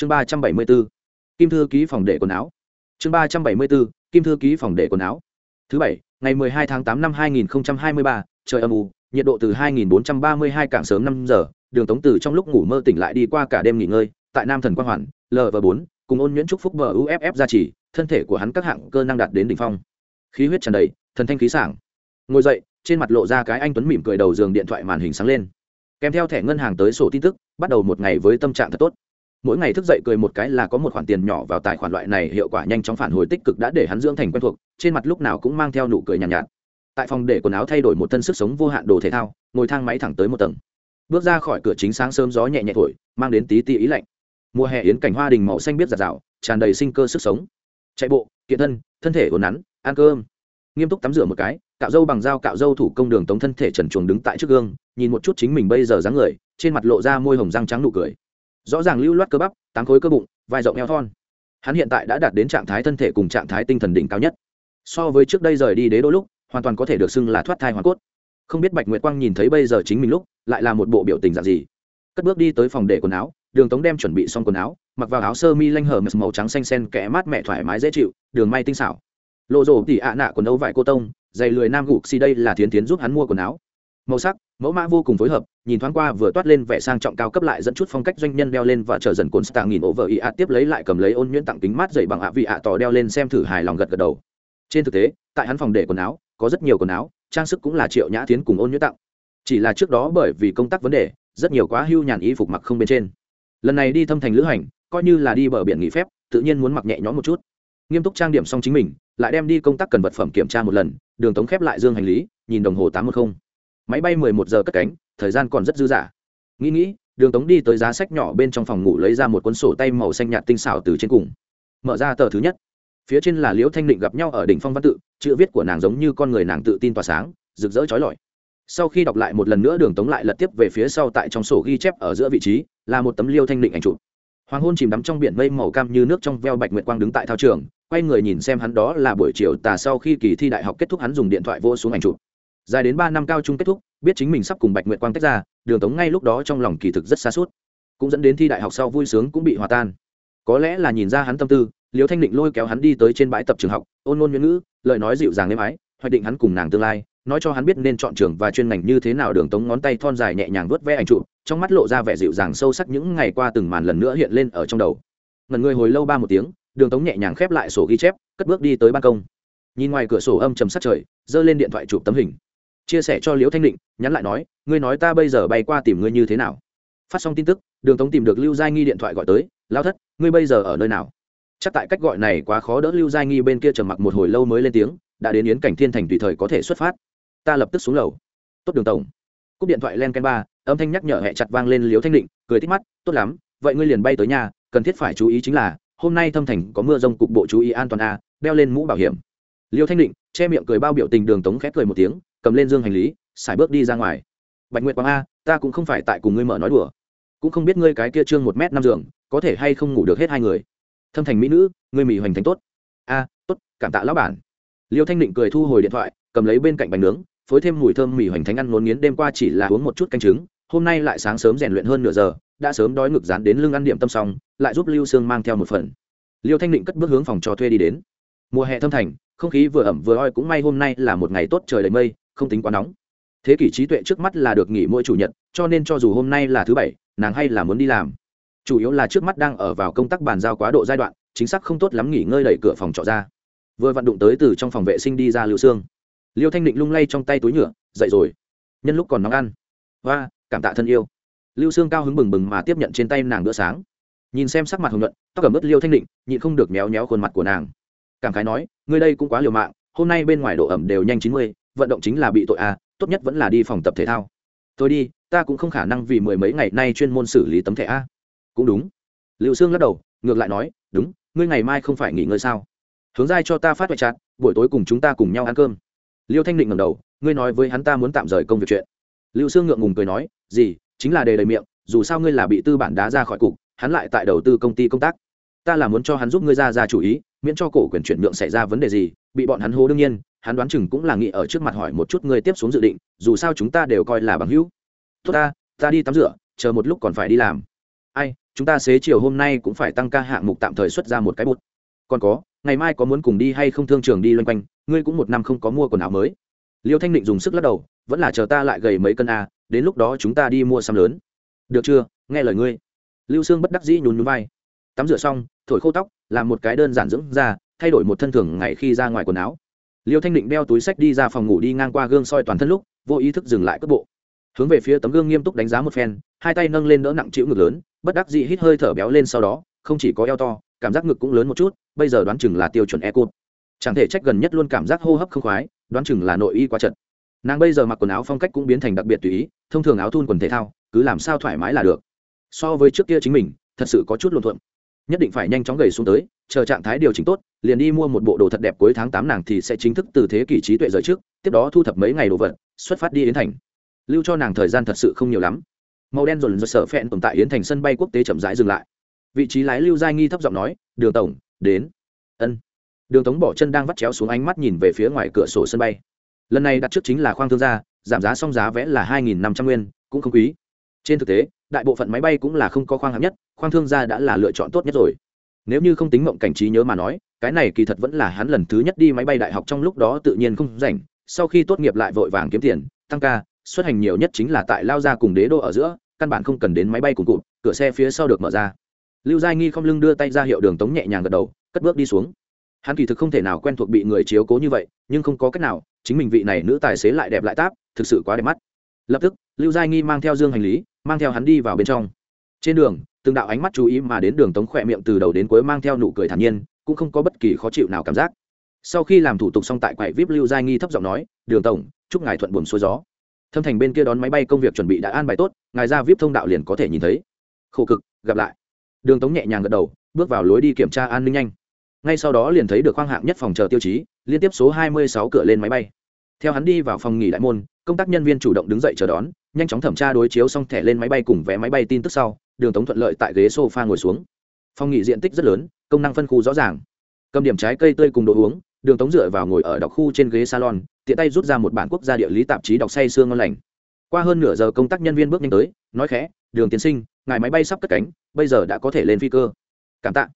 chương ba trăm bảy mươi bốn kim thư ký phòng để quần áo. Chương ba trăm bảy mươi bốn kim thư ký phòng để quần áo. Thứ bảy, ngày mười hai tháng tám năm hai nghìn hai mươi ba, trời âm u, nhiệt độ từ hai nghìn bốn trăm ba mươi hai cảng sớm năm giờ, đường tống từ trong lúc ngủ mơ tỉnh lại đi qua cả đêm nghỉ ngơi, tại nam thần quang hoàn lv bốn, cùng ôn nhuyễn trúc phúc bờ uff gia trì, thân thể của hắn các hạng cơ năng đạt đến đỉnh phong. Khí huyết tràn đầy, thần thanh khí sảng. Ngồi dậy, trên mặt lộ ra cái anh tuấn mỉm cười đầu giường điện thoại màn hình sáng lên. Kèm theo thẻ ngân hàng tới sổ tin tức, bắt đầu một ngày với tâm trạng thật tốt mỗi ngày thức dậy cười một cái là có một khoản tiền nhỏ vào tài khoản loại này hiệu quả nhanh chóng phản hồi tích cực đã để hắn dưỡng thành quen thuộc trên mặt lúc nào cũng mang theo nụ cười nhàn nhạt, nhạt. Tại phòng để quần áo thay đổi một thân sức sống vô hạn đồ thể thao ngồi thang máy thẳng tới một tầng. Bước ra khỏi cửa chính sáng sớm gió nhẹ nhẹ thổi mang đến tí tí ý lạnh. Mùa hè yến cảnh hoa đình màu xanh biết giạt rào tràn đầy sinh cơ sức sống. Chạy bộ kiện thân thân thể ổn nắn ăn cơm. Nghiêm túc tắm rửa một cái cạo dâu bằng dao cạo dâu thủ công đường tống thân thể trần chuồng đứng tại trước gương nhìn một chút chính mình bây giờ dáng người trên mặt lộ ra môi hồng răng trắng nụ cười rõ ràng lưu loát cơ bắp, tám khối cơ bụng, vai rộng eo thon. Hắn hiện tại đã đạt đến trạng thái thân thể cùng trạng thái tinh thần đỉnh cao nhất. So với trước đây rời đi đế đôi lúc, hoàn toàn có thể được xưng là thoát thai hoàn cốt. Không biết bạch nguyệt quang nhìn thấy bây giờ chính mình lúc, lại là một bộ biểu tình dạng gì. Cất bước đi tới phòng để quần áo, đường tống đem chuẩn bị xong quần áo, mặc vào áo sơ mi lanh hở màu trắng xanh sen kẽ mát mẹ thoải mái dễ chịu, đường may tinh xảo. Lộ rổ tỉ ạ nạ quần âu vải cô tông dày lười nam gục xì đây là thiến tiến giúp hắn mua quần áo màu sắc, mẫu mã vô cùng phối hợp, nhìn thoáng qua vừa toát lên vẻ sang trọng cao cấp lại dẫn chút phong cách doanh nhân đeo lên và chờ dần cồn stạng nghìn ổ vợ ý ạ tiếp lấy lại cầm lấy ôn nhuyễn tặng kính mát dày bằng ạ vị ạ tỏ đeo lên xem thử hài lòng gật gật đầu. Trên thực tế, tại hắn phòng để quần áo, có rất nhiều quần áo, trang sức cũng là triệu nhã tiến cùng ôn nhuyễn tặng. Chỉ là trước đó bởi vì công tác vấn đề, rất nhiều quá hưu nhàn y phục mặc không bên trên. Lần này đi thâm thành lữ hành, coi như là đi bờ biển nghỉ phép, tự nhiên muốn mặc nhẹ nhõm một chút. Nghiêm túc trang điểm xong chính mình, lại đem đi công tác cần vật phẩm kiểm tra một lần, đường tống khép lại dương hành lý, nhìn đồng hồ tám mươi máy bay mười một giờ cất cánh, thời gian còn rất dư dả. Nghĩ nghĩ, đường tống đi tới giá sách nhỏ bên trong phòng ngủ lấy ra một cuốn sổ tay màu xanh nhạt tinh xảo từ trên cùng. Mở ra tờ thứ nhất. Phía trên là liễu thanh định gặp nhau ở đỉnh phong văn tự, chữ viết của nàng giống như con người nàng tự tin tỏa sáng, rực rỡ trói lọi. Sau khi đọc lại một lần nữa, đường tống lại lật tiếp về phía sau tại trong sổ ghi chép ở giữa vị trí, là một tấm liêu thanh định ảnh chụp. Hoàng hôn chìm đắm trong biển mây màu cam như nước trong veo bạch nguyệt quang đứng tại thao trường, quay người nhìn xem hắn đó là buổi chiều tà sau khi kỳ thi đại học kết thúc hắn dùng điện thoại vô xuống ảnh chụp dài đến ba năm cao trung kết thúc, biết chính mình sắp cùng bạch nguyệt quang tách ra, đường tống ngay lúc đó trong lòng kỳ thực rất xa suốt cũng dẫn đến thi đại học sau vui sướng cũng bị hòa tan. Có lẽ là nhìn ra hắn tâm tư liều thanh định lôi kéo hắn đi tới trên bãi tập trường học, ôn ngôn nhuận ngữ, lời nói dịu dàng êm ái, hoạch định hắn cùng nàng tương lai, nói cho hắn biết nên chọn trường và chuyên ngành như thế nào. Đường tống ngón tay thon dài nhẹ nhàng vớt vẽ ảnh trụ trong mắt lộ ra vẻ dịu dàng sâu sắc những ngày qua từng màn lần nữa hiện lên ở trong đầu. Ngần người hồi lâu ba một tiếng, đường tống nhẹ nhàng khép lại sổ ghi chép, cất bước đi tới ban công. Nhìn ngoài cửa sổ âm trầm sát trời, giơ lên điện thoại chụp tấm hình chia sẻ cho liễu thanh định, nhắn lại nói, ngươi nói ta bây giờ bay qua tìm ngươi như thế nào? Phát xong tin tức, đường tống tìm được lưu giai nghi điện thoại gọi tới lao thất, ngươi bây giờ ở nơi nào? Chắc tại cách gọi này quá khó đỡ lưu giai nghi bên kia trầm mặc một hồi lâu mới lên tiếng, đã đến yến cảnh thiên thành tùy thời có thể xuất phát. Ta lập tức xuống lầu. Tốt đường tổng. Cúp điện thoại len ken ba, âm thanh nhắc nhở hẹ chặt vang lên liếu thanh định, cười thích mắt, tốt lắm, vậy ngươi liền bay tới nhà, cần thiết phải chú ý chính là, hôm nay thâm thành có mưa rông cục bộ chú ý an toàn a, đeo lên mũ bảo hiểm. Liêu thanh định, che miệng cười bao biểu tình đường tống khép cười một tiếng cầm lên dương hành lý, xài bước đi ra ngoài. Bạch nguyệt quang a, ta cũng không phải tại cùng ngươi mở nói đùa. Cũng không biết ngươi cái kia trương một m năm giường, có thể hay không ngủ được hết hai người. Thâm thành mỹ nữ, ngươi mỹ hoành thành tốt. A, tốt, cảm tạ lão bản. Liêu thanh định cười thu hồi điện thoại, cầm lấy bên cạnh bánh nướng, phối thêm mùi thơm mì hoành thánh ăn ngốn nghiến đêm qua chỉ là uống một chút canh trứng. Hôm nay lại sáng sớm rèn luyện hơn nửa giờ, đã sớm đói ngực dán đến lưng ăn điểm tâm xong, lại giúp lưu sương mang theo một phần. Liêu thanh định cất bước hướng phòng cho thuê đi đến. Mùa hè thâm thành, không khí vừa ẩm vừa oi cũng may hôm nay là một ngày tốt trời đầy mây không tính quá nóng. Thế kỷ trí tuệ trước mắt là được nghỉ mỗi chủ nhật, cho nên cho dù hôm nay là thứ bảy, nàng hay là muốn đi làm. Chủ yếu là trước mắt đang ở vào công tác bàn giao quá độ giai đoạn, chính xác không tốt lắm nghỉ ngơi đẩy cửa phòng trọ ra. Vừa vặn đụng tới từ trong phòng vệ sinh đi ra lưu xương liêu thanh định lung lay trong tay túi nhựa, dậy rồi. Nhân lúc còn nóng ăn. Và cảm tạ thân yêu. Lưu xương cao hứng bừng bừng mà tiếp nhận trên tay nàng bữa sáng. Nhìn xem sắc mặt hồng nhuận, tóc cầm ướt liêu thanh định, nhịn không được méo méo khuôn mặt của nàng. Cảm khái nói, ngươi đây cũng quá liều mạng, hôm nay bên ngoài độ ẩm đều nhanh chín mươi vận động chính là bị tội à tốt nhất vẫn là đi phòng tập thể thao. Tôi đi, ta cũng không khả năng vì mười mấy ngày nay chuyên môn xử lý tấm thẻ a. Cũng đúng. Liệu sương lắc đầu, ngược lại nói, đúng, ngươi ngày mai không phải nghỉ ngơi sao? Hướng giai cho ta phát hoại chặt buổi tối cùng chúng ta cùng nhau ăn cơm. Liêu thanh định ngầm đầu, ngươi nói với hắn ta muốn tạm rời công việc chuyện. Lưu sương ngượng ngùng cười nói, gì, chính là đề đầy miệng, dù sao ngươi là bị tư bản đá ra khỏi cục, hắn lại tại đầu tư công ty công tác. Ta là muốn cho hắn giúp ngươi ra ra chủ ý, miễn cho cổ quyền chuyển nhượng xảy ra vấn đề gì, bị bọn hắn hô đương nhiên hắn đoán chừng cũng là nghĩ ở trước mặt hỏi một chút ngươi tiếp xuống dự định, dù sao chúng ta đều coi là bằng hữu. Tốt ta ta đi tắm rửa, chờ một lúc còn phải đi làm. Ai, chúng ta xế chiều hôm nay cũng phải tăng ca hạng mục tạm thời xuất ra một cái bút. Còn có, ngày mai có muốn cùng đi hay không thương trường đi loanh quanh, ngươi cũng một năm không có mua quần áo mới. Liêu thanh định dùng sức lắc đầu, vẫn là chờ ta lại gầy mấy cân a, đến lúc đó chúng ta đi mua xăm lớn. Được chưa, nghe lời ngươi. Lưu sương bất đắc dĩ nhún nhún vai. Tắm rửa xong, thổi khô tóc, làm một cái đơn giản dưỡng ra thay đổi một thân thường ngày khi ra ngoài quần áo liêu thanh định đeo túi sách đi ra phòng ngủ đi ngang qua gương soi toàn thân lúc, vô ý thức dừng lại cất bộ. Hướng về phía tấm gương nghiêm túc đánh giá một phen, hai tay nâng lên đỡ nặng chịu ngực lớn, bất đắc dĩ hít hơi thở béo lên sau đó, không chỉ có eo to, cảm giác ngực cũng lớn một chút, bây giờ đoán chừng là tiêu chuẩn e cốt chẳng thể trách gần nhất luôn cảm giác hô hấp không khoái, đoán chừng là nội y quá trận nàng bây giờ mặc quần áo phong cách cũng biến thành đặc biệt tùy ý, thông thường áo thun quần thể thao, cứ làm sao thoải mái là được. So với trước kia chính mình, thật sự có chút luồn thuận nhất định phải nhanh chóng gầy xuống tới, chờ trạng thái điều chỉnh tốt liền đi mua một bộ đồ thật đẹp cuối tháng tám nàng thì sẽ chính thức từ thế kỷ trí tuệ rời trước, tiếp đó thu thập mấy ngày đồ vật, xuất phát đi yến thành. Lưu cho nàng thời gian thật sự không nhiều lắm. Màu đen dồn dồn sợ phẹn tồn tại yến thành sân bay quốc tế chậm rãi dừng lại. Vị trí lái lưu giai nghi thấp giọng nói, đường tổng, đến. Ân. Đường tống bỏ chân đang vắt chéo xuống ánh mắt nhìn về phía ngoài cửa sổ sân bay. Lần này đặt trước chính là khoang thương gia, giảm giá xong giá vẽ là hai nghìn năm trăm nguyên, cũng không quý. Trên thực tế, đại bộ phận máy bay cũng là không có khoang hạng nhất, khoang thương gia đã là lựa chọn tốt nhất rồi nếu như không tính mộng cảnh trí nhớ mà nói, cái này kỳ thật vẫn là hắn lần thứ nhất đi máy bay đại học trong lúc đó tự nhiên không rảnh. Sau khi tốt nghiệp lại vội vàng kiếm tiền, tăng ca, xuất hành nhiều nhất chính là tại lao ra cùng đế đô ở giữa, căn bản không cần đến máy bay cùng cụt, cửa xe phía sau được mở ra. Lưu giai nghi không lưng đưa tay ra hiệu đường tống nhẹ nhàng gật đầu, cất bước đi xuống. Hắn kỳ thực không thể nào quen thuộc bị người chiếu cố như vậy, nhưng không có cách nào, chính mình vị này nữ tài xế lại đẹp lại táp, thực sự quá đẹp mắt. Lập tức, lưu giai nghi mang theo dương hành lý, mang theo hắn đi vào bên trong. Trên đường từng đạo ánh mắt chú ý mà đến đường tống khỏe miệng từ đầu đến cuối mang theo nụ cười thản nhiên, cũng không có bất kỳ khó chịu nào cảm giác. Sau khi làm thủ tục xong tại quầy vip lưu giai nghi thấp giọng nói, đường tổng, chúc ngài thuận buồm xuôi gió. Thâm thành bên kia đón máy bay công việc chuẩn bị đã an bài tốt, ngài ra vip thông đạo liền có thể nhìn thấy. Khổ cực, gặp lại. Đường tống nhẹ nhàng gật đầu, bước vào lối đi kiểm tra an ninh nhanh. Ngay sau đó liền thấy được khoang hạng nhất phòng chờ tiêu chí, liên tiếp số 26 cửa lên máy bay. Theo hắn đi vào phòng nghỉ đại môn, công tác nhân viên chủ động đứng dậy chờ đón, nhanh chóng thẩm tra đối chiếu xong thẻ lên máy bay cùng vé máy bay tin tức sau đường tống thuận lợi tại ghế sofa ngồi xuống. Phòng nghỉ diện tích rất lớn, công năng phân khu rõ ràng. Cầm điểm trái cây tươi cùng đồ uống, đường tống dựa vào ngồi ở đọc khu trên ghế salon, tiện tay rút ra một bản quốc gia địa lý tạp chí đọc say sương ngon lành. Qua hơn nửa giờ công tác nhân viên bước nhanh tới, nói khẽ, đường tiến sinh, ngài máy bay sắp cất cánh, bây giờ đã có thể lên phi cơ. Cảm tạ.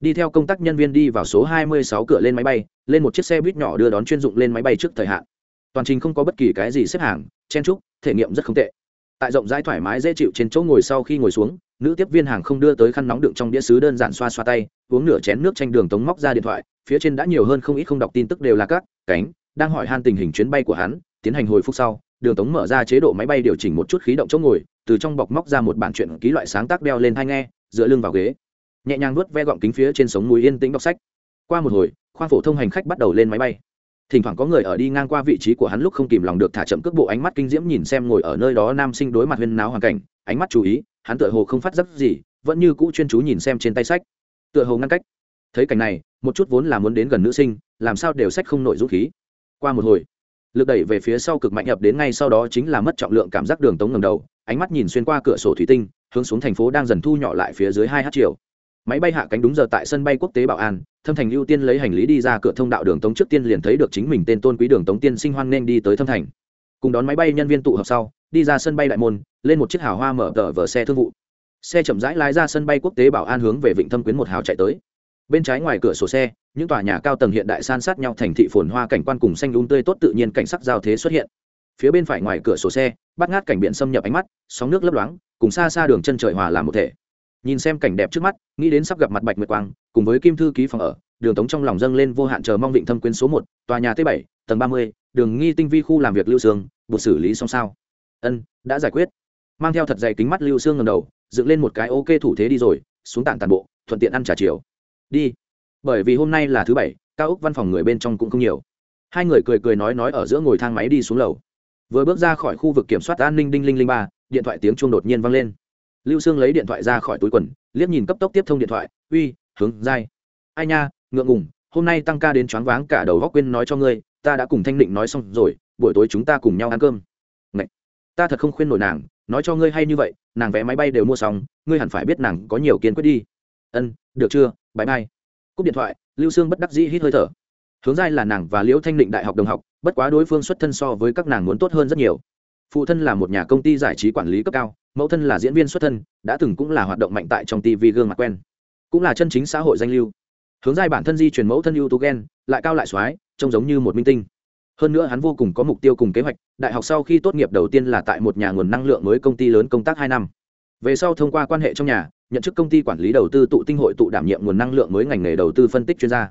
Đi theo công tác nhân viên đi vào số 26 cửa lên máy bay, lên một chiếc xe buýt nhỏ đưa đón chuyên dụng lên máy bay trước thời hạn. Toàn trình không có bất kỳ cái gì xếp hàng, chen trúc thể nghiệm rất không tệ. Tại rộng rãi thoải mái dễ chịu trên chỗ ngồi sau khi ngồi xuống nữ tiếp viên hàng không đưa tới khăn nóng đựng trong đĩa sứ đơn giản xoa xoa tay, uống nửa chén nước tranh đường tống móc ra điện thoại, phía trên đã nhiều hơn không ít không đọc tin tức đều là các cánh, đang hỏi han tình hình chuyến bay của hắn, tiến hành hồi phục sau, đường tống mở ra chế độ máy bay điều chỉnh một chút khí động chỗ ngồi, từ trong bọc móc ra một bản chuyện ký loại sáng tác đeo lên hai nghe, dựa lưng vào ghế. Nhẹ nhàng nuốt ve gọng kính phía trên sống mùi yên tĩnh đọc sách. Qua một hồi, khoang phổ thông hành khách bắt đầu lên máy bay. Thỉnh thoảng có người ở đi ngang qua vị trí của hắn lúc không kìm lòng được thả chậm cước bộ ánh mắt kinh diễm nhìn xem ngồi ở nơi đó nam sinh đối mặt huyên náo hoàn cảnh, ánh mắt chú ý hắn tựa hồ không phát giác gì, vẫn như cũ chuyên chú nhìn xem trên tay sách. Tựa hồ ngăn cách. Thấy cảnh này, một chút vốn là muốn đến gần nữ sinh, làm sao đều sách không nổi dũng khí. Qua một hồi, lực đẩy về phía sau cực mạnh ập đến ngay sau đó chính là mất trọng lượng cảm giác đường tống ngầm đầu, ánh mắt nhìn xuyên qua cửa sổ thủy tinh, hướng xuống thành phố đang dần thu nhỏ lại phía dưới hai h triệu máy bay hạ cánh đúng giờ tại sân bay quốc tế bảo an, thâm thành ưu tiên lấy hành lý đi ra cửa thông đạo đường tống trước tiên liền thấy được chính mình tên tôn quý đường tống tiên sinh hoan nên đi tới thâm thành cùng đón máy bay nhân viên tụ họp sau, đi ra sân bay đại môn, lên một chiếc hào hoa mở tờ vờ xe thương vụ. Xe chậm rãi lái ra sân bay quốc tế bảo an hướng về vịnh thâm quyến một hào chạy tới. Bên trái ngoài cửa sổ xe, những tòa nhà cao tầng hiện đại san sát nhau thành thị phồn hoa cảnh quan cùng xanh đúng tươi tốt tự nhiên cảnh sắc giao thế xuất hiện. Phía bên phải ngoài cửa sổ xe bắt ngát cảnh biển xâm nhập ánh mắt, sóng nước lấp loáng, cùng xa xa đường chân trời hòa làm một thể. Nhìn xem cảnh đẹp trước mắt, nghĩ đến sắp gặp mặt bạch nguyệt quang, cùng với kim thư ký phòng ở đường tống trong lòng dâng lên vô hạn chờ mong vịnh thâm quyến số một, tòa nhà t bảy, tầng ba mươi, đường nghi tinh vi khu làm việc lưu sương, buộc xử lý xong sao. Ân, đã giải quyết. Mang theo thật dày kính mắt lưu sương ngầm đầu, dựng lên một cái ok thủ thế đi rồi, xuống tản tàn bộ, thuận tiện ăn trả chiều. Đi. Bởi vì hôm nay là thứ bảy, cao ốc văn phòng người bên trong cũng không nhiều. Hai người cười cười nói nói ở giữa ngồi thang máy đi xuống lầu. Vừa bước ra khỏi khu vực kiểm soát an ninh đinh linh linh ba, điện thoại tiếng chuông đột nhiên vang lên. Lưu sương lấy điện thoại ra khỏi túi quần, liếc nhìn cấp tốc tiếp thông điện thoại, uy, hướng dai ai nha ngượng ngùng, hôm nay tăng ca đến choáng váng cả đầu góc quên nói cho ngươi, ta đã cùng thanh định nói xong rồi, buổi tối chúng ta cùng nhau ăn cơm. Ngậy! ta thật không khuyên nổi nàng, nói cho ngươi hay như vậy, nàng vé máy bay đều mua xong, ngươi hẳn phải biết nàng có nhiều kiên quyết đi. Ân, được chưa bãi bay cúp điện thoại, lưu sương bất đắc dĩ hít hơi thở. Hướng giai là nàng và liễu thanh định đại học đồng học, bất quá đối phương xuất thân so với các nàng muốn tốt hơn rất nhiều. Phụ thân là một nhà công ty giải trí quản lý cấp cao, mẫu thân là diễn viên xuất thân, đã từng cũng là hoạt động mạnh tại trong tv gương mặt quen. Cũng là chân chính xã hội danh lưu hướng giai bản thân di truyền mẫu thân ưu tú gen, lại cao lại soái trông giống như một minh tinh. Hơn nữa hắn vô cùng có mục tiêu cùng kế hoạch đại học sau khi tốt nghiệp đầu tiên là tại một nhà nguồn năng lượng mới công ty lớn công tác hai năm. Về sau thông qua quan hệ trong nhà nhận chức công ty quản lý đầu tư tụ tinh hội tụ đảm nhiệm nguồn năng lượng mới ngành nghề đầu tư phân tích chuyên gia.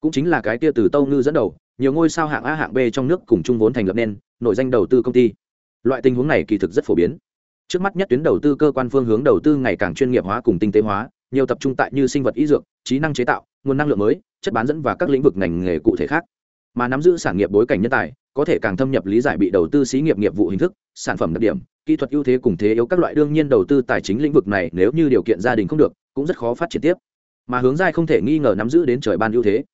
Cũng chính là cái tia từ tâu ngư dẫn đầu nhiều ngôi sao hạng a hạng b trong nước cùng chung vốn thành lập nên nội danh đầu tư công ty. Loại tình huống này kỳ thực rất phổ biến. Trước mắt nhất tuyến đầu tư cơ quan phương hướng đầu tư ngày càng chuyên nghiệp hóa cùng tinh tế hóa nhiều tập trung tại như sinh vật y dược trí năng chế tạo nguồn năng lượng mới, chất bán dẫn và các lĩnh vực ngành nghề cụ thể khác. Mà nắm giữ sản nghiệp bối cảnh nhân tài, có thể càng thâm nhập lý giải bị đầu tư xí nghiệp nghiệp vụ hình thức, sản phẩm đặc điểm, kỹ thuật ưu thế cùng thế yếu các loại đương nhiên đầu tư tài chính lĩnh vực này nếu như điều kiện gia đình không được, cũng rất khó phát triển tiếp. Mà hướng giai không thể nghi ngờ nắm giữ đến trời ban ưu thế.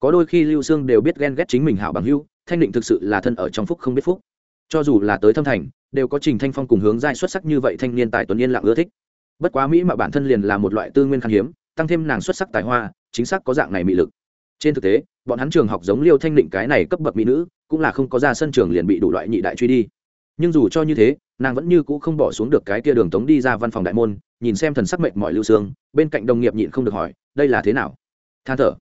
Có đôi khi lưu sương đều biết ghen ghét chính mình hảo bằng hưu thanh định thực sự là thân ở trong phúc không biết phúc. Cho dù là tới thâm thành, đều có trình thanh phong cùng hướng giai xuất sắc như vậy thanh niên tài tuấn yên lặng ưa thích. Bất quá mỹ mà bản thân liền là một loại tư nguyên khan hiếm, tăng thêm nàng xuất sắc tài hoa chính xác có dạng này mị lực. Trên thực tế, bọn hắn trường học giống liêu thanh định cái này cấp bậc mỹ nữ, cũng là không có ra sân trường liền bị đủ loại nhị đại truy đi. Nhưng dù cho như thế, nàng vẫn như cũ không bỏ xuống được cái kia đường tống đi ra văn phòng đại môn, nhìn xem thần sắc mệnh mọi lưu sương, bên cạnh đồng nghiệp nhịn không được hỏi, đây là thế nào? Than thở,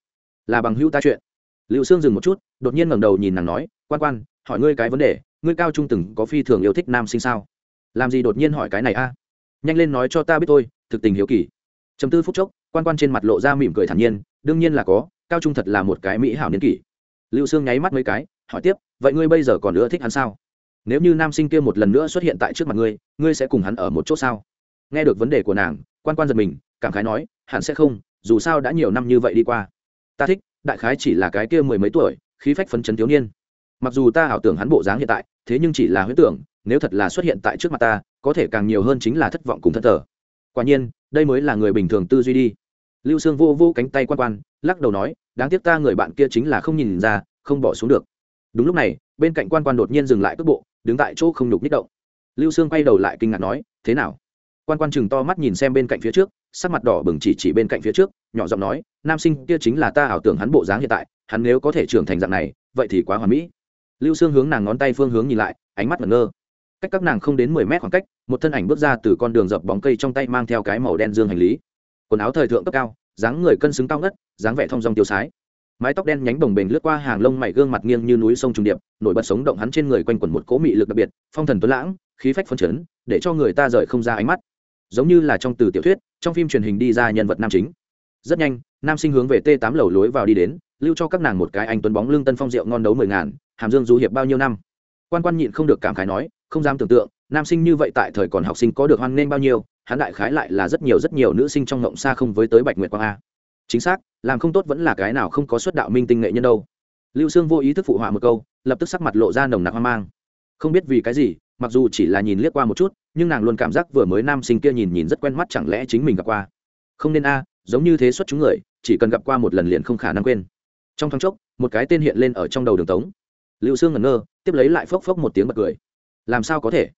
là bằng hữu ta chuyện. Lưu sương dừng một chút, đột nhiên ngẩng đầu nhìn nàng nói, quan quan, hỏi ngươi cái vấn đề, ngươi cao trung từng có phi thường yêu thích nam sinh sao? Làm gì đột nhiên hỏi cái này a? Nhanh lên nói cho ta biết tôi thực tình hiếu kỳ. Chấm tư phúc chốc quan quan trên mặt lộ ra mỉm cười thản nhiên, đương nhiên là có, cao trung thật là một cái mỹ hảo niên kỷ. Lưu sương nháy mắt mấy cái, hỏi tiếp, vậy ngươi bây giờ còn nữa thích hắn sao? Nếu như nam sinh kia một lần nữa xuất hiện tại trước mặt ngươi ngươi sẽ cùng hắn ở một chỗ sao? Nghe được vấn đề của nàng, quan quan giật mình, cảm khái nói, hẳn sẽ không, dù sao đã nhiều năm như vậy đi qua. Ta thích, đại khái chỉ là cái kia mười mấy tuổi, khí phách phấn chấn thiếu niên. Mặc dù ta ảo tưởng hắn bộ dáng hiện tại, thế nhưng chỉ là huyễn tưởng, nếu thật là xuất hiện tại trước mặt ta, có thể càng nhiều hơn chính là thất vọng cùng thất thờ. Quả nhiên, đây mới là người bình thường tư duy đi lưu sương vô vô cánh tay quan quan, lắc đầu nói, đáng tiếc ta người bạn kia chính là không nhìn ra, không bỏ xuống được. Đúng lúc này, bên cạnh quan quan đột nhiên dừng lại cước bộ, đứng tại chỗ không nhục nhích động. Lưu sương quay đầu lại kinh ngạc nói, thế nào? Quan quan chừng to mắt nhìn xem bên cạnh phía trước, sắc mặt đỏ bừng chỉ chỉ bên cạnh phía trước, nhỏ giọng nói, nam sinh kia chính là ta ảo tưởng hắn bộ dáng hiện tại, hắn nếu có thể trưởng thành dạng này, vậy thì quá hoàn mỹ. Lưu sương hướng nàng ngón tay phương hướng nhìn lại, ánh mắt ngẩn ngơ. Cách các nàng không đến mười mét khoảng cách, một thân ảnh bước ra từ con đường dập bóng cây trong tay mang theo cái màu đen dương hành lý quần áo thời thượng cấp cao, dáng người cân xứng cao ngất, dáng vẻ thong dong tiêu sái. Mái tóc đen nhánh đồng bền lướt qua hàng lông mày gương mặt nghiêng như núi sông trùng điệp, nổi bật sống động hắn trên người quanh quẩn một cỗ mị lực đặc biệt, phong thần tuấn lãng, khí phách phân chấn, để cho người ta rời không ra ánh mắt. Giống như là trong từ tiểu thuyết, trong phim truyền hình đi ra nhân vật nam chính. Rất nhanh, nam sinh hướng về t 8 lầu lối vào đi đến, lưu cho các nàng một cái anh tuấn bóng lưng tân phong rượu ngon đấu mười ngàn, hàm dương du hiệp bao nhiêu năm. Quan quan nhịn không được cảm khái nói, không dám tưởng tượng, nam sinh như vậy tại thời còn học sinh có được hoan nghênh bao nhiêu hắn đại khái lại là rất nhiều rất nhiều nữ sinh trong ngộng xa không với tới bạch nguyệt quang a. Chính xác, làm không tốt vẫn là cái nào không có xuất đạo minh tinh nghệ nhân đâu. Lưu sương vô ý thức phụ họa một câu, lập tức sắc mặt lộ ra nồng nặc hoang mang. Không biết vì cái gì, mặc dù chỉ là nhìn liếc qua một chút, nhưng nàng luôn cảm giác vừa mới nam sinh kia nhìn nhìn rất quen mắt chẳng lẽ chính mình gặp qua. Không nên a, giống như thế xuất chúng người, chỉ cần gặp qua một lần liền không khả năng quên. Trong thoáng chốc, một cái tên hiện lên ở trong đầu đường tống. Lưu sương ngẩn ngơ, tiếp lấy lại phốc phốc một tiếng bật cười. Làm sao có thể?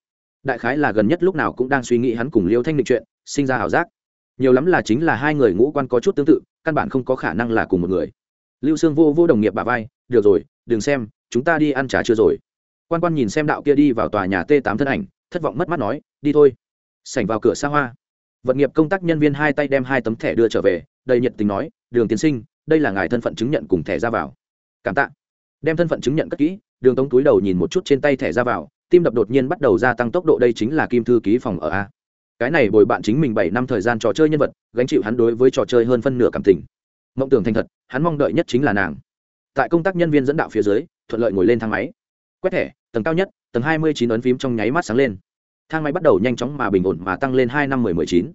Đại khái là gần nhất lúc nào cũng đang suy nghĩ hắn cùng liêu thanh định chuyện, sinh ra ảo giác. Nhiều lắm là chính là hai người ngũ quan có chút tương tự, căn bản không có khả năng là cùng một người. Lưu sương vô vô đồng nghiệp bà vai, được rồi, đừng xem, chúng ta đi ăn trà chưa rồi. Quan quan nhìn xem đạo kia đi vào tòa nhà t 8 thân ảnh, thất vọng mất mắt nói, đi thôi. Sảnh vào cửa xa hoa. Vận nghiệp công tác nhân viên hai tay đem hai tấm thẻ đưa trở về, đầy nhiệt tình nói, đường tiến sinh, đây là ngài thân phận chứng nhận cùng thẻ ra vào. Cảm tạ. Đem thân phận chứng nhận cất kỹ, đường tống túi đầu nhìn một chút trên tay thẻ ra vào tim đập đột nhiên bắt đầu gia tăng tốc độ, đây chính là kim thư ký phòng ở a. Cái này bồi bạn chính mình bảy năm thời gian trò chơi nhân vật, gánh chịu hắn đối với trò chơi hơn phân nửa cảm tình. Mộng tưởng thành thật, hắn mong đợi nhất chính là nàng. Tại công tác nhân viên dẫn đạo phía dưới, thuận lợi ngồi lên thang máy. Quét thẻ, tầng cao nhất, tầng hai mươi chín ấn phím trong nháy mắt sáng lên. Thang máy bắt đầu nhanh chóng mà bình ổn mà tăng lên hai năm mười mười chín.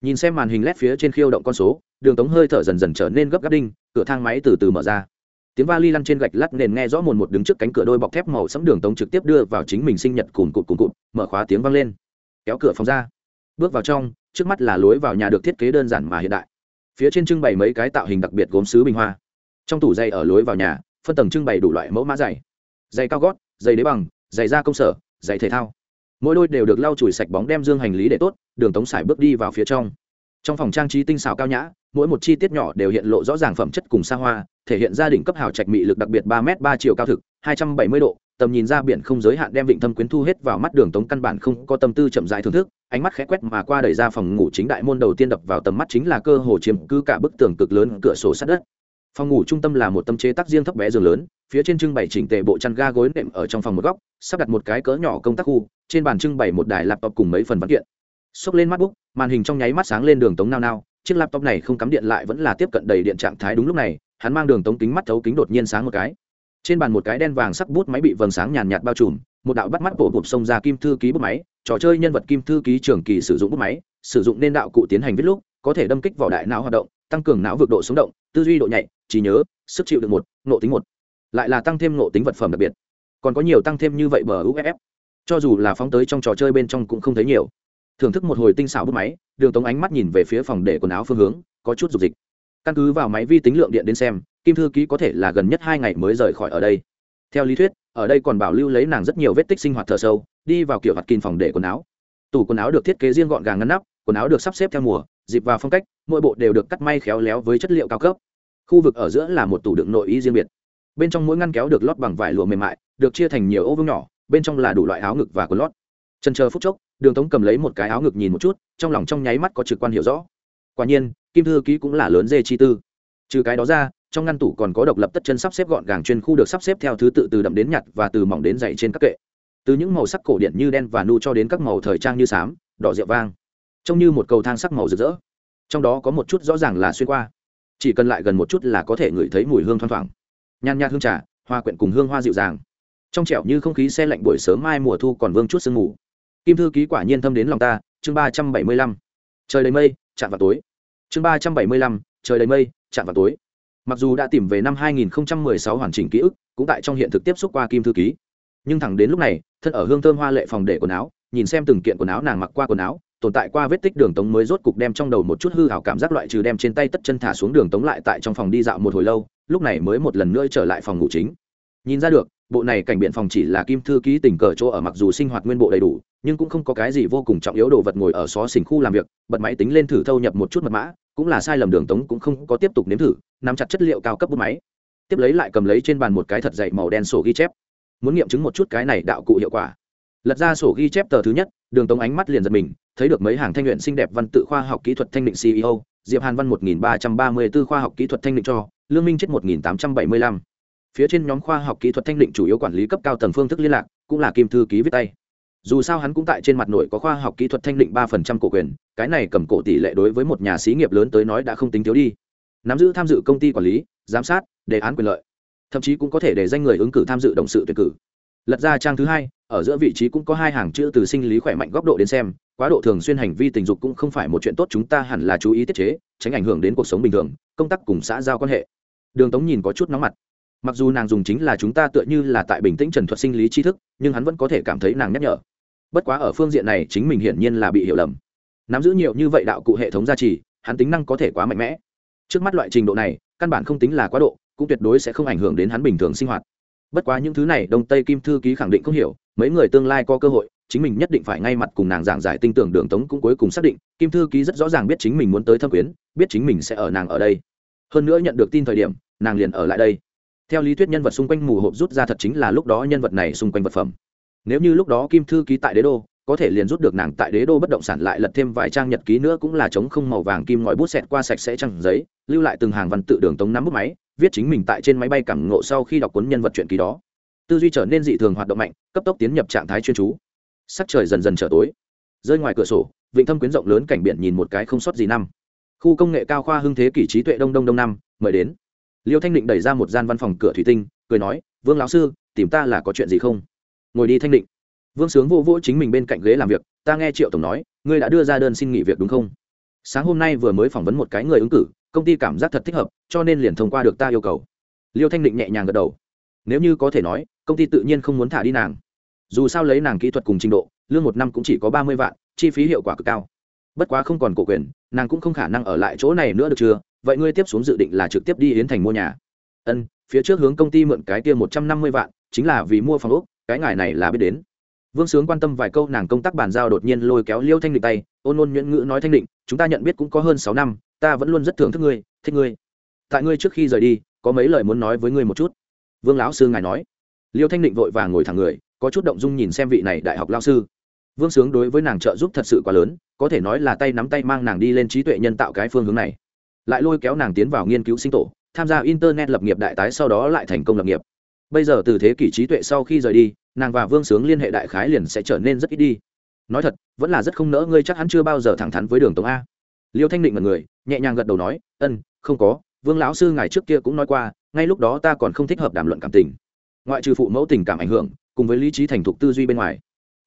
Nhìn xem màn hình led phía trên khiêu động con số, đường tống hơi thở dần dần trở nên gấp gáp đinh, cửa thang máy từ từ mở ra tiếng va li lăn trên gạch lát nền nghe rõ mồn một đứng trước cánh cửa đôi bọc thép màu sẫm đường tống trực tiếp đưa vào chính mình sinh nhật cùn cụt cùn cụt, mở khóa tiếng vang lên. Kéo cửa phòng ra. Bước vào trong, trước mắt là lối vào nhà được thiết kế đơn giản mà hiện đại. Phía trên trưng bày mấy cái tạo hình đặc biệt gốm sứ bình hoa. Trong tủ dây ở lối vào nhà, phân tầng trưng bày đủ loại mẫu mã dày. Dày cao gót, dày đế bằng, dày da công sở, dày thể thao. Mỗi đôi đều được lau chùi sạch bóng đem dương hành lý để tốt, đường tống sải bước đi vào phía trong trong phòng trang trí tinh xảo cao nhã, mỗi một chi tiết nhỏ đều hiện lộ rõ ràng phẩm chất cùng xa hoa, thể hiện gia đình cấp hào trạch mị lực đặc biệt ba m ba chiều cao thực, hai trăm bảy mươi độ, tầm nhìn ra biển không giới hạn đem vịnh thâm quyến thu hết vào mắt đường tống căn bản không có tâm tư chậm rãi thưởng thức, ánh mắt khẽ quét mà qua đẩy ra phòng ngủ chính đại môn đầu tiên đập vào tầm mắt chính là cơ hồ chiếm cứ cả bức tường cực lớn cửa sổ sát đất. Phòng ngủ trung tâm là một tâm chế tác riêng thấp bé giường lớn, phía trên trưng bày chỉnh tề bộ chăn ga gối nệm ở trong phòng một góc, sắp đặt một cái cỡ nhỏ công tác khu, trên bàn trưng bày một đài laptop cùng mấy phần văn kiện xốc lên MacBook, màn hình trong nháy mắt sáng lên đường tống nao nao chiếc laptop này không cắm điện lại vẫn là tiếp cận đầy điện trạng thái đúng lúc này hắn mang đường tống kính mắt thấu kính đột nhiên sáng một cái. Trên bàn một cái đen vàng sắc bút máy bị vầng sáng nhàn nhạt bao trùm một đạo bắt mắt bộ bụp xông ra kim thư ký bút máy trò chơi nhân vật kim thư ký trường kỳ sử dụng bút máy sử dụng nên đạo cụ tiến hành viết lúc có thể đâm kích vào đại não hoạt động tăng cường não vượt độ sống động tư duy độ nhạy trí nhớ sức chịu được một nộ tính một. Lại là tăng thêm nộ tính vật phẩm đặc biệt. Còn có nhiều tăng thêm như vậy bờ uff cho dù là phóng tới trong trò chơi bên trong cũng không thấy nhiều thưởng thức một hồi tinh xảo bút máy, đường tống ánh mắt nhìn về phía phòng để quần áo phương hướng, có chút dục dịch. Căn cứ vào máy vi tính lượng điện đến xem, kim thư ký có thể là gần nhất hai ngày mới rời khỏi ở đây. Theo lý thuyết, ở đây còn bảo lưu lấy nàng rất nhiều vết tích sinh hoạt thở sâu, đi vào kiểu hạt kín phòng để quần áo. Tủ quần áo được thiết kế riêng gọn gàng ngăn nắp, quần áo được sắp xếp theo mùa, dịp vào phong cách, mỗi bộ đều được cắt may khéo léo với chất liệu cao cấp. Khu vực ở giữa là một tủ đựng nội y riêng biệt. Bên trong mỗi ngăn kéo được lót bằng vải lụa mềm mại, được chia thành nhiều ô vương nhỏ, bên trong là đủ loại áo ngực và quần lót. Trần chờ phút chốc đường tống cầm lấy một cái áo ngực nhìn một chút, trong lòng trong nháy mắt có trực quan hiểu rõ. Quả nhiên, kim thư ký cũng là lớn dê chi tư. Trừ cái đó ra, trong ngăn tủ còn có độc lập tất chân sắp xếp gọn gàng chuyên khu được sắp xếp theo thứ tự từ đậm đến nhặt và từ mỏng đến dày trên các kệ. Từ những màu sắc cổ điển như đen và nu cho đến các màu thời trang như xám, đỏ rượu vang. Trông như một cầu thang sắc màu rực rỡ. Trong đó có một chút rõ ràng là xuyên qua. Chỉ cần lại gần một chút là có thể ngửi thấy mùi hương thoang thoảng. Nhàn nhạt hương trà, hoa quyện cùng hương hoa dịu dàng. Trong trẻo như không khí xe lạnh buổi sớm mai mùa thu còn vương chút sương mù kim thư ký quả nhiên thâm đến lòng ta, chương ba trăm bảy mươi lăm. Trời đầy mây, chạm vào tối. Chương ba trăm bảy mươi lăm, trời đầy mây, chạm vào tối. Mặc dù đã tìm về năm 2016 hoàn chỉnh ký ức, cũng tại trong hiện thực tiếp xúc qua kim thư ký. Nhưng thẳng đến lúc này, thân ở hương thơm hoa lệ phòng để quần áo, nhìn xem từng kiện quần áo nàng mặc qua quần áo, tồn tại qua vết tích đường tống mới rốt cục đem trong đầu một chút hư hảo cảm giác loại trừ đem trên tay tất chân thả xuống đường tống lại tại trong phòng đi dạo một hồi lâu, lúc này mới một lần nữa trở lại phòng ngủ chính. Nhìn ra được bộ này cảnh biện phòng chỉ là kim thư ký tình cờ chỗ ở mặc dù sinh hoạt nguyên bộ đầy đủ, nhưng cũng không có cái gì vô cùng trọng yếu đồ vật ngồi ở xó xỉnh khu làm việc, bật máy tính lên thử thâu nhập một chút mật mã, cũng là sai lầm đường tống cũng không có tiếp tục nếm thử, nắm chặt chất liệu cao cấp bút máy. Tiếp lấy lại cầm lấy trên bàn một cái thật dày màu đen sổ ghi chép. Muốn nghiệm chứng một chút cái này đạo cụ hiệu quả. Lật ra sổ ghi chép tờ thứ nhất, đường tống ánh mắt liền giật mình, thấy được mấy hàng thanh luyện xinh đẹp văn tự khoa học kỹ thuật thanh định ceo diệp hàn văn một nghìn ba trăm ba mươi 1334 khoa học kỹ thuật thanh định cho, lương minh chết một nghìn tám trăm bảy mươi lăm phía trên nhóm khoa học kỹ thuật thanh định chủ yếu quản lý cấp cao tầng phương thức liên lạc, cũng là kim thư ký viết tay. Dù sao hắn cũng tại trên mặt nội có khoa học kỹ thuật thanh định ba phần trăm cổ quyền, cái này cầm cổ tỷ lệ đối với một nhà xí nghiệp lớn tới nói đã không tính thiếu đi. Nắm giữ tham dự công ty quản lý, giám sát, đề án quyền lợi. Thậm chí cũng có thể để danh người ứng cử tham dự động sự tuyển cử. Lật ra trang thứ hai, ở giữa vị trí cũng có hai hàng chữ từ sinh lý khỏe mạnh góc độ đến xem, quá độ thường xuyên hành vi tình dục cũng không phải một chuyện tốt chúng ta hẳn là chú ý tiết chế, tránh ảnh hưởng đến cuộc sống bình thường, công tác cùng xã giao quan hệ. Đường tống nhìn có chút nóng mặt mặc dù nàng dùng chính là chúng ta tựa như là tại bình tĩnh trần thuật sinh lý tri thức, nhưng hắn vẫn có thể cảm thấy nàng nhắc nhở. Bất quá ở phương diện này, chính mình hiển nhiên là bị hiểu lầm. Nắm giữ nhiều như vậy đạo cụ hệ thống gia trì, hắn tính năng có thể quá mạnh mẽ. Trước mắt loại trình độ này, căn bản không tính là quá độ, cũng tuyệt đối sẽ không ảnh hưởng đến hắn bình thường sinh hoạt. Bất quá những thứ này, đông tây kim thư ký khẳng định không hiểu, mấy người tương lai có cơ hội, chính mình nhất định phải ngay mặt cùng nàng giảng giải tinh tưởng đường tống cũng cuối cùng xác định, kim thư ký rất rõ ràng biết chính mình muốn tới thâm quyến, biết chính mình sẽ ở nàng ở đây. Hơn nữa nhận được tin thời điểm, nàng liền ở lại đây theo lý thuyết nhân vật xung quanh mù hộp rút ra thật chính là lúc đó nhân vật này xung quanh vật phẩm. Nếu như lúc đó kim thư ký tại đế đô, có thể liền rút được nàng tại đế đô bất động sản lại lật thêm vài trang nhật ký nữa cũng là chống không màu vàng kim ngòi bút xẹt qua sạch sẽ trăng giấy, lưu lại từng hàng văn tự đường tống nắm bút máy, viết chính mình tại trên máy bay cảm ngộ sau khi đọc cuốn nhân vật truyện ký đó. Tư duy trở nên dị thường hoạt động mạnh, cấp tốc tiến nhập trạng thái chuyên chú. Sắc trời dần dần trở tối. Rơi ngoài cửa sổ, vịnh thâm quyến rộng lớn cảnh biển nhìn một cái không sót gì năm. Khu công nghệ cao khoa hưng thế kỷ trí tuệ đông đông đông năm, mời đến liêu thanh định đẩy ra một gian văn phòng cửa thủy tinh, cười nói, vương lão sư, tìm ta là có chuyện gì không? Ngồi đi thanh định. Vương sướng vô vỗ chính mình bên cạnh ghế làm việc, ta nghe triệu tổng nói, ngươi đã đưa ra đơn xin nghỉ việc đúng không? Sáng hôm nay vừa mới phỏng vấn một cái người ứng cử, công ty cảm giác thật thích hợp, cho nên liền thông qua được ta yêu cầu. Liêu thanh định nhẹ nhàng gật đầu. Nếu như có thể nói, công ty tự nhiên không muốn thả đi nàng. Dù sao lấy nàng kỹ thuật cùng trình độ, lương một năm cũng chỉ có ba mươi vạn, chi phí hiệu quả cực cao. Bất quá không còn cổ quyền, nàng cũng không khả năng ở lại chỗ này nữa được chưa? Vậy ngươi tiếp xuống dự định là trực tiếp đi yến thành mua nhà? Ân, phía trước hướng công ty mượn cái kia một trăm năm mươi vạn, chính là vì mua phòng úc cái ngài này là biết đến. Vương sướng quan tâm vài câu, nàng công tác bàn giao đột nhiên lôi kéo liêu thanh định tay, ôn ôn nhuyễn ngữ nói, thanh định, chúng ta nhận biết cũng có hơn sáu năm, ta vẫn luôn rất thưởng thức ngươi, thích ngươi. Tại ngươi trước khi rời đi, có mấy lời muốn nói với ngươi một chút? Vương lão sư ngài nói. Liêu thanh định vội vàng ngồi thẳng người, có chút động dung nhìn xem vị này đại học lao sư. Vương sướng đối với nàng trợ giúp thật sự quá lớn, có thể nói là tay nắm tay mang nàng đi lên trí tuệ nhân tạo cái phương hướng này lại lôi kéo nàng tiến vào nghiên cứu sinh tổ, tham gia internet lập nghiệp đại tái sau đó lại thành công lập nghiệp. Bây giờ từ thế kỷ trí tuệ sau khi rời đi, nàng và vương sướng liên hệ đại khái liền sẽ trở nên rất ít đi. Nói thật, vẫn là rất không nỡ ngươi chắc hắn chưa bao giờ thẳng thắn với đường tống a. Liêu thanh định mật người, nhẹ nhàng gật đầu nói, ân, không có, vương lão sư ngài trước kia cũng nói qua, ngay lúc đó ta còn không thích hợp đàm luận cảm tình. Ngoại trừ phụ mẫu tình cảm ảnh hưởng, cùng với lý trí thành thục tư duy bên ngoài,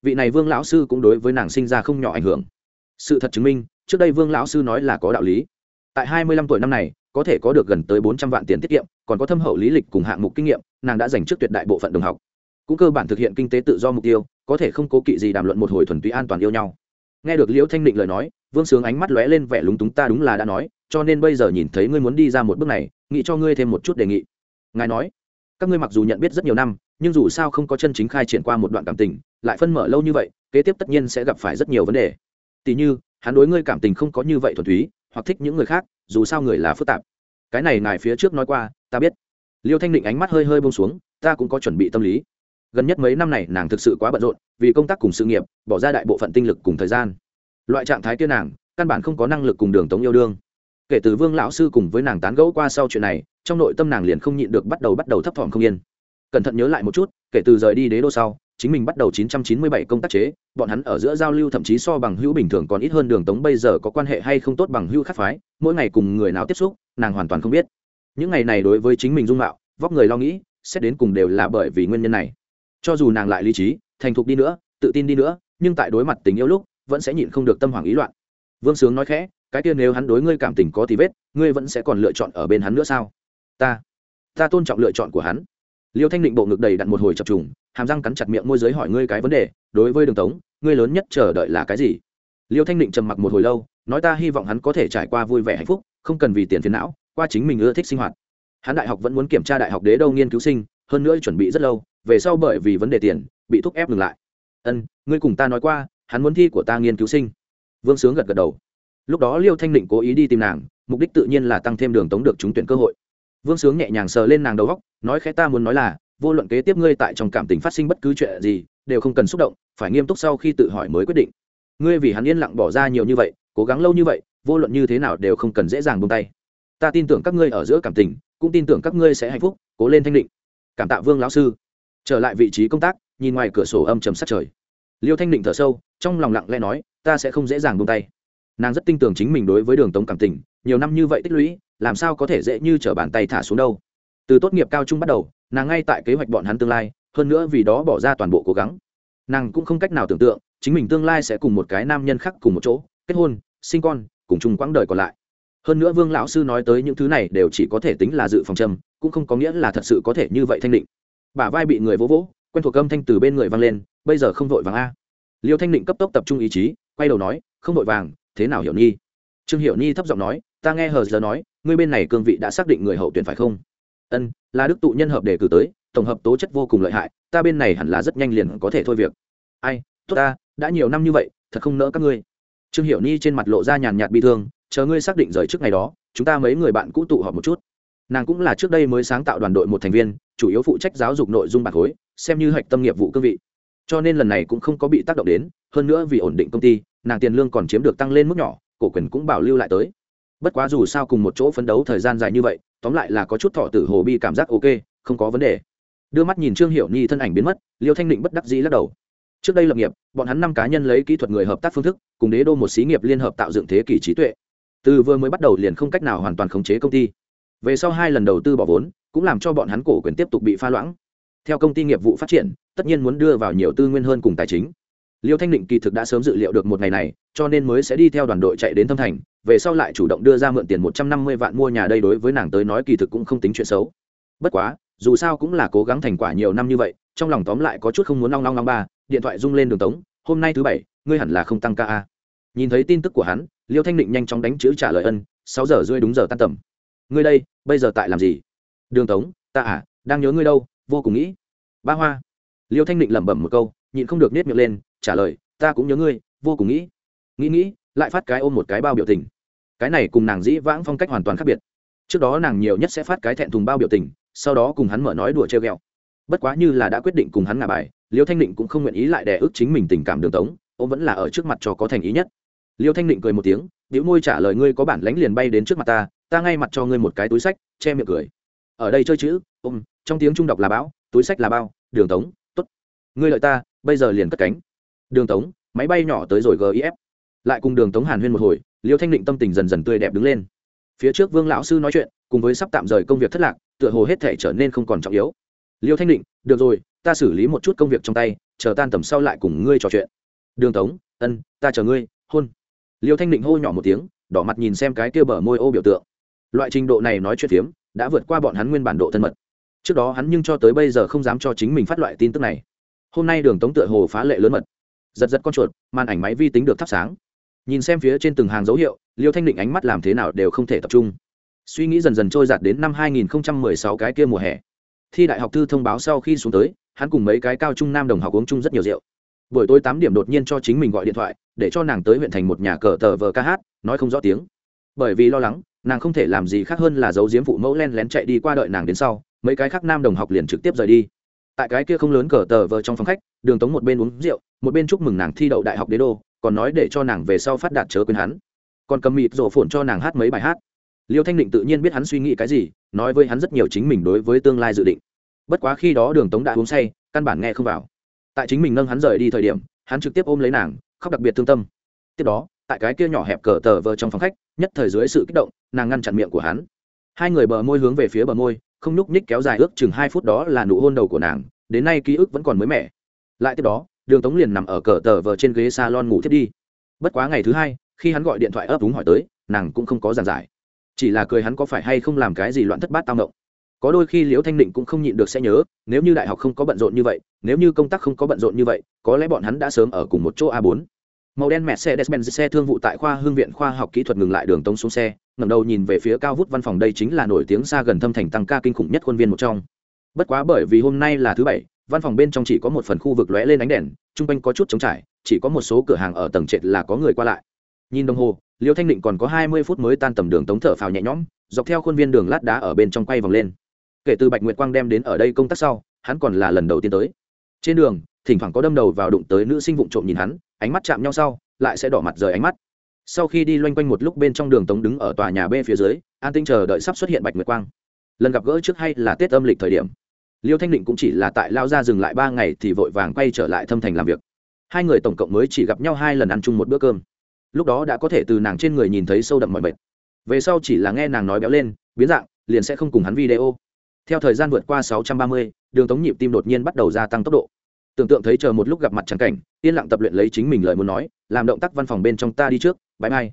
vị này vương lão sư cũng đối với nàng sinh ra không nhỏ ảnh hưởng. Sự thật chứng minh, trước đây vương lão sư nói là có đạo lý tại hai mươi lăm tuổi năm này, có thể có được gần tới bốn trăm vạn tiền tiết kiệm, còn có thâm hậu lý lịch cùng hạng mục kinh nghiệm, nàng đã dành trước tuyệt đại bộ phận đồng học. Cũng cơ bản thực hiện kinh tế tự do mục tiêu, có thể không cố kỵ gì đàm luận một hồi thuần túy an toàn yêu nhau. Nghe được liễu thanh định lời nói, vương sướng ánh mắt lóe lên vẻ lúng túng, ta đúng là đã nói, cho nên bây giờ nhìn thấy ngươi muốn đi ra một bước này, nghĩ cho ngươi thêm một chút đề nghị. Ngài nói, các ngươi mặc dù nhận biết rất nhiều năm, nhưng dù sao không có chân chính khai triển qua một đoạn cảm tình, lại phân mở lâu như vậy, kế tiếp tất nhiên sẽ gặp phải rất nhiều vấn đề. Tỉ như, hắn đối ngươi cảm tình không có như vậy thuần túy hoặc thích những người khác, dù sao người là phức tạp. Cái này ngài phía trước nói qua, ta biết. Liêu thanh định ánh mắt hơi hơi bông xuống, ta cũng có chuẩn bị tâm lý. Gần nhất mấy năm này nàng thực sự quá bận rộn, vì công tác cùng sự nghiệp, bỏ ra đại bộ phận tinh lực cùng thời gian. Loại trạng thái kia nàng, căn bản không có năng lực cùng đường tống yêu đương. Kể từ vương lão sư cùng với nàng tán gẫu qua sau chuyện này, trong nội tâm nàng liền không nhịn được bắt đầu bắt đầu thấp thỏm không yên. Cẩn thận nhớ lại một chút, kể từ rời đi đế đô sau chính mình bắt đầu 997 công tác chế, bọn hắn ở giữa giao lưu thậm chí so bằng hữu bình thường còn ít hơn đường tống bây giờ có quan hệ hay không tốt bằng hữu khác phái, mỗi ngày cùng người nào tiếp xúc, nàng hoàn toàn không biết. Những ngày này đối với chính mình dung mạo, vóc người lo nghĩ, xét đến cùng đều là bởi vì nguyên nhân này. Cho dù nàng lại lý trí, thành thục đi nữa, tự tin đi nữa, nhưng tại đối mặt tình yêu lúc, vẫn sẽ nhịn không được tâm hoảng ý loạn. Vương Sướng nói khẽ, cái kia nếu hắn đối ngươi cảm tình có tí vết, ngươi vẫn sẽ còn lựa chọn ở bên hắn nữa sao? Ta, ta tôn trọng lựa chọn của hắn liêu thanh định bộ ngực đầy đặn một hồi chập trùng hàm răng cắn chặt miệng môi giới hỏi ngươi cái vấn đề, đối với đường tống, ngươi lớn nhất chờ đợi là cái gì? Liêu thanh định trầm mặc một hồi lâu, nói ta hy vọng hắn có thể trải qua vui vẻ hạnh phúc, không cần vì tiền phiền não, qua chính mình ưa thích sinh hoạt. Hắn đại học vẫn muốn kiểm tra đại học đế đâu nghiên cứu sinh, hơn nữa chuẩn bị rất lâu, về sau bởi vì vấn đề tiền, bị thúc ép ngừng lại. Ân, ngươi cùng ta nói qua, hắn muốn thi của ta nghiên cứu sinh. Vương sướng gật gật đầu. Lúc đó liêu thanh định cố ý đi tìm nàng, mục đích tự nhiên là tăng thêm đường tống được trúng tuyển cơ hội. Vương sướng nhẹ nhàng sờ lên nàng đầu góc, nói khẽ ta muốn nói là vô luận kế tiếp ngươi tại trong cảm tình phát sinh bất cứ chuyện gì, đều không cần xúc động, phải nghiêm túc sau khi tự hỏi mới quyết định. Ngươi vì hắn yên lặng bỏ ra nhiều như vậy, cố gắng lâu như vậy, vô luận như thế nào đều không cần dễ dàng buông tay. Ta tin tưởng các ngươi ở giữa cảm tình, cũng tin tưởng các ngươi sẽ hạnh phúc, cố lên thanh định. Cảm tạ vương lão sư. Trở lại vị trí công tác, nhìn ngoài cửa sổ âm trầm sát trời. Liêu thanh định thở sâu, trong lòng lặng lẽ nói, ta sẽ không dễ dàng buông tay. Nàng rất tin tưởng chính mình đối với đường tống cảm tình, nhiều năm như vậy tích lũy, làm sao có thể dễ như t bàn tay thả xuống đâu. Từ tốt nghiệp cao trung bắt đầu nàng ngay tại kế hoạch bọn hắn tương lai, hơn nữa vì đó bỏ ra toàn bộ cố gắng. Nàng cũng không cách nào tưởng tượng, chính mình tương lai sẽ cùng một cái nam nhân khác cùng một chỗ, kết hôn, sinh con, cùng chung quãng đời còn lại. Hơn nữa vương lão sư nói tới những thứ này đều chỉ có thể tính là dự phòng châm cũng không có nghĩa là thật sự có thể như vậy thanh định. Bả vai bị người vỗ vỗ, quen thuộc âm thanh từ bên người vang lên, bây giờ không vội vàng a. Liêu thanh định cấp tốc tập trung ý chí, quay đầu nói, không vội vàng, thế nào hiểu nhi? Trương hiểu nhi thấp giọng nói, ta nghe hờ giờ nói, ngươi bên này cương vị đã xác định người hậu tuyển phải không? Ân, là đức tụ nhân hợp đề cử tới, tổng hợp tố chất vô cùng lợi hại, ta bên này hẳn là rất nhanh liền có thể thôi việc. Ai, tốt ta, đã nhiều năm như vậy, thật không nỡ các ngươi. Trương hiểu ni trên mặt lộ ra nhàn nhạt bi thương, chờ ngươi xác định rời trước ngày đó, chúng ta mấy người bạn cũ tụ họp một chút. Nàng cũng là trước đây mới sáng tạo đoàn đội một thành viên, chủ yếu phụ trách giáo dục nội dung bạc khối, xem như hạch tâm nghiệp vụ cương vị. Cho nên lần này cũng không có bị tác động đến, hơn nữa vì ổn định công ty, nàng tiền lương còn chiếm được tăng lên mức nhỏ, cổ quyền cũng bảo lưu lại tới. Bất quá dù sao cùng một chỗ phấn đấu thời gian dài như vậy tóm lại là có chút thọ tử hồ bi cảm giác ok, không có vấn đề. Đưa mắt nhìn trương hiểu nhi thân ảnh biến mất, liêu thanh định bất đắc dĩ lắc đầu. Trước đây lập nghiệp, bọn hắn năm cá nhân lấy kỹ thuật người hợp tác phương thức, cùng đế đô một xí nghiệp liên hợp tạo dựng thế kỷ trí tuệ. Từ vừa mới bắt đầu liền không cách nào hoàn toàn khống chế công ty. Về sau hai lần đầu tư bỏ vốn, cũng làm cho bọn hắn cổ quyền tiếp tục bị pha loãng. Theo công ty nghiệp vụ phát triển, tất nhiên muốn đưa vào nhiều tư nguyên hơn cùng tài chính liêu thanh định kỳ thực đã sớm dự liệu được một ngày này, cho nên mới sẽ đi theo đoàn đội chạy đến thâm thành, về sau lại chủ động đưa ra mượn tiền một trăm năm mươi vạn mua nhà đây đối với nàng tới nói kỳ thực cũng không tính chuyện xấu. Bất quá, dù sao cũng là cố gắng thành quả nhiều năm như vậy, trong lòng tóm lại có chút không muốn long long long ba, điện thoại rung lên đường tống, hôm nay thứ bảy, ngươi hẳn là không tăng ca a. Nhìn thấy tin tức của hắn, liêu thanh định nhanh chóng đánh chữ trả lời ân, sáu giờ rưỡi đúng giờ tan tầm. Ngươi đây, bây giờ tại làm gì? Đường tống, ta à đang nhớ ngươi đâu, vô cùng nghĩ. Ba hoa. Liêu thanh định lẩm bẩm một câu, nhịn không được nết miệng lên trả lời, ta cũng nhớ ngươi, vô cùng nghĩ. Nghĩ nghĩ, lại phát cái ôm một cái bao biểu tình. Cái này cùng nàng dĩ vãng phong cách hoàn toàn khác biệt. Trước đó nàng nhiều nhất sẽ phát cái thẹn thùng bao biểu tình, sau đó cùng hắn mở nói đùa treo g ẹ o bất quá như là đã quyết định cùng hắn ngả bài, liêu thanh định cũng không nguyện ý lại đè ức chính mình tình cảm đường tống, ông vẫn là ở trước mặt cho có thành ý nhất. Liêu thanh định cười một tiếng biểu môi trả lời ngươi có bản lánh liền bay đến trước mặt ta ta ngay mặt cho ngươi một cái túi sách, che miệng cười. Ở đây chơi chữ ôm trong tiếng trung đọc là bão, túi sách là bao, đường tống t ố t ngươi lợi ta, bây giờ liền cất cánh đường tống, máy bay nhỏ tới rồi gif lại cùng đường tống hàn huyên một hồi, liêu thanh định tâm tình dần dần tươi đẹp đứng lên. Phía trước vương lão sư nói chuyện, cùng với sắp tạm rời công việc thất lạc, tựa hồ hết thể trở nên không còn trọng yếu. Liêu thanh định, được rồi, ta xử lý một chút công việc trong tay, chờ tan tầm sau lại cùng ngươi trò chuyện. Đường tống, ân, ta chờ ngươi, hôn. Liêu thanh định hô nhỏ một tiếng, đỏ mặt nhìn xem cái kia bờ môi ô biểu tượng. Loại trình độ này nói chuyện phiếm, đã vượt qua bọn hắn nguyên bản độ thân mật. Trước đó hắn nhưng cho tới bây giờ không dám cho chính mình phát loại tin tức này. Hôm nay đường tống tựa hồ phá lệ lớn mật giật giật con chuột, màn ảnh máy vi tính được thắp sáng. Nhìn xem phía trên từng hàng dấu hiệu, liêu thanh định ánh mắt làm thế nào đều không thể tập trung. Suy nghĩ dần dần trôi giạt đến năm 2016 cái kia mùa hè. Thi đại học thư thông báo sau khi xuống tới, hắn cùng mấy cái cao trung nam đồng học uống chung rất nhiều rượu. Buổi tối tám điểm đột nhiên cho chính mình gọi điện thoại, để cho nàng tới huyện thành một nhà cờ tờ vờ ca hát, nói không rõ tiếng. Bởi vì lo lắng, nàng không thể làm gì khác hơn là giấu giếm phụ mẫu len lén chạy đi qua đợi nàng đến sau, mấy cái khác nam đồng học liền trực tiếp rời đi tại cái kia không lớn cờ tờ vờ trong phòng khách, đường tống một bên uống rượu, một bên chúc mừng nàng thi đậu đại học đế đô, còn nói để cho nàng về sau phát đạt chớ quên hắn. Còn cầm mịt rổ phồn cho nàng hát mấy bài hát. Liêu thanh định tự nhiên biết hắn suy nghĩ cái gì, nói với hắn rất nhiều chính mình đối với tương lai dự định. Bất quá khi đó đường tống đã uống say, căn bản nghe không vào. Tại chính mình nâng hắn rời đi thời điểm, hắn trực tiếp ôm lấy nàng, khóc đặc biệt thương tâm. Tiếp đó, tại cái kia nhỏ hẹp cờ tờ vờ trong phòng khách, nhất thời dưới sự kích động, nàng ngăn chặn miệng của hắn. Hai người bờ môi hướng về phía bờ môi không nhúc nhích kéo dài ước chừng hai phút đó là nụ hôn đầu của nàng, đến nay ký ức vẫn còn mới mẻ. Lại tiếp đó, đường tống liền nằm ở cờ tờ vờ trên ghế s a lon ngủ thiết đi. Bất quá ngày thứ hai, khi hắn gọi điện thoại ấp úng hỏi tới, nàng cũng không có giàn giải. Chỉ là cười hắn có phải hay không làm cái gì loạn thất bát tao ngộng. Có đôi khi liễu thanh định cũng không nhịn được sẽ nhớ, nếu như đại học không có bận rộn như vậy, nếu như công tác không có bận rộn như vậy, có lẽ bọn hắn đã sớm ở cùng một chỗ a bốn màu đen mẹ xe despen xe thương vụ tại khoa hương viện khoa học kỹ thuật ngừng lại đường tống xuống xe, ngẩng đầu nhìn về phía cao vút văn phòng đây chính là nổi tiếng xa gần thâm thành tăng ca kinh khủng nhất khuôn viên một trong. Bất quá bởi vì hôm nay là thứ bảy, văn phòng bên trong chỉ có một phần khu vực lóe lên ánh đèn, chung quanh có chút trống trải, chỉ có một số cửa hàng ở tầng trệt là có người qua lại. Nhìn đồng hồ, liêu thanh định còn có hai mươi phút mới tan tầm đường tống thở phào nhẹ nhõm, dọc theo khuôn viên đường lát đá ở bên trong quay vòng lên. Kể từ bạch nguyệt quang đem đến ở đây công tác sau, hắn còn là lần đầu tiên tới. Trên đường, thỉnh thoảng có đâm đầu vào đụng tới nữ sinh vụng trộm nhìn hắn ánh mắt chạm nhau sau lại sẽ đỏ mặt rời ánh mắt. Sau khi đi loanh quanh một lúc bên trong đường tống đứng ở tòa nhà b phía dưới an tinh chờ đợi sắp xuất hiện bạch nguyệt quang. Lần gặp gỡ trước hay là tết âm lịch thời điểm. Liêu thanh định cũng chỉ là tại lao ra dừng lại ba ngày thì vội vàng quay trở lại thâm thành làm việc. Hai người tổng cộng mới chỉ gặp nhau hai lần ăn chung một bữa cơm. Lúc đó đã có thể từ nàng trên người nhìn thấy sâu đậm mọi mệt. Về sau chỉ là nghe nàng nói béo lên biến dạng liền sẽ không cùng hắn video. Theo thời gian vượt qua 630, đường tống nhịp tim đột nhiên bắt đầu gia tăng tốc độ tưởng tượng thấy chờ một lúc gặp mặt trắng cảnh, yên lặng tập luyện lấy chính mình lời muốn nói, làm động tác văn phòng bên trong ta đi trước, bãi mai.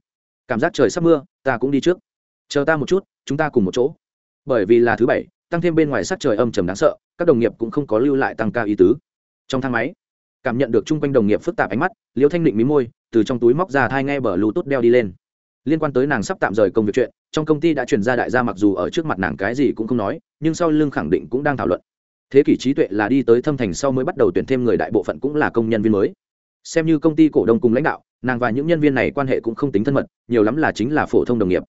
Cảm giác trời sắp mưa, ta cũng đi trước. Chờ ta một chút, chúng ta cùng một chỗ. Bởi vì là thứ bảy, tăng thêm bên ngoài sắc trời âm trầm đáng sợ, các đồng nghiệp cũng không có lưu lại tăng ca ý tứ. Trong thang máy, cảm nhận được chung quanh đồng nghiệp phức tạp ánh mắt, Liễu thanh định mí môi, từ trong túi móc ra thai nghe bờ lù tốt đeo đi lên. Liên quan tới nàng sắp tạm rời công việc chuyện, trong công ty đã chuyển ra đại gia mặc dù ở trước mặt nàng cái gì cũng không nói, nhưng sau lưng khẳng định cũng đang thảo luận thế kỷ trí tuệ là đi tới thâm thành sau mới bắt đầu tuyển thêm người đại bộ phận cũng là công nhân viên mới. Xem như công ty cổ đông cùng lãnh đạo, nàng và những nhân viên này quan hệ cũng không tính thân mật, nhiều lắm là chính là phổ thông đồng nghiệp.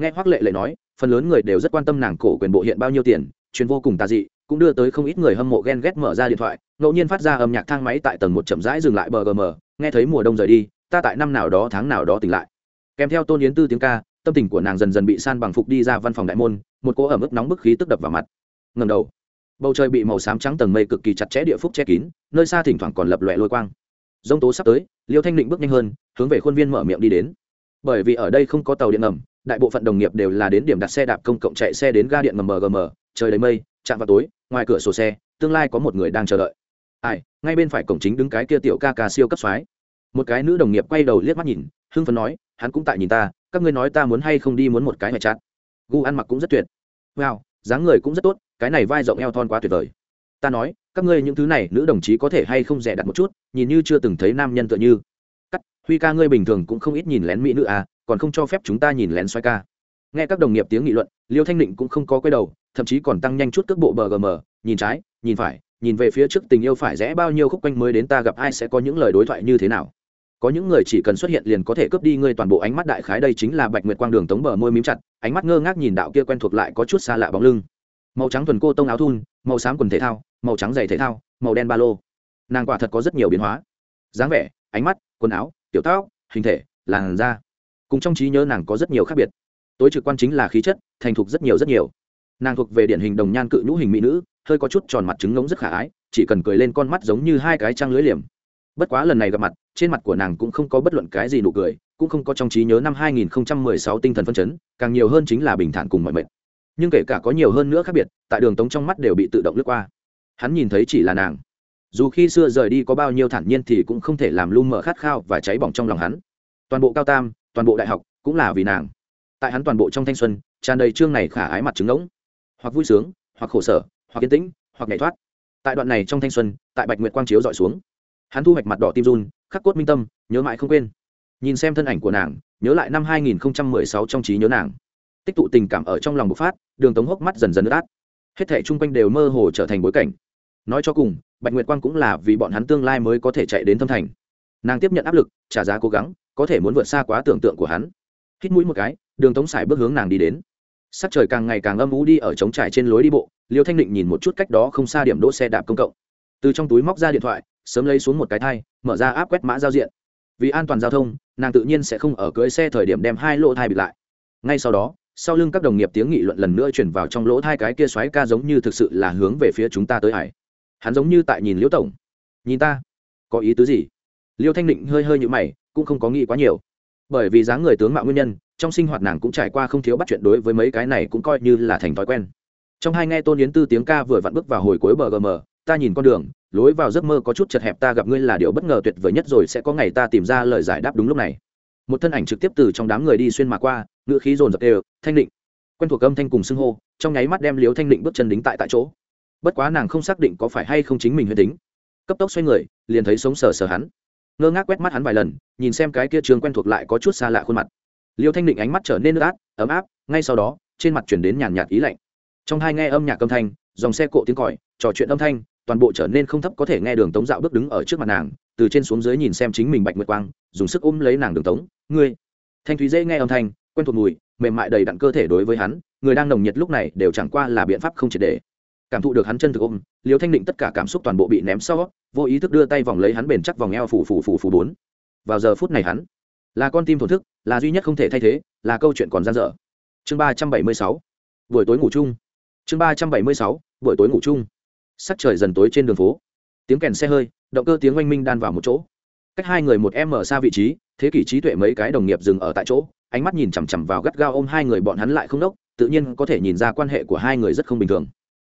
Nghe hoác lệ lệ nói, phần lớn người đều rất quan tâm nàng cổ quyền bộ hiện bao nhiêu tiền chuyến vô cùng tà dị, cũng đưa tới không ít người hâm mộ ghen ghét mở ra điện thoại, ngẫu nhiên phát ra âm nhạc thang máy tại tầng một chậm rãi dừng lại bờ gm nghe thấy mùa đông rời đi, ta tại năm nào đó tháng nào đó tỉnh lại. Kèm theo tôn yến tư tiếng ca, tâm tình của nàng dần dần bị san bằng phục đi ra văn phòng đại môn, một cỗ ẩm ướt nóng bức khí tức đập vào mặt. Ngầm đầu bầu trời bị màu xám trắng tầng mây cực kỳ chặt chẽ địa phúc che kín, nơi xa thỉnh thoảng còn lập lòe lôi quang. Dông tố sắp tới, liêu thanh định bước nhanh hơn, hướng về khuôn viên mở miệng đi đến. Bởi vì ở đây không có tàu điện ngầm, đại bộ phận đồng nghiệp đều là đến điểm đặt xe đạp công cộng chạy xe đến ga điện ngầm mgm trời đầy mây, chạm vào tối, ngoài cửa sổ xe, tương lai có một người đang chờ đợi. Ai, ngay bên phải cổng chính đứng cái kia tiểu ca ca siêu cấp soái. Một cái nữ đồng nghiệp quay đầu liếc mắt nhìn, hưng phấn nói, hắn cũng tại nhìn ta, các ngươi nói ta muốn hay không đi muốn một cái mẹ chát. Gu ăn mặc cũng rất tuyệt. Wow, dáng người cũng rất tốt cái này vai rộng eo thon quá tuyệt vời. Ta nói, các ngươi những thứ này, nữ đồng chí có thể hay không rẻ đặt một chút, nhìn như chưa từng thấy nam nhân tựa như. Cắt, huy ca ngươi bình thường cũng không ít nhìn lén mỹ nữ à còn không cho phép chúng ta nhìn lén xoay ca. Nghe các đồng nghiệp tiếng nghị luận, liêu thanh định cũng không có quay đầu, thậm chí còn tăng nhanh chút cước bộ bờ gm nhìn trái, nhìn phải, nhìn về phía trước tình yêu phải rẽ bao nhiêu khúc quanh mới đến ta gặp ai sẽ có những lời đối thoại như thế nào. Có những người chỉ cần xuất hiện liền có thể cướp đi ngươi toàn bộ ánh mắt đại khái đây chính là bạch nguyệt quang đường tống bờ môi mím chặt, ánh mắt ngơ ngác nhìn đạo kia quen thuộc lại có chút xa lạ bóng lưng màu trắng thuần cô tông áo thun, màu xám quần thể thao, màu trắng giày thể thao, màu đen ba lô. Nàng quả thật có rất nhiều biến hóa. Dáng vẻ, ánh mắt, quần áo, tiểu tóc, hình thể, làn da. Cùng trong trí nhớ nàng có rất nhiều khác biệt. Tối trực quan chính là khí chất, thành thục rất nhiều rất nhiều. Nàng thuộc về điển hình đồng nhan cự nhũ hình mỹ nữ, hơi có chút tròn mặt trứng ngống rất khả ái, chỉ cần cười lên con mắt giống như hai cái trăng lưới liềm. Bất quá lần này gặp mặt, trên mặt của nàng cũng không có bất luận cái gì nụ cười, cũng không có trong trí nhớ năm 2016 tinh thần phân chấn, càng nhiều hơn chính là bình thản cùng mọi mệt nhưng kể cả có nhiều hơn nữa khác biệt, tại đường tống trong mắt đều bị tự động lướt qua. Hắn nhìn thấy chỉ là nàng. Dù khi xưa rời đi có bao nhiêu thản nhiên thì cũng không thể làm lu mở khát khao và cháy bỏng trong lòng hắn. Toàn bộ cao tam, toàn bộ đại học cũng là vì nàng. Tại hắn toàn bộ trong thanh xuân, tràn đầy chương này khả ái mặt trứng ngỗng. Hoặc vui sướng, hoặc khổ sở, hoặc yên tĩnh, hoặc nhảy thoát. Tại đoạn này trong thanh xuân, tại bạch nguyệt quang chiếu dọi xuống, hắn thu hoạch mặt đỏ tim run, khắc cốt minh tâm, nhớ mãi không quên. Nhìn xem thân ảnh của nàng, nhớ lại năm 2016 trong trí nhớ nàng tích tụ tình cảm ở trong lòng bộc phát, đường tống hốc mắt dần dần ướt át. Hết thảy chung quanh đều mơ hồ trở thành bối cảnh. Nói cho cùng, bạch nguyệt quang cũng là vì bọn hắn tương lai mới có thể chạy đến thâm thành. Nàng tiếp nhận áp lực, trả giá cố gắng, có thể muốn vượt xa quá tưởng tượng của hắn. Hít mũi một cái, đường tống xài bước hướng nàng đi đến. Sắc trời càng ngày càng âm ú đi ở trống trải trên lối đi bộ, liêu thanh định nhìn một chút cách đó không xa điểm đỗ xe đạp công cộng. Từ trong túi móc ra điện thoại, sớm lấy xuống một cái thai, mở ra áp quét mã giao diện. Vì an toàn giao thông, nàng tự nhiên sẽ không ở cưới xe thời điểm đem hai lỗ thai bịt lại. Ngay sau đó sau lưng các đồng nghiệp tiếng nghị luận lần nữa chuyển vào trong lỗ hai cái kia xoáy ca giống như thực sự là hướng về phía chúng ta tới hải. Hắn giống như tại nhìn liễu tổng. Nhìn ta? Có ý tứ gì? Liêu thanh định hơi hơi như mày, cũng không có nghĩ quá nhiều. Bởi vì dáng người tướng mạo nguyên nhân, trong sinh hoạt nàng cũng trải qua không thiếu bắt chuyện đối với mấy cái này cũng coi như là thành thói quen. Trong hai nghe tôn yến tư tiếng ca vừa vặn bước vào hồi cuối bờ gm, ta nhìn con đường, lối vào giấc mơ có chút chật hẹp ta gặp ngươi là điều bất ngờ tuyệt vời nhất rồi sẽ có ngày ta tìm ra lời giải đáp đúng lúc này. Một thân ảnh trực tiếp từ trong đám người đi xuyên mà qua ngữ khí dồn dập đều thanh định. Quen thuộc âm thanh cùng xưng hô, trong nháy mắt đem liếu thanh định bước chân đính tại tại chỗ. Bất quá nàng không xác định có phải hay không chính mình huyền tính. Cấp tốc xoay người, liền thấy sống sờ sờ hắn. Ngơ ngác quét mắt hắn vài lần, nhìn xem cái kia trường quen thuộc lại có chút xa lạ khuôn mặt. Liêu thanh định ánh mắt trở nên nước át, ấm áp, ngay sau đó, trên mặt chuyển đến nhàn nhạt ý lạnh. Trong hai nghe âm nhạc âm thanh, dòng xe cộ tiếng còi, trò chuyện âm thanh, toàn bộ trở nên không thấp có thể nghe đường tống dạo bước đứng ở trước mặt nàng, từ trên xuống dưới nhìn xem chính mình bạch nguyệt quang, dùng sức ôm lấy nàng đường tống. Ngươi. Thanh thúy dễ nghe âm thanh quen thuộc mùi, mềm mại đầy đặn cơ thể đối với hắn, người đang nồng nhiệt lúc này đều chẳng qua là biện pháp không triệt để. Cảm thụ được hắn chân thực ôm liều thanh định tất cả cảm xúc toàn bộ bị ném sau, vô ý thức đưa tay vòng lấy hắn bền chắc vòng eo phủ phủ phủ phủ bốn. Vào giờ phút này hắn là con tim thổn thức, là duy nhất không thể thay thế, là câu chuyện còn gian dở. Chương ba trăm bảy mươi sáu. Buổi tối ngủ chung. Chương ba trăm bảy mươi sáu. Buổi tối ngủ chung. Sắc trời dần tối trên đường phố. Tiếng kèn xe hơi, động cơ tiếng oanh minh đan vào một chỗ. Cách hai người một em ở xa vị trí, thế kỷ trí tuệ mấy cái đồng nghiệp dừng ở tại chỗ ánh mắt nhìn chằm chằm vào gắt gao ôm hai người bọn hắn lại không đốc, tự nhiên có thể nhìn ra quan hệ của hai người rất không bình thường.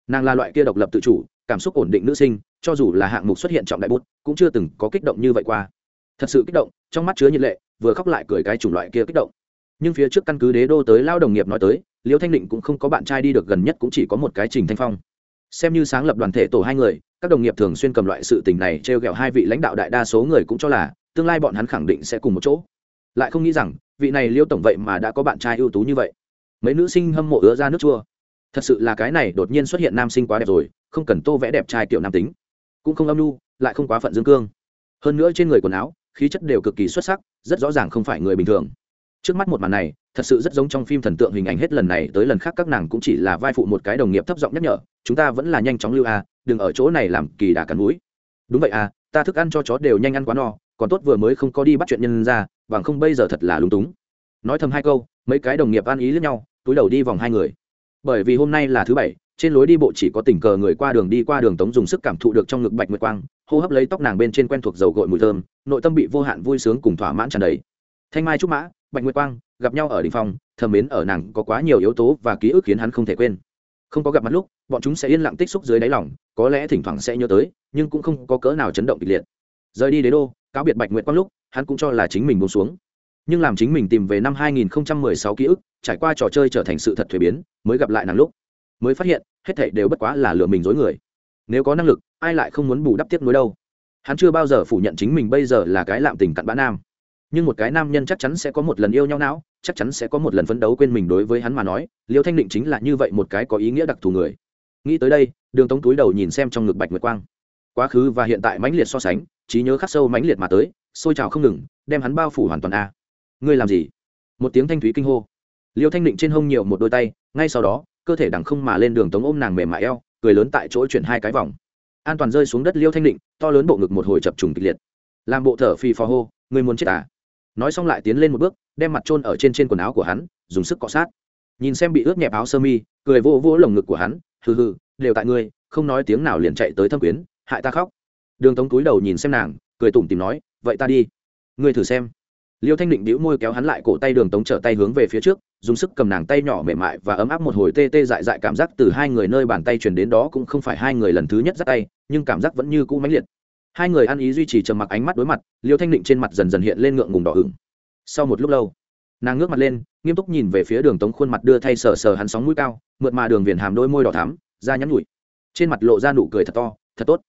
Nàng là loại kia độc lập tự chủ, cảm xúc ổn định nữ sinh, cho dù là hạng mục xuất hiện trọng đại bút, cũng chưa từng có kích động như vậy qua. Thật sự kích động, trong mắt chứa nhiệt lệ, vừa khóc lại cười cái chủng loại kia kích động. Nhưng phía trước căn cứ đế đô tới lao đồng nghiệp nói tới liêu thanh định cũng không có bạn trai đi được gần nhất cũng chỉ có một cái trình thanh phong. Xem như sáng lập đoàn thể tổ hai người, các đồng nghiệp thường xuyên cầm loại sự tình này t r e o g ẹ o hai vị lãnh đạo đại đa số người cũng cho là, tương lai bọn hắn khẳng định sẽ cùng một chỗ. Lại không nghĩ rằng vị này liêu tổng vậy mà đã có bạn trai ưu tú như vậy. Mấy nữ sinh hâm mộ ứa ra nước chua. Thật sự là cái này đột nhiên xuất hiện nam sinh quá đẹp rồi, không cần tô vẽ đẹp trai kiểu nam tính. Cũng không âm mưu lại không quá phận dương cương. Hơn nữa trên người quần áo, khí chất đều cực kỳ xuất sắc, rất rõ ràng không phải người bình thường. Trước mắt một màn này, thật sự rất giống trong phim thần tượng hình ảnh hết lần này tới lần khác các nàng cũng chỉ là vai phụ một cái đồng nghiệp thấp giọng nhắc nhở, chúng ta vẫn là nhanh chóng lưu a đừng ở chỗ này làm kỳ đà cắn mũi. Đúng vậy à ta thức ăn cho chó đều nhanh ăn quá no, còn tốt vừa mới không có đi bắt chuyện nhân ra bằng không bây giờ thật là lúng túng. Nói thầm hai câu, mấy cái đồng nghiệp ăn ý lẫn nhau, túi đầu đi vòng hai người. Bởi vì hôm nay là thứ bảy, trên lối đi bộ chỉ có tình cờ người qua đường đi qua đường tống dùng sức cảm thụ được trong ngực bạch nguyệt quang, hô hấp lấy tóc nàng bên trên quen thuộc dầu gội mùi thơm, nội tâm bị vô hạn vui sướng cùng thỏa mãn tràn đầy. Thanh mai trúc mã, bạch nguyệt quang, gặp nhau ở đ ỉ n h phòng, thầm mến ở nàng có quá nhiều yếu tố và ký ức khiến hắn không thể quên. Không có gặp mặt lúc, bọn chúng sẽ yên lặng tích xúc dưới đáy lòng, có lẽ thỉnh thoảng sẽ nhớ tới, nhưng cũng không có cỡ nào chấn động kịch liệt. Rời đi đế đô, cáo biệt bạch nguyệt quang lúc hắn cũng cho là chính mình buông xuống. Nhưng làm chính mình tìm về năm 2016 ký ức, trải qua trò chơi trở thành sự thật thuế biến, mới gặp lại nàng lúc. Mới phát hiện, hết thảy đều bất quá là lừa mình dối người. Nếu có năng lực, ai lại không muốn bù đắp tiếp nối đâu? Hắn chưa bao giờ phủ nhận chính mình bây giờ là cái lạm tình cặn bã nam. Nhưng một cái nam nhân chắc chắn sẽ có một lần yêu nhau não, chắc chắn sẽ có một lần phấn đấu quên mình đối với hắn mà nói, liêu thanh định chính là như vậy một cái có ý nghĩa đặc thù người. Nghĩ tới đây, đường tống túi đầu nhìn xem trong ngực bạch nguyệt quang. Quá khứ và hiện tại mãnh liệt so sánh, trí nhớ khắc sâu mãnh liệt mà tới xôi trào không ngừng, đem hắn bao phủ hoàn toàn a. Ngươi làm gì? Một tiếng thanh thúy kinh hô. Liêu thanh định trên hông nhiều một đôi tay, ngay sau đó, cơ thể đằng không mà lên đường tống ôm nàng mềm mại eo, cười lớn tại chỗ chuyển hai cái vòng. An toàn rơi xuống đất liêu thanh định, to lớn bộ ngực một hồi chập trùng kịch liệt. Làm bộ thở phì phò hô người muốn chết à? Nói xong lại tiến lên một bước, đem mặt trôn ở trên trên quần áo của hắn, dùng sức cọ sát. Nhìn xem bị ướt nhẹp áo sơ mi, cười vô vô lồng ngực của hắn, hừ hừ, đều tại ngươi, không nói tiếng nào liền chạy tới thâm quyến, hại ta khóc. Đường tống túi đầu nhìn xem nàng, cười tủm tìm nói vậy ta đi. Ngươi thử xem. Liêu thanh định đĩu môi kéo hắn lại cổ tay đường tống trở tay hướng về phía trước, dùng sức cầm nàng tay nhỏ mềm mại và ấm áp một hồi tê tê dại dại cảm giác từ hai người nơi bàn tay truyền đến đó cũng không phải hai người lần thứ nhất dắt tay, nhưng cảm giác vẫn như cũ mãnh liệt. Hai người ăn ý duy trì trầm mặc ánh mắt đối mặt, liêu thanh định trên mặt dần dần hiện lên ngượng ngùng đỏ ửng. Sau một lúc lâu, nàng ngước mặt lên, nghiêm túc nhìn về phía đường tống khuôn mặt đưa thay sờ sờ hắn sóng mũi cao, mượt mà đường viền hàm đôi môi đỏ thắm, da nhắn nhủi. Trên mặt lộ ra nụ cười thật to, thật tốt.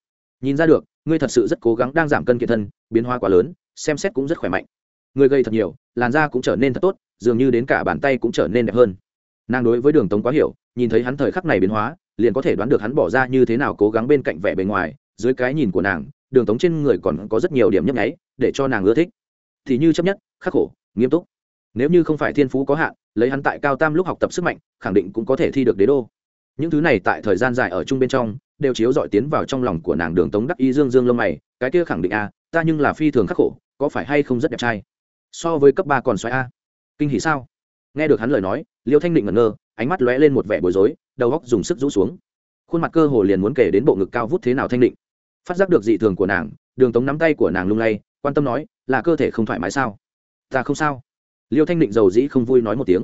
Nhìn ra được ngươi thật sự rất cố gắng đang giảm cân kiện thân, biến hóa quá lớn, xem xét cũng rất khỏe mạnh. Người gây thật nhiều, làn da cũng trở nên thật tốt, dường như đến cả bàn tay cũng trở nên đẹp hơn. Nàng đối với đường tống quá hiểu, nhìn thấy hắn thời khắc này biến hóa, liền có thể đoán được hắn bỏ ra như thế nào cố gắng bên cạnh vẻ bề ngoài, dưới cái nhìn của nàng, đường tống trên người còn có rất nhiều điểm nhấp nháy, để cho nàng ưa thích. Thì như chấp nhất, khắc khổ, nghiêm túc. Nếu như không phải thiên phú có hạn, lấy hắn tại cao tam lúc học tập sức mạnh, khẳng định cũng có thể thi được đế đô. Những thứ này tại thời gian dài ở chung bên trong đều chiếu dọi tiến vào trong lòng của nàng đường tống đắc y dương dương lông mày, cái kia khẳng định a ta nhưng là phi thường khắc khổ, có phải hay không rất đẹp trai? So với cấp ba còn xoáy a. Kinh hỉ sao? Nghe được hắn lời nói, liêu thanh định ngẩn ngơ, ánh mắt lóe lên một vẻ bối rối, đầu góc dùng sức rũ xuống. Khuôn mặt cơ hồ liền muốn kể đến bộ ngực cao vút thế nào thanh định. Phát giác được dị thường của nàng, đường tống nắm tay của nàng lung lay, quan tâm nói, là cơ thể không thoải mái sao? Ta không sao. Liêu thanh định giàu dĩ không vui nói một tiếng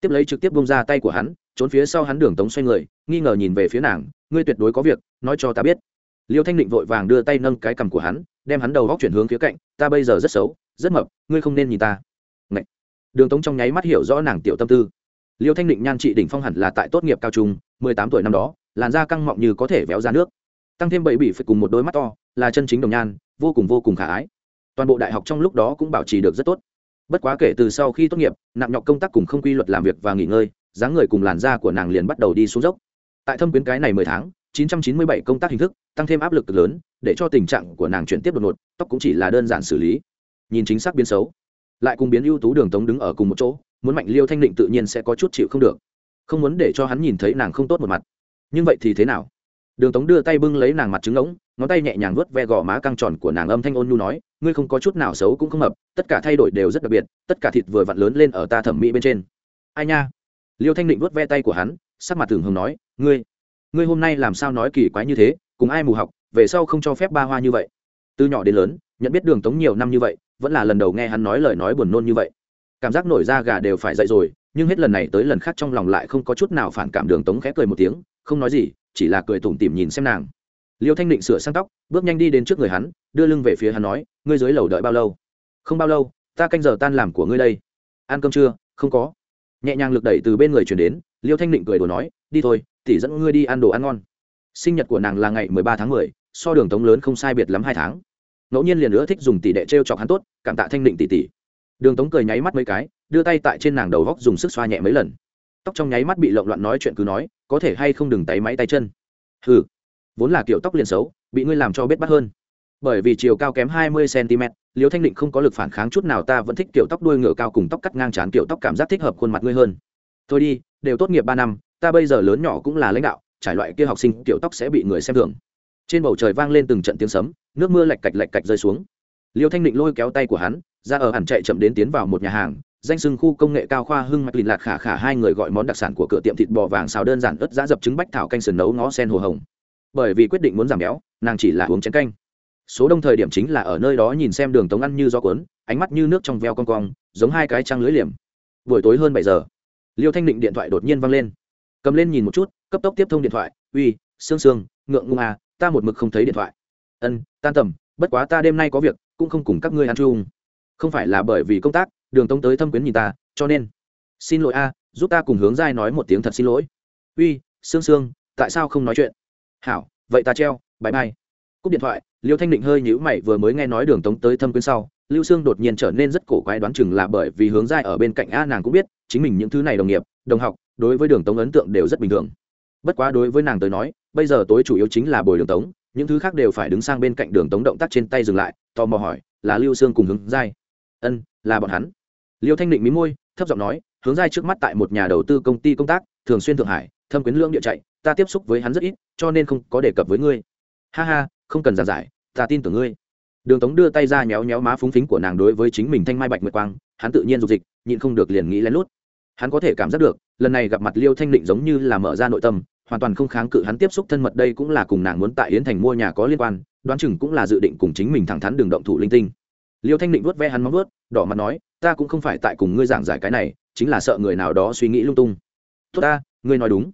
tiếp lấy trực tiếp bông ra tay của hắn, trốn phía sau hắn đường tống xoay người, nghi ngờ nhìn về phía nàng, ngươi tuyệt đối có việc, nói cho ta biết. Liêu thanh định vội vàng đưa tay nâng cái cằm của hắn, đem hắn đầu góc chuyển hướng phía cạnh, ta bây giờ rất xấu, rất mập, ngươi không nên nhìn ta. Ngậy. đường tống trong nháy mắt hiểu rõ nàng tiểu tâm tư. Liêu thanh định nhan trị đỉnh phong hẳn là tại tốt nghiệp cao trung, mười tám tuổi năm đó, làn da căng mọng như có thể véo ra nước. Tăng thêm bảy bị phải cùng một đôi mắt to, là chân chính đồng nhan, vô cùng vô cùng khả ái. Toàn bộ đại học trong lúc đó cũng bảo trì được rất tốt bất quá kể từ sau khi tốt nghiệp nặng nhọc công tác cùng không quy luật làm việc và nghỉ ngơi, dáng người cùng làn da của nàng liền bắt đầu đi xuống dốc. Tại thâm quyến cái này mười tháng 997 công tác hình thức tăng thêm áp lực cực lớn, để cho tình trạng của nàng chuyển tiếp đột ngột, tóc cũng chỉ là đơn giản xử lý. Nhìn chính xác biến xấu, lại cùng biến ưu tú đường tống đứng ở cùng một chỗ, muốn mạnh liêu thanh định tự nhiên sẽ có chút chịu không được. Không muốn để cho hắn nhìn thấy nàng không tốt một mặt. Nhưng vậy thì thế nào? Đường tống đưa tay bưng lấy nàng mặt trứng ngỗng ngón tay nhẹ nhàng vuốt ve gò má căng tròn của nàng âm thanh ôn nhu nói ngươi không có chút nào xấu cũng không hợp tất cả thay đổi đều rất đặc biệt, tất cả thịt vừa vặn lớn lên ở ta thẩm mỹ bên trên. Ai nha? Liêu thanh định vuốt ve tay của hắn, sắc mặt thường hồng nói, ngươi ngươi hôm nay làm sao nói kỳ quái như thế, cùng ai mù học, về sau không cho phép ba hoa như vậy. Từ nhỏ đến lớn, nhận biết đường tống nhiều năm như vậy, vẫn là lần đầu nghe hắn nói lời nói buồn nôn như vậy. Cảm giác nổi da gà đều phải dậy rồi, nhưng hết lần này tới lần khác trong lòng lại không có chút nào phản cảm đường tống khẽ cười một tiếng, không nói gì, chỉ là cười tủm tỉm nhìn xem nàng liêu thanh định sửa sang tóc, bước nhanh đi đến trước người hắn, đưa lưng về phía hắn nói, ngươi dưới lầu đợi bao lâu? Không bao lâu, ta canh giờ tan làm của ngươi đây. Ăn cơm chưa? Không có. Nhẹ nhàng lực đẩy từ bên người chuyển đến, liêu thanh định cười đùa nói, đi thôi, tỷ dẫn ngươi đi ăn đồ ăn ngon. Sinh nhật của nàng là ngày mười ba tháng mười, so đường tống lớn không sai biệt lắm hai tháng. Ngẫu nhiên liền nữa thích dùng tỷ đệ t r e o chọc hắn tốt, cảm tạ thanh định tỷ tỷ. Đường tống cười nháy mắt mấy cái, đưa tay tại trên nàng đầu góc dùng sức xoa nhẹ mấy lần. Tóc trong nháy mắt bị lộn loạn nói chuyện cứ nói, có thể hay không đừng tay máy tay chân? Ừ vốn là kiểu tóc liền xấu, bị ngươi làm cho biết bắt hơn. Bởi vì chiều cao kém hai mươi cm liêu thanh định không có lực phản kháng chút nào, ta vẫn thích kiểu tóc đuôi ngựa cao cùng tóc cắt ngang trán kiểu tóc cảm giác thích hợp khuôn mặt ngươi hơn. Thôi đi, đều tốt nghiệp ba năm, ta bây giờ lớn nhỏ cũng là lãnh đạo, trải loại kia học sinh kiểu tóc sẽ bị người xem thường. Trên bầu trời vang lên từng trận tiếng sấm, nước mưa lạch cạch lạch cạch rơi xuống. Liêu thanh định lôi kéo tay của hắn, ra ở hẳn chạy chậm đến tiến vào một nhà hàng, danh sưng khu công nghệ cao khoa hưng mạch lìn lạc khả khả hai người gọi món đặc sản của cửa tiệm thịt bò vàng xào đơn giản ớt giá dập trứng bách thảo canh sườn nấu ngó sen hồ hồng bởi vì quyết định muốn giảm béo, nàng chỉ là uống chén canh. Số đông thời điểm chính là ở nơi đó nhìn xem đường tống ăn như do cuốn, ánh mắt như nước trong veo con cong, giống hai cái trăng lưới liềm. Buổi tối hơn bảy giờ, liêu thanh định điện thoại đột nhiên văng lên. Cầm lên nhìn một chút, cấp tốc tiếp thông điện thoại, uy, sương sương, ngượng ngung à ta một mực không thấy điện thoại. Ân, tan tầm, bất quá ta đêm nay có việc, cũng không cùng các ngươi ăn chung. Không phải là bởi vì công tác, đường tống tới thâm quyến nhìn ta, cho nên. Xin lỗi a giúp ta cùng hướng giai nói một tiếng thật xin lỗi. Uy, sương sương, tại sao không nói chuyện? Hảo, vậy ta treo, bãi bay cúp điện thoại, liêu thanh định hơi nhữ mày vừa mới nghe nói đường tống tới thâm quyến sau, lưu sương đột nhiên trở nên rất cổ quái đoán chừng là bởi vì hướng giai ở bên cạnh a nàng cũng biết, chính mình những thứ này đồng nghiệp, đồng học, đối với đường tống ấn tượng đều rất bình thường. Bất quá đối với nàng tới nói, bây giờ tối chủ yếu chính là bồi đường tống, những thứ khác đều phải đứng sang bên cạnh đường tống động tác trên tay dừng lại, tò mò hỏi, là lưu sương cùng hướng giai? Ân, là bọn hắn. Liêu thanh định mí môi, thấp giọng nói, hướng giai trước mắt tại một nhà đầu tư công ty công tác, thường xuyên thượng hải, thâm quyến lương địa chạy ta tiếp xúc với hắn rất ít, cho nên không có đề cập với ngươi. Ha ha, không cần giảng giải, ta tin tưởng ngươi. Đường tống đưa tay ra nhéo nhéo má phúng phính của nàng đối với chính mình thanh mai bạch nguyệt quang, hắn tự nhiên dục dịch, nhịn không được liền nghĩ lén lút. Hắn có thể cảm giác được, lần này gặp mặt liêu thanh định giống như là mở ra nội tâm, hoàn toàn không kháng cự hắn tiếp xúc thân mật đây cũng là cùng nàng muốn tại yến thành mua nhà có liên quan, đoán chừng cũng là dự định cùng chính mình thẳng thắn đường động thủ linh tinh. Liêu thanh định vuốt ve hắn móng vuốt, đỏ mặt nói, ta cũng không phải tại cùng ngươi giảng giải cái này, chính là sợ người nào đó suy nghĩ lung tung. Tốt ta, ngươi nói đúng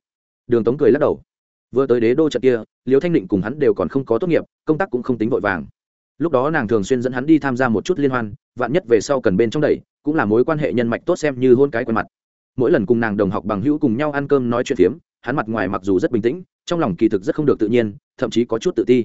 đường tống cười lắc đầu. Vừa tới đế đô trận kia liều thanh định cùng hắn đều còn không có tốt nghiệp, công tác cũng không tính vội vàng. Lúc đó nàng thường xuyên dẫn hắn đi tham gia một chút liên hoan, vạn nhất về sau cần bên trong đẩy, cũng là mối quan hệ nhân mạch tốt xem như hôn cái quen mặt. Mỗi lần cùng nàng đồng học bằng hữu cùng nhau ăn cơm nói chuyện phiếm, hắn mặt ngoài mặc dù rất bình tĩnh, trong lòng kỳ thực rất không được tự nhiên, thậm chí có chút tự ti.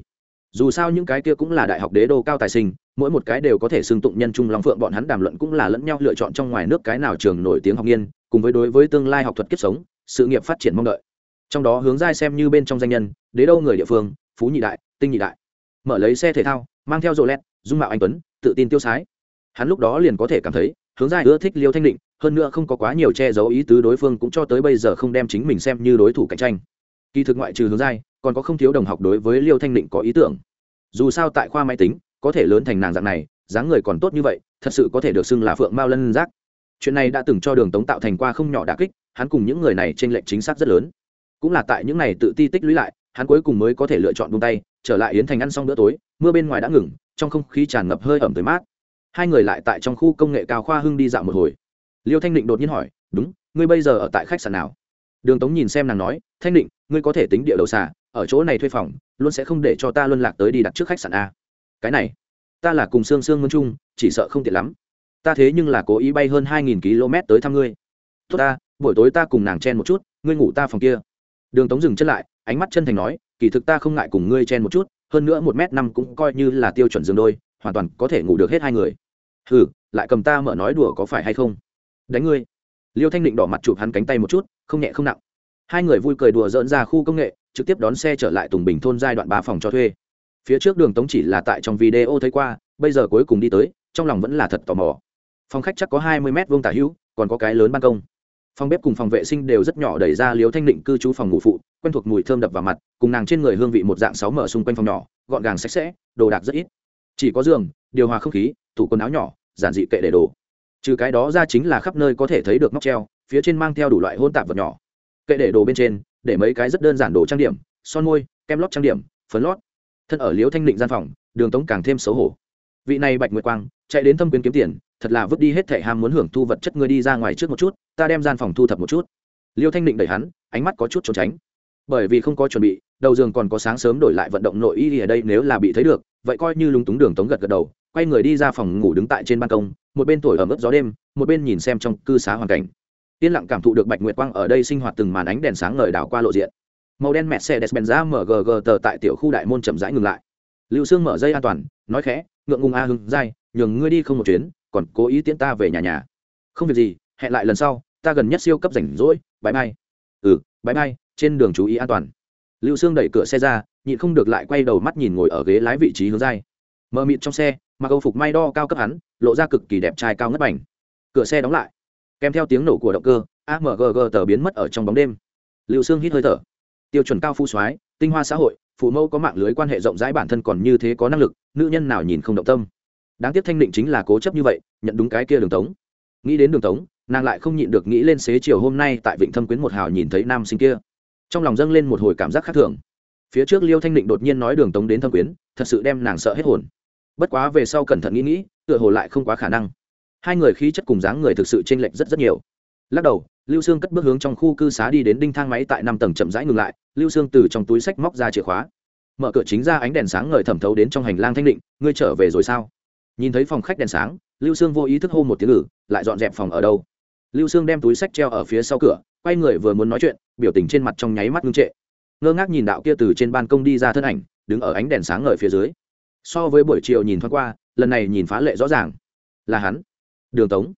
Dù sao những cái kia cũng là đại học đế đô cao tài sinh, mỗi một cái đều có thể xưng tụng nhân trung long phượng bọn hắn đàm luận cũng là lẫn nhau lựa chọn trong ngoài nước cái nào trường nổi tiếng học nghiên, cùng với đối với tương lai học thuật kiếp sống, sự nghiệp phát triển mong đợi trong đó hướng giai xem như bên trong danh nhân, đế đâu người địa phương, phú nhị đại, tinh nhị đại. Mở lấy xe thể thao, mang theo rộ lẹt, dung mạo anh tuấn, tự tin tiêu sái. Hắn lúc đó liền có thể cảm thấy, hướng giai ưa thích liêu thanh định, hơn nữa không có quá nhiều che giấu ý tứ đối phương cũng cho tới bây giờ không đem chính mình xem như đối thủ cạnh tranh. Kỳ thực ngoại trừ hướng giai, còn có không thiếu đồng học đối với liêu thanh định có ý tưởng. Dù sao tại khoa máy tính, có thể lớn thành nàng dạng này, dáng người còn tốt như vậy, thật sự có thể được xưng là phượng mao lân giác. Chuyện này đã từng cho đường tống tạo thành qua không nhỏ đà kích, hắn cùng những người này t r ê n lệch chính xác rất lớn cũng là tại những này tự ti tích lũy lại, hắn cuối cùng mới có thể lựa chọn buông tay, trở lại yến thành ăn xong bữa tối, mưa bên ngoài đã ngừng, trong không khí tràn ngập hơi ẩm tới mát. Hai người lại tại trong khu công nghệ cao khoa hưng đi dạo một hồi. Liêu thanh định đột nhiên hỏi, đúng, ngươi bây giờ ở tại khách sạn nào? Đường tống nhìn xem nàng nói, thanh định, ngươi có thể tính địa đầu xà, ở chỗ này thuê phòng, luôn sẽ không để cho ta luân lạc tới đi đặt trước khách sạn a. Cái này, ta là cùng sương sương mân chung, chỉ sợ không tiện lắm. Ta thế nhưng là cố ý bay hơn hai nghìn km tới thăm ngươi. Tốt ta, buổi tối ta cùng nàng chen một chút, ngươi ngủ ta phòng kia đường tống dừng chân lại, ánh mắt chân thành nói, kỳ thực ta không ngại cùng ngươi chen một chút, hơn nữa một m năm cũng coi như là tiêu chuẩn giường đôi, hoàn toàn có thể ngủ được hết hai người. Hừ, lại cầm ta mở nói đùa có phải hay không? Đánh ngươi. Liêu thanh định đỏ mặt chụp hắn cánh tay một chút, không nhẹ không nặng. Hai người vui cười đùa dỡn ra khu công nghệ, trực tiếp đón xe trở lại tùng bình thôn giai đoạn ba phòng cho thuê. Phía trước đường tống chỉ là tại trong video thấy qua, bây giờ cuối cùng đi tới, trong lòng vẫn là thật tò mò. Phòng khách chắc có hai mươi m vuông tả hữu, còn có cái lớn ban công phòng bếp cùng phòng vệ sinh đều rất nhỏ đẩy ra liếu thanh định cư trú phòng ngủ phụ, quen thuộc mùi thơm đập vào mặt, cùng nàng trên người hương vị một dạng sáu mở xung quanh phòng nhỏ, gọn gàng sạch sẽ, đồ đạc rất ít. Chỉ có giường, điều hòa không khí, tủ quần áo nhỏ, giản dị kệ để đồ. Trừ cái đó ra chính là khắp nơi có thể thấy được móc treo, phía trên mang theo đủ loại hôn tạp vật nhỏ. Kệ để đồ bên trên, để mấy cái rất đơn giản đồ trang điểm, son môi, kem lót trang điểm, phấn lót. Thân ở liếu thanh định gian phòng, đường tống càng thêm xấu hổ. Vị này bạch nguyệt quang, chạy đến thâm quyến kiếm tiền, thật là vứt đi hết thẻ ham muốn hưởng thu vật chất ngươi đi ra ngoài trước một chút ta đem gian phòng thu thập một chút. Liêu thanh định đẩy hắn, ánh mắt có chút trốn tránh. Bởi vì không có chuẩn bị, đầu giường còn có sáng sớm đổi lại vận động nội y ở đây nếu là bị thấy được, vậy coi như lúng túng đường tống gật gật đầu, quay người đi ra phòng ngủ đứng tại trên ban công, một bên tuổi ở mức gió đêm, một bên nhìn xem trong cư xá hoàn cảnh. Yên lặng cảm thụ được bạch nguyệt quang ở đây sinh hoạt từng màn ánh đèn sáng ngời đảo qua lộ diện. Màu đen mẹ xe despenza mgg tờ tại tiểu khu đại môn chậm rãi ngừng lại. Lưu sương mở dây an toàn, nói khẽ, ngượng ngùng a hưng, dai, nhường ngươi đi không một chuyến, còn cố ý tiễn ta về nhà nhà. Không việc gì, hẹn lại lần sau ta gần nhất siêu cấp rảnh rỗi, bãi bay ừ bãi bay trên đường chú ý an toàn. Lưu sương đẩy cửa xe ra, nhịn không được lại quay đầu mắt nhìn ngồi ở ghế lái vị trí hướng dai. Mờ mịt trong xe, mặc âu phục may đo cao cấp hắn, lộ ra cực kỳ đẹp trai cao ngất bảnh cửa xe đóng lại. Kèm theo tiếng nổ của động cơ amgg tờ biến mất ở trong bóng đêm. Lưu sương hít hơi thở. Tiêu chuẩn cao phu soái, tinh hoa xã hội, phụ mẫu có mạng lưới quan hệ rộng rãi bản thân còn như thế có năng lực, nữ nhân nào nhìn không động tâm. Đáng tiếc thanh định chính là cố chấp như vậy, nhận đúng cái kia đường tống. Nghĩ đến đường tống nàng lại không nhịn được nghĩ lên xế chiều hôm nay tại vịnh thâm quyến một hào nhìn thấy nam sinh kia. Trong lòng dâng lên một hồi cảm giác khác thường. Phía trước liêu thanh định đột nhiên nói đường tống đến thâm quyến, thật sự đem nàng sợ hết hồn. Bất quá về sau cẩn thận nghĩ nghĩ, tựa hồ lại không quá khả năng. Hai người khí chất cùng dáng người thực sự chênh lệch rất rất nhiều. Lắc đầu, lưu sương cất bước hướng trong khu cư xá đi đến đinh thang máy tại năm tầng chậm rãi ngừng lại. Lưu sương từ trong túi sách móc ra chìa khóa. Mở cửa chính ra ánh đèn sáng ngời thẩm thấu đến trong hành lang thanh định ngươi trở về rồi sao? Nhìn thấy phòng khách đèn sáng, lưu sương vô ý thức hô một tiếng ngử lại dọn dẹp phòng ở đâu? Lưu sương đem túi sách treo ở phía sau cửa, quay người vừa muốn nói chuyện, biểu tình trên mặt trong nháy mắt ngưng trệ. Ngơ ngác nhìn đạo kia từ trên ban công đi ra thân ảnh, đứng ở ánh đèn sáng ngời phía dưới. So với buổi chiều nhìn thoáng qua, lần này nhìn phá lệ rõ ràng. Là hắn. Đường tống.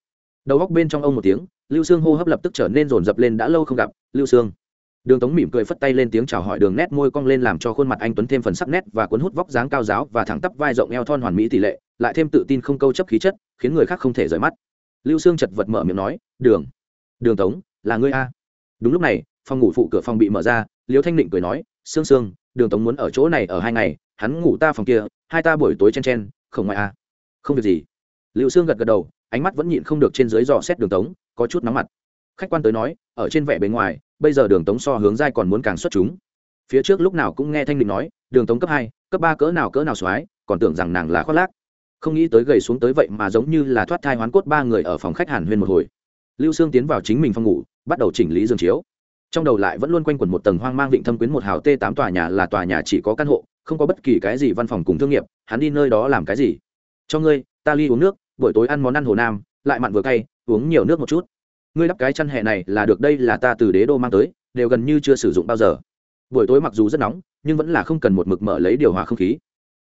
Đầu góc bên trong ông một tiếng, lưu sương hô hấp lập tức trở nên rồn rập lên, đã lâu không gặp, lưu sương. Đường tống mỉm cười phất tay lên tiếng chào hỏi đường nét môi cong lên làm cho khuôn mặt anh tuấn thêm phần sắc nét và cuốn hút vóc dáng cao giáo và thẳng tắp vai rộng eo thon hoàn mỹ tỷ lệ, lại thêm tự tin không câu chấp khí chất, khiến người khác không thể rời mắt lưu sương chật vật mở miệng nói đường đường tống là ngươi a? Đúng lúc này phòng ngủ phụ cửa phòng bị mở ra liêu thanh định cười nói sương sương đường tống muốn ở chỗ này ở hai ngày hắn ngủ ta phòng kia hai ta buổi tối chen chen không ngoại a, không việc gì. Liệu sương gật gật đầu ánh mắt vẫn nhịn không được trên dưới dò xét đường tống có chút nóng mặt. Khách quan tới nói ở trên vẻ bề ngoài bây giờ đường tống so hướng giai còn muốn càng xuất chúng. Phía trước lúc nào cũng nghe thanh định nói đường tống cấp hai cấp ba cỡ nào cỡ nào soái còn tưởng rằng nàng là khoác lác không nghĩ tới gầy xuống tới vậy mà giống như là thoát thai hoán cốt ba người ở phòng khách hàn huyên một hồi. Lưu sương tiến vào chính mình phòng ngủ, bắt đầu chỉnh lý giường chiếu. Trong đầu lại vẫn luôn quanh quẩn một tầng hoang mang vịnh thâm quyến một hào t tám tòa nhà là tòa nhà chỉ có căn hộ, không có bất kỳ cái gì văn phòng cùng thương nghiệp, hắn đi nơi đó làm cái gì? Cho ngươi, ta ly uống nước, buổi tối ăn món ăn hồ nam, lại mặn vừa cay, uống nhiều nước một chút. Ngươi đắp cái chăn hẹ này là được đây là ta từ đế đô mang tới, đều gần như chưa sử dụng bao giờ. Buổi tối mặc dù rất nóng, nhưng vẫn là không cần một mực mở lấy điều hòa không khí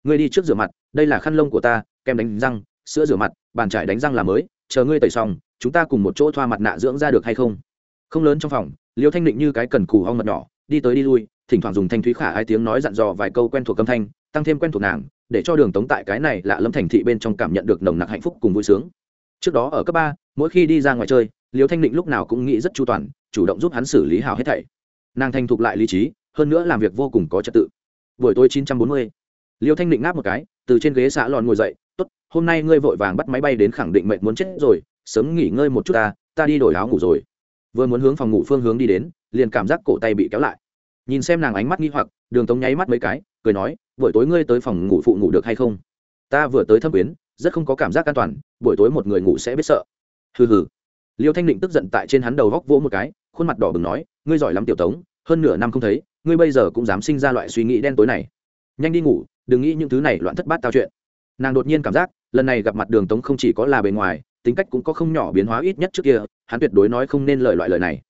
ngươi đi trước rửa mặt, đây là khăn lông của ta, kem đánh răng, sữa rửa mặt, bàn trải đánh răng là mới, chờ ngươi tẩy xong, chúng ta cùng một chỗ thoa mặt nạ dưỡng ra được hay không? Không lớn trong phòng, liêu thanh định như cái cần cù hong mật nhỏ, đi tới đi lui, thỉnh thoảng dùng thanh thúy khả hai tiếng nói dặn dò vài câu quen thuộc âm thanh, tăng thêm quen thuộc nàng, để cho đường tống tại cái này lạ lâm thành thị bên trong cảm nhận được nồng nặc hạnh phúc cùng vui sướng. Trước đó ở cấp ba, mỗi khi đi ra ngoài chơi, liêu thanh định lúc nào cũng nghĩ rất chu toàn, chủ động giúp hắn xử lý hào hết thảy. Nàng thành thục lại lý trí, hơn nữa làm việc vô cùng có trật tự. Buổi tối chín trăm bốn mươi liêu thanh định ngáp một cái, từ trên ghế xã lòn ngồi dậy, tốt, hôm nay ngươi vội vàng bắt máy bay đến khẳng định mệnh muốn chết rồi, sớm nghỉ ngơi một chút ta ta đi đổi áo ngủ rồi. Vừa muốn hướng phòng ngủ phương hướng đi đến, liền cảm giác cổ tay bị kéo lại. Nhìn xem nàng ánh mắt nghi hoặc, đường tống nháy mắt mấy cái, cười nói, buổi tối ngươi tới phòng ngủ phụ ngủ được hay không? Ta vừa tới thâm quyến, rất không có cảm giác an toàn, buổi tối một người ngủ sẽ biết sợ. Hừ hừ. Liêu thanh định tức giận tại trên hắn đầu góc vỗ một cái, khuôn mặt đỏ bừng nói, ngươi giỏi lắm tiểu tống, hơn nửa năm không thấy, ngươi bây giờ cũng dám sinh ra loại suy nghĩ đen tối này. Nhanh đi ngủ đừng nghĩ những thứ này loạn thất bát tao chuyện. Nàng đột nhiên cảm giác, lần này gặp mặt đường tống không chỉ có là bề ngoài, tính cách cũng có không nhỏ biến hóa ít nhất trước kia, hắn tuyệt đối nói không nên lời loại lời này.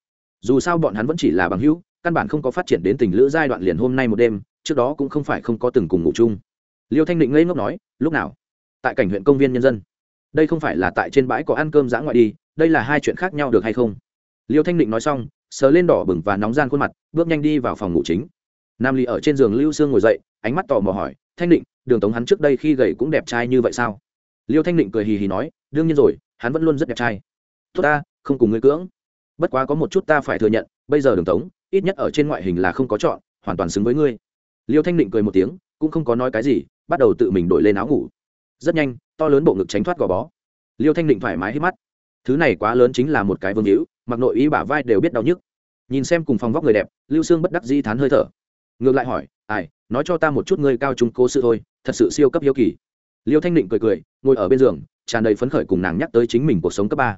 Dù sao bọn hắn vẫn chỉ là bằng hữu, căn bản không có phát triển đến tình lữ giai đoạn liền hôm nay một đêm, trước đó cũng không phải không có từng cùng ngủ chung. Liêu thanh định ngây ngốc nói, lúc nào? Tại cảnh huyện công viên nhân dân. Đây không phải là tại trên bãi có ăn cơm dã ngoại đi, đây là hai chuyện khác nhau được hay không? Liêu thanh định nói xong, sờ lên đỏ bừng và nóng gian khuôn mặt, bước nhanh đi vào phòng ngủ chính. Nam ly ở trên giường lưu sương ngồi dậy, ánh mắt tò mò hỏi thanh định, đường tống hắn trước đây khi gầy cũng đẹp trai như vậy sao? Liêu thanh định cười hì hì nói, đương nhiên rồi, hắn vẫn luôn rất đẹp trai. Tốt ta, không cùng ngươi cưỡng. Bất quá có một chút ta phải thừa nhận, bây giờ đường tống, ít nhất ở trên ngoại hình là không có chọn, hoàn toàn xứng với ngươi. Liêu thanh định cười một tiếng, cũng không có nói cái gì, bắt đầu tự mình đổi lên áo ngủ. Rất nhanh, to lớn bộ ngực tránh thoát gò bó. Liêu thanh định thoải mái hít mắt. Thứ này quá lớn chính là một cái vương hữu, mặc nội y bả vai đều biết đau nhức. Nhìn xem cùng phòng vóc người đẹp, lưu sương bất đắc di thán hơi thở. Ngược lại hỏi ai, nói cho ta một chút ngươi cao trung cố sự thôi, thật sự siêu cấp hiếu kỳ. Liêu thanh định cười cười, ngồi ở bên giường, tràn đầy phấn khởi cùng nàng nhắc tới chính mình cuộc sống cấp ba.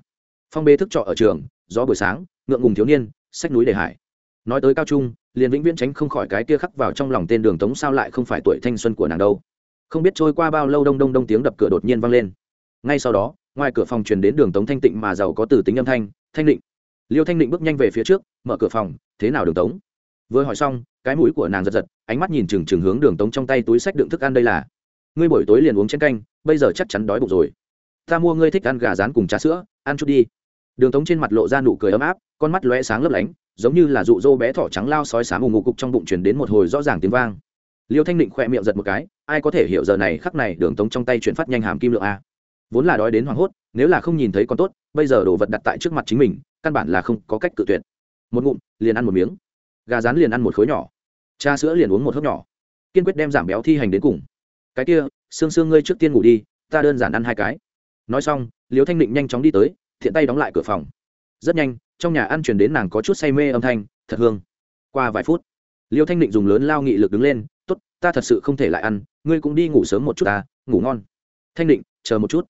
Phong bê thức trọ ở trường, gió buổi sáng, ngượng ngùng thiếu niên, sách núi đề hải. Nói tới cao trung, liền vĩnh viễn tránh không khỏi cái kia khắc vào trong lòng tên đường tống sao lại không phải tuổi thanh xuân của nàng đâu. Không biết trôi qua bao lâu đông đông đông tiếng đập cửa đột nhiên vang lên. Ngay sau đó, ngoài cửa phòng truyền đến đường tống thanh tịnh mà giàu có từ tính âm thanh thanh định. Liêu thanh định bước nhanh về phía trước, mở cửa phòng, thế nào đường tống? Vừa hỏi xong cái mũi của nàng giật giật, ánh mắt nhìn chừng chừng hướng đường tống trong tay túi sách đựng thức ăn đây là. Ngươi buổi tối liền uống chén canh, bây giờ chắc chắn đói bụng rồi. Ta mua ngươi thích ăn gà rán cùng trà sữa, ăn chút đi. Đường tống trên mặt lộ ra nụ cười ấm áp, con mắt lóe sáng lấp lánh, giống như là dụ dỗ bé thỏ trắng lao sói sám ù ngụ cục trong bụng chuyển đến một hồi rõ ràng tiếng vang. Liêu thanh định khỏe miệng giật một cái, ai có thể hiểu giờ này khắc này đường tống trong tay chuyển phát nhanh hàm kim lượng a. Vốn là đói đến hoảng hốt, nếu là không nhìn thấy con tốt, bây giờ đồ vật đặt tại trước mặt chính mình, căn bản là không có cách cự tuyệt. Một ngụm, liền ăn một miếng gà rán liền ăn một khối nhỏ. Cha sữa liền uống một hớp nhỏ. Kiên quyết đem giảm béo thi hành đến cùng. Cái kia xương xương ngươi trước tiên ngủ đi, ta đơn giản ăn hai cái. Nói xong liêu thanh định nhanh chóng đi tới, thiện tay đóng lại cửa phòng. Rất nhanh, trong nhà ăn chuyển đến nàng có chút say mê âm thanh, thật hương. Qua vài phút liêu thanh định dùng lớn lao nghị lực đứng lên t ố t ta thật sự không thể lại ăn, ngươi cũng đi ngủ sớm một chút ta, ngủ ngon. Thanh định, chờ một chút.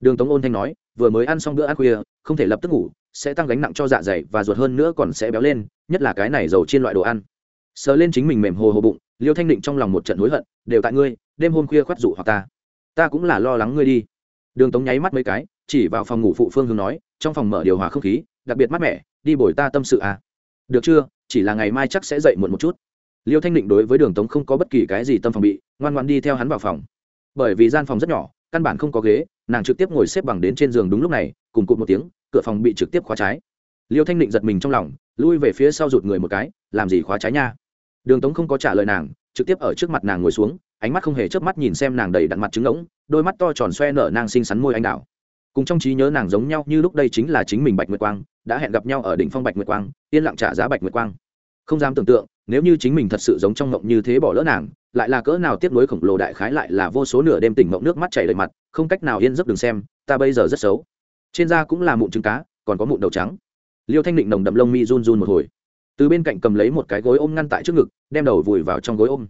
Đường tống ôn thanh nói, vừa mới ăn xong bữa ăn khuya, không thể lập tức ngủ sẽ tăng gánh nặng cho dạ dày và ruột hơn nữa còn sẽ béo lên, nhất là cái này dầu trên loại đồ ăn. Sờ lên chính mình mềm hồ hồ bụng, liêu thanh định trong lòng một trận hối hận, đều tại ngươi, đêm hôm khuya khoát dụ hoặc ta. Ta cũng là lo lắng ngươi đi. Đường tống nháy mắt mấy cái, chỉ vào phòng ngủ phụ phương hướng nói, trong phòng mở điều hòa không khí, đặc biệt mát mẻ, đi bồi ta tâm sự à. Được chưa? Chỉ là ngày mai chắc sẽ dậy muộn một chút. Liêu thanh định đối với đường tống không có bất kỳ cái gì tâm phòng bị, ngoan ngoan đi theo hắn vào phòng. Bởi vì gian phòng rất nhỏ, căn bản không có ghế, nàng trực tiếp ngồi xếp bằng đến trên giường đúng lúc này, cùng cụt một tiếng cửa phòng bị trực tiếp khóa trái. Liêu thanh định giật mình trong lòng, lui về phía sau rụt người một cái, làm gì khóa trái nha? Đường tống không có trả lời nàng, trực tiếp ở trước mặt nàng ngồi xuống, ánh mắt không hề chớp mắt nhìn xem nàng đầy đặn mặt trứng ngỗng đôi mắt to tròn xoe nở nàng xinh xắn môi anh đào. Cùng trong trí nhớ nàng giống nhau như lúc đây chính là chính mình bạch nguyệt quang, đã hẹn gặp nhau ở đỉnh phong bạch nguyệt quang, yên lặng trả giá bạch nguyệt quang. Không dám tưởng tượng, nếu như chính mình thật sự giống trong mộng như thế bỏ lỡ nàng, lại là cỡ nào tiếp nối khổng lồ đại khái lại là vô số nửa đêm tỉnh mộng nước mắt chảy đầy mặt, không cách nào yên giấc đừng xem, ta bây giờ rất xấu trên da cũng là mụn trứng cá, còn có mụn đầu trắng. Liêu thanh định nồng đậm lông mi run run một hồi. Từ bên cạnh cầm lấy một cái gối ôm ngăn tại trước ngực, đem đầu vùi vào trong gối ôm.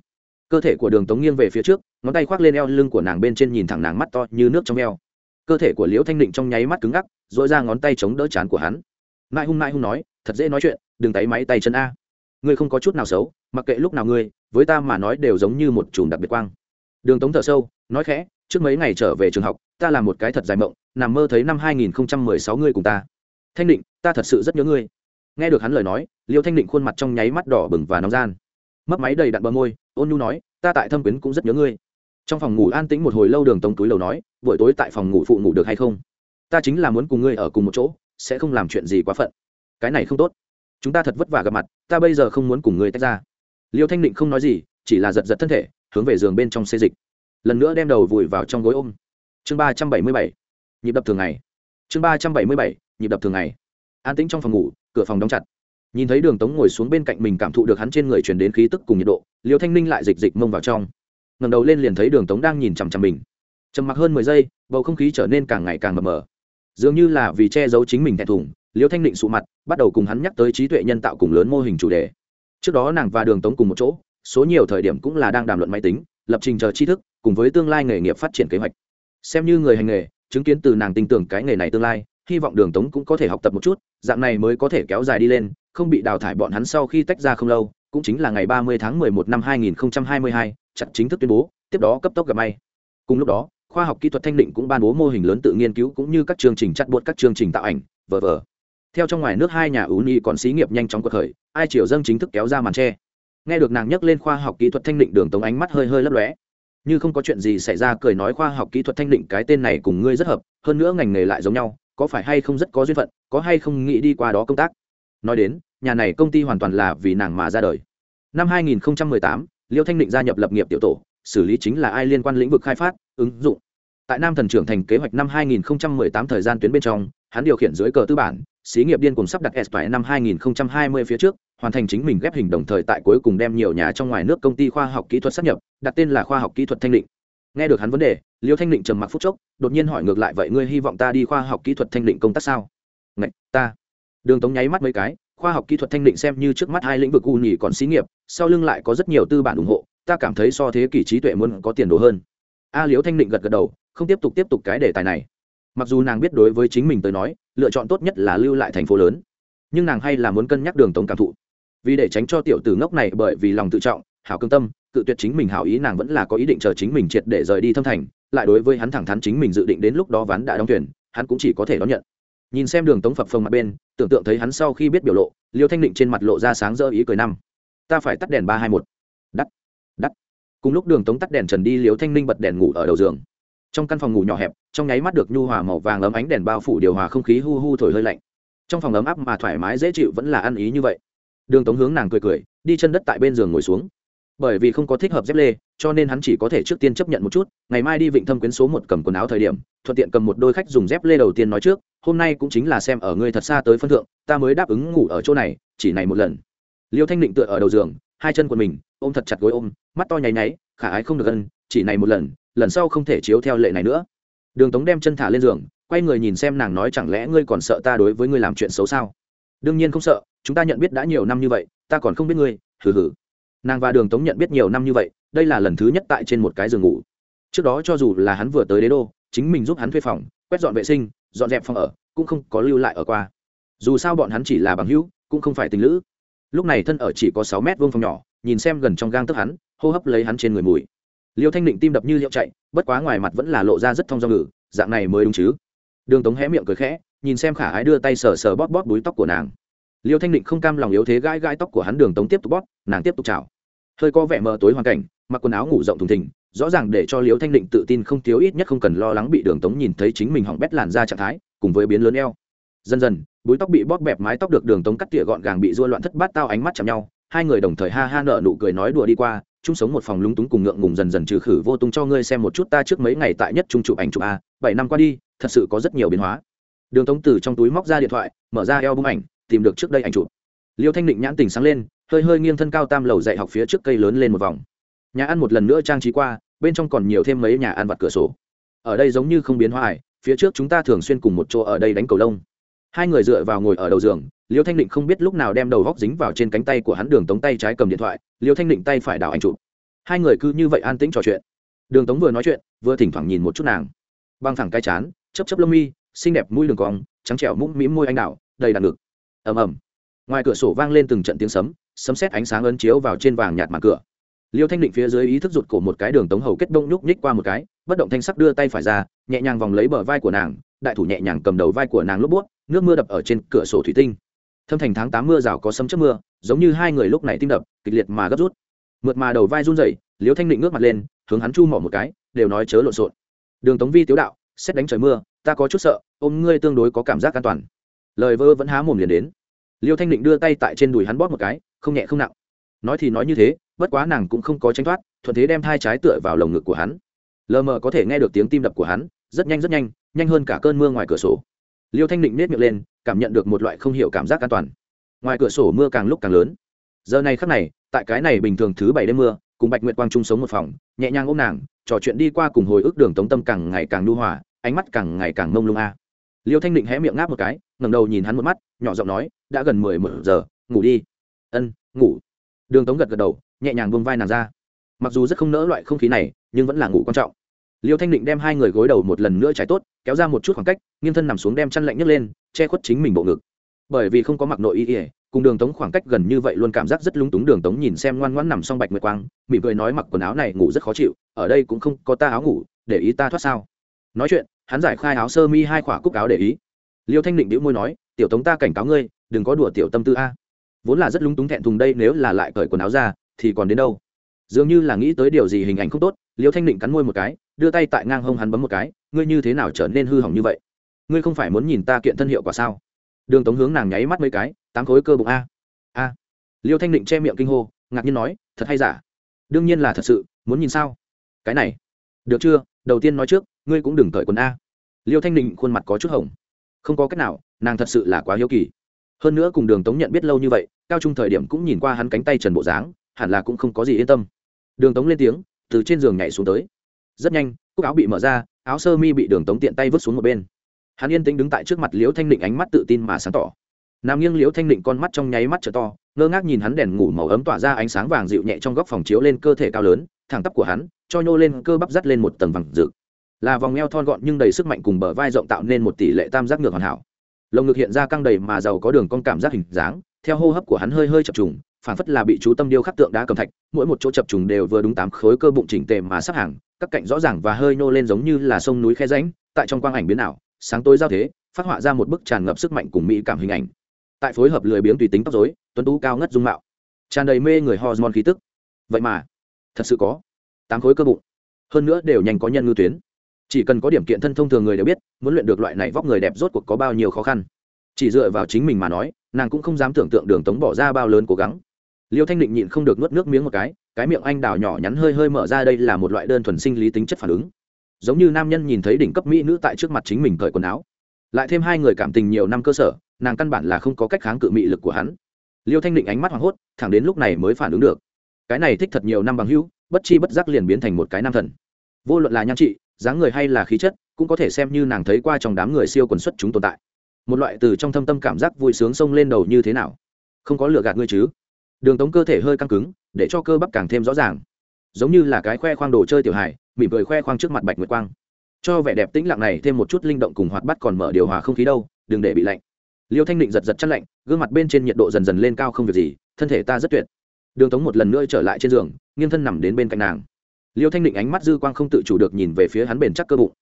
Cơ thể của đường tống nghiêng về phía trước, ngón tay khoác lên eo lưng của nàng bên trên nhìn thẳng nàng mắt to như nước trong eo. Cơ thể của liễu thanh định trong nháy mắt cứng ngắc dội ra ngón tay chống đỡ chán của hắn. Mãi hung mãi hung nói, thật dễ nói chuyện, đừng tay máy tay chân a. Ngươi không có chút nào xấu, mặc kệ lúc nào ngươi, với ta mà nói đều giống như một chùm đặc biệt quang. Đường tống thở sâu, nói khẽ, trước mấy ngày trở về trường học, ta làm một cái thật dài mộng nằm mơ thấy năm 2016 ngươi cùng ta. Thanh định, ta thật sự rất nhớ ngươi. Nghe được hắn lời nói, liêu thanh định khuôn mặt trong nháy mắt đỏ bừng và nóng gian. Mấp máy đầy đặn bờ môi, ôn nhu nói, ta tại thâm quyến cũng rất nhớ ngươi. Trong phòng ngủ an tĩnh một hồi lâu đường tống túi lầu nói, buổi tối tại phòng ngủ phụ ngủ được hay không? Ta chính là muốn cùng ngươi ở cùng một chỗ, sẽ không làm chuyện gì quá phận. Cái này không tốt. Chúng ta thật vất vả gặp mặt, ta bây giờ không muốn cùng ngươi tách ra. Liêu thanh định không nói gì, chỉ là giật giật thân thể, hướng về giường bên trong xê dịch. Lần nữa đem đầu vùi vào trong gối ôm. Chương ba trăm bảy mươi bảy nhịp đập thường ngày. Chương ba trăm bảy mươi bảy, nhịp đập thường ngày. An tĩnh trong phòng ngủ, cửa phòng đóng chặt. Nhìn thấy đường tống ngồi xuống bên cạnh mình cảm thụ được hắn trên người truyền đến khí tức cùng nhiệt độ, liêu thanh ninh lại dịch dịch mông vào trong. Ngầm đầu lên liền thấy đường tống đang nhìn chằm chằm mình. Trầm mặc hơn mười giây, bầu không khí trở nên càng ngày càng mờ mờ. Dường như là vì che giấu chính mình thẹn thùng, liêu thanh định sụ mặt, bắt đầu cùng hắn nhắc tới trí tuệ nhân tạo cùng lớn mô hình chủ đề. Trước đó nàng và đường tống cùng một chỗ, số nhiều thời điểm cũng là đang đàm luận máy tính, lập trình chờ tri thức, cùng với tương lai nghề nghiệp phát triển kế hoạch. Xem như người hành nghề chứng kiến từ nàng tin tưởng cái nghề này tương lai hy vọng đường tống cũng có thể học tập một chút dạng này mới có thể kéo dài đi lên không bị đào thải bọn hắn sau khi tách ra không lâu cũng chính là ngày 30 tháng 11 năm 2022, chặt chính thức tuyên bố tiếp đó cấp tốc gặp may. Cùng lúc đó khoa học kỹ thuật thanh định cũng ban bố mô hình lớn tự nghiên cứu cũng như các chương trình chặt buộc các chương trình tạo ảnh vờ vờ. Theo trong ngoài nước hai nhà ú ni còn xí nghiệp nhanh chóng cuộc khởi ai triều dâng chính thức kéo ra màn tre. Nghe được nàng nhắc lên khoa học kỹ thuật thanh định đường tống ánh mắt hơi hơi lấp lóe như không có chuyện gì xảy ra cười nói khoa học kỹ thuật thanh định cái tên này cùng ngươi rất hợp hơn nữa ngành nghề lại giống nhau có phải hay không rất có duyên phận có hay không nghĩ đi qua đó công tác. Nói đến nhà này công ty hoàn toàn là vì nàng mà ra đời. Năm 2018, liêu thanh định gia nhập lập nghiệp tiểu tổ xử lý chính là ai liên quan lĩnh vực khai phát ứng dụng. Tại nam thần trưởng thành kế hoạch năm 2018 thời gian tuyến bên trong hắn điều khiển dưới cờ tư bản xí nghiệp điên cùng sắp đặt s năm 2020 phía trước hoàn thành chính mình ghép hình đồng thời tại cuối cùng đem nhiều nhà trong ngoài nước công ty khoa học kỹ thuật sắp nhập đặt tên là khoa học kỹ thuật thanh định. Nghe được hắn vấn đề liêu thanh định trầm mặc phút chốc đột nhiên hỏi ngược lại vậy ngươi hy vọng ta đi khoa học kỹ thuật thanh định công tác sao? Ngạch, ta. Đường tống nháy mắt mấy cái khoa học kỹ thuật thanh định xem như trước mắt hai lĩnh vực u nhì còn xí nghiệp sau lưng lại có rất nhiều tư bản ủng hộ ta cảm thấy so thế kỷ trí tuệ muốn có tiền đồ hơn. A liễu thanh định gật gật đầu không tiếp tục tiếp tục cái đề tài này. Mặc dù nàng biết đối với chính mình tới nói lựa chọn tốt nhất là lưu lại thành phố lớn nhưng nàng hay là muốn cân nhắc đường tống cảm thụ vì để tránh cho tiểu tử ngốc này bởi vì lòng tự trọng, hảo cương tâm, cự tuyệt chính mình hảo ý, nàng vẫn là có ý định chờ chính mình triệt để rời đi thâm thành, lại đối với hắn thẳng thắn chính mình dự định đến lúc đó ván đã đóng tuyển hắn cũng chỉ có thể đón nhận. Nhìn xem đường tống phập phồng mặt bên, tưởng tượng thấy hắn sau khi biết biểu lộ, liêu thanh định trên mặt lộ ra sáng rỡ ý cười năm. Ta phải tắt đèn ba hai một. Đắt đắt. Cùng lúc đường tống tắt đèn trần đi, liêu thanh ninh bật đèn ngủ ở đầu giường. Trong căn phòng ngủ nhỏ hẹp, trong nháy mắt được nhu hòa màu vàng ấm ánh đèn bao phủ điều hòa không khí hu hu thổi hơi lạnh. Trong phòng ấm áp mà thoải mái dễ chịu vẫn là ăn ý như vậy đường tống hướng nàng cười cười, đi chân đất tại bên giường ngồi xuống. Bởi vì không có thích hợp dép lê, cho nên hắn chỉ có thể trước tiên chấp nhận một chút, ngày mai đi vịnh thâm quyến số một cầm quần áo thời điểm, thuận tiện cầm một đôi khách dùng dép lê đầu tiên nói trước, hôm nay cũng chính là xem ở ngươi thật xa tới phân thượng, ta mới đáp ứng ngủ ở chỗ này, chỉ này một lần. Liêu thanh định tựa ở đầu giường, hai chân của mình, ôm thật chặt gối ôm, mắt to nháy nháy, khả ái không được ân, chỉ này một lần lần sau không thể chiếu theo lệ này nữa. Đường tống đem chân thả lên giường, quay người nhìn xem nàng nói chẳng lẽ ngươi còn sợ ta đối với ngươi làm chuyện xấu sao? Đương nhiên không sợ, chúng ta nhận biết đã nhiều năm như vậy, ta còn không biết ngươi, hừ hừ. Nàng và đường tống nhận biết nhiều năm như vậy, đây là lần thứ nhất tại trên một cái giường ngủ. Trước đó cho dù là hắn vừa tới đế đô, chính mình giúp hắn thuê phòng, quét dọn vệ sinh, dọn dẹp phòng ở, cũng không có lưu lại ở qua. Dù sao bọn hắn chỉ là bằng hữu, cũng không phải tình lữ. Lúc này thân ở chỉ có sáu mét vuông phòng nhỏ, nhìn xem gần trong gang tức hắn, hô hấp lấy hắn trên người mùi. Liêu thanh định tim đập như liệu chạy, bất quá ngoài mặt vẫn là lộ ra rất thông do ngử dạng này mới đúng chứ. Đường tống hé miệng cười khẽ nhìn xem khả ái đưa tay sờ sờ bóp bóp đuối tóc của nàng. Liêu thanh định không cam lòng yếu thế gãi gãi tóc của hắn đường tống tiếp tục bóp, nàng tiếp tục chào. Hơi có vẻ mờ tối hoàn cảnh, mặc quần áo ngủ rộng thùng thình, rõ ràng để cho liêu thanh định tự tin không thiếu ít nhất không cần lo lắng bị đường tống nhìn thấy chính mình hỏng bét làn ra trạng thái, cùng với biến lớn eo. Dần dần, búi tóc bị bóp bẹp mái tóc được đường tống cắt tỉa gọn gàng bị dua loạn thất bát tao ánh mắt chạm nhau, hai người đồng thời ha ha nợ nụ cười nói đùa đi qua, chung sống một phòng lúng túng cùng ngượng ngùng dần dần trừ khử vô tung cho ngươi xem một chút ta trước mấy ngày tại nhất trung chụp ảnh chụp a, bảy năm qua đi, thật sự có rất nhiều biến hóa đường tống từ trong túi móc ra điện thoại, mở ra eo bung ảnh, tìm được trước đây ảnh chụp. Liêu thanh định nhãn tình sáng lên, hơi hơi nghiêng thân cao tam lầu dạy học phía trước cây lớn lên một vòng. Nhà ăn một lần nữa trang trí qua, bên trong còn nhiều thêm mấy nhà ăn vặt cửa sổ. Ở đây giống như không biến hoa phía trước chúng ta thường xuyên cùng một chỗ ở đây đánh cầu lông. Hai người dựa vào ngồi ở đầu giường, liêu thanh định không biết lúc nào đem đầu góc dính vào trên cánh tay của hắn đường tống tay trái cầm điện thoại, liêu thanh định tay phải đảo ảnh chụp. Hai người cứ như vậy an tĩnh trò chuyện. Đường tống vừa nói chuyện, vừa thỉnh thoảng nhìn một chút nàng. Băng thẳng cái chán chấp chấp lông mi xinh đẹp mũi đường cong trắng trẻo mũm mĩm môi anh đào, đầy đạn ngực. Ầm ầm. Ngoài cửa sổ vang lên từng trận tiếng sấm sấm xét ánh sáng ấn chiếu vào trên vàng nhạt mặt cửa. Liêu thanh định phía dưới ý thức rụt cổ một cái đường tống hầu kết đông nhúc nhích qua một cái bất động thanh sắc đưa tay phải ra nhẹ nhàng vòng lấy bờ vai của nàng đại thủ nhẹ nhàng cầm đầu vai của nàng lúc buốt nước mưa đập ở trên cửa sổ thủy tinh. Thâm thành tháng tám mưa rào có sấm chớp mưa giống như hai người lúc này tim đập kịch liệt mà gấp rút. Mượt mà đầu vai run rẩy liêu thanh định ngước mặt lên hướng hắn chu mỏ một cái đều nói chớ lộn xộn. Đường tống vi tiếu đạo xét đánh trời mưa ta có chút sợ, ôm ngươi tương đối có cảm giác an toàn. Lời vơ vẫn há mồm liền đến. Liêu thanh định đưa tay tại trên đùi hắn bóp một cái, không nhẹ không nặng. Nói thì nói như thế, bất quá nàng cũng không có tranh thoát, thuận thế đem thai trái tựa vào lồng ngực của hắn. Lờ mờ có thể nghe được tiếng tim đập của hắn, rất nhanh rất nhanh nhanh hơn cả cơn mưa ngoài cửa sổ. Liêu thanh định nết miệng lên, cảm nhận được một loại không hiểu cảm giác an toàn. Ngoài cửa sổ mưa càng lúc càng lớn. Giờ này khắc này, tại cái này bình thường thứ bảy đêm mưa, cùng bạch nguyệt quang chung sống một phòng, nhẹ nhàng ôm nàng, trò chuyện đi qua cùng hồi ức đường tống tâm càng ngày càng nu hòa ánh mắt càng ngày càng mông lung a. Liêu thanh định hé miệng ngáp một cái, ngẩng đầu nhìn hắn một mắt, nhỏ giọng nói, đã gần mười một giờ, ngủ đi. Ân, ngủ. Đường tống gật gật đầu, nhẹ nhàng buông vai nàng ra. Mặc dù rất không nỡ loại không khí này, nhưng vẫn là ngủ quan trọng. Liêu thanh định đem hai người gối đầu một lần nữa trái tốt, kéo ra một chút khoảng cách, nghiêng thân nằm xuống đem chăn lạnh nhấc lên, che khuất chính mình bộ ngực. Bởi vì không có mặc nội y ỉa cùng đường tống khoảng cách gần như vậy luôn cảm giác rất lung túng, đường tống nhìn xem ngoan ngoãn nằm xong bạch nguyệt quang, mỉm cười nói mặc quần áo này ngủ rất khó chịu, ở đây cũng không có ta áo ngủ, để ý ta thoát sao nói chuyện, hắn giải khai áo sơ mi hai khỏa cúc áo để ý. Liêu thanh định đĩu môi nói, tiểu tống ta cảnh cáo ngươi, đừng có đùa tiểu tâm tư a. Vốn là rất lúng túng thẹn thùng đây, nếu là lại cởi quần áo ra, thì còn đến đâu? Dường như là nghĩ tới điều gì hình ảnh không tốt, liêu thanh định cắn môi một cái, đưa tay tại ngang hông hắn bấm một cái, ngươi như thế nào trở nên hư hỏng như vậy? Ngươi không phải muốn nhìn ta kiện thân hiệu quả sao? Đường tống hướng nàng nháy mắt mấy cái, tám khối cơ bụng a. A. Liêu thanh định che miệng kinh hô, ngạc nhiên nói, thật hay giả? Đương nhiên là thật sự, muốn nhìn sao? Cái này, được chưa? Đầu tiên nói trước ngươi cũng đừng cởi quần a. Liêu thanh định khuôn mặt có chút hồng. Không có cách nào, nàng thật sự là quá hiếu kỳ. Hơn nữa cùng đường tống nhận biết lâu như vậy, cao trung thời điểm cũng nhìn qua hắn cánh tay trần bộ dáng, hẳn là cũng không có gì yên tâm. Đường tống lên tiếng, từ trên giường nhảy xuống tới. Rất nhanh, cúc áo bị mở ra, áo sơ mi bị đường tống tiện tay vứt xuống một bên. Hắn yên tĩnh đứng tại trước mặt liễu thanh định ánh mắt tự tin mà sáng tỏ. Nam nghiêng liễu thanh định con mắt trong nháy mắt trở to, ngơ ngác nhìn hắn đèn ngủ màu ấm tỏa ra ánh sáng vàng dịu nhẹ trong góc phòng chiếu lên cơ thể cao lớn, thẳng tắp của hắn, cho nhô lên cơ bắp dắt lên một tầng vàng rực là vòng eo thon gọn nhưng đầy sức mạnh cùng bờ vai rộng tạo nên một tỷ lệ tam giác ngược hoàn hảo. Lồng ngực hiện ra căng đầy mà giàu có đường con cảm giác hình dáng, theo hô hấp của hắn hơi hơi chập trùng, phản phất là bị chú tâm điêu khắc tượng đá cầm thạch, mỗi một chỗ chập trùng đều vừa đúng tám khối cơ bụng chỉnh tề mà sắp hàng, các cạnh rõ ràng và hơi nô lên giống như là sông núi khe ránh tại trong quang ảnh biến ảo, sáng tối giao thế, phát họa ra một bức tràn ngập sức mạnh cùng mỹ cảm hình ảnh. Tại phối hợp lười biếng tùy tính tóc dối tuấn tú cao ngất dung mạo, tràn đầy mê người hormone khí tức. Vậy mà, thật sự có tám khối cơ bụng, hơn nữa đều nhanh có nhân ngư tuyến chỉ cần có điểm kiện thân thông thường người đều biết, muốn luyện được loại này vóc người đẹp rốt cuộc có bao nhiêu khó khăn. Chỉ dựa vào chính mình mà nói, nàng cũng không dám tưởng tượng đường tống bỏ ra bao lớn cố gắng. Liêu thanh định nhịn không được nuốt nước miếng một cái cái miệng anh đào nhỏ nhắn hơi hơi mở ra đây là một loại đơn thuần sinh lý tính chất phản ứng. Giống như nam nhân nhìn thấy đỉnh cấp mỹ nữ tại trước mặt chính mình cởi quần áo. Lại thêm hai người cảm tình nhiều năm cơ sở, nàng căn bản là không có cách kháng cự mị lực của hắn. Liêu thanh định ánh mắt hoảng hốt, thẳng đến lúc này mới phản ứng được. Cái này thích thật nhiều năm bằng hữu, bất chi bất giác liền biến thành một cái nam thần. Vô luận là nhan trị dáng người hay là khí chất, cũng có thể xem như nàng thấy qua trong đám người siêu quần xuất chúng tồn tại. Một loại từ trong thâm tâm cảm giác vui sướng xông lên đầu như thế nào? Không có lựa gạt ngươi chứ? Đường tống cơ thể hơi căng cứng, để cho cơ bắp càng thêm rõ ràng. Giống như là cái khoe khoang đồ chơi tiểu hài, mỉm cười khoe khoang trước mặt bạch nguyệt quang. Cho vẻ đẹp tĩnh lặng này thêm một chút linh động cùng hoạt bắt còn mở điều hòa không khí đâu, đừng để bị lạnh. Liêu thanh định giật giật chất lạnh, gương mặt bên trên nhiệt độ dần dần lên cao không việc gì, thân thể ta rất tuyệt. Đường tống một lần nữa trở lại trên giường, nghiêng thân nằm đến bên cạnh nàng liêu thanh định ánh mắt dư quang không tự chủ được nhìn về phía hắn bền chắc cơ bụng.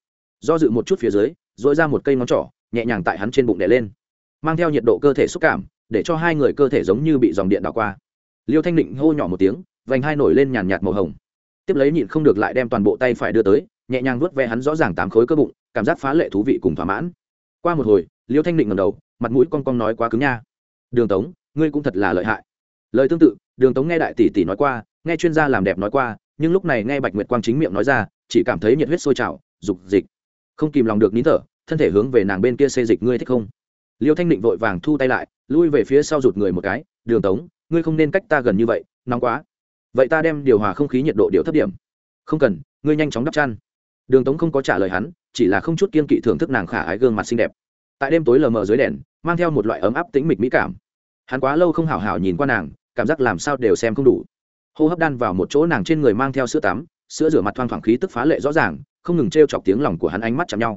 Do dự một chút phía dưới dội ra một cây ngón trỏ, nhẹ nhàng tại hắn trên bụng đè lên. Mang theo nhiệt độ cơ thể xúc cảm, để cho hai người cơ thể giống như bị dòng điện đảo qua. Liêu thanh định hô nhỏ một tiếng, vành hai nổi lên nhàn nhạt màu hồng. Tiếp lấy nhịn không được lại đem toàn bộ tay phải đưa tới, nhẹ nhàng vuốt ve hắn rõ ràng tám khối cơ bụng, cảm giác phá lệ thú vị cùng thỏa mãn. Qua một hồi, liêu thanh định ngầm đầu, mặt mũi con con nói quá cứng nha. Đường tống, ngươi cũng thật là lợi hại. Lời tương tự, đường tống nghe đại tỷ tỷ nói qua, nghe chuyên gia làm đẹp nói qua nhưng lúc này nghe bạch nguyệt quang chính miệng nói ra, chỉ cảm thấy nhiệt huyết sôi trào, dục dịch. Không kìm lòng được nín thở, thân thể hướng về nàng bên kia xê dịch, ngươi thích không? Liêu thanh định vội vàng thu tay lại, lui về phía sau rụt người một cái, đường tống, ngươi không nên cách ta gần như vậy, nóng quá. Vậy ta đem điều hòa không khí nhiệt độ điều thấp điểm. Không cần, ngươi nhanh chóng đắp chăn. Đường tống không có trả lời hắn, chỉ là không chút kiên kỵ thưởng thức nàng khả ái gương mặt xinh đẹp. Tại đêm tối lờ mờ dưới đèn, mang theo một loại ấm áp tĩnh mịch mỹ cảm. Hắn quá lâu không hảo hảo nhìn qua nàng, cảm giác làm sao đều xem không đủ hô hấp đan vào một chỗ nàng trên người mang theo sữa tắm, sữa rửa mặt thoang thoảng khí tức phá lệ rõ ràng, không ngừng t r e o chọc tiếng lòng của hắn ánh mắt chạm nhau.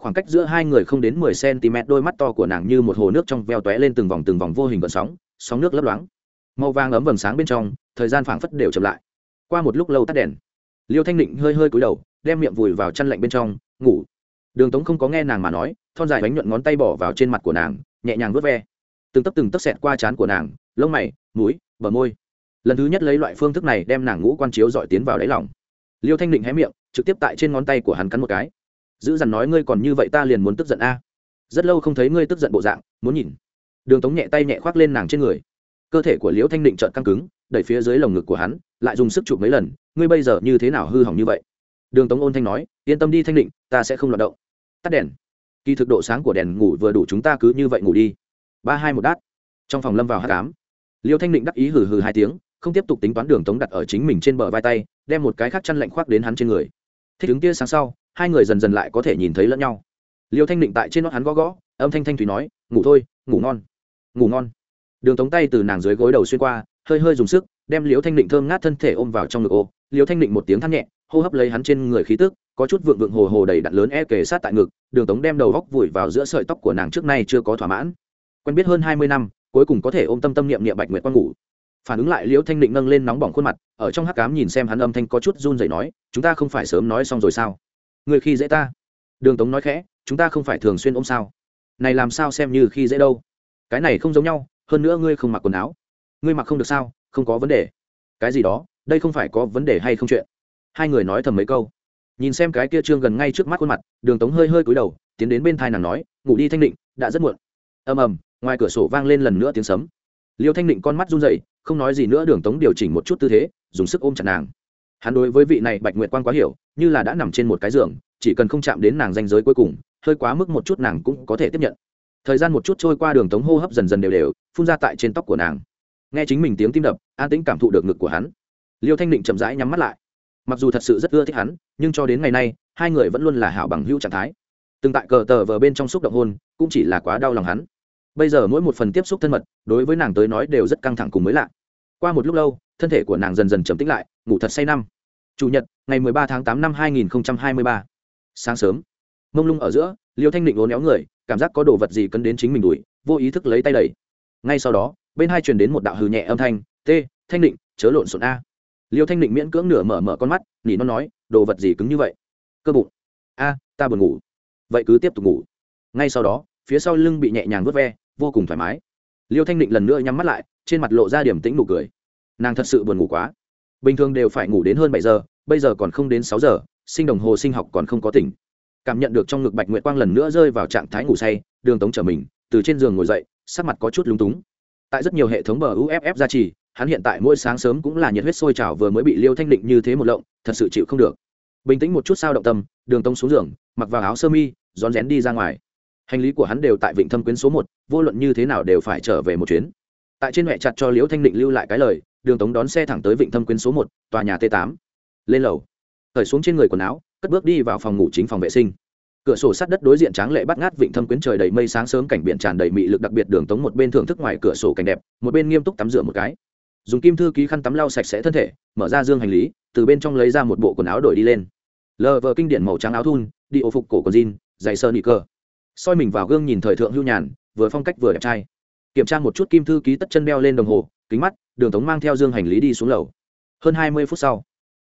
Khoảng cách giữa hai người không đến mười cm, đôi mắt to của nàng như một hồ nước trong veo tóe lên từng vòng từng vòng vô hình gợn sóng sóng nước lấp loáng. Màu vàng ấm vầng sáng bên trong, thời gian phảng phất đều chậm lại. Qua một lúc lâu tắt đèn, liêu thanh định hơi hơi cúi đầu, đem miệng vùi vào chăn lạnh bên trong, ngủ. Đường tống không có nghe nàng mà nói, thon dài bánh nhuận ngón tay bỏ vào trên mặt của nàng, nhẹ nhàng vớt ve. Từng tấc từng tấc xẹt qua trán của nàng, lông mày, mũi, bờ môi lần thứ nhất lấy loại phương thức này đem nàng ngũ quan chiếu dọi tiến vào đáy lòng. Liêu thanh định hé miệng, trực tiếp tại trên ngón tay của hắn cắn một cái. Giữ dằn nói, ngươi còn như vậy ta liền muốn tức giận a. Rất lâu không thấy ngươi tức giận bộ dạng, muốn nhìn. Đường tống nhẹ tay nhẹ khoác lên nàng trên người. Cơ thể của liễu thanh định trợn căng cứng, đẩy phía dưới lồng ngực của hắn, lại dùng sức chụp mấy lần, ngươi bây giờ như thế nào hư hỏng như vậy? Đường tống ôn thanh nói, yên tâm đi thanh định, ta sẽ không loạt động. Tắt đèn. Kỳ thực độ sáng của đèn ngủ vừa đủ chúng ta cứ như vậy ngủ đi. Ba hai một đát. Trong phòng lâm vào h tám liêu thanh định đắc ý hừ hừ hai tiếng không tiếp tục tính toán đường tống đặt ở chính mình trên bờ vai tay, đem một cái khác chăn lạnh khoác đến hắn trên người. Thích ứng tia sáng sau, hai người dần dần lại có thể nhìn thấy lẫn nhau. Liêu thanh định tại trên nót hắn gõ gõ, âm thanh thanh thủy nói, ngủ thôi, ngủ ngon. Ngủ ngon. Đường tống tay từ nàng dưới gối đầu xuyên qua, hơi hơi dùng sức, đem liêu thanh định thơm ngát thân thể ôm vào trong ngực ô. Liêu thanh định một tiếng thắt nhẹ, hô hấp lấy hắn trên người khí tức, có chút vượng vượng hồ hồ đầy đặn lớn e kề sát tại ngực, đường tống đem đầu góc vùi vào giữa sợi tóc của nàng trước nay chưa có thỏa mãn. Quen biết hơn hai mươi năm, cuối cùng có thể ôm tâm tâm niệm niệm bạch nguyệt quang ngủ phản ứng lại liễu thanh định nâng lên nóng bỏng khuôn mặt, ở trong hắc cám nhìn xem hắn âm thanh có chút run rẩy nói, chúng ta không phải sớm nói xong rồi sao? Người khi dễ ta. Đường tống nói khẽ, chúng ta không phải thường xuyên ôm sao? Này làm sao xem như khi dễ đâu? Cái này không giống nhau, hơn nữa ngươi không mặc quần áo. Ngươi mặc không được sao? Không có vấn đề. Cái gì đó? Đây không phải có vấn đề hay không chuyện? Hai người nói thầm mấy câu. Nhìn xem cái kia trương gần ngay trước mắt khuôn mặt, đường tống hơi hơi cúi đầu, tiến đến bên thai nàng nói, ngủ đi thanh định, đã rất muộn. Ầm ầm, ngoài cửa sổ vang lên lần nữa tiếng sấm. Liêu thanh định con mắt run rẩy không nói gì nữa, đường tống điều chỉnh một chút tư thế, dùng sức ôm chặt nàng. Hắn đối với vị này bạch nguyệt quan quá hiểu, như là đã nằm trên một cái giường, chỉ cần không chạm đến nàng danh giới cuối cùng, hơi quá mức một chút nàng cũng có thể tiếp nhận. Thời gian một chút trôi qua, đường tống hô hấp dần dần đều đều, phun ra tại trên tóc của nàng. Nghe chính mình tiếng tim đập, an tĩnh cảm thụ được ngực của hắn. Liêu thanh định chậm rãi nhắm mắt lại. Mặc dù thật sự rất ưa thích hắn, nhưng cho đến ngày nay, hai người vẫn luôn là hảo bằng hữu trạng thái. Từng tại cờ tờ vờ bên trong xúc động hôn, cũng chỉ là quá đau lòng hắn bây giờ mỗi một phần tiếp xúc thân mật, đối với nàng tới nói đều rất căng thẳng cùng mới lạ. Qua một lúc lâu, thân thể của nàng dần dần trầm tĩnh lại, ngủ thật say năm. Chủ nhật, ngày 13 tháng 8 năm 2023. sáng sớm, mông lung ở giữa, liêu thanh định uốn néo người, cảm giác có đồ vật gì cấn đến chính mình đuổi, vô ý thức lấy tay đẩy. Ngay sau đó, bên hai truyền đến một đạo hừ nhẹ âm thanh, t, thanh định, chớ lộn xộn a. Liêu thanh định miễn cưỡng nửa mở mở con mắt nỉ nó nói, đồ vật gì cứng như vậy? Cơ bụng. A, ta buồn ngủ. Vậy cứ tiếp tục ngủ. Ngay sau đó phía sau lưng bị nhẹ nhàng vớt ve, vô cùng thoải mái. Liêu thanh định lần nữa nhắm mắt lại, trên mặt lộ ra điểm tĩnh nụ cười. Nàng thật sự buồn ngủ quá. Bình thường đều phải ngủ đến hơn bảy giờ, bây giờ còn không đến sáu giờ, sinh đồng hồ sinh học còn không có tỉnh. Cảm nhận được trong ngực bạch nguyệt quang lần nữa rơi vào trạng thái ngủ say, đường tống trở mình, từ trên giường ngồi dậy, sắc mặt có chút lúng túng. Tại rất nhiều hệ thống bờ uff gia trì, hắn hiện tại mỗi sáng sớm cũng là nhiệt huyết sôi trào vừa mới bị liêu thanh định như thế một lộng, thật sự chịu không được. Bình tĩnh một chút sao động tâm, đường tông xuống giường, mặc vào áo sơ mi, rón rén đi ra ngoài hành lý của hắn đều tại vịnh thâm quyến số một, vô luận như thế nào đều phải trở về một chuyến. Tại trên huệ chặt cho liễu thanh định lưu lại cái lời, đường tống đón xe thẳng tới vịnh thâm quyến số một, tòa nhà t tám. Lên lầu. Khởi xuống trên người quần áo, cất bước đi vào phòng ngủ chính phòng vệ sinh. Cửa sổ sát đất đối diện tráng lệ bắt ngát vịnh thâm quyến trời đầy mây sáng sớm cảnh biển tràn đầy mị lực đặc biệt đường tống một bên thưởng thức ngoài cửa sổ cảnh đẹp, một bên nghiêm túc tắm rửa một cái. Dùng kim thư ký khăn tắm lau sạch sẽ thân thể, mở ra dương hành lý, từ bên trong lấy ra một bộ quần áo đổi đi lên. Lờ vờ kinh điển màu trắng áo thun, đi ô phục cổ còn jean, giày sơ nị cơ soi mình vào gương nhìn thời thượng hưu nhàn, vừa phong cách vừa đẹp trai. Kiểm tra một chút kim thư ký tất chân đeo lên đồng hồ, kính mắt, đường tống mang theo dương hành lý đi xuống lầu. Hơn hai mươi phút sau,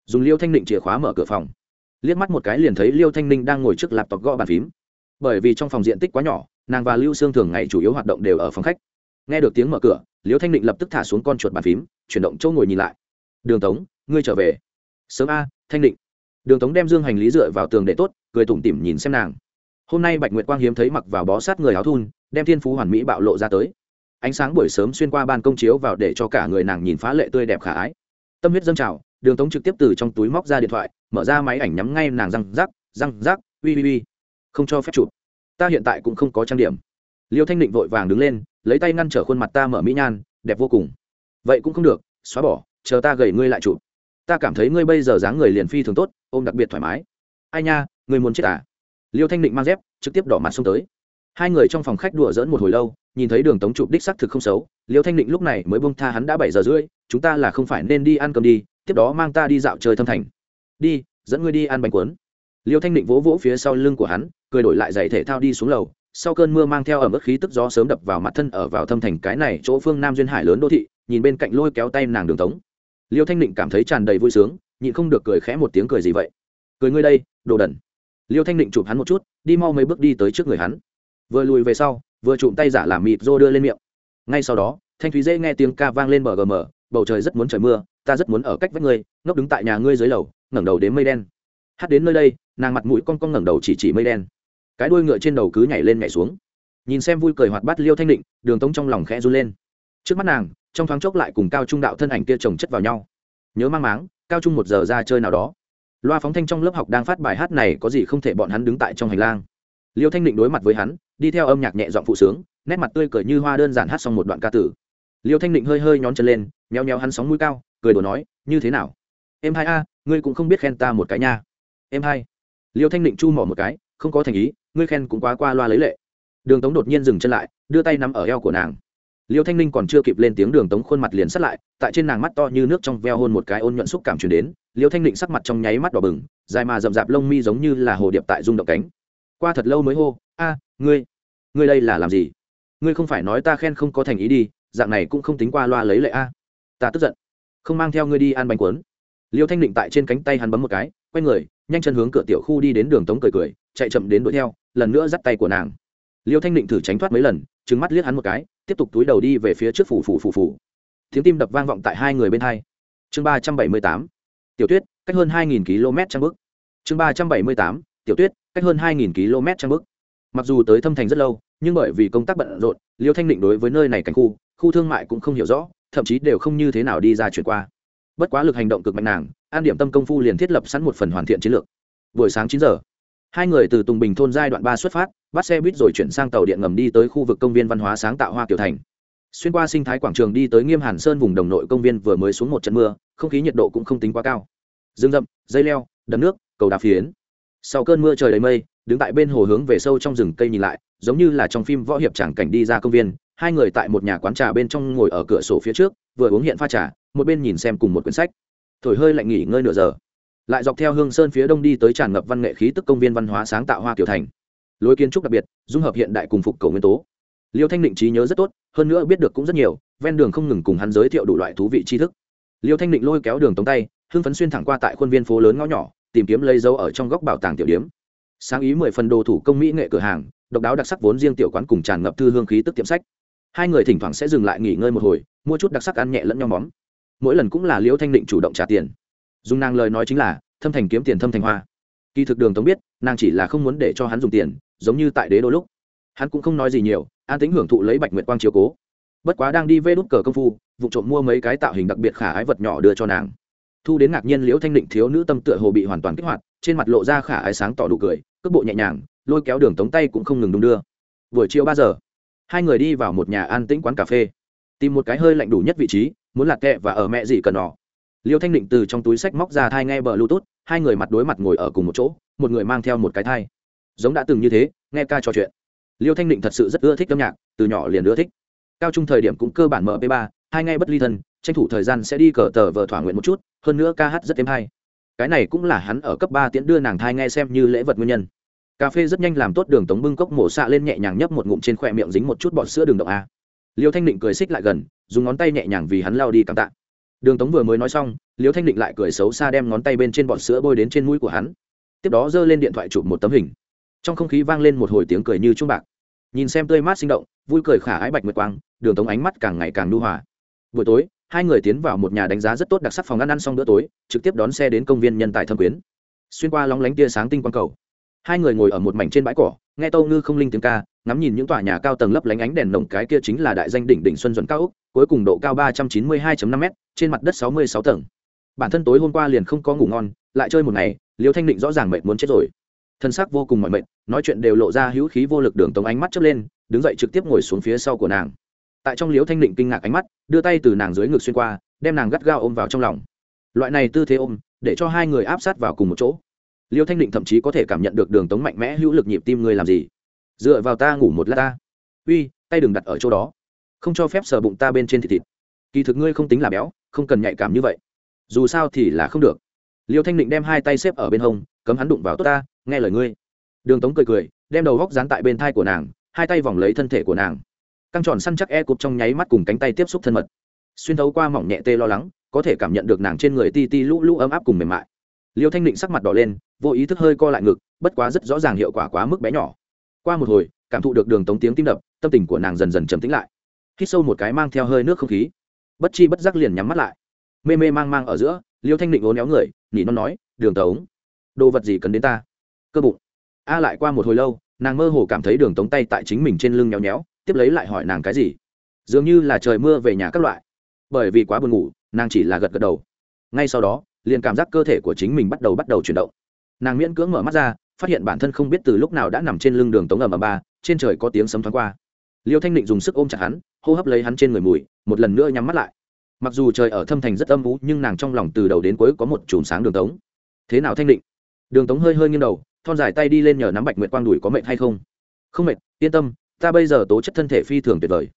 dùng liêu thanh định chìa khóa mở cửa phòng. Liếc mắt một cái liền thấy liêu thanh ninh đang ngồi trước lạp tộc gõ bàn phím. Bởi vì trong phòng diện tích quá nhỏ, nàng và lưu sương thường ngày chủ yếu hoạt động đều ở phòng khách. Nghe được tiếng mở cửa, liêu thanh định lập tức thả xuống con chuột bàn phím, chuyển động chỗ ngồi nhìn lại. Đường tống, ngươi trở về. Sớm a, thanh định. Đường tống đem dương hành lý dựa vào tường để tốt, cười tủm tỉm nhìn xem nàng hôm nay bạch nguyệt quang hiếm thấy mặc vào bó sát người áo thun, đem thiên phú hoàn mỹ bạo lộ ra tới. Ánh sáng buổi sớm xuyên qua ban công chiếu vào để cho cả người nàng nhìn phá lệ tươi đẹp khả ái. Tâm huyết dâng trào, đường tống trực tiếp từ trong túi móc ra điện thoại, mở ra máy ảnh nhắm ngay nàng răng rắc răng rắc ui ui ui không cho phép chụp. Ta hiện tại cũng không có trang điểm. Liêu thanh định vội vàng đứng lên, lấy tay ngăn trở khuôn mặt ta mở mỹ nhan, đẹp vô cùng. Vậy cũng không được, xóa bỏ, chờ ta gầy ngươi lại chụp. Ta cảm thấy ngươi bây giờ dáng người liền phi thường tốt, ôm đặc biệt thoải mái. Ai nha, ngươi muốn chết à? Liêu thanh định mang dép, trực tiếp đỏ mặt xông tới. Hai người trong phòng khách đùa dỡn một hồi lâu, nhìn thấy đường tống chụp đích xác thực không xấu, liêu thanh định lúc này mới bông tha hắn đã bảy giờ rưỡi, chúng ta là không phải nên đi ăn cơm đi, tiếp đó mang ta đi dạo chơi thâm thành. Đi, dẫn ngươi đi ăn bánh cuốn. Liêu thanh định vỗ vỗ phía sau lưng của hắn, cười đổi lại giày thể thao đi xuống lầu, sau cơn mưa mang theo ở mức khí tức gió sớm đập vào mặt thân ở vào thâm thành cái này chỗ phương nam duyên hải lớn đô thị, nhìn bên cạnh lôi kéo tay nàng đường tống. Liêu thanh định cảm thấy tràn đầy vui sướng, nhịn không được cười khẽ một tiếng cười gì vậy? Cười ngươi đây, đồ đần liêu thanh định chụp hắn một chút, đi mau mấy bước đi tới trước người hắn. Vừa lùi về sau, vừa chụm tay giả làm mịt rô đưa lên miệng. Ngay sau đó, thanh thúy dễ nghe tiếng ca vang lên bờ gm bầu trời rất muốn trời mưa, ta rất muốn ở cách vách ngươi, ngốc đứng tại nhà ngươi dưới lầu, ngẩng đầu đến mây đen. Hát đến nơi đây, nàng mặt mũi con con ngẩng đầu chỉ chỉ mây đen. Cái đuôi ngựa trên đầu cứ nhảy lên nhảy xuống. Nhìn xem vui cười hoạt bát liêu thanh định, đường tống trong lòng khẽ run lên. Trước mắt nàng, trong thoáng chốc lại cùng cao trung đạo thân ảnh kia chồng chất vào nhau. Nhớ mang máng, cao trung một giờ ra chơi nào đó loa phóng thanh trong lớp học đang phát bài hát này có gì không thể bọn hắn đứng tại trong hành lang. Liêu thanh định đối mặt với hắn, đi theo âm nhạc nhẹ giọng phụ sướng, nét mặt tươi cười như hoa đơn giản hát xong một đoạn ca tử. Liêu thanh định hơi hơi nhón chân lên nheo nheo hắn sóng mũi cao, cười đùa nói, như thế nào? Em hai a, ngươi cũng không biết khen ta một cái nha. Em hai? Liêu thanh định chu mỏ một cái, không có thành ý, ngươi khen cũng quá qua loa lấy lệ. Đường tống đột nhiên dừng chân lại, đưa tay nắm ở eo của nàng liêu thanh ninh còn chưa kịp lên tiếng đường tống khuôn mặt liền sắt lại, tại trên nàng mắt to như nước trong veo hôn một cái ôn nhuận xúc cảm truyền đến, liêu thanh ninh sắc mặt trong nháy mắt đỏ bừng, dài mà rậm rạp lông mi giống như là hồ điệp tại rung động cánh. Qua thật lâu mới hô, a, ngươi ngươi đây là làm gì? Ngươi không phải nói ta khen không có thành ý đi, dạng này cũng không tính qua loa lấy lệ a. Ta tức giận, không mang theo ngươi đi ăn bánh cuốn. Liêu thanh định tại trên cánh tay hắn bấm một cái, quay người, nhanh chân hướng cửa tiểu khu đi đến đường tống cười cười, chạy chậm đến đuổi theo, lần nữa dắt tay của nàng. Liêu thanh định thử tránh thoát mấy lần trứng mắt liếc hắn một cái tiếp tục túi đầu đi về phía trước phủ phủ phủ phủ. Tiếng tim đập vang vọng tại hai người bên hai. Chương ba trăm bảy mươi tám. Tiểu tuyết, cách hơn hai nghìn km trang bức chương ba trăm bảy mươi tám. Tiểu tuyết, cách hơn hai nghìn km trang bức mặc dù tới thâm thành rất lâu, nhưng bởi vì công tác bận rộn, liêu thanh định đối với nơi này cảnh khu khu thương mại cũng không hiểu rõ, thậm chí đều không như thế nào đi ra chuyển qua. Bất quá lực hành động cực mạnh nàng, an điểm tâm công phu liền thiết lập sẵn một phần hoàn thiện chiến lược. Buổi sáng chín giờ hai người từ tùng bình thôn giai đoạn ba xuất phát, bắt xe buýt rồi chuyển sang tàu điện ngầm đi tới khu vực công viên văn hóa sáng tạo hoa kiểu thành. Xuyên qua sinh thái quảng trường đi tới nghiêm hàn sơn vùng đồng nội công viên vừa mới xuống một trận mưa, không khí nhiệt độ cũng không tính quá cao. Rừng rậm, dây leo, đầm nước, cầu đá phiến. Sau cơn mưa trời đầy mây, đứng tại bên hồ hướng về sâu trong rừng cây nhìn lại, giống như là trong phim võ hiệp tràng cảnh đi ra công viên, hai người tại một nhà quán trà bên trong ngồi ở cửa sổ phía trước, vừa uống hiện pha trà, một bên nhìn xem cùng một quyển sách. Thổi hơi lạnh nghỉ ngơi nửa giờ lại dọc theo hương sơn phía đông đi tới tràn ngập văn nghệ khí tức công viên văn hóa sáng tạo hoa kiểu thành. Lối kiến trúc đặc biệt, dung hợp hiện đại cùng phục cầu nguyên tố. Liêu thanh định trí nhớ rất tốt, hơn nữa biết được cũng rất nhiều, ven đường không ngừng cùng hắn giới thiệu đủ loại thú vị tri thức. Liêu thanh định lôi kéo đường tống tay, hưng phấn xuyên thẳng qua tại khuôn viên phố lớn ngõ nhỏ, tìm kiếm lấy dấu ở trong góc bảo tàng tiểu điếm. Sáng ý mười phần đồ thủ công mỹ nghệ cửa hàng, độc đáo đặc sắc vốn riêng tiểu quán cùng tràn ngập thư hương khí tức tiệm sách. Hai người thỉnh thoảng sẽ dừng lại nghỉ ngơi một hồi, mua chút đặc sắc ăn nhẹ lẫn nhau móm. Mỗi lần cũng là Liêu thanh định chủ động trả tiền dùng nàng lời nói chính là, thâm thành kiếm tiền thâm thành hoa. Kỳ thực đường tống biết, nàng chỉ là không muốn để cho hắn dùng tiền, giống như tại đế đôi lúc. Hắn cũng không nói gì nhiều, an tính hưởng thụ lấy bạch nguyệt quang chiếu cố. Bất quá đang đi vê đút cờ công phu, vụ trộm mua mấy cái tạo hình đặc biệt khả ái vật nhỏ đưa cho nàng. Thu đến ngạc nhiên liễu thanh định thiếu nữ tâm tựa hồ bị hoàn toàn kích hoạt, trên mặt lộ ra khả ái sáng tỏ đủ cười, cước bộ nhẹ nhàng, lôi kéo đường tống tay cũng không ngừng đung đưa. Buổi chiều ba giờ, hai người đi vào một nhà an tĩnh quán cà phê. Tìm một cái hơi lạnh đủ nhất vị trí, muốn lạc kẹ và ở mẹ gì cần nọ liêu thanh định từ trong túi sách móc ra thai nghe bờ bluetooth, hai người mặt đối mặt ngồi ở cùng một chỗ, một người mang theo một cái thai. Giống đã từng như thế, nghe ca trò chuyện. Liêu thanh định thật sự rất ưa thích âm nhạc, từ nhỏ liền ưa thích. Cao trung thời điểm cũng cơ bản mở p ba hai ngay bất ly thân, tranh thủ thời gian sẽ đi cờ tờ vờ thỏa nguyện một chút, hơn nữa ca hát rất êm hay. Cái này cũng là hắn ở cấp ba tiễn đưa nàng thai nghe xem như lễ vật nguyên nhân. Cà phê rất nhanh làm tốt đường tống bưng cốc mổ xạ lên nhẹ nhàng nhấp một ngụm trên khoe miệng dính một chút bọt sữa đường động a. Liêu thanh định cười xích lại gần, dùng ngón tay nhẹ nhàng vì hắn lao đi cảm tạ đường tống vừa mới nói xong liêu thanh định lại cười xấu xa đem ngón tay bên trên bọt sữa bôi đến trên mũi của hắn. Tiếp đó giơ lên điện thoại chụp một tấm hình. Trong không khí vang lên một hồi tiếng cười như trung bạc. Nhìn xem tươi mát sinh động, vui cười khả ái bạch nguyệt quang, đường tống ánh mắt càng ngày càng nu hòa. Buổi tối, hai người tiến vào một nhà đánh giá rất tốt đặc sắc phòng ăn ăn xong bữa tối, trực tiếp đón xe đến công viên nhân tài thâm quyến. Xuyên qua lóng lánh tia sáng tinh quang cầu, hai người ngồi ở một mảnh trên bãi cỏ, nghe tâu ngư không linh tiếng ca, ngắm nhìn những tòa nhà cao tầng lấp lánh ánh đèn nồng cái kia chính là đại danh đỉnh đỉnh xuân duẩn cao úc cuối cùng độ cao ba trăm chín mươi 392.5 m trên mặt đất sáu mươi sáu tầng. Bản thân tối hôm qua liền không có ngủ ngon, lại chơi một ngày, liêu thanh định rõ ràng mệt muốn chết rồi. Thân xác vô cùng mỏi mệt, nói chuyện đều lộ ra hữu khí vô lực đường tống ánh mắt chớp lên, đứng dậy trực tiếp ngồi xuống phía sau của nàng. Tại trong Liêu thanh định kinh ngạc ánh mắt, đưa tay từ nàng dưới ngực xuyên qua, đem nàng gắt gao ôm vào trong lòng. Loại này tư thế ôm, để cho hai người áp sát vào cùng một chỗ. Liêu thanh định thậm chí có thể cảm nhận được đường tống mạnh mẽ hữu lực nhịp tim người làm gì. Dựa vào ta ngủ một lát ta. Uy, tay đừng đặt ở chỗ đó không cho phép sờ bụng ta bên trên thịt thịt. Kỳ thực ngươi không tính là béo, không cần nhạy cảm như vậy. Dù sao thì là không được. Liêu thanh định đem hai tay xếp ở bên hông, cấm hắn đụng vào tốt ta, nghe lời ngươi. Đường tống cười cười, đem đầu góc dán tại bên thai của nàng, hai tay vòng lấy thân thể của nàng. Căng tròn săn chắc e cụp trong nháy mắt cùng cánh tay tiếp xúc thân mật. Xuyên thấu qua mỏng nhẹ tê lo lắng, có thể cảm nhận được nàng trên người ti ti lũ lũ ấm áp cùng mềm mại. Liêu thanh định sắc mặt đỏ lên, vô ý thức hơi co lại ngực, bất quá rất rõ ràng hiệu quả quá mức bé nhỏ. Qua một hồi, cảm thụ được đường tống tiếng tim đập, tâm tình của nàng dần dần trầm tĩnh lại hít sâu một cái mang theo hơi nước không khí. Bất chi bất giác liền nhắm mắt lại. Mê mê mang mang ở giữa, liêu thanh định ố néo người nhỉ non nói, đường tống, đồ vật gì cần đến ta? Cơ bụng. A lại qua một hồi lâu, nàng mơ hồ cảm thấy đường tống tay tại chính mình trên lưng nhéo nhéo, tiếp lấy lại hỏi nàng cái gì. Dường như là trời mưa về nhà các loại. Bởi vì quá buồn ngủ, nàng chỉ là gật gật đầu. Ngay sau đó, liền cảm giác cơ thể của chính mình bắt đầu bắt đầu chuyển động. Nàng miễn cưỡng mở mắt ra, phát hiện bản thân không biết từ lúc nào đã nằm trên lưng đường tống ầm ầm ba, trên trời có tiếng sấm thoáng qua. Liêu thanh định dùng sức ôm chặt hắn hô hấp lấy hắn trên người mùi, một lần nữa nhắm mắt lại. Mặc dù trời ở thâm thành rất âm ú nhưng nàng trong lòng từ đầu đến cuối có một chùm sáng đường tống. Thế nào thanh định? Đường tống hơi hơi nghiêng đầu, thon dài tay đi lên nhờ nắm bạch nguyệt quang đùi có mệt hay không? Không mệt, yên tâm, ta bây giờ tố chất thân thể phi thường tuyệt vời.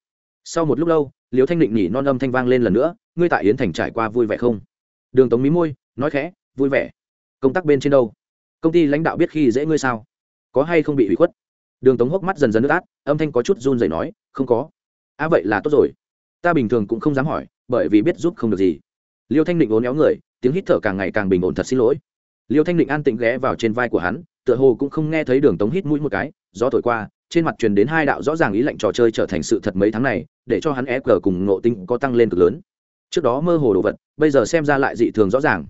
Sau một lúc lâu liều thanh định nhỉ non âm thanh vang lên lần nữa, ngươi tại yến thành trải qua vui vẻ không? Đường tống mí môi, nói khẽ, vui vẻ. Công tác bên trên đâu? Công ty lãnh đạo biết khi dễ ngươi sao? Có hay không bị hủy khuất? Đường tống hốc mắt dần dần nước át, âm thanh có chút run rẩy nói, không có à vậy là tốt rồi. Ta bình thường cũng không dám hỏi, bởi vì biết giúp không được gì. Liêu thanh định uốn éo người, tiếng hít thở càng ngày càng bình ổn thật xin lỗi. Liêu thanh định an tĩnh ghé vào trên vai của hắn, tựa hồ cũng không nghe thấy đường tống hít mũi một cái. Gió thổi qua, trên mặt truyền đến hai đạo rõ ràng ý lệnh trò chơi trở thành sự thật mấy tháng này, để cho hắn e cờ cùng ngộ tinh có tăng lên cực lớn. Trước đó mơ hồ đồ vật, bây giờ xem ra lại dị thường rõ ràng.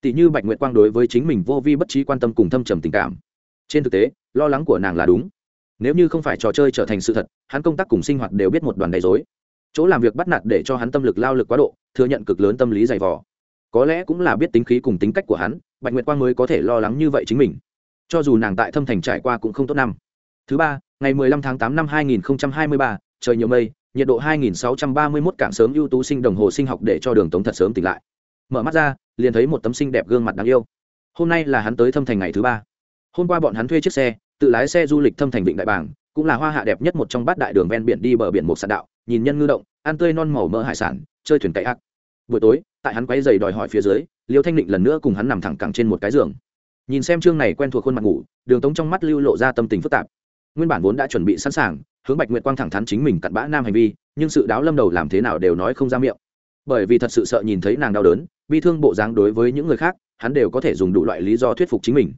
Tỷ như bạch nguyệt quang đối với chính mình vô vi bất trí quan tâm cùng thâm trầm tình cảm. Trên thực tế, lo lắng của nàng là đúng nếu như không phải trò chơi trở thành sự thật hắn công tác cùng sinh hoạt đều biết một đoàn đầy dối chỗ làm việc bắt nạt để cho hắn tâm lực lao lực quá độ thừa nhận cực lớn tâm lý dày vò. Có lẽ cũng là biết tính khí cùng tính cách của hắn bạch nguyệt quang mới có thể lo lắng như vậy chính mình. Cho dù nàng tại thâm thành trải qua cũng không tốt năm. Thứ ba ngày 15 tháng 8 năm 2023, trời nhiều mây nhiệt độ 2631 cảng sớm ưu tú sinh đồng hồ sinh học để cho đường tống thật sớm tỉnh lại. Mở mắt ra liền thấy một tấm sinh đẹp gương mặt đáng yêu. Hôm nay là hắn tới thâm thành ngày thứ ba. Hôm qua bọn hắn thuê chiếc xe tự lái xe du lịch thâm thành vịnh đại bàng, cũng là hoa hạ đẹp nhất một trong bát đại đường ven biển đi bờ biển một sạn đạo, nhìn nhân ngư động, ăn tươi non màu mỡ hải sản, chơi thuyền cậy ác. Buổi tối, tại hắn quay giày đòi hỏi phía dưới, liêu thanh định lần nữa cùng hắn nằm thẳng cẳng trên một cái giường. Nhìn xem chương này quen thuộc khuôn mặt ngủ, đường tống trong mắt lưu lộ ra tâm tình phức tạp. Nguyên bản vốn đã chuẩn bị sẵn sàng, hướng bạch nguyệt quang thẳng thắn chính mình cặn bã nam hành vi, nhưng sự đáo lâm đầu làm thế nào đều nói không ra miệng. Bởi vì thật sự sợ nhìn thấy nàng đau đớn, bi thương bộ dáng đối với những người khác, hắn đều có thể dùng đủ loại lý do thuyết phục chính mình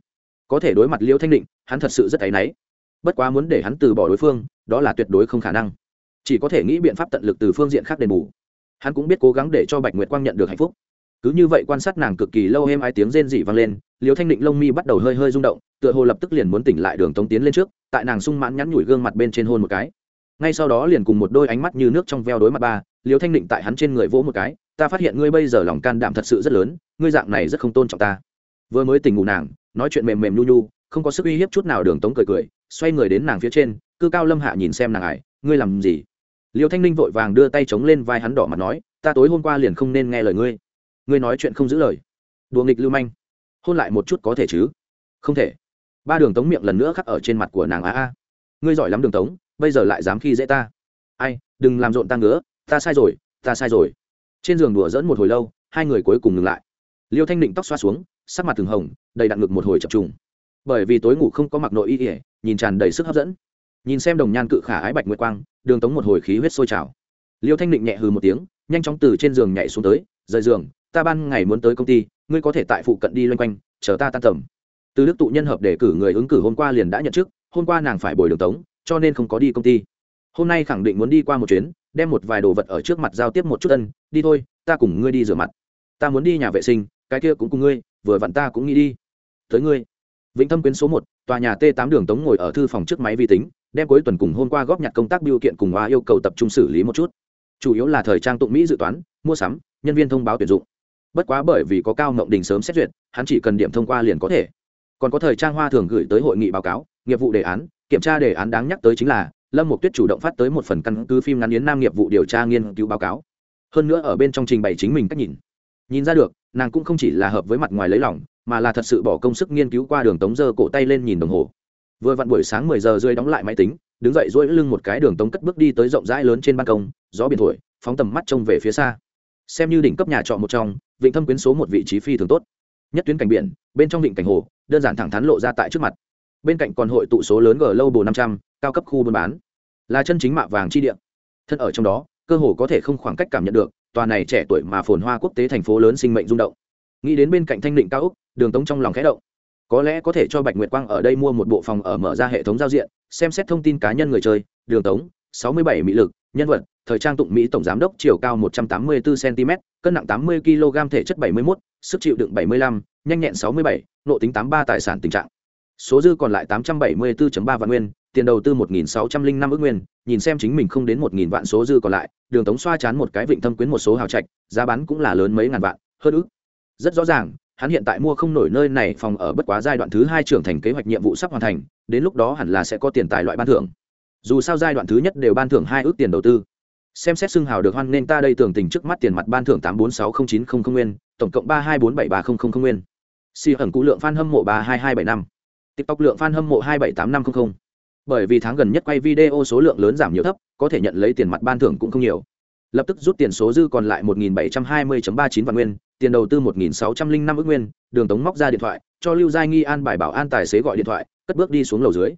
có thể đối mặt liêu thanh định, hắn thật sự rất áy náy. Bất quá muốn để hắn từ bỏ đối phương, đó là tuyệt đối không khả năng. Chỉ có thể nghĩ biện pháp tận lực từ phương diện khác đền bù. Hắn cũng biết cố gắng để cho bạch nguyệt quang nhận được hạnh phúc. Cứ như vậy quan sát nàng cực kỳ lâu êm ai tiếng rên dị vang lên liều thanh định lông mi bắt đầu hơi hơi rung động, tựa hồ lập tức liền muốn tỉnh lại đường tống tiến lên trước, tại nàng sung mãn nhắn nhủi gương mặt bên trên hôn một cái. Ngay sau đó liền cùng một đôi ánh mắt như nước trong veo đối mặt ba liều thanh định tại hắn trên người vỗ một cái, ta phát hiện ngươi bây giờ lòng can đảm thật sự rất lớn, ngươi dạng này rất không tôn trọng ta vừa mới tỉnh ngủ nàng, nói chuyện mềm mềm nhu nhu, không có sức uy hiếp chút nào đường tống cười cười, xoay người đến nàng phía trên, cư cao lâm hạ nhìn xem nàng ải, ngươi làm gì? Liêu thanh ninh vội vàng đưa tay chống lên vai hắn đỏ mặt nói, ta tối hôm qua liền không nên nghe lời ngươi. Ngươi nói chuyện không giữ lời. Đùa nghịch lưu manh. Hôn lại một chút có thể chứ? Không thể. Ba đường tống miệng lần nữa khắc ở trên mặt của nàng a a ngươi giỏi lắm đường tống, bây giờ lại dám khi dễ ta. Ai, đừng làm rộn ta ngứa, ta sai rồi, ta sai rồi. Trên giường đùa dẫn một hồi lâu, hai người cuối cùng ngừng lại. Liêu thanh định tóc xoa xuống sắc mặt thường hồng, đầy đặn ngực một hồi chập trùng. Bởi vì tối ngủ không có mặc nội y ỉa nhìn tràn đầy sức hấp dẫn. Nhìn xem đồng nhan cự khả ái bạch nguyệt quang, đường tống một hồi khí huyết sôi trào. Liêu thanh định nhẹ hừ một tiếng, nhanh chóng từ trên giường nhảy xuống tới, rời giường, ta ban ngày muốn tới công ty, ngươi có thể tại phụ cận đi loanh quanh, chờ ta tan tầm. Từ đức tụ nhân hợp để cử người ứng cử hôm qua liền đã nhận chức, hôm qua nàng phải bồi đường tống, cho nên không có đi công ty. Hôm nay khẳng định muốn đi qua một chuyến, đem một vài đồ vật ở trước mặt giao tiếp một chút ân, đi thôi, ta cùng ngươi đi rửa mặt. Ta muốn đi nhà vệ sinh, cái kia cũng cùng ngươi vừa vặn ta cũng nghĩ đi. Tới ngươi. Vĩnh thâm quyến số một, tòa nhà t 8 đường tống ngồi ở thư phòng trước máy vi tính, đem cuối tuần cùng hôm qua góp nhặt công tác biêu kiện cùng hoa yêu cầu tập trung xử lý một chút. Chủ yếu là thời trang tụng mỹ dự toán, mua sắm, nhân viên thông báo tuyển dụng. Bất quá bởi vì có cao ngộng đình sớm xét duyệt, hắn chỉ cần điểm thông qua liền có thể. Còn có thời trang hoa thường gửi tới hội nghị báo cáo, nghiệp vụ đề án, kiểm tra đề án đáng nhắc tới chính là, lâm một tuyết chủ động phát tới một phần căn cứ phim ngắn yến nam nghiệp vụ điều tra nghiên cứu báo cáo. Hơn nữa ở bên trong trình bày chính mình cách nhìn nhìn ra được, nàng cũng không chỉ là hợp với mặt ngoài lấy lòng, mà là thật sự bỏ công sức nghiên cứu qua đường tống dơ cổ tay lên nhìn đồng hồ. Vừa vặn buổi sáng mười giờ rơi đóng lại máy tính, đứng dậy dỗi lưng một cái đường tống cất bước đi tới rộng rãi lớn trên ban công, gió biển thổi, phóng tầm mắt trông về phía xa. Xem như đỉnh cấp nhà trọ một trong, vịnh thâm quyến số một vị trí phi thường tốt. Nhất tuyến cảnh biển, bên trong vịnh cảnh hồ, đơn giản thẳng thắn lộ ra tại trước mặt. Bên cạnh còn hội tụ số lớn g lâu bồ năm trăm, cao cấp khu buôn bán. Là chân chính mạ vàng chi địa. Thân ở trong đó, cơ hồ có thể không khoảng cách cảm nhận được tòa này trẻ tuổi mà phồn hoa quốc tế thành phố lớn sinh mệnh rung động. Nghĩ đến bên cạnh thanh định cao úc đường tống trong lòng khẽ động. Có lẽ có thể cho bạch nguyệt quang ở đây mua một bộ phòng ở mở ra hệ thống giao diện, xem xét thông tin cá nhân người chơi, đường tống, sáu mươi bảy mỹ lực, nhân vật, thời trang tụng mỹ tổng giám đốc, chiều cao một trăm tám mươi bốn cm cân nặng tám mươi kg thể chất bảy mươi một sức chịu đựng bảy mươi lăm, nhanh nhẹn sáu mươi bảy nộ tính tám ba, tài sản tình trạng. Số dư còn lại tám trăm bảy mươi 874 ba vạn nguyên tiền đầu tư một nghìn sáu trăm linh năm ước nguyên, nhìn xem chính mình không đến một nghìn vạn số dư còn lại, đường tống xoa chán một cái vịnh thâm quyến một số hào trạch, giá bán cũng là lớn mấy ngàn vạn, hơn ước. Rất rõ ràng, hắn hiện tại mua không nổi nơi này phòng ở bất quá giai đoạn thứ hai trưởng thành kế hoạch nhiệm vụ sắp hoàn thành, đến lúc đó hẳn là sẽ có tiền tài loại ban thưởng. Dù sao giai đoạn thứ nhất đều ban thưởng hai ước tiền đầu tư. Xem xét xưng hào được hoan nên ta đây tưởng tình trước mắt tiền mặt ban thưởng tám bốn sáu không chín không không nguyên, tổng cộng ba hai bốn bảy ba không không không nguyên. Si hẩn cụ lượng f hâm mộ ba hai hai bảy năm. Tiktok lượng f hâm mộ hai bảy tám năm trăm linh bởi vì tháng gần nhất quay video số lượng lớn giảm nhiều thấp, có thể nhận lấy tiền mặt ban thưởng cũng không nhiều. Lập tức rút tiền số dư còn lại một nghìn bảy trăm hai mươi ba chín vạn nguyên, tiền đầu tư một nghìn sáu trăm linh năm ước nguyên, đường tống móc ra điện thoại, cho lưu giai nghi an bài bảo an tài xế gọi điện thoại, cất bước đi xuống lầu dưới.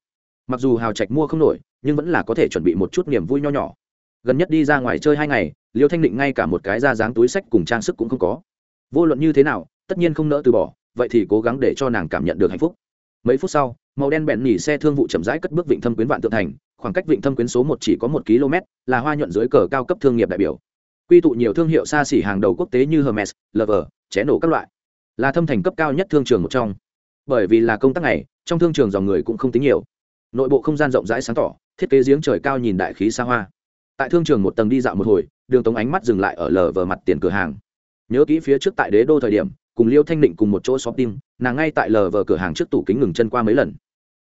Mặc dù hào trạch mua không nổi, nhưng vẫn là có thể chuẩn bị một chút niềm vui nho nhỏ. Gần nhất đi ra ngoài chơi hai ngày, liêu thanh định ngay cả một cái ra dáng túi sách cùng trang sức cũng không có. Vô luận như thế nào, tất nhiên không nỡ từ bỏ, vậy thì cố gắng để cho nàng cảm nhận được hạnh phúc. Mấy phút sau màu đen bẹn nỉ xe thương vụ chậm rãi cất bước vịnh thâm quyến vạn tượng thành, khoảng cách vịnh thâm quyến số một chỉ có một km, là hoa nhuận dưới cờ cao cấp thương nghiệp đại biểu. Quy tụ nhiều thương hiệu xa xỉ hàng đầu quốc tế như hermes, lover, ché nổ các loại, là thâm thành cấp cao nhất thương trường một trong. Bởi vì là công tác này, trong thương trường dòng người cũng không tính nhiều. Nội bộ không gian rộng rãi sáng tỏ, thiết kế giếng trời cao nhìn đại khí xa hoa. Tại thương trường một tầng đi dạo một hồi, đường tống ánh mắt dừng lại ở lờ vờ mặt tiền cửa hàng. Nhớ kỹ phía trước tại đế đô thời điểm, cùng liêu thanh định cùng một chỗ shopping nàng ngay tại lờ vờ cửa hàng trước tủ kính ngừng chân qua mấy lần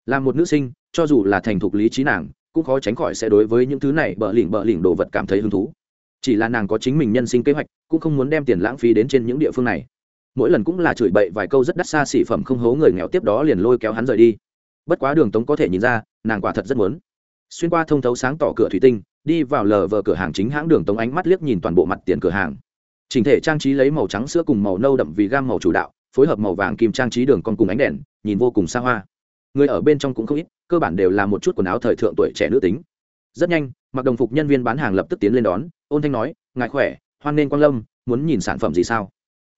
là một nữ sinh, cho dù là thành thục lý trí nàng, cũng khó tránh khỏi sẽ đối với những thứ này bợ lỉnh bợ lỉnh đồ vật cảm thấy hứng thú. Chỉ là nàng có chính mình nhân sinh kế hoạch, cũng không muốn đem tiền lãng phí đến trên những địa phương này. Mỗi lần cũng là chửi bậy vài câu rất đắt xa xỉ phẩm không hố người nghèo tiếp đó liền lôi kéo hắn rời đi. Bất quá đường tống có thể nhìn ra, nàng quả thật rất muốn. Xuyên qua thông thấu sáng tỏ cửa thủy tinh, đi vào lờ vờ cửa hàng chính hãng đường tống ánh mắt liếc nhìn toàn bộ mặt tiền cửa hàng. Chỉnh thể trang trí lấy màu trắng sữa cùng màu nâu đậm vì gam màu chủ đạo, phối hợp màu vàng kim trang trí đường con cùng ánh đèn, nhìn vô cùng xa hoa người ở bên trong cũng không ít, cơ bản đều là một chút quần áo thời thượng tuổi trẻ nữ tính. Rất nhanh, mặc đồng phục nhân viên bán hàng lập tức tiến lên đón, ôn thanh nói, ngài khỏe, hoan nên quang lâm, muốn nhìn sản phẩm gì sao?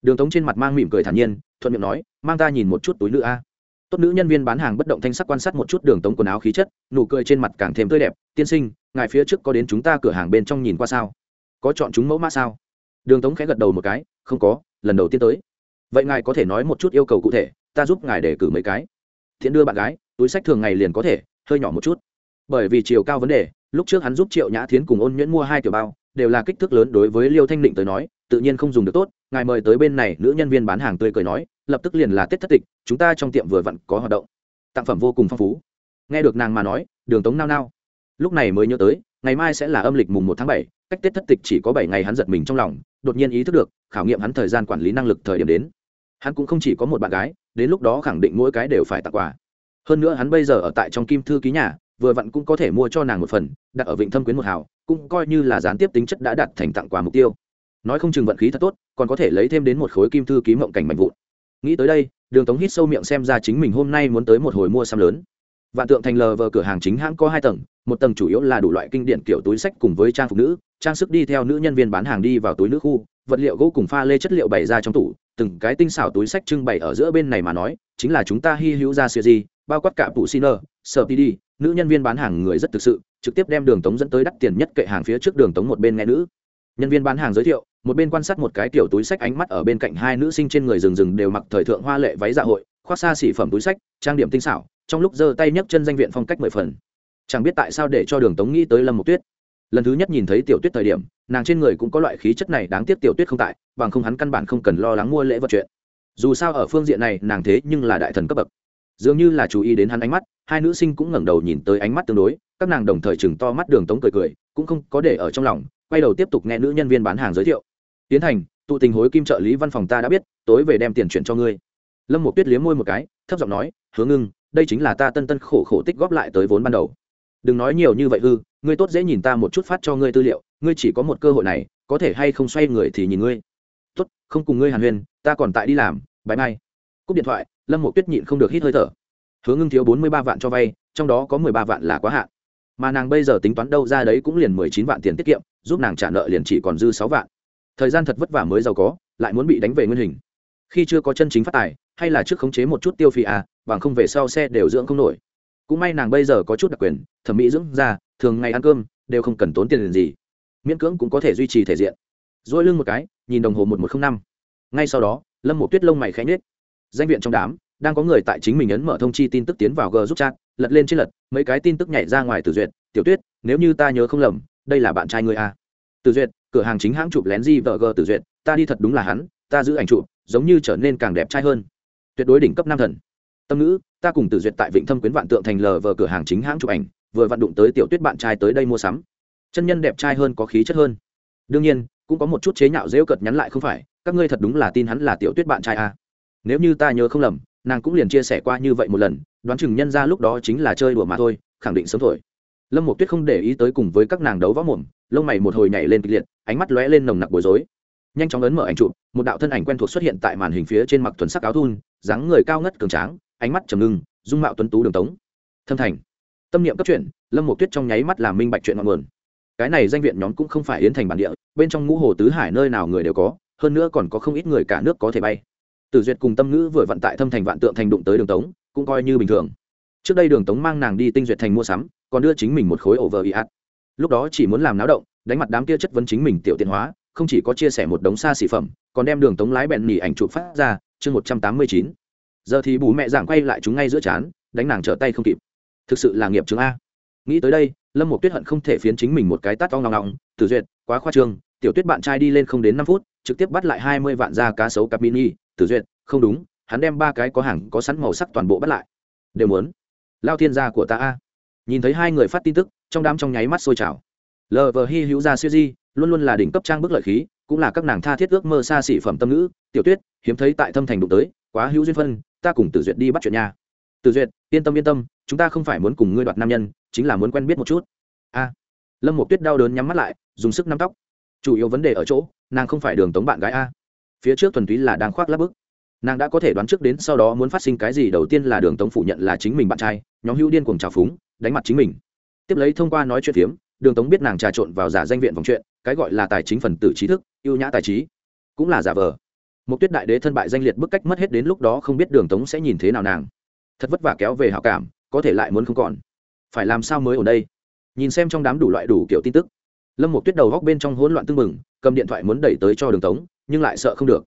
Đường tống trên mặt mang mỉm cười thản nhiên, thuận miệng nói, mang ta nhìn một chút túi nữ a. Tốt nữ nhân viên bán hàng bất động thanh sắc quan sát một chút đường tống quần áo khí chất, nụ cười trên mặt càng thêm tươi đẹp, tiên sinh, ngài phía trước có đến chúng ta cửa hàng bên trong nhìn qua sao? Có chọn chúng mẫu mã sao? Đường tống khẽ gật đầu một cái, không có, lần đầu tiên tới. Vậy ngài có thể nói một chút yêu cầu cụ thể, ta giúp ngài để cử mấy cái thiện đưa bạn gái, túi sách thường ngày liền có thể, hơi nhỏ một chút. Bởi vì chiều cao vấn đề, lúc trước hắn giúp triệu nhã thiến cùng ôn nhuyễn mua hai tiểu bao, đều là kích thước lớn đối với liêu thanh định tới nói, tự nhiên không dùng được tốt, ngài mời tới bên này nữ nhân viên bán hàng tươi cười nói, lập tức liền là tết thất tịch, chúng ta trong tiệm vừa vặn có hoạt động. Tặng phẩm vô cùng phong phú. Nghe được nàng mà nói, đường tống nao nao. Lúc này mới nhớ tới, ngày mai sẽ là âm lịch mùng một tháng bảy, cách tết thất tịch chỉ có bảy ngày hắn giật mình trong lòng, đột nhiên ý thức được, khảo nghiệm hắn thời gian quản lý năng lực thời điểm đến. Hắn cũng không chỉ có một bạn gái đến lúc đó khẳng định mỗi cái đều phải tặng quà. Hơn nữa hắn bây giờ ở tại trong kim thư ký nhà, vừa vặn cũng có thể mua cho nàng một phần, đặt ở vịnh thâm quyến một hào, cũng coi như là gián tiếp tính chất đã đặt thành tặng quà mục tiêu. Nói không chừng vận khí thật tốt, còn có thể lấy thêm đến một khối kim thư ký mộng cảnh mạnh vụn. Nghĩ tới đây, đường tống hít sâu miệng xem ra chính mình hôm nay muốn tới một hồi mua xăm lớn. Vạn tượng thành lờ vờ cửa hàng chính hãng có hai tầng, một tầng chủ yếu là đủ loại kinh điển kiểu túi sách cùng với trang phục nữ, trang sức đi theo nữ nhân viên bán hàng đi vào túi nữ khu, vật liệu gỗ cùng pha lê chất liệu bày ra trong tủ từng cái tinh xảo túi sách trưng bày ở giữa bên này mà nói, chính là chúng ta hy hữu ra siêu di, bao quát cả phụ siner sợ đi, nữ nhân viên bán hàng người rất thực sự, trực tiếp đem đường tống dẫn tới đắt tiền nhất kệ hàng phía trước đường tống một bên nghe nữ. Nhân viên bán hàng giới thiệu, một bên quan sát một cái tiểu túi sách ánh mắt ở bên cạnh hai nữ sinh trên người rừng rừng đều mặc thời thượng hoa lệ váy dạ hội, khoác xa xỉ phẩm túi sách, trang điểm tinh xảo, trong lúc giơ tay nhấc chân danh viện phong cách mười phần. Chẳng biết tại sao để cho đường tống nghĩ tới lâm một tuyết lần thứ nhất nhìn thấy tiểu tuyết thời điểm, nàng trên người cũng có loại khí chất này đáng tiếc tiểu tuyết không tại, bằng không hắn căn bản không cần lo lắng mua lễ vật chuyện. Dù sao ở phương diện này, nàng thế nhưng là đại thần cấp bậc. Dường như là chú ý đến hắn ánh mắt, hai nữ sinh cũng ngẩng đầu nhìn tới ánh mắt tương đối, các nàng đồng thời chừng to mắt đường tống cười cười, cũng không có để ở trong lòng, quay đầu tiếp tục nghe nữ nhân viên bán hàng giới thiệu. Tiến thành, tụ tình hối kim trợ lý văn phòng ta đã biết, tối về đem tiền chuyển cho ngươi. Lâm một tuyết liếm môi một cái, thấp giọng nói hướng ngưng, đây chính là ta tân tân khổ khổ tích góp lại tới vốn ban đầu đừng nói nhiều như vậy hư ngươi tốt dễ nhìn ta một chút phát cho ngươi tư liệu ngươi chỉ có một cơ hội này có thể hay không xoay người thì nhìn ngươi. Tốt không cùng ngươi hàn Huyên, ta còn tại đi làm bãi mai cúp điện thoại lâm một tuyết nhịn không được hít hơi thở. Hướng ngưng thiếu bốn mươi ba vạn cho vay trong đó có mười ba vạn là quá hạn. Mà nàng bây giờ tính toán đâu ra đấy cũng liền mười chín vạn tiền tiết kiệm giúp nàng trả nợ liền chỉ còn dư sáu vạn. Thời gian thật vất vả mới giàu có lại muốn bị đánh về nguyên hình. Khi chưa có chân chính phát tài hay là trước khống chế một chút tiêu phí à bằng không về sau xe đều dưỡng không nổi cũng may nàng bây giờ có chút đặc quyền, thẩm mỹ dưỡng ra thường ngày ăn cơm, đều không cần tốn tiền gì, miễn cưỡng cũng có thể duy trì thể diện. Dỗi lưng một cái, nhìn đồng hồ một một t r ă n h năm. Ngay sau đó, lâm một tuyết lông mày khẽ nhết danh viện trong đám, đang có người tại chính mình ấn mở thông chi tin tức tiến vào g giúp chat, lật lên trên lật, mấy cái tin tức nhảy ra ngoài từ duyệt, tiểu tuyết, nếu như ta nhớ không lầm, đây là bạn trai người a à? từ duyệt, cửa hàng chính hãng chụp lén di vợ g từ duyệt, ta đi thật đúng là hắn, ta giữ ảnh chụp, giống như trở nên càng đẹp trai hơn. Tuyệt đối đỉnh cấp nam thần tâm ngữ, ta cùng tử duyệt tại vịnh thâm quyến vạn tượng thành lờ vờ cửa hàng chính hãng chụp ảnh, vừa vặn đụng tới tiểu tuyết bạn trai tới đây mua sắm. Chân nhân đẹp trai hơn có khí chất hơn. Đương nhiên, cũng có một chút chế nhạo dễu cợt nhắn lại không phải, các ngươi thật đúng là tin hắn là tiểu tuyết bạn trai à. nếu như ta nhớ không lầm, nàng cũng liền chia sẻ qua như vậy một lần, đoán chừng nhân ra lúc đó chính là chơi đùa mà thôi, khẳng định sớm thổi lâm một tuyết không để ý tới cùng với các nàng đấu võ mồm, lông mày một hồi nhảy lên kịch liệt, ánh mắt lóe lên nồng nặc bối rối. Nhanh chóng ấn mở ảnh chụp, một đạo thân ảnh quen thuộc xuất hiện tại màn hình phía trên mặc thuần sắc áo thun, dáng người cao ngất cường tráng ánh mắt trầm ngưng, dung mạo tuấn tú đường tống. Thâm thành. Tâm niệm cấp chuyện lâm một tuyết trong nháy mắt làm minh bạch chuyện ngọn nguồn. Cái này danh viện nhóm cũng không phải yến thành bản địa, bên trong ngũ hồ tứ hải nơi nào người đều có, hơn nữa còn có không ít người cả nước có thể bay. Tử duyệt cùng tâm ngữ vừa vận tại thâm thành vạn tượng thành đụng tới đường tống, cũng coi như bình thường. Trước đây đường tống mang nàng đi tinh duyệt thành mua sắm, còn đưa chính mình một khối ổ vờ ý ạt. Lúc đó chỉ muốn làm náo động, đánh mặt đám kia chất vấn chính mình tiểu tiện hóa, không chỉ có chia sẻ một đống xa xỉ phẩm, còn đem đường tống lái bẹn nỉ ảnh chụp phát ra, chương một trăm tám mươi chín giờ thì bù mẹ giảng quay lại chúng ngay giữa chán, đánh nàng trở tay không kịp. Thực sự là nghiệp chứng a. Nghĩ tới đây, lâm một tuyết hận không thể phiến chính mình một cái tát to ngọng ngọng, tử duyệt, quá khoa trương, tiểu tuyết bạn trai đi lên không đến năm phút, trực tiếp bắt lại hai mươi vạn da cá sấu cặp mini, tử duyệt, không đúng, hắn đem ba cái có hàng, có sẵn màu sắc toàn bộ bắt lại. Đều muốn. Lao thiên gia của ta a. Nhìn thấy hai người phát tin tức, trong đám trong nháy mắt sôi trào. Lờ vờ hy hữu gia siêu di, luôn luôn là đỉnh cấp trang bức lợi khí, cũng là các nàng tha thiết ước mơ xa xỉ phẩm tâm ngữ. Tiểu tuyết, hiếm thấy tại thâm thành đụng tới, quá hữu duyên phân ta cùng tử duyệt đi bắt chuyện nha. Tử duyệt, yên tâm yên tâm, chúng ta không phải muốn cùng ngươi đoạt nam nhân, chính là muốn quen biết một chút. A. Lâm một tuyết đau đớn nhắm mắt lại, dùng sức nắm tóc. Chủ yếu vấn đề ở chỗ, nàng không phải đường tống bạn gái a. Phía trước thuần túy là đang khoác lắp bức. Nàng đã có thể đoán trước đến sau đó muốn phát sinh cái gì, đầu tiên là đường tống phủ nhận là chính mình bạn trai, nhóm hữu điên cùng trào phúng, đánh mặt chính mình. Tiếp lấy thông qua nói chuyện phiếm, đường tống biết nàng trà trộn vào giả danh viện vòng chuyện, cái gọi là tài chính phần tử trí thức, ưu nhã tài trí, cũng là giả vờ một tuyết đại đế thân bại danh liệt bức cách mất hết đến lúc đó không biết đường tống sẽ nhìn thế nào nàng. Thật vất vả kéo về hảo cảm, có thể lại muốn không còn. Phải làm sao mới ở đây? Nhìn xem trong đám đủ loại đủ kiểu tin tức. Lâm một tuyết đầu góc bên trong hỗn loạn tưng bừng, cầm điện thoại muốn đẩy tới cho đường tống, nhưng lại sợ không được.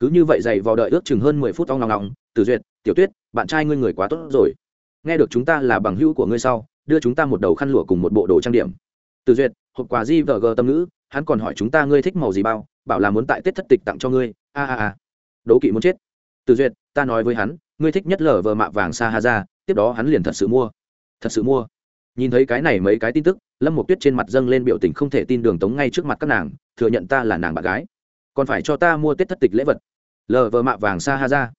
Cứ như vậy dày vào đợi ước chừng hơn mười phút ong lòng lòng từ duyệt, tiểu tuyết, bạn trai ngươi người quá tốt rồi. Nghe được chúng ta là bằng hữu của ngươi sau, đưa chúng ta một đầu khăn lụa cùng một bộ đồ trang điểm. Từ duyệt, hộp quà di vờ gờ tâm ngữ, hắn còn hỏi chúng ta ngươi thích màu gì bao, bảo là muốn tại tết thất tịch tặng cho ngươi a a a. Đố kỵ muốn chết. Từ duyệt, ta nói với hắn, ngươi thích nhất lở vờ mạ vàng sa ha ra, tiếp đó hắn liền thật sự mua. Thật sự mua. Nhìn thấy cái này mấy cái tin tức, lâm một tuyết trên mặt dâng lên biểu tình không thể tin đường tống ngay trước mặt các nàng, thừa nhận ta là nàng bạn gái. Còn phải cho ta mua tết thất tịch lễ vật. Lờ vờ mạ vàng sa ha ra.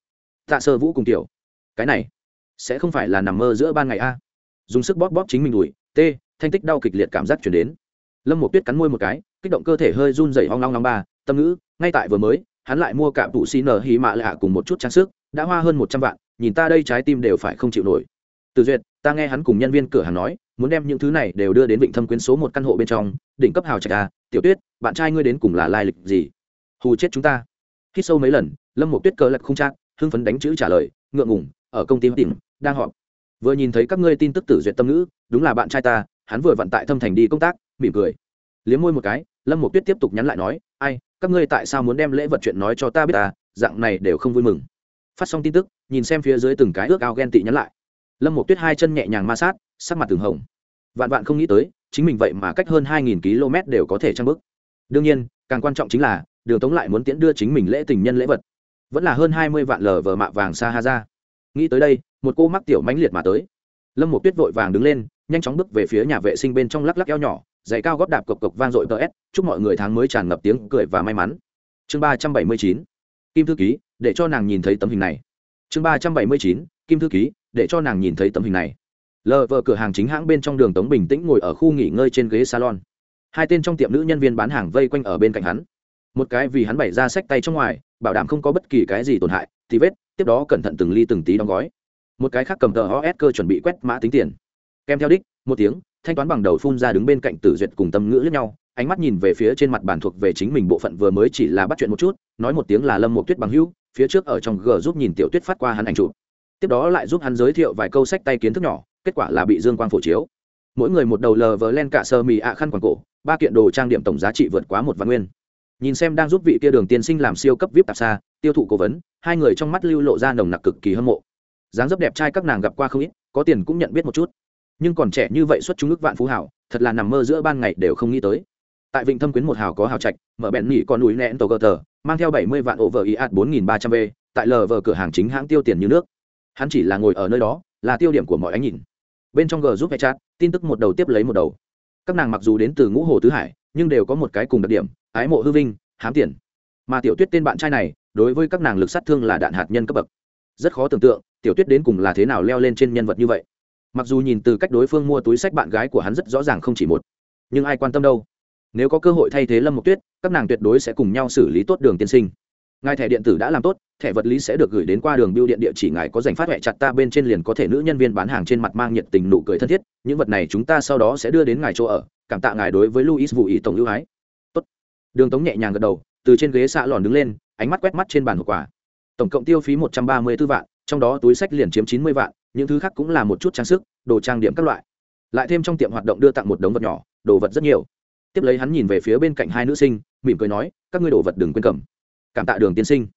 Tạ sơ vũ cùng tiểu. Cái này, sẽ không phải là nằm mơ giữa ban ngày a? Dùng sức bóp bóp chính mình đùi t thanh tích đau kịch liệt cảm giác chuyển đến. Lâm một tuyết cắn môi một cái, kích động cơ thể hơi run dày hoang long long ba, tâm ngữ, ngay tại vừa mới hắn lại mua cả tụ xì nở hí mạ lạ cùng một chút trang sức, đã hoa hơn một trăm vạn, nhìn ta đây trái tim đều phải không chịu nổi. Từ duyệt, ta nghe hắn cùng nhân viên cửa hàng nói, muốn đem những thứ này đều đưa đến vịnh thâm quyến số một căn hộ bên trong, đỉnh cấp hào trạch a, tiểu tuyết, bạn trai ngươi đến cùng là lai lịch gì? Hù chết chúng ta. Hít sâu mấy lần, lâm một tuyết cờ lật không trác hưng phấn đánh chữ trả lời, ngượng ngủng ở công ty tìm đang họp. Vừa nhìn thấy các ngươi tin tức tử duyệt tâm ngữ, đúng là bạn trai ta, hắn vừa vận tại thâm thành đi công tác, mỉm cười. Liếm môi một cái, lâm một tuyết tiếp tục nhắn lại nói ai, các ngươi tại sao muốn đem lễ vật chuyện nói cho ta biết ta? Dạng này đều không vui mừng. Phát xong tin tức, nhìn xem phía dưới từng cái ước ao ghen tị nhắn lại. Lâm một tuyết hai chân nhẹ nhàng ma sát, sắc mặt từng hồng. Vạn vạn không nghĩ tới, chính mình vậy mà cách hơn hai nghìn km đều có thể trang bức đương nhiên, càng quan trọng chính là, đường tống lại muốn tiễn đưa chính mình lễ tình nhân lễ vật. Vẫn là hơn hai mươi vạn lờ vờ mạ vàng xa ha ra. Nghĩ tới đây, một cô mắc tiểu mãnh liệt mà tới. Lâm một tuyết vội vàng đứng lên, nhanh chóng bước về phía nhà vệ sinh bên trong lắc lắc eo nhỏ giày cao góp đạp cộc cộc vang dội tờ chúc mọi người tháng mới tràn ngập tiếng cười và may mắn. Chương ba trăm bảy mươi chín, kim thư ký, để cho nàng nhìn thấy tấm hình này. Chương ba trăm bảy mươi chín, kim thư ký, để cho nàng nhìn thấy tấm hình này. Lờ vợ cửa hàng chính hãng bên trong đường tống bình tĩnh ngồi ở khu nghỉ ngơi trên ghế salon. Hai tên trong tiệm nữ nhân viên bán hàng vây quanh ở bên cạnh hắn. Một cái vì hắn bày ra sách tay trong ngoài, bảo đảm không có bất kỳ cái gì tổn hại, thì vết, tiếp đó cẩn thận từng ly từng tí đóng gói. Một cái khác cầm tờ os cơ chuẩn bị quét mã tính tiền. Kèm theo đích, một tiếng thanh toán bằng đầu phun ra đứng bên cạnh tử duyệt cùng tâm ngữ lẫn nhau, ánh mắt nhìn về phía trên mặt bản thuộc về chính mình bộ phận vừa mới chỉ là bắt chuyện một chút, nói một tiếng là lâm một tuyết bằng hữu, phía trước ở trong g giúp nhìn tiểu tuyết phát qua hắn ảnh chụp. Tiếp đó lại giúp hắn giới thiệu vài câu sách tay kiến thức nhỏ, kết quả là bị dương quang phổ chiếu. Mỗi người một đầu lờ vờ len cả sơ mì ạ khăn quàng cổ, ba kiện đồ trang điểm tổng giá trị vượt quá một vạn nguyên. Nhìn xem đang giúp vị kia đường tiên sinh làm siêu cấp vip tạp xa, tiêu thụ cố vấn, hai người trong mắt lưu lộ ra nồng nặc cực kỳ hâm mộ. Dáng dấp đẹp trai các nàng gặp qua không ít, có tiền cũng nhận biết một chút nhưng còn trẻ như vậy xuất chúng ước vạn phú hảo, thật là nằm mơ giữa ban ngày đều không nghĩ tới. Tại vịnh thâm quyến một hào có hào trạch, mở bẹn nhỉ con núi nẹn tổ cơ tờ, mang theo bảy mươi vạn ổ vợ ý ạt bốn nghìn ba trăm v tại lờ vờ cửa hàng chính hãng tiêu tiền như nước. Hắn chỉ là ngồi ở nơi đó, là tiêu điểm của mọi ánh nhìn. Bên trong g giúp hệ chat, tin tức một đầu tiếp lấy một đầu. Các nàng mặc dù đến từ ngũ hồ tứ hải, nhưng đều có một cái cùng đặc điểm, ái mộ hư vinh, hám tiền. Mà tiểu tuyết tên bạn trai này, đối với các nàng lực sát thương là đạn hạt nhân cấp bậc. Rất khó tưởng tượng, tiểu tuyết đến cùng là thế nào leo lên trên nhân vật như vậy mặc dù nhìn từ cách đối phương mua túi sách bạn gái của hắn rất rõ ràng không chỉ một, nhưng ai quan tâm đâu? Nếu có cơ hội thay thế lâm mộc tuyết, các nàng tuyệt đối sẽ cùng nhau xử lý tốt đường tiên sinh. Ngài thẻ điện tử đã làm tốt, thẻ vật lý sẽ được gửi đến qua đường biêu điện địa chỉ ngài có dành phát huệ chặt ta bên trên liền có thể nữ nhân viên bán hàng trên mặt mang nhiệt tình nụ cười thân thiết, những vật này chúng ta sau đó sẽ đưa đến ngài chỗ ở, cảm tạ ngài đối với luis vụ ý tổng ưu ái. Tốt. Đường tống nhẹ nhàng gật đầu, từ trên ghế xạ lòn đứng lên, ánh mắt quét mắt trên bàn hộp quà. Tổng cộng tiêu phí một trăm ba mươi b ố vạn, trong đó túi sách liền chiếm chín mươi vạn những thứ khác cũng là một chút trang sức, đồ trang điểm các loại. Lại thêm trong tiệm hoạt động đưa tặng một đống vật nhỏ, đồ vật rất nhiều. Tiếp lấy hắn nhìn về phía bên cạnh hai nữ sinh, mỉm cười nói, các ngươi đồ vật đừng quên cầm. Cảm tạ đường tiên sinh.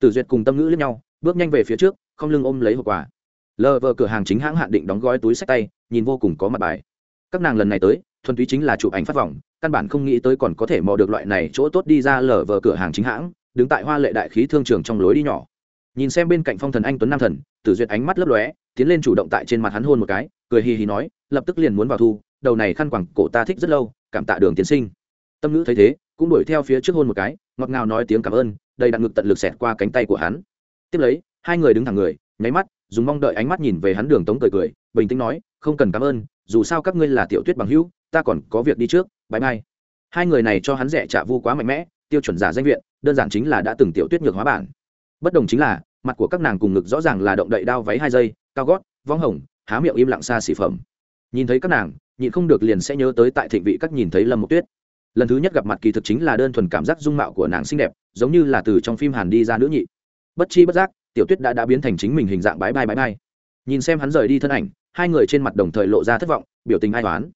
Tử duyệt cùng tâm ngữ lẫn nhau, bước nhanh về phía trước, không lưng ôm lấy hộp quà. Lờ vờ cửa hàng chính hãng hạn định đóng gói túi sách tay, nhìn vô cùng có mặt bài. Các nàng lần này tới, thuần túy chính là chụp ảnh phát vọng căn bản không nghĩ tới còn có thể mò được loại này chỗ tốt đi ra lờ vờ cửa hàng chính hãng, đứng tại hoa lệ đại khí thương trường trong lối đi nhỏ. Nhìn xem bên cạnh phong thần anh tuấn nam thần, tử duyệt ánh mắt lấp lóe tiến lên chủ động tại trên mặt hắn hôn một cái, cười hì hì nói, lập tức liền muốn vào thu, đầu này khăn quẳng cổ ta thích rất lâu, cảm tạ đường tiến sinh. Tâm ngữ thấy thế, cũng đuổi theo phía trước hôn một cái, ngọt ngào nói tiếng cảm ơn, đầy đặn ngực tận lực xẹt qua cánh tay của hắn. Tiếp lấy, hai người đứng thẳng người, nháy mắt, dùng mong đợi ánh mắt nhìn về hắn đường tống cười cười, bình tĩnh nói, không cần cảm ơn, dù sao các ngươi là tiểu tuyết bằng hữu, ta còn có việc đi trước bãi mai hai người này cho hắn rẻ trả vu quá mạnh mẽ, tiêu chuẩn giả danh viện, đơn giản chính là đã từng tiểu tuyết nhược hóa bản. Bất đồng chính là mặt của các nàng cùng ngực rõ ràng là động đậy đao váy hai giây cao gót vong hồng, há miệng im lặng xa xỉ phẩm. Nhìn thấy các nàng, nhịn không được liền sẽ nhớ tới tại thịnh vị các nhìn thấy lâm mộc tuyết. Lần thứ nhất gặp mặt kỳ thực chính là đơn thuần cảm giác dung mạo của nàng xinh đẹp, giống như là từ trong phim hàn đi ra nữ nhị. Bất chi bất giác, tiểu tuyết đã đã biến thành chính mình hình dạng bái bai bái bai. Nhìn xem hắn rời đi thân ảnh, hai người trên mặt đồng thời lộ ra thất vọng, biểu tình ai toán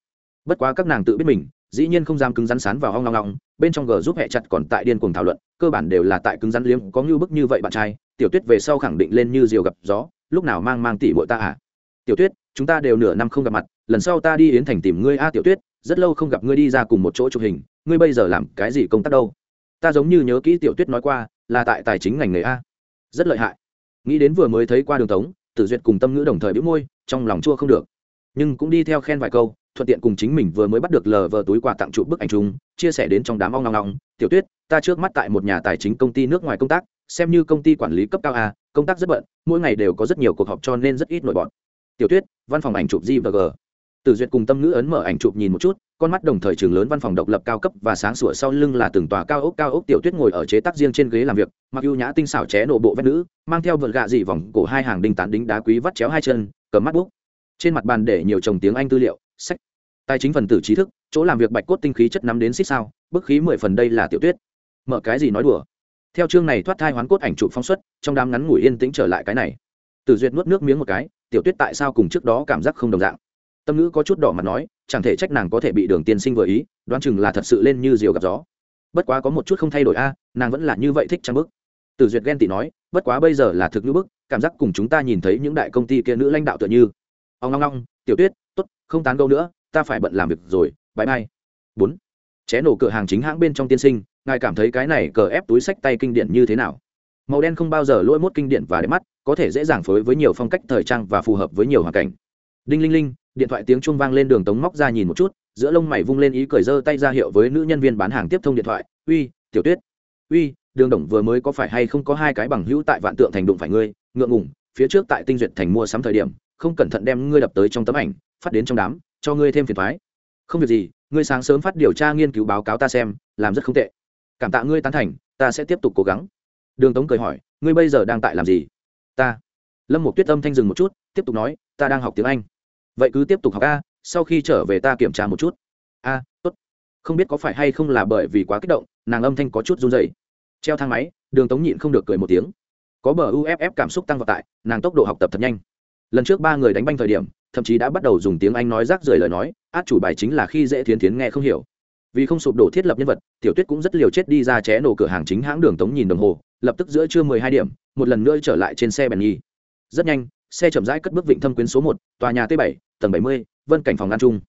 bất quá các nàng tự biết mình, dĩ nhiên không dám cứng rắn sán vào hoang ngong ngong bên trong gờ giúp hẹ chặt còn tại điên cuồng thảo luận cơ bản đều là tại cứng rắn liếm, có như bức như vậy bạn trai, tiểu tuyết về sau khẳng định lên như diều gặp gió, lúc nào mang mang tỷ bội ta à? Tiểu tuyết, chúng ta đều nửa năm không gặp mặt, lần sau ta đi yến thành tìm ngươi a, tiểu tuyết, rất lâu không gặp ngươi đi ra cùng một chỗ chụp hình, ngươi bây giờ làm cái gì công tác đâu? Ta giống như nhớ kỹ tiểu tuyết nói qua, là tại tài chính ngành nghề a. Rất lợi hại. Nghĩ đến vừa mới thấy qua đường tống, tử duyệt cùng tâm ngữ đồng thời bĩu môi, trong lòng chua không được. Nhưng cũng đi theo khen vài câu thuận tiện cùng chính mình vừa mới bắt được lờ vờ túi quà tặng chụp bức ảnh chung chia sẻ đến trong đám ong ngong ngong tiểu tuyết ta trước mắt tại một nhà tài chính công ty nước ngoài công tác xem như công ty quản lý cấp cao a công tác rất bận mỗi ngày đều có rất nhiều cuộc họp cho nên rất ít nổi bọn tiểu tuyết văn phòng ảnh chụp g và g Tử Duyệt cùng Tâm Ngữ ấn mở ảnh chụp nhìn một chút, con mắt đồng thời trường lớn văn phòng độc lập cao cấp và sáng sủa sau lưng là từng tòa cao ốc cao ốc tiểu tuyết ngồi ở chế tác riêng trên ghế làm việc, mặc ưu nhã tinh xảo ché nổ bộ vét nữ, mang theo vợt gạ dị vòng cổ hai hàng đinh tán đính đá quý vắt chéo hai chân, cầm mắt bút. Trên mặt bàn để nhiều chồng tiếng Anh tư liệu, sách. Tài chính phần tử trí thức, chỗ làm việc bạch cốt tinh khí chất nắm đến xích sao, bức khí mười phần đây là tiểu tuyết. Mở cái gì nói đùa. Theo chương này thoát thai hoán cốt ảnh chụp phong suất, trong đám ngắn ngủi yên tĩnh trở lại cái này. Tử Duyệt nuốt nước miếng một cái, tiểu tuyết tại sao cùng trước đó cảm giác không đồng dạng tâm ngữ có chút đỏ mặt nói chẳng thể trách nàng có thể bị đường tiên sinh vừa ý đoán chừng là thật sự lên như diều gặp gió bất quá có một chút không thay đổi a nàng vẫn là như vậy thích trang bức từ duyệt ghen tị nói bất quá bây giờ là thực nữ bức cảm giác cùng chúng ta nhìn thấy những đại công ty kia nữ lãnh đạo tựa như ông long long tiểu tuyết t ố t không tán câu nữa ta phải bận làm việc rồi bãi mai bốn. Ché nổ cửa hàng chính hãng bên trong tiên sinh, ngài cảm thấy cái này cờ ép túi sách tay kinh điển như thế nào? Màu đen không bao giờ lỗi mốt kinh điển và đẹp mắt, có thể dễ dàng phối với nhiều phong cách thời trang và phù hợp với nhiều hoàn cảnh. Đinh linh linh, điện thoại tiếng chuông vang lên đường tống móc ra nhìn một chút, giữa lông mày vung lên ý cười giơ tay ra hiệu với nữ nhân viên bán hàng tiếp thông điện thoại. Uy, tiểu tuyết. Uy, đường đồng vừa mới có phải hay không có hai cái bằng hữu tại vạn tượng thành đụng phải ngươi? Ngượng ngủng phía trước tại tinh duyệt thành mua sắm thời điểm, không cẩn thận đem ngươi đập tới trong tấm ảnh, phát đến trong đám cho ngươi thêm phiền thoái. Không việc gì, ngươi sáng sớm phát điều tra nghiên cứu báo cáo ta xem, làm rất không tệ. Cảm tạ ngươi tán thành, ta sẽ tiếp tục cố gắng. Đường tống cười hỏi, ngươi bây giờ đang tại làm gì? Ta. Lâm một tuyết âm thanh dừng một chút, tiếp tục nói, ta đang học tiếng anh. Vậy cứ tiếp tục học a, sau khi trở về ta kiểm tra một chút. A, tốt. Không biết có phải hay không là bởi vì quá kích động, nàng âm thanh có chút run dày treo thang máy, đường tống nhịn không được cười một tiếng. Có bờ uff cảm xúc tăng vào tại, nàng tốc độ học tập thật nhanh. Lần trước ba người đánh banh thời điểm thậm chí đã bắt đầu dùng tiếng anh nói rác rưởi lời nói, át chủ bài chính là khi dễ thiến thiến nghe không hiểu. Vì không sụp đổ thiết lập nhân vật, tiểu tuyết cũng rất liều chết đi ra ché nổ cửa hàng chính hãng đường tống nhìn đồng hồ, lập tức giữa trưa mười hai điểm, một lần nữa trở lại trên xe bèn nhi rất nhanh, xe chậm rãi cất bước vịnh thâm quyến số một, tòa nhà t bảy, tầng bảy mươi, vân cảnh phòng ăn chung.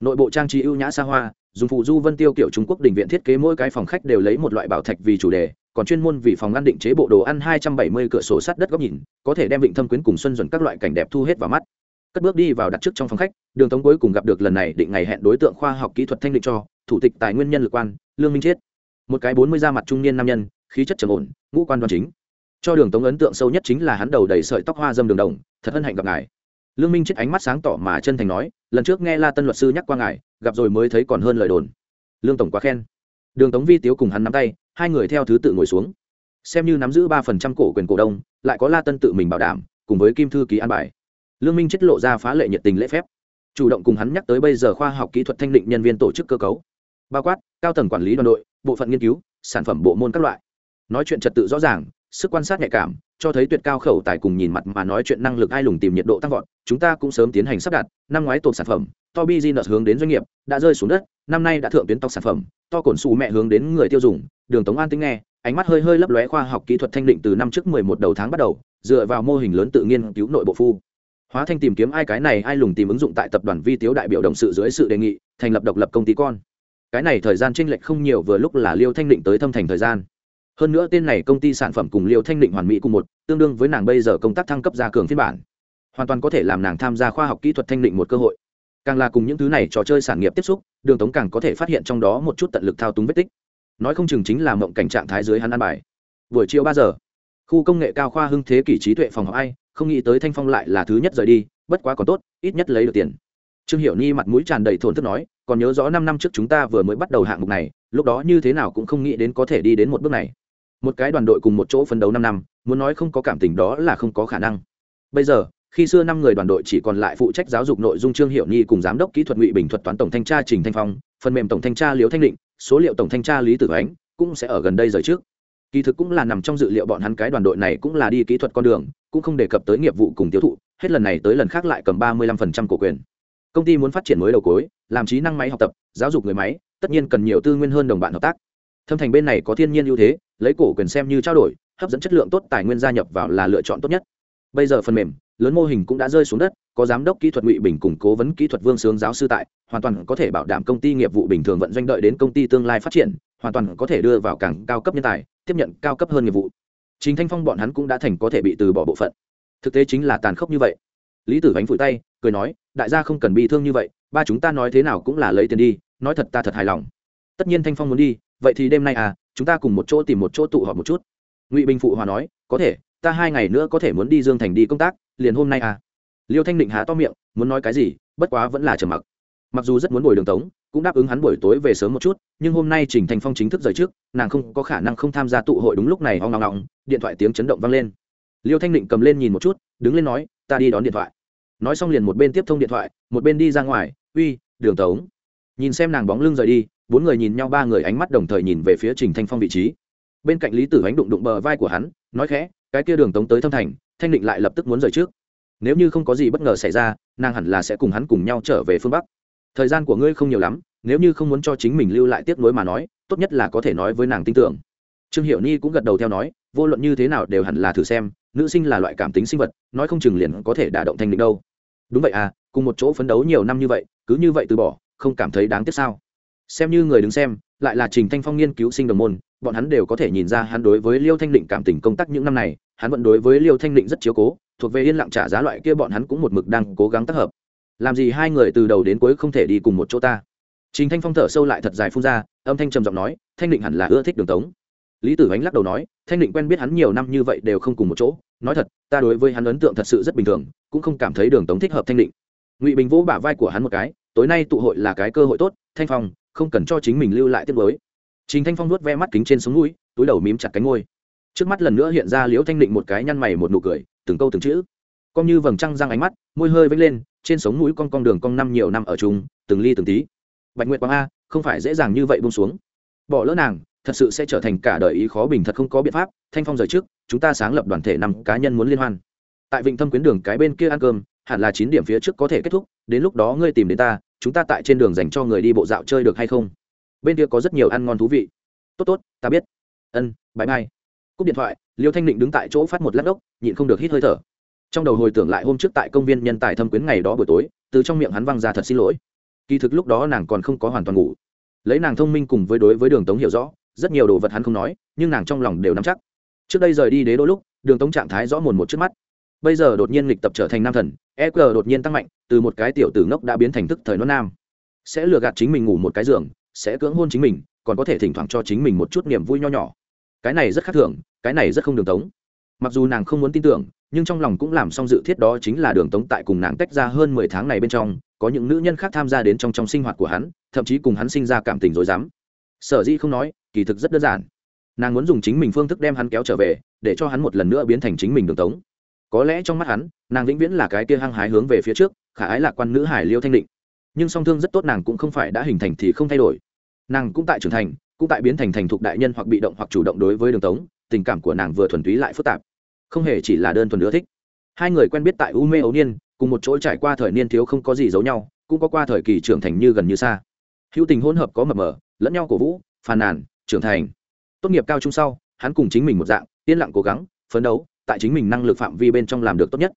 Nội bộ trang trí ưu nhã xa hoa, dùng phụ du vân tiêu kiểu trung quốc đình viện thiết kế mỗi cái phòng khách đều lấy một loại bảo thạch vì chủ đề, còn chuyên môn vì phòng ăn định chế bộ đồ ăn hai trăm bảy mươi cửa sổ sắt đất góc nhìn, có thể đem vịnh thâm quyến cùng xuân dần các loại cảnh đẹp thu hết vào mắt cất bước đi vào đặt trước trong phòng khách, đường tống cuối cùng gặp được lần này định ngày hẹn đối tượng khoa học kỹ thuật thanh định cho, thủ tịch tài nguyên nhân lực quan, lương minh chiết. Một cái bốn mươi da mặt trung niên nam nhân, khí chất trầm ổn, ngũ quan đoan chính. Cho đường tống ấn tượng sâu nhất chính là hắn đầu đầy sợi tóc hoa dâm đường đồng, thật hân hạnh gặp ngài. Lương minh chiết ánh mắt sáng tỏ mà chân thành nói, lần trước nghe la tân luật sư nhắc qua ngài, gặp rồi mới thấy còn hơn lời đồn. Lương tổng quá khen. Đường tống vi tiếu cùng hắn nắm tay, hai người theo thứ tự ngồi xuống. Xem như nắm giữ ba phần trăm cổ quyền cổ đông, lại có la tân tự mình bảo đảm, cùng với kim thư ký an bài lương minh chết lộ ra phá lệ nhiệt tình lễ phép. Chủ động cùng hắn nhắc tới bây giờ khoa học kỹ thuật thanh định nhân viên tổ chức cơ cấu. Bao quát, cao tầng quản lý đoàn đội, bộ phận nghiên cứu, sản phẩm bộ môn các loại. Nói chuyện trật tự rõ ràng, sức quan sát nhạy cảm, cho thấy tuyệt cao khẩu tài cùng nhìn mặt mà nói chuyện năng lực ai lùng tìm nhiệt độ tăng vọt, chúng ta cũng sớm tiến hành sắp đặt, năm ngoái tồn sản phẩm, to business hướng đến doanh nghiệp, đã rơi xuống đất, năm nay đã thượng tuyến tộc sản phẩm, to cổn xù mẹ hướng đến người tiêu dùng, đường tống an tính nghe, ánh mắt hơi hơi lấp lóe khoa học kỹ thuật thanh định từ năm trước mười một đầu tháng bắt đầu, dựa vào mô hình lớn tự nghiên cứu nội bộ phu hóa thanh tìm kiếm ai cái này, ai lùng tìm ứng dụng tại tập đoàn vi tiếu đại biểu đồng sự dưới sự đề nghị, thành lập độc lập công ty con. Cái này thời gian tranh lệch không nhiều, vừa lúc là liêu thanh định tới thâm thành thời gian. Hơn nữa tên này công ty sản phẩm cùng liêu thanh định hoàn mỹ cùng một, tương đương với nàng bây giờ công tác thăng cấp gia cường phiên bản. Hoàn toàn có thể làm nàng tham gia khoa học kỹ thuật thanh định một cơ hội. Càng là cùng những thứ này trò chơi sản nghiệp tiếp xúc, đường tống càng có thể phát hiện trong đó một chút tận lực thao túng vết tích. Nói không chừng chính là mộng cảnh trạng thái dưới hắn ăn bài. Buổi chiều ba giờ khu công nghệ cao khoa hưng thế kỷ trí tuệ phòng học ai, không nghĩ tới thanh phong lại là thứ nhất rời đi, bất quá còn tốt, ít nhất lấy được tiền. Trương hiểu ni mặt mũi tràn đầy thổn thức nói, còn nhớ rõ năm năm trước chúng ta vừa mới bắt đầu hạng mục này, lúc đó như thế nào cũng không nghĩ đến có thể đi đến một bước này. Một cái đoàn đội cùng một chỗ phấn đấu năm năm, muốn nói không có cảm tình đó là không có khả năng. Bây giờ, khi xưa năm người đoàn đội chỉ còn lại phụ trách giáo dục nội dung trương hiệu nhi cùng giám đốc kỹ thuật ngụy bình thuật toán tổng thanh tra trình thanh phong, phần mềm tổng thanh tra liễu thanh định, số liệu tổng thanh tra lý tử ánh, cũng sẽ ở gần đây rời trước kỳ thực cũng là nằm trong dự liệu bọn hắn cái đoàn đội này cũng là đi kỹ thuật con đường, cũng không đề cập tới nghiệp vụ cùng tiêu thụ, hết lần này tới lần khác lại cầm ba mươi lăm phần trăm cổ quyền. Công ty muốn phát triển mới đầu cối, làm trí năng máy học tập, giáo dục người máy, tất nhiên cần nhiều tư nguyên hơn đồng bạn hợp tác. Thâm thành bên này có thiên nhiên ưu thế, lấy cổ quyền xem như trao đổi, hấp dẫn chất lượng tốt, tài nguyên gia nhập vào là lựa chọn tốt nhất. Bây giờ phần mềm, lớn mô hình cũng đã rơi xuống đất, có giám đốc kỹ thuật ngụy bình cùng cố vấn kỹ thuật vương sướng giáo sư tại, hoàn toàn có thể bảo đảm công ty nghiệp vụ bình thường vận doanh đợi đến công ty tương lai phát triển, hoàn toàn có thể đưa vào càng cao cấp nhân tài tiếp nhận cao cấp hơn nghiệp vụ. Chính thanh phong bọn hắn cũng đã thành có thể bị từ bỏ bộ phận. Thực tế chính là tàn khốc như vậy. Lý tử bánh phủi tay, cười nói, đại gia không cần bị thương như vậy, ba chúng ta nói thế nào cũng là lấy tiền đi, nói thật ta thật hài lòng. Tất nhiên thanh phong muốn đi, vậy thì đêm nay à chúng ta cùng một chỗ tìm một chỗ tụ họp một chút. Ngụy bình phụ hòa nói, có thể, ta hai ngày nữa có thể muốn đi dương thành đi công tác, liền hôm nay à. Liêu thanh định há to miệng, muốn nói cái gì, bất quá vẫn là trầm mặc. Mặc dù rất muốn ngồi đường tống cũng đáp ứng hắn buổi tối về sớm một chút, nhưng hôm nay trình thành phong chính thức rời trước, nàng không có khả năng không tham gia tụ hội đúng lúc này ho ngọng ngọng điện thoại tiếng chấn động vang lên. Liêu thanh định cầm lên nhìn một chút, đứng lên nói, ta đi đón điện thoại. Nói xong liền một bên tiếp thông điện thoại, một bên đi ra ngoài, uy, đường tống. Nhìn xem nàng bóng lưng rời đi, bốn người nhìn nhau, ba người ánh mắt đồng thời nhìn về phía trình thanh phong vị trí. Bên cạnh lý tử ánh đụng đụng bờ vai của hắn, nói khẽ, cái kia đường tống tới thâm thành, thanh định lại lập tức muốn rời trước. Nếu như không có gì bất ngờ xảy ra, nàng hẳn là sẽ cùng hắn cùng nhau trở về phương bắc thời gian của ngươi không nhiều lắm, nếu như không muốn cho chính mình lưu lại tiếp nối mà nói, tốt nhất là có thể nói với nàng tin tưởng. Trương hiệu ni cũng gật đầu theo nói, vô luận như thế nào đều hẳn là thử xem, nữ sinh là loại cảm tính sinh vật, nói không chừng liền có thể đả động thanh định đâu. Đúng vậy à cùng một chỗ phấn đấu nhiều năm như vậy, cứ như vậy từ bỏ, không cảm thấy đáng tiếc sao? Xem như người đứng xem, lại là trình thanh phong nghiên cứu sinh đồng môn, bọn hắn đều có thể nhìn ra hắn đối với liêu thanh định cảm tình công tác những năm này, hắn vẫn đối với liêu thanh định rất chiếu cố, thuộc về yên lặng trả giá loại kia bọn hắn cũng một mực đang cố gắng tác hợp làm gì hai người từ đầu đến cuối không thể đi cùng một chỗ ta? Trình thanh phong thở sâu lại thật dài phun ra, âm thanh trầm giọng nói, thanh định hẳn là ưa thích đường tống. Lý tử ánh lắc đầu nói, thanh định quen biết hắn nhiều năm như vậy đều không cùng một chỗ. Nói thật, ta đối với hắn ấn tượng thật sự rất bình thường, cũng không cảm thấy đường tống thích hợp thanh định. Ngụy bình vỗ bả vai của hắn một cái, tối nay tụ hội là cái cơ hội tốt, thanh phong, không cần cho chính mình lưu lại tiết mới. Trình thanh phong nuốt ve mắt kính trên sống mũi túi đầu mím chặt cánh ngôi trước mắt lần nữa hiện ra liễu thanh định một cái nhăn mày một nụ cười, từng câu từng chữ con như vầng trăng răng ánh mắt, môi hơi vẫy lên, trên sống mũi con con đường cong năm nhiều năm ở chung, từng ly từng tí. Bạch nguyệt quang a, không phải dễ dàng như vậy bông xuống. Bỏ lỡ nàng, thật sự sẽ trở thành cả đời ý khó bình thật không có biện pháp, thanh phong rời trước, chúng ta sáng lập đoàn thể năm cá nhân muốn liên hoan. Tại vịnh thâm quyến đường cái bên kia ăn cơm, hẳn là chín điểm phía trước có thể kết thúc, đến lúc đó ngươi tìm đến ta, chúng ta tại trên đường dành cho người đi bộ dạo chơi được hay không? Bên kia có rất nhiều ăn ngon thú vị. Tốt tốt, ta biết. Ân bãi mai cúp điện thoại, liêu thanh định đứng tại chỗ phát một lát ốc, nhịn không được hít hơi thở trong đầu hồi tưởng lại hôm trước tại công viên nhân tài thâm quyến ngày đó buổi tối, từ trong miệng hắn văng ra thật xin lỗi. Kỳ thực lúc đó nàng còn không có hoàn toàn ngủ. Lấy nàng thông minh cùng với đối với đường tống hiểu rõ, rất nhiều đồ vật hắn không nói, nhưng nàng trong lòng đều nắm chắc. Trước đây rời đi đế đôi lúc, đường tống trạng thái rõ mồn một trước mắt. Bây giờ đột nhiên lịch tập trở thành nam thần eq đột nhiên tăng mạnh, từ một cái tiểu tử ngốc đã biến thành thức thời nó nam. Sẽ lừa gạt chính mình ngủ một cái giường, sẽ cưỡng hôn chính mình, còn có thể thỉnh thoảng cho chính mình một chút niềm vui nho nhỏ. Cái này rất khác thường, cái này rất không đường tống. Mặc dù nàng không muốn tin tưởng nhưng trong lòng cũng làm xong dự thiết đó chính là đường tống tại cùng nàng tách ra hơn mười tháng này bên trong, có những nữ nhân khác tham gia đến trong trong sinh hoạt của hắn, thậm chí cùng hắn sinh ra cảm tình rối rắm sở dĩ không nói, kỳ thực rất đơn giản. Nàng muốn dùng chính mình phương thức đem hắn kéo trở về, để cho hắn một lần nữa biến thành chính mình đường tống. Có lẽ trong mắt hắn, nàng vĩnh viễn là cái kia hăng hái hướng về phía trước, khả ái lạc quan nữ hải liêu thanh định. Nhưng song thương rất tốt nàng cũng không phải đã hình thành thì không thay đổi. Nàng cũng tại trưởng thành, cũng tại biến thành thành thục đại nhân hoặc bị động hoặc chủ động đối với đường tống, tình cảm của nàng vừa thuần túy lại phức tạp không hề chỉ là đơn thuần ưa thích. Hai người quen biết tại u mê ấu niên, cùng một chỗ trải qua thời niên thiếu không có gì giấu nhau, cũng có qua thời kỳ trưởng thành như gần như xa. Hữu tình hỗn hợp có mập mờ, lẫn nhau cổ vũ, phàn nàn, trưởng thành. Tốt nghiệp cao trung sau, hắn cùng chính mình một dạng, yên lặng cố gắng, phấn đấu, tại chính mình năng lực phạm vi bên trong làm được tốt nhất.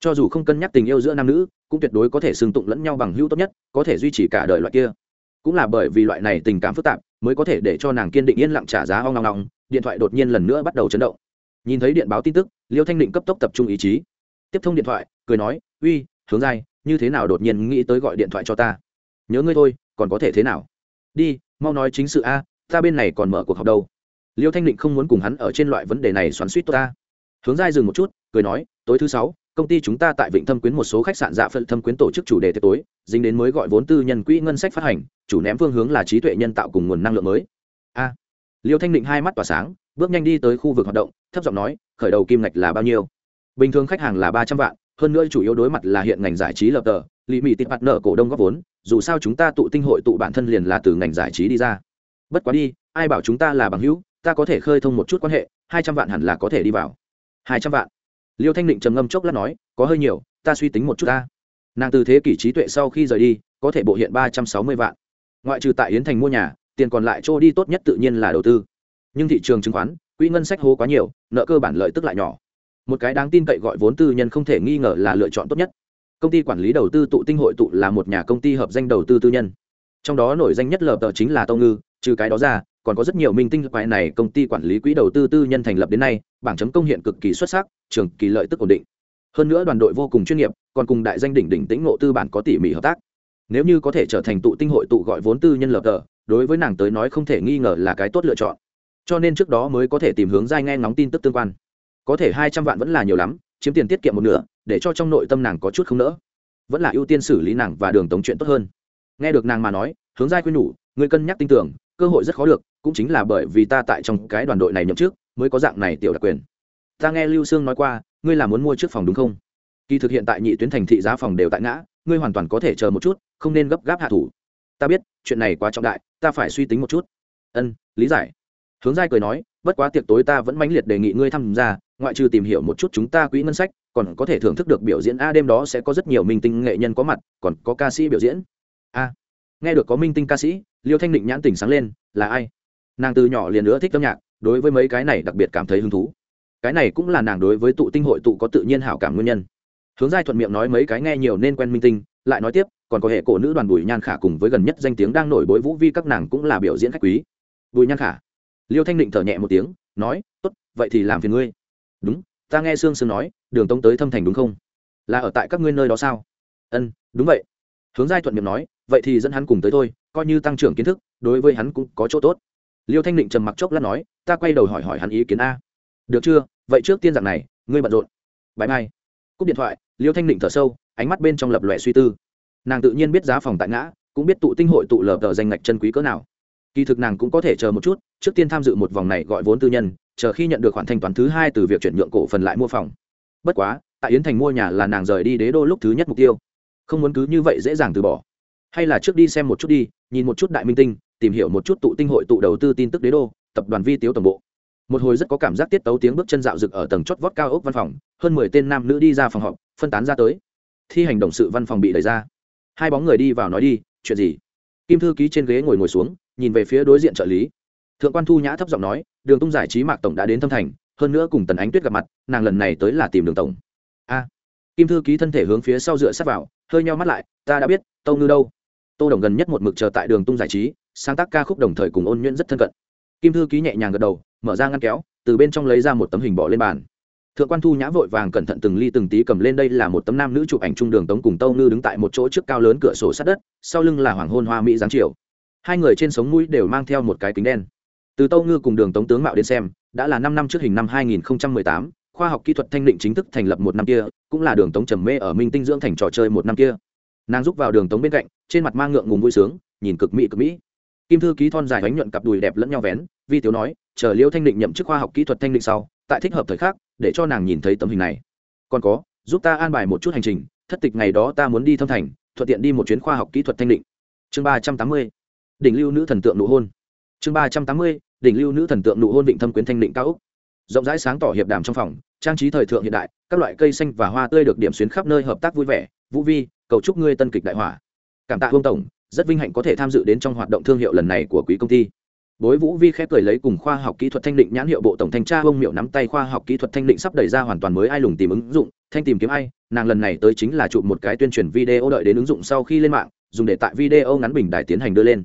Cho dù không cân nhắc tình yêu giữa nam nữ, cũng tuyệt đối có thể xưng tụng lẫn nhau bằng hữu tốt nhất, có thể duy trì cả đời loại kia. Cũng là bởi vì loại này tình cảm phức tạp, mới có thể để cho nàng kiên định yên lặng trả giá hoang long long điện thoại đột nhiên lần nữa bắt đầu chấn động nhìn thấy điện báo tin tức, liêu thanh định cấp tốc tập trung ý chí. Tiếp thông điện thoại, cười nói, uy, hướng giai, như thế nào đột nhiên nghĩ tới gọi điện thoại cho ta? Nhớ ngươi thôi, còn có thể thế nào? Đi, mau nói chính sự a, ta bên này còn mở cuộc họp đâu. Liêu thanh định không muốn cùng hắn ở trên loại vấn đề này xoắn suýt ta. Hướng giai dừng một chút, cười nói, tối thứ sáu, công ty chúng ta tại vịnh thâm quyến một số khách sạn dạ phận thâm quyến tổ chức chủ đề tiệc tối, dính đến mới gọi vốn tư nhân quỹ ngân sách phát hành, chủ ném phương hướng là trí tuệ nhân tạo cùng nguồn năng lượng mới. A. Liêu thanh định hai mắt tỏa sáng, bước nhanh đi tới khu vực hoạt động thấp giọng nói, khởi đầu kim ngạch là bao nhiêu? Bình thường khách hàng là ba trăm vạn, hơn nữa chủ yếu đối mặt là hiện ngành giải trí lập tờ lì mị tịt mặt nợ cổ đông góp vốn, dù sao chúng ta tụ tinh hội tụ bản thân liền là từ ngành giải trí đi ra. Bất quá đi, ai bảo chúng ta là bằng hữu, ta có thể khơi thông một chút quan hệ, hai trăm vạn hẳn là có thể đi vào. Hai trăm vạn. Liêu thanh định trầm ngâm chốc lát nói, có hơi nhiều, ta suy tính một chút ta. Nàng từ thế kỷ trí tuệ sau khi rời đi, có thể bộ hiện ba trăm sáu mươi vạn. Ngoại trừ tại yến thành mua nhà, tiền còn lại trôi đi tốt nhất tự nhiên là đầu tư. Nhưng thị trường chứng khoán quỹ ngân sách hố quá nhiều, nợ cơ bản lợi tức lại nhỏ. Một cái đáng tin cậy gọi vốn tư nhân không thể nghi ngờ là lựa chọn tốt nhất. Công ty quản lý đầu tư tụ tinh hội tụ là một nhà công ty hợp danh đầu tư tư nhân. Trong đó nổi danh nhất lờ tờ chính là tâu ngư, trừ cái đó ra, còn có rất nhiều minh tinh quái này công ty quản lý quỹ đầu tư tư nhân thành lập đến nay, bảng chấm công hiện cực kỳ xuất sắc, trường kỳ lợi tức ổn định. Hơn nữa đoàn đội vô cùng chuyên nghiệp, còn cùng đại danh đỉnh đỉnh tĩnh ngộ tư bản có tỉ mỉ hợp tác. Nếu như có thể trở thành tụ tinh hội tụ gọi vốn tư nhân lờ tờ, đối với nàng tới nói không thể nghi ngờ là cái tốt lựa chọn cho nên trước đó mới có thể tìm hướng dai nghe ngóng tin tức tương quan. Có thể hai trăm vạn vẫn là nhiều lắm, chiếm tiền tiết kiệm một nửa, để cho trong nội tâm nàng có chút không nỡ. Vẫn là ưu tiên xử lý nàng và đường tống chuyện tốt hơn. Nghe được nàng mà nói, hướng giai khuyên nhủ người cân nhắc tin tưởng, cơ hội rất khó được, cũng chính là bởi vì ta tại trong cái đoàn đội này nhậm trước mới có dạng này tiểu đặc quyền. Ta nghe lưu sương nói qua, ngươi là muốn mua trước phòng đúng không? Kỳ thực hiện tại nhị tuyến thành thị giá phòng đều tại ngã, ngươi hoàn toàn có thể chờ một chút, không nên gấp gáp hạ thủ. Ta biết, chuyện này quá trọng đại, ta phải suy tính một chút. Ân, lý giải hướng giai cười nói, bất quá tiệc tối ta vẫn mãnh liệt đề nghị ngươi tham gia, ngoại trừ tìm hiểu một chút chúng ta quỹ ngân sách, còn có thể thưởng thức được biểu diễn. A, đêm đó sẽ có rất nhiều minh tinh nghệ nhân có mặt, còn có ca sĩ biểu diễn. A, nghe được có minh tinh ca sĩ, liêu thanh định nhãn tỉnh sáng lên, là ai? Nàng từ nhỏ liền nữa thích âm nhạc, đối với mấy cái này đặc biệt cảm thấy hứng thú. Cái này cũng là nàng đối với tụ tinh hội tụ có tự nhiên hảo cảm nguyên nhân. Hướng giai thuận miệng nói mấy cái nghe nhiều nên quen minh tinh, lại nói tiếp, còn có hệ cổ nữ đoàn bùi nhan khả cùng với gần nhất danh tiếng đang nổi bối vũ vi các nàng cũng là biểu diễn khách quý. Bùi nhan khả liêu thanh định thở nhẹ một tiếng, nói, tốt, vậy thì làm phiền ngươi. Đúng, ta nghe sương sương nói, đường tống tới thâm thành đúng không? Là ở tại các ngươi nơi đó sao? Ân, đúng vậy. Hướng giai thuận miệng nói, vậy thì dẫn hắn cùng tới thôi, coi như tăng trưởng kiến thức, đối với hắn cũng có chỗ tốt. Liêu thanh định trầm mặc chốc lát nói, ta quay đầu hỏi hỏi hắn ý kiến a. Được chưa? Vậy trước tiên dạng này, ngươi bận rộn. Bãi mai. Cúp điện thoại, liêu thanh định thở sâu, ánh mắt bên trong lập lòe suy tư. Nàng tự nhiên biết giá phòng tại ngã, cũng biết tụ tinh hội tụ lờ tờ danh ngạch chân quý cỡ nào kỳ thực nàng cũng có thể chờ một chút, trước tiên tham dự một vòng này gọi vốn tư nhân, chờ khi nhận được khoản thanh toán thứ hai từ việc chuyển nhượng cổ phần lại mua phòng. Bất quá, tại yến thành mua nhà là nàng rời đi đế đô lúc thứ nhất mục tiêu. Không muốn cứ như vậy dễ dàng từ bỏ. Hay là trước đi xem một chút đi, nhìn một chút đại minh tinh, tìm hiểu một chút tụ tinh hội tụ đầu tư tin tức đế đô, tập đoàn vi tiếu tổng bộ. Một hồi rất có cảm giác tiết tấu tiếng bước chân dạo rực ở tầng chót vót cao ốc văn phòng, hơn mười tên nam nữ đi ra phòng họp, phân tán ra tới. Thi hành động sự văn phòng bị đẩy ra. Hai bóng người đi vào nói đi, chuyện gì? Kim thư ký trên ghế ngồi ngồi xuống nhìn về phía đối diện trợ lý. Thượng quan thu nhã thấp giọng nói, đường tung giải trí mạc tổng đã đến thâm thành, hơn nữa cùng tần ánh tuyết gặp mặt, nàng lần này tới là tìm đường tổng. A. Kim thư ký thân thể hướng phía sau dựa sát vào, hơi nhau mắt lại, ta đã biết, tâu ngư đâu? Tô đồng gần nhất một mực chờ tại đường tung giải trí, sáng tác ca khúc đồng thời cùng ôn nhuyễn rất thân cận. Kim thư ký nhẹ nhàng gật đầu, mở ra ngăn kéo, từ bên trong lấy ra một tấm hình bỏ lên bàn. Thượng quan thu nhã vội vàng cẩn thận từng ly từng tí cầm lên đây là một tấm nam nữ chụp ảnh chung đường tống cùng tâu ngư đứng tại một chỗ trước cao lớn cửa sổ sát đất, sau lưng là hoàng hôn hoa mỹ giáng chiều hai người trên sống mũi đều mang theo một cái kính đen. Từ tâu ngư cùng đường tống tướng mạo đến xem đã là năm năm trước hình năm 2018, khoa học kỹ thuật thanh định chính thức thành lập một năm kia cũng là đường tống trầm mê ở minh tinh dưỡng thành trò chơi một năm kia. Nàng giúp vào đường tống bên cạnh trên mặt mang ngượng ngùng vui sướng nhìn cực mỹ cực mỹ. Kim thư ký thon dài bánh nhuận cặp đùi đẹp lẫn nhau vén vi tiếu nói chờ liêu thanh định nhậm chức khoa học kỹ thuật thanh định sau tại thích hợp thời khắc để cho nàng nhìn thấy tấm hình này. Còn có giúp ta an bài một chút hành trình thất tịch ngày đó ta muốn đi thâm thành thuận tiện đi một chuyến khoa học kỹ thuật thanh định. Chương ba trăm tám mươi đỉnh lưu nữ thần tượng nụ hôn. Chương ba trăm tám mươi, đỉnh lưu nữ thần tượng nụ hôn định thâm quyến thanh định cao úc rộng rãi sáng tỏ hiệp đàm trong phòng, trang trí thời thượng hiện đại, các loại cây xanh và hoa tươi được điểm xuyến khắp nơi hợp tác vui vẻ. Vũ vi, cầu chúc ngươi tân kịch đại hỏa cảm tạ vương tổng, rất vinh hạnh có thể tham dự đến trong hoạt động thương hiệu lần này của quý công ty. Bối vũ vi khép cười lấy cùng khoa học kỹ thuật thanh định nhãn hiệu bộ tổng thanh tra ông miệu nắm tay khoa học kỹ thuật thanh định sắp đẩy ra hoàn toàn mới ai lùng tìm ứng dụng, thanh tìm kiếm ai, nàng lần này tới chính là chụp một cái tuyên truyền video đợi đến ứng dụng sau khi lên mạng, dùng để tại video ngắn bình đài tiến hành đưa lên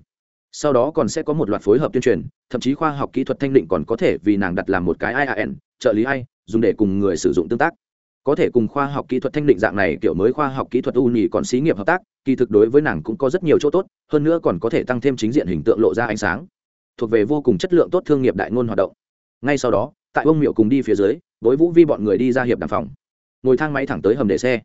sau đó còn sẽ có một loạt phối hợp tuyên truyền, thậm chí khoa học kỹ thuật thanh định còn có thể vì nàng đặt làm một cái ian trợ lý ai dùng để cùng người sử dụng tương tác. Có thể cùng khoa học kỹ thuật thanh định dạng này kiểu mới khoa học kỹ thuật u nhì còn xí nghiệp hợp tác, kỳ thực đối với nàng cũng có rất nhiều chỗ tốt, hơn nữa còn có thể tăng thêm chính diện hình tượng lộ ra ánh sáng. Thuộc về vô cùng chất lượng tốt thương nghiệp đại ngôn hoạt động. Ngay sau đó, tại ông miệu cùng đi phía dưới với vũ vi bọn người đi ra hiệp đàm phòng. Ngồi thang máy thẳng tới hầm để xe.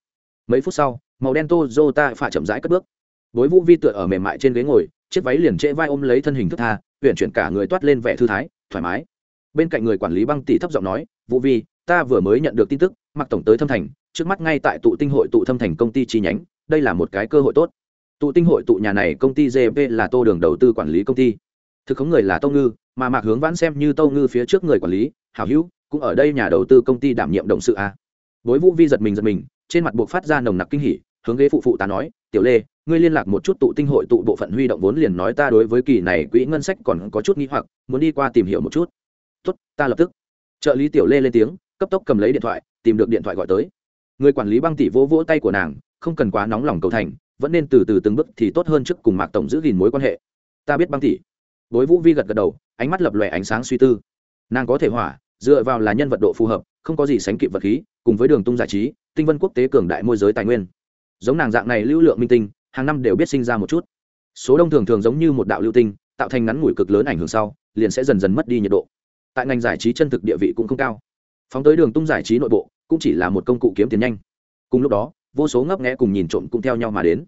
Mấy phút sau, màu đen Toyota phạ chậm rãi cất bước. Bối vũ vi tựa ở mềm mại trên ghế ngồi chiếc váy liền trễ vai ôm lấy thân hình thức tha huyện chuyển cả người toát lên vẻ thư thái, thoải mái. Bên cạnh người quản lý băng tỷ thấp giọng nói, vũ vi, ta vừa mới nhận được tin tức mặc tổng tới thâm thành, trước mắt ngay tại tụ tinh hội tụ thâm thành công ty chi nhánh, đây là một cái cơ hội tốt. Tụ tinh hội tụ nhà này công ty gp là tô đường đầu tư quản lý công ty. Thực khống người là tâu ngư, mà mạc hướng vãn xem như tâu ngư phía trước người quản lý, hảo hữu, cũng ở đây nhà đầu tư công ty đảm nhiệm động sự a. Bối vũ vi giật mình giật mình, trên mặt buộc phát ra nồng nặc kinh hỉ, hướng ghế phụ phụ ta nói, tiểu lê ngươi liên lạc một chút tụ tinh hội tụ bộ phận huy động vốn liền nói ta đối với kỳ này quỹ ngân sách còn có chút nghi hoặc, muốn đi qua tìm hiểu một chút. Tốt, ta lập tức. Trợ lý tiểu lê lên tiếng, cấp tốc cầm lấy điện thoại, tìm được điện thoại gọi tới. Người quản lý băng tỷ vỗ vỗ tay của nàng, không cần quá nóng lòng cầu thành, vẫn nên từ từ từng bước thì tốt hơn trước cùng mạc tổng giữ gìn mối quan hệ. Ta biết băng tỷ. Bối vũ vi gật gật đầu, ánh mắt lập lòe ánh sáng suy tư. Nàng có thể hỏa, dựa vào là nhân vật độ phù hợp, không có gì sánh kịp vật khí, cùng với đường tung giải trí, tinh vân quốc tế cường đại môi giới tài nguyên. Giống nàng dạng này lưu lượng minh tinh hàng năm đều biết sinh ra một chút. Số đông thường thường giống như một đạo lưu tinh, tạo thành ngắn ngủi cực lớn ảnh hưởng sau, liền sẽ dần dần mất đi nhiệt độ. Tại ngành giải trí chân thực địa vị cũng không cao. Phóng tới đường tung giải trí nội bộ, cũng chỉ là một công cụ kiếm tiền nhanh. Cùng lúc đó, vô số ngấp nghẽ cùng nhìn trộm cũng theo nhau mà đến.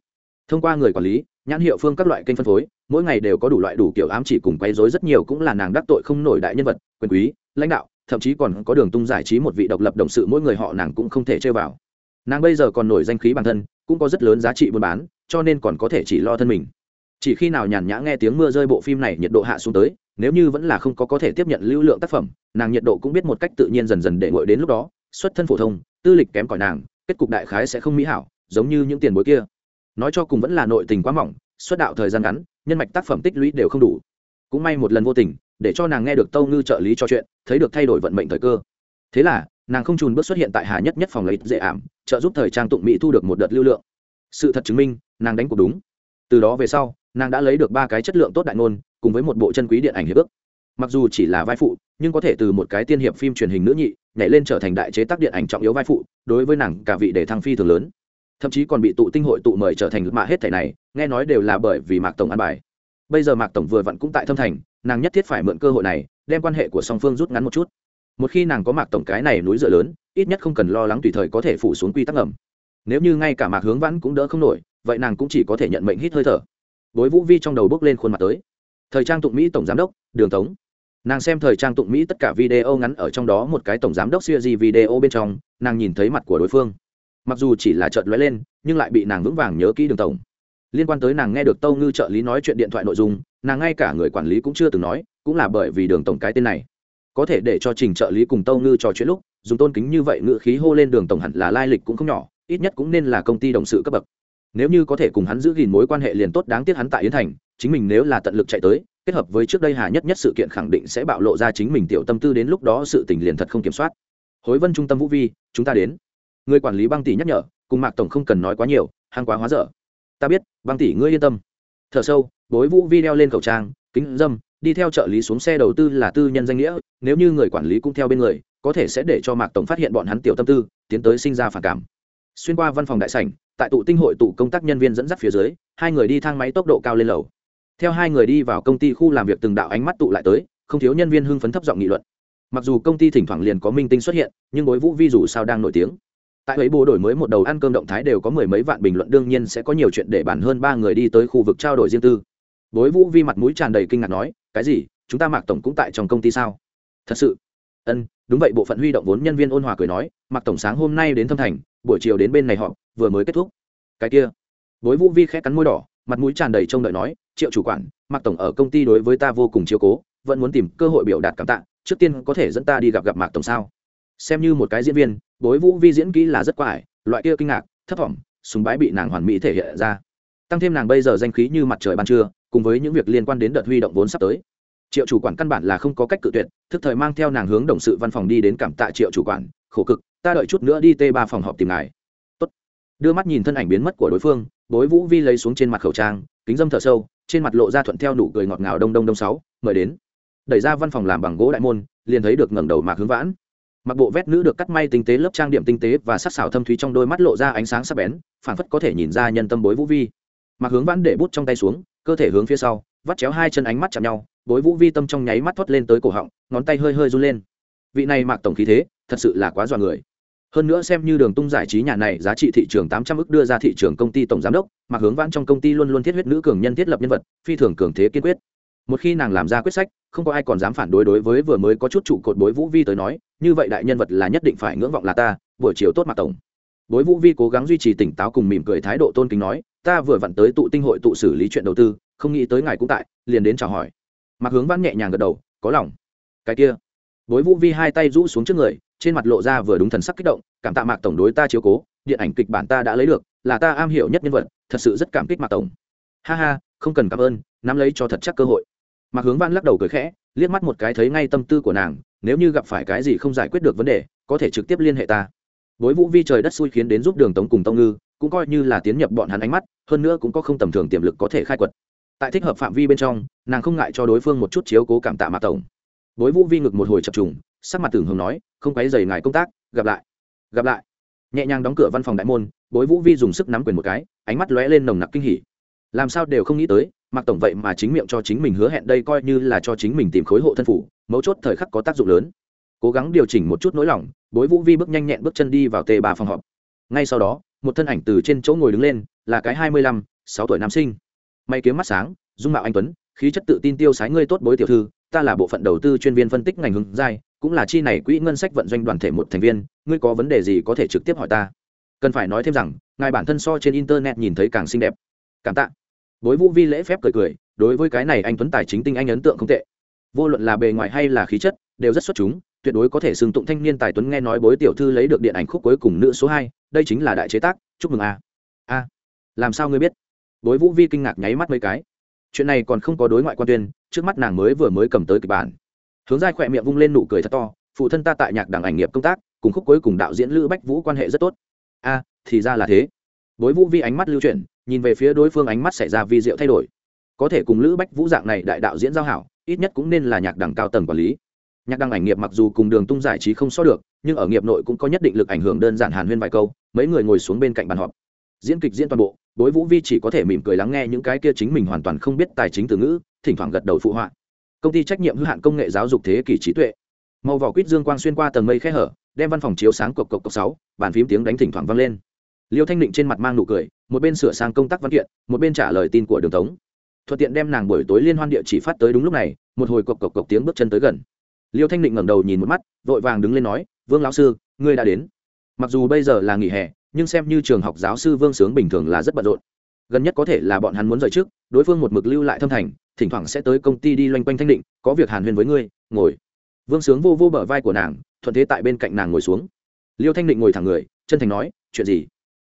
Thông qua người quản lý, nhãn hiệu phương các loại kênh phân phối, mỗi ngày đều có đủ loại đủ kiểu ám chỉ cùng quấy rối rất nhiều cũng là nàng đắc tội không nổi đại nhân vật, quyền quý, lãnh đạo, thậm chí còn có đường tung giải trí một vị độc lập đồng sự mỗi người họ nàng cũng không thể chơi vào nàng bây giờ còn nổi danh khí bản thân, cũng có rất lớn giá trị buôn bán, cho nên còn có thể chỉ lo thân mình. Chỉ khi nào nhàn nhã nghe tiếng mưa rơi bộ phim này nhiệt độ hạ xuống tới, nếu như vẫn là không có có thể tiếp nhận lưu lượng tác phẩm, nàng nhiệt độ cũng biết một cách tự nhiên dần dần để ngồi đến lúc đó, xuất thân phổ thông, tư lịch kém cỏi nàng, kết cục đại khái sẽ không mỹ hảo, giống như những tiền bối kia. Nói cho cùng vẫn là nội tình quá mỏng, xuất đạo thời gian ngắn, nhân mạch tác phẩm tích lũy đều không đủ. Cũng may một lần vô tình, để cho nàng nghe được tâu ngư trợ lý cho chuyện, thấy được thay đổi vận mệnh thời cơ. Thế là nàng không trùn bước xuất hiện tại hà nhất nhất phòng lấy dễ ảm, trợ giúp thời trang tụng mỹ thu được một đợt lưu lượng. Sự thật chứng minh, nàng đánh cuộc đúng. Từ đó về sau, nàng đã lấy được ba cái chất lượng tốt đại ngôn, cùng với một bộ chân quý điện ảnh hiệp ước. Mặc dù chỉ là vai phụ, nhưng có thể từ một cái tiên hiệp phim truyền hình nữ nhị, nhảy lên trở thành đại chế tác điện ảnh trọng yếu vai phụ, đối với nàng cả vị để thăng phi thường lớn. Thậm chí còn bị tụ tinh hội tụ mời trở thành mạ hết thẻ này, nghe nói đều là bởi vì mạc tổng ăn bài. Bây giờ mạc tổng vừa vặn cũng tại thâm thành, nàng nhất thiết phải mượn cơ hội này, đem quan hệ của song phương rút ngắn một chút một khi nàng có mạc tổng cái này núi dựa lớn, ít nhất không cần lo lắng tùy thời có thể phủ xuống quy tắc ngầm. Nếu như ngay cả mạc hướng vãn cũng đỡ không nổi, vậy nàng cũng chỉ có thể nhận mệnh hít hơi thở. Bối vũ vi trong đầu bước lên khuôn mặt tới. Thời trang tụng mỹ tổng giám đốc, đường tống. Nàng xem thời trang tụng mỹ tất cả video ngắn ở trong đó một cái tổng giám đốc siêu di video bên trong, nàng nhìn thấy mặt của đối phương. Mặc dù chỉ là trợt lóe lên, nhưng lại bị nàng vững vàng nhớ kỹ đường tổng. Liên quan tới nàng nghe được tâu ngư trợ lý nói chuyện điện thoại nội dung, nàng ngay cả người quản lý cũng chưa từng nói, cũng là bởi vì đường tổng cái tên này có thể để cho trình trợ lý cùng tâu ngư trò chuyện lúc, dùng tôn kính như vậy ngự khí hô lên đường tổng hẳn là lai lịch cũng không nhỏ, ít nhất cũng nên là công ty đồng sự cấp bậc. Nếu như có thể cùng hắn giữ gìn mối quan hệ liền tốt, đáng tiếc hắn tại yến thành, chính mình nếu là tận lực chạy tới, kết hợp với trước đây hà nhất nhất sự kiện khẳng định sẽ bạo lộ ra chính mình tiểu tâm tư đến lúc đó sự tình liền thật không kiểm soát. Hối vân trung tâm vũ vi, chúng ta đến. Người quản lý băng tỷ nhắc nhở, cùng mạc tổng không cần nói quá nhiều hàng quá hóa dở. Ta biết, băng tỷ ngươi yên tâm. Thở sâu, bối vũ vi đeo lên khẩu trang, kính dâm đi theo trợ lý xuống xe đầu tư là tư nhân danh nghĩa, nếu như người quản lý cũng theo bên người, có thể sẽ để cho mạc tổng phát hiện bọn hắn tiểu tâm tư, tiến tới sinh ra phản cảm. Xuyên qua văn phòng đại sảnh, tại tụ tinh hội tụ công tác nhân viên dẫn dắt phía dưới, hai người đi thang máy tốc độ cao lên lầu. Theo hai người đi vào công ty khu làm việc từng đạo ánh mắt tụ lại tới, không thiếu nhân viên hưng phấn thấp giọng nghị luận. Mặc dù công ty thỉnh thoảng liền có minh tinh xuất hiện, nhưng bối vũ vi dù sao đang nổi tiếng. Tại ấy bố đổi mới một đầu ăn cơm động thái đều có mười mấy vạn bình luận, đương nhiên sẽ có nhiều chuyện để bản hơn ba người đi tới khu vực trao đổi riêng tư. Bối vũ vi mặt mũi tràn đầy kinh ngạc nói cái gì? Chúng ta mạc tổng cũng tại trong công ty sao? Thật sự? Ân, đúng vậy, bộ phận huy động vốn nhân viên ôn hòa cười nói, mạc tổng sáng hôm nay đến thâm thành, buổi chiều đến bên này họ vừa mới kết thúc. Cái kia. Bối vũ vi khẽ cắn môi đỏ, mặt mũi tràn đầy trông đợi nói, triệu chủ quản, mạc tổng ở công ty đối với ta vô cùng chiếu cố, vẫn muốn tìm cơ hội biểu đạt cảm tạ, trước tiên có thể dẫn ta đi gặp gặp mạc tổng sao? Xem như một cái diễn viên, bối vũ vi diễn kỹ là rất quải, loại kia kinh ngạc, thấp thỏm súng bái bị nàng hoàn mỹ thể hiện ra. Tăng thêm nàng bây giờ danh khí như mặt trời ban trưa cùng với những việc liên quan đến đợt huy động vốn sắp tới. Triệu chủ quản căn bản là không có cách cự tuyệt, thức thời mang theo nàng hướng đồng sự văn phòng đi đến cảm tạ triệu chủ quản, khổ cực, ta đợi chút nữa đi t ba phòng họp tìm ngài. Tốt. đưa mắt nhìn thân ảnh biến mất của đối phương, bối vũ vi lấy xuống trên mặt khẩu trang, kính dâm thở sâu, trên mặt lộ ra thuận theo nụ cười ngọt ngào đông đông đông sáu, mời đến. Đẩy ra văn phòng làm bằng gỗ đại môn, liền thấy được ngẩng đầu mạc hướng vãn. Mặc bộ vét nữ được cắt may tinh tế, lớp trang điểm tinh tế và sắc sảo thâm thúy trong đôi mắt lộ ra ánh sáng sắc bén phản phất có thể nhìn ra nhân tâm bối vũ vi. Mạc hướng vãn để bút trong tay xuống cơ thể hướng phía sau, vắt chéo hai chân ánh mắt chạm nhau, bối vũ vi tâm trong nháy mắt thoát lên tới cổ họng, ngón tay hơi hơi run lên. Vị này mạc tổng khí thế, thật sự là quá dọa người. Hơn nữa xem như đường tung giải trí nhà này, giá trị thị trường tám trăm ức đưa ra thị trường công ty tổng giám đốc, mạc hướng vãn trong công ty luôn luôn thiết huyết nữ cường nhân thiết lập nhân vật, phi thường cường thế kiên quyết. Một khi nàng làm ra quyết sách, không có ai còn dám phản đối đối với vừa mới có chút trụ cột bối vũ vi tới nói, như vậy đại nhân vật là nhất định phải ngưỡng vọng là ta, buổi chiều tốt mạc tổng. Bối vũ vi cố gắng duy trì tỉnh táo cùng mỉm cười thái độ tôn kính nói ta vừa vặn tới tụ tinh hội tụ xử lý chuyện đầu tư, không nghĩ tới ngài cũng tại, liền đến chào hỏi. Mặc hướng văn nhẹ nhàng gật đầu, có lòng. Cái kia. Bối vũ vi hai tay rũ xuống trước người, trên mặt lộ ra vừa đúng thần sắc kích động, cảm tạ mạc tổng đối ta chiếu cố, điện ảnh kịch bản ta đã lấy được, là ta am hiểu nhất nhân vật, thật sự rất cảm kích mạc tổng. Ha ha, không cần cảm ơn, nắm lấy cho thật chắc cơ hội. Mạc hướng văn lắc đầu cười khẽ, liếc mắt một cái thấy ngay tâm tư của nàng, nếu như gặp phải cái gì không giải quyết được vấn đề, có thể trực tiếp liên hệ ta. Bối vũ vi trời đất xui khiến đến giúp đường tống cùng tông ngư cũng coi như là tiến nhập bọn hắn ánh mắt, hơn nữa cũng có không tầm thường tiềm lực có thể khai quật. Tại thích hợp phạm vi bên trong, nàng không ngại cho đối phương một chút chiếu cố cảm tạ mạc tổng. Bối vũ vi ngực một hồi chập trùng, sắc mặt tưởng hồng nói, không quấy dày ngài công tác, gặp lại. Gặp lại. Nhẹ nhàng đóng cửa văn phòng đại môn, bối vũ vi dùng sức nắm quyền một cái, ánh mắt lóe lên nồng nặc kinh hỉ. Làm sao đều không nghĩ tới, mạc tổng vậy mà chính miệng cho chính mình hứa hẹn đây coi như là cho chính mình tìm khối hộ thân phủ, mấu chốt thời khắc có tác dụng lớn. Cố gắng điều chỉnh một chút nỗi lòng, bối vũ vi bước nhanh nhẹn bước chân đi vào tê bà phòng họp. Ngay sau đó một thân ảnh từ trên chỗ ngồi đứng lên, là cái hai mươi lăm, sáu tuổi nam sinh. May kiếm mắt sáng, dung mạo anh tuấn, khí chất tự tin tiêu sái ngươi tốt bối tiểu thư, ta là bộ phận đầu tư chuyên viên phân tích ngành hướng giai, cũng là chi này quỹ ngân sách vận doanh đoàn thể một thành viên, ngươi có vấn đề gì có thể trực tiếp hỏi ta. Cần phải nói thêm rằng, ngài bản thân so trên internet nhìn thấy càng xinh đẹp. Cảm tạ. Bối vũ vi lễ phép cười cười, đối với cái này anh tuấn tài chính tinh anh ấn tượng không tệ. Vô luận là bề ngoài hay là khí chất, đều rất xuất chúng tuyệt đối có thể xưng tụng thanh niên tài tuấn nghe nói bối tiểu thư lấy được điện ảnh khúc cuối cùng nữ số hai, đây chính là đại chế tác, chúc mừng a. A, làm sao ngươi biết? Bối vũ vi kinh ngạc nháy mắt mấy cái. Chuyện này còn không có đối ngoại quan tuyên, trước mắt nàng mới vừa mới cầm tới kịch bản. Hướng giai khỏe miệng vung lên nụ cười thật to, phụ thân ta tại nhạc đảng ảnh nghiệp công tác, cùng khúc cuối cùng đạo diễn lữ bách vũ quan hệ rất tốt. A, thì ra là thế. Bối vũ vi ánh mắt lưu chuyển, nhìn về phía đối phương ánh mắt xảy ra vi diệu thay đổi. Có thể cùng lữ bách vũ dạng này đại đạo diễn giao hảo, ít nhất cũng nên là nhạc đẳng cao tầng quản lý nhạc đăng ảnh nghiệp mặc dù cùng đường tung giải trí không so được, nhưng ở nghiệp nội cũng có nhất định lực ảnh hưởng đơn giản hàn huyên vài câu, mấy người ngồi xuống bên cạnh bàn họp. Diễn kịch diễn toàn bộ đối vũ vi chỉ có thể mỉm cười lắng nghe những cái kia chính mình hoàn toàn không biết tài chính từ ngữ, thỉnh thoảng gật đầu phụ họa. Công ty trách nhiệm hữu hạn công nghệ giáo dục thế kỷ trí tuệ. Màu vỏ quýt dương quang xuyên qua tầng mây khe hở, đem văn phòng chiếu sáng cộc cộc cộc sáu, bàn phím tiếng đánh thỉnh thoảng vang lên. Liêu thanh định trên mặt mang nụ cười, một bên sửa sang công tác văn kiện, một bên trả lời tin của đường tống thuận tiện đem nàng buổi tối liên hoan địa chỉ phát tới đúng lúc này, một hồi cộc cộc cộc tiếng bước chân tới gần liêu thanh định ngẩng đầu nhìn một mắt, vội vàng đứng lên nói, vương lão sư, ngươi đã đến. Mặc dù bây giờ là nghỉ hè, nhưng xem như trường học giáo sư vương sướng bình thường là rất bận rộn. Gần nhất có thể là bọn hắn muốn rời trước, đối phương một mực lưu lại thâm thành, thỉnh thoảng sẽ tới công ty đi loanh quanh thanh định có việc hàn huyên với ngươi, ngồi. Vương sướng vô vô bờ vai của nàng, thuận thế tại bên cạnh nàng ngồi xuống. Liêu thanh định ngồi thẳng người, chân thành nói, chuyện gì?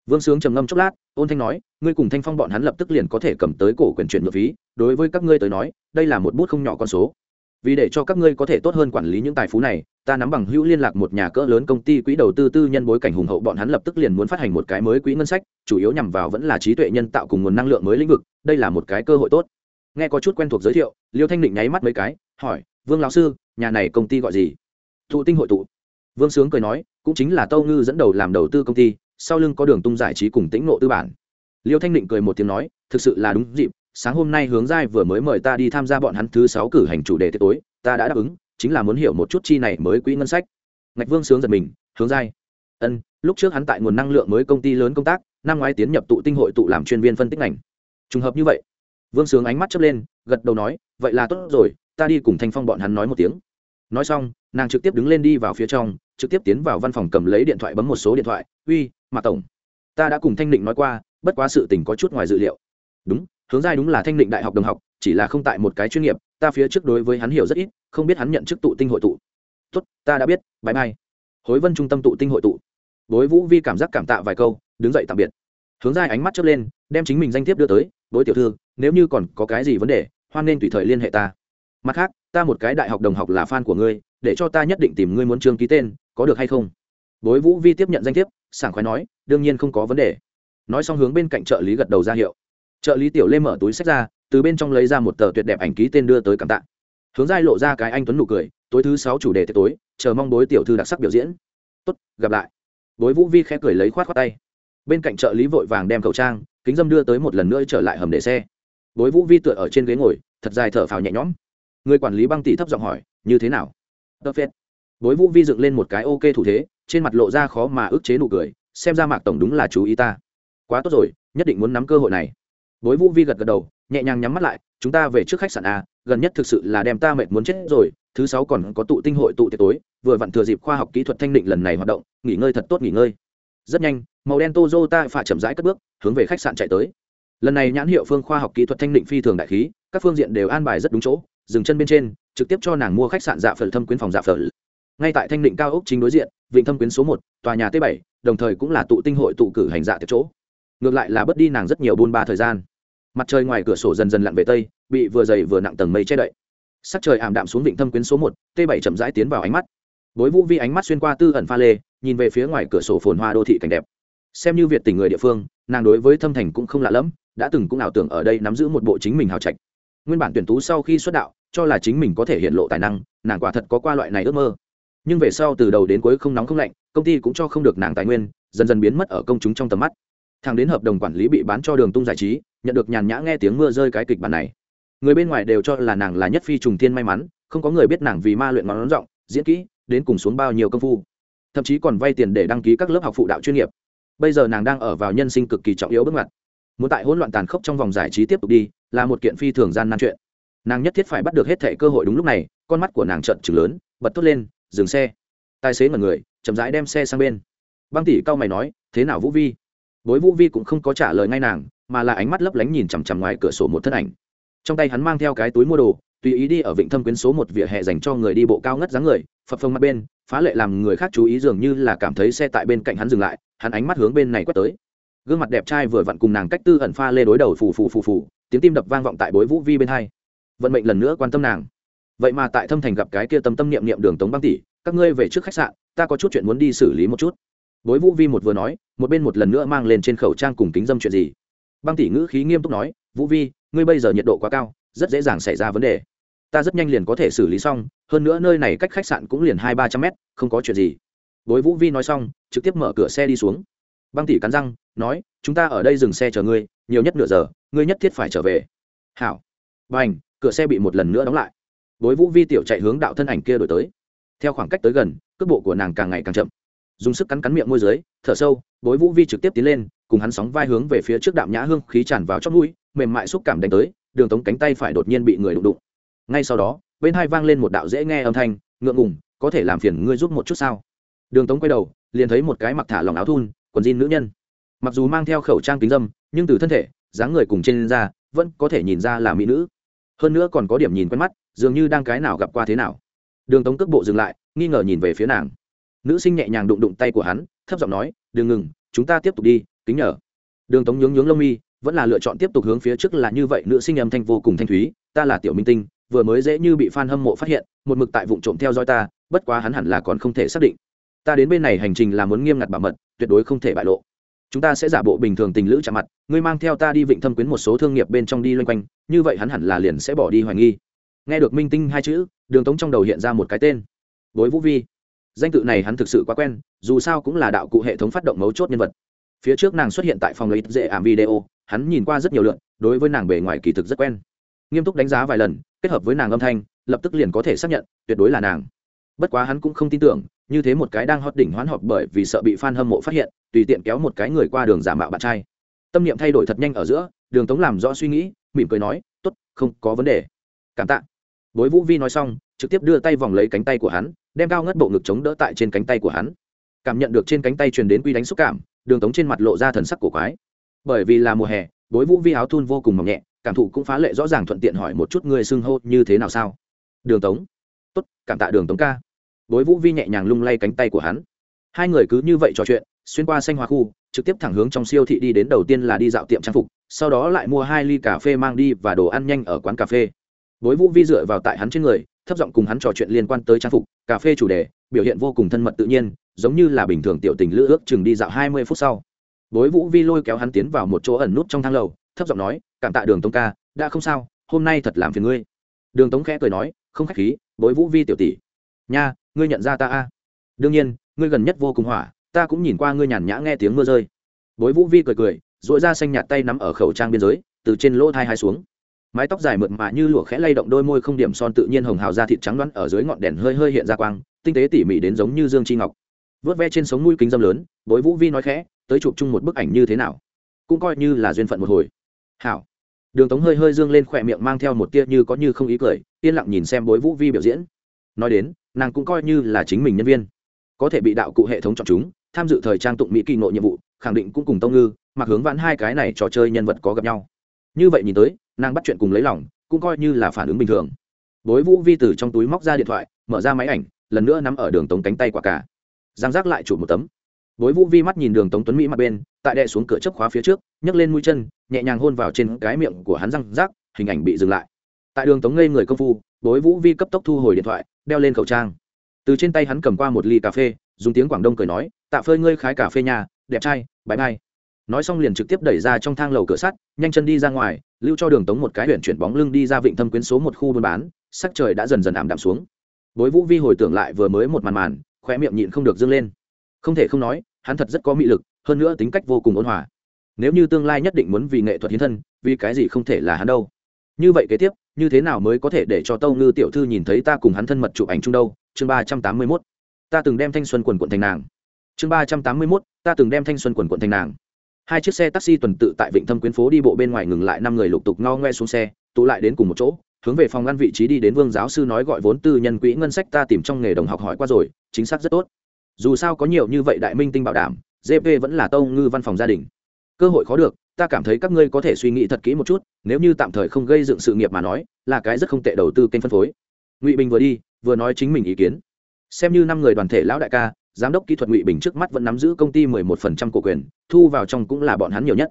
Vương sướng trầm ngâm chốc lát, ôn thanh nói, ngươi cùng thanh phong bọn hắn lập tức liền có thể cầm tới cổ quyền chuyển nhượng phí, đối với các ngươi tới nói, đây là một bút không nhỏ con số vì để cho các ngươi có thể tốt hơn quản lý những tài phú này, ta nắm bằng hữu liên lạc một nhà cỡ lớn công ty quỹ đầu tư tư nhân bối cảnh hùng hậu, bọn hắn lập tức liền muốn phát hành một cái mới quỹ ngân sách, chủ yếu nhằm vào vẫn là trí tuệ nhân tạo cùng nguồn năng lượng mới lĩnh vực, đây là một cái cơ hội tốt. Nghe có chút quen thuộc giới thiệu, liêu thanh định nháy mắt mấy cái, hỏi, vương lão sư, nhà này công ty gọi gì? Thụ tinh hội tụ. Vương sướng cười nói, cũng chính là tâu ngư dẫn đầu làm đầu tư công ty, sau lưng có đường tung giải trí cùng tĩnh nộ tư bản. Liêu thanh định cười một tiếng nói, thực sự là đúng dịp sáng hôm nay hướng giai vừa mới mời ta đi tham gia bọn hắn thứ sáu cử hành chủ đề tiệc tối, ta đã đáp ứng, chính là muốn hiểu một chút chi này mới quỹ ngân sách. Ngạch vương sướng giật mình, hướng giai. Ân, lúc trước hắn tại nguồn năng lượng mới công ty lớn công tác, năm ngoái tiến nhập tụ tinh hội tụ làm chuyên viên phân tích ngành. Trùng hợp như vậy, vương sướng ánh mắt chớp lên, gật đầu nói, vậy là tốt rồi, ta đi cùng thanh phong bọn hắn nói một tiếng. Nói xong, nàng trực tiếp đứng lên đi vào phía trong, trực tiếp tiến vào văn phòng cầm lấy điện thoại bấm một số điện thoại, uy, mạc tổng, ta đã cùng thanh định nói qua, bất quá sự tình có chút ngoài dự liệu. Đúng hướng giai đúng là thanh định đại học đồng học, chỉ là không tại một cái chuyên nghiệp, ta phía trước đối với hắn hiểu rất ít, không biết hắn nhận chức tụ tinh hội tụ. Tốt, ta đã biết bãi mai hối vân trung tâm tụ tinh hội tụ. Bối vũ vi cảm giác cảm tạ vài câu, đứng dậy tạm biệt. Hướng giai ánh mắt chớp lên, đem chính mình danh thiếp đưa tới, bối tiểu thư, nếu như còn có cái gì vấn đề, hoan nên tùy thời liên hệ ta. Mặt khác, ta một cái đại học đồng học là fan của ngươi, để cho ta nhất định tìm ngươi muốn trương ký tên, có được hay không? Bối vũ vi tiếp nhận danh thiếp, sảng khoái nói, đương nhiên không có vấn đề. Nói xong hướng bên cạnh trợ lý gật đầu ra hiệu trợ lý tiểu lê mở túi sách ra, từ bên trong lấy ra một tờ tuyệt đẹp ảnh ký tên đưa tới cảm tạ. Hướng giai lộ ra cái anh tuấn nụ cười, tối thứ sáu chủ đề tối, chờ mong bối tiểu thư đặc sắc biểu diễn. Tốt, gặp lại. Bối vũ vi khẽ cười lấy khoát khoát tay. Bên cạnh trợ lý vội vàng đem khẩu trang, kính dâm đưa tới một lần nữa trở lại hầm để xe. Bối vũ vi tựa ở trên ghế ngồi, thật dài thở phào nhẹ nhõm. Người quản lý băng tỷ thấp giọng hỏi, như thế nào? Tơ phết. Bối vũ vi dựng lên một cái ok thủ thế, trên mặt lộ ra khó mà ức chế nụ cười, xem ra mạc tổng đúng là chú ý ta. Quá tốt rồi, nhất định muốn nắm cơ hội này bối vũ vi gật gật đầu, nhẹ nhàng nhắm mắt lại, chúng ta về trước khách sạn a, gần nhất thực sự là đem ta mệt muốn chết rồi, thứ sáu còn có tụ tinh hội tụ tiệc tối, vừa vặn thừa dịp khoa học kỹ thuật thanh định lần này hoạt động, nghỉ ngơi thật tốt nghỉ ngơi. Rất nhanh, màu đen Toyota phải chậm rãi cất bước, hướng về khách sạn chạy tới. Lần này nhãn hiệu phương khoa học kỹ thuật thanh định phi thường đại khí, các phương diện đều an bài rất đúng chỗ, dừng chân bên trên, trực tiếp cho nàng mua khách sạn dạ phở thâm quyến phòng dạ phở. Ngay tại thanh định cao ốc chính đối diện, vịnh thâm quyến số một, tòa nhà t 7 đồng thời cũng là tụ tinh hội tụ cử hành dạ tiệc chỗ ngược lại là bớt đi nàng rất nhiều buôn ba thời gian. Mặt trời ngoài cửa sổ dần dần lặn về tây, bị vừa dày vừa nặng tầng mây che đậy. Sắc trời ảm đạm xuống vịnh thâm quyến số một, t bảy chậm rãi tiến vào ánh mắt. Bối vũ vi ánh mắt xuyên qua tư ẩn pha lê, nhìn về phía ngoài cửa sổ phồn hoa đô thị cảnh đẹp. Xem như việt tình người địa phương, nàng đối với thâm thành cũng không lạ lẫm, đã từng cũng ảo tưởng ở đây nắm giữ một bộ chính mình hào trạch. Nguyên bản tuyển tú sau khi xuất đạo, cho là chính mình có thể hiện lộ tài năng, nàng quả thật có qua loại này ước mơ. Nhưng về sau từ đầu đến cuối không nóng không lạnh, công ty cũng cho không được nàng tài nguyên, dần dần biến mất ở công chúng trong tầm mắt thằng đến hợp đồng quản lý bị bán cho đường tung giải trí, nhận được nhàn nhã nghe tiếng mưa rơi cái kịch bản này. Người bên ngoài đều cho là nàng là nhất phi trùng tiên may mắn, không có người biết nàng vì ma luyện ngón giọng, diễn kỹ, đến cùng xuống bao nhiêu công phu. Thậm chí còn vay tiền để đăng ký các lớp học phụ đạo chuyên nghiệp. Bây giờ nàng đang ở vào nhân sinh cực kỳ trọng yếu bước ngoặt. Muốn tại hỗn loạn tàn khốc trong vòng giải trí tiếp tục đi, là một kiện phi thường gian nan chuyện. Nàng nhất thiết phải bắt được hết thệ cơ hội đúng lúc này, con mắt của nàng trợn trừng lớn, bật thốt lên, dừng xe. Tài xế ngẩn người, chậm rãi đem xe sang bên. Băng tỷ cao mày nói, thế nào vũ vi? Bối vũ vi cũng không có trả lời ngay nàng, mà là ánh mắt lấp lánh nhìn chằm chằm ngoài cửa sổ một thân ảnh. Trong tay hắn mang theo cái túi mua đồ, tùy ý đi ở vịnh thâm quyến số một vỉa hè dành cho người đi bộ cao ngất dáng người, phập phồng mặt bên, phá lệ làm người khác chú ý dường như là cảm thấy xe tại bên cạnh hắn dừng lại, hắn ánh mắt hướng bên này quét tới. Gương mặt đẹp trai vừa vặn cùng nàng cách tư ẩn pha lê đối đầu phù phù phù phù, tiếng tim đập vang vọng tại bối vũ vi bên hai. Vận mệnh lần nữa quan tâm nàng. Vậy mà tại thâm thành gặp cái kia tâm tâm niệm niệm đường tống băng tỷ, các ngươi về trước khách sạn, ta có chút chuyện muốn đi xử lý một chút bối vũ vi một vừa nói, một bên một lần nữa mang lên trên khẩu trang cùng kính dâm chuyện gì. Băng tỷ ngữ khí nghiêm túc nói, vũ vi, ngươi bây giờ nhiệt độ quá cao, rất dễ dàng xảy ra vấn đề. Ta rất nhanh liền có thể xử lý xong, hơn nữa nơi này cách khách sạn cũng liền hai ba trăm mét, không có chuyện gì. Bối vũ vi nói xong, trực tiếp mở cửa xe đi xuống. Băng tỷ cắn răng, nói, chúng ta ở đây dừng xe chờ ngươi, nhiều nhất nửa giờ, ngươi nhất thiết phải trở về. Hảo. B à n h cửa xe bị một lần nữa đóng lại. Bối vũ vi tiểu chạy hướng đạo thân ảnh kia đổi tới. Theo khoảng cách tới gần, cước bộ của nàng càng ngày càng chậm dùng sức cắn cắn miệng môi dưới, thở sâu bối vũ vi trực tiếp tiến lên, cùng hắn sóng vai hướng về phía trước đạm nhã hương khí tràn vào trong mũi, mềm mại xúc cảm đánh tới, đường tống cánh tay phải đột nhiên bị người đụng đụng. Ngay sau đó, bên hai vang lên một đạo dễ nghe âm thanh, ngượng ngùng, có thể làm phiền ngươi giúp một chút sao? Đường tống quay đầu, liền thấy một cái mặc thả lòng áo thun, quần jean nữ nhân. Mặc dù mang theo khẩu trang kính dâm, nhưng từ thân thể, dáng người cùng trên da, vẫn có thể nhìn ra là mỹ nữ. Hơn nữa còn có điểm nhìn quen mắt, dường như đang cái nào gặp qua thế nào. Đường tống cước bộ dừng lại, nghi ngờ nhìn về phía nàng nữ sinh nhẹ nhàng đụng đụng tay của hắn, thấp giọng nói, đừng ngừng, chúng ta tiếp tục đi, kính nhờ. Đường tống nhướng nhướng lông mi, vẫn là lựa chọn tiếp tục hướng phía trước là như vậy, nữ sinh âm thanh vô cùng thanh thúy, ta là tiểu minh tinh, vừa mới dễ như bị f a n hâm mộ phát hiện, một mực tại vụ trộm theo dõi ta, bất quá hắn hẳn là còn không thể xác định. Ta đến bên này hành trình là muốn nghiêm ngặt bảo mật, tuyệt đối không thể bại lộ. Chúng ta sẽ giả bộ bình thường tình lữ chạm mặt, ngươi mang theo ta đi vịnh thâm quyến một số thương nghiệp bên trong đi loanh quanh, như vậy hắn hẳn là liền sẽ bỏ đi hoài nghi. Nghe được minh tinh hai chữ, đường tống trong đầu hiện ra một cái tên. Bối vũ vi danh tự này hắn thực sự quá quen, dù sao cũng là đạo cụ hệ thống phát động mấu chốt nhân vật. Phía trước nàng xuất hiện tại phòng lấy dễ ảm video, hắn nhìn qua rất nhiều lượn, đối với nàng bề ngoài kỳ thực rất quen. Nghiêm túc đánh giá vài lần, kết hợp với nàng âm thanh, lập tức liền có thể xác nhận, tuyệt đối là nàng. Bất quá hắn cũng không tin tưởng, như thế một cái đang hót đỉnh hoán họp bởi vì sợ bị f a n hâm mộ phát hiện, tùy tiện kéo một cái người qua đường giả mạo bạn trai. Tâm niệm thay đổi thật nhanh ở giữa, đường tống làm rõ suy nghĩ, mỉm cười nói t ố t không có vấn đề. Cảm tạ. Bối vũ vi nói xong, trực tiếp đưa tay vòng lấy cánh tay của hắn đem cao ngất bộ ngực chống đỡ tại trên cánh tay của hắn. Cảm nhận được trên cánh tay truyền đến quy đánh xúc cảm, đường tống trên mặt lộ ra thần sắc của quái. Bởi vì là mùa hè bối vũ vi áo thun vô cùng mỏng nhẹ, cảm thụ cũng phá lệ rõ ràng thuận tiện hỏi một chút người xưng hô như thế nào sao. Đường tống. Tốt, cảm tạ đường tống ca. Bối vũ vi nhẹ nhàng lung lay cánh tay của hắn. Hai người cứ như vậy trò chuyện, xuyên qua xanh hoa khu, trực tiếp thẳng hướng trong siêu thị đi đến đầu tiên là đi dạo tiệm trang phục, sau đó lại mua hai ly cà phê mang đi và đồ ăn nhanh ở quán cà phê. Bối vũ vi dựa vào tại hắn trên người thấp giọng cùng hắn trò chuyện liên quan tới trang phục, cà phê chủ đề, biểu hiện vô cùng thân mật tự nhiên, giống như là bình thường tiểu tình lữ ước chừng đi dạo hai mươi phút sau. Bối vũ vi lôi kéo hắn tiến vào một chỗ ẩn nút trong thang lầu, thấp giọng nói, cảm tạ đường tống ca, đã không sao, hôm nay thật làm phiền ngươi. Đường tống khẽ cười nói, không khách khí, bối vũ vi tiểu tỷ. Nha, ngươi nhận ra ta a? Đương nhiên, ngươi gần nhất vô cùng hỏa, ta cũng nhìn qua ngươi nhàn nhã nghe tiếng mưa rơi. Bối vũ vi cười cười dội ra xanh nhạt tay nắm ở khẩu trang biên giới, từ trên lỗ thai hai xuống mái tóc dài mượt mà như lụa khẽ lay động đôi môi không điểm son tự nhiên hồng hào da thịt trắng đoán ở dưới ngọn đèn hơi hơi hiện ra quang, tinh tế tỉ mỉ đến giống như dương chi ngọc. Vớt ve trên sống mũi kính dâm lớn, bối vũ vi nói khẽ, tới chụp chung một bức ảnh như thế nào? Cũng coi như là duyên phận một hồi. Hảo. Đường tống hơi hơi dương lên khỏe miệng mang theo một tia như có như không ý cười, yên lặng nhìn xem bối vũ vi biểu diễn. Nói đến, nàng cũng coi như là chính mình nhân viên. Có thể bị đạo cụ hệ thống chọn chúng, tham dự thời trang tụng mỹ kỳ nội nhiệm vụ, khẳng định cũng cùng tông ngư mặc hướng vãn hai cái này trò chơi nhân vật có gặp nhau như vậy nhìn tới, nàng bắt chuyện cùng lấy lòng, cũng coi như là phản ứng bình thường. Bối vũ vi từ trong túi móc ra điện thoại, mở ra máy ảnh, lần nữa nắm ở đường tống cánh tay quả cả giang giác lại chụp một tấm. Bối vũ vi mắt nhìn đường tống tuấn mỹ mặt bên, tại đệ xuống cửa chấp khóa phía trước, nhấc lên mũi chân, nhẹ nhàng hôn vào trên cái miệng của hắn răng rác hình ảnh bị dừng lại. Tại đường tống ngây người công phu, bối vũ vi cấp tốc thu hồi điện thoại, đeo lên khẩu trang. Từ trên tay hắn cầm qua một ly cà phê, dùng tiếng quảng đông cười nói, tạ phơi ngươi khái cà phê nhà, đẹp trai, bãi ngay nói xong liền trực tiếp đẩy ra trong thang lầu cửa sắt, nhanh chân đi ra ngoài, lưu cho đường tống một cái huyện chuyển bóng lưng đi ra vịnh thâm quyến số một khu buôn bán, sắc trời đã dần dần ảm đạm xuống. Bối vũ vi hồi tưởng lại vừa mới một màn màn khoe miệng nhịn không được dâng lên. Không thể không nói, hắn thật rất có mị lực, hơn nữa tính cách vô cùng ôn hòa. Nếu như tương lai nhất định muốn vì nghệ thuật hiến thân, vì cái gì không thể là hắn đâu? Như vậy kế tiếp, như thế nào mới có thể để cho tâu ngư tiểu thư nhìn thấy ta cùng hắn thân mật chụp ảnh chung đâu? Chương ba trăm tám mươi mốt. Ta từng đem thanh xuân quần quận thành nàng. Chương ba trăm tám mươi mốt. Ta từng đem thanh xuân quần quận thành nàng hai chiếc xe taxi tuần tự tại vịnh thâm quyến phố đi bộ bên ngoài ngừng lại năm người lục tục ngao ngoe xuống xe, tụ lại đến cùng một chỗ, hướng về phòng ngăn vị trí đi đến vương giáo sư nói gọi vốn tư nhân quỹ ngân sách ta tìm trong nghề đồng học hỏi qua rồi, chính xác rất tốt. Dù sao có nhiều như vậy đại minh tinh bảo đảm gp vẫn là tâu ngư văn phòng gia đình. Cơ hội khó được, ta cảm thấy các ngươi có thể suy nghĩ thật kỹ một chút, nếu như tạm thời không gây dựng sự nghiệp mà nói, là cái rất không tệ đầu tư kênh phân phối. Ngụy bình vừa đi, vừa nói chính mình ý kiến. Xem như năm người đoàn thể lão đại ca giám đốc kỹ thuật ngụy bình trước mắt vẫn nắm giữ công ty mười một phần trăm cổ quyền, thu vào trong cũng là bọn hắn nhiều nhất.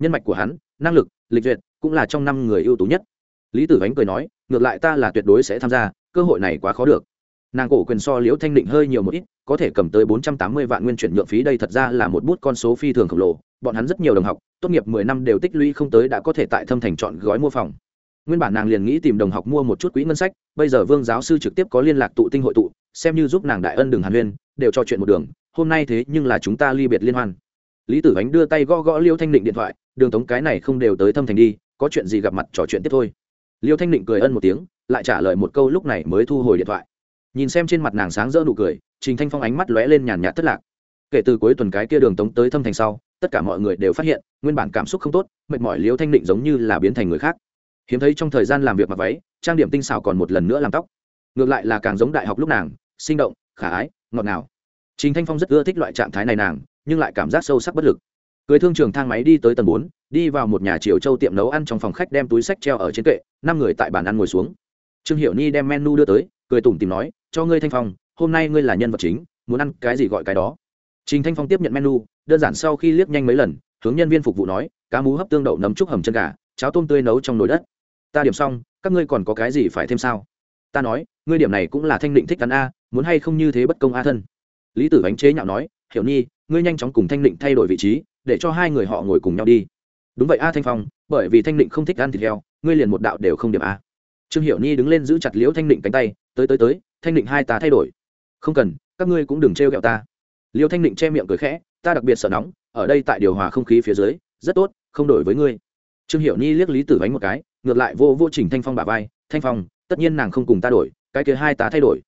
Nhân mạch của hắn, năng lực, lịch duyệt cũng là trong năm người ưu tú nhất. Lý tử ánh cười nói, ngược lại ta là tuyệt đối sẽ tham gia, cơ hội này quá khó được. Nàng cổ quyền so liễu thanh định hơi nhiều một ít, có thể cầm tới bốn trăm tám mươi vạn nguyên chuyển nhượng phí đây thật ra là một bút con số phi thường khổng lồ, bọn hắn rất nhiều đồng học, tốt nghiệp mười năm đều tích lũy không tới đã có thể tại thâm thành chọn gói mua phòng. Nguyên bản nàng liền nghĩ tìm đồng học mua một chút quỹ ngân sách, bây giờ vương giáo sư trực tiếp có liên lạc tụ tinh hội tụ, xem như giúp nàng đại ân đường hàn huyên đều cho chuyện một đường, hôm nay thế nhưng là chúng ta ly biệt liên hoan. Lý tử ánh đưa tay gõ gõ liêu thanh định điện thoại, đường tống cái này không đều tới thâm thành đi, có chuyện gì gặp mặt trò chuyện tiếp thôi. Liêu thanh định cười ân một tiếng, lại trả lời một câu lúc này mới thu hồi điện thoại. Nhìn xem trên mặt nàng sáng rỡ nụ cười, trình thanh phong ánh mắt lóe lên nhàn nhạt thất lạc. Kể từ cuối tuần cái kia đường tống tới thâm thành sau, tất cả mọi người đều phát hiện, nguyên bản cảm xúc không tốt, mệt mỏi liêu thanh định giống như là biến thành người khác. Hiếm thấy trong thời gian làm việc mặc váy, trang điểm tinh xảo còn một lần nữa làm tóc. Ngược lại là càng giống đại học lúc nàng, sinh động, khả ái ngọt ngào. Trình thanh phong rất ưa thích loại trạng thái này nàng, nhưng lại cảm giác sâu sắc bất lực. Cưới thương trường thang máy đi tới tầng bốn, đi vào một nhà triều châu tiệm nấu ăn trong phòng khách đem túi sách treo ở trên kệ, năm người tại bàn ăn ngồi xuống. Trương hiểu ni đem menu đưa tới, cười tủm tìm nói, cho ngươi thanh phong, hôm nay ngươi là nhân vật chính, muốn ăn cái gì gọi cái đó. Trình thanh phong tiếp nhận menu, đơn giản sau khi liếc nhanh mấy lần, hướng nhân viên phục vụ nói, cá mú hấp tương đậu nấm trúc hầm chân gà, cháo tôm tươi nấu trong nồi đất. Ta điểm xong, các ngươi còn có cái gì phải thêm sao? Ta nói, ngươi điểm này cũng là thanh định thích ăn a muốn hay không như thế bất công a thân. Lý tử bánh chế nhạo nói, hiểu nhi, ngươi nhanh chóng cùng thanh định thay đổi vị trí, để cho hai người họ ngồi cùng nhau đi. Đúng vậy a thanh phong, bởi vì thanh định không thích ăn thịt heo, ngươi liền một đạo đều không điểm a. Trương hiểu nhi đứng lên giữ chặt liễu thanh định cánh tay, tới tới tới, thanh định hai ta thay đổi. Không cần, các ngươi cũng đừng trêu ghẹo ta. Liễu thanh định che miệng cười khẽ, ta đặc biệt sợ nóng, ở đây tại điều hòa không khí phía dưới, rất tốt, không đổi với ngươi. Trương hiểu nhi liếc lý tử bánh một cái, ngược lại vô vô trình thanh phong bà vai, thanh phong, tất nhiên nàng không cùng ta đổi, cái kia hai ta thay đổi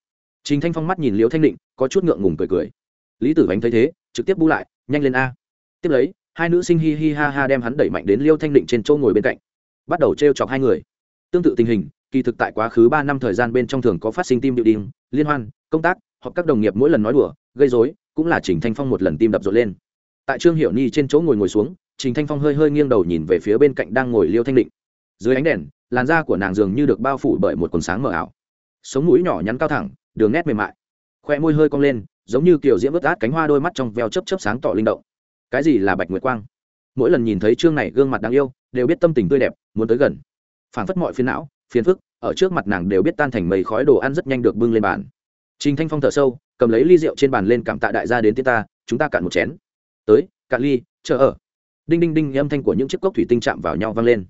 trình thanh phong mắt nhìn liễu thanh định, có chút ngượng ngùng cười cười. Lý tử bánh thấy thế, trực tiếp bu lại, nhanh lên a. Tiếp lấy, hai nữ sinh hi hi ha ha đem hắn đẩy mạnh đến liêu thanh định trên chỗ ngồi bên cạnh. Bắt đầu t r e o chọc hai người. Tương tự tình hình, kỳ thực tại quá khứ ba năm thời gian bên trong thường có phát sinh tim điệu đinh liên hoan, công tác hoặc các đồng nghiệp mỗi lần nói đùa, gây dối cũng là trình thanh phong một lần tim đập rộn lên. Tại trương hiểu nhi trên chỗ ngồi ngồi xuống, trình thanh phong hơi hơi nghiêng đầu nhìn về phía bên cạnh đang ngồi liêu thanh định. Dưới ánh đèn, làn da của nàng dường như được bao phủ bởi một quần sáng mờ ảo. Sống mũi nhỏ nhắn cao thẳng đường nét mềm mại. Khoe môi hơi cong lên, giống như kiểu diễm vớt át cánh hoa đôi mắt trong veo chấp chấp sáng tỏ linh động. Cái gì là bạch nguyệt quang? Mỗi lần nhìn thấy chương này gương mặt đáng yêu, đều biết tâm tình tươi đẹp, muốn tới gần. Phản phất mọi phiền não, phiền phức, ở trước mặt nàng đều biết tan thành mây khói đồ ăn rất nhanh được bưng lên bàn. Trình thanh phong thở sâu, cầm lấy ly rượu trên bàn lên cảm tạ đại gia đến tiết ta, chúng ta cạn một chén. Tới, cạn ly, chờ ở. Đinh đinh đinh, âm thanh của những chiếc cốc thủy tinh chạm vào nhau vang lên.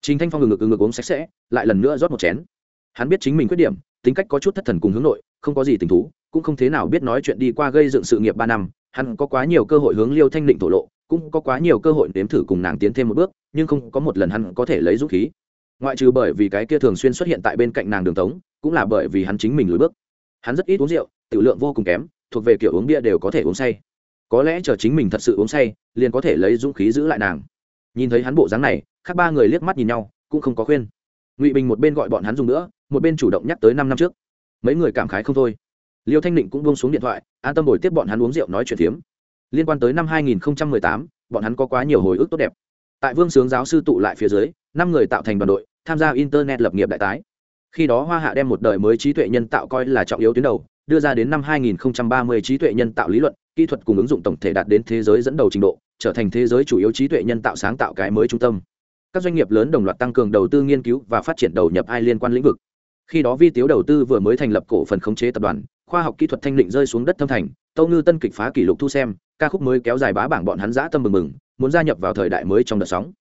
Trình thanh phong ngừng ngực ngực uống sạch sẽ, lại lần nữa rót một chén. Hắn biết chính mình khuyết điểm, tính cách có chút thất thần cùng hướng nội không có gì tình thú, cũng không thế nào biết nói chuyện đi qua gây dựng sự nghiệp ba năm, hắn có quá nhiều cơ hội hướng liêu thanh định thổ lộ, cũng có quá nhiều cơ hội nếm thử cùng nàng tiến thêm một bước, nhưng không có một lần hắn có thể lấy dũng khí. Ngoại trừ bởi vì cái kia thường xuyên xuất hiện tại bên cạnh nàng đường tống, cũng là bởi vì hắn chính mình lùi bước. Hắn rất ít uống rượu, tiểu lượng vô cùng kém, thuộc về kiểu uống bia đều có thể uống say. Có lẽ chờ chính mình thật sự uống say, liền có thể lấy dũng khí giữ lại nàng. Nhìn thấy hắn bộ dáng này các ba người liếc mắt nhìn nhau, cũng không có khuyên. Ngụy bình một bên gọi bọn hắn dùng nữa, một bên chủ động nhắc tới năm năm trước mấy người cảm khái không thôi. Liêu thanh định cũng buông xuống điện thoại an tâm ngồi tiếp bọn hắn uống rượu nói chuyện phiếm. Liên quan tới năm 2018, bọn hắn có quá nhiều hồi ức tốt đẹp. Tại vương sướng giáo sư tụ lại phía dưới năm người tạo thành đoàn đội tham gia internet lập nghiệp đại tái. Khi đó hoa hạ đem một đời mới trí tuệ nhân tạo coi là trọng yếu tuyến đầu đưa ra đến năm 2030 trí tuệ nhân tạo lý luận kỹ thuật cùng ứng dụng tổng thể đạt đến thế giới dẫn đầu trình độ trở thành thế giới chủ yếu trí tuệ nhân tạo sáng tạo cái mới trung tâm. Các doanh nghiệp lớn đồng loạt tăng cường đầu tư nghiên cứu và phát triển đầu nhập ai liên quan lĩnh vực khi đó vi tiếu đầu tư vừa mới thành lập cổ phần khống chế tập đoàn, khoa học kỹ thuật thanh định rơi xuống đất thâm thành, tâu ngư tân kịch phá kỷ lục thu xem, ca khúc mới kéo dài bá bảng bọn hắn giã tâm mừng mừng, muốn gia nhập vào thời đại mới trong đợt sóng.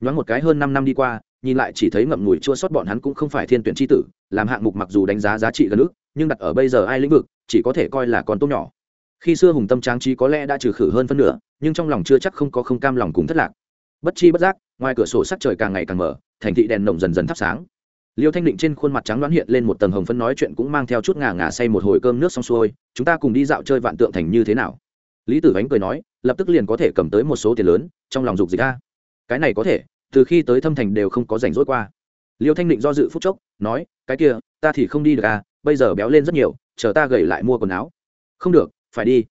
Nhoáng một cái hơn năm năm đi qua, nhìn lại chỉ thấy ngậm ngùi chua sót bọn hắn cũng không phải thiên tuyển tri tử, làm hạng mục mặc dù đánh giá giá trị gần ước, nhưng đặt ở bây giờ ai lĩnh vực, chỉ có thể coi là con tốt nhỏ. Khi xưa hùng tâm tráng trí có lẽ đã trừ khử hơn phân nửa, nhưng trong lòng chưa chắc không có không cam lòng cùng thất lạc. Bất chi bất giác, ngoài cửa sổ sắc trời càng ngày càng mở, thành thị đèn nồng dần dần thắp sáng liêu thanh định trên khuôn mặt trắng đoán hiện lên một tầng hồng phân nói chuyện cũng mang theo chút ngà ngà say một hồi cơm nước xong xuôi, chúng ta cùng đi dạo chơi vạn tượng thành như thế nào? Lý tử ánh cười nói, lập tức liền có thể cầm tới một số tiền lớn, trong lòng dục dịch ra. Cái này có thể, từ khi tới thâm thành đều không có rảnh rỗi qua. Liêu thanh định do dự phút chốc, nói, cái kia, ta thì không đi được à bây giờ béo lên rất nhiều, chờ ta gầy lại mua quần áo. Không được, phải đi.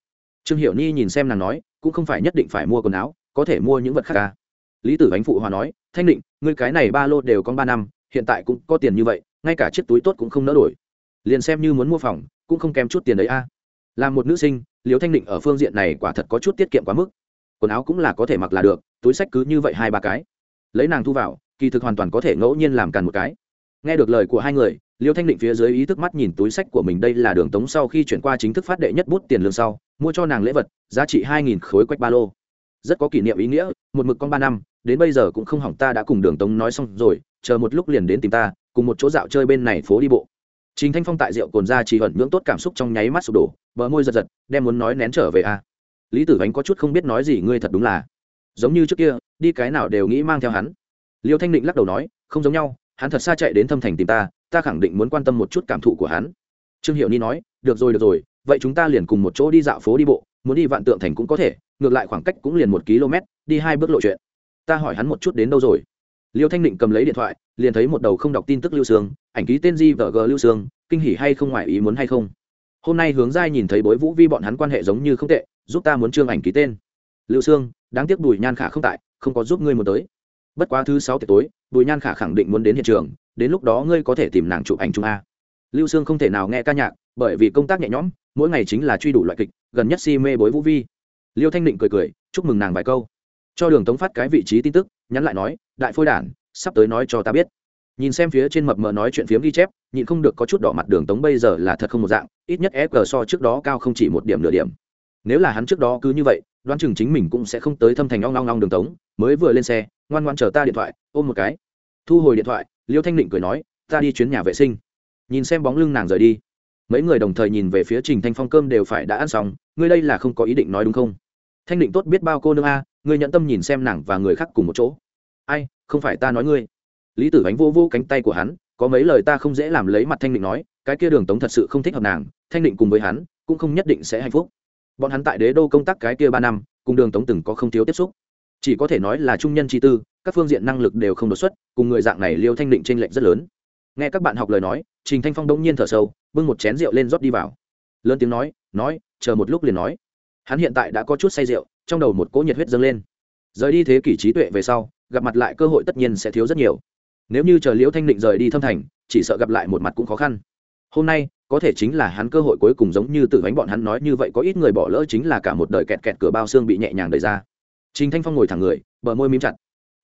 Trương hiểu ni nhìn xem nàng nói, cũng không phải nhất định phải mua quần áo, có thể mua những vật khác à. Lý tử ánh phụ hòa nói, thanh định, ngươi cái này ba lô đều có ba năm hiện tại cũng có tiền như vậy, ngay cả chiếc túi tốt cũng không nỡ đổi. Liền xem như muốn mua phòng, cũng không kém chút tiền đấy a. À. là một nữ sinh liều thanh định ở phương diện này quả thật có chút tiết kiệm quá mức. Quần áo cũng là có thể mặc là được, túi sách cứ như vậy hai ba cái. Lấy nàng thu vào, kỳ thực hoàn toàn có thể ngẫu nhiên làm càn một cái. Nghe được lời của hai người liêu thanh định phía dưới ý thức mắt nhìn túi sách của mình đây là đường tống sau khi chuyển qua chính thức phát đệ nhất bút tiền lương sau, mua cho nàng lễ vật, giá trị hai nghìn khối quách ba lô rất có kỷ niệm ý nghĩa một mực con ba năm đến bây giờ cũng không hỏng ta đã cùng đường tống nói xong rồi chờ một lúc liền đến tìm ta cùng một chỗ dạo chơi bên này phố đi bộ Trình Thanh Phong tại rượu cồn ra chỉ ẩn ngưỡng tốt cảm xúc trong nháy mắt sụp đổ, bờ môi giật giật, đem muốn nói nén trở về a. À. Lý Tử ánh có chút không biết nói gì, ngươi thật đúng là, giống như trước kia, đi cái nào đều nghĩ mang theo hắn. Liêu Thanh Định lắc đầu nói, không giống nhau, hắn thật xa chạy đến Thâm Thành tìm ta, ta khẳng định muốn quan tâm một chút cảm thụ của hắn. Trương Hiểu Ni nói, được rồi được rồi, vậy chúng ta liền cùng một chỗ đi dạo phố đi bộ, muốn đi Vạn Tượng Thành cũng có thể, ngược lại khoảng cách cũng liền một km, đi hai bước lộ chuyện. Ta hỏi hắn một chút đến đâu rồi. Liêu Thanh Định cầm lấy điện thoại, liền thấy một đầu không đọc tin tức Lưu Sương, ảnh ký tên Di vợ G Lưu Sương, kinh hỉ hay không ngoài ý muốn hay không? Hôm nay hướng giai nhìn thấy bối vũ vi bọn hắn quan hệ giống như không tệ giúp ta muốn trương ảnh ký tên. Lưu sương đáng tiếc bùi nhan khả không tại không có giúp ngươi một tới. Bất quá thứ sáu tối bùi nhan khả khẳng định muốn đến hiện trường đến lúc đó ngươi có thể tìm nàng chụp ảnh chung a. Lưu sương không thể nào nghe ca nhạc bởi vì công tác nhẹ nhõm mỗi ngày chính là truy đủ loại kịch gần nhất si mê bối vũ vi liêu thanh định cười cười, chúc mừng nàng vài câu. Cho đường tống phát cái vị trí tin tức, nhắn lại nói, đại phôi đản, sắp tới nói cho ta biết. Nhìn xem phía trên mập mờ nói chuyện phiếm ghi chép, nhịn không được có chút đỏ mặt đường tống bây giờ là thật không một dạng, ít nhất fg so trước đó cao không chỉ một điểm nửa điểm. Nếu là hắn trước đó cứ như vậy, đoán chừng chính mình cũng sẽ không tới thâm thành long long long đường tống, mới vừa lên xe, ngoan ngoan chờ ta điện thoại, ôm một cái. Thu hồi điện thoại, liêu thanh định cười nói, ta đi chuyến nhà vệ sinh. Nhìn xem bóng lưng nàng rời đi. Mấy người đồng thời nhìn về phía trình thanh phong cơm đều phải đã ăn xong, ngươi đây là không có ý định nói đúng không? Thanh định tốt biết bao cô nương a, ngươi nhận tâm nhìn xem nàng và người khác cùng một chỗ. Ai, không phải ta nói ngươi. Lý tử ánh vô vô cánh tay của hắn, có mấy lời ta không dễ làm lấy mặt thanh định nói, cái kia đường tống thật sự không thích hợp nàng, thanh định cùng với hắn, cũng không nhất định sẽ hạnh phúc. Bọn hắn tại đế đô công tác cái kia ba năm, cùng đường tống từng có không thiếu tiếp xúc. Chỉ có thể nói là trung nhân chi tư, các phương diện năng lực đều không đột xuất, cùng người dạng này liêu thanh định trên lệnh rất lớn. Nghe các bạn học lời nói, trình thanh phong đông nhiên thở sâu, bưng một chén rượu lên rót đi vào. Lớn tiếng nói nói, chờ một lúc liền nói hắn hiện tại đã có chút say rượu, trong đầu một cỗ nhiệt huyết dâng lên. Rời đi thế kỷ trí tuệ về sau, gặp mặt lại cơ hội tất nhiên sẽ thiếu rất nhiều. Nếu như chờ liễu thanh định rời đi thâm thành, chỉ sợ gặp lại một mặt cũng khó khăn. Hôm nay, có thể chính là hắn cơ hội cuối cùng giống như tự bánh bọn hắn nói như vậy, có ít người bỏ lỡ chính là cả một đời kẹt kẹt cửa bao xương bị nhẹ nhàng đẩy ra. Trình thanh phong ngồi thẳng người, bờ môi mím chặt.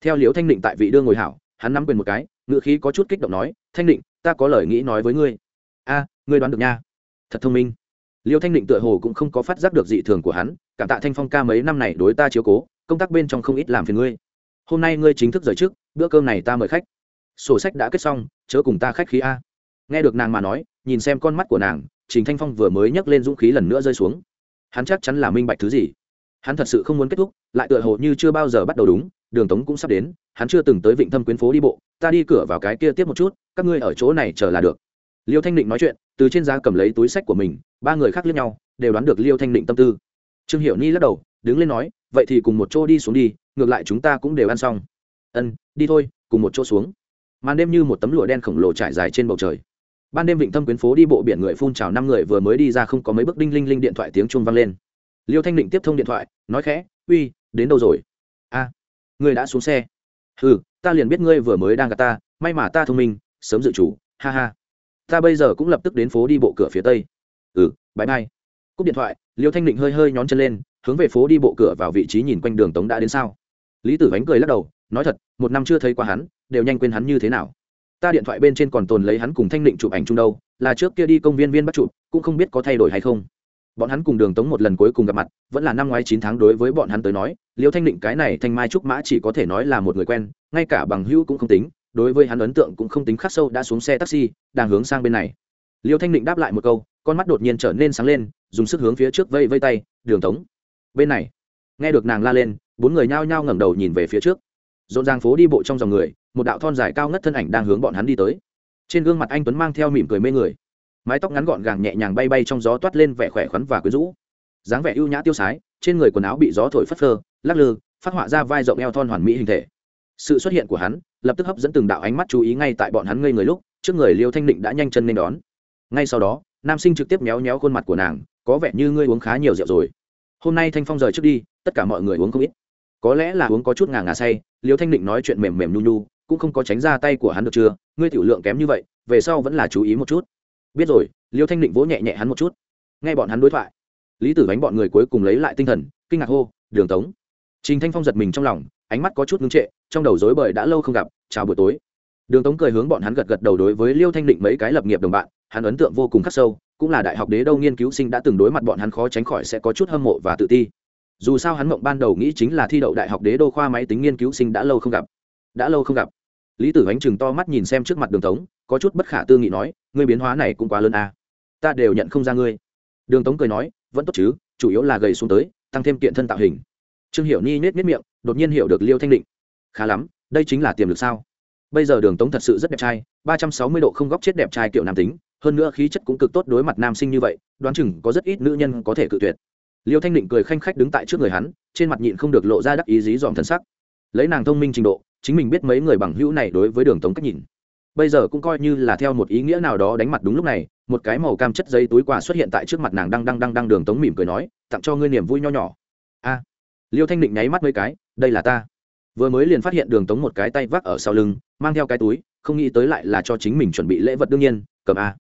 Theo liễu thanh định tại vị đưa ngồi hảo, hắn nắm quyền một cái ngựa khí có chút kích động nói, thanh định, ta có lời nghĩ nói với ngươi. A, ngươi đoán được nha. Thật thông minh liêu thanh định tựa hồ cũng không có phát giác được dị thường của hắn, cảm tạ thanh phong ca mấy năm này đối ta chiếu cố, công tác bên trong không ít làm phiền ngươi. Hôm nay ngươi chính thức rời trước, bữa cơm này ta mời khách. Sổ sách đã kết xong, chớ cùng ta khách khí a. Nghe được nàng mà nói, nhìn xem con mắt của nàng, trình thanh phong vừa mới nhấc lên dũng khí lần nữa rơi xuống. Hắn chắc chắn là minh bạch thứ gì. Hắn thật sự không muốn kết thúc, lại tựa hồ như chưa bao giờ bắt đầu đúng, đường tống cũng sắp đến, hắn chưa từng tới vịnh thâm quyến phố đi bộ, ta đi cửa vào cái kia tiếp một chút, các ngươi ở chỗ này chờ là được liêu thanh định nói chuyện từ trên giá cầm lấy túi sách của mình ba người khác lướt nhau đều đoán được liêu thanh định tâm tư. Trương hiệu ni lắc đầu đứng lên nói vậy thì cùng một chỗ đi xuống đi ngược lại chúng ta cũng đều ăn xong. Ân đi thôi cùng một chỗ xuống. Màn đêm như một tấm lụa đen khổng lồ trải dài trên bầu trời. Ban đêm vịnh thâm quyến phố đi bộ biển người phun trào năm người vừa mới đi ra không có mấy bước đinh linh linh điện thoại tiếng chuông vang lên. Liêu thanh định tiếp thông điện thoại nói khẽ uy đến đâu rồi? A à, ngươi đã xuống xe. Ừ ta liền biết ngươi vừa mới đang gặp ta may mà ta thông minh sớm dự chủ ha ha ta bây giờ cũng lập tức đến phố đi bộ cửa phía tây. Ừ bãi mai. Cúp điện thoại, liêu thanh định hơi hơi nhón chân lên, hướng về phố đi bộ cửa vào vị trí nhìn quanh đường tống đã đến sao. Lý tử bánh cười lắc đầu, nói thật, một năm chưa thấy qua hắn, đều nhanh quên hắn như thế nào. Ta điện thoại bên trên còn tồn lấy hắn cùng thanh định chụp ảnh chung đâu, là trước kia đi công viên viên bắt chụp, cũng không biết có thay đổi hay không. Bọn hắn cùng đường tống một lần cuối cùng gặp mặt, vẫn là năm ngoái chín tháng đối với bọn hắn tới nói, liêu thanh định cái này thanh mai trúc mã chỉ có thể nói là một người quen, ngay cả bằng hữu cũng không tính đối với hắn ấn tượng cũng không tính khắc sâu đã xuống xe taxi, đang hướng sang bên này. Liêu thanh định đáp lại một câu, con mắt đột nhiên trở nên sáng lên, dùng sức hướng phía trước vây vây tay, đường tống. Bên này, nghe được nàng la lên, bốn người nhao nhao ngẩng đầu nhìn về phía trước. Rộn ràng phố đi bộ trong dòng người, một đạo thon dài cao ngất thân ảnh đang hướng bọn hắn đi tới. Trên gương mặt anh tuấn mang theo mỉm cười mê người. Mái tóc ngắn gọn gàng nhẹ nhàng bay bay trong gió toát lên vẻ khỏe khoắn và quyến rũ. Dáng vẻ ưu nhã tiêu sái, trên người quần áo bị gió thổi phất phơ, lắc lư, phát họa ra vai rộng eo thon hoàn mỹ hình thể. Sự xuất hiện của hắn lập tức hấp dẫn từng đạo ánh mắt chú ý ngay tại bọn hắn ngây người lúc, trước người liêu thanh định đã nhanh chân nên đón. Ngay sau đó, nam sinh trực tiếp méo méo khuôn mặt của nàng, có vẻ như ngươi uống khá nhiều rượu rồi. Hôm nay thanh phong rời trước đi, tất cả mọi người uống không ít. Có lẽ là uống có chút ngà ngà say, liêu thanh định nói chuyện mềm mềm nhu nhu, cũng không có tránh ra tay của hắn được chưa, ngươi tiểu lượng kém như vậy, về sau vẫn là chú ý một chút. Biết rồi, liêu thanh định vỗ nhẹ nhẹ hắn một chút. Nghe bọn hắn đối thoại, lý tử bánh bọn người cuối cùng lấy lại tinh thần, kinh ngạc hô, đường tống trình thanh phong giật mình trong lòng, ánh mắt có chút ngưng trệ, trong đầu rối bời đã lâu không gặp, chào buổi tối. Đường tống cười hướng bọn hắn gật gật đầu đối với liêu thanh định mấy cái lập nghiệp đồng bạn, hắn ấn tượng vô cùng khắc sâu, cũng là đại học đế đâu nghiên cứu sinh đã từng đối mặt bọn hắn khó tránh khỏi sẽ có chút hâm mộ và tự ti. Dù sao hắn mộng ban đầu nghĩ chính là thi đậu đại học đế đô khoa máy tính nghiên cứu sinh đã lâu không gặp. Đã lâu không gặp. Lý tử ánh chừng to mắt nhìn xem trước mặt đường tống, có chút bất khả tư nghị nói, ngươi biến hóa này cũng quá lớn à. ta đều nhận không ra ngươi. Đường tống cười nói, vẫn tốt chứ, chủ yếu là gầy xuống tới, tăng thêm kiện thân tạo hình trương hiểu ni nết nết miệng, đột nhiên hiểu được liêu thanh định. Khá lắm, đây chính là tiềm lực sao? Bây giờ đường tống thật sự rất đẹp trai, ba trăm sáu mươi độ không góc chết đẹp trai kiểu nam tính, hơn nữa khí chất cũng cực tốt đối mặt nam sinh như vậy, đoán chừng có rất ít nữ nhân có thể cự tuyệt. Liêu thanh định cười khanh khách đứng tại trước người hắn, trên mặt nhịn không được lộ ra đắc ý dí dòm thân sắc. Lấy nàng thông minh trình độ, chính mình biết mấy người bằng hữu này đối với đường tống cách nhìn. Bây giờ cũng coi như là theo một ý nghĩa nào đó đánh mặt đúng lúc này, một cái màu cam chất giấy túi quà xuất hiện tại trước mặt nàng đang đang đang đang đường tống mỉm cười nói, tặng cho ngươi niềm vui nho nhỏ. A liêu thanh định nháy mắt mấy cái, đây là ta. Vừa mới liền phát hiện đường tống một cái tay vác ở sau lưng, mang theo cái túi, không nghĩ tới lại là cho chính mình chuẩn bị lễ vật đương nhiên, cầm a.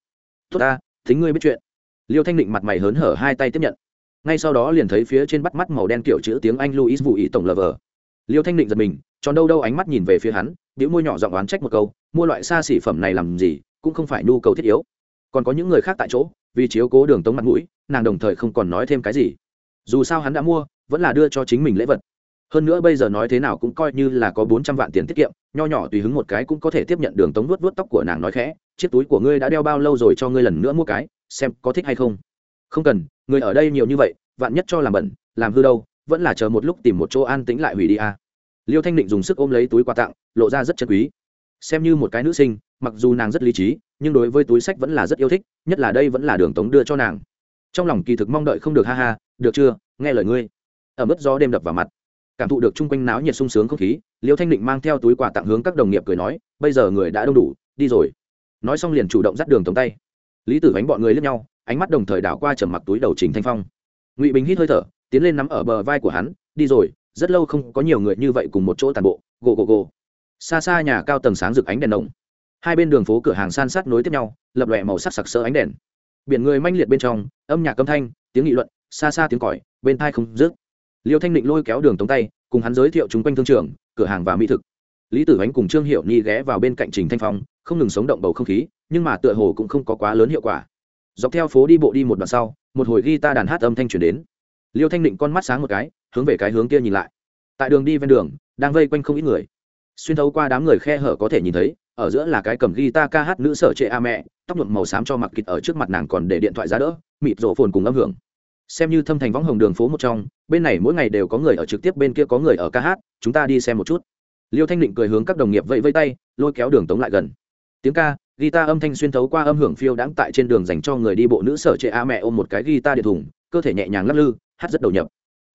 Tốt a thính ngươi biết chuyện. Liêu thanh định mặt mày hớn hở hai tay tiếp nhận. Ngay sau đó liền thấy phía trên bắt mắt màu đen kiểu chữ tiếng anh luis vụ ý tổng lờ vờ. Liêu thanh định giật mình, tròn đâu đâu ánh mắt nhìn về phía hắn biểu môi nhỏ giọng oán trách một câu, mua loại xa xỉ phẩm này làm gì, cũng không phải nhu cầu thiết yếu. Còn có những người khác tại chỗ, vì chiếu cố đường tống mặt mũi, nàng đồng thời không còn nói thêm cái gì. Dù sao hắn đã mua vẫn là đưa cho chính mình lễ vật. Hơn nữa bây giờ nói thế nào cũng coi như là có bốn trăm vạn tiền tiết kiệm, nho nhỏ tùy hứng một cái cũng có thể tiếp nhận đường tống vuốt vuốt tóc của nàng nói khẽ, chiếc túi của ngươi đã đeo bao lâu rồi cho ngươi lần nữa mua cái, xem có thích hay không. Không cần người ở đây nhiều như vậy, vạn nhất cho làm bẩn, làm hư đâu, vẫn là chờ một lúc tìm một chỗ an tĩnh lại hủy đi à. liêu thanh định dùng sức ôm lấy túi quà tặng, lộ ra rất chân quý. Xem như một cái nữ sinh, mặc dù nàng rất lý trí, nhưng đối với túi sách vẫn là rất yêu thích, nhất là đây vẫn là đường tống đưa cho nàng. Trong lòng kỳ thực mong đợi không được ha ha, được chưa, nghe lời ngươi ở mức gió đêm đập vào mặt. Cảm thụ được chung quanh náo nhiệt sung sướng không khí, liêu thanh định mang theo túi quà tặng hướng các đồng nghiệp cười nói, bây giờ người đã đông đủ, đi rồi. Nói xong liền chủ động dắt đường tống tay. Lý tử bánh bọn người lướt nhau, ánh mắt đồng thời đảo qua trầm mặc túi đầu trình thanh phong. Ngụy bình hít hơi thở, tiến lên nắm ở bờ vai của hắn, đi rồi, rất lâu không có nhiều người như vậy cùng một chỗ tàn bộ, gồ gồ gồ. Xa xa nhà cao tầng sáng rực ánh đèn đồng hai bên đường phố cửa hàng san sát nối tiếp nhau, lập lòe màu sắc sặc sỡ ánh đèn. Biển người manh liệt bên trong, âm nhạc âm thanh, tiếng nghị luận, xa xa tiếng còi, bên thai không rước liêu thanh định lôi kéo đường tống tay, cùng hắn giới thiệu chúng quanh thương trường, cửa hàng và mỹ thực. Lý tử ánh cùng trương hiệu nhi ghé vào bên cạnh trình thanh phong, không ngừng sống động bầu không khí, nhưng mà tựa hồ cũng không có quá lớn hiệu quả. Dọc theo phố đi bộ đi một đoạn sau, một hồi ghi ta đàn hát âm thanh chuyển đến. Liêu thanh định con mắt sáng một cái, hướng về cái hướng kia nhìn lại. Tại đường đi ven đường, đang vây quanh không ít người. Xuyên thấu qua đám người khe hở có thể nhìn thấy, ở giữa là cái cầm guitar ca hát nữ sở trệ a mẹ, tóc nhuộm màu xám cho mặc kịch ở trước mặt nàng còn để điện thoại ra đỡ, mịt rổ phồn cùng âm hưởng xem như thâm thành võng hồng đường phố một trong, bên này mỗi ngày đều có người ở trực tiếp bên kia có người ở ca hát, chúng ta đi xem một chút. Liêu thanh định cười hướng các đồng nghiệp vẫy vẫy tay, lôi kéo đường tống lại gần. Tiếng ca, guitar âm thanh xuyên thấu qua âm hưởng phiêu đãng tại trên đường dành cho người đi bộ nữ sở trệ a mẹ ôm một cái guitar điện thùng, cơ thể nhẹ nhàng lắc lư, hát rất đầu nhập.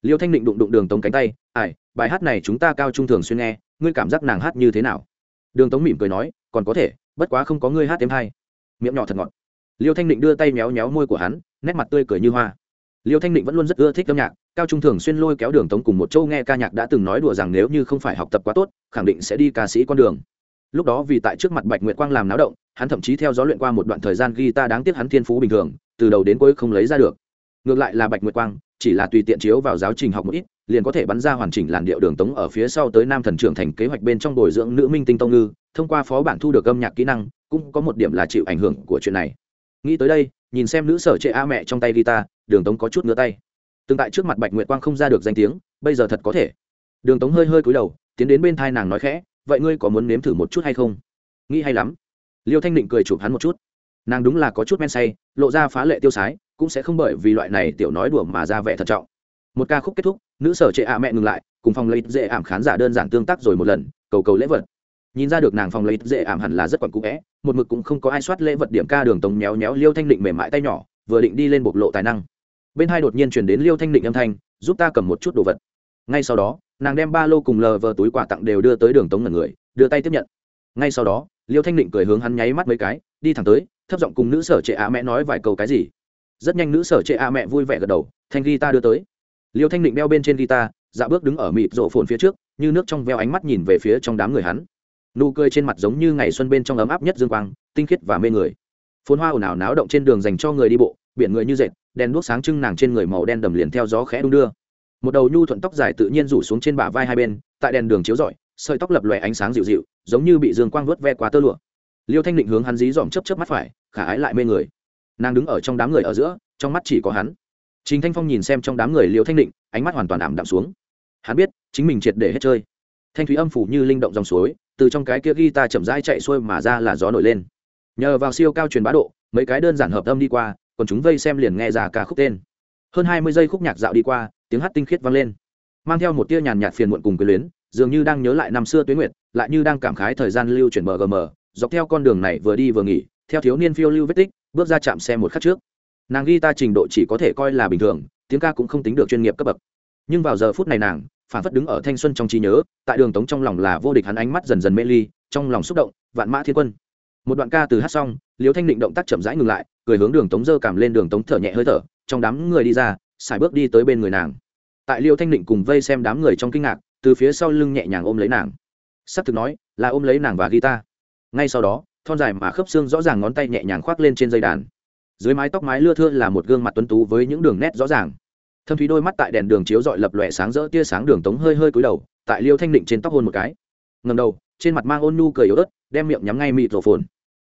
Liêu thanh định đụng đụng đường tống cánh tay, ai, bài hát này chúng ta cao trung thường xuyên nghe, ngươi cảm giác nàng hát như thế nào? Đường tống mỉm cười nói, còn có thể, bất quá không có ngươi hát thêm hay. Miệng nhỏ thật ngọt. Liêu thanh định đưa tay méo méo môi của hắn, nét mặt tươi cười như hoa liêu thanh định vẫn luôn rất ưa thích âm nhạc, cao trung thường xuyên lôi kéo đường tống cùng một châu nghe ca nhạc đã từng nói đùa rằng nếu như không phải học tập quá tốt, khẳng định sẽ đi ca sĩ con đường. Lúc đó vì tại trước mặt bạch nguyệt quang làm náo động, hắn thậm chí theo gió luyện qua một đoạn thời gian guitar đáng tiếc hắn thiên phú bình thường, từ đầu đến cuối không lấy ra được. Ngược lại là bạch nguyệt quang, chỉ là tùy tiện chiếu vào giáo trình học một ít, liền có thể bắn ra hoàn chỉnh làn điệu đường tống ở phía sau tới nam thần trưởng thành kế hoạch bên trong bồi dưỡng nữ minh tinh tông ngư, thông qua phó bản thu được âm nhạc kỹ năng, cũng có một điểm là chịu ảnh hưởng của chuyện này. Nghĩ tới đây nhìn xem nữ sở trệ a mẹ trong tay guitar, đường tống có chút ngứa tay. Tương tại trước mặt bạch nguyệt quang không ra được danh tiếng, bây giờ thật có thể. Đường tống hơi hơi cúi đầu, tiến đến bên thai nàng nói khẽ, vậy ngươi có muốn nếm thử một chút hay không? Nghĩ hay lắm. Liêu thanh định cười chụp hắn một chút. Nàng đúng là có chút men say, lộ ra phá lệ tiêu sái, cũng sẽ không bởi vì loại này tiểu nói đùa mà ra vẻ thận trọng. Một ca khúc kết thúc, nữ sở trệ ạ mẹ ngừng lại, cùng phòng lấy dễ ảm khán giả đơn giản tương tác rồi một lần, cầu cầu lễ vật nhìn ra được nàng phòng lấy dễ ảm hẳn là rất quặn cũ vẽ một mực cũng không có ai soát lễ vật điểm ca đường tống méo méo liêu thanh định mềm mại tay nhỏ, vừa định đi lên bộc lộ tài năng. Bên hai đột nhiên chuyển đến liêu thanh định âm thanh, giúp ta cầm một chút đồ vật. Ngay sau đó, nàng đem ba lô cùng lờ vờ túi quà tặng đều đưa tới đường tống ngần người, đưa tay tiếp nhận. Ngay sau đó, liêu thanh định cười hướng hắn nháy mắt mấy cái, đi thẳng tới, thấp giọng cùng nữ sở trệ ạ mẹ nói vài câu cái gì. Rất nhanh nữ sở trệ ạ mẹ vui vẻ gật đầu, thanh ghi ta đưa tới. Liêu thanh định đeo bên trên guitar dạ bước đứng ở mịp rổ phồn phía trước, như nước trong veo ánh mắt nhìn về phía trong đám người hắn nụ cười trên mặt giống như ngày xuân bên trong ấm áp nhất dương quang, tinh khiết và mê người. Phồn hoa ồn ào náo động trên đường dành cho người đi bộ, biển người như dệt, đèn đuốc sáng trưng nàng trên người màu đen đầm liền theo gió khẽ đung đưa. Một đầu nhu thuận tóc dài tự nhiên rủ xuống trên bả vai hai bên, tại đèn đường chiếu rọi, sợi tóc lập lòe ánh sáng dịu dịu, giống như bị dương quang vớt ve qua tơ lụa. Liêu thanh định hướng hắn dí dòm chấp chấp mắt phải, khả ái lại mê người. Nàng đứng ở trong đám người ở giữa, trong mắt chỉ có hắn. Trình thanh phong nhìn xem trong đám người Liêu thanh định, ánh mắt hoàn toàn ảm đạm xuống. Hắn biết, chính mình triệt để hết chơi. Thanh thúy âm phủ như linh động dòng suối từ trong cái kia ghi ta chậm rãi chạy xuôi mà ra là gió nổi lên. Nhờ vào siêu cao truyền bá độ, mấy cái đơn giản hợp âm đi qua, còn chúng vây xem liền nghe ra ca khúc tên. Hơn hai mươi giây khúc nhạc dạo đi qua, tiếng hát tinh khiết vang lên. Mang theo một tia nhàn nhạt phiền muộn cùng quyền luyến, dường như đang nhớ lại năm xưa tuyến nguyệt, lại như đang cảm khái thời gian lưu chuyển mgm dọc theo con đường này vừa đi vừa nghỉ, theo thiếu niên phiêu lưu vết tích, bước ra chạm xe một khắc trước. Nàng ghi ta trình độ chỉ có thể coi là bình thường, tiếng ca cũng không tính được chuyên nghiệp cấp bậc. Nhưng vào giờ phút này nàng phản phất đứng ở thanh xuân trong trí nhớ, tại đường tống trong lòng là vô địch hắn ánh mắt dần dần mê ly, trong lòng xúc động, vạn mã thiên quân. Một đoạn ca từ hát xong liều thanh định động tác chậm rãi ngừng lại, cười hướng đường tống dơ cảm lên, đường tống thở nhẹ hơi thở, trong đám người đi ra xài bước đi tới bên người nàng. Tại liều thanh định cùng vây xem đám người trong kinh ngạc, từ phía sau lưng nhẹ nhàng ôm lấy nàng. S ắ c thực nói, là ôm lấy nàng và guitar. Ngay sau đó, thon dài mà khớp xương rõ ràng ngón tay nhẹ nhàng khoác lên trên dây đàn. Dưới mái tóc mái lưa thưa là một gương mặt tuấn tú với những đường nét rõ ràng thâm thúy đôi mắt tại đèn đường chiếu dọi lập lòe sáng rỡ tia sáng đường tống hơi hơi cúi đầu, tại liêu thanh định trên tóc hôn một cái. Ngầm đầu, trên mặt mang ôn nhu cười yếu ớt, đem miệng nhắm ngay mịt rổ phồn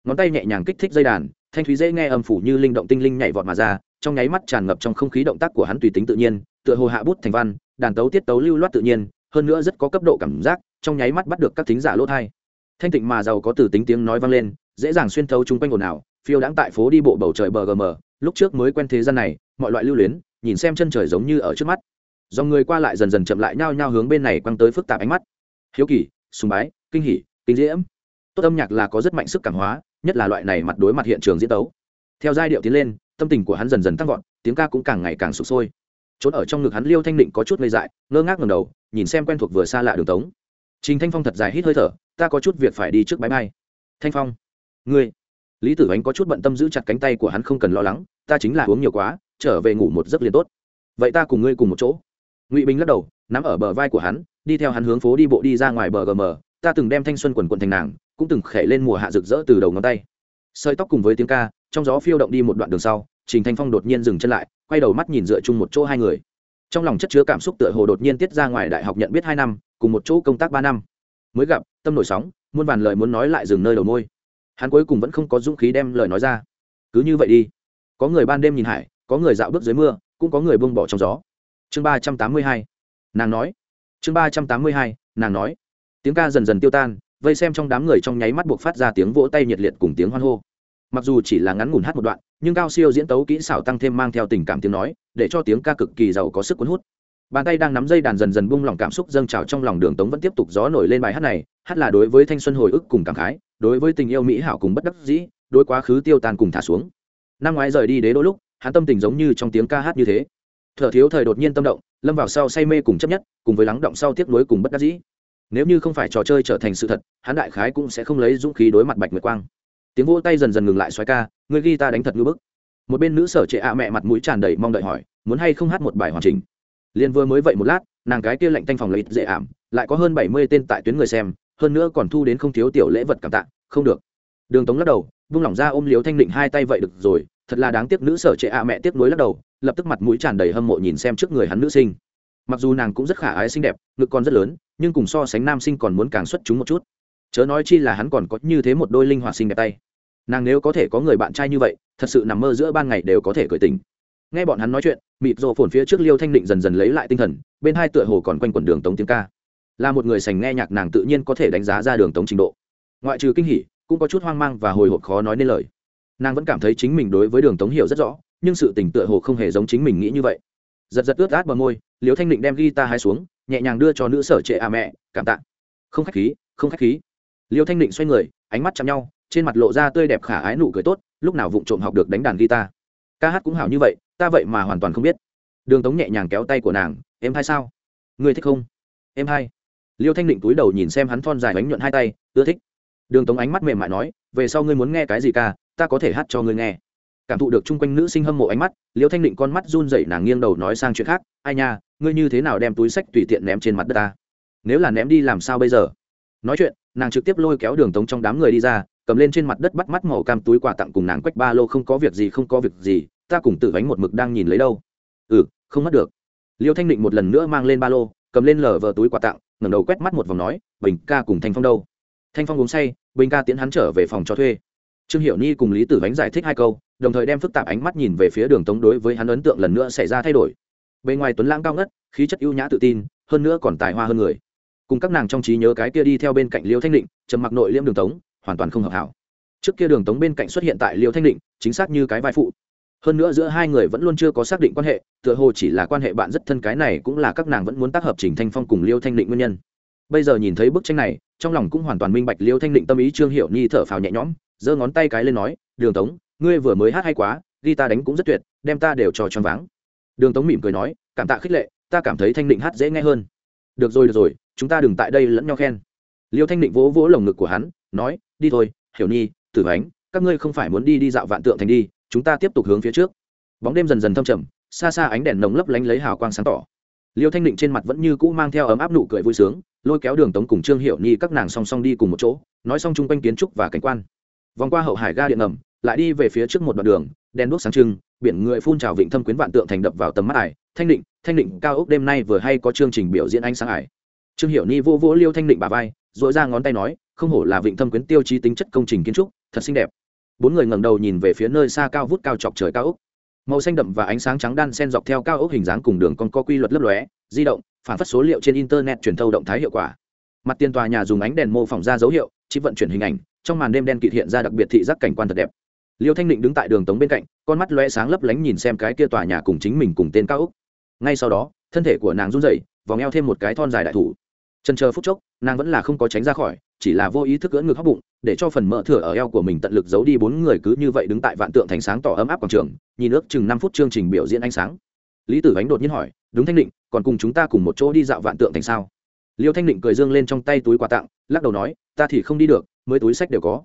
ngón tay nhẹ nhàng kích thích dây đàn, thanh thúy dễ nghe âm phủ như linh động tinh linh nhảy vọt mà ra, trong nháy mắt tràn ngập trong không khí động tác của hắn tùy tính tự nhiên, tựa hồ hạ bút thành văn, đàn tấu tiết tấu lưu loát tự nhiên, hơn nữa rất có cấp độ cảm giác, trong nháy mắt bắt được các thính giả lỗ thai. Thanh tịnh mà giàu có từ tính tiếng nói vang lên, dễ dàng xuyên thấu chung quanh ồn ào, phiêu đãng tại phố đi bộ bầu trời bờ gm, lúc trước mới quen thế gian này, mọi loại lưu luyến nhìn xem chân trời giống như ở trước mắt. Do người qua lại dần dần chậm lại nhao nhao hướng bên này quăng tới phức tạp ánh mắt. Hiếu kỳ, sùng bái, kinh hỉ, kinh diễm. Tốt âm nhạc là có rất mạnh sức cảm hóa, nhất là loại này mặt đối mặt hiện trường diễn tấu. Theo giai điệu tiến lên, tâm tình của hắn dần dần tăng vọt, tiếng ca cũng càng ngày càng sụp sôi. Trốn ở trong ngực hắn liêu thanh định có chút ngây dại, ngơ ngác ngầm đầu, nhìn xem quen thuộc vừa xa lạ đường tống. Trình thanh phong thật dài hít hơi thở, ta có chút việc phải đi trước bãi bay. Thanh phong, ngươi lý tử ánh có chút bận tâm giữ chặt cánh tay của hắn không cần lo lắng, ta chính là uống nhiều quá, trở về ngủ một giấc liền tốt. Vậy ta cùng ngươi cùng một chỗ. Ngụy bình lắc đầu, nắm ở bờ vai của hắn, đi theo hắn hướng phố đi bộ đi ra ngoài bờ gm ta từng đem thanh xuân quần quần thành nàng, cũng từng khẽ lên mùa hạ rực rỡ từ đầu ngón tay. Sợi tóc cùng với tiếng ca, trong gió phiêu động đi một đoạn đường sau, trình thanh phong đột nhiên dừng chân lại, quay đầu mắt nhìn dựa chung một chỗ hai người. Trong lòng chất chứa cảm xúc tựa hồ đột nhiên tiết ra ngoài đại học nhận biết hai năm, cùng một chỗ công tác ba năm. Mới gặp, tâm nổi sóng, muôn vàn lời muốn nói lại dừng nơi đầu môi hắn cuối cùng vẫn không có dũng khí đem lời nói ra. Cứ như vậy đi. Có người ban đêm nhìn hải, có người dạo bước dưới mưa, cũng có người bông bỏ trong gió. Chương ba trăm tám mươi hai. Nàng nói. Chương ba trăm tám mươi hai, nàng nói. Tiếng ca dần dần tiêu tan, vây xem trong đám người trong nháy mắt buộc phát ra tiếng vỗ tay nhiệt liệt cùng tiếng hoan hô. Mặc dù chỉ là ngắn ngủn hát một đoạn, nhưng cao siêu diễn tấu kỹ xảo tăng thêm mang theo tình cảm tiếng nói, để cho tiếng ca cực kỳ giàu có sức cuốn hút bàn tay đang nắm dây đàn dần dần bung lòng cảm xúc dâng trào trong lòng đường tống vẫn tiếp tục gió nổi lên bài hát này. Hát là đối với thanh xuân hồi ức cùng cảm khái, đối với tình yêu mỹ hảo cùng bất đắc dĩ, đối quá khứ tiêu tan cùng thả xuống. Năm ngoái rời đi đế đôi lúc, hắn tâm tình giống như trong tiếng ca hát như thế. Thở thiếu thời đột nhiên tâm động, lâm vào sau say mê cùng chấp nhất, cùng với lắng động sau tiếc nuối cùng bất đắc dĩ. Nếu như không phải trò chơi trở thành sự thật, hắn đại khái cũng sẽ không lấy dũng khí đối mặt bạch nguyệt quang. Tiếng vỗ tay dần dần ngừng lại xoáy ca, người ghi ta đánh thật ngư bức. Một bên nữ sở trệ ạ mẹ mặt mũi tràn đầy mong đợi hỏi, muốn hay không hát một bài hoàn chỉnh? Liền vừa mới vậy một lát, nàng cái kia lạnh tanh phòng lấy dễ ảm, lại có hơn bảy mươi tên tại tuyến người xem, hơn nữa còn thu đến không thiếu tiểu lễ vật cảm tạ, không được. Đường tống lắc đầu, vung lỏng ra ôm liếu thanh định hai tay vậy được rồi, thật là đáng tiếc nữ sở trệ ạ mẹ tiếc nuối lắc đầu, lập tức mặt mũi tràn đầy hâm mộ nhìn xem trước người hắn nữ sinh. Mặc dù nàng cũng rất khả ái xinh đẹp, ngực còn rất lớn, nhưng cùng so sánh nam sinh còn muốn càng xuất chúng một chút. Chớ nói chi là hắn còn có như thế một đôi linh hoạt sinh đẹp tay. Nàng nếu có thể có người bạn trai như vậy, thật sự nằm mơ giữa ban ngày đều có thể cởi tình nghe bọn hắn nói chuyện, mịt rộ phồn phía trước liêu thanh định dần dần lấy lại tinh thần, bên hai tựa hồ còn quanh quẩn đường tống tiếng ca. Là một người sành nghe nhạc nàng tự nhiên có thể đánh giá ra đường tống trình độ. Ngoại trừ kinh hỉ, cũng có chút hoang mang và hồi hộp khó nói nên lời. Nàng vẫn cảm thấy chính mình đối với đường tống hiểu rất rõ, nhưng sự tình tựa hồ không hề giống chính mình nghĩ như vậy. Giật giật ướt át bờ môi, liêu thanh định đem ghi ta hai xuống, nhẹ nhàng đưa cho nữ sở trệ à mẹ, cảm tạ. Không khách khí, không khách khí. Liêu thanh định xoay người, ánh mắt chạm nhau, trên mặt lộ ra tươi đẹp khả ái nụ cười tốt, lúc nào vụng trộm học được đánh đàn guitar. Ca hát cũng hảo như vậy ta vậy mà hoàn toàn không biết. Đường tống nhẹ nhàng kéo tay của nàng, em hay sao? Người thích không? Em hay liêu thanh định túi đầu nhìn xem hắn thon dài bánh nhuận hai tay, ưa thích. Đường tống ánh mắt mềm mại nói, về sau ngươi muốn nghe cái gì ca, ta có thể hát cho ngươi nghe. Cảm thụ được chung quanh nữ sinh hâm mộ ánh mắt, liêu thanh định con mắt run dậy nàng nghiêng đầu nói sang chuyện khác, ai nha, ngươi như thế nào đem túi sách tùy tiện ném trên mặt đất ta? Nếu là ném đi làm sao bây giờ? Nói chuyện, nàng trực tiếp lôi kéo đường tống trong đám người đi ra, cầm lên trên mặt đất bắt mắt màu cam túi quà tặng cùng nàng quách ba lô không có việc gì, không có việc gì ta cùng tử vánh một mực đang nhìn lấy đâu. Ừ không mất được. Liêu thanh định một lần nữa mang lên ba lô, cầm lên lờ vờ túi quà tặng, ngẩng đầu quét mắt một vòng nói, bình ca cùng thanh phong đâu? Thanh phong uống say, bình ca tiễn hắn trở về phòng cho thuê. Trương hiệu ni cùng lý tử vánh giải thích hai câu, đồng thời đem phức tạp ánh mắt nhìn về phía đường tống đối với hắn ấn tượng lần nữa xảy ra thay đổi. Bề ngoài tuấn lãng cao ngất, khí chất ưu nhã tự tin, hơn nữa còn tài hoa hơn người. Cùng các nàng trong trí nhớ cái kia đi theo bên cạnh liêu thanh định, trầm mặc nội liêm đường tống, hoàn toàn không hợp hảo. Trước kia đường tống bên cạnh xuất hiện tại liêu thanh định, chính xác như cái vai phụ hơn nữa giữa hai người vẫn luôn chưa có xác định quan hệ, tựa hồ chỉ là quan hệ bạn rất thân cái này cũng là các nàng vẫn muốn tác hợp trình thanh phong cùng liêu thanh định nguyên nhân. Bây giờ nhìn thấy bức tranh này, trong lòng cũng hoàn toàn minh bạch liêu thanh định tâm ý trương hiệu nhi thở phào nhẹ nhõm, giơ ngón tay cái lên nói, đường tống, ngươi vừa mới hát hay quá, ghi ta đánh cũng rất tuyệt, đem ta đều trò choáng váng. Đường tống mỉm cười nói, cảm tạ khích lệ, ta cảm thấy thanh định hát dễ nghe hơn. Được rồi được rồi, chúng ta đừng tại đây lẫn nhau khen. Liêu thanh định vỗ vỗ lồng ngực của hắn, nói, đi thôi, hiểu nhi, tử ánh, các ngươi không phải muốn đi đi dạo vạn tượng thành đi chúng ta tiếp tục hướng phía trước. Bóng đêm dần dần thâm trầm, xa xa ánh đèn nồng lấp lánh lấy hào quang sáng tỏ. Liêu thanh định trên mặt vẫn như cũ mang theo ấm áp nụ cười vui sướng, lôi kéo đường tống cùng trương hiệu nhi các nàng song song đi cùng một chỗ, nói xong chung quanh kiến trúc và cảnh quan. Vòng qua hậu hải ga điện ngầm, lại đi về phía trước một đoạn đường, đèn đuốc sáng trưng, biển người phun trào vịnh thâm quyến vạn tượng thành đập vào tầm mắt ải. Thanh định thanh định, cao ốc đêm nay vừa hay có chương trình biểu diễn ánh sáng ải. Trương hiệu ni vô vỗ liêu thanh định bà vai dội ra ngón tay nói, không hổ là vịnh thâm quyến tiêu chí tính chất công trình kiến trúc, thật xinh đẹp bốn người ngẩng đầu nhìn về phía nơi xa cao vút cao chọc trời cao ốc. Màu xanh đậm và ánh sáng trắng đan sen dọc theo cao ốc hình dáng cùng đường con có quy luật lấp lóe, di động, phản phát số liệu trên internet truyền thâu động thái hiệu quả. Mặt tiền tòa nhà dùng ánh đèn mô phỏng ra dấu hiệu, chip vận chuyển hình ảnh, trong màn đêm đen kịt hiện ra đặc biệt thị giác cảnh quan thật đẹp. Liêu thanh định đứng tại đường tống bên cạnh, con mắt lóe sáng lấp lánh nhìn xem cái kia tòa nhà cùng chính mình cùng tên cao ốc. Ngay sau đó, thân thể của nàng run rẩy, vòng eo thêm một cái thon dài đại thủ. Chân chờ phút chốc, nàng vẫn là không có tránh ra khỏi, chỉ là vô ý thức cưỡn ngực hóc bụng để cho phần mỡ thừa ở eo của mình tận lực giấu đi bốn người cứ như vậy đứng tại vạn tượng thành sáng tỏ ấm áp quảng trường, nhìn ước chừng năm phút chương trình biểu diễn ánh sáng. Lý tử ánh đột nhiên hỏi, đúng thanh định, còn cùng chúng ta cùng một chỗ đi dạo vạn tượng thành sao? Liêu thanh định cười dương lên trong tay túi quà tặng, lắc đầu nói, ta thì không đi được, mới túi sách đều có.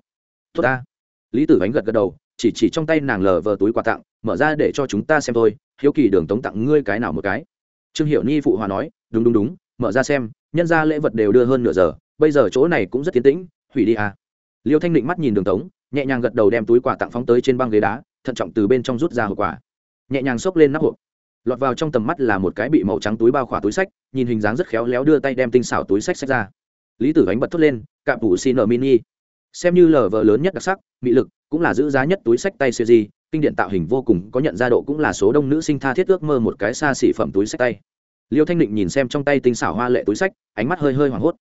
Tốt ta. Lý tử ánh gật gật đầu, chỉ chỉ trong tay nàng lờ vờ túi quà tặng, mở ra để cho chúng ta xem thôi, hiếu kỳ đường tống tặng ngươi cái nào một cái. Trương hiệu ni phụ hòa nói, đúng đúng đúng, mở ra xem, nhân ra lễ vật đều đưa hơn nửa giờ, bây giờ chỗ này cũng rất tiến tĩnh, hủy đi à liêu thanh định mắt nhìn đường tống, nhẹ nhàng gật đầu đem túi quà tặng phóng tới trên băng ghế đá, thận trọng từ bên trong rút ra hộp quà. Nhẹ nhàng xốc lên nắp hộp. Lọt vào trong tầm mắt là một cái bị màu trắng túi bao khỏa túi sách, nhìn hình dáng rất khéo léo đưa tay đem tinh xảo túi sách sách ra. Lý tử ánh bật thốt lên, cạm tủ xin ở mini. Xem như lờ vờ lớn nhất đặc sắc mỹ lực cũng là giữ giá nhất túi sách tay siêu di, kinh điện tạo hình vô cùng, có nhận ra độ cũng là số đông nữ sinh tha thiết ước mơ một cái xa xỉ phẩm túi sách tay. Liêu thanh định nhìn xem trong tay tinh xảo hoa lệ túi sách, ánh mắt hơi hơi hoảng hốt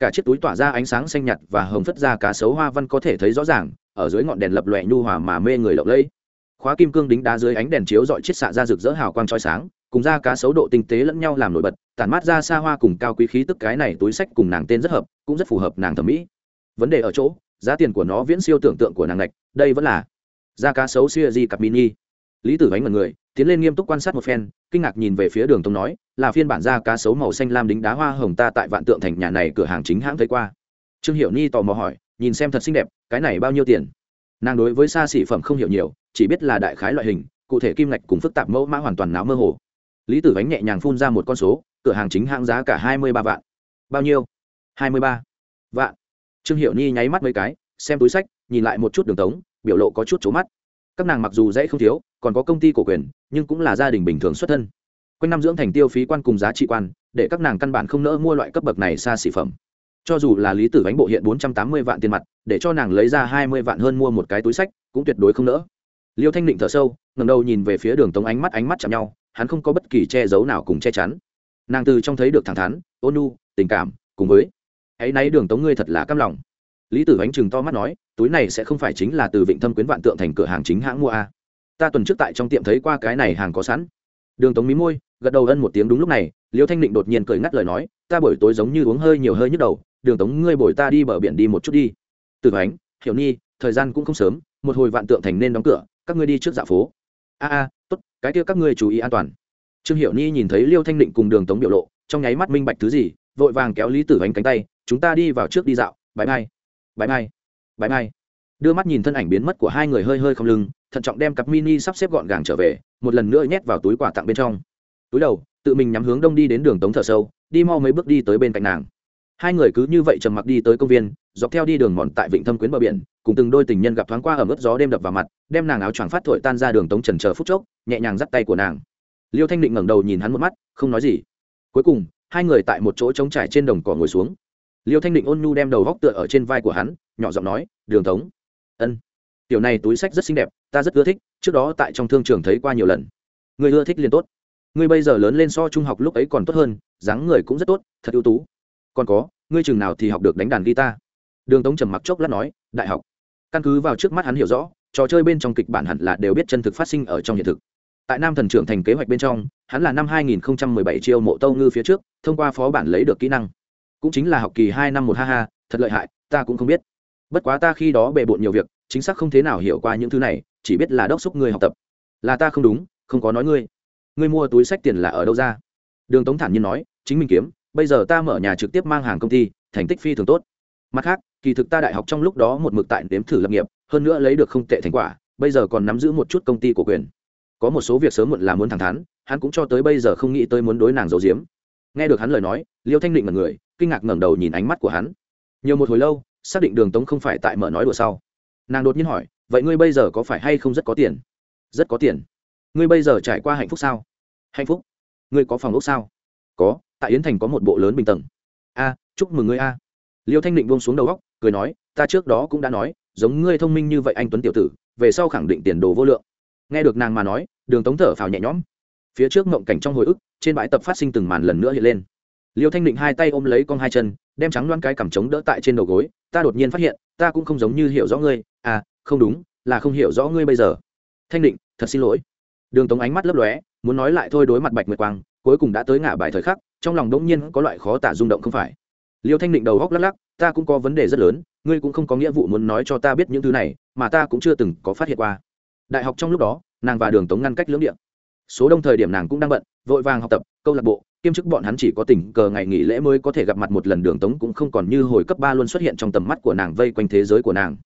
cả chiếc túi tỏa ra ánh sáng xanh nhạt và hồng phất ra cá sấu hoa văn có thể thấy rõ ràng, ở dưới ngọn đèn lập lòe nhu hòa mà mê người lộng lẫy. Khóa kim cương đính đá dưới ánh đèn chiếu dọi chiết xạ ra rực rỡ hào quang trói sáng, cùng ra cá sấu độ tinh tế lẫn nhau làm nổi bật, tản mát ra xa hoa cùng cao quý khí tức cái này túi sách cùng nàng tên rất hợp, cũng rất phù hợp nàng thẩm mỹ. Vấn đề ở chỗ, giá tiền của nó viễn siêu tưởng tượng của nàng lệch đây vẫn là da cá sấu siêu di cặp mini lý tử bánh mật người tiến lên nghiêm túc quan sát một phen, kinh ngạc nhìn về phía đường tống nói, là phiên bản da cá sấu màu xanh lam đính đá hoa hồng ta tại vạn tượng thành nhà này cửa hàng chính hãng thấy qua. Trương hiệu ni tò mò hỏi, nhìn xem thật xinh đẹp, cái này bao nhiêu tiền? Nàng đối với xa xỉ phẩm không hiểu nhiều, chỉ biết là đại khái loại hình, cụ thể kim ngạch cùng phức tạp mẫu mã hoàn toàn náo mơ hồ. Lý tử bánh nhẹ nhàng phun ra một con số, cửa hàng chính hãng giá cả hai mươi ba vạn. Bao nhiêu? hai mươi ba vạn. Trương hiệu ni nháy mắt mấy cái, xem túi sách, nhìn lại một chút đường tống, biểu lộ có chút trố mắt. Các nàng mặc dù dễ không thiếu, còn có công ty cổ quyền nhưng cũng là gia đình bình thường xuất thân. Quanh năm dưỡng thành tiêu phí quan cùng giá trị quan, để các nàng căn bản không nỡ mua loại cấp bậc này xa xỉ phẩm. Cho dù là lý tử bánh bộ hiện bốn trăm tám mươi vạn tiền mặt, để cho nàng lấy ra hai mươi vạn hơn mua một cái túi sách, cũng tuyệt đối không nỡ. Liêu thanh định thở sâu ngầm đầu nhìn về phía đường tống ánh mắt ánh mắt chạm nhau, hắn không có bất kỳ che giấu nào cùng che chắn. Nàng từ trong thấy được thẳng thắn, ôn nu tình cảm, cùng với, hãy náy đường tống ngươi thật là căm lòng. Lý tử ánh chừng to mắt nói, túi này sẽ không phải chính là từ vịnh thâm quyến vạn tượng thành cửa hàng chính hãng mua a ta tuần trước tại trong tiệm thấy qua cái này hàng có sẵn. Đường tống mí môi, gật đầu ân một tiếng đúng lúc này, liêu thanh định đột nhiên cười ngắt lời nói, ta buổi tối giống như uống hơi nhiều hơi nhức đầu, đường tống ngươi bồi ta đi bờ biển đi một chút đi. Từ ánh, hiểu nhi, thời gian cũng không sớm, một hồi vạn tượng thành nên đóng cửa, các ngươi đi trước dạ phố. A a, tốt, cái kia các ngươi chú ý an toàn. Trương hiểu nhi nhìn thấy liêu thanh định cùng đường tống biểu lộ, trong nháy mắt minh bạch thứ gì, vội vàng kéo lý tử ánh cánh tay, chúng ta đi vào trước đi dạo bãi mai bãi mai bãi mai. Đưa mắt nhìn thân ảnh biến mất của hai người hơi hơi không lưng thận trọng đem cặp mini sắp xếp gọn gàng trở về, một lần nữa nhét vào túi quà tặng bên trong. Túi đầu, tự mình nhắm hướng đông đi đến đường tống thở sâu, đi mau mấy bước đi tới bên cạnh nàng. Hai người cứ như vậy trầm mặc đi tới công viên, dọc theo đi đường mòn tại vịnh thâm quyến bờ biển, cùng từng đôi tình nhân gặp thoáng qua ở mức gió đêm đập vào mặt, đem nàng áo choàng phát thổi tan ra đường tống trần chờ phút chốc, nhẹ nhàng dắt tay của nàng. Liêu thanh định ngẩng đầu nhìn hắn một mắt, không nói gì. Cuối cùng, hai người tại một chỗ trống trải trên đồng cỏ ngồi xuống. Liêu thanh định ôn nhu đem đầu góc tựa ở trên vai của hắn, nhỏ giọng nói, đường tống. Ân tiểu này túi sách rất xinh đẹp, ta rất ưa thích, trước đó tại trong thương trường thấy qua nhiều lần. Người ưa thích liền tốt. Ngươi bây giờ lớn lên so trung học lúc ấy còn tốt hơn, dáng người cũng rất tốt, thật ưu tú. Còn có, ngươi chừng nào thì học được đánh đàn guitar? Đường tống trầm mặc chốc lát nói, đại học. Căn cứ vào trước mắt hắn hiểu rõ, trò chơi bên trong kịch bản hẳn là đều biết chân thực phát sinh ở trong hiện thực. Tại nam thần trưởng thành kế hoạch bên trong, hắn là năm 2017 chiêu mộ tâu ngư phía trước, thông qua phó bản lấy được kỹ năng. Cũng chính là học kỳ hai năm một ha ha, thật lợi hại, ta cũng không biết. Bất quá ta khi đó bề bộn nhiều việc chính xác không thế nào hiểu qua những thứ này, chỉ biết là đốc xúc ngươi học tập. Là ta không đúng, không có nói ngươi. Ngươi mua túi sách tiền là ở đâu ra? Đường tống thản nhiên nói, chính mình kiếm, bây giờ ta mở nhà trực tiếp mang hàng công ty, thành tích phi thường tốt. Mặt khác, kỳ thực ta đại học trong lúc đó một mực tại nếm thử lập nghiệp, hơn nữa lấy được không tệ thành quả, bây giờ còn nắm giữ một chút công ty của quyền. Có một số việc sớm muộn là muốn thẳng thắn, hắn cũng cho tới bây giờ không nghĩ tới muốn đối nàng giấu giếm. Nghe được hắn lời nói, liêu thanh định mật người, kinh ngạc ngẩng đầu nhìn ánh mắt của hắn. Nhiều một hồi lâu, xác định đường tống không phải tại mở nói đùa sau nàng đột nhiên hỏi, vậy ngươi bây giờ có phải hay không rất có tiền? Rất có tiền. Ngươi bây giờ trải qua hạnh phúc sao? Hạnh phúc. Ngươi có phòng ốc sao? Có, tại yến thành có một bộ lớn bình tầng. A, chúc mừng ngươi a. Liêu thanh định buông xuống đầu góc cười nói, ta trước đó cũng đã nói, giống ngươi thông minh như vậy anh tuấn tiểu tử, về sau khẳng định tiền đồ vô lượng. Nghe được nàng mà nói, đường tống thở phào nhẹ nhõm. Phía trước mộng cảnh trong hồi ức, trên bãi tập phát sinh từng màn lần nữa hiện lên. Liêu thanh định hai tay ôm lấy con hai chân, đem trắng loan cái cằm trống đỡ tại trên đầu gối, ta đột nhiên phát hiện, ta cũng không giống như hiểu rõ ngươi à không đúng, là không hiểu rõ ngươi bây giờ. Thanh định, thật xin lỗi. Đường tống ánh mắt lấp lóe, muốn nói lại thôi đối mặt bạch nguyệt quang, cuối cùng đã tới ngã bài thời khắc, trong lòng đống nhiên có loại khó tả rung động không phải. Liêu thanh định đầu góc lắc lắc, ta cũng có vấn đề rất lớn, ngươi cũng không có nghĩa vụ muốn nói cho ta biết những thứ này, mà ta cũng chưa từng có phát hiện qua. Đại học trong lúc đó, nàng và đường tống ngăn cách lưỡng điện số đông thời điểm nàng cũng đang bận, vội vàng học tập, câu lạc bộ, kiêm chức bọn hắn chỉ có tình cờ ngày nghỉ lễ mới có thể gặp mặt một lần, đường tống cũng không còn như hồi cấp ba luôn xuất hiện trong tầm mắt của nàng vây quanh thế giới của nàng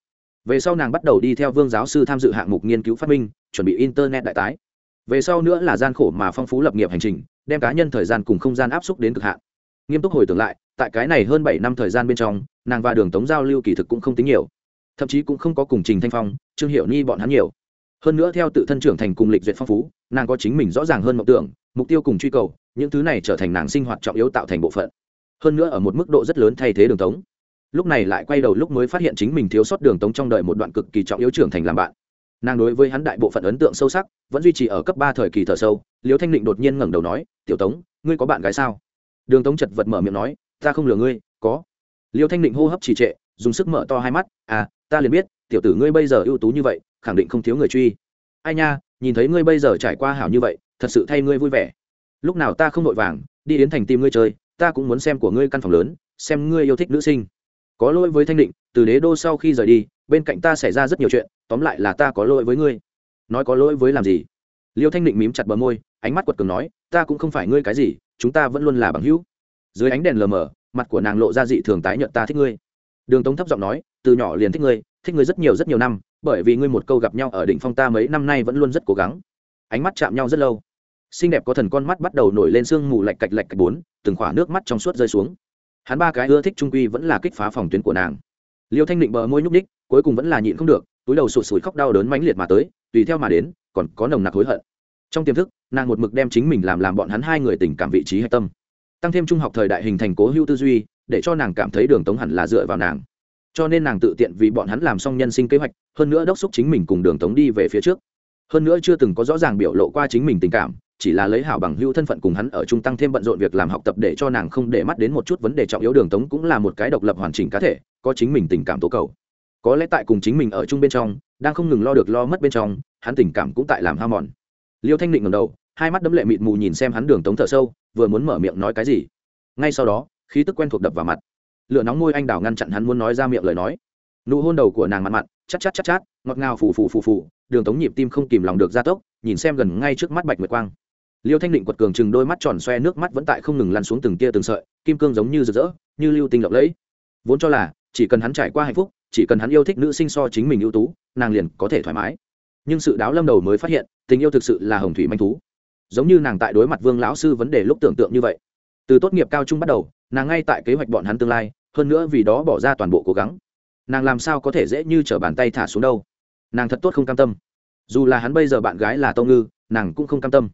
về sau nàng bắt đầu đi theo vương giáo sư tham dự hạng mục nghiên cứu phát minh, chuẩn bị internet đại tái. Về sau nữa là gian khổ mà phong phú lập nghiệp hành trình, đem cá nhân thời gian cùng không gian áp suất đến cực hạn. Nghiêm túc hồi tưởng lại, tại cái này hơn bảy năm thời gian bên trong, nàng và đường tống giao lưu kỳ thực cũng không tính nhiều. Thậm chí cũng không có cùng trình thanh phong, trương hiệu ni bọn hắn nhiều. Hơn nữa theo tự thân trưởng thành cùng lịch duyệt phong phú, nàng có chính mình rõ ràng hơn mộng tưởng, mục tiêu cùng truy cầu, những thứ này trở thành nàng sinh hoạt trọng yếu tạo thành bộ phận. Hơn nữa ở một mức độ rất lớn thay thế đường tống lúc này lại quay đầu lúc mới phát hiện chính mình thiếu sót đường tống trong đời một đoạn cực kỳ trọng yếu trưởng thành làm bạn. Nàng đối với hắn đại bộ phận ấn tượng sâu sắc, vẫn duy trì ở cấp ba thời kỳ thở sâu liêu thanh định đột nhiên ngẩng đầu nói, tiểu tống, ngươi có bạn gái sao? Đường tống chật vật mở miệng nói, ta không lừa ngươi, có. Liêu thanh định hô hấp trì trệ, dùng sức mở to hai mắt à ta liền biết, tiểu tử ngươi bây giờ ưu tú như vậy, khẳng định không thiếu người truy. Ai nha, nhìn thấy ngươi bây giờ trải qua hảo như vậy, thật sự thay ngươi vui vẻ. Lúc nào ta không vội vàng, đi đến thành tìm ngươi chơi, ta cũng muốn xem của ngươi căn phòng lớn, xem ngươi yêu thích nữ sinh có lỗi với thanh định, từ đế đô sau khi rời đi, bên cạnh ta xảy ra rất nhiều chuyện, tóm lại là ta có lỗi với ngươi. Nói có lỗi với làm gì? Liêu thanh định mím chặt bờ môi, ánh mắt quật cường nói, ta cũng không phải ngươi cái gì, chúng ta vẫn luôn là bằng hữu. Dưới ánh đèn lờ mờ, mặt của nàng lộ ra dị thường tái nhợt ta thích ngươi. Đường tống thấp giọng nói, từ nhỏ liền thích ngươi thích ngươi rất nhiều rất nhiều năm, bởi vì ngươi một câu gặp nhau ở đỉnh phong ta mấy năm nay vẫn luôn rất cố gắng. Ánh mắt chạm nhau rất lâu. Xinh đẹp có thần con mắt bắt đầu nổi lên sương mù lạch cạch lạch cạch bốn, từng khỏa nước mắt trong suốt rơi xuống hắn ba cái ưa thích trung quy vẫn là kích phá phòng tuyến của nàng. Liêu thanh định bờ môi nhúc ních cuối cùng vẫn là nhịn không được, túi đầu sụt sùi khóc đau đớn mãnh liệt mà tới, tùy theo mà đến, còn có nồng nặc hối hận. Trong tiềm thức, nàng một mực đem chính mình làm làm bọn hắn hai người tình cảm vị trí hạch tâm. Tăng thêm trung học thời đại hình thành cố hữu tư duy, để cho nàng cảm thấy đường tống hẳn là dựa vào nàng. Cho nên nàng tự tiện vì bọn hắn làm xong nhân sinh kế hoạch, hơn nữa đốc xúc chính mình cùng đường tống đi về phía trước. Hơn nữa chưa từng có rõ ràng biểu lộ qua chính mình tình cảm chỉ là lấy hảo bằng hữu thân phận cùng hắn ở trung tăng thêm bận rộn việc làm học tập để cho nàng không để mắt đến một chút vấn đề trọng yếu đường tống cũng là một cái độc lập hoàn chỉnh cá thể, có chính mình tình cảm tố cầu. Có lẽ tại cùng chính mình ở chung bên trong, đang không ngừng lo được lo mất bên trong, hắn tình cảm cũng tại làm hao mòn. Liêu thanh định ngầm đầu, hai mắt đấm lệ mịt mù nhìn xem hắn đường tống thở sâu, vừa muốn mở miệng nói cái gì. Ngay sau đó, khí tức quen thuộc đập vào mặt. Lửa nóng môi anh đào ngăn chặn hắn muốn nói ra miệng lời nói. Nụ hôn đầu của nàng mặn mặn chắc chắc chắc chát, ngọt ngào phù phù phù phù, đường tống nhịp tim không kìm lòng được gia tốc, nhìn xem gần ngay trước mắt bạch nguyệt quang liêu thanh định quật cường chừng đôi mắt tròn xoe, nước mắt vẫn tại không ngừng lăn xuống từng tia từng sợi, kim cương giống như rực rỡ, như lưu tinh lộng lẫy. Vốn cho là, chỉ cần hắn trải qua hạnh phúc, chỉ cần hắn yêu thích nữ sinh so chính mình ưu tú, nàng liền có thể thoải mái. Nhưng sự đáo lâm đầu mới phát hiện, tình yêu thực sự là hồng thủy manh thú. Giống như nàng tại đối mặt vương lão sư vấn đề lúc tưởng tượng như vậy. Từ tốt nghiệp cao trung bắt đầu, nàng ngay tại kế hoạch bọn hắn tương lai, hơn nữa vì đó bỏ ra toàn bộ cố gắng. Nàng làm sao có thể dễ như t bàn tay thả xuống đâu? Nàng thật tốt không cam tâm. Dù là hắn bây giờ bạn gái là tông ngư, nàng cũng không cam tâm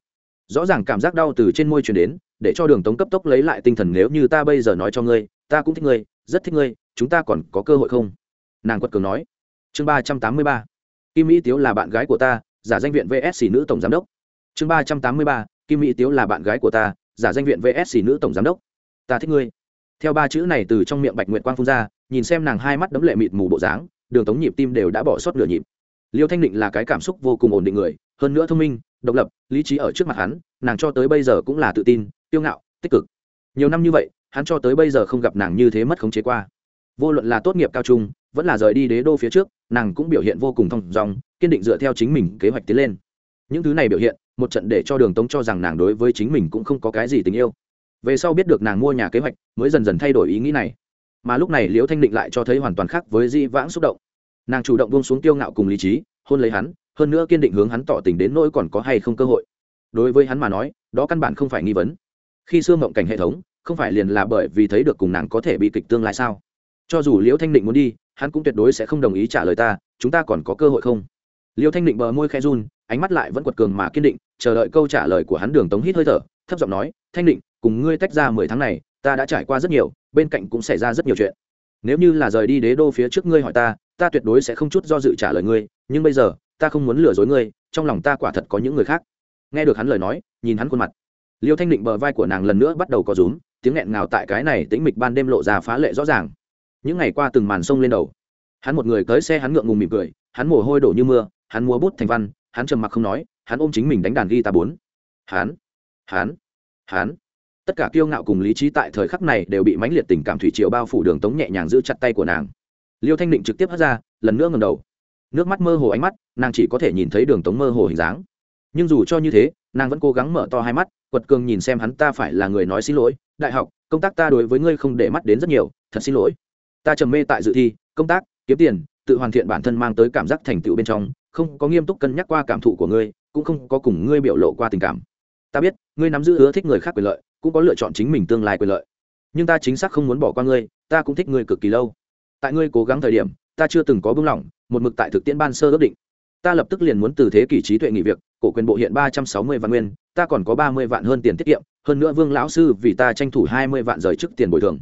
rõ ràng cảm giác đau từ trên môi truyền đến, để cho đường tống cấp tốc lấy lại tinh thần nếu như ta bây giờ nói cho ngươi, ta cũng thích ngươi, rất thích ngươi, chúng ta còn có cơ hội không? Nàng quật cường nói. Chương ba trăm tám mươi ba. Kim mỹ tiếu là bạn gái của ta, giả danh viện vsc nữ tổng giám đốc. Chương ba trăm tám mươi ba. Kim mỹ tiếu là bạn gái của ta, giả danh viện vsc nữ tổng giám đốc. Ta thích ngươi. Theo ba chữ này từ trong miệng bạch nguyệt quang phun ra, nhìn xem nàng hai mắt đấm lệ mịt mù bộ dáng, đường tống nhịp tim đều đã bỏ sót nửa nhịp. Liêu thanh định là cái cảm xúc vô cùng ổn định người, hơn nữa thông minh độc lập, lý trí ở trước mặt hắn, nàng cho tới bây giờ cũng là tự tin tiêu ngạo, tích cực. Nhiều năm như vậy, hắn cho tới bây giờ không gặp nàng như thế mất khống chế qua. Vô luận là tốt nghiệp cao trung, vẫn là rời đi đế đô phía trước, nàng cũng biểu hiện vô cùng thong dong, kiên định dựa theo chính mình kế hoạch tiến lên. Những thứ này biểu hiện, một trận để cho đường tống cho rằng nàng đối với chính mình cũng không có cái gì tình yêu. Về sau biết được nàng mua nhà kế hoạch, mới dần dần thay đổi ý nghĩ này. Mà lúc này liễu thanh định lại cho thấy hoàn toàn khác với di vãng xúc động. Nàng chủ động buông xuống tiêu ngạo cùng lý trí, hôn lấy hắn hơn nữa kiên định hướng hắn tỏ tình đến nỗi còn có hay không cơ hội. Đối với hắn mà nói, đó căn bản không phải nghi vấn. Khi xưa mộng cảnh hệ thống, không phải liền là bởi vì thấy được cùng nàng có thể bị kịch tương lai sao? Cho dù liễu thanh định muốn đi, hắn cũng tuyệt đối sẽ không đồng ý trả lời ta, chúng ta còn có cơ hội không? Liễu thanh định bờ môi khe run, ánh mắt lại vẫn quật cường mà kiên định, chờ đợi câu trả lời của hắn đường tống hít hơi thở, thấp giọng nói, thanh định, cùng ngươi tách ra mười tháng này, ta đã trải qua rất nhiều, bên cạnh cũng xảy ra rất nhiều chuyện. Nếu như là rời đi đế đô phía trước ngươi hỏi ta ta tuyệt đối sẽ không chút do dự trả lời ngươi, nhưng bây giờ ta không muốn lừa dối ngươi, trong lòng ta quả thật có những người khác. Nghe được hắn lời nói, nhìn hắn khuôn mặt. Liêu thanh định bờ vai của nàng lần nữa bắt đầu có rúm, tiếng nghẹn ngào tại cái này tĩnh mịch ban đêm lộ ra phá lệ rõ ràng. Những ngày qua từng màn sông lên đầu. Hắn một người tới xe hắn ngượng ngùng mỉm cười, hắn mồ hôi đổ như mưa, hắn múa bút thành văn, hắn trầm mặc không nói, hắn ôm chính mình đánh đàn ghi ta bốn. Hắn hắn hắn. Tất cả kiêu ngạo cùng lý trí tại thời khắc này đều bị mãnh liệt tình cảm thủy triều bao phủ đường tống nhẹ nhàng giữ chặt tay của nàng. Liêu thanh định trực tiếp hất ra, lần nữa ngầm đầu. Nước mắt mơ hồ ánh mắt nàng chỉ có thể nhìn thấy đường tống mơ hồ hình dáng. Nhưng dù cho như thế, nàng vẫn cố gắng mở to hai mắt, quật cường nhìn xem hắn ta phải là người nói xin lỗi, đại học, công tác ta đối với ngươi không để mắt đến rất nhiều, thật xin lỗi. Ta trầm mê tại dự thi, công tác, kiếm tiền, tự hoàn thiện bản thân mang tới cảm giác thành tựu bên trong, không có nghiêm túc cân nhắc qua cảm thụ của ngươi, cũng không có cùng ngươi biểu lộ qua tình cảm. Ta biết, ngươi nắm giữ ưa thích người khác quyền lợi, cũng có lựa chọn chính mình tương lai quyền lợi. Nhưng ta chính xác không muốn bỏ qua ngươi, ta cũng thích ngươi cực kỳ lâu. Tại ngươi cố gắng thời điểm, ta chưa từng có bưng lỏng, một mực tại thực tiễn ban sơ ước định ta lập tức liền muốn từ thế kỷ trí tuệ nghỉ việc, cổ quyền bộ hiện ba trăm sáu mươi vạn nguyên, ta còn có ba mươi vạn hơn tiền tiết kiệm, hơn nữa vương lão sư vì ta tranh thủ hai mươi vạn rời trước tiền bồi thường.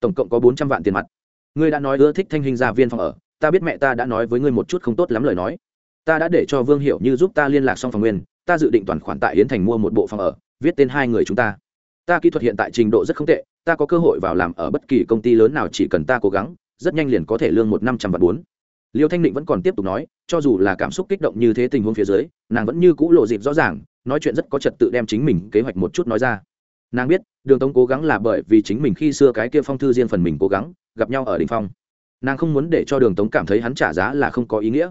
Tổng cộng có bốn trăm vạn tiền mặt. Ngươi đã nói ưa thích thanh hình gia viên phòng ở, ta biết mẹ ta đã nói với ngươi một chút không tốt lắm lời nói. Ta đã để cho vương hiểu như giúp ta liên lạc xong phòng nguyên, ta dự định toàn khoản tại yến thành mua một bộ phòng ở, viết tên hai người chúng ta. Ta kỹ thuật hiện tại trình độ rất không tệ, ta có cơ hội vào làm ở bất kỳ công ty lớn nào chỉ cần ta cố gắng, rất nhanh liền có thể lương một năm trăm vạn bốn liêu thanh định vẫn còn tiếp tục nói, cho dù là cảm xúc kích động như thế tình huống phía dưới, nàng vẫn như cũ lộ dịp rõ ràng, nói chuyện rất có trật tự đem chính mình kế hoạch một chút nói ra. Nàng biết, đường tống cố gắng là bởi vì chính mình khi xưa cái kia phong thư riêng phần mình cố gắng, gặp nhau ở đình phong. Nàng không muốn để cho đường tống cảm thấy hắn trả giá là không có ý nghĩa.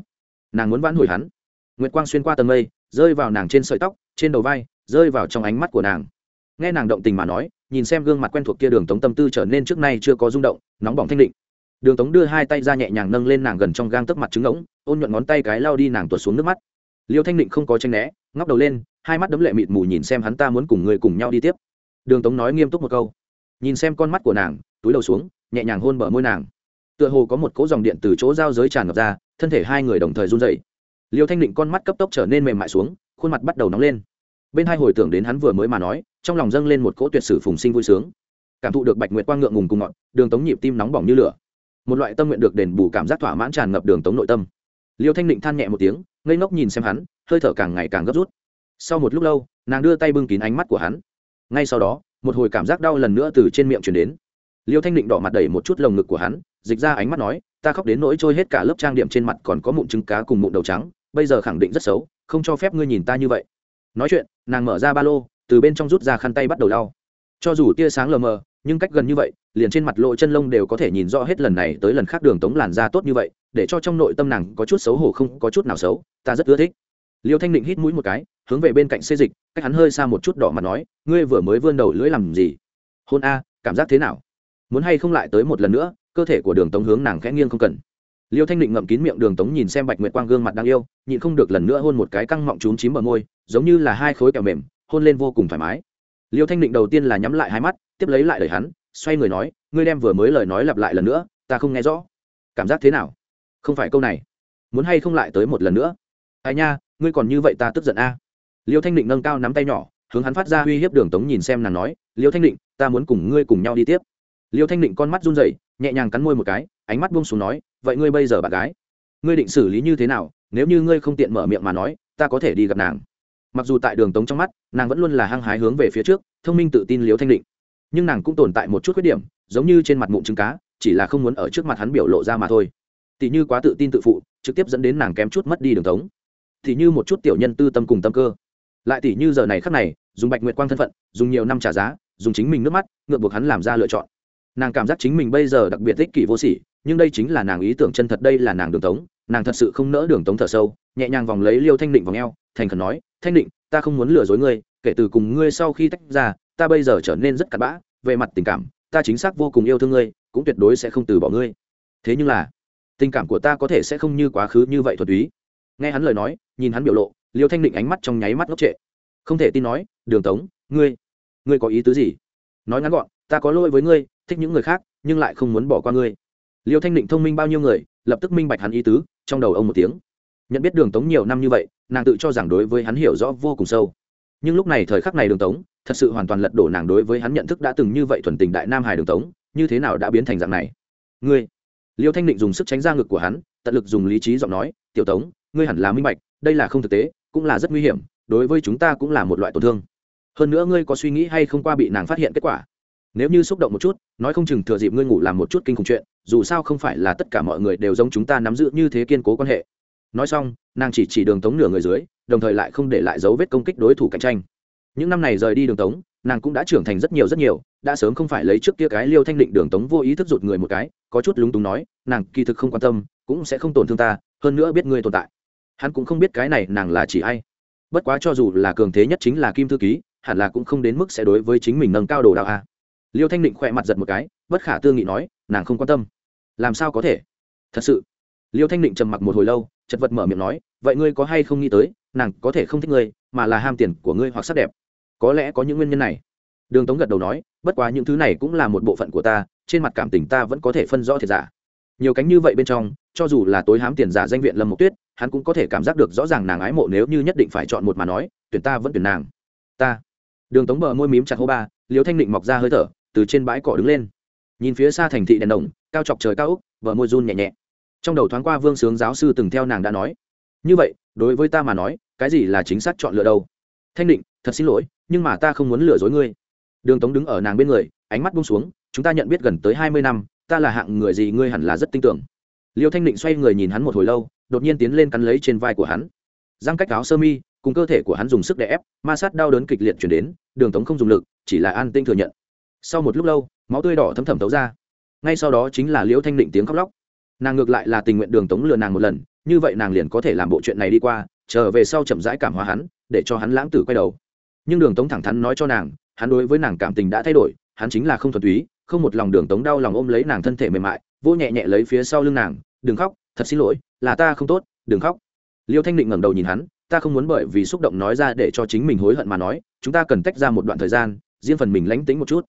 Nàng muốn vãn hồi hắn. Nguyệt quang xuyên qua tầng mây, rơi vào nàng trên sợi tóc, trên đầu vai, rơi vào trong ánh mắt của nàng. Nghe nàng động tình mà nói, nhìn xem gương mặt quen thuộc kia đường tống tâm tư trở nên trước nay chưa có rung động, nóng bỏng thanh định đường tống đưa hai tay ra nhẹ nhàng nâng lên nàng gần trong gang tấc mặt trứng ngỗng ôn nhuận ngón tay cái lao đi nàng tuột xuống nước mắt. Liêu thanh định không có tranh né, ngóc đầu lên, hai mắt đấm lệ mịt mù nhìn xem hắn ta muốn cùng người cùng nhau đi tiếp. Đường tống nói nghiêm túc một câu. Nhìn xem con mắt của nàng, túi đầu xuống, nhẹ nhàng hôn bờ môi nàng. Tựa hồ có một cỗ dòng điện từ chỗ giao giới tràn ngập ra, thân thể hai người đồng thời run dậy liêu thanh định con mắt cấp tốc trở nên mềm mại xuống, khuôn mặt bắt đầu nóng lên. Bên hai hồi tưởng đến hắn vừa mới mà nói, trong lòng dâng lên một cỗ tuyệt sử phùng sinh vui sướng. Cảm thụ được bạch nguyệt quang ngượng ngùng cùng ngọn đường tống nhịp tim nóng bỏng như lửa một loại tâm nguyện được đền bù cảm giác thỏa mãn tràn ngập đường tống nội tâm. Liêu thanh định than nhẹ một tiếng, ngây ngốc nhìn xem hắn, hơi thở càng ngày càng gấp rút. Sau một lúc lâu, nàng đưa tay bưng kín ánh mắt của hắn. Ngay sau đó, một hồi cảm giác đau lần nữa từ trên miệng chuyển đến. Liêu thanh định đỏ mặt đẩy một chút lồng ngực của hắn, dịch ra ánh mắt nói, ta khóc đến nỗi trôi hết cả lớp trang điểm trên mặt còn có mụn trứng cá cùng mụn đầu trắng, bây giờ khẳng định rất xấu, không cho phép ngươi nhìn ta như vậy. Nói chuyện, nàng mở ra ba lô, từ bên trong rút ra khăn tay bắt đầu lau. Cho dù tia sáng lờ mờ nhưng cách gần như vậy, liền trên mặt lộ chân lông đều có thể nhìn rõ hết lần này tới lần khác đường tống làn da tốt như vậy, để cho trong nội tâm nàng có chút xấu hổ không có chút nào xấu, ta rất ưa thích. Liêu thanh định hít mũi một cái, hướng về bên cạnh xê dịch, cách hắn hơi xa một chút đỏ mặt nói, ngươi vừa mới vươn đầu lưỡi làm gì? Hôn a, cảm giác thế nào? Muốn hay không lại tới một lần nữa, cơ thể của đường tống hướng nàng khẽ nghiêng không cần. Liêu thanh định ngậm kín miệng đường tống nhìn xem bạch nguyệt quang gương mặt đang yêu, nhịn không được lần nữa hôn một cái căng mọng trúng chím bờ môi, giống như là hai khối kẹo mềm, hôn lên vô cùng thoải mái. Liêu thanh định đầu tiên là nhắm lại hai mắt tiếp lấy lại đẩy hắn, xoay người nói, ngươi đem vừa mới lời nói lặp lại lần nữa, ta không nghe rõ. Cảm giác thế nào? Không phải câu này. Muốn hay không lại tới một lần nữa? Ai nha, ngươi còn như vậy ta tức giận a. Liêu thanh định nâng cao nắm tay nhỏ, hướng hắn phát ra uy hiếp đường tống nhìn xem nàng nói, liêu thanh định, ta muốn cùng ngươi cùng nhau đi tiếp. Liêu thanh định con mắt run rẩy, nhẹ nhàng cắn môi một cái, ánh mắt buông xuống nói, vậy ngươi bây giờ bạn gái, ngươi định xử lý như thế nào? Nếu như ngươi không tiện mở miệng mà nói, ta có thể đi gặp nàng. Mặc dù tại đường tống trong mắt, nàng vẫn luôn là hăng hái hướng về phía trước, thông minh tự tin liêu thanh định nhưng nàng cũng tồn tại một chút khuyết điểm, giống như trên mặt mụn trứng cá, chỉ là không muốn ở trước mặt hắn biểu lộ ra mà thôi. Tỷ như quá tự tin tự phụ, trực tiếp dẫn đến nàng kém chút mất đi đường thống tỷ như một chút tiểu nhân tư tâm cùng tâm cơ. Lại tỷ như giờ này khắc này, dùng bạch nguyệt quang thân phận, dùng nhiều năm trả giá, dùng chính mình nước mắt, ngược buộc hắn làm ra lựa chọn. Nàng cảm giác chính mình bây giờ đặc biệt ích kỷ vô sỉ, nhưng đây chính là nàng ý tưởng chân thật, đây là nàng đường tống. Nàng thật sự không nỡ đường tống thở sâu, nhẹ nhàng vòng lấy liêu thanh định vòng eo, thành khẩn nói, thanh định, ta không muốn lừa dối ngươi, kể từ cùng ngươi sau khi tách ra ta bây giờ trở nên rất cặn bã, về mặt tình cảm, ta chính xác vô cùng yêu thương ngươi, cũng tuyệt đối sẽ không từ bỏ ngươi. Thế nhưng là, tình cảm của ta có thể sẽ không như quá khứ như vậy thuật ý. nghe hắn lời nói, nhìn hắn biểu lộ, liêu thanh định ánh mắt trong nháy mắt ngốc trệ. Không thể tin nói, đường tống, ngươi ngươi có ý tứ gì? Nói ngắn gọn, ta có lỗi với ngươi, thích những người khác, nhưng lại không muốn bỏ qua ngươi. Liêu thanh định thông minh bao nhiêu người, lập tức minh bạch hắn ý tứ, trong đầu ông một tiếng. Nhận biết đường tống nhiều năm như vậy, nàng tự cho rằng đối với hắn hiểu rõ vô cùng sâu. Nhưng lúc này thời khắc này đường tống thật sự hoàn toàn lật đổ nàng đối với hắn nhận thức đã từng như vậy thuần tình đại nam hải đường tống, như thế nào đã biến thành dạng này? Ngươi, liêu thanh định dùng sức tránh ra ngực của hắn, tận lực dùng lý trí giọng nói, tiểu tống, ngươi hẳn là minh bạch, đây là không thực tế, cũng là rất nguy hiểm, đối với chúng ta cũng là một loại tổn thương. Hơn nữa ngươi có suy nghĩ hay không qua bị nàng phát hiện kết quả? Nếu như xúc động một chút, nói không chừng thừa dịp ngươi ngủ làm một chút kinh khủng chuyện, dù sao không phải là tất cả mọi người đều giống chúng ta nắm giữ như thế kiên cố quan hệ. Nói xong, nàng chỉ chỉ đường tống nửa người dưới, đồng thời lại không để lại dấu vết công kích đối thủ cạnh tranh những năm này rời đi đường tống, nàng cũng đã trưởng thành rất nhiều rất nhiều, đã sớm không phải lấy trước kia cái liêu thanh định đường tống vô ý thức rụt người một cái, có chút lúng túng nói, nàng kỳ thực không quan tâm, cũng sẽ không tổn thương ta, hơn nữa biết ngươi tồn tại. Hắn cũng không biết cái này nàng là chỉ ai. Bất quá cho dù là cường thế nhất chính là kim thư ký, hẳn là cũng không đến mức sẽ đối với chính mình nâng cao đồ đạo a. Liêu thanh định khỏe mặt giật một cái, bất khả tư nghị nói, nàng không quan tâm. Làm sao có thể? Thật sự. Liêu thanh định trầm mặc một hồi lâu, chật vật mở miệng nói, vậy ngươi có hay không nghĩ tới, nàng có thể không thích ngươi, mà là ham tiền của ngươi hoặc sắc đẹp có lẽ có những nguyên nhân này. Đường tống gật đầu nói, bất quá những thứ này cũng là một bộ phận của ta, trên mặt cảm tình ta vẫn có thể phân rõ thiệt giả. Nhiều cánh như vậy bên trong, cho dù là tối hám tiền giả danh viện lâm mộc tuyết, hắn cũng có thể cảm giác được rõ ràng nàng ái mộ nếu như nhất định phải chọn một mà nói, tuyển ta vẫn tuyển nàng. Ta. Đường tống bờ môi mím chặt hô ba liều thanh định mọc ra hơi thở, từ trên bãi cỏ đứng lên. Nhìn phía xa thành thị đèn đồng, cao chọc trời cao úc vợ môi run nhẹ nhẹ. Trong đầu thoáng qua vương sướng giáo sư từng theo nàng đã nói, như vậy, đối với ta mà nói, cái gì là chính xác chọn lựa đâu? Thanh định thật xin lỗi, nhưng mà ta không muốn lừa dối ngươi. Đường tống đứng ở nàng bên người, ánh mắt bung xuống, chúng ta nhận biết gần tới hai mươi năm, ta là hạng người gì ngươi hẳn là rất tin tưởng. Liêu thanh định xoay người nhìn hắn một hồi lâu, đột nhiên tiến lên cắn lấy trên vai của hắn. Giang cách áo sơ mi, cùng cơ thể của hắn dùng sức đè ép, ma sát đau đớn kịch liệt chuyển đến, đường tống không dùng lực, chỉ là an tinh thừa nhận. Sau một lúc lâu, máu tươi đỏ thấm thẩm thấu ra. Ngay sau đó chính là liễu thanh định tiếng khóc lóc. Nàng ngược lại là tình nguyện đường tống lừa nàng một lần, như vậy nàng liền có thể làm bộ chuyện này đi qua, trở về sau chậm rãi cảm hóa hắn, để cho hắn lãng tử quay đầu nhưng đường tống thẳng thắn nói cho nàng, hắn đối với nàng cảm tình đã thay đổi, hắn chính là không thuần túy, không một lòng đường tống đau lòng ôm lấy nàng thân thể mềm mại vô nhẹ nhẹ lấy phía sau lưng nàng, đừng khóc, thật xin lỗi, là ta không tốt, đừng khóc. Liêu thanh định ngẩng đầu nhìn hắn, ta không muốn bởi vì xúc động nói ra để cho chính mình hối hận mà nói, chúng ta cần tách ra một đoạn thời gian, riêng phần mình lánh tính một chút.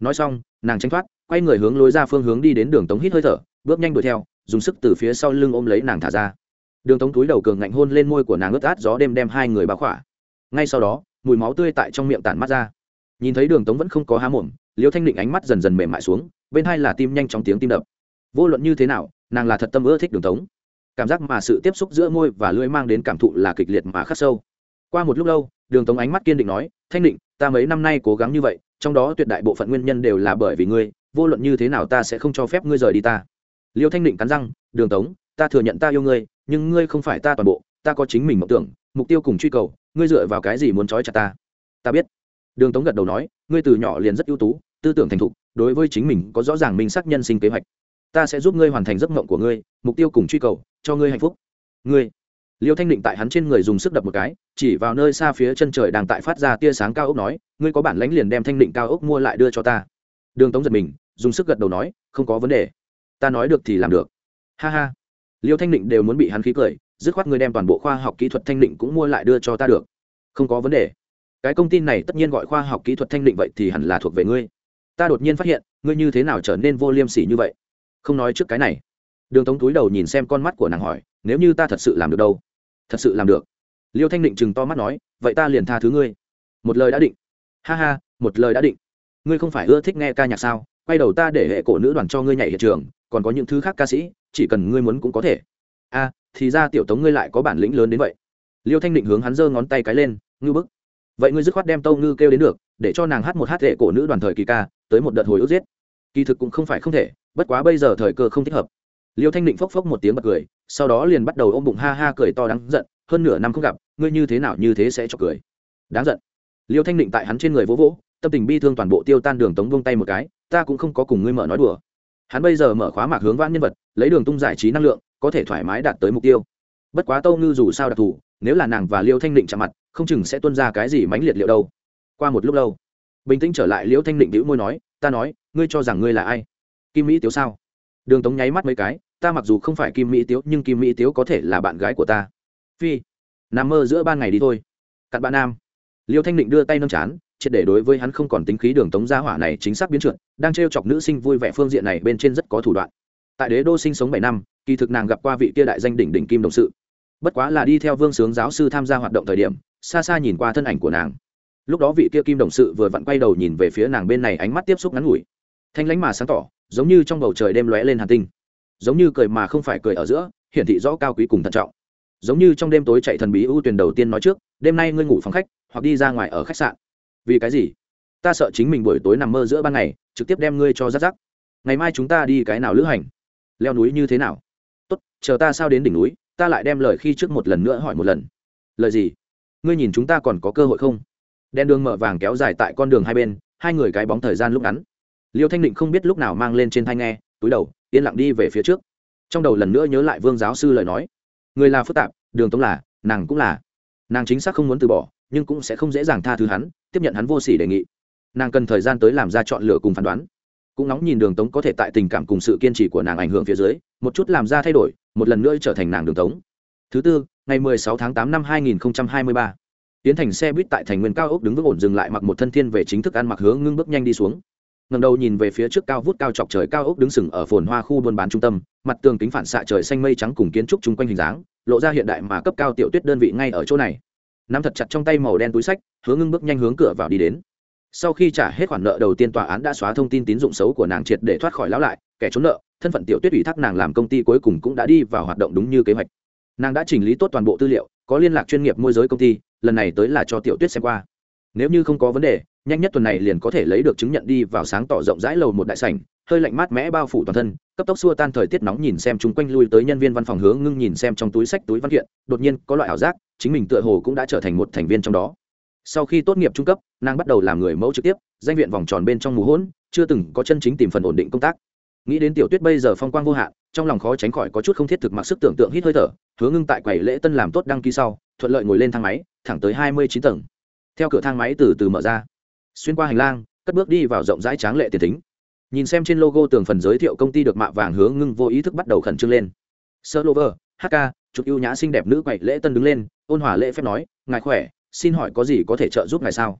Nói xong, nàng tranh thoát, quay người hướng lối ra phương hướng đi đến đường tống hít hơi thở, bước nhanh đuổi theo, dùng sức từ phía sau lưng ôm lấy nàng thả ra. Đường tống túi đầu cường ngạnh hôn lên môi của nàng ướt át, gió đêm đem hai người báo khỏa. Ngay sau đó mùi máu tươi tại trong miệng tản mắt ra. Nhìn thấy đường tống vẫn không có há mồm, liêu thanh định ánh mắt dần dần mềm mại xuống, bên hai là tim nhanh trong tiếng tim đập. Vô luận như thế nào, nàng là thật tâm ưa thích đường tống. Cảm giác mà sự tiếp xúc giữa môi và lưỡi mang đến cảm thụ là kịch liệt mà khắc sâu. Qua một lúc lâu, đường tống ánh mắt kiên định nói, thanh định, ta mấy năm nay cố gắng như vậy, trong đó tuyệt đại bộ phận nguyên nhân đều là bởi vì ngươi, vô luận như thế nào ta sẽ không cho phép ngươi rời đi ta. Liêu thanh định cắn răng, đường tống, ta thừa nhận ta yêu ngươi, nhưng ngươi không phải ta toàn bộ, ta có chính mình mộng tưởng, mục tiêu cùng truy cầu ngươi dựa vào cái gì muốn trói chặt ta? Ta biết. Đường tống gật đầu nói, ngươi từ nhỏ liền rất ưu tú, tư tưởng thành thục, đối với chính mình có rõ ràng minh xác nhân sinh kế hoạch. Ta sẽ giúp ngươi hoàn thành giấc mộng của ngươi, mục tiêu cùng truy cầu, cho ngươi hạnh phúc. Ngươi? Liêu thanh định tại hắn trên người dùng sức đập một cái, chỉ vào nơi xa phía chân trời đang tại phát ra tia sáng cao ốc nói, ngươi có bản lánh liền đem thanh định cao ốc mua lại đưa cho ta. Đường tống giật mình, dùng sức gật đầu nói, không có vấn đề. Ta nói được thì làm được. Ha ha. Liêu thanh định đều muốn bị hắn khí cười dứt khoát ngươi đem toàn bộ khoa học kỹ thuật thanh định cũng mua lại đưa cho ta được. Không có vấn đề. Cái công ty này tất nhiên gọi khoa học kỹ thuật thanh định vậy thì hẳn là thuộc về ngươi. Ta đột nhiên phát hiện, ngươi như thế nào trở nên vô liêm sỉ như vậy? Không nói trước cái này. Đường tống túi đầu nhìn xem con mắt của nàng hỏi, nếu như ta thật sự làm được đâu? Thật sự làm được. Liêu thanh định chừng to mắt nói, vậy ta liền tha thứ ngươi. Một lời đã định. Ha ha, một lời đã định. Ngươi không phải ưa thích nghe ca nhạc sao? Quay đầu ta để hệ cổ nữ đoàn cho ngươi nhảy hiện trường, còn có những thứ khác ca sĩ, chỉ cần ngươi muốn cũng có thể. A thì ra tiểu tống ngươi lại có bản lĩnh lớn đến vậy. Liêu thanh định hướng hắn giơ ngón tay cái lên, ngư bức. Vậy ngươi dứt khoát đem tâu ngư kêu đến được, để cho nàng hát một hát hệ cổ nữ đoàn thời kỳ ca, tới một đợt hồi ức giết. Kỳ thực cũng không phải không thể, bất quá bây giờ thời cơ không thích hợp. Liêu thanh định phốc phốc một tiếng bật cười, sau đó liền bắt đầu ôm bụng ha ha cười to đáng giận, hơn nửa năm không gặp, ngươi như thế nào như thế sẽ cho cười. Đáng giận. Liêu thanh định tại hắn trên người vỗ vỗ, tâm tình bi thương toàn bộ tiêu tan đường tống vung tay một cái, ta cũng không có cùng ngươi mở nói đùa hắn bây giờ mở khóa mạc hướng vãn nhân vật, lấy đường tung giải trí năng lượng, có thể thoải mái đạt tới mục tiêu. Bất quá tâu ngư dù sao đặc thù, nếu là nàng và liêu thanh định chạm mặt, không chừng sẽ tuân ra cái gì mãnh liệt liệu đâu. Qua một lúc lâu, bình tĩnh trở lại liêu thanh định đĩu môi nói, ta nói, ngươi cho rằng ngươi là ai? Kim mỹ tiếu sao? Đường tống nháy mắt mấy cái, ta mặc dù không phải kim mỹ tiếu, nhưng kim mỹ tiếu có thể là bạn gái của ta. Phi, nằm mơ giữa ban ngày đi thôi. Cặn bạn nam. Liêu thanh định đưa tay nâng chán triệt để đối với hắn không còn tính khí đường tống gia hỏa này chính xác biến trượt, đang trêu chọc nữ sinh vui vẻ phương diện này bên trên rất có thủ đoạn. Tại đế đô sinh sống bảy năm, kỳ thực nàng gặp qua vị kia đại danh đỉnh đỉnh kim đồng sự. Bất quá là đi theo vương sướng giáo sư tham gia hoạt động thời điểm, xa xa nhìn qua thân ảnh của nàng. Lúc đó vị kia kim đồng sự vừa vặn quay đầu nhìn về phía nàng bên này ánh mắt tiếp xúc ngắn ngủi. Thanh lãnh mà sáng tỏ, giống như trong bầu trời đêm lóe lên hàn tinh. Giống như cười mà không phải cười ở giữa, hiển thị rõ cao quý cùng thận trọng. Giống như trong đêm tối chạy thần bí ưu tuyển đầu tiên nói trước, đêm nay ngươi ngủ phòng khách, hoặc đi ra ngoài ở khách sạn vì cái gì? Ta sợ chính mình buổi tối nằm mơ giữa ban ngày, trực tiếp đem ngươi cho rắc rắc. Ngày mai chúng ta đi cái nào lữ hành? Leo núi như thế nào? Tốt, chờ ta sao đến đỉnh núi, ta lại đem lời khi trước một lần nữa hỏi một lần. Lời gì? Ngươi nhìn chúng ta còn có cơ hội không? Đen đường mở vàng kéo dài tại con đường hai bên, hai người cái bóng thời gian lúc ngắn. Liêu thanh định không biết lúc nào mang lên trên thai nghe, túi đầu, yên lặng đi về phía trước. Trong đầu lần nữa nhớ lại vương giáo sư lời nói. Người là phức tạp, đường tống là, nàng cũng là. Nàng chính xác không muốn từ bỏ nhưng cũng sẽ không dễ dàng tha thứ hắn, tiếp nhận hắn vô s ỉ đề nghị. Nàng cần thời gian tới làm ra chọn lựa cùng phán đoán. Cũng nóng nhìn đường tống có thể tại tình cảm cùng sự kiên trì của nàng ảnh hưởng phía dưới, một chút làm ra thay đổi, một lần nữa trở thành nàng đường tống. Thứ tư, ngày 16 tháng 8 năm 2023 tiến thành xe buýt tại thành nguyên cao ốc đứng vững ổn dừng lại mặc một thân thiên về chính thức ăn mặc hướng ngưng bước nhanh đi xuống. Ngầm đầu nhìn về phía trước cao vút cao chọc trời cao ốc đứng sừng ở phồn hoa khu buôn bán trung tâm, mặt tường kính phản xạ trời xanh mây trắng cùng kiến trúc chung quanh hình dáng, lộ ra hiện đại mà cấp cao tiểu tuyết đơn vị ngay ở chỗ này nắm thật chặt trong tay màu đen túi sách hướng ngưng bước nhanh hướng cửa vào đi đến. Sau khi trả hết khoản nợ đầu tiên tòa án đã xóa thông tin tín dụng xấu của nàng triệt để thoát khỏi lão lại, kẻ trốn nợ, thân phận tiểu tuyết ủy thác nàng làm công ty cuối cùng cũng đã đi vào hoạt động đúng như kế hoạch. Nàng đã chỉnh lý tốt toàn bộ tư liệu, có liên lạc chuyên nghiệp môi giới công ty, lần này tới là cho tiểu tuyết xem qua. Nếu như không có vấn đề, nhanh nhất tuần này liền có thể lấy được chứng nhận đi vào sáng tỏ rộng rãi lầu một đại sảnh, hơi lạnh mát mẽ bao phủ toàn thân cấp tốc xua tan thời tiết nóng nhìn xem chúng quanh lui tới nhân viên văn phòng hướng ngưng nhìn xem trong túi sách túi văn kiện, đột nhiên có loại ảo giác, chính mình tựa hồ cũng đã trở thành một thành viên trong đó. Sau khi tốt nghiệp trung cấp, nàng bắt đầu làm người mẫu trực tiếp, danh viện vòng tròn bên trong mù hỗn, chưa từng có chân chính tìm phần ổn định công tác. Nghĩ đến tiểu tuyết bây giờ phong quang vô hạn, trong lòng khó tránh khỏi có chút không thiết thực mặc sức tưởng tượng hít hơi thở hứa ngưng tại quầy lễ tân làm tốt đăng ký sau, thuận lợi ngồi lên thang máy, thẳng tới hai mươi chín tầng. Theo cửa thang máy từ từ mở ra. Xuyên qua hành lang, cất bước đi vào rộng rãi tráng lệ tiền tính nhìn xem trên logo tường phần giới thiệu công ty được mạ vàng hướng ngưng vô ý thức bắt đầu khẩn trương lên. Sơ lover hk chụp ưu nhã xinh đẹp nữ quậy lễ tân đứng lên, ôn hòa lễ phép nói, ngài khỏe, xin hỏi có gì có thể trợ giúp ngài sao?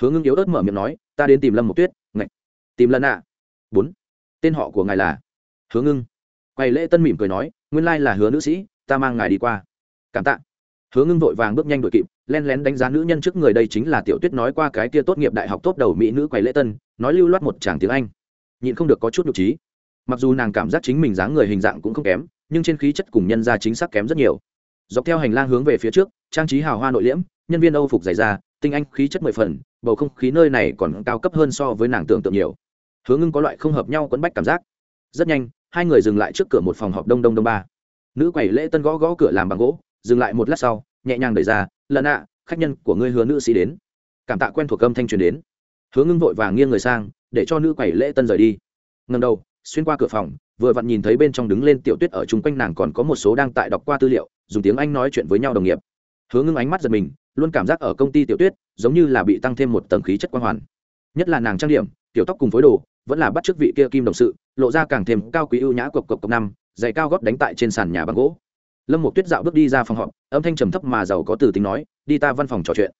Hướng ngưng yếu ớt mở miệng nói, ta đến tìm lâm một tuyết, ngạch, tìm lần ạ. Bốn, tên họ của ngài là? Hướng ngưng Quầy lễ tân mỉm cười nói, nguyên lai là hứa nữ sĩ, ta mang ngài đi qua. Cảm tạ. Hứa ngưng vội vàng bước nhanh đội kịp, len lén đánh giá nữ nhân trước người đây chính là tiểu tuyết nói qua cái kia tốt nghiệp đại học tốt đầu mỹ nữ quầy lễ tân, nói lưu loát một tràng tiếng anh nhịn không được có chút nhục trí. Mặc dù nàng cảm giác chính mình dáng người hình dạng cũng không kém, nhưng trên khí chất cùng nhân ra chính xác kém rất nhiều. Dọc theo hành lang hướng về phía trước, trang trí hào hoa nội liễm, nhân viên âu phục dày ra tinh anh khí chất mười phần, bầu không khí nơi này còn cao cấp hơn so với nàng tưởng tượng nhiều. Hứa ngưng có loại không hợp nhau quẫn bách cảm giác. Rất nhanh, hai người dừng lại trước cửa một phòng họp đông đông đông ba. Nữ quầy lễ tân gõ gõ cửa làm bằng gỗ, dừng lại một lát sau, nhẹ nhàng đẩy ra lần ạ, khách nhân của ngươi hứa nữ sĩ đến. Cảm tạ quen thuộc âm thanh truyền đến. Hứa ngưng vội vàng nghiêng người sang để cho nữ quầy lễ tân rời đi. Ngầm đầu, xuyên qua cửa phòng, vừa vặn nhìn thấy bên trong đứng lên tiểu tuyết ở chung quanh nàng còn có một số đang tại đọc qua tư liệu, dùng tiếng anh nói chuyện với nhau đồng nghiệp. Hứa ngưng ánh mắt giật mình, luôn cảm giác ở công ty tiểu tuyết, giống như là bị tăng thêm một tầng khí chất quang hoàn. Nhất là nàng trang điểm tiểu tóc cùng phối đồ, vẫn là bắt chước vị kia kim đồng sự, lộ ra càng thêm cao quý ưu nhã cộc cộc cộc năm, giày cao góp đánh tại trên sàn nhà bằng gỗ. Lâm một tuyết dạo bước đi ra phòng họp, âm thanh trầm thấp mà giàu có từ tính nói, đi ta văn phòng trò chuyện.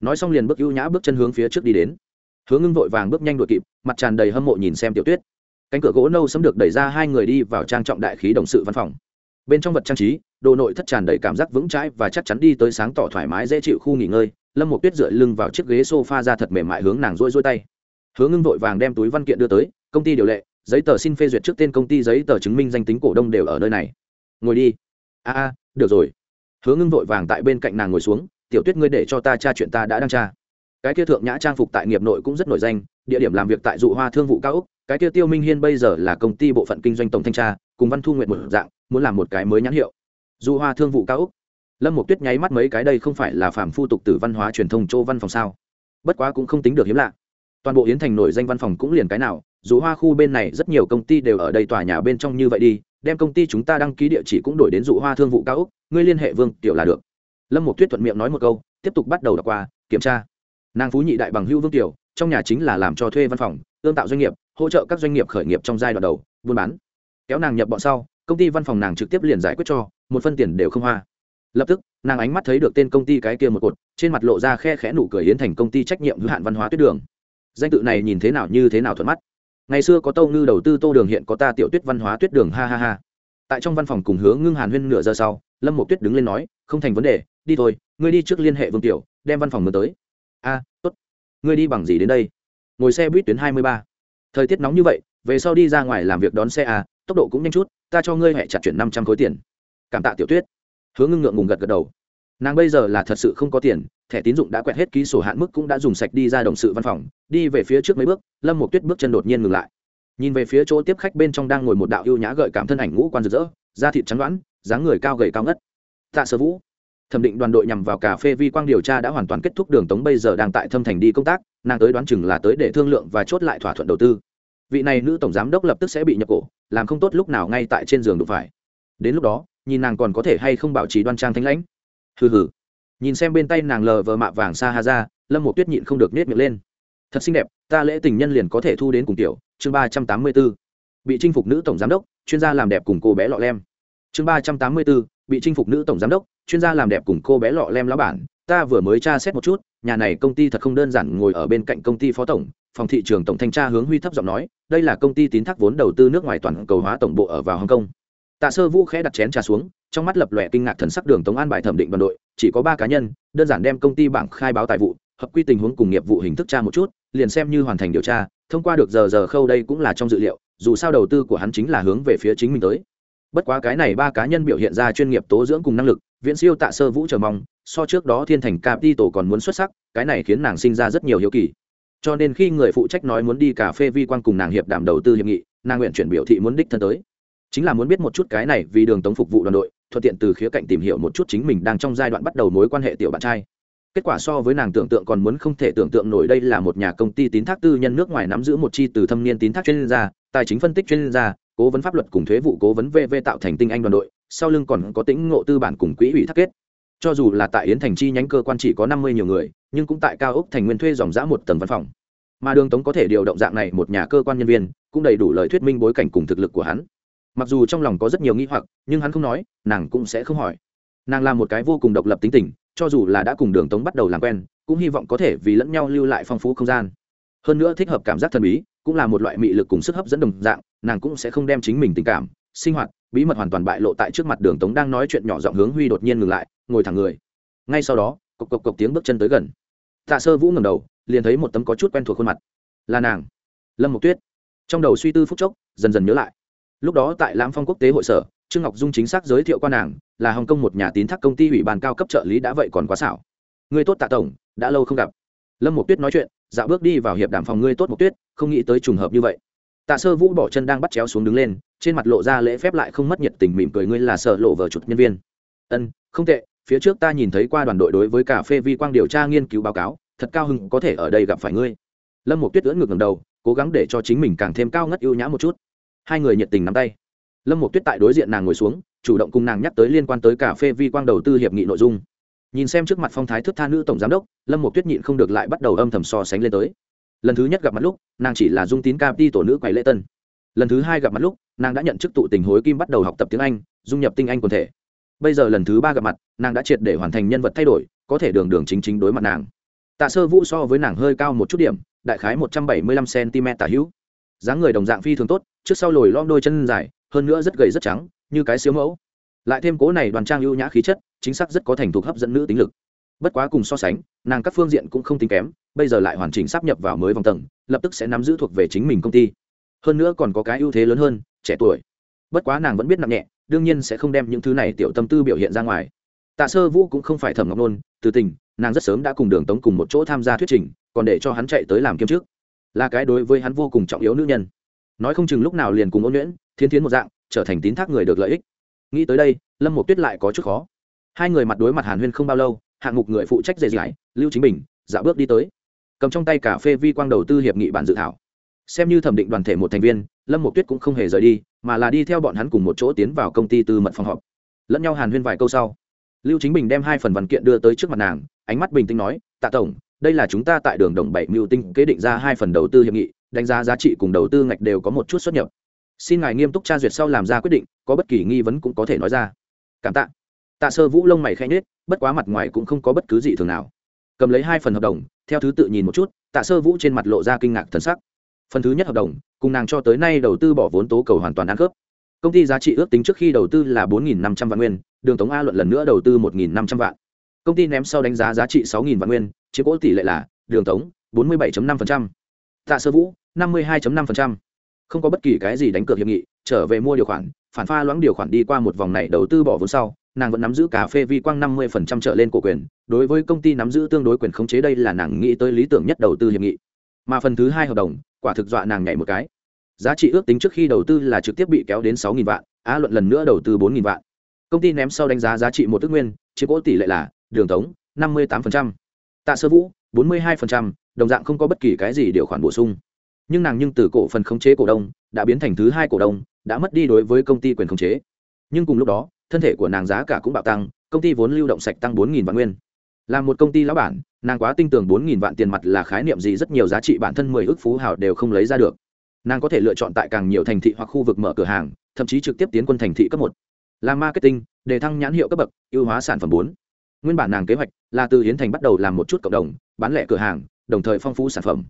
Nói xong liền bước ưu nhã bước chân hướng phía trước đi đến. Hứa ngưng vội vàng bước nhanh đuổi kịp, mặt tràn đầy hâm mộ nhìn xem tiểu tuyết. Cánh cửa gỗ nâu sấm được đẩy ra, hai người đi vào trang trọng đại khí đồng sự văn phòng. Bên trong vật trang trí, đồ nội thất tràn đầy cảm giác vững chãi và chắc chắn đi tới sáng tỏ thoải mái, dễ chịu khu nghỉ ngơi. Lâm một tuyết dựa lưng vào chiếc ghế s o f a ra thật mềm mại hướng nàng rôi rôi tay. Hứa ngưng vội vàng đem túi văn kiện đưa tới, công ty điều lệ, giấy tờ xin phê duyệt trước tên công ty giấy tờ chứng minh danh tính cổ đông đều ở nơi này. Ngồi đi. A a, được rồi. Hứa ngưng vội vàng tại bên cạnh nàng ngồi xuống, tiểu tuyết ngươi để cho ta tra chuyện ta đã đang tra cái kia thượng nhã trang phục tại nghiệp nội cũng rất nổi danh, địa điểm làm việc tại dụ hoa thương vụ cao úc cái kia tiêu minh hiên bây giờ là công ty bộ phận kinh doanh tổng thanh tra, cùng văn thu nguyện một dạng, muốn làm một cái mới nhãn hiệu. Dụ hoa thương vụ cao úc lâm một tuyết nháy mắt mấy cái đây không phải là phạm phu tục từ văn hóa truyền thông châu văn phòng sao? Bất quá cũng không tính được hiếm lạ. Toàn bộ yến thành nổi danh văn phòng cũng liền cái nào dù hoa khu bên này rất nhiều công ty đều ở đây tòa nhà bên trong như vậy đi, đem công ty chúng ta đăng ký địa chỉ cũng đổi đến dụ hoa thương vụ cao úc ngươi liên hệ vương tiểu là được. Lâm một tuyết thuận miệng nói một câu, tiếp tục bắt đầu đọc qua, kiểm tra nàng phú nhị đại bằng hưu vương tiểu, trong nhà chính là làm cho thuê văn phòng ương tạo doanh nghiệp, hỗ trợ các doanh nghiệp khởi nghiệp trong giai đoạn đầu, buôn bán. Kéo nàng nhập bọn sau, công ty văn phòng nàng trực tiếp liền giải quyết cho, một phân tiền đều không hoa. Lập tức, nàng ánh mắt thấy được tên công ty cái kia một cột, trên mặt lộ ra khe khẽ nụ cười yến thành công ty trách nhiệm hữu hạn văn hóa tuyết đường. Danh tự này nhìn thế nào như thế nào thuận mắt. Ngày xưa có tâu ngư đầu tư tô đường, hiện có ta tiểu tuyết văn hóa tuyết đường, ha ha ha. Tại trong văn phòng cùng hướng ngưng hàn huyên nửa giờ sau, lâm một tuyết đứng lên nói, không thành vấn đề, đi thôi, ngươi đi trước liên hệ vương tiểu, đem văn phòng mới tới. A ngươi đi bằng gì đến đây? Ngồi xe buýt tuyến hai mươi ba. Thời tiết nóng như vậy, về sau đi ra ngoài làm việc đón xe à? tốc độ cũng nhanh chút, ta cho ngươi hẹ chặt chuyển năm trăm khối tiền. Cảm tạ tiểu tuyết. Hướng ngưng ngượng ngùng gật gật đầu. Nàng bây giờ là thật sự không có tiền, thẻ tín dụng đã quẹt hết ký sổ hạn mức cũng đã dùng sạch đi ra đồng sự văn phòng, đi về phía trước mấy bước, lâm một tuyết bước chân đột nhiên ngừng lại. Nhìn về phía chỗ tiếp khách bên trong đang ngồi một đạo ưu nhã gợi cảm thân ảnh ngũ quan rực rỡ, da thịt trắng đoãn dáng người cao gầy cao ngất. Tạ sơ vũ thẩm định đoàn đội nhằm vào cà phê vi quang điều tra đã hoàn toàn kết thúc đường tống bây giờ đang tại thâm thành đi công tác, nàng tới đoán chừng là tới để thương lượng và chốt lại thỏa thuận đầu tư. Vị này nữ tổng giám đốc lập tức sẽ bị nhập cổ, làm không tốt lúc nào ngay tại trên giường đụng phải. Đến lúc đó, nhìn nàng còn có thể hay không bảo trì đoan trang thanh lãnh. Hừ hừ. Nhìn xem bên tay nàng lờ vờ mạ vàng xa ha ra, lâm một tuyết nhịn không được nết miệng lên. Thật xinh đẹp, ta lễ tình nhân liền có thể thu đến cùng tiểu, chương ba trăm tám mươi b ố bị chinh phục nữ tổng giám đốc, chuyên gia làm đẹp cùng cô bé lọ lem chương ba trăm tám mươi b ố bị chinh phục nữ tổng giám đốc, chuyên gia làm đẹp cùng cô bé lọ lem lá bản. Ta vừa mới tra xét một chút, nhà này công ty thật không đơn giản ngồi ở bên cạnh công ty phó tổng, phòng thị trường tổng thanh tra hướng huy thấp giọng nói, đây là công ty tín thác vốn đầu tư nước ngoài toàn cầu hóa tổng bộ ở vào hồng kông. Tạ sơ vũ khẽ đặt chén trà xuống, trong mắt lập lòe kinh ngạc thần sắc đường tống an bài thẩm định đoàn đội, chỉ có ba cá nhân, đơn giản đem công ty bảng khai báo tài vụ, hợp quy tình huống cùng nghiệp vụ hình thức tra một chút, liền xem như hoàn thành điều tra, thông qua được giờ giờ khâu đây cũng là trong dự liệu, dù sao đầu tư của hắn chính là hướng về phía chính mình tới bất quá cái này ba cá nhân biểu hiện ra chuyên nghiệp tố dưỡng cùng năng lực, viễn siêu tạ sơ vũ chờ mong, so trước đó thiên thành cà đi tổ còn muốn xuất sắc, cái này khiến nàng sinh ra rất nhiều hiếu kỳ. Cho nên khi người phụ trách nói muốn đi cà phê vi quan cùng nàng hiệp đàm đầu tư hiệp nghị, nàng nguyện chuyển biểu thị muốn đích thân tới. Chính là muốn biết một chút cái này vì đường tống phục vụ đoàn đội, thuận tiện từ khía cạnh tìm hiểu một chút chính mình đang trong giai đoạn bắt đầu mối quan hệ tiểu bạn trai. Kết quả so với nàng tưởng tượng còn muốn không thể tưởng tượng nổi đây là một nhà công ty tín thác tư nhân nước ngoài nắm giữ một chi từ thâm niên tín thác chuyên gia, tài chính phân tích chuyên gia cố vấn pháp luật cùng thuế vụ cố vấn vv tạo thành tinh anh đoàn đội, sau lưng còn có tính ngộ tư bản cùng quỹ ủy thác kết. Cho dù là tại yến thành chi nhánh cơ quan chỉ có năm mươi nhiều người, nhưng cũng tại cao ốc thành nguyên thuê dòng giã một tầng văn phòng. Mà đường tống có thể điều động dạng này một nhà cơ quan nhân viên, cũng đầy đủ lời thuyết minh bối cảnh cùng thực lực của hắn. Mặc dù trong lòng có rất nhiều nghi hoặc, nhưng hắn không nói, nàng cũng sẽ không hỏi. Nàng là một cái vô cùng độc lập tính tình, cho dù là đã cùng đường tống bắt đầu làm quen, cũng hy vọng có thể vì lẫn nhau lưu lại phong phú không gian. Hơn nữa thích hợp cảm giác thần bí cũng là một loại mị lực cùng sức hấp dẫn đồng dạng, nàng cũng sẽ không đem chính mình tình cảm, sinh hoạt, bí mật hoàn toàn bại lộ tại trước mặt đường tống đang nói chuyện nhỏ giọng hướng huy đột nhiên ngừng lại, ngồi thẳng người. Ngay sau đó, cộc cộc cộc tiếng bước chân tới gần. Tạ sơ vũ ngầm đầu, liền thấy một tấm có chút quen thuộc khuôn mặt. Là nàng, lâm mộc tuyết. Trong đầu suy tư phúc chốc, dần dần nhớ lại. Lúc đó tại lãm phong quốc tế hội sở, trương ngọc dung chính xác giới thiệu qua nàng, là hồng kông một nhà tín thác công ty ủy ban cao cấp trợ lý đã vậy còn quá xảo. Người tốt tạ tổng, đã lâu không gặp lâm một tuyết nói chuyện, dạo bước đi vào hiệp đàm phòng ngươi tốt một tuyết, không nghĩ tới trùng hợp như vậy. Tạ sơ vũ bỏ chân đang bắt chéo xuống đứng lên, trên mặt lộ ra lễ phép lại không mất nhiệt tình mỉm cười ngươi là sợ lộ vờ chụt nhân viên. Ân, không tệ, phía trước ta nhìn thấy qua đoàn đội đối với cà phê vi quang điều tra nghiên cứu báo cáo, thật cao hưng có thể ở đây gặp phải ngươi. Lâm một tuyết ưỡn ngược ngầm đầu, cố gắng để cho chính mình càng thêm cao ngất ưu nhã một chút. Hai người nhiệt tình nắm tay. Lâm một tuyết tại đối diện nàng ngồi xuống, chủ động cùng nàng nhắc tới liên quan tới cà phê vi quang đầu tư hiệp nghị nội dung nhìn xem trước mặt phong thái thức tha nữ tổng giám đốc, lâm một tuyết nhịn không được lại bắt đầu âm thầm so sánh lên tới. Lần thứ nhất gặp mặt lúc, nàng chỉ là dung tín cap đi tổ nữ quầy lễ tân. Lần thứ hai gặp mặt lúc, nàng đã nhận chức tụ tình hối kim bắt đầu học tập tiếng anh, dung nhập tinh anh quần thể. Bây giờ lần thứ ba gặp mặt, nàng đã triệt để hoàn thành nhân vật thay đổi, có thể đường đường chính chính đối mặt nàng. Tạ sơ vũ so với nàng hơi cao một chút điểm, đại khái một trăm bảy mươi lăm cm tả hữu. Dáng người đồng dạng phi thường tốt, trước sau lồi lom đôi chân dài, hơn nữa rất gầy rất trắng, như cái xíu mẫu lại thêm cố này đoàn trang ưu nhã khí chất, chính xác rất có thành thục hấp dẫn nữ tính lực. Bất quá cùng so sánh, nàng các phương diện cũng không tính kém, bây giờ lại hoàn chỉnh sắp nhập vào mới vòng tầng, lập tức sẽ nắm giữ thuộc về chính mình công ty. Hơn nữa còn có cái ưu thế lớn hơn, trẻ tuổi. Bất quá nàng vẫn biết nặng nhẹ, đương nhiên sẽ không đem những thứ này tiểu tâm tư biểu hiện ra ngoài. Tạ sơ vũ cũng không phải thẩm ngọc nôn, từ tình, nàng rất sớm đã cùng đường tống cùng một chỗ tham gia thuyết trình, còn để cho hắn chạy tới làm kiêm trước là cái đối với hắn vô cùng trọng yếu nữ nhân. Nói không chừng lúc nào liền cùng ôn nhuyễn thiên thiến một dạng, trở thành tín thác người được lợi ích nghĩ tới đây, lâm một tuyết lại có chút khó. Hai người mặt đối mặt hàn huyên không bao lâu, hạng mục người phụ trách dễ dãi, lưu chính bình, dạo bước đi tới. Cầm trong tay cà phê vi quang đầu tư hiệp nghị bản dự thảo. Xem như thẩm định đoàn thể một thành viên, lâm một tuyết cũng không hề rời đi, mà là đi theo bọn hắn cùng một chỗ tiến vào công ty tư mật phòng họp. Lẫn nhau hàn huyên vài câu sau, lưu chính bình đem hai phần văn kiện đưa tới trước mặt nàng, ánh mắt bình tĩnh nói, tạ tổng, đây là chúng ta tại đường đồng bảy mưu tinh kế định ra hai phần đầu tư hiệp nghị, đánh giá giá trị cùng đầu tư ngạch đều có một chút xuất nhập xin ngài nghiêm túc tra duyệt sau làm ra quyết định, có bất kỳ nghi vấn cũng có thể nói ra. Cảm tạ. Tạ sơ vũ lông mày khẽ nhết bất quá mặt ngoài cũng không có bất cứ gì thường nào. Cầm lấy hai phần hợp đồng, theo thứ tự nhìn một chút, tạ sơ vũ trên mặt lộ ra kinh ngạc thần sắc. Phần thứ nhất hợp đồng, cùng nàng cho tới nay đầu tư bỏ vốn tố cầu hoàn toàn ăn khớp. Công ty giá trị ước tính trước khi đầu tư là bốn năm trăm vạn nguyên, đường tống a luận lần nữa đầu tư một năm trăm vạn. Công ty ném sau đánh giá giá trị sáu vạn nguyên, chiếm cỗ tỷ lệ là, đường tống, bốn mươi bảy năm tạ sơ vũ, năm mươi hai năm không có bất kỳ cái gì đánh cược hiệp nghị, trở về mua điều khoản, phản pha loãng điều khoản đi qua một vòng này đầu tư bỏ vốn sau, nàng vẫn nắm giữ cà phê vi quang năm mươi trở lên cổ quyền, đối với công ty nắm giữ tương đối quyền khống chế đây là nàng nghĩ tới lý tưởng nhất đầu tư hiệp nghị. Mà phần thứ hai hợp đồng, quả thực dọa nàng nhảy một cái. Giá trị ước tính trước khi đầu tư là trực tiếp bị kéo đến sáu vạn, á luận lần nữa đầu tư bốn vạn. Công ty ném sau đánh giá giá trị một ước nguyên, chiếm cố tỷ lệ là, đường tống, năm mươi tám tạ sơ vũ, bốn mươi hai đồng dạng không có bất kỳ cái gì điều khoản bổ sung nhưng nàng nhưng từ cổ phần khống chế cổ đông, đã biến thành thứ hai cổ đông, đã mất đi đối với công ty quyền khống chế. Nhưng cùng lúc đó, thân thể của nàng giá cả cũng bạo tăng, công ty vốn lưu động sạch tăng bốn vạn nguyên. Là một công ty lão bản, nàng quá tin tưởng bốn vạn tiền mặt là khái niệm gì rất nhiều giá trị bản thân mười ước phú hào đều không lấy ra được. Nàng có thể lựa chọn tại càng nhiều thành thị hoặc khu vực mở cửa hàng, thậm chí trực tiếp tiến quân thành thị cấp một. Làm marketing để thăng nhãn hiệu cấp bậc, ưu hóa sản phẩm bốn. Nguyên bản nàng kế hoạch là từ hiến thành bắt đầu làm một chút cộng đồng, bán lẻ cửa hàng, đồng thời phong phú sản phẩm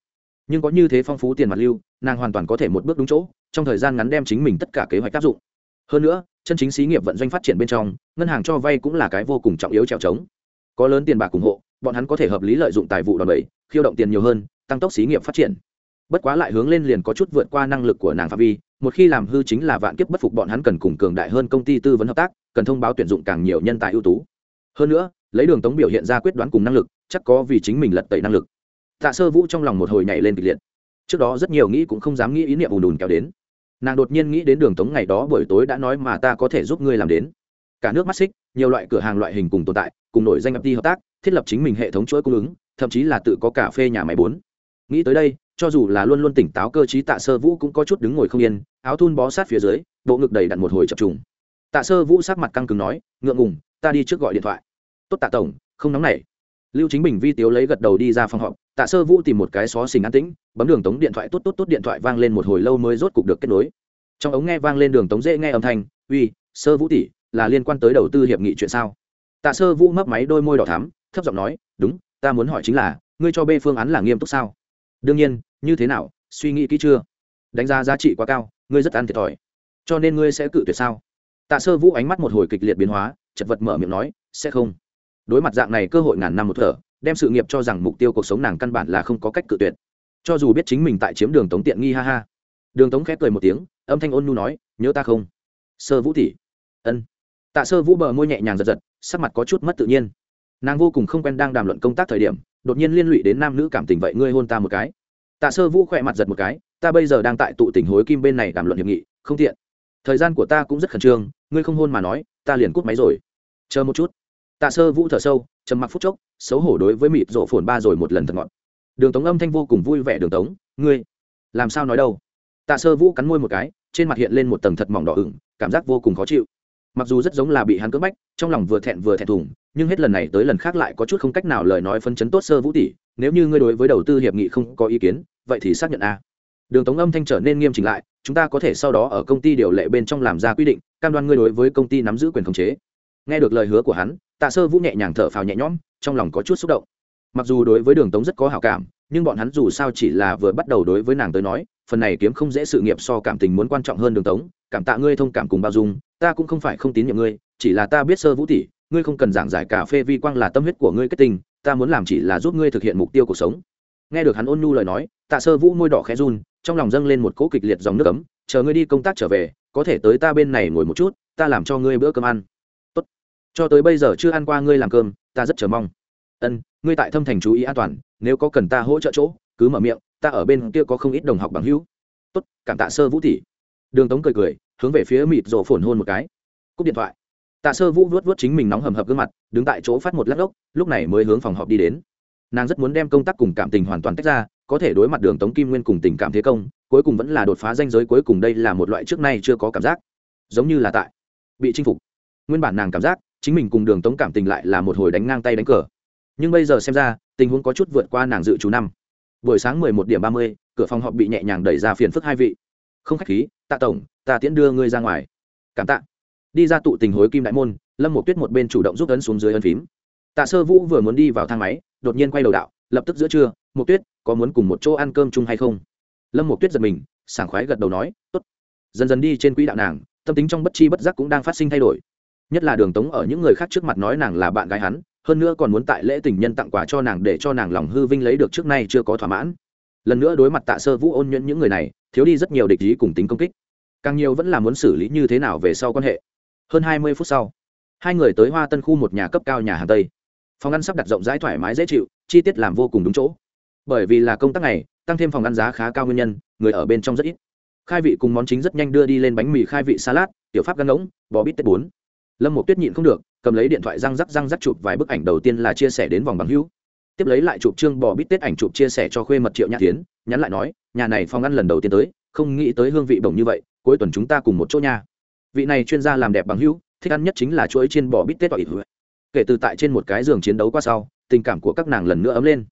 nhưng có như thế phong phú tiền mặt lưu, nàng hoàn toàn có thể một bước đúng chỗ, trong thời gian ngắn đem chính mình tất cả kế hoạch áp dụng. Hơn nữa, chân chính xí nghiệp vận doanh phát triển bên trong, ngân hàng cho vay cũng là cái vô cùng trọng yếu trèo trống. Có lớn tiền bạc ủng hộ, bọn hắn có thể hợp lý lợi dụng tài vụ đòn bẩy, khiêu động tiền nhiều hơn, tăng tốc xí nghiệp phát triển. Bất quá lại hướng lên liền có chút vượt qua năng lực của nàng phạm vi, một khi làm hư chính là vạn kiếp bất phục bọn hắn cần cùng cường đại hơn công ty tư vấn hợp tác, cần thông báo tuyển dụng càng nhiều nhân tài ưu tú. Hơn nữa, lấy đường tống biểu hiện ra quyết đoán cùng năng lực, chắc có vì chính mình lật tẩy năng lực tạ sơ vũ trong lòng một hồi nhảy lên kịch liệt. Trước đó rất nhiều nghĩ cũng không dám nghĩ ý niệm ùn ùn kéo đến. Nàng đột nhiên nghĩ đến đường tống ngày đó buổi tối đã nói mà ta có thể giúp ngươi làm đến. Cả nước mắt xích, nhiều loại cửa hàng loại hình cùng tồn tại, cùng nổi danh ập đi hợp tác, thiết lập chính mình hệ thống chuỗi cung ứng, thậm chí là tự có cà phê nhà máy bốn. Nghĩ tới đây, cho dù là luôn luôn tỉnh táo cơ chí tạ sơ vũ cũng có chút đứng ngồi không yên, áo thun bó sát phía dưới, bộ ngực đầy đặn một hồi chập trùng. Tạ sơ vũ sát mặt căng cứng nói, ngượng ngùng, ta đi trước gọi điện thoại. Tốt tạ tổng, không nóng nảy lưu chính bình vi tiếu lấy gật đầu đi ra phòng họp, tạ sơ vũ tìm một cái xó xình an tĩnh, bấm đường tống điện thoại tốt tốt tốt điện thoại vang lên một hồi lâu mới rốt cục được kết nối. Trong ống nghe vang lên đường tống dễ nghe âm thanh, uy, sơ vũ tỷ, là liên quan tới đầu tư hiệp nghị chuyện sao? Tạ sơ vũ mấp máy đôi môi đỏ thắm, thấp giọng nói, đúng, ta muốn hỏi chính là, ngươi cho b phương án là nghiêm túc sao? Đương nhiên, như thế nào, suy nghĩ kỹ chưa? Đánh giá giá trị quá cao, ngươi rất ăn thiệt thòi, cho nên ngươi sẽ cự tuyệt sao? Tạ sơ vũ ánh mắt một hồi kịch liệt biến hóa, chật vật mở miệng nói, sẽ không đối mặt dạng này cơ hội ngàn năm một thở, đem sự nghiệp cho rằng mục tiêu cuộc sống nàng căn bản là không có cách cự tuyệt. Cho dù biết chính mình tại chiếm đường tống tiện nghi ha ha. Đường tống khép cười một tiếng, âm thanh ôn nhu nói, nhớ ta không? Sơ vũ tỷ. Ân. Tạ sơ vũ bờ môi nhẹ nhàng giật giật, sắc mặt có chút mất tự nhiên. Nàng vô cùng không quen đang đàm luận công tác thời điểm, đột nhiên liên lụy đến nam nữ cảm tình vậy, ngươi hôn ta một cái. Tạ sơ vũ khỏe mặt giật một cái, ta bây giờ đang tại tụ tỉnh hối kim bên này đàm luận hiệp nghị, không tiện. Thời gian của ta cũng rất khẩn trương, ngươi không hôn mà nói, ta liền cút máy rồi. Chờ một chút tạ sơ vũ thở sâu, trầm mặc phút chốc, xấu hổ đối với mịt rộ phồn ba rồi một lần thật ngọt. Đường tống âm thanh vô cùng vui vẻ, đường tống, ngươi làm sao nói đâu? Tạ sơ vũ cắn môi một cái, trên mặt hiện lên một tầng thật mỏng đỏ ửng, cảm giác vô cùng khó chịu. Mặc dù rất giống là bị hắn cưỡng bách, trong lòng vừa thẹn vừa thẹn thùng, nhưng hết lần này tới lần khác lại có chút không cách nào lời nói phân chấn tốt sơ vũ tỷ, nếu như ngươi đối với đầu tư hiệp nghị không có ý kiến, vậy thì xác nhận a. Đường tống âm thanh trở nên nghiêm chỉnh lại, chúng ta có thể sau đó ở công ty điều lệ bên trong làm ra quy định, cam đoan ngươi đối với công ty nắm giữ quyền khống chế nghe được lời hứa của hắn, tạ sơ vũ nhẹ nhàng thở phào nhẹ nhõm, trong lòng có chút xúc động. Mặc dù đối với đường tống rất có hảo cảm, nhưng bọn hắn dù sao chỉ là vừa bắt đầu đối với nàng tới nói, phần này kiếm không dễ sự nghiệp so cảm tình muốn quan trọng hơn đường tống. Cảm tạ ngươi thông cảm cùng bao dung, ta cũng không phải không tín nhiệm ngươi, chỉ là ta biết sơ vũ tỷ, ngươi không cần giảng giải cà phê vi quang là tâm huyết của ngươi kết tình ta muốn làm chỉ là giúp ngươi thực hiện mục tiêu cuộc sống. Nghe được hắn ôn nhu lời nói, tạ sơ vũ môi đỏ khẽ run, trong lòng dâng lên một cỗ kịch liệt dòng nước ấm, chờ ngươi đi công tác trở về, có thể tới ta bên này ngồi một chút, ta làm cho ngươi bữa cơm ăn cho tới bây giờ chưa ăn qua ngươi làm cơm, ta rất chờ mong. Ân, ngươi tại thâm thành chú ý an toàn, nếu có cần ta hỗ trợ chỗ, cứ mở miệng, ta ở bên kia có không ít đồng học bằng hữu. Tốt, cảm tạ sơ vũ tỷ. Đường tống cười cười, hướng về phía mịt rổ phồn hôn một cái. Cúp điện thoại. Tạ sơ vũ vuốt vuốt chính mình nóng hầm hập gương mặt, đứng tại chỗ phát một lát ốc, lúc này mới hướng phòng họp đi đến. Nàng rất muốn đem công tác cùng cảm tình hoàn toàn tách ra, có thể đối mặt đường tống kim nguyên cùng tình cảm thế công, cuối cùng vẫn là đột phá danh giới cuối cùng đây là một loại trước nay chưa có cảm giác. Giống như là tại bị chinh phục. Nguyên bản nàng cảm giác chính mình cùng đường tống cảm tình lại là một hồi đánh ngang tay đánh cờ. Nhưng bây giờ xem ra, tình huống có chút vượt qua nàng dự trù năm. Buổi sáng mười một điểm ba mươi, cửa phòng họp bị nhẹ nhàng đẩy ra phiền phức hai vị. Không khách khí, tạ tổng, ta tiễn đưa ngươi ra ngoài. Cảm tạ. Đi ra tụ tình hối kim đại môn, lâm một tuyết một bên chủ động giúp ấn xuống dưới ân phím. Tạ sơ vũ vừa muốn đi vào thang máy, đột nhiên quay đầu đạo, lập tức giữa trưa một tuyết, có muốn cùng một chỗ ăn cơm chung hay không? Lâm một tuyết giật mình, sảng khoái gật đầu nói, tốt. Dần dần đi trên quỹ đạo nàng, tâm tính trong bất chi bất giác cũng đang phát sinh thay đổi nhất là đường tống ở những người khác trước mặt nói nàng là bạn gái hắn, hơn nữa còn muốn tại lễ tình nhân tặng quà cho nàng để cho nàng lòng hư vinh lấy được trước nay chưa có thỏa mãn. Lần nữa đối mặt tạ sơ vũ ôn nhuận những người này, thiếu đi rất nhiều địch ý cùng tính công kích. Càng nhiều vẫn là muốn xử lý như thế nào về sau quan hệ. Hơn hai mươi phút sau, hai người tới hoa tân khu một nhà cấp cao nhà hàng tây. Phòng ăn sắp đặt rộng rãi thoải mái dễ chịu, chi tiết làm vô cùng đúng chỗ. Bởi vì là công tác này, tăng thêm phòng ăn giá khá cao nguyên nhân, người ở bên trong rất ít. Khai vị cùng món chính rất nhanh đưa đi lên bánh mì khai vị salad, tiểu pháp gắn ngỗng bò bít tết bốn lâm một tuyết nhịn không được, cầm lấy điện thoại răng rắc răng rắc chụp vài bức ảnh đầu tiên là chia sẻ đến vòng bằng hữu. Tiếp lấy lại chụp trương bò bít tết ảnh chụp chia sẻ cho khuê mật triệu nhã tiến, nhắn lại nói, nhà này phòng ăn lần đầu tiên tới, không nghĩ tới hương vị bổng như vậy, cuối tuần chúng ta cùng một chỗ nha. Vị này chuyên gia làm đẹp bằng hữu, thích ăn nhất chính là chuỗi trên bò bít tết tỏi. Kể từ tại trên một cái giường chiến đấu qua sau, tình cảm của các nàng lần nữa ấm lên.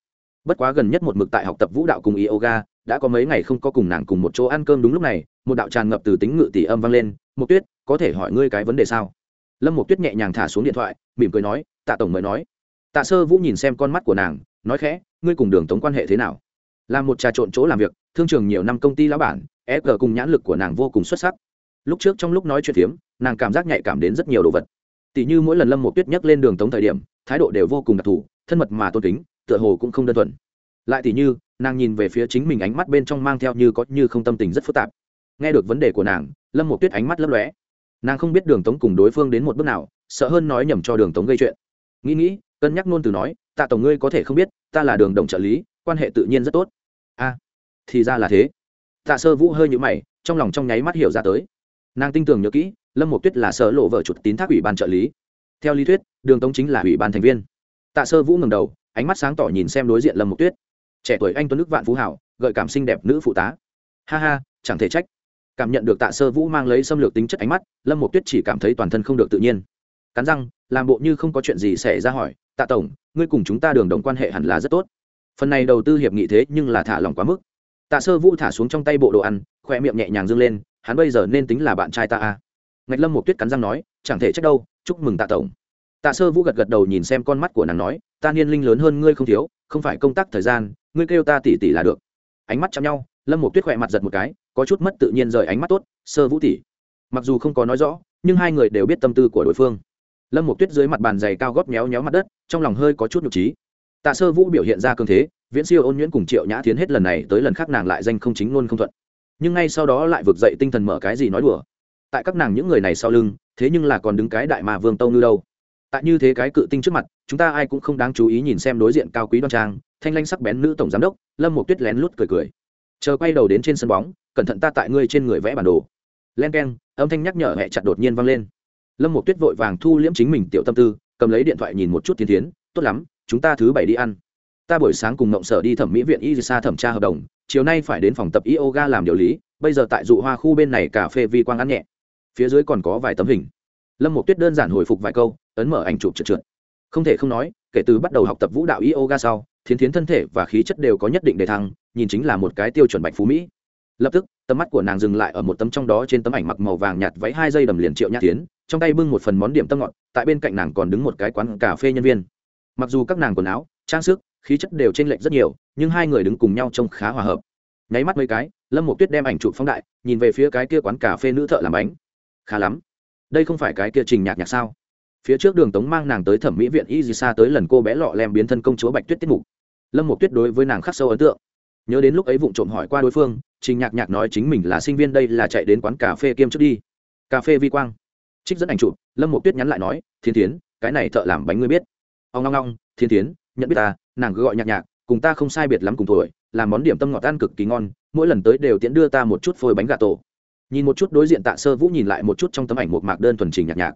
Bất quá gần nhất một mực tại học tập vũ đạo cùng yoga, đã có mấy ngày không có cùng nàng cùng một chỗ ăn cơm đúng lúc này, một đạo tràn ngập từ tính ngự tỷ âm vang lên. Một tuyết, có thể hỏi ngươi cái vấn đề sao? Lâm một tuyết nhẹ nhàng thả xuống điện thoại, mỉm cười nói, tạ tổng mới nói. Tạ sơ vũ nhìn xem con mắt của nàng, nói khẽ, ngươi cùng đường tống quan hệ thế nào? Là một trà trộn chỗ làm việc, thương trường nhiều năm công ty lão bản e g cùng nhãn lực của nàng vô cùng xuất sắc. Lúc trước trong lúc nói chuyện phiếm, nàng cảm giác nhạy cảm đến rất nhiều đồ vật. Tỷ như mỗi lần lâm một tuyết nhắc lên đường tống thời điểm, thái độ đều vô cùng đặc thù, thân mật mà tôn kính, tựa hồ cũng không đơn thuần. Lại tỷ như, nàng nhìn về phía chính mình ánh mắt bên trong mang theo như có như không tâm tình rất phức tạp. Nghe được vấn đề của nàng, lâm một tuyết ánh mắt lấp lóe nàng không biết đường tống cùng đối phương đến một bước nào, sợ hơn nói nhầm cho đường tống gây chuyện. Nghĩ nghĩ, cân nhắc nôn từ nói, tạ tổng ngươi có thể không biết, ta là đường đồng trợ lý, quan hệ tự nhiên rất tốt. A, thì ra là thế. Tạ sơ vũ hơi nhũ mày, trong lòng trong nháy mắt hiểu ra tới. Nàng tin tưởng nhớ kỹ, lâm một tuyết là sở lộ vợ chuột tín thác ủy ban trợ lý. Theo lý thuyết, đường tống chính là ủy ban thành viên. Tạ sơ vũ ngầm đầu, ánh mắt sáng tỏ nhìn xem đối diện lâm một tuyết. Trẻ tuổi anh tuấn đức vạn phú hảo, gợi cảm xinh đẹp nữ phụ tá. Ha ha, chẳng thể trách cảm nhận được tạ sơ vũ mang lấy xâm lược tính chất ánh mắt, lâm một tuyết chỉ cảm thấy toàn thân không được tự nhiên. Cắn răng, làm bộ như không có chuyện gì xảy ra hỏi, tạ tổng, ngươi cùng chúng ta đường đồng quan hệ hẳn là rất tốt. Phần này đầu tư hiệp nghị thế nhưng là thả lòng quá mức. Tạ sơ vũ thả xuống trong tay bộ đồ ăn khoe miệng nhẹ nhàng dâng lên, hắn bây giờ nên tính là bạn trai ta à. ngạch lâm một tuyết cắn răng nói, chẳng thể trách đâu, chúc mừng tạ tổng. Tạ sơ vũ gật gật đầu nhìn xem con mắt của nàng nói, ta niên linh lớn hơn ngươi không thiếu, không phải công tác thời gian, ngươi kêu ta tỉ tỉ là được. Ánh mắt chạm nhau, lâm một tuyết khỏe mặt giật một cái có chút mất tự nhiên rời ánh mắt tốt, sơ vũ tỷ. Mặc dù không có nói rõ, nhưng hai người đều biết tâm tư của đối phương. Lâm một tuyết dưới mặt bàn dày cao góp méo méo mặt đất, trong lòng hơi có chút nhục trí. Tạ sơ vũ biểu hiện ra cường thế, viễn siêu ôn nhuyễn cùng triệu nhã tiến hết lần này tới lần khác nàng lại danh không chính luôn không thuận. Nhưng ngay sau đó lại vực dậy tinh thần mở cái gì nói đùa. Tại các nàng những người này sau lưng, thế nhưng là còn đứng cái đại mà vương tâu như đâu. Tại như thế cái cự tinh trước mặt, chúng ta ai cũng không đáng chú ý nhìn xem đối diện cao quý đoan trang, thanh lanh sắc bén nữ tổng giám đốc, lâm một tuyết lén lút cười cười chờ quay đầu đến trên sân bóng, cẩn thận ta tại ngươi trên người vẽ bản đồ. Len k e n âm thanh nhắc nhở hẹ chặt đột nhiên vang lên. Lâm một tuyết vội vàng thu liễm chính mình tiểu tâm tư, cầm lấy điện thoại nhìn một chút tiến tiến tốt lắm, chúng ta thứ bảy đi ăn. Ta buổi sáng cùng ngộng sở đi thẩm mỹ viện y sa thẩm tra hợp đồng, chiều nay phải đến phòng tập yoga làm điều lý, bây giờ tại dụ hoa khu bên này cà phê vi quang ăn nhẹ. Phía dưới còn có vài tấm hình. Lâm một tuyết đơn giản hồi phục vài câu, ấn mở ảnh chụp trượt trượt. Không thể không nói, kể từ bắt đầu học tập vũ đạo yoga sau thiến thiến thân thể và khí chất đều có nhất định đề thăng, nhìn chính là một cái tiêu chuẩn bạch phú mỹ. Lập tức, tầm mắt của nàng dừng lại ở một tấm trong đó trên tấm ảnh mặc màu vàng nhạt váy hai dây đầm liền triệu nhã tiến trong tay bưng một phần món điểm tâm ngọt, tại bên cạnh nàng còn đứng một cái quán cà phê nhân viên. Mặc dù các nàng quần áo, trang sức, khí chất đều t r ê n lệch rất nhiều, nhưng hai người đứng cùng nhau trông khá hòa hợp. Nháy mắt mấy cái, lâm một tuyết đem ảnh chụp phóng đại, nhìn về phía cái kia quán cà phê nữ thợ làm bánh. Khá lắm. Đây không phải cái kia trình nhạc nhạc sao? Phía trước đường tống mang nàng tới thẩm mỹ viện y di xa tới lần cô bé lọ lem biến thân công chúa bạch tuyết tiết mục lâm một tuyết đối với nàng khắc sâu ấn tượng. Nhớ đến lúc ấy vụng trộm hỏi qua đối phương, trình nhạc nhạc nói chính mình là sinh viên đây là chạy đến quán cà phê kiêm trước đi. Cà phê vi quang. Trích dẫn ảnh chụp, lâm một tuyết nhắn lại nói, thiên tiến cái này thợ làm bánh ngươi biết. Ông ngong ngong, thiên tiến nhận biết ta, nàng cứ gọi nhạc nhạc, cùng ta không sai biệt lắm cùng tuổi, làm món điểm tâm ngọt ăn cực kỳ ngon, mỗi lần tới đều tiễn đưa ta một chút phôi bánh gà tổ. Nhìn một chút đối diện tạ sơ vũ nhìn lại một chút trong tấm ảnh một mạc đơn thuần trình nhạc nhạc.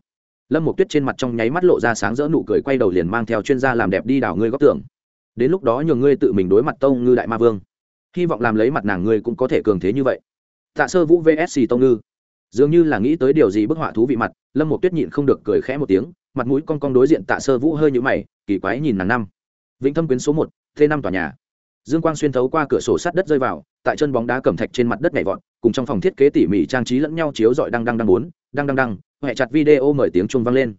Lâm một tuyết trên mặt trong nháy mắt lộ ra sáng rỡ nụ cười, quay đầu liền mang theo chuyên gia làm đẹp đi đảo ngươi góc tưởng đến lúc đó nhường ngươi tự mình đối mặt tông ngư đại ma vương. Hy vọng làm lấy mặt nàng ngươi cũng có thể cường thế như vậy. Tạ sơ vũ vsc tông ngư. Dường như là nghĩ tới điều gì bức họa thú vị mặt, lâm một tuyết nhịn không được cười khẽ một tiếng, mặt mũi con con đối diện tạ sơ vũ hơi nhũ mày, kỳ quái nhìn nàng năm. Vĩnh thâm quyến số một t năm tòa nhà. Dương quang xuyên thấu qua cửa sổ sắt đất rơi vào, tại chân bóng đá cẩm thạch trên mặt đất nhảy vọt, cùng trong phòng thiết kế tỉ mỉ trang trí lẫn nhau chiếu dọi đăng đăng đăng bốn, đăng đăng đăng huệ chặt video mời tiếng chuông vang lên.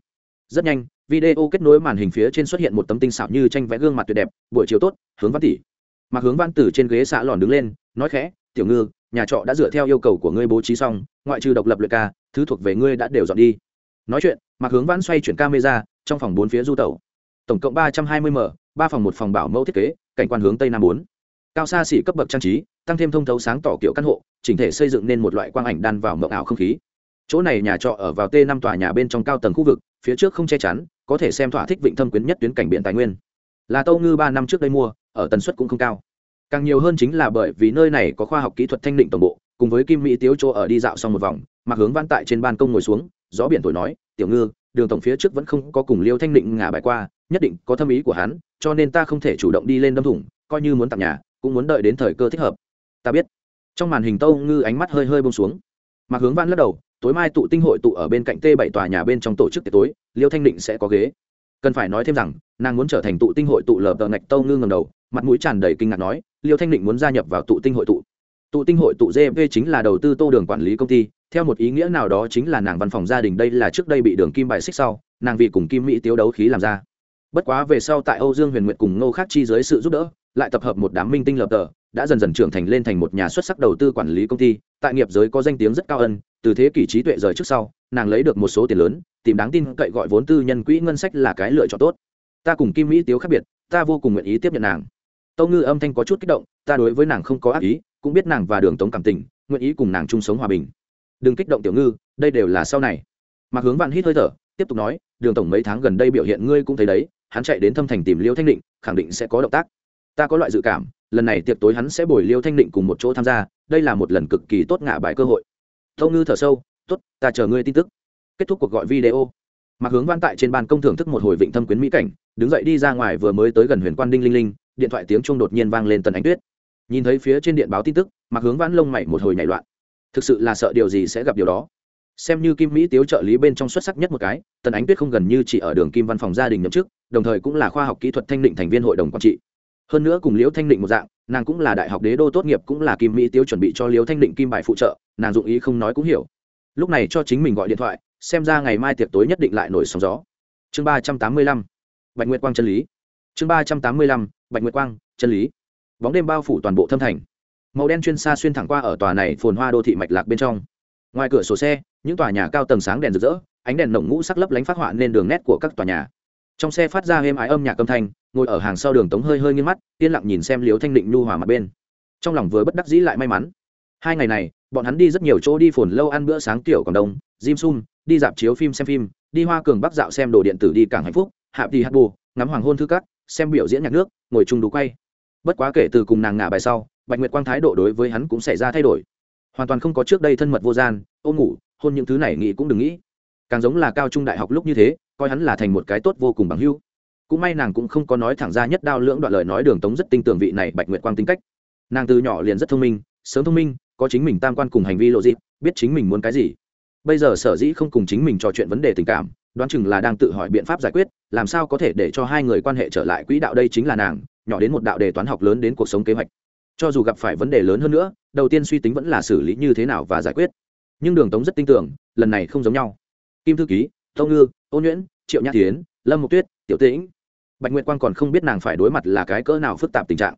Rất nhanh video kết nối màn hình phía trên xuất hiện một tấm tinh xảo như tranh vẽ gương mặt tuyệt đẹp, buổi chiều tốt, hướng văn tỷ. Mặc hướng văn tử trên ghế xã lòn đứng lên, nói khẽ, tiểu ngư, nhà trọ đã dựa theo yêu cầu của ngươi bố trí xong, ngoại trừ độc lập luyện ca, thứ thuộc về ngươi đã đều dọn đi. Nói chuyện mặc hướng văn xoay chuyển camera, trong phòng bốn phía du tẩu. Tổng cộng ba trăm hai mươi m, ba phòng một phòng bảo mẫu thiết kế, cảnh quan hướng tây nam bốn. Cao xa xỉ cấp bậc trang trí, tăng thêm thông thấu sáng tỏ kiểu căn hộ, chỉnh thể xây dựng nên một loại quang ảnh đan vào mộng ảo không khí chỗ này nhà trọ ở vào t năm tòa nhà bên trong cao tầng khu vực, phía trước không che chắn, có thể xem thỏa thích vịnh thâm quyến nhất tuyến cảnh biển tài nguyên. Là tâu ngư ba năm trước đây mua, ở tần suất cũng không cao. Càng nhiều hơn chính là bởi vì nơi này có khoa học kỹ thuật thanh định tổng bộ, cùng với kim mỹ tiếu chỗ ở đi dạo xong một vòng mặc hướng văn tại trên ban công ngồi xuống, gió biển tuổi nói, tiểu ngư, đường tổng phía trước vẫn không có cùng liêu thanh định ngả bài qua, nhất định có thâm ý của hắn, cho nên ta không thể chủ động đi lên đâm thủng, coi như muốn tặng nhà, cũng muốn đợi đến thời cơ thích hợp. Ta biết. Trong màn hình tâu ngư ánh mắt hơi hơi bông xuống mạc hướng văn lắc đầu, tối mai tụ tinh hội tụ ở bên cạnh t bảy tòa nhà bên trong tổ chức tiệc tối, liêu thanh định sẽ có ghế. Cần phải nói thêm rằng, nàng muốn trở thành tụ tinh hội tụ lờ tờ ngạch tâu ngư ngầm đầu, mặt mũi tràn đầy kinh ngạc nói, liêu thanh định muốn gia nhập vào tụ tinh hội tụ. Tụ tinh hội tụ gv chính là đầu tư tô đường quản lý công ty, theo một ý nghĩa nào đó chính là nàng văn phòng gia đình đây là trước đây bị đường kim bài xích sau, nàng vì cùng kim mỹ tiếu đấu khí làm ra. Bất quá về sau tại âu dương huyền nguyện cùng ngô khác chi dưới sự giúp đỡ, lại tập hợp một đám minh tinh lập tờ đã dần dần trưởng thành lên thành một nhà xuất sắc đầu tư quản lý công ty, tại nghiệp giới có danh tiếng rất cao ân, từ thế kỷ trí tuệ rời trước sau, nàng lấy được một số tiền lớn, tìm đáng tin cậy gọi vốn tư nhân quỹ ngân sách là cái lựa chọn tốt. Ta cùng kim mỹ tiếu khác biệt, ta vô cùng nguyện ý tiếp nhận nàng. Tâu ngư âm thanh có chút kích động, ta đối với nàng không có ác ý, cũng biết nàng và đường tống cảm tình, nguyện ý cùng nàng chung sống hòa bình. Đừng kích động tiểu ngư, đây đều là sau này. Mặc hướng vạn hít hơi thở, tiếp tục nói, đường tổng mấy tháng gần đây biểu hiện ngươi cũng thấy đấy, hắn chạy đến thâm thành tìm liêu thanh định, khẳng định sẽ có động tác. Ta có loại dự cảm lần này tiệc tối hắn sẽ bồi liêu thanh định cùng một chỗ tham gia, đây là một lần cực kỳ tốt ngả bài cơ hội. Tâu ngư thở sâu, tốt, ta chờ ngươi tin tức. Kết thúc cuộc gọi video. Mặc hướng văn tại trên bàn công thưởng thức một hồi vịnh thâm quyến mỹ cảnh, đứng dậy đi ra ngoài vừa mới tới gần huyền quan đinh linh linh, điện thoại tiếng chuông đột nhiên vang lên tần ánh tuyết. Nhìn thấy phía trên điện báo tin tức mặc hướng văn lông mày một hồi nhảy loạn. Thực sự là sợ điều gì sẽ gặp điều đó. Xem như kim mỹ tiếu trợ lý bên trong xuất sắc nhất một cái, tần ánh tuyết không gần như chỉ ở đường kim văn phòng gia đình nhậm chức, đồng thời cũng là khoa học kỹ thuật thanh định thành viên hội đồng quản trị hơn nữa cùng liễu thanh định một dạng, nàng cũng là đại học đế đô tốt nghiệp cũng là kim mỹ tiêu chuẩn bị cho liễu thanh định kim bài phụ trợ, nàng dụng ý không nói cũng hiểu. Lúc này cho chính mình gọi điện thoại, xem ra ngày mai tiệc tối nhất định lại nổi sóng gió. Chương ba trăm tám mươi lăm, bạch nguyệt quang chân lý. Chương ba trăm tám mươi lăm, bạch nguyệt quang chân lý. Bóng đêm bao phủ toàn bộ thâm thành. Màu đen chuyên xa xuyên thẳng qua ở tòa này phồn hoa đô thị mạch lạc bên trong. Ngoài cửa sổ xe, những tòa nhà cao tầng sáng đèn rực rỡ, ánh đèn nồng ngũ sắc lấp lánh phát họa nên đường nét của các tòa nhà trong xe phát ra êm ái âm nhạc âm thanh, ngồi ở hàng sau đường tống hơi hơi nghiêng mắt, yên lặng nhìn xem liếu thanh định nhu hòa mặt bên. Trong lòng vừa bất đắc dĩ lại may mắn. Hai ngày này, bọn hắn đi rất nhiều chỗ đi phồn lâu ăn bữa sáng tiểu quảng đông jim sum, đi dạp chiếu phim xem phim, đi hoa cường bắc dạo xem đồ điện tử đi cảng hạnh phúc, hạ đi hát bù, ngắm hoàng hôn thư cắt xem biểu diễn nhạc nước, ngồi chung đủ quay. Bất quá kể từ cùng nàng ngả bài sau, bạch nguyệt quang thái độ đối với hắn cũng xảy ra thay đổi. Hoàn toàn không có trước đây thân mật vô gian ôm ngủ, hôn những thứ này nghĩ cũng đừng nghĩ. Càng giống là cao trung đại học lúc như thế coi hắn là thành một cái tốt vô cùng bằng hữu. cũng may nàng cũng không có nói thẳng ra nhất đao lưỡng đoạn lời nói đường tống rất tin tưởng vị này bạch nguyệt quang tính cách. Nàng từ nhỏ liền rất thông minh, sớm thông minh, có chính mình tam quan cùng hành vi lộ dịp biết chính mình muốn cái gì. Bây giờ sở dĩ không cùng chính mình trò chuyện vấn đề tình cảm, đoán chừng là đang tự hỏi biện pháp giải quyết, làm sao có thể để cho hai người quan hệ trở lại quỹ đạo đây chính là nàng, nhỏ đến một đạo đề toán học lớn đến cuộc sống kế hoạch. Cho dù gặp phải vấn đề lớn hơn nữa, đầu tiên suy tính vẫn là xử lý như thế nào và giải quyết. Nhưng đường tống rất tin tưởng, lần này không giống nhau. Kim thư ký tông ngư ô nhuyễn, triệu nhã tiến lâm mục tuyết, tiểu tĩnh. Bạch nguyệt quang còn không biết nàng phải đối mặt là cái cỡ nào phức tạp tình trạng.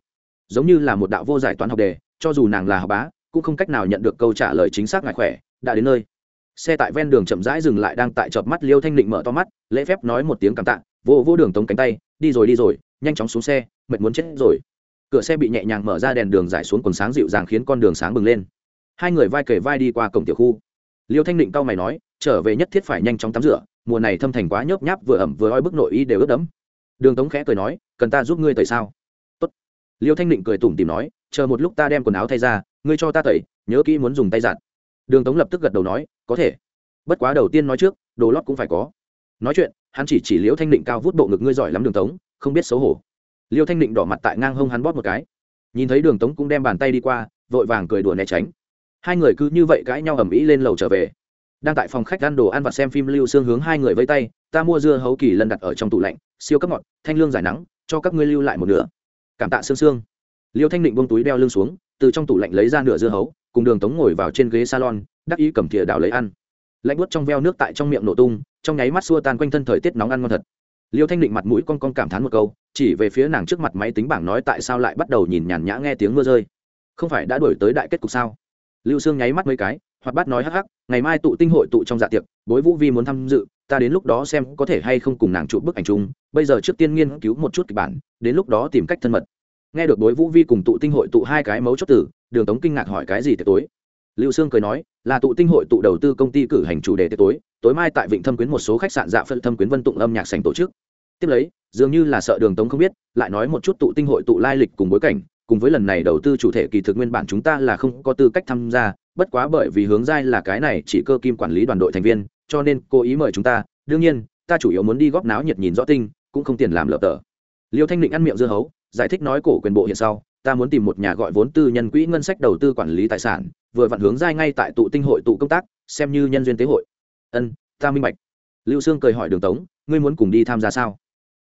Giống như là một đạo vô giải toán học đề, cho dù nàng là học bá, cũng không cách nào nhận được câu trả lời chính xác ngại khỏe, đã đến nơi. Xe tại ven đường chậm rãi dừng lại đang tại chợp mắt liêu thanh định mở to mắt, lễ phép nói một tiếng cảm tạ, vô vô đường tống cánh tay, đi rồi đi rồi, nhanh chóng xuống xe, mệt muốn chết rồi. Cửa xe bị nhẹ nhàng mở ra đèn đường giải xuống quần sáng dịu dàng khiến con đường sáng bừng lên. Hai người vai kề vai đi qua cổng tiểu khu. Liêu thanh định cau mày nói trở về nhất thiết phải nhanh chóng tắm rửa, mùa này thâm thành quá nhớp nháp vừa ẩm vừa oi bức nội y đều ướt đẫm. Đường tống khẽ cười nói, cần ta giúp ngươi tẩy sao? Tốt. liêu thanh định cười tủm tìm nói, chờ một lúc ta đem quần áo thay ra, ngươi cho ta tẩy, nhớ kỹ muốn dùng tay giặt. Đường tống lập tức gật đầu nói, có thể. Bất quá đầu tiên nói trước, đồ lót cũng phải có. Nói chuyện, hắn chỉ chỉ liêu thanh định cao vút bộ ngực ngươi giỏi lắm đường tống, không biết xấu hổ. Liêu thanh định đỏ mặt tại ngang hông hắn bóp một cái. Nhìn thấy đường tống cũng đem bàn tay đi qua, vội vàng cười đùa né tránh. Hai người cứ như vậy cãi nhau ầm ĩ lên lầu trở về đang tại phòng khách ăn đồ ăn và xem phim lưu xương hướng hai người vây tay, ta mua dưa hấu kỳ lần đặt ở trong tủ lạnh, siêu cấp ngọt, thanh lương giải nắng, cho các ngươi lưu lại một nửa. Cảm tạ xương xương liêu thanh định buông túi đeo lưng xuống, từ trong tủ lạnh lấy ra nửa dưa hấu, cùng đường tống ngồi vào trên ghế salon, đắc ý cầm thìa đào lấy ăn. Lạnh buốt trong veo nước tại trong miệng nổ tung, trong nháy mắt xua tan quanh thân thời tiết nóng ăn ngon thật. Liêu thanh định mặt mũi con con cảm thán một câu, chỉ về phía nàng trước mặt máy tính bảng nói tại sao lại bắt đầu nhìn nhàn nhã nghe tiếng mưa rơi. Không phải đã đổi tới đại kết cục sao? Lưu sương nháy mắt mấy cái Hoạt Bát nói hắc hắc, ngày mai tụ tinh hội tụ trong dạ tiệc, bối vũ vi muốn tham dự, ta đến lúc đó xem có thể hay không cùng nàng chụp bức ảnh chung, bây giờ trước tiên nghiên cứu một chút kịch bản, đến lúc đó tìm cách thân mật. Nghe được bối vũ vi cùng tụ tinh hội tụ hai cái mấu chốt tử, đường tống kinh ngạc hỏi cái gì tiệc tối? Lưu sương cười nói, là tụ tinh hội tụ đầu tư công ty cử hành chủ đề tiệc tối tối mai tại vịnh thâm quyến một số khách sạn dạ phân thâm quyến vân tụng âm nhạc sành tổ chức. Tiếp lấy, dường như là sợ đường tống không biết, lại nói một chút tụ tinh hội tụ lai lịch cùng bối cảnh cùng với lần này đầu tư chủ thể kỳ thực nguyên bản chúng ta là không có tư cách tham gia, bất quá bởi vì hướng giai là cái này chỉ cơ kim quản lý đoàn đội thành viên, cho nên cô ý mời chúng ta. Đương nhiên, ta chủ yếu muốn đi góp náo nhiệt nhìn rõ tinh cũng không tiền làm lợp tờ. Liêu thanh định ăn miệng dưa hấu, giải thích nói cổ quyền bộ hiện sau, ta muốn tìm một nhà gọi vốn tư nhân quỹ ngân sách đầu tư quản lý tài sản, vừa vặn hướng giai ngay tại tụ tinh hội tụ công tác, xem như nhân duyên tế hội. Ân, ta minh bạch. Lưu sương cười hỏi đường tống, ngươi muốn cùng đi tham gia sao?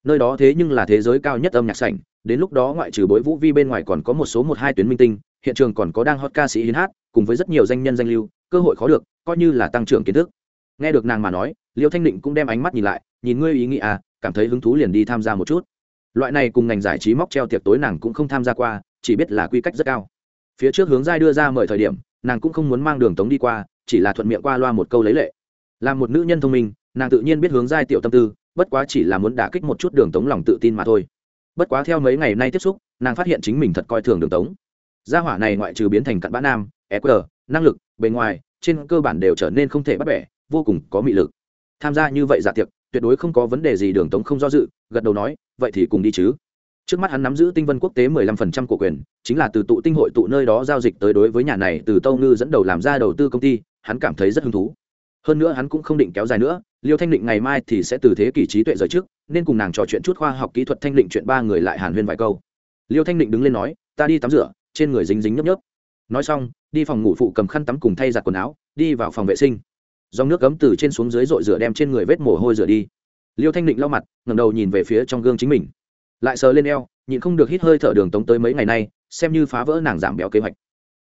Nơi đó thế nhưng là thế giới cao nhất âm nhạc sảnh đến lúc đó ngoại trừ bối vũ vi bên ngoài còn có một số một hai tuyến minh tinh, hiện trường còn có đang hot ca sĩ hiến hát, cùng với rất nhiều danh nhân danh lưu, cơ hội khó được, coi như là tăng trưởng kiến thức. Nghe được nàng mà nói, liêu thanh định cũng đem ánh mắt nhìn lại, nhìn ngươi ý nghĩ à cảm thấy hứng thú liền đi tham gia một chút. Loại này cùng ngành giải trí móc treo tiệc tối nàng cũng không tham gia qua, chỉ biết là quy cách rất cao. Phía trước hướng giai đưa ra mời thời điểm, nàng cũng không muốn mang đường tống đi qua, chỉ là thuận miệng qua loa một câu lấy lệ. Là một nữ nhân thông minh, nàng tự nhiên biết hướng giai tiểu tâm tư, bất quá chỉ là muốn đả kích một chút đường tống lòng tự tin mà thôi bất quá theo mấy ngày nay tiếp xúc, nàng phát hiện chính mình thật coi thường đường tống. Gia hỏa này ngoại trừ biến thành cặn bã nam eq năng lực, bề ngoài, trên cơ bản đều trở nên không thể bắt bẻ, vô cùng có mị lực. Tham gia như vậy dạ tiệc, tuyệt đối không có vấn đề gì đường tống không do dự, gật đầu nói, vậy thì cùng đi chứ. Trước mắt hắn nắm giữ tinh vân quốc tế 15% của quyền, chính là từ tụ tinh hội tụ nơi đó giao dịch tới đối với nhà này từ tâu ngư dẫn đầu làm ra đầu tư công ty, hắn cảm thấy rất hứng thú. Hơn nữa hắn cũng không định kéo dài nữa liêu thanh định ngày mai thì sẽ từ thế kỷ trí tuệ rời trước, nên cùng nàng trò chuyện chút khoa học kỹ thuật thanh định chuyện ba người lại hàn huyên vài câu. Liêu thanh định đứng lên nói, ta đi tắm rửa, trên người dính dính nhấp nhấp nói xong, đi phòng ngủ phụ cầm khăn tắm cùng thay giặt quần áo, đi vào phòng vệ sinh. Dòng nước cấm từ trên xuống dưới rội rửa đem trên người vết mồ hôi rửa đi. Liêu thanh định lau mặt ngầm đầu nhìn về phía trong gương chính mình. Lại sờ lên eo, nhịn không được hít hơi thở đường tống tới mấy ngày nay, xem như phá vỡ nàng giảm béo kế hoạch.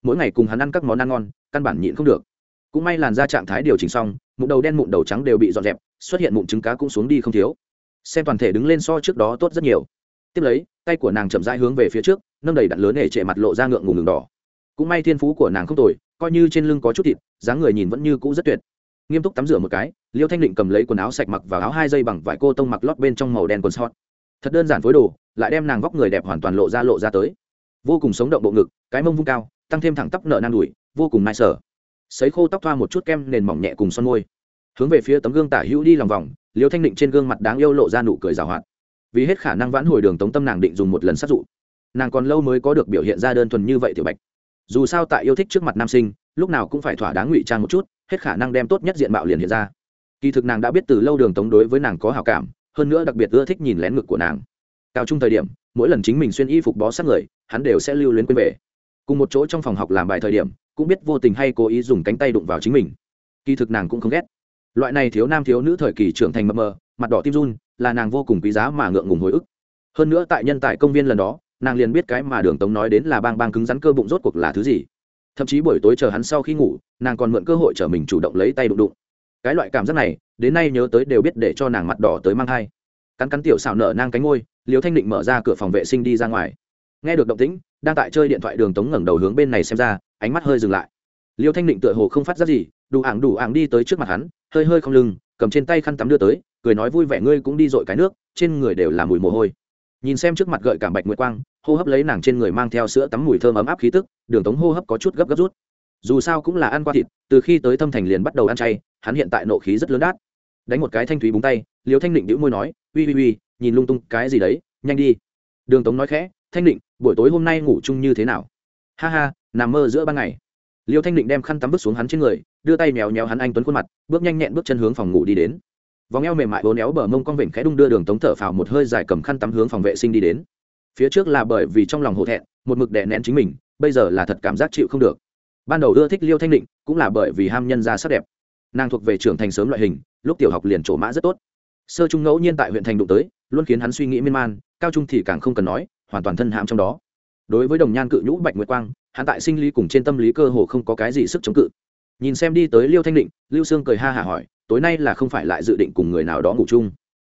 Mỗi ngày cùng hắn ăn các món ăn ngon, căn bản nhịn không được cũng may làn ra trạng thái điều chỉnh xong, mụn đầu đen mụn đầu trắng đều bị dọn dẹp, xuất hiện mụn trứng cá cũng xuống đi không thiếu. Xem toàn thể đứng lên so trước đó tốt rất nhiều. Tiếp lấy, tay của nàng chậm rãi hướng về phía trước, nâng đầy đặn lớn để trệ mặt lộ ra ngượng ngùng ngừng đỏ. Cũng may thiên phú của nàng không tồi, coi như trên lưng có chút thịt, dáng người nhìn vẫn như cũ rất tuyệt. Nghiêm túc tắm rửa một cái, liêu thanh định cầm lấy quần áo sạch mặc vào áo hai dây bằng vải cô tông mặc lót bên trong màu đen quần sót thật đơn giản phối đồ, lại đem nàng vóc người đẹp hoàn toàn lộ ra lộ ra tới. Vô cùng sống động bộ ngực, cái mông vung cao, tăng thêm thẳng tắp nợ nan đùi, vô cùng nai sở sấy khô tóc thoa một chút kem nền mỏng nhẹ cùng son môi. Hướng về phía tấm gương tả hữu đi lòng vòng, liêu thanh định trên gương mặt đáng yêu lộ ra nụ cười rào hoạt. Vì hết khả năng vãn hồi đường tống tâm nàng định dùng một lần sát dụ. Nàng còn lâu mới có được biểu hiện ra đơn thuần như vậy tiểu bạch. Dù sao tại yêu thích trước mặt nam sinh, lúc nào cũng phải thỏa đáng ngụy trang một chút, hết khả năng đem tốt nhất diện mạo liền hiện ra. Kỳ thực nàng đã biết từ lâu đường tống đối với nàng có hào cảm, hơn nữa đặc biệt ưa thích nhìn lén ngực của nàng. Cao trung thời điểm, mỗi lần chính mình xuyên y phục bó sát người, hắn đều sẽ lưu luyến quên về. Cùng một chỗ trong phòng học làm bài thời điểm cũng biết vô tình hay cố ý dùng cánh tay đụng vào chính mình. Kỳ thực nàng cũng không ghét. Loại này thiếu nam thiếu nữ thời kỳ trưởng thành mập mờ, mặt đỏ tim run, là nàng vô cùng quý giá mà ngượng ngùng hồi ức. Hơn nữa tại nhân tại công viên lần đó, nàng liền biết cái mà đường tống nói đến là bang bang cứng rắn cơ bụng rốt cuộc là thứ gì. Thậm chí buổi tối chờ hắn sau khi ngủ, nàng còn mượn cơ hội chở mình chủ động lấy tay đụng đụng. Cái loại cảm giác này, đến nay nhớ tới đều biết để cho nàng mặt đỏ tới mang thai. Cắn cắn tiểu xảo nở nang cánh ngôi liều thanh định mở ra cửa phòng vệ sinh đi ra ngoài. Nghe được động tĩnh đang tại chơi điện thoại đường tống ngẩng đầu hướng bên này xem ra, ánh mắt hơi dừng lại. Liêu thanh định tựa hồ không phát ra gì, đủ ảng đủ ảng đi tới trước mặt hắn, hơi hơi không lưng, cầm trên tay khăn tắm đưa tới, cười nói vui vẻ ngươi cũng đi dội cái nước, trên người đều là mùi mồ hôi. Nhìn xem trước mặt gợi cảm bạch nguyệt quang, hô hấp lấy nàng trên người mang theo sữa tắm mùi thơm ấm áp khí tức, đường tống hô hấp có chút gấp gấp rút. Dù sao cũng là ăn qua thịt, từ khi tới thâm thành liền bắt đầu ăn chay, hắn hiện tại nộ khí rất lớn đát. Đánh một cái thanh thúy búng tay liều thanh định đĩu môi nói uy uy uy nhìn lung tung, cái gì đấy, nhanh đi. Đường tống nói khẽ, thanh định buổi tối hôm nay ngủ chung như thế nào? Ha ha, nằm mơ giữa ban ngày. Liêu thanh định đem khăn tắm vứt xuống hắn trên người, đưa tay méo méo hắn anh tuấn khuôn mặt, bước nhanh nhẹn bước chân hướng phòng ngủ đi đến. Vòng eo mềm mại bốn éo bờ mông con vịnh khẽ đung đưa đường tống thở phào một hơi dài cầm khăn tắm hướng phòng vệ sinh đi đến. Phía trước là bởi vì trong lòng hổ thẹn, một mực đè nén chính mình, bây giờ là thật cảm giác chịu không được. Ban đầu ưa thích liêu thanh định, cũng là bởi vì ham nhân ra sắc đẹp. Nàng thuộc về trưởng thành sớm loại hình, lúc tiểu học liền trổ mã rất tốt. Sơ trung ngẫu nhiên tại huyện thành đụng tới, luôn khiến hắn suy nghĩ miên man, cao trung thì càng không cần nói hoàn toàn thân hãm trong đó. Đối với đồng nhan cự nhũ bạch nguyệt quang, hắn tại sinh lý cùng trên tâm lý cơ hồ không có cái gì sức chống cự. Nhìn xem đi tới liêu thanh định, lưu sương cười ha hả hỏi, tối nay là không phải lại dự định cùng người nào đó ngủ chung?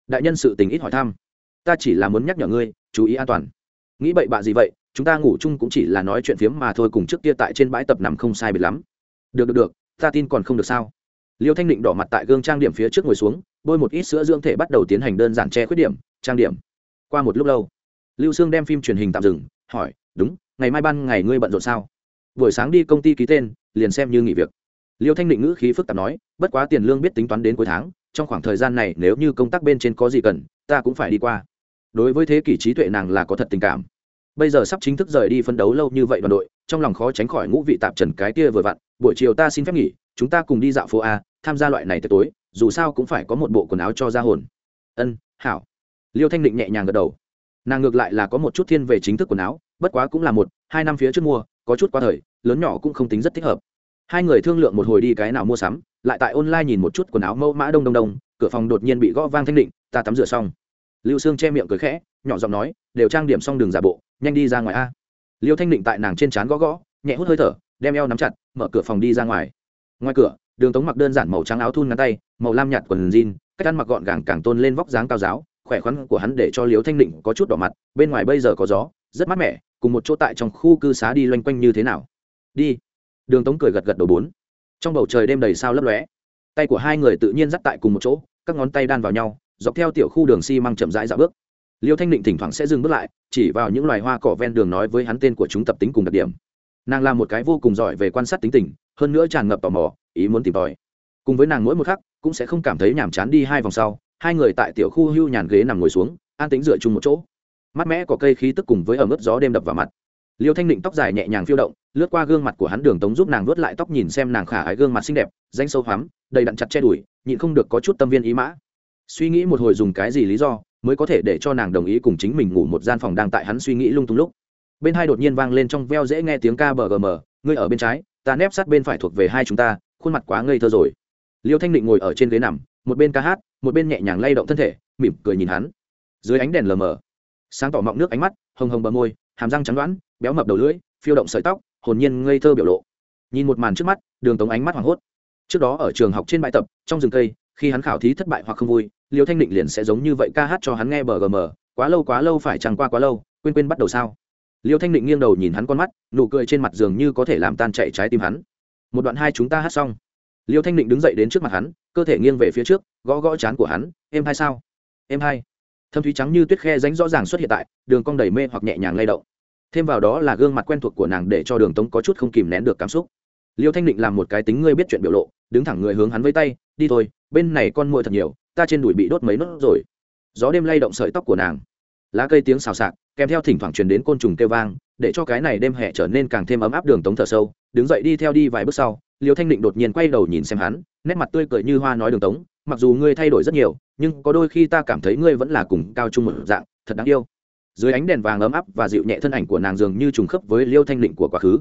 Đại nhân sự tình ít hỏi thăm. Ta chỉ là muốn nhắc nhở ngươi, chú ý an toàn. Nghĩ bậy bạ gì vậy? Chúng ta ngủ chung cũng chỉ là nói chuyện phiếm mà thôi, cùng trước kia tại trên bãi tập nằm không sai biệt lắm. Được được được, ta tin còn không được sao? Liêu thanh định đỏ mặt tại gương trang điểm phía trước ngồi xuống, bôi một ít sữa dưỡng thể bắt đầu tiến hành đơn giản che khuyết điểm, trang điểm. Qua một lúc lâu lưu sương đem phim truyền hình tạm dừng, hỏi, đúng, ngày mai ban ngày ngươi bận rộn sao? Buổi sáng đi công ty ký tên, liền xem như nghỉ việc. Liêu thanh định ngữ khí phức tạp nói, bất quá tiền lương biết tính toán đến cuối tháng, trong khoảng thời gian này nếu như công tác bên trên có gì cần, ta cũng phải đi qua. Đối với thế kỷ trí tuệ nàng là có thật tình cảm. Bây giờ sắp chính thức rời đi phân đấu lâu như vậy đoàn đội, trong lòng khó tránh khỏi ngũ vị tạp trần cái kia vừa vặn, buổi chiều ta xin phép nghỉ, chúng ta cùng đi dạo phố a, tham gia loại này tới tối, dù sao cũng phải có một bộ quần áo cho ra hồn. Ân, hảo. Liêu thanh định nhẹ nhàng gật đầu nàng ngược lại là có một chút thiên về chính thức quần áo, bất quá cũng là một, hai năm phía trước mua, có chút qua thời, lớn nhỏ cũng không tính rất thích hợp. Hai người thương lượng một hồi đi cái nào mua sắm, lại tại online nhìn một chút quần áo mẫu mã đông đông đông, cửa phòng đột nhiên bị gõ vang thanh định, ta tắm rửa xong. Lưu sương che miệng cười khẽ, nhỏ giọng nói, đều trang điểm xong đường giả bộ, nhanh đi ra ngoài a. Liêu thanh định tại nàng trên trán gõ gõ, nhẹ hút hơi thở, đem eo nắm chặt, mở cửa phòng đi ra ngoài. Ngoài cửa, đường tống mặc đơn giản màu trắng áo thun ngắn tay, màu lam nhạt quần jean, cách ăn mặc gọn gàng càng tôn lên vóc dáng cao giáo khỏe khoắn của hắn để cho liếu thanh định có chút đỏ mặt, bên ngoài bây giờ có gió, rất mát mẻ, cùng một chỗ tại trong khu cư xá đi loanh quanh như thế nào. Đi. Đường tống cười gật gật đầu bốn. Trong bầu trời đêm đầy sao lấp lóe. Tay của hai người tự nhiên dắt tại cùng một chỗ, các ngón tay đan vào nhau, dọc theo tiểu khu đường xi、si、măng chậm rãi dạo bước. Liêu thanh định thỉnh thoảng sẽ dừng bước lại, chỉ vào những loài hoa cỏ ven đường nói với hắn tên của chúng tập tính cùng đặc điểm. Nàng là một cái vô cùng giỏi về quan sát tính tình, hơn nữa tràn ngập tò mò, ý muốn tìm tòi. Cùng với nàng mỗi một khắc, cũng sẽ không cảm thấy nhàm chán đi hai vòng sau hai người tại tiểu khu hưu nhàn ghế nằm ngồi xuống, an tính dựa chung một chỗ. Mát mẽ có cây khí tức cùng với ở mức gió đêm đập vào mặt. Liêu thanh định tóc dài nhẹ nhàng phiêu động, lướt qua gương mặt của hắn đường tống giúp nàng vớt lại tóc nhìn xem nàng khả ái gương mặt xinh đẹp, danh sâu hoắm, đầy đặn chặt che đùi, nhịn không được có chút tâm viên ý mã. Suy nghĩ một hồi dùng cái gì lý do mới có thể để cho nàng đồng ý cùng chính mình ngủ một gian phòng đang tại hắn suy nghĩ lung tung lúc. Bên hai đột nhiên vang lên trong veo dễ nghe tiếng ca bờ gm ngươi ở bên trái, ta nép sát bên phải thuộc về hai chúng ta, khuôn mặt quá ngây thơ rồi liêu thanh định ngồi ở trên ghế nằm, một bên ca hát, một bên nhẹ nhàng lay động thân thể, mỉm cười nhìn hắn. Dưới ánh đèn lờ mờ, sáng tỏ mọng nước ánh mắt, hồng hồng bờ môi, hàm răng trắng đoán béo mập đầu lưỡi, phiêu động sợi tóc, hồn nhiên ngây thơ biểu lộ. Nhìn một màn trước mắt, đường tống ánh mắt hoảng hốt. Trước đó ở trường học trên bãi tập, trong rừng cây, khi hắn khảo thí thất bại hoặc không vui, liêu thanh định liền sẽ giống như vậy ca hát cho hắn nghe bờ gm quá lâu quá lâu phải chẳng qua quá lâu, quên quên bắt đầu sao? Liêu thanh định nghiêng đầu nhìn hắn con mắt, nụ cười trên mặt giường như có thể làm tan chạy trái tim hắn. Một đoạn hai chúng ta hát xong liêu thanh định đứng dậy đến trước mặt hắn, cơ thể nghiêng về phía trước, gõ gõ chán của hắn, em hai sao? Em hai? Thâm thúy trắng như tuyết khe ránh rõ ràng xuất hiện tại, đường cong đầy mê hoặc nhẹ nhàng lay động. Thêm vào đó là gương mặt quen thuộc của nàng để cho đường tống có chút không kìm nén được cảm xúc. Liêu thanh định làm một cái tính ngươi biết chuyện biểu lộ, đứng thẳng người hướng hắn với tay, đi thôi, bên này con mồi thật nhiều, ta trên đùi bị đốt mấy nốt rồi. Gió đêm lay động sợi tóc của nàng. Lá cây tiếng xào xạc, kèm theo thỉnh thoảng truyền đến côn trùng kêu vang để cho cái này đêm hè trở nên càng thêm ấm áp đường tống thở sâu, đứng dậy đi theo đi vài bước sau, liêu thanh định đột nhiên quay đầu nhìn xem hắn, nét mặt tươi cười như hoa nói đường tống, mặc dù ngươi thay đổi rất nhiều, nhưng có đôi khi ta cảm thấy ngươi vẫn là cùng cao trung một dạng, thật đáng yêu. Dưới ánh đèn vàng ấm áp và dịu nhẹ thân ảnh của nàng dường như trùng khớp với liêu thanh định của quá khứ.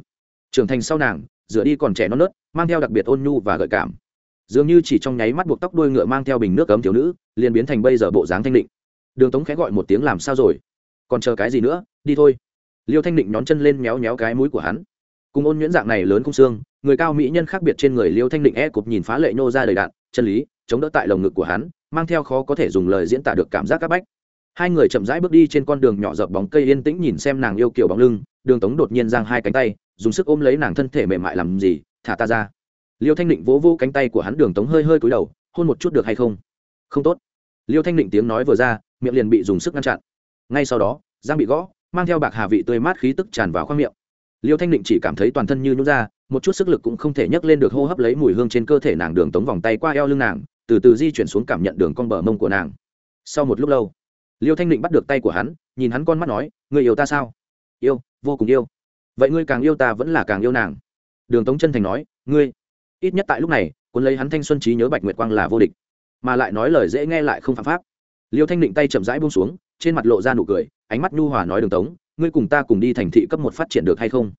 Trưởng thành sau nàng, rửa đi còn trẻ non nớt, mang theo đặc biệt ôn nhu và gợi cảm. Dường như chỉ trong nháy mắt buộc tóc đuôi ngựa mang theo bình nước cấm thiếu nữ, liền biến thành bây giờ bộ dáng thanh định. Đường tống khẽ gọi một tiếng, làm sao rồi? Còn chờ cái gì nữa? Đi thôi liêu thanh định nhón chân lên méo méo cái mũi của hắn. Cùng ôn nhuyễn dạng này lớn không xương, người cao mỹ nhân khác biệt trên người liêu thanh định e cụp nhìn phá lệ nhô ra đầy đạn, chân lý, chống đỡ tại lồng ngực của hắn, mang theo khó có thể dùng lời diễn tả được cảm giác c áp bách. Hai người chậm rãi bước đi trên con đường nhỏ dập bóng cây yên tĩnh nhìn xem nàng yêu kiểu bóng lưng, đường tống đột nhiên giang hai cánh tay, dùng sức ôm lấy nàng thân thể mềm mại làm gì, thả ta ra. Liêu thanh định vỗ vỗ cánh tay của hắn, đường tống hơi hơi cúi đầu, hôn một chút được hay không? Không tốt. Liêu thanh định tiếng nói vừa ra, miệng liền bị dùng sức ngăn chặn. Ngay sau đó, giang bị gõ mang theo bạc hà vị tươi mát khí tức tràn vào khoang miệng. Liêu thanh định chỉ cảm thấy toàn thân như nhút ra, một chút sức lực cũng không thể nhấc lên được hô hấp lấy mùi hương trên cơ thể nàng đường tống vòng tay qua eo lưng nàng, từ từ di chuyển xuống cảm nhận đường con bờ mông của nàng. Sau một lúc lâu, liêu thanh định bắt được tay của hắn, nhìn hắn con mắt nói, người yêu ta sao? Yêu, vô cùng yêu. Vậy ngươi càng yêu ta vẫn là càng yêu nàng. Đường tống chân thành nói, ngươi, ít nhất tại lúc này, cuốn lấy hắn thanh xuân trí nhớ bạch nguyệt quang là vô địch. Mà lại nói lời dễ nghe lại không phạm pháp. Liêu thanh định tay chậm rãi buông xuống, trên mặt lộ ra nụ cười ánh mắt nhu hòa nói đường tống, ngươi cùng ta cùng đi thành thị cấp một phát triển được hay không?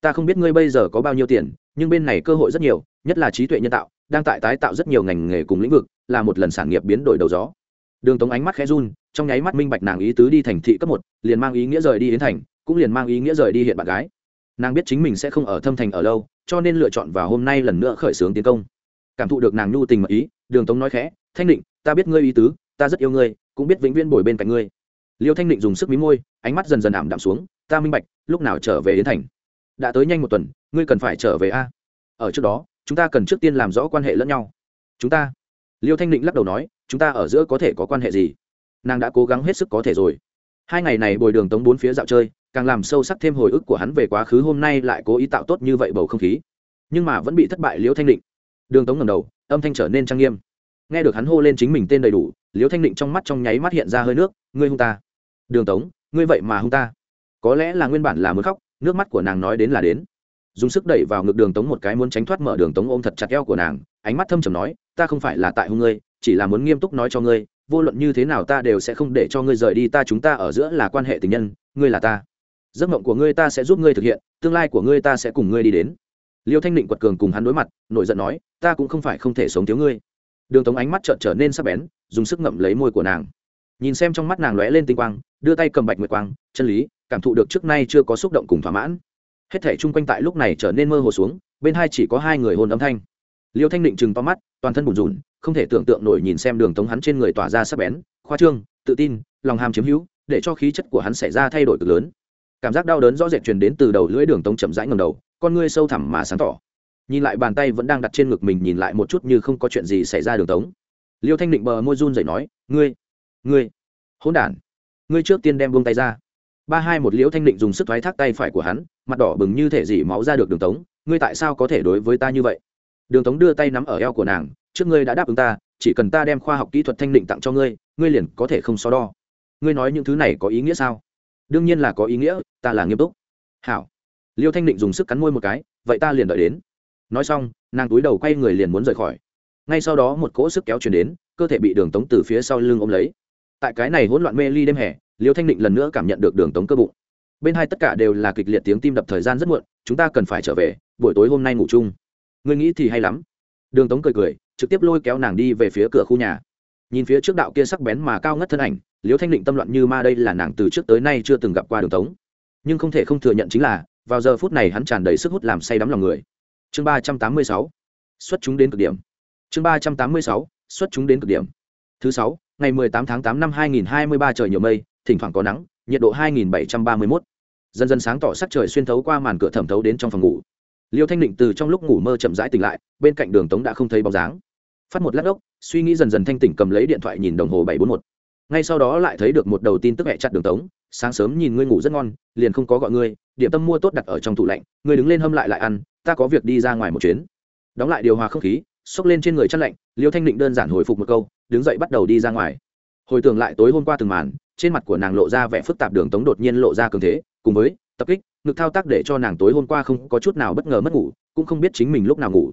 Ta không biết ngươi bây giờ có bao nhiêu tiền, nhưng bên này cơ hội rất nhiều, nhất là trí tuệ nhân tạo, đang tại tái tạo rất nhiều ngành nghề cùng lĩnh vực, là một lần sản nghiệp biến đổi đầu gió. Đường tống ánh mắt khẽ run, trong nháy mắt minh bạch nàng ý tứ đi thành thị cấp một, liền mang ý nghĩa rời đi đến thành, cũng liền mang ý nghĩa rời đi hiện bạn gái. Nàng biết chính mình sẽ không ở thâm thành ở lâu, cho nên lựa chọn vào hôm nay lần nữa khởi xướng tiến công. Cảm thụ được nàng nhu tình mật ý, đường tống nói khẽ, thanh định, ta biết ngươi ý tứ, ta rất yêu ngươi, cũng biết vĩnh viễn bồi bên cạnh ngươi liêu thanh định dùng sức mí môi, ánh mắt dần dần ảm đạm xuống, ta minh bạch, lúc nào trở về yến thành? Đã tới nhanh một tuần, ngươi cần phải trở về a. Ở trước đó, chúng ta cần trước tiên làm rõ quan hệ lẫn nhau. Chúng ta? Liêu thanh định lắc đầu nói, chúng ta ở giữa có thể có quan hệ gì? Nàng đã cố gắng hết sức có thể rồi. Hai ngày này bồi đường tống bốn phía dạo chơi, càng làm sâu sắc thêm hồi ức của hắn về quá khứ hôm nay lại cố ý tạo tốt như vậy bầu không khí. Nhưng mà vẫn bị thất bại liễu thanh định đường tống ngầm đầu, âm thanh trở nên trang nghiêm. Nghe được hắn hô lên chính mình tên đầy đủ liễu thanh định trong mắt trong nháy mắt hiện ra hơi nước, ngươi hung ta đường tống, ngươi vậy mà hung ta. Có lẽ là nguyên bản là muốn khóc, nước mắt của nàng nói đến là đến. Dùng sức đẩy vào ngực đường tống một cái muốn tránh thoát mở, đường tống ôm thật chặt eo của nàng, ánh mắt thâm trầm nói, ta không phải là tại hung ngươi, chỉ là muốn nghiêm túc nói cho ngươi, vô luận như thế nào ta đều sẽ không để cho ngươi rời đi, ta chúng ta ở giữa là quan hệ tình nhân, ngươi là ta. Giấc mộng của ngươi ta sẽ giúp ngươi thực hiện, tương lai của ngươi ta sẽ cùng ngươi đi đến. Liêu thanh định quật cường cùng hắn đối mặt, nổi giận nói, ta cũng không phải không thể sống thiếu ngươi. Đường tống ánh mắt trợn trở nên sắc bén, dùng sức ngậm lấy môi của nàng. Nhìn xem trong mắt nàng lóe lên tinh quang đưa tay cầm bạch nguyệt quang, chân lý, cảm thụ được trước nay chưa có xúc động cùng thỏa mãn. Hết thể chung quanh tại lúc này trở nên mơ hồ xuống, bên hai chỉ có hai người hôn âm thanh. Liêu thanh định chừng to mắt, toàn thân bùn rùn, không thể tưởng tượng nổi nhìn xem đường tống hắn trên người tỏa ra sắc bén, khoa trương, tự tin, lòng ham chiếm hữu, để cho khí chất của hắn xảy ra thay đổi cực lớn. Cảm giác đau đớn rõ rệt truyền đến từ đầu lưỡi đường tống chậm rãi ngầm đầu, con ngươi sâu thẳm mà sáng tỏ. Nhìn lại bàn tay vẫn đang đặt trên ngực mình nhìn lại một chút như không có chuyện gì xảy ra đường tống. Liêu thanh định bờ môi run dậy nói, ngươi ngươi, hỗn đản ngươi trước tiên đem buông tay ra. Ba hai một liễu thanh định dùng sức thoái thác tay phải của hắn, mặt đỏ bừng như thể dỉ máu ra được đường tống, ngươi tại sao có thể đối với ta như vậy? Đường tống đưa tay nắm ở eo của nàng, trước ngươi đã đáp ứng ta, chỉ cần ta đem khoa học kỹ thuật thanh định tặng cho ngươi ngươi liền có thể không so đo. Ngươi nói những thứ này có ý nghĩa sao? Đương nhiên là có ý nghĩa, ta là nghiêm túc. Hảo. Liêu thanh định dùng sức cắn môi một cái, vậy ta liền đợi đến. Nói xong, nàng túi đầu quay người liền muốn rời khỏi. Ngay sau đó một cỗ sức kéo chuyển đến, cơ thể bị đường tống từ phía sau lưng ôm lấy. Tại cái này hỗn loạn mê ly đêm hè liêu thanh định lần nữa cảm nhận được đường tống cơ bụng. Bên hai tất cả đều là kịch liệt tiếng tim đập thời gian rất muộn, chúng ta cần phải trở về, buổi tối hôm nay ngủ chung. Ngươi nghĩ thì hay lắm. Đường tống cười cười, trực tiếp lôi kéo nàng đi về phía cửa khu nhà. Nhìn phía trước đạo kia sắc bén mà cao ngất thân ảnh, liêu thanh định tâm loạn như ma đây là nàng từ trước tới nay chưa từng gặp qua đường tống. Nhưng không thể không thừa nhận chính là, vào giờ phút này hắn tràn đầy sức hút làm say đắm lòng người. Chương ba trăm tám mươi sáu, xuất chúng đến cực điểm. Chương ba trăm tám mươi sáu, xuất chúng đến cực điểm. Thứ sáu, ngày mười tám tháng tám năm hai nghìn hai mươi ba trời nhiều mây thỉnh thoảng có nắng, nhiệt độ hai nghìn bảy trăm ba mươi mốt. Dần dần sáng tỏ sắc trời xuyên thấu qua màn cửa thẩm thấu đến trong phòng ngủ. Liêu thanh định từ trong lúc ngủ mơ chậm rãi tỉnh lại, bên cạnh đường tống đã không thấy bóng dáng. Phát một lát ốc, suy nghĩ dần dần thanh tỉnh cầm lấy điện thoại nhìn đồng hồ bảy bốn một. Ngay sau đó lại thấy được một đầu tin tức hẹ chặt đường tống, sáng sớm nhìn ngươi ngủ rất ngon, liền không có gọi ngươi, điểm tâm mua tốt đặt ở trong tủ lạnh, ngươi đứng lên hâm lại lại ăn, ta có việc đi ra ngoài một chuyến. Đóng lại điều hòa không khí, xốc lên trên người chăn lạnh, liêu thanh định đơn giản hồi phục một câu, đứng dậy bắt đầu đi ra ngoài. Hồi tưởng lại tối hôm qua từng màn trên mặt của nàng lộ ra vẻ phức tạp đường tống đột nhiên lộ ra cường thế, cùng với tập kích, ngực thao tác để cho nàng tối hôm qua không có chút nào bất ngờ mất ngủ, cũng không biết chính mình lúc nào ngủ.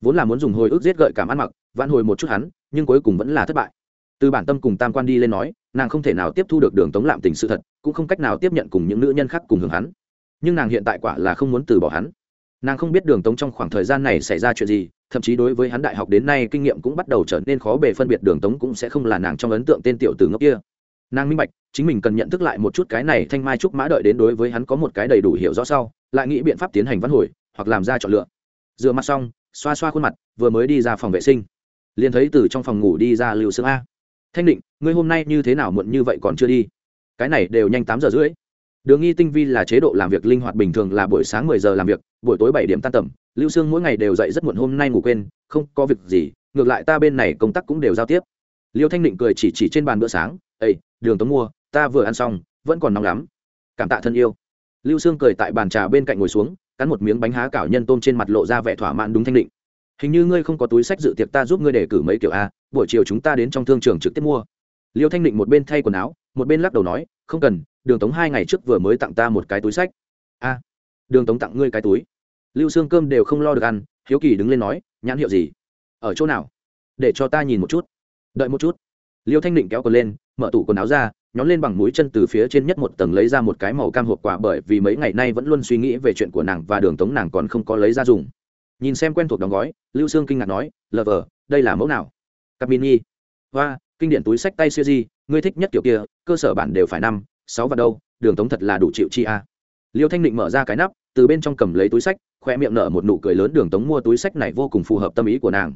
Vốn là muốn dùng hồi ức giết gợi cảm ăn mặc, vãn hồi một chút hắn, nhưng cuối cùng vẫn là thất bại. Từ bản tâm cùng tam quan đi lên nói, nàng không thể nào tiếp thu được đường tống lạm tình sự thật, cũng không cách nào tiếp nhận cùng những nữ nhân khác cùng hưởng hắn. Nhưng nàng hiện tại quả là không muốn từ bỏ hắn. Nàng không biết đường tống trong khoảng thời gian này xảy ra chuyện gì, thậm chí đối với hắn đại học đến nay kinh nghiệm cũng bắt đầu trở nên khó bề phân biệt, đường tống cũng sẽ không là nàng trong ấn tượng tên tiểu từ ngốc kia nàng minh bạch, chính mình cần nhận thức lại một chút cái này thanh mai trúc mã đợi đến đối với hắn có một cái đầy đủ hiểu rõ sau, lại nghĩ biện pháp tiến hành văn hồi, hoặc làm ra chọn lựa. Rửa mặt xong, xoa xoa khuôn mặt, vừa mới đi ra phòng vệ sinh. Liền thấy từ trong phòng ngủ đi ra lưu sương a. Thanh định, ngươi hôm nay như thế nào muộn như vậy còn chưa đi? Cái này đều nhanh tám giờ rưỡi. Đường nghi tinh vi là chế độ làm việc linh hoạt bình thường là buổi sáng mười giờ làm việc, buổi tối bảy điểm tan tầm. Lưu sương mỗi ngày đều dậy rất muộn hôm nay ngủ quên, không có việc gì, ngược lại ta bên này công tác cũng đều giao tiếp. Liêu thanh định cười chỉ chỉ trên bàn bữa sáng ây đường tống mua, ta vừa ăn xong, vẫn còn nóng lắm. Cảm tạ thân yêu. Lưu sương cười tại bàn trà bên cạnh ngồi xuống, cắn một miếng bánh há cảo nhân tôm trên mặt lộ ra vẻ thỏa mãn đúng thanh định. Hình như ngươi không có túi sách dự tiệc ta giúp ngươi để cử mấy kiểu a, buổi chiều chúng ta đến trong thương trường trực tiếp mua. Liêu thanh định một bên thay quần áo, một bên lắc đầu nói, không cần, đường tống hai ngày trước vừa mới tặng ta một cái túi sách. A, đường tống tặng ngươi cái túi. Lưu xương cơm đều không lo được ăn, hiếu kỳ đứng lên nói, nhãn hiệu gì? Ở chỗ nào? Để cho ta nhìn một chút. Đợi một chút. Liêu thanh định kéo cờ lên mở tủ quần áo ra, nhón lên bằng mũi chân từ phía trên nhất một tầng lấy ra một cái màu cam hộp quả bởi vì mấy ngày nay vẫn luôn suy nghĩ về chuyện của nàng và đường tống nàng còn không có lấy ra dùng. Nhìn xem quen thuộc đóng gói, lưu sương kinh ngạc nói, lờ vờ, đây là mẫu nào? Cặp mini hoa kinh điển túi sách tay siêu di, ngươi thích nhất kiểu kia, cơ sở bản đều phải năm, sáu và đâu, đường tống thật là đủ chịu chi a. Liêu thanh định mở ra cái nắp, từ bên trong cầm lấy túi sách khoe miệng nở một nụ cười lớn, đường tống mua túi sách này vô cùng phù hợp tâm ý của nàng.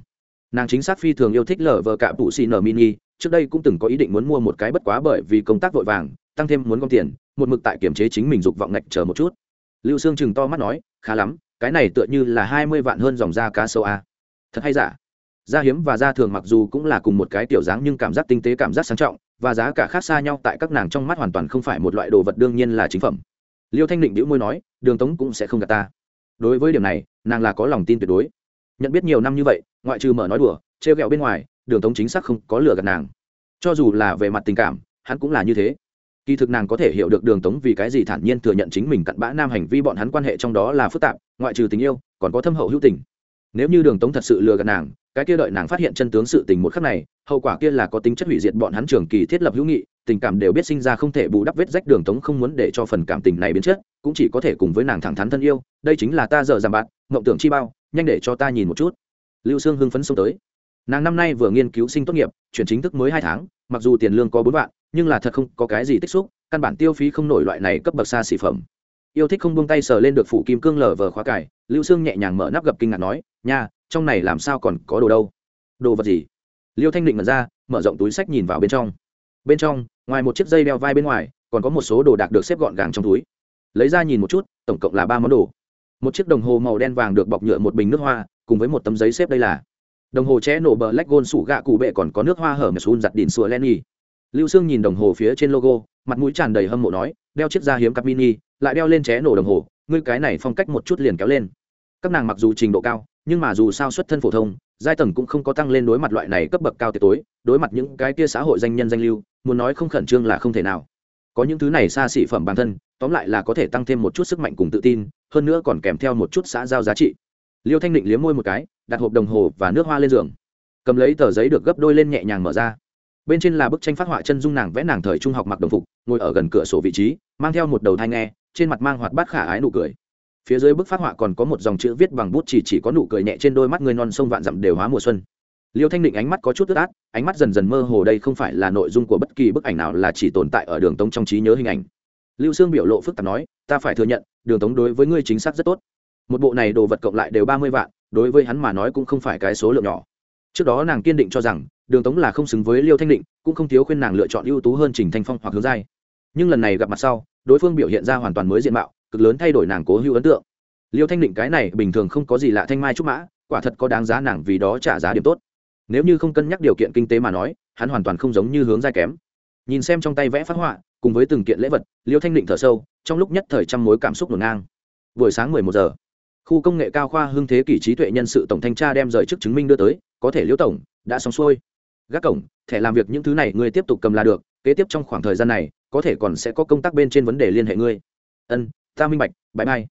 Nàng chính xác phi thường yêu thích lờ vờ cạm tụ xì nở mini trước đây cũng từng có ý định muốn mua một cái bất quá bởi vì công tác vội vàng, tăng thêm muốn gom tiền, một mực tại kiểm chế chính mình dục vọng ngạch chờ một chút. Lưu sương chừng to mắt nói, khá lắm, cái này tựa như là hai mươi vạn hơn dòng da cá sâu a. Thật hay giả? Da hiếm và da thường mặc dù cũng là cùng một cái tiểu dáng nhưng cảm giác tinh tế, cảm giác sang trọng, và giá cả khác xa nhau tại các nàng trong mắt hoàn toàn không phải một loại đồ vật đương nhiên là chính phẩm. Liêu thanh định đĩu môi nói, đường tống cũng sẽ không gạt ta. Đối với điểm này, nàng là có lòng tin tuyệt đối. Nhận biết nhiều năm như vậy, ngoại trừ mở nói đùa, trêu ghẹo bên ngoài đường tống chính xác không có lừa gạt nàng. Cho dù là về mặt tình cảm, hắn cũng là như thế. Kỳ thực nàng có thể hiểu được đường tống vì cái gì thản nhiên thừa nhận chính mình cặn bã nam hành vi bọn hắn quan hệ trong đó là phức tạp, ngoại trừ tình yêu, còn có thâm hậu hữu tình. Nếu như đường tống thật sự lừa gạt nàng, cái kia đợi nàng phát hiện chân tướng sự tình một khắc này, hậu quả kia là có tính chất hủy diệt bọn hắn trường kỳ thiết lập hữu nghị, tình cảm đều biết sinh ra không thể bù đắp vết rách đường tống không muốn để cho phần cảm tình này biến chất, cũng chỉ có thể cùng với nàng thẳng thắn thân yêu, đây chính là ta giờ giảm bạn, mộng tưởng chi bao, nhanh để cho ta nhìn một chút. Lưu sương hưng phấn xông tới nàng năm nay vừa nghiên cứu sinh tốt nghiệp, chuyển chính thức mới hai tháng, mặc dù tiền lương có bốn vạn, nhưng là thật không có cái gì tích xúc, căn bản tiêu phí không nổi loại này cấp bậc xa xỉ phẩm. Yêu thích không buông tay sờ lên được phủ kim cương lở vờ khóa cải, lưu sương nhẹ nhàng mở nắp gập kinh ngạc nói, nha, trong này làm sao còn có đồ đâu? Đồ vật gì? Liêu thanh định mở ra, mở rộng túi sách nhìn vào bên trong. Bên trong, ngoài một chiếc dây đeo vai bên ngoài, còn có một số đồ đạc được xếp gọn gàng trong túi. Lấy ra nhìn một chút, tổng cộng là ba món đồ. Một chiếc đồng hồ màu đen vàng được bọc nhựa một bình nước hoa, cùng với một tấm giấy xếp đây là đồng hồ ché nổ bờ lách gôn sủ gạ cụ bệ còn có nước hoa hở mà xun giặt đỉn sùa len nhì. lưu sương nhìn đồng hồ phía trên logo, mặt mũi tràn đầy hâm mộ nói, đeo chiếc da hiếm cặp mini, lại đeo lên ché nổ đồng hồ, ngươi cái này phong cách một chút liền kéo lên. Các nàng mặc dù trình độ cao, nhưng mà dù sao xuất thân phổ thông, giai tầng cũng không có tăng lên đối mặt loại này cấp bậc cao tuyệt tối, đối mặt những cái kia xã hội danh nhân danh lưu, muốn nói không khẩn trương là không thể nào. Có những thứ này xa xỉ phẩm bản thân, tóm lại là có thể tăng thêm một chút sức mạnh cùng tự tin, hơn nữa còn kèm theo một chút xã giao giá trị liêu thanh định liếm môi một cái, đặt hộp đồng hồ và nước hoa lên giường. Cầm lấy tờ giấy được gấp đôi lên nhẹ nhàng mở ra. Bên trên là bức tranh phát họa chân dung nàng vẽ nàng thời trung học mặc đồng phục, ngồi ở gần cửa sổ vị trí, mang theo một đầu thai nghe, trên mặt mang hoạt bát khả ái nụ cười. Phía dưới bức phát họa còn có một dòng chữ viết bằng bút chỉ chỉ có nụ cười nhẹ trên đôi mắt người non sông vạn dặm đều hóa mùa xuân. Liêu thanh định ánh mắt có chút ướt át, ánh mắt dần dần mơ hồ đây không phải là nội dung của bất kỳ bức ảnh nào là chỉ tồn tại ở đường tống trong trí nhớ hình ảnh. Lưu sương biểu lộ phức tạp nói, ta phải thừa nhận, đường tống đối với ngươi chính xác rất tốt một bộ này đồ vật cộng lại đều ba mươi vạn, đối với hắn mà nói cũng không phải cái số lượng nhỏ. Trước đó nàng kiên định cho rằng, đường tống là không xứng với liêu thanh định, cũng không thiếu khuyên nàng lựa chọn ưu tú hơn trình thanh phong hoặc hướng giai. Nhưng lần này gặp mặt sau, đối phương biểu hiện ra hoàn toàn mới diện mạo, cực lớn thay đổi nàng cố hữu ấn tượng. Liêu thanh định cái này bình thường không có gì lạ thanh mai trúc mã, quả thật có đáng giá nàng vì đó trả giá điểm tốt. Nếu như không cân nhắc điều kiện kinh tế mà nói, hắn hoàn toàn không giống như hướng giai kém. Nhìn xem trong tay vẽ phát họa, cùng với từng kiện lễ vật, liêu thanh định thở sâu, trong lúc nhất thời trăm mối cảm xúc ngổn ngang. Buổi sáng mười một giờ khu công nghệ cao khoa hưng thế kỷ trí tuệ nhân sự tổng thanh tra đem rời chức chứng minh đưa tới có thể liễu tổng đã xong xuôi. Gác cổng thẻ làm việc những thứ này ngươi tiếp tục cầm là được kế tiếp trong khoảng thời gian này có thể còn sẽ có công tác bên trên vấn đề liên hệ ngươi. Ân ta minh bạch bãi mai.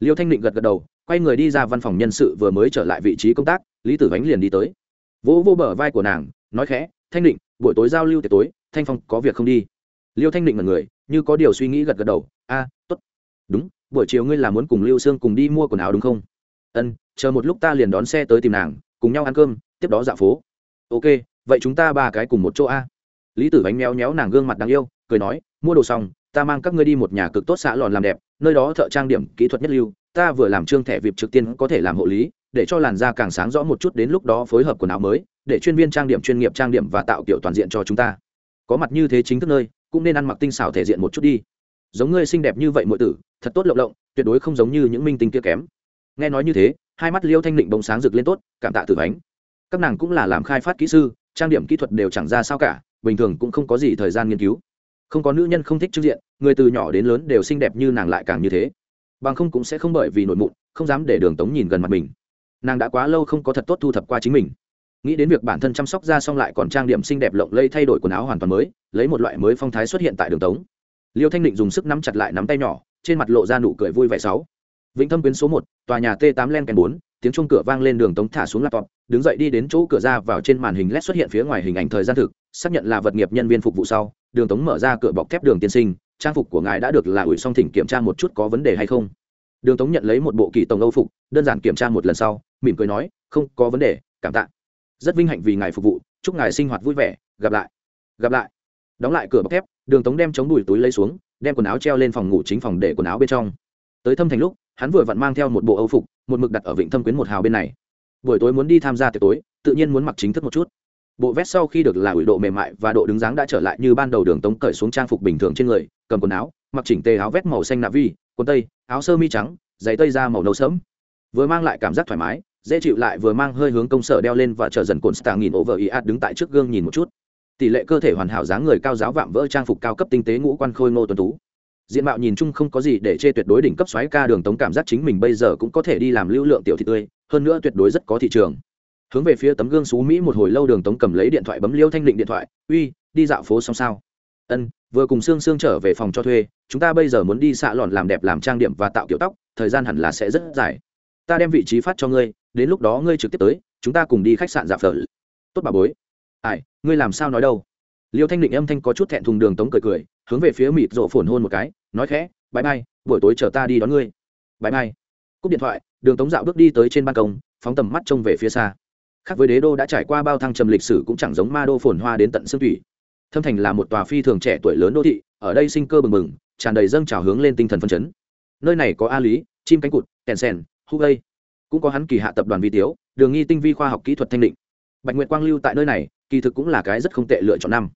Liêu thanh định gật gật đầu quay người đi ra văn phòng nhân sự vừa mới trở lại vị trí công tác lý tử bánh liền đi tới. Vỗ vô bờ vai của nàng nói khẽ thanh định buổi tối giao lưu tiệc tối thanh phong có việc không đi? Liêu thanh định là người như có điều suy nghĩ gật gật đầu a à, t ố t đúng buổi chiều ngươi là muốn cùng lưu sương cùng đi mua quần áo đúng không? Ân, chờ một lúc ta liền đón xe tới tìm nàng, cùng nhau ăn cơm, tiếp đó dạo phố. Ok, vậy chúng ta ba cái cùng một chỗ a. Lý tử bánh méo méo nàng gương mặt đáng yêu, cười nói, mua đồ xong, ta mang các ngươi đi một nhà cực tốt xã lòn làm đẹp, nơi đó thợ trang điểm, kỹ thuật nhất lưu, ta vừa làm trương thẻ vịp trực tiên có thể làm hộ lý, để cho làn da càng sáng rõ một chút đến lúc đó phối hợp quần áo mới, để chuyên viên trang điểm chuyên nghiệp trang điểm và tạo kiểu toàn diện cho chúng ta. Có mặt như thế chính thức nơi, cũng nên ăn mặc tinh xảo thể diện một chút đi giống ngươi xinh đẹp như vậy muội tử, thật tốt lộng lộng, tuyệt đối không giống như những minh tinh kia kém. Nghe nói như thế, hai mắt liêu thanh định bóng sáng rực lên tốt, cảm tạ tử bánh các nàng cũng là làm khai phát kỹ sư, trang điểm kỹ thuật đều chẳng ra sao cả, bình thường cũng không có gì thời gian nghiên cứu. Không có nữ nhân không thích trước diện, người từ nhỏ đến lớn đều xinh đẹp như nàng lại càng như thế. Bằng không cũng sẽ không bởi vì nội mụn, không dám để đường tống nhìn gần mặt mình. Nàng đã quá lâu không có thật tốt thu thập qua chính mình. Nghĩ đến việc bản thân chăm sóc ra xong lại còn trang điểm xinh đẹp lộng lây thay đổi quần áo hoàn toàn mới, lấy một loại mới phong thái xuất hiện tại đường tống liêu thanh định dùng sức nắm chặt lại nắm tay nhỏ, trên mặt lộ ra nụ cười vui vẻ sáu. Vĩnh thâm quyến số một, tòa nhà t 8 len kèn bốn, tiếng chuông cửa vang lên đường tống thả xuống laptop, đứng dậy đi đến chỗ cửa ra vào trên màn hình led xuất hiện phía ngoài hình ảnh thời gian thực, xác nhận là vật nghiệp nhân viên phục vụ sau, đường tống mở ra cửa bọc thép đường tiên sinh, trang phục của ngài đã được là ủi xong thỉnh kiểm tra một chút có vấn đề hay không. Đường tống nhận lấy một bộ kỳ tổng âu phục, đơn giản kiểm tra một lần sau, mỉm cười nói, không, có vấn đề, cảm tạ. Rất vinh hạnh vì ngài phục vụ, chúc ngài sinh hoạt vui vẻ, gặp lại. Gặp lại. Đóng lại cửa bọc thép đường tống đem chống đùi túi lấy xuống, đem quần áo treo lên phòng ngủ chính phòng để quần áo bên trong. Tới thâm thành lúc, hắn vừa vặn mang theo một bộ âu phục, một mực đặt ở vịnh thâm quyến một hào bên này. Buổi tối muốn đi tham gia tiệc tối, tự nhiên muốn mặc chính thức một chút. Bộ vest sau khi được là ủi độ mềm mại và độ đứng dáng đã trở lại như ban đầu đường tống cởi xuống trang phục bình thường trên người, cầm quần áo, mặc chỉnh tề áo vest màu xanh nạ vi, quần tây, áo sơ mi trắng, giày tây da màu nâu sẫm. Vừa mang lại cảm giác thoải mái, dễ chịu lại vừa mang hơi hướng công sở đeo lên và chờ dần cồn stà nghìn over iad đứng tại trước gương nhìn một chút tỷ lệ cơ thể hoàn hảo dáng người cao giáo vạm vỡ trang phục cao cấp tinh tế ngũ quan khôi ngô tuấn tú. Diện mạo nhìn chung không có gì để chê tuyệt đối đỉnh cấp xoáy ca đường tống cảm giác chính mình bây giờ cũng có thể đi làm lưu lượng tiểu thị tươi, hơn nữa tuyệt đối rất có thị trường. Hướng về phía tấm gương xú mỹ một hồi lâu đường tống cầm lấy điện thoại bấm liêu thanh định điện thoại, uy, đi dạo phố xong sao? Ân, vừa cùng sương sương trở về phòng cho thuê, chúng ta bây giờ muốn đi xạ lòn làm đẹp làm trang điểm và tạo kiểu tóc, thời gian hẳn là sẽ rất dài. Ta đem vị trí phát cho ngươi, đến lúc đó ngươi trực tiếp tới, chúng ta cùng đi khách sạn dạp phở. Tốt bà bối ai, ngươi làm sao nói đâu? Liêu thanh định âm thanh có chút thẹn thùng đường tống cười cười, hướng về phía mịt rộ phồn hôn một cái, nói khẽ bãi bay buổi tối chờ ta đi đón ngươi. Bãi bay cúp điện thoại, đường tống dạo bước đi tới trên ban công, phóng tầm mắt trông về phía xa. Khác với đế đô đã trải qua bao thăng trầm lịch sử cũng chẳng giống ma đô phồn hoa đến tận xương thủy. Thâm thành là một tòa phi thường trẻ tuổi lớn đô thị, ở đây sinh cơ bừng bừng, tràn đầy dâng trào hướng lên tinh thần phân chấn. Nơi này có a lý, chim cánh cụt kèn sen hu gây cũng có hắn kỳ hạ tập đoàn vi tiếu, đường nghi tinh vi khoa học kỹ thuật thanh định. Bạch nguyệt quang lưu tại nơi này kỳ thực cũng là cái rất không tệ lựa chọn năm.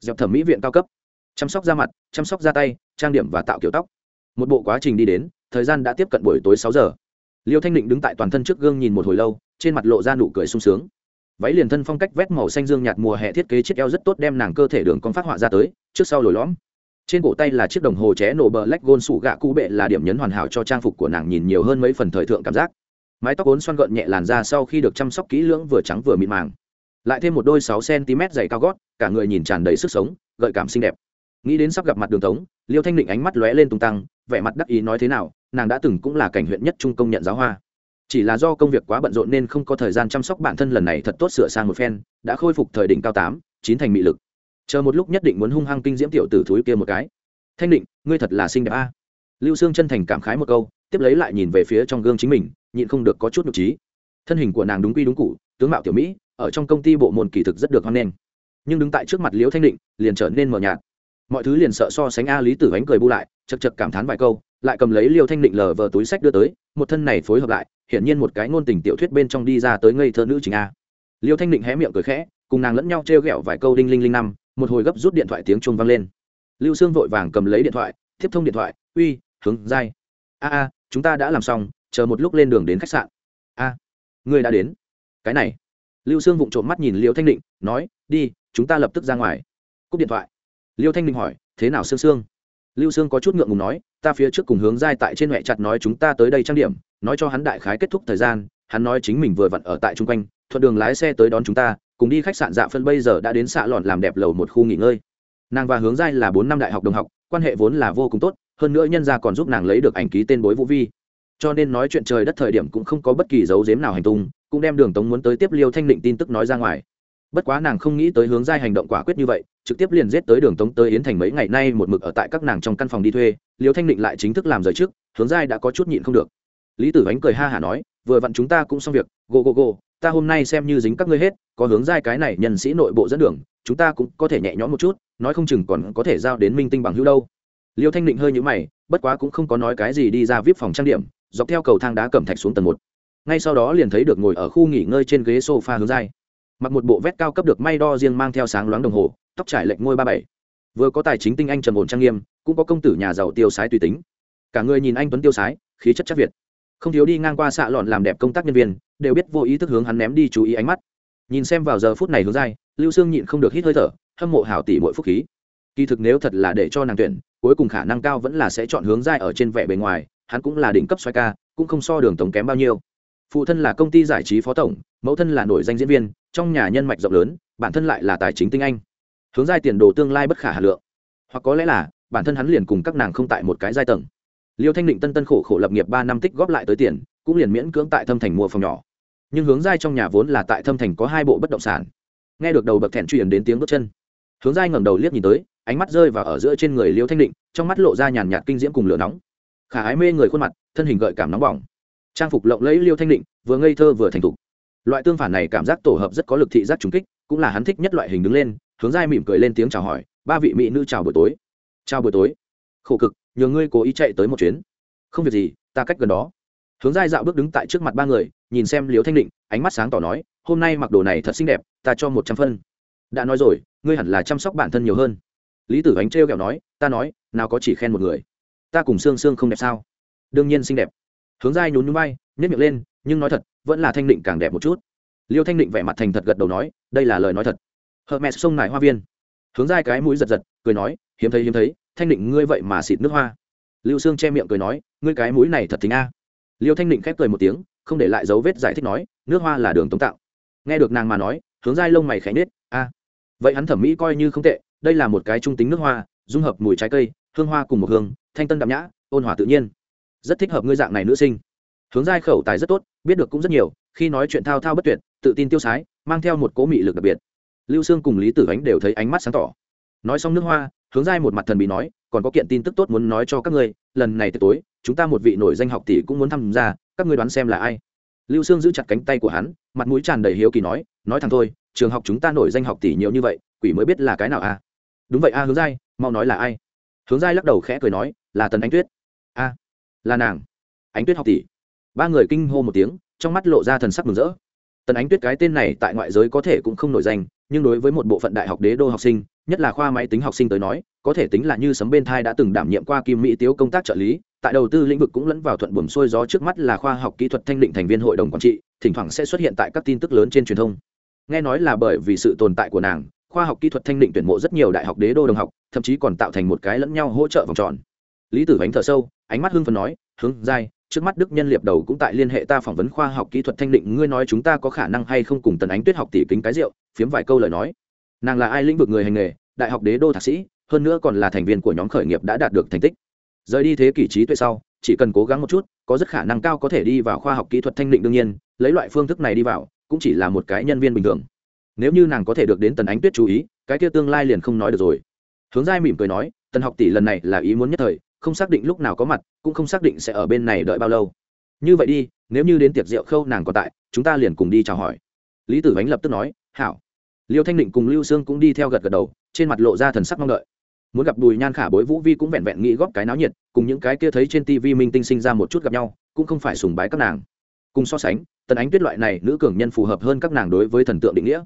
Dẹp thẩm mỹ viện cao cấp. Chăm sóc da mặt, chăm sóc da tay, trang điểm và tạo kiểu tóc. Một bộ quá trình đi đến, thời gian đã tiếp cận buổi tối sáu giờ. Liêu thanh định đứng tại toàn thân trước gương nhìn một hồi lâu, trên mặt lộ ra nụ cười sung sướng. Váy liền thân phong cách vét màu xanh dương nhạt mùa hè thiết kế chiếc eo rất tốt đem nàng cơ thể đường con phát họa ra tới, trước sau lồi lõm. Trên cổ tay là chiếc đồng hồ ché nổ bờ lách gôn sủ gạ cụ bệ là điểm nhấn hoàn hảo cho trang phục của nàng nhìn nhiều hơn mấy phần thời thượng cảm giác. Mái tóc uốn xoăn gợn nhẹ làn ra sau khi được chăm sóc kỹ lưỡng vừa trắng vừa mịn màng lại thêm một đôi sáu cm dày cao gót, cả người nhìn tràn đầy sức sống, gợi cảm xinh đẹp. Nghĩ đến sắp gặp mặt đường tống, liêu thanh định ánh mắt lóe lên tung tăng, vẻ mặt đắc ý nói thế nào, nàng đã từng cũng là cảnh huyện nhất trung công nhận giáo hoa. Chỉ là do công việc quá bận rộn nên không có thời gian chăm sóc bản thân lần này thật tốt sửa sang một phen, đã khôi phục thời đỉnh cao tám, chín thành mị lực. Chờ một lúc nhất định muốn hung hăng kinh diễm tiểu tử thúi kia một cái. Thanh định, ngươi thật là xinh đẹp a. Lưu sương chân thành cảm khái một câu, tiếp lấy lại nhìn về phía trong gương chính mình, nhịn không được có chút nhục trí thân hình của nàng đúng quy đúng cụ, tướng mạo tiểu mỹ ở trong công ty bộ môn kỳ thực rất được hoan nghênh. Nhưng đứng tại trước mặt liễu thanh định liền trở nên mờ nhạt. Mọi thứ liền sợ so sánh a lý tử ánh cười bu lại chật chật cảm thán vài câu lại cầm lấy liêu thanh định lờ vờ túi sách đưa tới một thân này phối hợp lại hiển nhiên một cái ngôn tình tiểu thuyết bên trong đi ra tới ngây thơ nữ chính a. Liêu thanh định hé miệng cười khẽ cùng nàng lẫn nhau t r e o g ẹ o vài câu đinh linh linh năm một hồi gấp rút điện thoại tiếng chuông vang lên. Lưu sương vội vàng cầm lấy điện thoại tiếp thông điện thoại uy hướng dai. A a chúng ta đã làm xong chờ một lúc lên đường đến khách sạn. A à, người đã đến. Cái này lưu sương vụng trộm mắt nhìn liêu thanh định, nói, đi, chúng ta lập tức ra ngoài. Cúp điện thoại. Liêu thanh định hỏi, thế nào sương sương? Lưu sương có chút ngượng ngùng nói, ta phía trước cùng hướng giai tại trên mẹ chặt nói chúng ta tới đây trang điểm, nói cho hắn đại khái kết thúc thời gian, hắn nói chính mình vừa vặn ở tại chung quanh, thuận đường lái xe tới đón chúng ta, cùng đi khách sạn dạ phân bây giờ đã đến xạ lọn làm đẹp lầu một khu nghỉ ngơi. Nàng và hướng giai là bốn năm đại học đồng học, quan hệ vốn là vô cùng tốt, hơn nữa nhân gia còn giúp nàng lấy được ảnh ký tên bối vũ vi. Cho nên nói chuyện trời đất thời điểm cũng không có bất kỳ dấu dếm nào hành tung cũng đem đường tống muốn tới tiếp liêu thanh định tin tức nói ra ngoài bất quá nàng không nghĩ tới hướng giai hành động quả quyết như vậy trực tiếp liền giết tới đường tống tới yến thành mấy ngày nay một mực ở tại các nàng trong căn phòng đi thuê liêu thanh định lại chính thức làm rời trước hướng giai đã có chút nhịn không được lý tử ánh cười ha hả nói vừa vặn chúng ta cũng xong việc go go go ta hôm nay xem như dính các ngươi hết có hướng giai cái này nhân sĩ nội bộ dẫn đường chúng ta cũng có thể nhẹ nhõm một chút nói không chừng còn có thể giao đến minh tinh bằng hữu đâu liêu thanh định hơi nhũ mày bất quá cũng không có nói cái gì đi ra vip phòng trang điểm dọc theo cầu thang đá cẩm thạch xuống tầng một ngay sau đó liền thấy được ngồi ở khu nghỉ ngơi trên ghế sofa hướng dai, mặc một bộ vét cao cấp được may đo riêng mang theo sáng loáng đồng hồ tóc trải lệch ngôi ba bảy. Vừa có tài chính tinh anh trầm ổn trang nghiêm cũng có công tử nhà giàu tiêu sái tùy tính. Cả người nhìn anh tuấn tiêu sái khí chất chắc việt. Không thiếu đi ngang qua xạ lọn làm đẹp công tác nhân viên đều biết vô ý thức hướng hắn ném đi chú ý ánh mắt. Nhìn xem vào giờ phút này hướng dai lưu sương nhịn không được hít hơi thở hâm mộ hảo tỷ mỗi phúc khí. Kỳ thực nếu thật là để cho nàng tuyển cuối cùng khả năng cao vẫn là sẽ chọn hướng dai ở trên vẻ bề ngoài hắn cũng là đỉnh cấp xoay ca cũng không so đường tống kém bao nhiêu phụ thân là công ty giải trí phó tổng, mẫu thân là nổi danh diễn viên, trong nhà nhân mạch rộng lớn, bản thân lại là tài chính tinh anh. Hướng giai tiền đồ tương lai bất khả hà lượng. Hoặc có lẽ là, bản thân hắn liền cùng các nàng không tại một cái giai tầng. Liêu thanh định tân tân khổ khổ lập nghiệp ba năm tích góp lại tới tiền, cũng liền miễn cưỡng tại thâm thành mua phòng nhỏ. Nhưng hướng giai trong nhà vốn là tại thâm thành có hai bộ bất động sản. Nghe được đầu bậc thẹn truyền đến tiếng bước chân. Hướng giai ngẩng đầu liếc nhìn tới, ánh mắt rơi vào ở giữa trên người liêu thanh định, trong mắt lộ ra nhàn nhạt kinh diễm cùng lửa nóng. Khả ái mê người khuôn mặt, thân hình gợi cảm nóng bỏng trang phục lộng lẫy liêu thanh định, vừa ngây thơ vừa thành thục. Loại tương phản này cảm giác tổ hợp rất có lực thị giác trùng kích, cũng là hắn thích nhất loại hình đứng lên, hướng giai mỉm cười lên tiếng chào hỏi, ba vị mỹ nữ chào buổi tối. Chào buổi tối. Khổ cực, nhờ ngươi cố ý chạy tới một chuyến. Không việc gì, ta cách gần đó. Hướng giai dạo bước đứng tại trước mặt ba người, nhìn xem liêu thanh định, ánh mắt sáng tỏ nói, hôm nay mặc đồ này thật xinh đẹp, ta cho một trăm phân. Đã nói rồi, ngươi hẳn là chăm sóc bản thân nhiều hơn. Lý tử ánh trêu kẹo nói, ta nói, nào có chỉ khen một người? Ta cùng xương xương không đẹp sao? Đương nhiên xinh đẹp hướng dai nhún nhún bay nhét miệng lên, nhưng nói thật, vẫn là thanh định càng đẹp một chút. Liêu thanh định vẻ mặt thành thật gật đầu nói, đây là lời nói thật. Hợp mẹ sông nải hoa viên. Hướng dai cái mũi giật giật, cười nói, hiếm thấy hiếm thấy, thanh định ngươi vậy mà xịt nước hoa. Lưu sương che miệng cười nói, ngươi cái mũi này thật thính a. Liêu thanh định khép cười một tiếng, không để lại dấu vết giải thích nói, nước hoa là đường tống tạo. Nghe được nàng mà nói, hướng dai lông mày khẽ nết a. Vậy hắn thẩm mỹ coi như không tệ, đây là một cái trung tính nước hoa, dung hợp mùi trái cây, hương hoa cùng một hương, thanh tân đạm nhã, ôn hòa tự nhiên rất thích hợp ngươi dạng này nữ sinh. Hướng giai khẩu tài rất tốt, biết được cũng rất nhiều, khi nói chuyện thao thao bất tuyệt, tự tin tiêu sái, mang theo một cố mị lực đặc biệt. Lưu sương cùng lý tử ánh đều thấy ánh mắt sáng tỏ. Nói xong nước hoa, hướng giai một mặt thần bí nói, còn có kiện tin tức tốt muốn nói cho các ngươi, lần này tới tối, chúng ta một vị nổi danh học tỷ cũng muốn tham gia, các ngươi đoán xem là ai? Lưu sương giữ chặt cánh tay của hắn, mặt mũi tràn đầy hiếu kỳ nói nói thẳng thôi, trường học chúng ta nổi danh học tỷ nhiều như vậy, quỷ mới biết là cái nào à? đúng vậy a hướng giai, mau nói là ai? Hướng giai lắc đầu khẽ cười nói, là tần ánh tuyết. A là nàng. Ánh tuyết học tỷ. Ba người kinh hô một tiếng, trong mắt lộ ra thần sắc mừng rỡ. Tần ánh tuyết cái tên này tại ngoại giới có thể cũng không nổi danh, nhưng đối với một bộ phận đại học đế đô học sinh, nhất là khoa máy tính học sinh tới nói, có thể tính là như sấm bên thai đã từng đảm nhiệm qua kim mỹ tiếu công tác trợ lý, tại đầu tư lĩnh vực cũng lẫn vào thuận buồm xuôi gió trước mắt là khoa học kỹ thuật thanh định thành viên hội đồng quản trị, thỉnh thoảng sẽ xuất hiện tại các tin tức lớn trên truyền thông. Nghe nói là bởi vì sự tồn tại của nàng, khoa học kỹ thuật thanh định tuyển mộ rất nhiều đại học đế đô đồng học, thậm chí còn tạo thành một cái lẫn nhau hỗ trợ vòng tròn. Lý tử bánh thở sâu ánh mắt hưng phấn nói, hướng giai, trước mắt đức nhân liệp đầu cũng tại liên hệ ta phỏng vấn khoa học kỹ thuật thanh định, ngươi nói chúng ta có khả năng hay không cùng tần ánh tuyết học tỷ kính cái rượu, phiếm vài câu lời nói. Nàng là ai lĩnh vực người hành nghề? Đại học đế đô thạc sĩ, hơn nữa còn là thành viên của nhóm khởi nghiệp đã đạt được thành tích. Rời đi thế kỷ trí tuệ sau, chỉ cần cố gắng một chút, có rất khả năng cao có thể đi vào khoa học kỹ thuật thanh định đương nhiên, lấy loại phương thức này đi vào, cũng chỉ là một cái nhân viên bình thường. Nếu như nàng có thể được đến tần ánh tuyết chú ý, cái kia tương lai liền không nói được rồi. Hướng giai mỉm cười nói, tần học tỷ lần này là ý muốn nhất thời không xác định lúc nào có mặt, cũng không xác định sẽ ở bên này đợi bao lâu. Như vậy đi, nếu như đến tiệc rượu khâu nàng còn tại, chúng ta liền cùng đi chào hỏi. Lý tử bánh lập tức nói, hảo. Liêu thanh định cùng lưu sương cũng đi theo gật gật đầu, trên mặt lộ ra thần sắc mong đợi. Muốn gặp bùi nhan khả, bối vũ vi cũng vẹn vẹn nghĩ góp cái náo nhiệt, cùng những cái kia thấy trên tv minh tinh sinh ra một chút gặp nhau, cũng không phải sùng bái các nàng. Cùng so sánh, tần ánh tuyết loại này nữ cường nhân phù hợp hơn các nàng đối với thần tượng định nghĩa.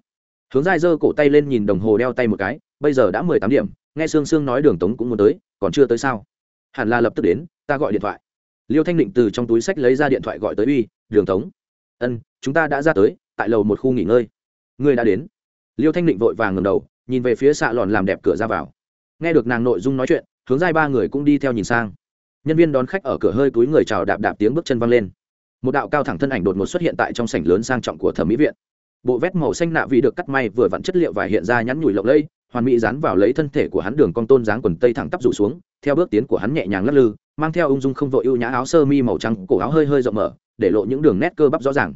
Hướng dai giơ cổ tay lên nhìn đồng hồ đeo tay một cái, bây giờ đã mười tám điểm, nghe sương sương nói đường tống cũng muốn tới, còn chưa tới sao? Hẳn là lập tức đến, ta gọi điện thoại. Liêu thanh định từ trong túi sách lấy ra điện thoại gọi tới uy, đường tống. Ân, chúng ta đã ra tới, tại lầu một khu nghỉ ngơi. Ngươi đã đến. Liêu thanh định vội vàng ngầm đầu, nhìn về phía xạ lòn làm đẹp cửa ra vào. Nghe được nàng nội dung nói chuyện, hướng dai ba người cũng đi theo nhìn sang. Nhân viên đón khách ở cửa hơi túi người chào đạp đạp tiếng bước chân văng lên. Một đạo cao thẳng thân ảnh đột ngột xuất hiện tại trong sảnh lớn sang trọng của thẩm mỹ viện. Bộ vét màu xanh nạ vị được cắt may vừa vặn chất liệu vải hiện ra nhắn nhủi lộng lẫy hoàn mỹ dán vào lấy thân thể của hắn đường con tôn dáng quần tây thẳng tắp rủ xuống, theo bước tiến của hắn nhẹ nhàng lắc lư, mang theo ung dung không vội ưu nhã áo sơ mi màu trắng, cổ áo hơi hơi rộng mở, để lộ những đường nét cơ bắp rõ ràng.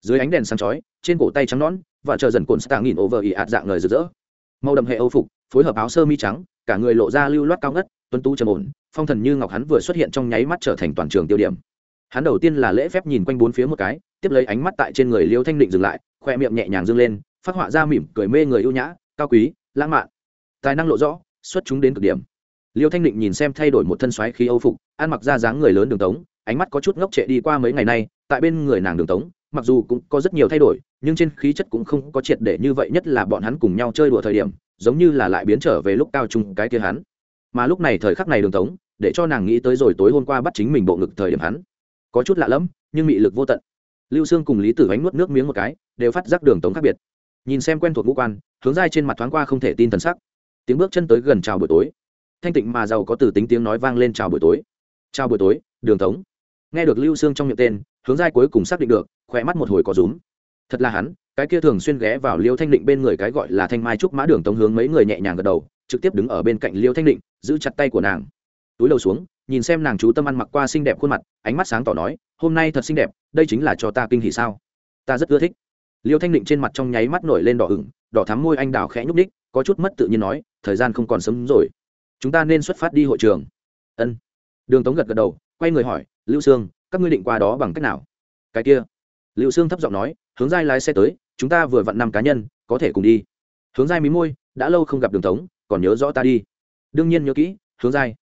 Dưới ánh đèn sáng chói, trên cổ tay trắng nón và chờ dần cồn stạng nghìn over ỉ ạt dạng lời rực rỡ. Màu đậm hệ âu phục, phối hợp áo sơ mi trắng, cả người lộ ra lưu loát cao ngất tuân tú trầm ổn, phong thần như ngọc hắn vừa xuất hiện trong nháy mắt trở thành toàn trường tiêu điểm. Hắn đầu tiên là lễ phép nhìn quanh bốn phía một cái, tiếp lấy ánh mắt tại trên người liêu thanh định dừng lại, khoe miệng nhẹ nhàng dâng lên, phát họa ra mỉm cười mê người ưu nhã, cao quý lãng mạn. Tài năng lộ rõ, xuất chúng đến cực điểm. Liêu thanh định nhìn xem thay đổi một thân xoáy khí âu phục, ăn mặc ra dáng người lớn đường tống, ánh mắt có chút ngốc trệ đi qua mấy ngày nay, tại bên người nàng đường tống, mặc dù cũng có rất nhiều thay đổi, nhưng trên khí chất cũng không có triệt để như vậy, nhất là bọn hắn cùng nhau chơi đùa thời điểm, giống như là lại biến trở về lúc cao trung cái kia hắn. Mà lúc này thời khắc này đường tống, để cho nàng nghĩ tới rồi tối hôm qua bắt chính mình bộ ngực thời điểm hắn. Có chút lạ lẫm, nhưng mị lực vô tận. Lưu sương cùng lý tử ánh nuốt nước miếng một cái, đều phát giác đường tống khác biệt nhìn xem quen thuộc ngũ quan, hướng dai trên mặt thoáng qua không thể tin thần sắc. Tiếng bước chân tới gần chào buổi tối. Thanh tịnh mà giàu có từ tính tiếng nói vang lên chào buổi tối. Chào buổi tối, đường thống. Nghe được lưu xương trong miệng tên, hướng giai cuối cùng xác định được, khỏe mắt một hồi có rúm. Thật là hắn, cái kia thường xuyên ghé vào liêu thanh định bên người cái gọi là thanh mai trúc mã đường tống hướng mấy người nhẹ nhàng gật đầu, trực tiếp đứng ở bên cạnh liêu thanh định, giữ chặt tay của nàng. Túi đầu xuống, nhìn xem nàng chú tâm ăn mặc qua xinh đẹp khuôn mặt, ánh mắt sáng tỏ nói, hôm nay thật xinh đẹp, đây chính là cho ta kinh hỉ sao? Ta rất ưa thích liêu thanh định trên mặt trong nháy mắt nổi lên đỏ ửng, đỏ thắm môi anh đào khẽ nhúc ních có chút mất tự nhiên nói, thời gian không còn sớm rồi. Chúng ta nên xuất phát đi hội trường. Ân. Đường tống gật gật đầu, quay người hỏi, lưu sương, các ngươi định qua đó bằng cách nào? Cái kia. Lưu sương thấp giọng nói, hướng giai lái xe tới, chúng ta vừa vặn năm cá nhân, có thể cùng đi. Hướng giai mí môi, đã lâu không gặp đường tống, còn nhớ rõ ta đi. Đương nhiên nhớ kỹ, hướng giai.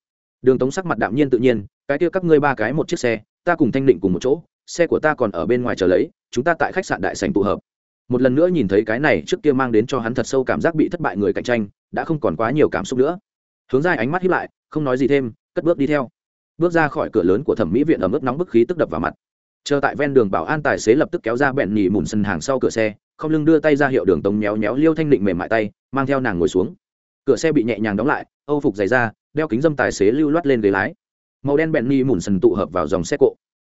Đường tống sắc mặt đạm nhiên tự nhiên, cái kia các ngươi ba cái một chiếc xe, ta cùng thanh định cùng một chỗ, xe của ta còn ở bên ngoài chờ lấy, chúng ta tại khách sạn đại sành tụ hợp một lần nữa nhìn thấy cái này trước kia mang đến cho hắn thật sâu cảm giác bị thất bại người cạnh tranh, đã không còn quá nhiều cảm xúc nữa. Hướng dài ánh mắt hiếp lại, không nói gì thêm, cất bước đi theo. Bước ra khỏi cửa lớn của thẩm mỹ viện ở mức nóng bức khí tức đập vào mặt. Chờ tại ven đường bảo an tài xế lập tức kéo ra bẹn nhì mùn sân hàng sau cửa xe, không lưng đưa tay ra hiệu đường tống méo méo liêu thanh định mềm mại tay, mang theo nàng ngồi xuống. Cửa xe bị nhẹ nhàng đóng lại, âu phục dày ra đeo kính dâm tài xế lưu loát lên ghế lái. Màu đen bẹn nhì mùn sân tụ hợp vào dòng xe cộ.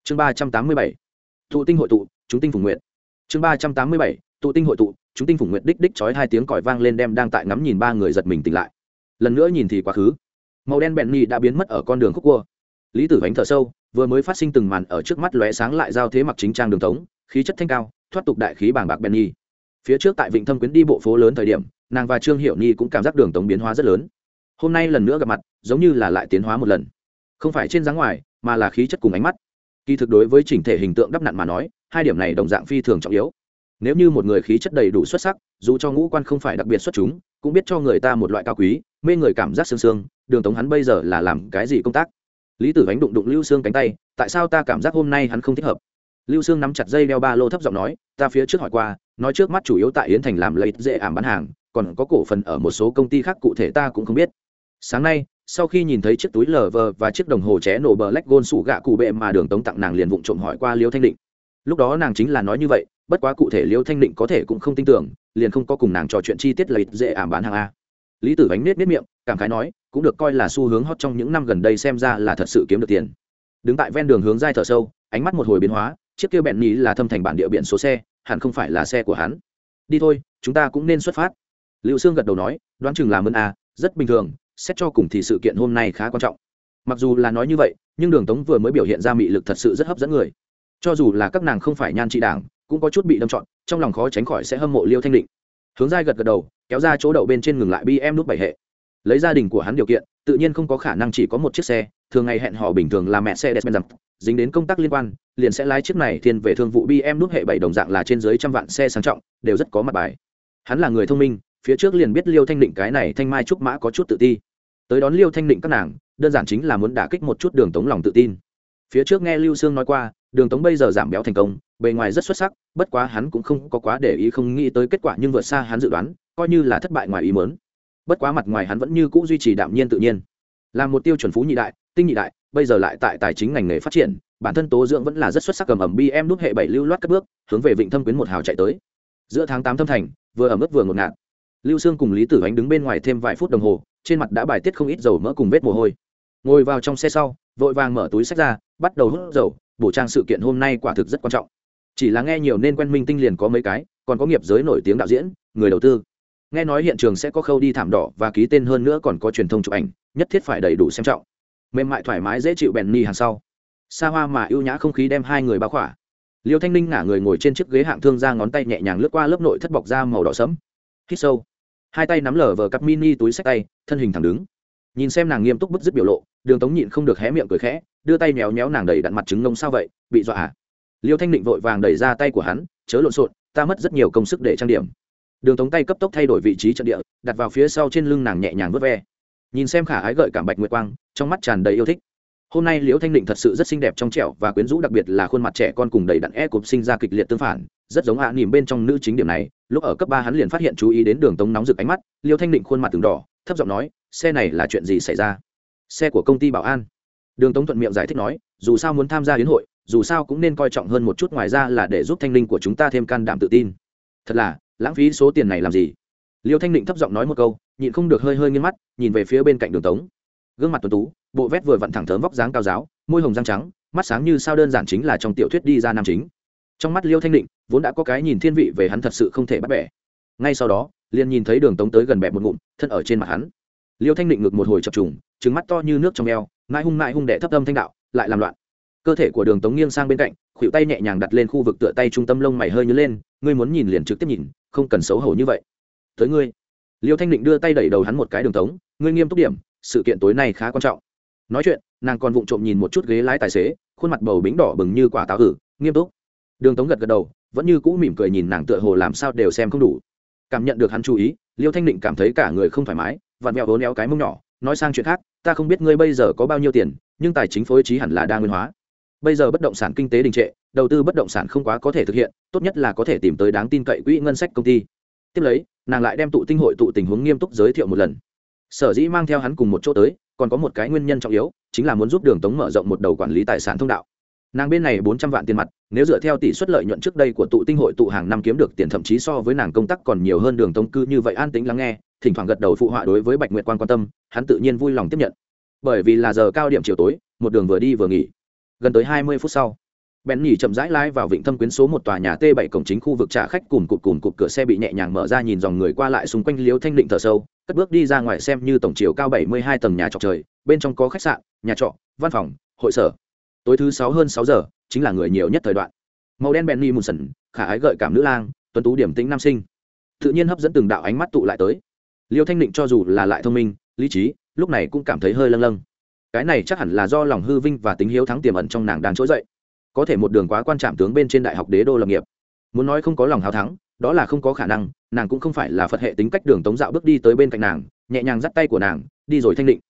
Chương ba trăm tám mươi bảy. Thụ tinh hội tụ, chúng tinh phùng nguyện chương ba trăm tám mươi bảy, tụ tinh hội tụ, chúng tinh phủ nguyện đích đích chói hai tiếng còi vang lên đem đang tại ngắm nhìn ba người giật mình tỉnh lại. Lần nữa nhìn thì quá khứ. Màu đen bẹn nhì đã biến mất ở con đường khúc cua. Lý tử bánh thở sâu, vừa mới phát sinh từng màn ở trước mắt lóe sáng lại giao thế mặc chính trang đường tống, khí chất thanh cao, thoát tục đại khí bàng bạc bẹn nhì phía trước tại vịnh thâm quyến đi bộ phố lớn thời điểm, nàng và trương hiệu nhi cũng cảm giác đường tống biến hóa rất lớn. Hôm nay lần nữa gặp mặt, giống như là lại tiến hóa một lần. Không phải trên dáng ngoài, mà là khí chất cùng ánh mắt. Kỳ thực đối với chỉnh thể hình tượng đắp nặn mà nói hai điểm này đồng dạng phi thường trọng yếu. Nếu như một người khí chất đầy đủ xuất sắc, dù cho ngũ quan không phải đặc biệt xuất chúng, cũng biết cho người ta một loại cao quý, mê người cảm giác sương sương, đường tống hắn bây giờ là làm cái gì công tác? Lý tử ánh đụng đụng lưu xương cánh tay, tại sao ta cảm giác hôm nay hắn không thích hợp? Lưu xương nắm chặt dây đeo ba lô thấp giọng nói, ta phía trước hỏi qua, nói trước mắt chủ yếu tại yến thành làm lợi dễ ảm bán hàng, còn có cổ phần ở một số công ty khác cụ thể ta cũng không biết. Sáng nay, sau khi nhìn thấy chiếc túi lờ vờ và chiếc đồng hồ ché nổ bờ lách gôn sủ gạ cụ bệ mà đường tống tặng nàng liền vụng trộm hỏi qua liêu thanh định lúc đó nàng chính là nói như vậy, bất quá cụ thể liêu thanh định có thể cũng không tin tưởng, liền không có cùng nàng trò chuyện chi tiết lấy dễ ảm bán hàng a. Lý tử bánh nết nết miệng, cảm khái nói, cũng được coi là xu hướng hot trong những năm gần đây xem ra là thật sự kiếm được tiền. Đứng tại ven đường hướng dai thở sâu, ánh mắt một hồi biến hóa, chiếc kia bẹn nhí là thâm thành bản địa biển số xe, hẳn không phải là xe của hắn. Đi thôi, chúng ta cũng nên xuất phát. Liệu sương gật đầu nói, đoán chừng làm ơn à rất bình thường, xét cho cùng thì sự kiện hôm nay khá quan trọng. Mặc dù là nói như vậy, nhưng đường tống vừa mới biểu hiện ra mị lực thật sự rất hấp dẫn người cho dù là các nàng không phải nhan trị đảng, cũng có chút bị đâm trọn, trong lòng khó tránh khỏi sẽ hâm mộ liêu thanh định. Hướng dai gật gật đầu, kéo ra chỗ đậu bên trên ngừng lại bm nút bảy hệ. Lấy gia đình của hắn điều kiện, tự nhiên không có khả năng chỉ có một chiếc xe, thường ngày hẹn họ bình thường là mẹ xe despen rằng dính đến công tác liên quan, liền sẽ lái chiếc này thiên về thương vụ bm nút hệ bảy đồng dạng là trên dưới trăm vạn xe sang trọng, đều rất có mặt bài. Hắn là người thông minh, phía trước liền biết liêu thanh định cái này thanh mai trúc mã có chút tự ti. Tới đón liêu thanh định các nàng, đơn giản chính là muốn đả kích một chút đường tống lòng tự tin. Phía trước nghe lưu sương nói qua đường tống bây giờ giảm béo thành công, bề ngoài rất xuất sắc, bất quá hắn cũng không có quá để ý không nghĩ tới kết quả nhưng vượt xa hắn dự đoán, coi như là thất bại ngoài ý mớn bất quá mặt ngoài hắn vẫn như c ũ duy trì đạm nhiên tự nhiên. Là một tiêu chuẩn phú nhị đại, tinh nhị đại, bây giờ lại tại tài chính ngành nghề phát triển, bản thân tố dưỡng vẫn là rất xuất sắc cầm ẩm bm đúc hệ bảy lưu loát các bước, hướng về vịnh thâm quyến một hào chạy tới. Giữa tháng tám thâm thành, vừa ẩm ướt vừa ngột ngạt. Lưu sương cùng lý tử ánh đứng bên ngoài thêm vài phút đồng hồ, trên mặt đã bài tiết không ít dầu mỡ cùng vết mồ hôi. Ngồi vào trong xe sau, vội vàng mở túi sách ra, bắt đầu hút dầu bổ trang sự kiện hôm nay quả thực rất quan trọng. Chỉ là nghe nhiều nên quen minh tinh liền có mấy cái, còn có nghiệp giới nổi tiếng đạo diễn, người đầu tư. Nghe nói hiện trường sẽ có khâu đi thảm đỏ và ký tên hơn nữa còn có truyền thông chụp ảnh, nhất thiết phải đầy đủ xem trọng. Mềm mại thoải mái dễ chịu bèn ni hàng sau. Xa hoa mà ưu nhã không khí đem hai người bao khỏa. Liêu thanh ninh ngả người ngồi trên chiếc ghế hạng thương ra ngón tay nhẹ nhàng lướt qua lớp nội thất bọc da màu đỏ sẫm. Hít sâu. Hai tay nắm lở vờ cặp mini túi sách tay, thân hình thẳng đứng nhìn xem nàng nghiêm túc bứt dứt biểu lộ, đường tống nhịn không được hé miệng cười khẽ, đưa tay méo méo nàng đầy đặn mặt trứng ngông sao vậy, bị dọa à? Liêu thanh định vội vàng đẩy ra tay của hắn, chớ lộn xộn, ta mất rất nhiều công sức để trang điểm. Đường tống tay cấp tốc thay đổi vị trí trận địa, đặt vào phía sau trên lưng nàng nhẹ nhàng vớt ve. Nhìn xem khả ái gợi cảm bạch nguyệt quang, trong mắt tràn đầy yêu thích. Hôm nay liễu thanh định thật sự rất xinh đẹp trong trẻo và quyến rũ đặc biệt là khuôn mặt trẻ con cùng đầy đặn e cụp sinh ra kịch liệt tương phản, rất giống hạ à nỉm bên trong nữ chính điểm này. Lúc ở cấp ba hắn liền phát hiện chú ý đến đường tống nóng rực ánh mắt liễu thanh định khuôn mặt từng đỏ thấp giọng nói, xe này là chuyện gì xảy ra? Xe của công ty bảo an. Đường tống thuận miệng giải thích nói, dù sao muốn tham gia hiến hội, dù sao cũng nên coi trọng hơn một chút ngoài ra là để giúp thanh linh của chúng ta thêm can đảm tự tin. Thật là, lãng phí số tiền này làm gì? Liêu thanh định thấp giọng nói một câu, nhịn không được hơi hơi nghiêng mắt, nhìn về phía bên cạnh đường tống. Gương mặt tuấn tú, bộ vét vừa vặn thẳng thớm, vóc dáng cao giáo, môi hồng răng trắng, mắt sáng như sao đơn giản chính là trong tiểu thuyết đi ra nam chính. Trong mắt liêu thanh định, vốn đã có cái nhìn thiên vị về hắn thật sự không thể bắt bẻ. Ngay sau đó liền nhìn thấy đường tống tới gần bẹ một ngụm, thân ở trên mặt hắn. Liêu thanh định ngực một hồi chập trùng trứng mắt to như nước trong eo mãi hung mãi hung đệ thấp âm thanh đạo, lại làm loạn. Cơ thể của đường tống nghiêng sang bên cạnh, khuỷu tay nhẹ nhàng đặt lên khu vực tựa tay trung tâm lông mày hơi nhớ lên, ngươi muốn nhìn liền trực tiếp nhìn, không cần xấu hổ như vậy. Tới ngươi. Liêu thanh định đưa tay đẩy đầu hắn một cái đường tống, ngươi nghiêm túc điểm, sự kiện tối nay khá quan trọng. Nói chuyện, nàng còn vụng trộm nhìn một chút ghế lái tài xế, khuôn mặt bầu bính đỏ bừng như quả táo hử nghiêm túc. Đường tống gật gật đầu, vẫn như cũ mỉm cười nhìn nàng tựa hồ làm sao đều xem không đủ cảm nhận được hắn chú ý, liêu thanh định cảm thấy cả người không thoải mái, vặn vẹo vốn éo cái mông nhỏ, nói sang chuyện khác, ta không biết ngươi bây giờ có bao nhiêu tiền, nhưng tài chính phối trí hẳn là đa nguyên hóa. Bây giờ bất động sản kinh tế đình trệ, đầu tư bất động sản không quá có thể thực hiện, tốt nhất là có thể tìm tới đáng tin cậy quỹ ngân sách công ty. Tiếp lấy, nàng lại đem tụ tinh hội tụ tình huống nghiêm túc giới thiệu một lần. Sở dĩ mang theo hắn cùng một chỗ tới, còn có một cái nguyên nhân trọng yếu, chính là muốn giúp đường tống mở rộng một đầu quản lý tài sản thông đạo nàng bên này bốn trăm vạn tiền mặt, nếu dựa theo tỷ suất lợi nhuận trước đây của tụ tinh hội tụ hàng năm kiếm được tiền thậm chí so với nàng công tác còn nhiều hơn đường tông cư như vậy an tĩnh lắng nghe, thỉnh thoảng gật đầu phụ họa đối với bạch nguyệt quan quan tâm, hắn tự nhiên vui lòng tiếp nhận. Bởi vì là giờ cao điểm chiều tối, một đường vừa đi vừa nghỉ. Gần tới hai mươi phút sau, bèn nhỉ chậm rãi lái vào vịnh thâm quyến số một tòa nhà t 7 cổng chính khu vực trả khách cùng cụt cùng cụt cửa xe bị nhẹ nhàng mở ra nhìn dòng người qua lại xung quanh liếu thanh định thở sâu, cất bước đi ra ngoài xem như tổng chiều cao bảy mươi hai tầng nhà trọ trời, bên trong có khách sạn, nhà trọ, văn phòng, hội sở tối thứ sáu hơn sáu giờ, chính là người nhiều nhất thời đoạn. Màu đen benny mùn sần khả ái gợi cảm nữ lang, tuấn tú điểm tính nam sinh. Tự nhiên hấp dẫn từng đạo ánh mắt tụ lại tới. Liêu thanh định cho dù là lại thông minh, lý trí, lúc này cũng cảm thấy hơi lâng lâng. Cái này chắc hẳn là do lòng hư vinh và tính hiếu thắng tiềm ẩn trong nàng đang trỗi dậy. Có thể một đường quá quan trạm tướng bên trên đại học đế đô lập nghiệp. Muốn nói không có lòng hào thắng, đó là không có khả năng, nàng cũng không phải là phật hệ tính cách đường tống dạo bước đi tới bên cạnh nàng, nhẹ nhàng dắt tay của nàng, đi rồi thanh định.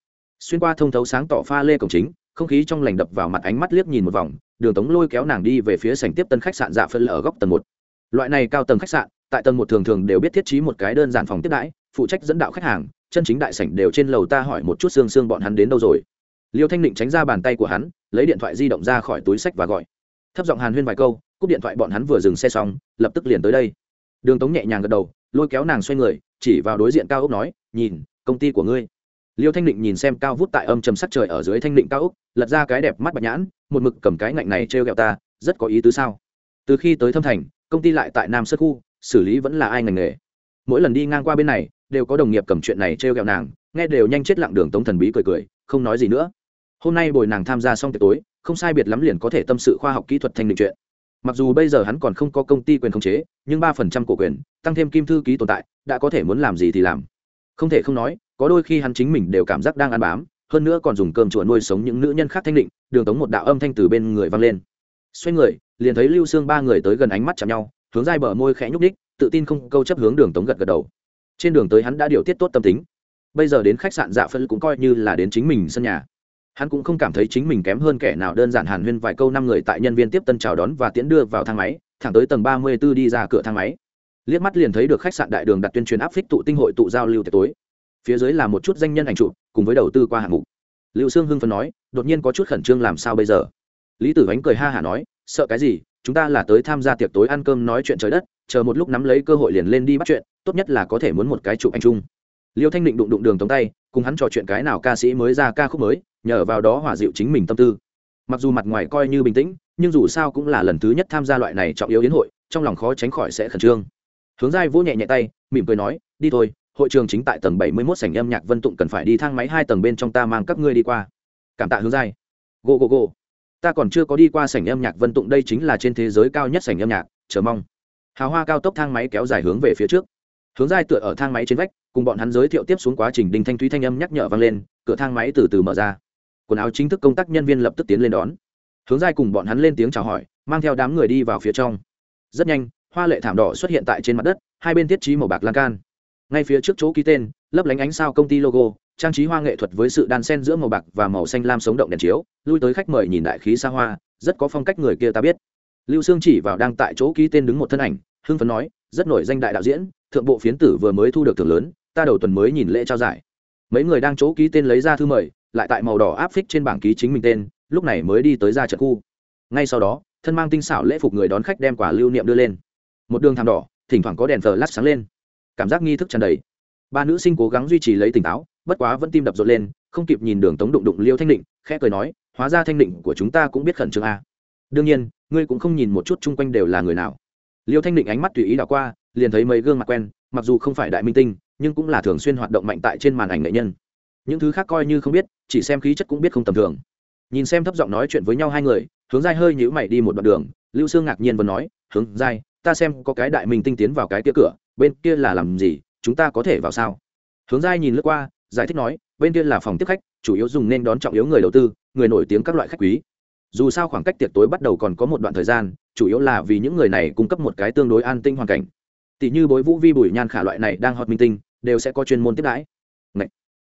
Xuyên qua thông thấu sáng tỏ pha lê cổng chính không khí trong lành đập vào mặt ánh mắt liếc nhìn một vòng, đường tống lôi kéo nàng đi về phía sảnh tiếp tân khách sạn dạ phân ở góc tầng một. Loại này cao tầng khách sạn, tại tầng một thường thường đều biết thiết trí một cái đơn giản phòng tiếp đãi, phụ trách dẫn đạo khách hàng, chân chính đại sảnh đều trên lầu ta hỏi một chút xương xương bọn hắn đến đâu rồi. Liêu thanh định tránh ra bàn tay của hắn, lấy điện thoại di động ra khỏi túi sách và gọi. Thấp giọng hàn huyên vài câu, cúp điện thoại bọn hắn vừa dừng xe xong, lập tức liền tới đây. Đường tống nhẹ nhàng gật đầu, lôi kéo nàng xoay người, chỉ vào đối diện cao ốc nói, nhìn, công ty của ngươi liêu thanh định nhìn xem cao vút tại âm trầm sắc trời ở dưới thanh định cao úc lật ra cái đẹp mắt bạch nhãn, một mực cầm cái ngạnh này t r ghẹo ta, rất có ý tứ sao? Từ khi tới thâm thành, công ty lại tại nam sơ khu, xử lý vẫn là ai ngành nghề? Mỗi lần đi ngang qua bên này, đều có đồng nghiệp cầm chuyện này t r ghẹo nàng, nghe đều nhanh chết lặng đường tống thần bí cười cười, không nói gì nữa. Hôm nay bồi nàng tham gia xong tiệc tối, không sai biệt lắm liền có thể tâm sự khoa học kỹ thuật thanh định chuyện. Mặc dù bây giờ hắn còn không có công ty quyền khống chế, nhưng ba phần trăm cổ quyền, tăng thêm kim thư ký tồn tại, đã có thể muốn làm gì thì làm. Không thể không nói có đôi khi hắn chính mình đều cảm giác đang ăn bám, hơn nữa còn dùng cơm chùa nuôi sống những nữ nhân khác thanh định, đường tống một đạo âm thanh từ bên người vang lên. Xoay người, liền thấy lưu xương ba người tới gần ánh mắt chạm nhau, hướng dai bờ môi khẽ nhúc ních tự tin không câu chấp hướng đường tống gật gật đầu. Trên đường tới hắn đã điều tiết tốt tâm tính. Bây giờ đến khách sạn dạ phân cũng coi như là đến chính mình sân nhà. Hắn cũng không cảm thấy chính mình kém hơn kẻ nào đơn giản hàn huyên vài câu năm người tại nhân viên tiếp tân chào đón và tiễn đưa vào thang máy, thẳng tới tầng ba mươi b ố đi ra cửa thang máy. Liếc mắt liền thấy được khách sạn đại đường đặt tuyên truyền áp phích tụ tinh hội tụ giao lưu tối phía dưới là một chút danh nhân ảnh trụ cùng với đầu tư qua hạng mục. Liệu sương hưng phấn nói, đột nhiên có chút khẩn trương làm sao bây giờ? Lý tử ánh cười ha hả nói, sợ cái gì, chúng ta là tới tham gia tiệc tối ăn cơm nói chuyện trời đất, chờ một lúc nắm lấy cơ hội liền lên đi bắt chuyện, tốt nhất là có thể muốn một cái chụp anh trung liêu thanh định đụng đụng đường tống tay, cùng hắn trò chuyện cái nào ca sĩ mới ra ca khúc mới, nhờ vào đó hòa dịu chính mình tâm tư. Mặc dù mặt ngoài coi như bình tĩnh, nhưng dù sao cũng là lần thứ nhất tham gia loại này trọng yếu yến hội, trong lòng khó tránh khỏi sẽ khẩn trương. Hướng giai vỗ nhẹ nhẹ tay, mỉm cười nói, đi thôi hội trường chính tại tầng bảy mươi 71 sảnh âm nhạc Vân Tụng cần phải đi thang máy hai tầng bên trong ta mang các ngươi đi qua. Cảm tạ hướng giai. Go go go. Ta còn chưa có đi qua sảnh âm nhạc Vân Tụng đây chính là trên thế giới cao nhất sảnh âm nhạc, chờ mong. Hào hoa cao tốc thang máy kéo dài hướng về phía trước. Hướng giai tựa ở thang máy trên vách, cùng bọn hắn giới thiệu tiếp xuống quá trình đinh thanh thúy thanh âm nhắc nhở vang lên, cửa thang máy từ từ mở ra. Quần áo chính thức công tác nhân viên lập tức tiến lên đón. Hướng giai cùng bọn hắn lên tiếng chào hỏi, mang theo đám người đi vào phía trong. Rất nhanh, hoa lệ thảm đỏ xuất hiện tại trên mặt đất, hai bên thiết trí màu bạc lan can ngay phía trước chỗ ký tên, lấp lánh ánh sao công ty logo, trang trí hoa nghệ thuật với sự đan sen giữa màu bạc và màu xanh lam sống động đèn chiếu, lui tới khách mời nhìn đại khí xa hoa, rất có phong cách người kia ta biết. Lưu sương chỉ vào đang tại chỗ ký tên đứng một thân ảnh, hưng phấn nói, rất nổi danh đại đạo diễn, thượng bộ phiến tử vừa mới thu được thưởng lớn, ta đầu tuần mới nhìn lễ trao giải. Mấy người đang chỗ ký tên lấy ra thư mời, lại tại màu đỏ áp phích trên bảng ký chính mình tên, lúc này mới đi tới ra trận khu. Ngay sau đó, thân mang tinh xảo lễ phục người đón khách đem quả lưu niệm đưa lên. Một đường thảm đỏ, thỉnh thoảng có đèn thờ lát sáng lên cảm giác nghi thức tràn đầy. Ba nữ sinh cố gắng duy trì lấy tỉnh táo, bất quá vẫn tim đập rộn lên, không kịp nhìn đường tống đụng đụng liêu thanh định, khẽ cười nói, hóa ra thanh định của chúng ta cũng biết khẩn trương a đương nhiên, ngươi cũng không nhìn một chút chung quanh đều là người nào. Liêu thanh định ánh mắt tùy ý đảo qua, liền thấy mấy gương mặt quen, mặc dù không phải đại minh tinh, nhưng cũng là thường xuyên hoạt động mạnh tại trên màn ảnh nghệ nhân. Những thứ khác coi như không biết, chỉ xem khí chất cũng biết không tầm thường. Nhìn xem thấp giọng nói chuyện với nhau hai người, hướng giai hơi nhữ mày đi một đoạn đường, lưu sương ngạc nhiên vẫn nói, hướng giai, ta xem có cái đại minh tinh tiến vào cái kia cửa bên kia là làm gì, chúng ta có thể vào sao? Hướng giai nhìn lướt qua, giải thích nói, bên kia là phòng tiếp khách, chủ yếu dùng nên đón trọng yếu người đầu tư, người nổi tiếng các loại khách quý. Dù sao khoảng cách tiệc tối bắt đầu còn có một đoạn thời gian, chủ yếu là vì những người này cung cấp một cái tương đối an tinh hoàn cảnh. Tỷ như bối vũ vi bùi nhan khả loại này đang hot minh tinh, đều sẽ có chuyên môn tiếp đãi. Ngậy!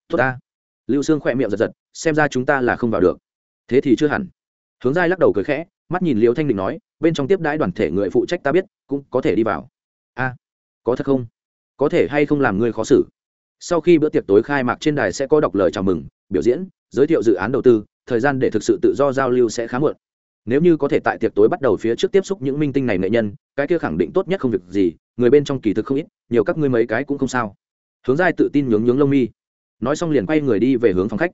tốt ta. Lưu sương khỏe miệng giật giật, xem ra chúng ta là không vào được. Thế thì chưa hẳn. Hướng giai lắc đầu cười khẽ, mắt nhìn liễu thanh định nói, bên trong tiếp đãi đoàn thể người phụ trách ta biết, cũng có thể đi vào. A có thật không? Có thể hay không làm ngươi khó xử? Sau khi bữa tiệc tối khai mạc trên đài sẽ có đọc lời chào mừng, biểu diễn, giới thiệu dự án đầu tư, thời gian để thực sự tự do giao lưu sẽ khá muộn. Nếu như có thể tại tiệc tối bắt đầu phía trước tiếp xúc những minh tinh này nghệ nhân, cái kia khẳng định tốt nhất không việc gì, người bên trong kỳ thực không ít, nhiều các ngươi mấy cái cũng không sao. Hướng giai tự tin nhướng nhướng lông mi. Nói xong liền quay người đi về hướng phòng khách.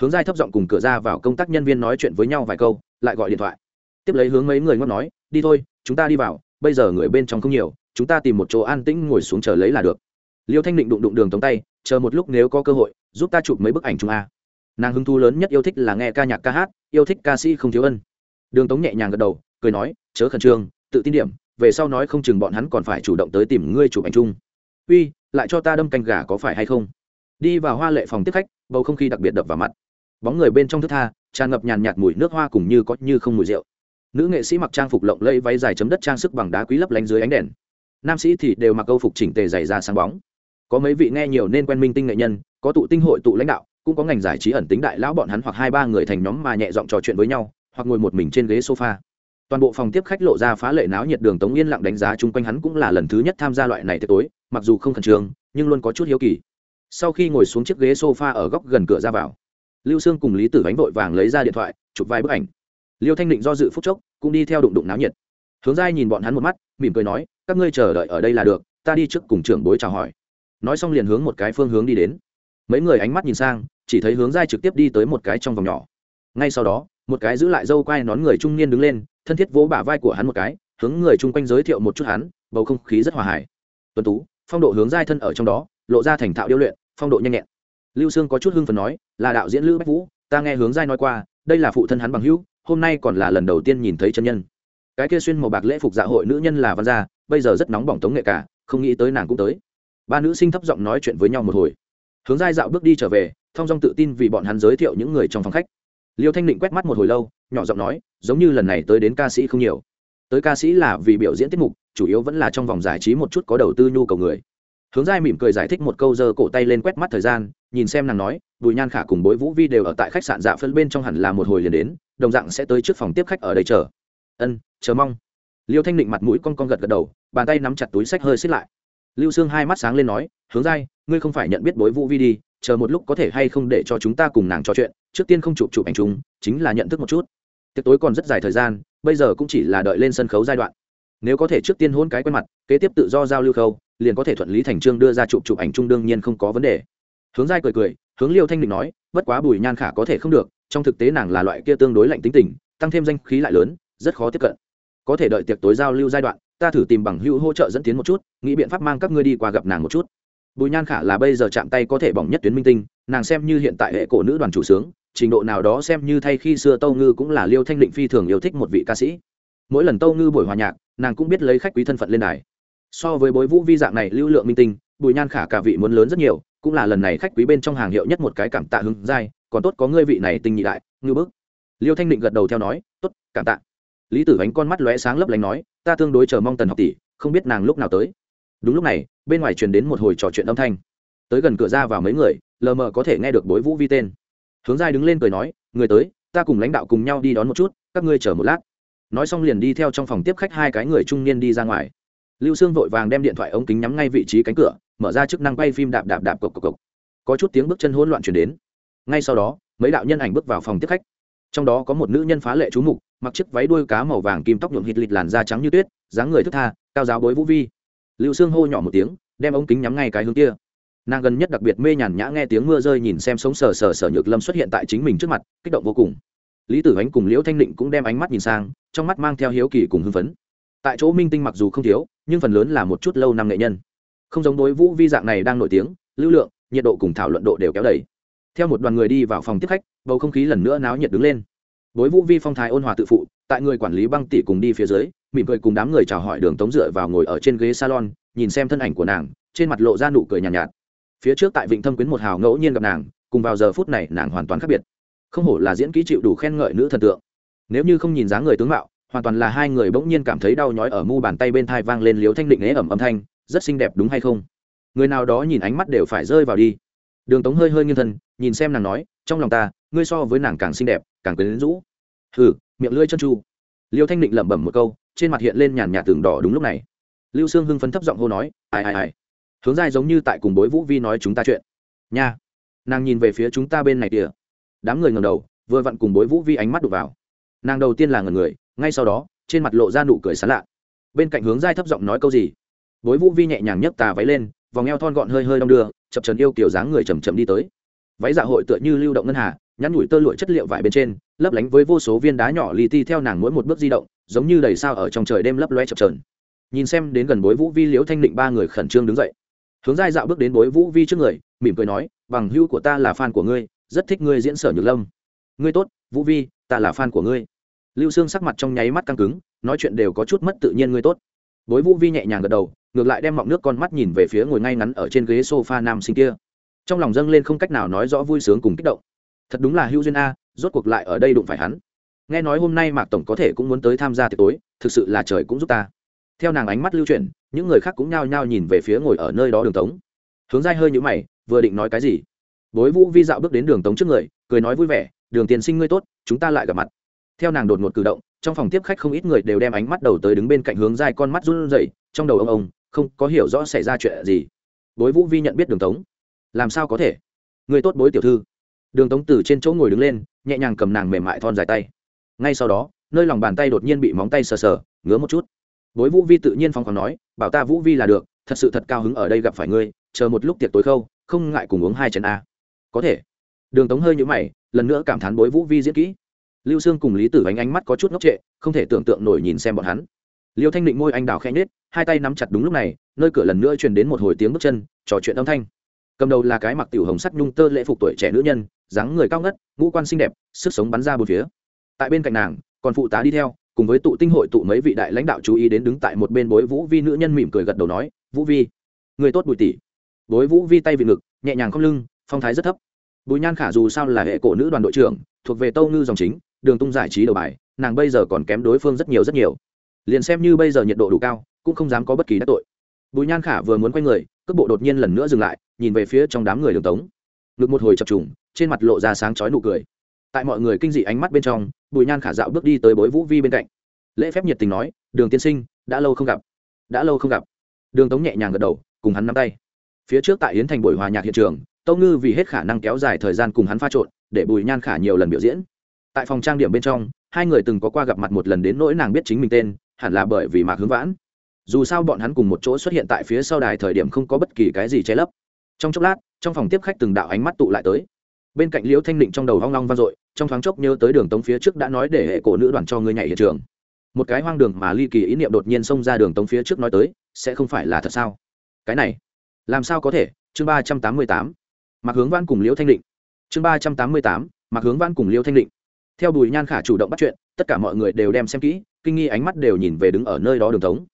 Hướng giai thấp giọng cùng cửa ra vào công tác nhân viên nói chuyện với nhau vài câu, lại gọi điện thoại. Tiếp lấy hướng mấy người ngót nói, đi thôi, chúng ta đi vào, bây giờ người bên trong không nhiều chúng ta tìm một chỗ an tĩnh ngồi xuống chờ lấy là được. Liêu thanh định đụng đụng đường tống tay, chờ một lúc nếu có cơ hội, giúp ta chụp mấy bức ảnh chung a. Nàng hứng thú lớn nhất yêu thích là nghe ca nhạc ca hát, yêu thích ca sĩ không thiếu ân. Đường tống nhẹ nhàng gật đầu, cười nói, chớ khẩn trương, tự tin điểm, về sau nói không chừng bọn hắn còn phải chủ động tới tìm ngươi chụp ảnh chung. Uy, lại cho ta đâm canh gà có phải hay không? Đi vào hoa lệ phòng tiếp khách, bầu không khí đặc biệt đập vào mặt. Bóng người bên trong thức tha, tràn ngập nhàn nhạt mùi nước hoa cùng như có như không mùi rượu. Nữ nghệ sĩ mặc trang phục lộng lẫy váy dài chấm đất trang sức bằng đá quý lấp lánh dưới ánh đèn nam sĩ thì đều mặc câu phục chỉnh tề dày ra sáng bóng. Có mấy vị nghe nhiều nên quen minh tinh nghệ nhân, có tụ tinh hội tụ lãnh đạo, cũng có ngành giải trí ẩn tính đại lão bọn hắn hoặc hai ba người thành nhóm mà nhẹ giọng trò chuyện với nhau, hoặc ngồi một mình trên ghế sofa. Toàn bộ phòng tiếp khách lộ ra phá lệ náo nhiệt đường tống yên lặng đánh giá chung quanh hắn cũng là lần thứ nhất tham gia loại này tới tối, mặc dù không khẩn trương, nhưng luôn có chút hiếu kỳ. Sau khi ngồi xuống chiếc ghế sofa ở góc gần cửa ra vào, lưu sương cùng lý tử ánh vội vàng lấy ra điện thoại, chụp vài bức ảnh. Liêu thanh định do dự phút chốc, cũng đi theo đụng đụng náo nhiệt. Hướng dai nhìn bọn hắn một mắt, mỉm cười nói các ngươi chờ đợi ở đây là được, ta đi trước cùng trưởng bối chào hỏi. Nói xong liền hướng một cái phương hướng đi đến. Mấy người ánh mắt nhìn sang, chỉ thấy hướng giai trực tiếp đi tới một cái trong vòng nhỏ. Ngay sau đó, một cái giữ lại dâu quai nón người trung niên đứng lên, thân thiết vỗ bả vai của hắn một cái, hướng người chung quanh giới thiệu một chút hắn, bầu không khí rất hòa hải. Tuấn tú, phong độ hướng giai thân ở trong đó, lộ ra thành thạo điêu luyện, phong độ nhanh nhẹn. Lưu sương có chút hưng phần nói, là đạo diễn lữ bách vũ, ta nghe hướng giai nói qua, đây là phụ thân hắn bằng hữu, hôm nay còn là lần đầu tiên nhìn thấy chân nhân. Cái kia xuyên màu bạc lễ phục dạ hội nữ nhân là văn gia bây giờ rất nóng bỏng tống nghệ cả, không nghĩ tới nàng cũng tới. Ba nữ sinh thấp giọng nói chuyện với nhau một hồi. Hướng giai dạo bước đi trở về thong dong tự tin vì bọn hắn giới thiệu những người trong phòng khách. Liêu thanh định quét mắt một hồi lâu, nhỏ giọng nói, giống như lần này tới đến ca sĩ không nhiều. Tới ca sĩ là vì biểu diễn tiết mục, chủ yếu vẫn là trong vòng giải trí một chút có đầu tư nhu cầu người. Hướng giai mỉm cười giải thích một câu giơ cổ tay lên quét mắt thời gian, nhìn xem nàng nói, bùi nhan khả cùng bối vũ vi đều ở tại khách sạn dạ phân bên trong hẳn là một hồi liền đến, đồng dạng sẽ tới trước phòng tiếp khách ở đây chờ. Ân, chờ mong liêu thanh định mặt mũi con con gật gật đầu, bàn tay nắm chặt túi sách hơi xích lại. Lưu sương hai mắt sáng lên nói, hướng dai ngươi không phải nhận biết bối vũ vi đi, chờ một lúc có thể hay không để cho chúng ta cùng nàng trò chuyện, trước tiên không chụp chụp ảnh chúng chính là nhận thức một chút. Tiệc tối còn rất dài thời gian, bây giờ cũng chỉ là đợi lên sân khấu giai đoạn. Nếu có thể trước tiên hôn cái quen mặt, kế tiếp tự do giao lưu khâu, liền có thể thuận lý thành trương đưa ra chụp chụp ảnh chung đương nhiên không có vấn đề. Hướng giai cười cười, hướng liêu thanh định nói, bất quá bùi nhan khả có thể không được, trong thực tế nàng là loại kia tương đối lạnh tính tình, tăng thêm danh khí lại lớn, rất khó tiếp cận có thể đợi tiệc tối giao lưu giai đoạn, ta thử tìm bằng hữu hỗ trợ dẫn tiến một chút, nghĩ biện pháp mang các ngươi đi qua gặp nàng một chút. Bùi nhan khả là bây giờ chạm tay có thể bỏng nhất tuyến minh tinh, nàng xem như hiện tại hệ cổ nữ đoàn chủ sướng, trình độ nào đó xem như thay khi xưa tâu ngư cũng là liêu thanh định phi thường yêu thích một vị ca sĩ. Mỗi lần tâu ngư buổi hòa nhạc, nàng cũng biết lấy khách quý thân phận lên đài. So với bối vũ vi dạng này lưu lượng minh tinh, bùi nhan khả cả vị muốn lớn rất nhiều, cũng là lần này khách quý bên trong hàng hiệu nhất một cái cảm tạ hứng dai, còn tốt có ngươi vị này tinh nhị đại, ngư bức. Liêu thanh định gật đầu theo nói, tốt, cảm tạ lý tử ánh con mắt lóe sáng lấp lánh nói, ta tương đối chờ mong tần học tỷ, không biết nàng lúc nào tới. Đúng lúc này, bên ngoài truyền đến một hồi trò chuyện âm thanh. Tới gần cửa ra vào mấy người, lờ mờ có thể nghe được bối vũ vi tên. Hướng giai đứng lên cười nói, người tới, ta cùng lãnh đạo cùng nhau đi đón một chút, các ngươi chờ một lát. Nói xong liền đi theo trong phòng tiếp khách hai cái người trung niên đi ra ngoài. Lưu sương vội vàng đem điện thoại ống kính nhắm ngay vị trí cánh cửa, mở ra chức năng quay phim đạp đạp đạp cộc cộc cộc. Có chút tiếng bước chân hỗn loạn chuyển đến. Ngay sau đó, mấy đạo nhân ảnh bước vào phòng tiếp khách. Trong đó có một nữ nhân phá lệ chú mục mặc chiếc váy đuôi cá màu vàng kim tóc nhuộm hít lịt làn da trắng như tuyết, dáng người thức tha, cao giáo bối vũ vi. Lưu sương hô nhỏ một tiếng, đem ống kính nhắm ngay cái hướng kia. Nàng gần nhất đặc biệt mê nhàn nhã nghe tiếng mưa rơi nhìn xem sống sờ sờ sờ nhược lâm xuất hiện tại chính mình trước mặt, kích động vô cùng. Lý tử ánh cùng liễu thanh định cũng đem ánh mắt nhìn sang, trong mắt mang theo hiếu kỳ cùng hưng phấn. Tại chỗ minh tinh mặc dù không thiếu, nhưng phần lớn là một chút lâu năm nghệ nhân. Không giống đối vũ vi dạng này đang nổi tiếng, lưu lượng, nhiệt độ cùng thảo luận độ đều kéo đầy. Theo một đoàn người đi vào phòng tiếp khách, bầu không khí lần nữa náo nhiệt đứng lên bối vũ vi phong thái ôn hòa tự phụ tại người quản lý băng tỷ cùng đi phía dưới mỉm cười cùng đám người chào hỏi đường tống dựa vào ngồi ở trên ghế salon nhìn xem thân ảnh của nàng trên mặt lộ ra nụ cười nhàn nhạt, nhạt. Phía trước tại vịnh thâm quyến một hào ngẫu nhiên gặp nàng cùng vào giờ phút này nàng hoàn toàn khác biệt. Không hổ là diễn kỹ chịu đủ khen ngợi nữ thần tượng. Nếu như không nhìn dáng người tướng mạo hoàn toàn là hai người bỗng nhiên cảm thấy đau nhói ở mu bàn tay bên thai vang lên liếu thanh định ế ẩm âm thanh rất xinh đẹp đúng hay không? Người nào đó nhìn ánh mắt đều phải rơi vào đi. Đường tống hơi hơi nghiêng thân nhìn xem nàng nói trong lòng ta ngươi so với nàng càng xinh đẹp, càng quyến rũ. Hừ, miệng lưỡi chân chu liêu thanh định lẩm bẩm một câu, trên mặt hiện lên nhàn nhạt tường đỏ đúng lúc này. Lưu sương hưng phấn thấp giọng hô nói, ai ai ai. Hướng dai giống như tại cùng bối vũ vi nói chúng ta chuyện. Nha. Nàng nhìn về phía chúng ta bên này kìa. Đám người ngầm đầu, vừa vặn cùng bối vũ vi ánh mắt đục vào. Nàng đầu tiên là ngần người, ngay sau đó, trên mặt lộ ra nụ cười sán lạ. Bên cạnh hướng dai thấp giọng nói câu gì? Bối vũ vi nhẹ nhàng nhấc tà váy lên, vòng eo thon gọn hơi hơi đong đưa, chập trần yêu kiểu dáng người chầm chậm đi tới. Váy dạ hội tựa như lưu động ngân hà nhắn nhủi tơ lụa chất liệu vải bên trên, lấp lánh với vô số viên đá nhỏ li ti theo nàng mỗi một bước di động, giống như đầy sao ở trong trời đêm lấp loe chập trờn nhìn xem đến gần bối vũ vi liễu thanh định ba người khẩn trương đứng dậy. Hướng giai dạo bước đến bối vũ vi trước người, mỉm cười nói, bằng hưu của ta là fan của ngươi, rất thích ngươi diễn sở nhược lâm. Ngươi tốt, vũ vi, ta là fan của ngươi. Lưu xương sắc mặt trong nháy mắt căng cứng, nói chuyện đều có chút mất tự nhiên ngươi tốt. Bối vũ vi nhẹ nhàng gật đầu, ngược lại đem mọng nước con mắt nhìn về phía ngồi ngay ngắn ở trên ghế sofa nam sinh kia. Trong lòng dâng lên không cách nào nói rõ vui sướng cùng kích động thật đúng là hữu duyên a, rốt cuộc lại ở đây đụng phải hắn. Nghe nói hôm nay mạc tổng có thể cũng muốn tới tham gia tiệc tối, thực sự là trời cũng giúp ta. Theo nàng ánh mắt lưu chuyển, những người khác cũng nhao nhao nhìn về phía ngồi ở nơi đó đường tống. Hướng dai hơi nhũ mày, vừa định nói cái gì? Bối vũ vi dạo bước đến đường tống trước người, cười nói vui vẻ, đường tiền sinh ngươi tốt, chúng ta lại gặp mặt. Theo nàng đột ngột cử động, trong phòng tiếp khách không ít người đều đem ánh mắt đầu tới đứng bên cạnh hướng dai con mắt run rẩy, trong đầu ông ông, không có hiểu rõ xảy ra chuyện gì. Bối vũ vi nhận biết đường tống, làm sao có thể? Người tốt bối tiểu thư đường tống từ trên chỗ ngồi đứng lên, nhẹ nhàng cầm nàng mềm mại thon dài tay. Ngay sau đó, nơi lòng bàn tay đột nhiên bị móng tay sờ sờ, ngứa một chút. Bối vũ vi tự nhiên phong còn nói, bảo ta vũ vi là được, thật sự thật cao hứng ở đây gặp phải ngươi, chờ một lúc tiệc tối khâu, không ngại cùng uống hai chén a. Có thể. Đường tống hơi nhũ mày, lần nữa cảm thán bối vũ vi diễn kỹ. Lưu sương cùng lý tử ánh ánh mắt có chút ngốc trệ, không thể tưởng tượng nổi nhìn xem bọn hắn. Liêu thanh định môi anh đào khẽ nhết hai tay nắm chặt đúng lúc này, nơi cửa lần nữa truyền đến một hồi tiếng bước chân, trò chuyện âm thanh. Cầm đầu là cái mặc tiểu hồng sắt nhung tơ lễ phục tuổi trẻ nữ nhân dáng người cao ngất, ngũ quan xinh đẹp, sức sống bắn ra bốn phía. Tại bên cạnh nàng, còn phụ tá đi theo, cùng với tụ tinh hội tụ mấy vị đại lãnh đạo chú ý đến đứng tại một bên bối vũ vi nữ nhân mỉm cười gật đầu nói, vũ vi, người tốt bùi tỷ. Bối vũ vi tay vị ngực, nhẹ nhàng không lưng, phong thái rất thấp. Bùi nhan khả dù sao là hệ cổ nữ đoàn đội trưởng, thuộc về tâu ngư dòng chính, đường tung giải trí đầu bài, nàng bây giờ còn kém đối phương rất nhiều rất nhiều. Liền xem như bây giờ nhiệt độ đủ cao, cũng không dám có bất kỳ đắc tội. Bùi nhan khả vừa muốn quay người, cước bộ đột nhiên lần nữa dừng lại, nhìn về phía trong đám người đường tống. Ngực một hồi chập trùng trên mặt lộ ra sáng chói nụ cười. Tại mọi người kinh dị ánh mắt bên trong, bùi nhan khả dạo bước đi tới bối vũ vi bên cạnh. Lễ phép nhiệt tình nói, đường tiên sinh, đã lâu không gặp. Đã lâu không gặp. Đường tống nhẹ nhàng gật đầu, cùng hắn nắm tay. Phía trước tại yến thành buổi hòa nhạc hiện trường, tâu ngư vì hết khả năng kéo dài thời gian cùng hắn pha trộn, để bùi nhan khả nhiều lần biểu diễn. Tại phòng trang điểm bên trong, hai người từng có qua gặp mặt một lần đến nỗi nàng biết chính mình tên, hẳn là bởi vì mạc hướng vãn. Dù sao bọn hắn cùng một chỗ xuất hiện tại phía sau đài thời điểm không có bất kỳ cái gì che lấp. Trong chốc lát, trong phòng tiếp khách từng đạo ánh mắt tụ lại tới bên cạnh liễu thanh định trong đầu hoang long vang dội, trong thoáng chốc nhớ tới đường tống phía trước đã nói để hệ cổ nữ đoàn cho ngươi nhảy hiện trường. Một cái hoang đường mà ly kỳ ý niệm đột nhiên xông ra đường tống phía trước nói tới, sẽ không phải là thật sao? Cái này, làm sao có thể? Chương ba trăm tám mươi tám mặc hướng văn cùng liễu thanh định chương ba trăm tám mươi tám mặc hướng văn cùng liễu thanh định theo bùi nhan khả chủ động bắt chuyện, tất cả mọi người đều đem xem kỹ, kinh nghi ánh mắt đều nhìn về đứng ở nơi đó đường tống.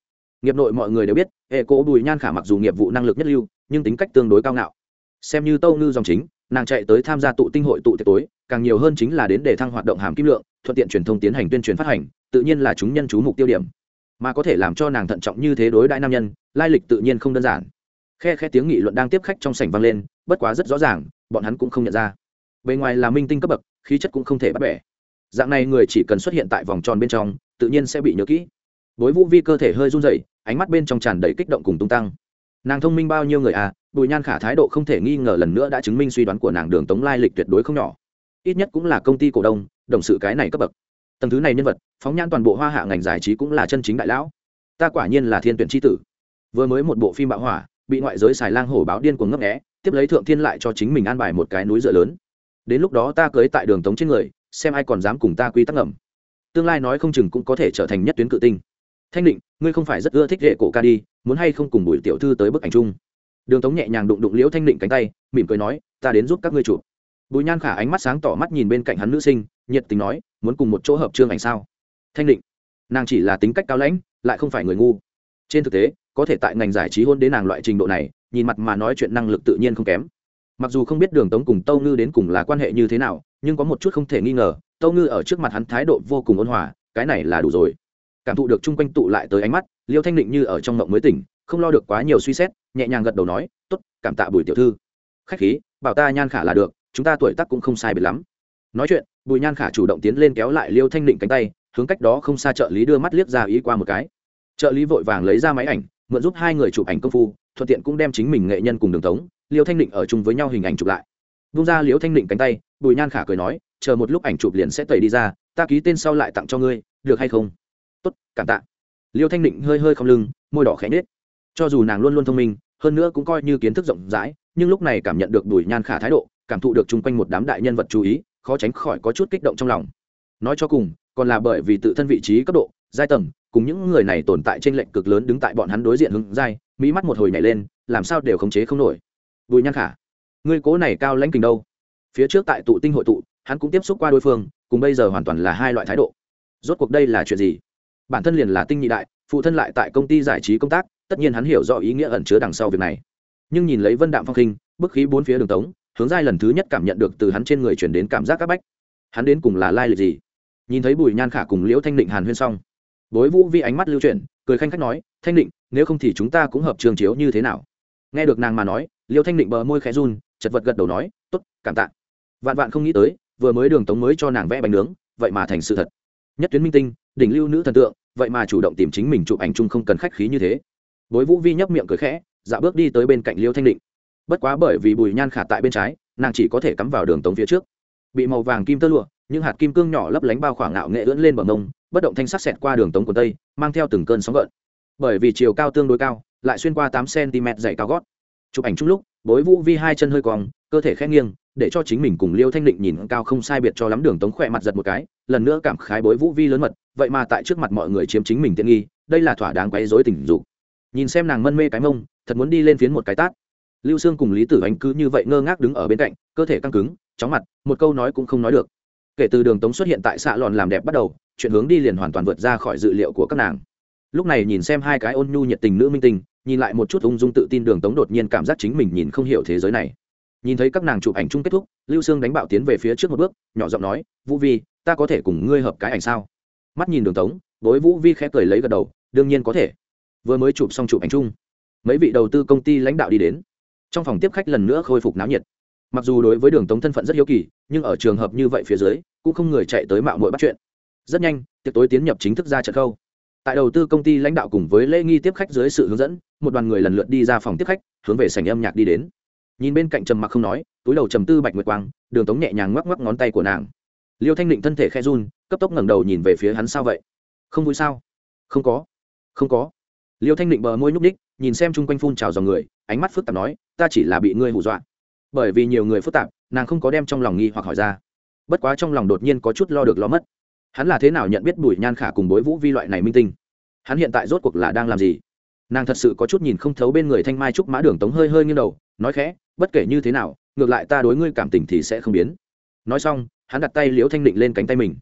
Nghiệp nội mọi người đều biết, hệ cổ bùi nhan khả mặc dù nghiệp vụ năng lực nhất lưu, nhưng tính cách tương đối cao ngạo. Xem như tâu ngư dòng chính nàng chạy tới tham gia tụ tinh hội tụ tiệc tối, càng nhiều hơn chính là đến để thăng hoạt động hàm kim lượng, thuận tiện truyền thông tiến hành tuyên truyền phát hành, tự nhiên là chúng nhân chú mục tiêu điểm. Mà có thể làm cho nàng thận trọng như thế đối đại nam nhân, lai lịch tự nhiên không đơn giản. Khe khe tiếng nghị luận đang tiếp khách trong sảnh vang lên, bất quá rất rõ ràng, bọn hắn cũng không nhận ra. Bề ngoài là minh tinh cấp bậc, khí chất cũng không thể bắt bẻ. Dạng này người chỉ cần xuất hiện tại vòng tròn bên trong, tự nhiên sẽ bị nhớ kỹ. Bối vũ vi cơ thể hơi run rẩy, ánh mắt bên trong tràn đầy kích động cùng tung tăng. Nàng thông minh bao nhiêu người à bùi nhan khả thái độ không thể nghi ngờ lần nữa đã chứng minh suy đoán của nàng đường tống lai lịch tuyệt đối không nhỏ. Ít nhất cũng là công ty cổ đông, đồng sự cái này cấp bậc. Tầng thứ này nhân vật, phóng nhan toàn bộ hoa hạ ngành giải trí cũng là chân chính đại lão. Ta quả nhiên là thiên tuyển tri tử. Vừa mới một bộ phim bạo hỏa, bị ngoại giới xài lang hổ báo điên cuồng ngấp nghé, tiếp lấy thượng thiên lại cho chính mình an bài một cái núi dựa lớn. Đến lúc đó ta cưới tại đường tống trên người, xem ai còn dám cùng ta quy tắc ngầm. Tương lai nói không chừng cũng có thể trở thành nhất tuyến cự tinh. Thanh định, ngươi không phải rất ưa thích hệ cổ ca đi, muốn hay không cùng bùi tiểu thư tới bức ảnh chung? Đường tống nhẹ nhàng đụng đụng liễu thanh định cánh tay, mỉm cười nói, ta đến giúp các ngươi chụp. Bùi nhan khả ánh mắt sáng tỏ mắt nhìn bên cạnh hắn nữ sinh, nhiệt tình nói, muốn cùng một chỗ hợp trương ảnh sao? Thanh định nàng chỉ là tính cách cao lãnh, lại không phải người ngu. Trên thực tế, có thể tại ngành giải trí hôn đến nàng loại trình độ này, nhìn mặt mà nói chuyện năng lực tự nhiên không kém. Mặc dù không biết đường tống cùng tâu ngư đến cùng là quan hệ như thế nào, nhưng có một chút không thể nghi ngờ, tâu ngư ở trước mặt hắn thái độ vô cùng ôn hòa, cái này là đủ rồi. Cảm thụ được chung quanh tụ lại tới ánh mắt liêu thanh định như ở trong mộng mới tỉnh không lo được quá nhiều suy xét, nhẹ nhàng gật đầu nói t ố t cảm tạ bùi tiểu thư. Khách khí, bảo ta nhan khả là được, chúng ta tuổi tác cũng không sai biệt lắm. Nói chuyện, bùi nhan khả chủ động tiến lên kéo lại liêu thanh định cánh tay, hướng cách đó không xa trợ lý đưa mắt liếc ra ý qua một cái. Trợ lý vội vàng lấy ra máy ảnh, mượn giúp hai người chụp ảnh công phu, thuận tiện cũng đem chính mình nghệ nhân cùng đường tống, liêu thanh định ở chung với nhau hình ảnh chụp lại. Vung ra liêu thanh định cánh tay, bùi nhan khả cười nói, chờ một lúc ảnh chụp liền sẽ tẩy đi ra, ta ký tên sau lại tặng cho ngươi, được hay không? Tốt, cảm tạ. Liêu thanh định hơi hơi không lưng, môi đỏ khẽ nết cho dù nàng luôn luôn thông minh, hơn nữa cũng coi như kiến thức rộng rãi, nhưng lúc này cảm nhận được bùi nhan khả thái độ, cảm thụ được chung quanh một đám đại nhân vật chú ý, khó tránh khỏi có chút kích động trong lòng. Nói cho cùng, còn là bởi vì tự thân vị trí cấp độ, giai tầng, cùng những người này tồn tại trên lệnh cực lớn đứng tại bọn hắn đối diện hứng dai mỹ mắt một hồi nhảy lên, làm sao đều khống chế không nổi. Bùi nhan khả, ngươi cố này cao lãnh kình đâu? Phía trước tại tụ tinh hội tụ, hắn cũng tiếp xúc qua đối phương, cùng bây giờ hoàn toàn là hai loại thái độ. Rốt cuộc đây là chuyện gì? Bản thân liền là tinh nhị đại, phụ thân lại tại công ty giải trí công tác tất nhiên hắn hiểu rõ ý nghĩa ẩn chứa đằng sau việc này. Nhưng nhìn lấy vân đạm phong khinh bức khí bốn phía đường tống, hướng giai lần thứ nhất cảm nhận được từ hắn trên người chuyển đến cảm giác các bách. Hắn đến cùng là lai lịch gì? Nhìn thấy bùi nhan khả cùng liễu thanh định hàn huyên xong, bối vũ vi ánh mắt lưu chuyển, cười khanh khách nói, thanh định, nếu không thì chúng ta cũng hợp trường chiếu như thế nào? Nghe được nàng mà nói, liễu thanh định bờ môi khẽ run, chật vật gật đầu nói t ố t cảm tạ. Vạn vạn không nghĩ tới, vừa mới đường tống mới cho nàng vẽ bánh nướng, vậy mà thành sự thật. Nhất tuyến minh tinh, đỉnh lưu nữ thần tượng, vậy mà chủ động tìm chính mình chụp ảnh chung không cần khách khí như thế bối vũ vi nhấp miệng cười khẽ dạ bước đi tới bên cạnh liêu thanh định. Bất quá bởi vì bùi nhan khả tại bên trái, nàng chỉ có thể cắm vào đường tống phía trước. Bị màu vàng kim tơ lụa, những hạt kim cương nhỏ lấp lánh bao khoảng ngạo nghệ ưỡn lên bờ mông, bất động thanh sắc xẹt qua đường tống quần tây, mang theo từng cơn sóng gợn. Bởi vì chiều cao tương đối cao, lại xuyên qua tám cm dày cao gót. Chụp ảnh chung lúc, bối vũ vi hai chân hơi cong, cơ thể khẽ nghiêng, để cho chính mình cùng liêu thanh định nhìn cao không sai biệt cho lắm đường tống khỏe mặt giật một cái, lần nữa cảm khái bối vũ vi lớn mật, vậy mà tại trước mặt mọi người chiếm chính mình tiện nghi, đây là thỏa đáng quấy dối tình dục nhìn xem nàng mân mê cái mông, thật muốn đi lên phiến một cái tát. Lưu sương cùng lý tử ánh cứ như vậy ngơ ngác đứng ở bên cạnh, cơ thể căng cứng, chóng mặt, một câu nói cũng không nói được. Kể từ đường tống xuất hiện tại xạ lòn làm đẹp bắt đầu, chuyện hướng đi liền hoàn toàn vượt ra khỏi dự liệu của các nàng. Lúc này nhìn xem hai cái ôn nhu nhiệt tình nữ minh tình nhìn lại một chút ung dung tự tin đường tống đột nhiên cảm giác chính mình nhìn không hiểu thế giới này. Nhìn thấy các nàng chụp ảnh chung kết thúc, lưu sương đánh bạo tiến về phía trước một bước, nhỏ giọng nói, vũ vi, ta có thể cùng ngươi hợp cái ảnh sao? Mắt nhìn đường tống, đối vũ vi khẽ cười lấy gật đầu, đương nhiên có thể vừa mới chụp xong chụp ảnh chung. Mấy vị đầu tư công ty lãnh đạo đi đến. Trong phòng tiếp khách lần nữa khôi phục náo nhiệt. Mặc dù đối với đường tống thân phận rất hiếu kỳ, nhưng ở trường hợp như vậy phía dưới, cũng không người chạy tới mạo muội bắt chuyện. Rất nhanh, tiệc tối tiến nhập chính thức ra trận khâu. Tại đầu tư công ty lãnh đạo cùng với lễ nghi tiếp khách dưới sự hướng dẫn, một đoàn người lần lượt đi ra phòng tiếp khách, hướng về sảnh âm nhạc đi đến. Nhìn bên cạnh trầm mặc không nói, túi đầu trầm tư bạch nguyệt quang, đường tống nhẹ nhàng ngoắc ngoắc ngón tay của nàng. Liêu thanh định thân thể khe run, cấp tốc ngẩng đầu nhìn về phía hắn sao vậy? Không vui sao? Không có. Không có liêu thanh định bờ môi nhúc ních nhìn xem chung quanh phun trào dòng người, ánh mắt phức tạp nói, ta chỉ là bị ngươi hù dọa. Bởi vì nhiều người phức tạp, nàng không có đem trong lòng nghi hoặc hỏi ra. Bất quá trong lòng đột nhiên có chút lo được lo mất. Hắn là thế nào nhận biết bùi nhan khả cùng bối vũ vi loại này minh tinh? Hắn hiện tại rốt cuộc là đang làm gì? Nàng thật sự có chút nhìn không thấu bên người thanh mai trúc mã đường tống hơi hơi nghiêng đầu, nói khẽ, bất kể như thế nào, ngược lại ta đối ngươi cảm tình thì sẽ không biến. Nói xong, hắn đặt tay liễu thanh định lên cánh tay mình.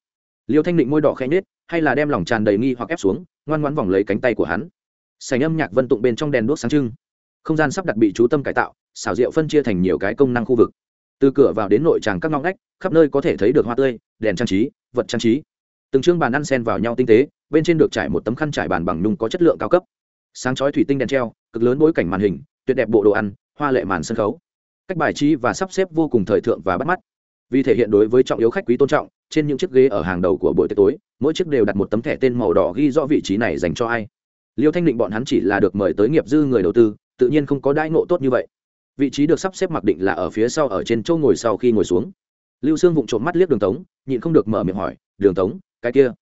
Liễu thanh định môi đỏ khẽ nhết hay là đem lòng tràn đầy nghi hoặc ép xuống, ngoan ngoãn vòng lấy cánh tay của hắn sành âm nhạc vân tụng bên trong đèn đuốc sáng trưng. Không gian sắp đặt bị chú tâm cải tạo, xảo diệu phân chia thành nhiều cái công năng khu vực. Từ cửa vào đến nội tràng các ngõ ngách, khắp nơi có thể thấy được hoa tươi, đèn trang trí, vật trang trí. Từng chương bàn ăn sen vào nhau tinh tế, bên trên được trải một tấm khăn trải bàn bằng nhung có chất lượng cao cấp. Sáng chói thủy tinh đèn treo, cực lớn bối cảnh màn hình, tuyệt đẹp bộ đồ ăn, hoa lệ màn sân khấu. Cách bài trí và sắp xếp vô cùng thời thượng và bắt mắt. Vì thể hiện đối với trọng yếu khách quý tôn trọng, trên những chiếc ghế ở hàng đầu của buổi tối, mỗi chiếc đều đặt một tấm thẻ tên màu đỏ ghi rõ vị trí này dành cho ai liêu thanh định bọn hắn chỉ là được mời tới nghiệp dư người đầu tư, tự nhiên không có đãi ngộ tốt như vậy. Vị trí được sắp xếp mặc định là ở phía sau ở trên châu ngồi sau khi ngồi xuống. Lưu sương vụng trộm mắt liếc đường tống, nhịn không được mở miệng hỏi, đường tống, cái kia,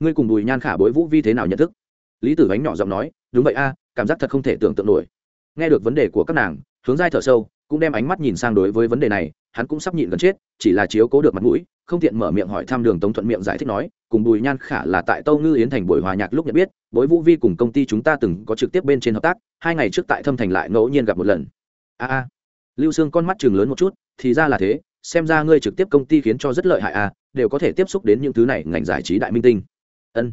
ngươi cùng bùi nhan khả bối vũ vi thế nào nhận thức? Lý tử Ánh nhỏ giọng nói, đúng vậy a, cảm giác thật không thể tưởng tượng nổi. Nghe được vấn đề của các nàng, hướng dai thở sâu cũng đem ánh mắt nhìn sang đối với vấn đề này, hắn cũng sắp nhịn gần chết, chỉ là chiếu cố được mặt mũi, không tiện mở miệng hỏi thăm đường tống thuận miệng giải thích nói, cùng bùi nhan khả là tại tâu ngư yến thành buổi hòa nhạc lúc nhận biết, bối vũ vi cùng công ty chúng ta từng có trực tiếp bên trên hợp tác, hai ngày trước tại thâm thành lại ngẫu nhiên gặp một lần. A a. Lưu sương con mắt chừng lớn một chút, thì ra là thế, xem ra ngươi trực tiếp công ty khiến cho rất lợi hại à đều có thể tiếp xúc đến những thứ này ngành giải trí đại minh tinh. Ân,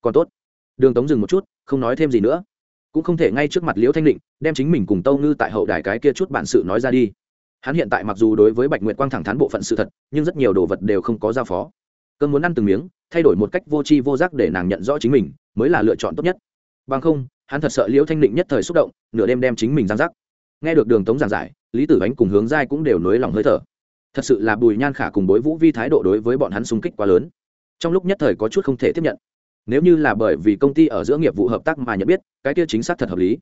còn tốt. Đường tống dừng một chút, không nói thêm gì nữa cũng không thể ngay trước mặt liễu thanh định, đem chính mình cùng tâu ngư tại hậu đài cái kia chút bản sự nói ra đi. Hắn hiện tại mặc dù đối với bạch nguyệt quang thẳng thắn bộ phận sự thật, nhưng rất nhiều đồ vật đều không có giao phó. Cơn muốn ăn từng miếng, thay đổi một cách vô tri vô giác để nàng nhận rõ chính mình, mới là lựa chọn tốt nhất. Bằng không, hắn thật sợ liễu thanh định nhất thời xúc động, nửa đêm đem chính mình giang giác nghe được đường tống giảng giải, lý tử ánh cùng hướng giai cũng đều nới lòng hơi thở. Thật sự là bùi nhan khả cùng bối vũ vi thái độ đối với bọn hắn xung kích quá lớn. Trong lúc nhất thời có chút không thể tiếp nhận nếu như là bởi vì công ty ở giữa nghiệp vụ hợp tác mà nhận biết, cái kia chính xác thật hợp lý.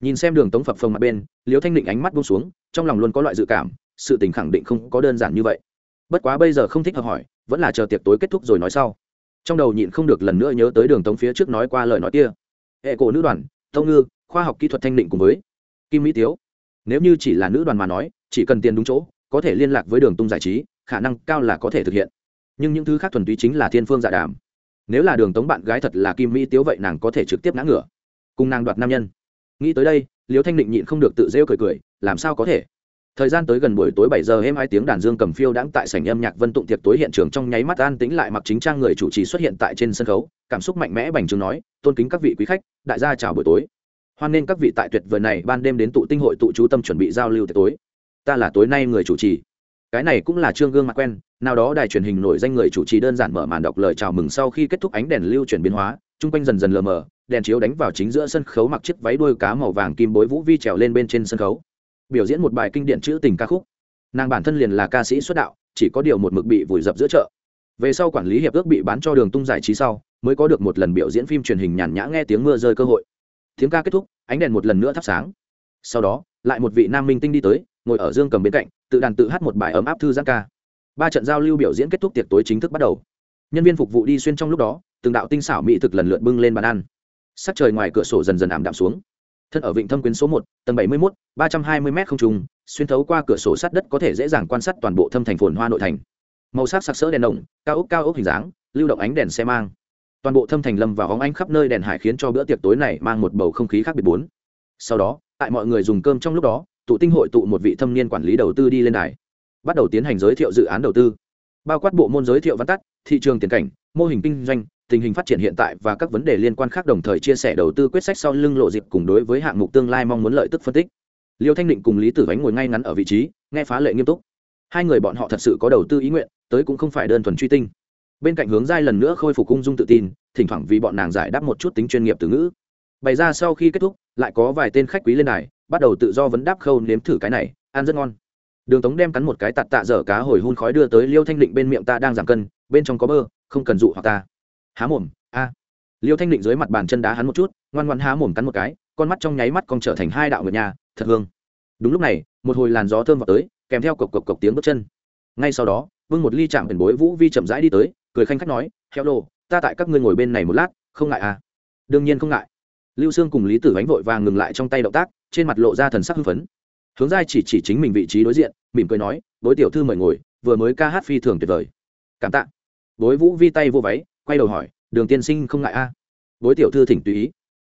Nhìn xem đường tống phập phồng mặt bên liều thanh định ánh mắt buông xuống, trong lòng luôn có loại dự cảm, sự tình khẳng định không có đơn giản như vậy. Bất quá bây giờ không thích hợp hỏi, vẫn là chờ tiệc tối kết thúc rồi nói sau. Trong đầu nhịn không được lần nữa nhớ tới đường tống phía trước nói qua lời nói kia. Hệ cổ nữ đoàn, tông ngư, khoa học kỹ thuật thanh định cùng với kim mỹ tiếu. Nếu như chỉ là nữ đoàn mà nói, chỉ cần tiền đúng chỗ, có thể liên lạc với đường tung giải trí, khả năng cao là có thể thực hiện. Nhưng những thứ khác thuần túy chính là thiên phương dạ đàm nếu là đường tống bạn gái thật là kim mỹ tiếu vậy nàng có thể trực tiếp ngã ngửa. Cùng nàng đoạt nam nhân. Nghĩ tới đây, liêu thanh định nhịn không được tự rêu cười cười, làm sao có thể? Thời gian tới gần buổi tối bảy giờ êm hai tiếng đàn dương cầm phiêu đãng tại sảnh âm nhạc vân tụng tiệc tối hiện trường trong nháy mắt an tĩnh lại mặc chính trang người chủ trì xuất hiện tại trên sân khấu, cảm xúc mạnh mẽ bành trướng nói, tôn kính các vị quý khách, đại gia chào buổi tối. Hoan nên các vị tại tuyệt vời này ban đêm đến tụ tinh hội tụ chú tâm chuẩn bị giao lưu tiệc tối. Ta là tối nay người chủ trì cái này cũng là trương gương mặt quen, nào đó đài truyền hình nổi danh người chủ trì đơn giản mở màn đọc lời chào mừng sau khi kết thúc ánh đèn lưu chuyển biến hóa, chung quanh dần dần lờ mờ, đèn chiếu đánh vào chính giữa sân khấu mặc chiếc váy đuôi cá màu vàng kim bối vũ vi trèo lên bên trên sân khấu. Biểu diễn một bài kinh điển chữ tình ca khúc. Nàng bản thân liền là ca sĩ xuất đạo, chỉ có điều một mực bị vùi dập giữa chợ. Về sau quản lý hiệp ước bị bán cho đường tung giải trí sau, mới có được một lần biểu diễn phim truyền hình nhàn nhã nghe tiếng mưa rơi cơ hội. Tiếng ca kết thúc, ánh đèn một lần nữa thắp sáng. Sau đó, lại một vị nam minh tinh đi tới, ngồi ở dương cầm bên cạnh tự đàn tự hát một bài ấm áp thư giãn ca. Ba trận giao lưu biểu diễn kết thúc tiệc tối chính thức bắt đầu. Nhân viên phục vụ đi xuyên trong lúc đó, từng đạo tinh xảo mỹ thực lần lượt bưng lên bàn ăn. Sắc trời ngoài cửa sổ dần dần ảm đạm xuống. Thân ở vịnh thâm quyến số một, tầng bảy mươi một ba trăm hai mươi m không trùng xuyên thấu qua cửa sổ sát đất có thể dễ dàng quan sát toàn bộ thâm thành phồn hoa nội thành. Màu sắc sặc sỡ đèn đồng cao ốc cao ốc hình dáng, lưu động ánh đèn xe mang. Toàn bộ thâm thành lâm và hóng ánh khắp nơi đèn hải khiến cho bữa tiệc tối này mang một bầu không khí khác biệt bốn. Sau đó, tại mọi người dùng cơm trong lúc đó tụ tinh hội tụ một vị thâm niên quản lý đầu tư đi lên đài, bắt đầu tiến hành giới thiệu dự án đầu tư. Bao quát bộ môn giới thiệu văn tắt, thị trường tiền cảnh, mô hình kinh doanh, tình hình phát triển hiện tại và các vấn đề liên quan khác đồng thời chia sẻ đầu tư quyết sách sau lưng lộ dịp cùng đối với hạng mục tương lai mong muốn lợi tức phân tích. Liêu thanh định cùng lý tử vánh ngồi ngay ngắn ở vị trí, nghe phá lệ nghiêm túc. Hai người bọn họ thật sự có đầu tư ý nguyện, tới cũng không phải đơn thuần truy tinh. Bên cạnh hướng giai lần nữa khôi phục cung dung tự tin, thỉnh thoảng vì bọn nàng giải đáp một chút tính chuyên nghiệp từ ngữ. Bày ra sau khi kết thúc, lại có vài tên khách quý lên đài bắt đầu tự do vấn đáp khâu nếm thử cái này, ăn rất ngon. Đường tống đem cắn một cái tạt tạ dở cá hồi hun khói đưa tới liêu thanh định bên miệng ta đang giảm cân, bên trong có bơ, không cần dụ hoặc ta. Há mồm, a. Liêu thanh định dưới mặt bàn chân đá hắn một chút, ngoan ngoan há mồm cắn một cái, con mắt trong nháy mắt còn trở thành hai đạo người nhà, thật hương. Đúng lúc này, một hồi làn gió thơm vào tới, kèm theo cộc cộc cộc tiếng bước chân. Ngay sau đó, vương một ly chạm biển bối vũ vi chậm rãi đi tới, cười khanh khách nói heo đồ ta tại các ngươi ngồi bên này một lát, không ngại à? Đương nhiên không ngại lưu sương cùng lý tử ánh vội vàng ngừng lại trong tay động tác, trên mặt lộ ra thần sắc hưng phấn. Hướng giai chỉ chỉ chính mình vị trí đối diện, mỉm cười nói, bối tiểu thư mời ngồi, vừa mới ca hát phi thường tuyệt vời. Cảm tạ. Bối vũ vi tay vô váy, quay đầu hỏi, đường tiên sinh không ngại a? À? bối tiểu thư thỉnh tùy ý.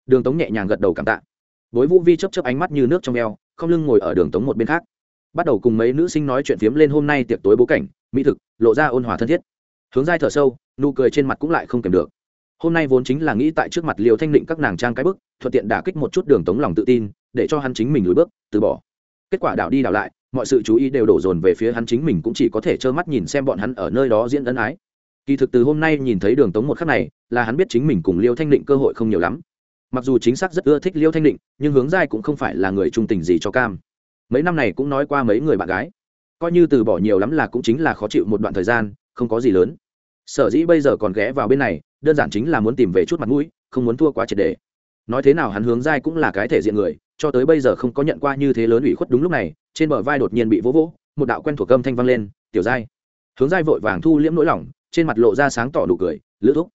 Đường tống nhẹ nhàng gật đầu cảm tạ. Bối vũ vi chấp chấp ánh mắt như nước trong eo, không lưng ngồi ở đường tống một bên khác. Bắt đầu cùng mấy nữ sinh nói chuyện phiếm lên hôm nay tiệc tối bố cảnh, mỹ thực, lộ ra ôn hòa thân thiết. Hướng giai thở sâu, nụ cười trên mặt cũng lại không kèm được hôm nay vốn chính là nghĩ tại trước mặt liều thanh định các nàng trang cái bức, thuận tiện đả kích một chút đường tống lòng tự tin, để cho hắn chính mình lùi bước, từ bỏ. Kết quả đảo đi đảo lại, mọi sự chú ý đều đổ dồn về phía hắn chính mình cũng chỉ có thể trơ mắt nhìn xem bọn hắn ở nơi đó diễn ân ái. Kỳ thực từ hôm nay nhìn thấy đường tống một khắc này, là hắn biết chính mình cùng liêu thanh định cơ hội không nhiều lắm. Mặc dù chính xác rất ưa thích liêu thanh định, nhưng hướng giai cũng không phải là người trung tình gì cho cam. Mấy năm này cũng nói qua mấy người bạn gái. Coi như từ bỏ nhiều lắm là cũng chính là khó chịu một đoạn thời gian, không có gì lớn sở dĩ bây giờ còn ghé vào bên này, đơn giản chính là muốn tìm về chút mặt mũi, không muốn thua quá triệt đề nói thế nào hắn hướng dai cũng là cái thể diện người, cho tới bây giờ không có nhận qua như thế lớn ủy khuất đúng lúc này, trên bờ vai đột nhiên bị vỗ vỗ, một đạo quen thuộc âm thanh vang lên, tiểu dai. Hướng dai vội vàng thu liễm nỗi lòng, trên mặt lộ ra sáng tỏ đủ cười, lữ thúc.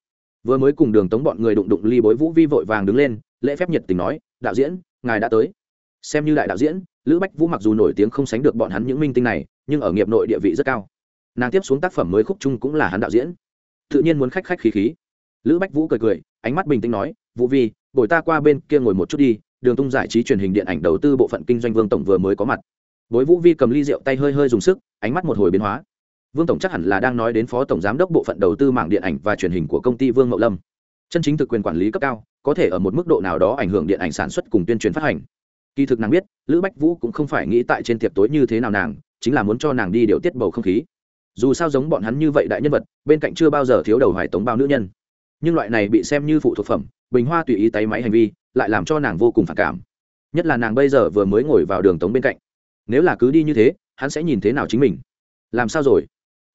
Vừa mới cùng đường tống bọn người đụng đụng ly bối vũ vi vội vàng đứng lên, lễ phép nhiệt tình nói, đạo diễn, ngài đã tới. Xem như đại đạo diễn, lữ bách vũ mặc dù nổi tiếng không sánh được bọn hắn những minh tinh này, nhưng ở nghiệp nội địa vị rất cao nàng tiếp xuống tác phẩm mới khúc chung cũng là hắn đạo diễn. Tự nhiên muốn khách khách khí khí. Lữ bách vũ cười cười, ánh mắt bình tĩnh nói, vũ vi, bồi ta qua bên kia ngồi một chút đi, đường tung giải trí truyền hình điện ảnh đầu tư bộ phận kinh doanh vương tổng vừa mới có mặt. Bối vũ vi cầm ly rượu tay hơi hơi dùng sức, ánh mắt một hồi biến hóa. Vương tổng chắc hẳn là đang nói đến phó tổng giám đốc bộ phận đầu tư mạng điện ảnh và truyền hình của công ty vương mậu lâm. Chân chính thực quyền quản lý cấp cao, có thể ở một mức độ nào đó ảnh hưởng điện ảnh sản xuất cùng tuyên truyền phát hành. Kỳ thực nàng biết, lữ bách vũ cũng không phải nghĩ tại trên tiệc tối như thế nào nàng, chính là muốn cho nàng đi điều tiết bầu không khí dù sao giống bọn hắn như vậy đại nhân vật, bên cạnh chưa bao giờ thiếu đầu hoài tống bao nữ nhân. Nhưng loại này bị xem như phụ thuộc phẩm, bình hoa tùy ý tay máy hành vi, lại làm cho nàng vô cùng phản cảm. Nhất là nàng bây giờ vừa mới ngồi vào đường tống bên cạnh. Nếu là cứ đi như thế, hắn sẽ nhìn thế nào chính mình? Làm sao rồi?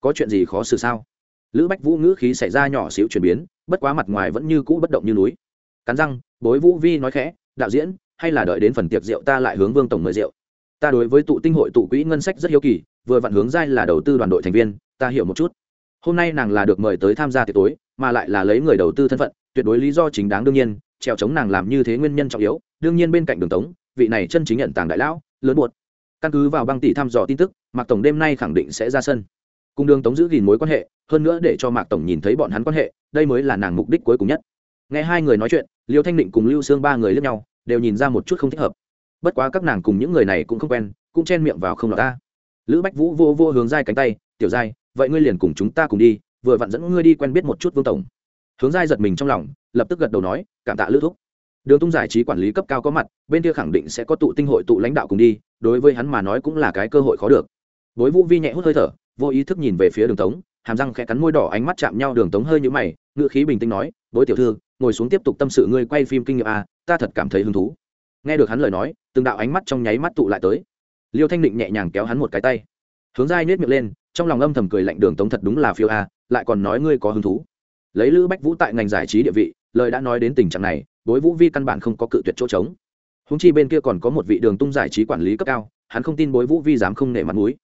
Có chuyện gì khó xử sao? Lữ bách vũ ngữ khí xảy ra nhỏ xíu chuyển biến, bất quá mặt ngoài vẫn như cũ bất động như núi. Cắn răng, bối vũ vi nói khẽ, đạo diễn, hay là đợi đến phần tiệc rượu ta lại hướng vương tổng mời rượu. Ta đối với tụ tinh hội tụ quỹ ngân sách rất hiếu kỳ vừa vặn hướng giai là đầu tư đoàn đội thành viên, ta hiểu một chút. Hôm nay nàng là được mời tới tham gia tiệc tối, mà lại là lấy người đầu tư thân phận, tuyệt đối lý do chính đáng đương nhiên, trèo chống nàng làm như thế nguyên nhân trọng yếu, đương nhiên bên cạnh đường tống, vị này chân chính nhận tàng đại lão, lớn buột căn cứ vào băng tỷ thăm dò tin tức, mạc tổng đêm nay khẳng định sẽ ra sân. Cùng đường tống giữ gìn mối quan hệ, hơn nữa để cho mạc tổng nhìn thấy bọn hắn quan hệ, đây mới là nàng mục đích cuối cùng nhất. Nghe hai người nói chuyện, liêu thanh định cùng lưu sương ba người lướt nhau, đều nhìn ra một chút không thích hợp. Bất quá các nàng cùng những người này cũng không quen, cũng chen miệng vào không lọt ta lữ bách vũ vô vô hướng giai cánh tay, tiểu giai, vậy ngươi liền cùng chúng ta cùng đi, vừa vặn dẫn ngươi đi quen biết một chút vương tổng. Hướng giai giật mình trong lòng, lập tức gật đầu nói, cảm tạ lữ thúc. Đường tung giải trí quản lý cấp cao có mặt, bên kia khẳng định sẽ có tụ tinh hội tụ lãnh đạo cùng đi, đối với hắn mà nói cũng là cái cơ hội khó được. Bối vũ vi nhẹ hút hơi thở, vô ý thức nhìn về phía đường tống, hàm răng khẽ cắn môi đỏ ánh mắt chạm nhau, đường tống hơi nhũ mày ngự khí bình tĩnh nói, bối tiểu thư, ngồi xuống tiếp tục tâm sự ngươi quay phim kinh nghiệm a ta thật cảm thấy hứng thú. Nghe được hắn lời nói, từng đạo ánh mắt trong nháy mắt tụ lại tới liêu thanh định nhẹ nhàng kéo hắn một cái tay. Hướng dai nhét miệng lên, trong lòng âm thầm cười lạnh đường tống thật đúng là phiêu a, lại còn nói ngươi có hứng thú. Lấy lữ bách vũ tại ngành giải trí địa vị, lời đã nói đến tình trạng này bối vũ vi căn bản không có cự tuyệt chỗ trống. Húng chi bên kia còn có một vị đường tung giải trí quản lý cấp cao, hắn không tin bối vũ vi dám không nể mặt mũi.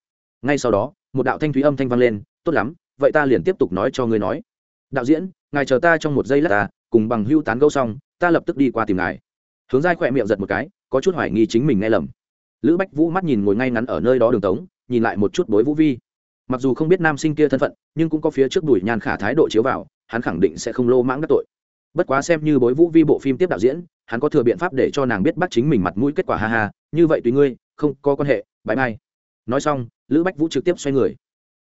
Ngay sau đó, một đạo thanh thúy âm thanh vang lên, tốt lắm, vậy ta liền tiếp tục nói cho ngươi nói. Đạo diễn, ngài chờ ta trong một giây lát ta, cùng bằng hưu tán gâu xong, ta lập tức đi qua tìm ngài. Hướng dai khỏe miệng giật một cái, có chút hoài nghi chính mình nghe lầm lữ bách vũ mắt nhìn ngồi ngay ngắn ở nơi đó đường tống, nhìn lại một chút bối vũ vi. Mặc dù không biết nam sinh kia thân phận, nhưng cũng có phía trước đùi nhàn khả thái độ chiếu vào, hắn khẳng định sẽ không lô mãng các tội. Bất quá xem như bối vũ vi bộ phim tiếp đạo diễn, hắn có thừa biện pháp để cho nàng biết bắt chính mình mặt mũi kết quả ha ha, như vậy tùy ngươi, không có quan hệ, bãi mai. Nói xong, lữ bách vũ trực tiếp xoay người.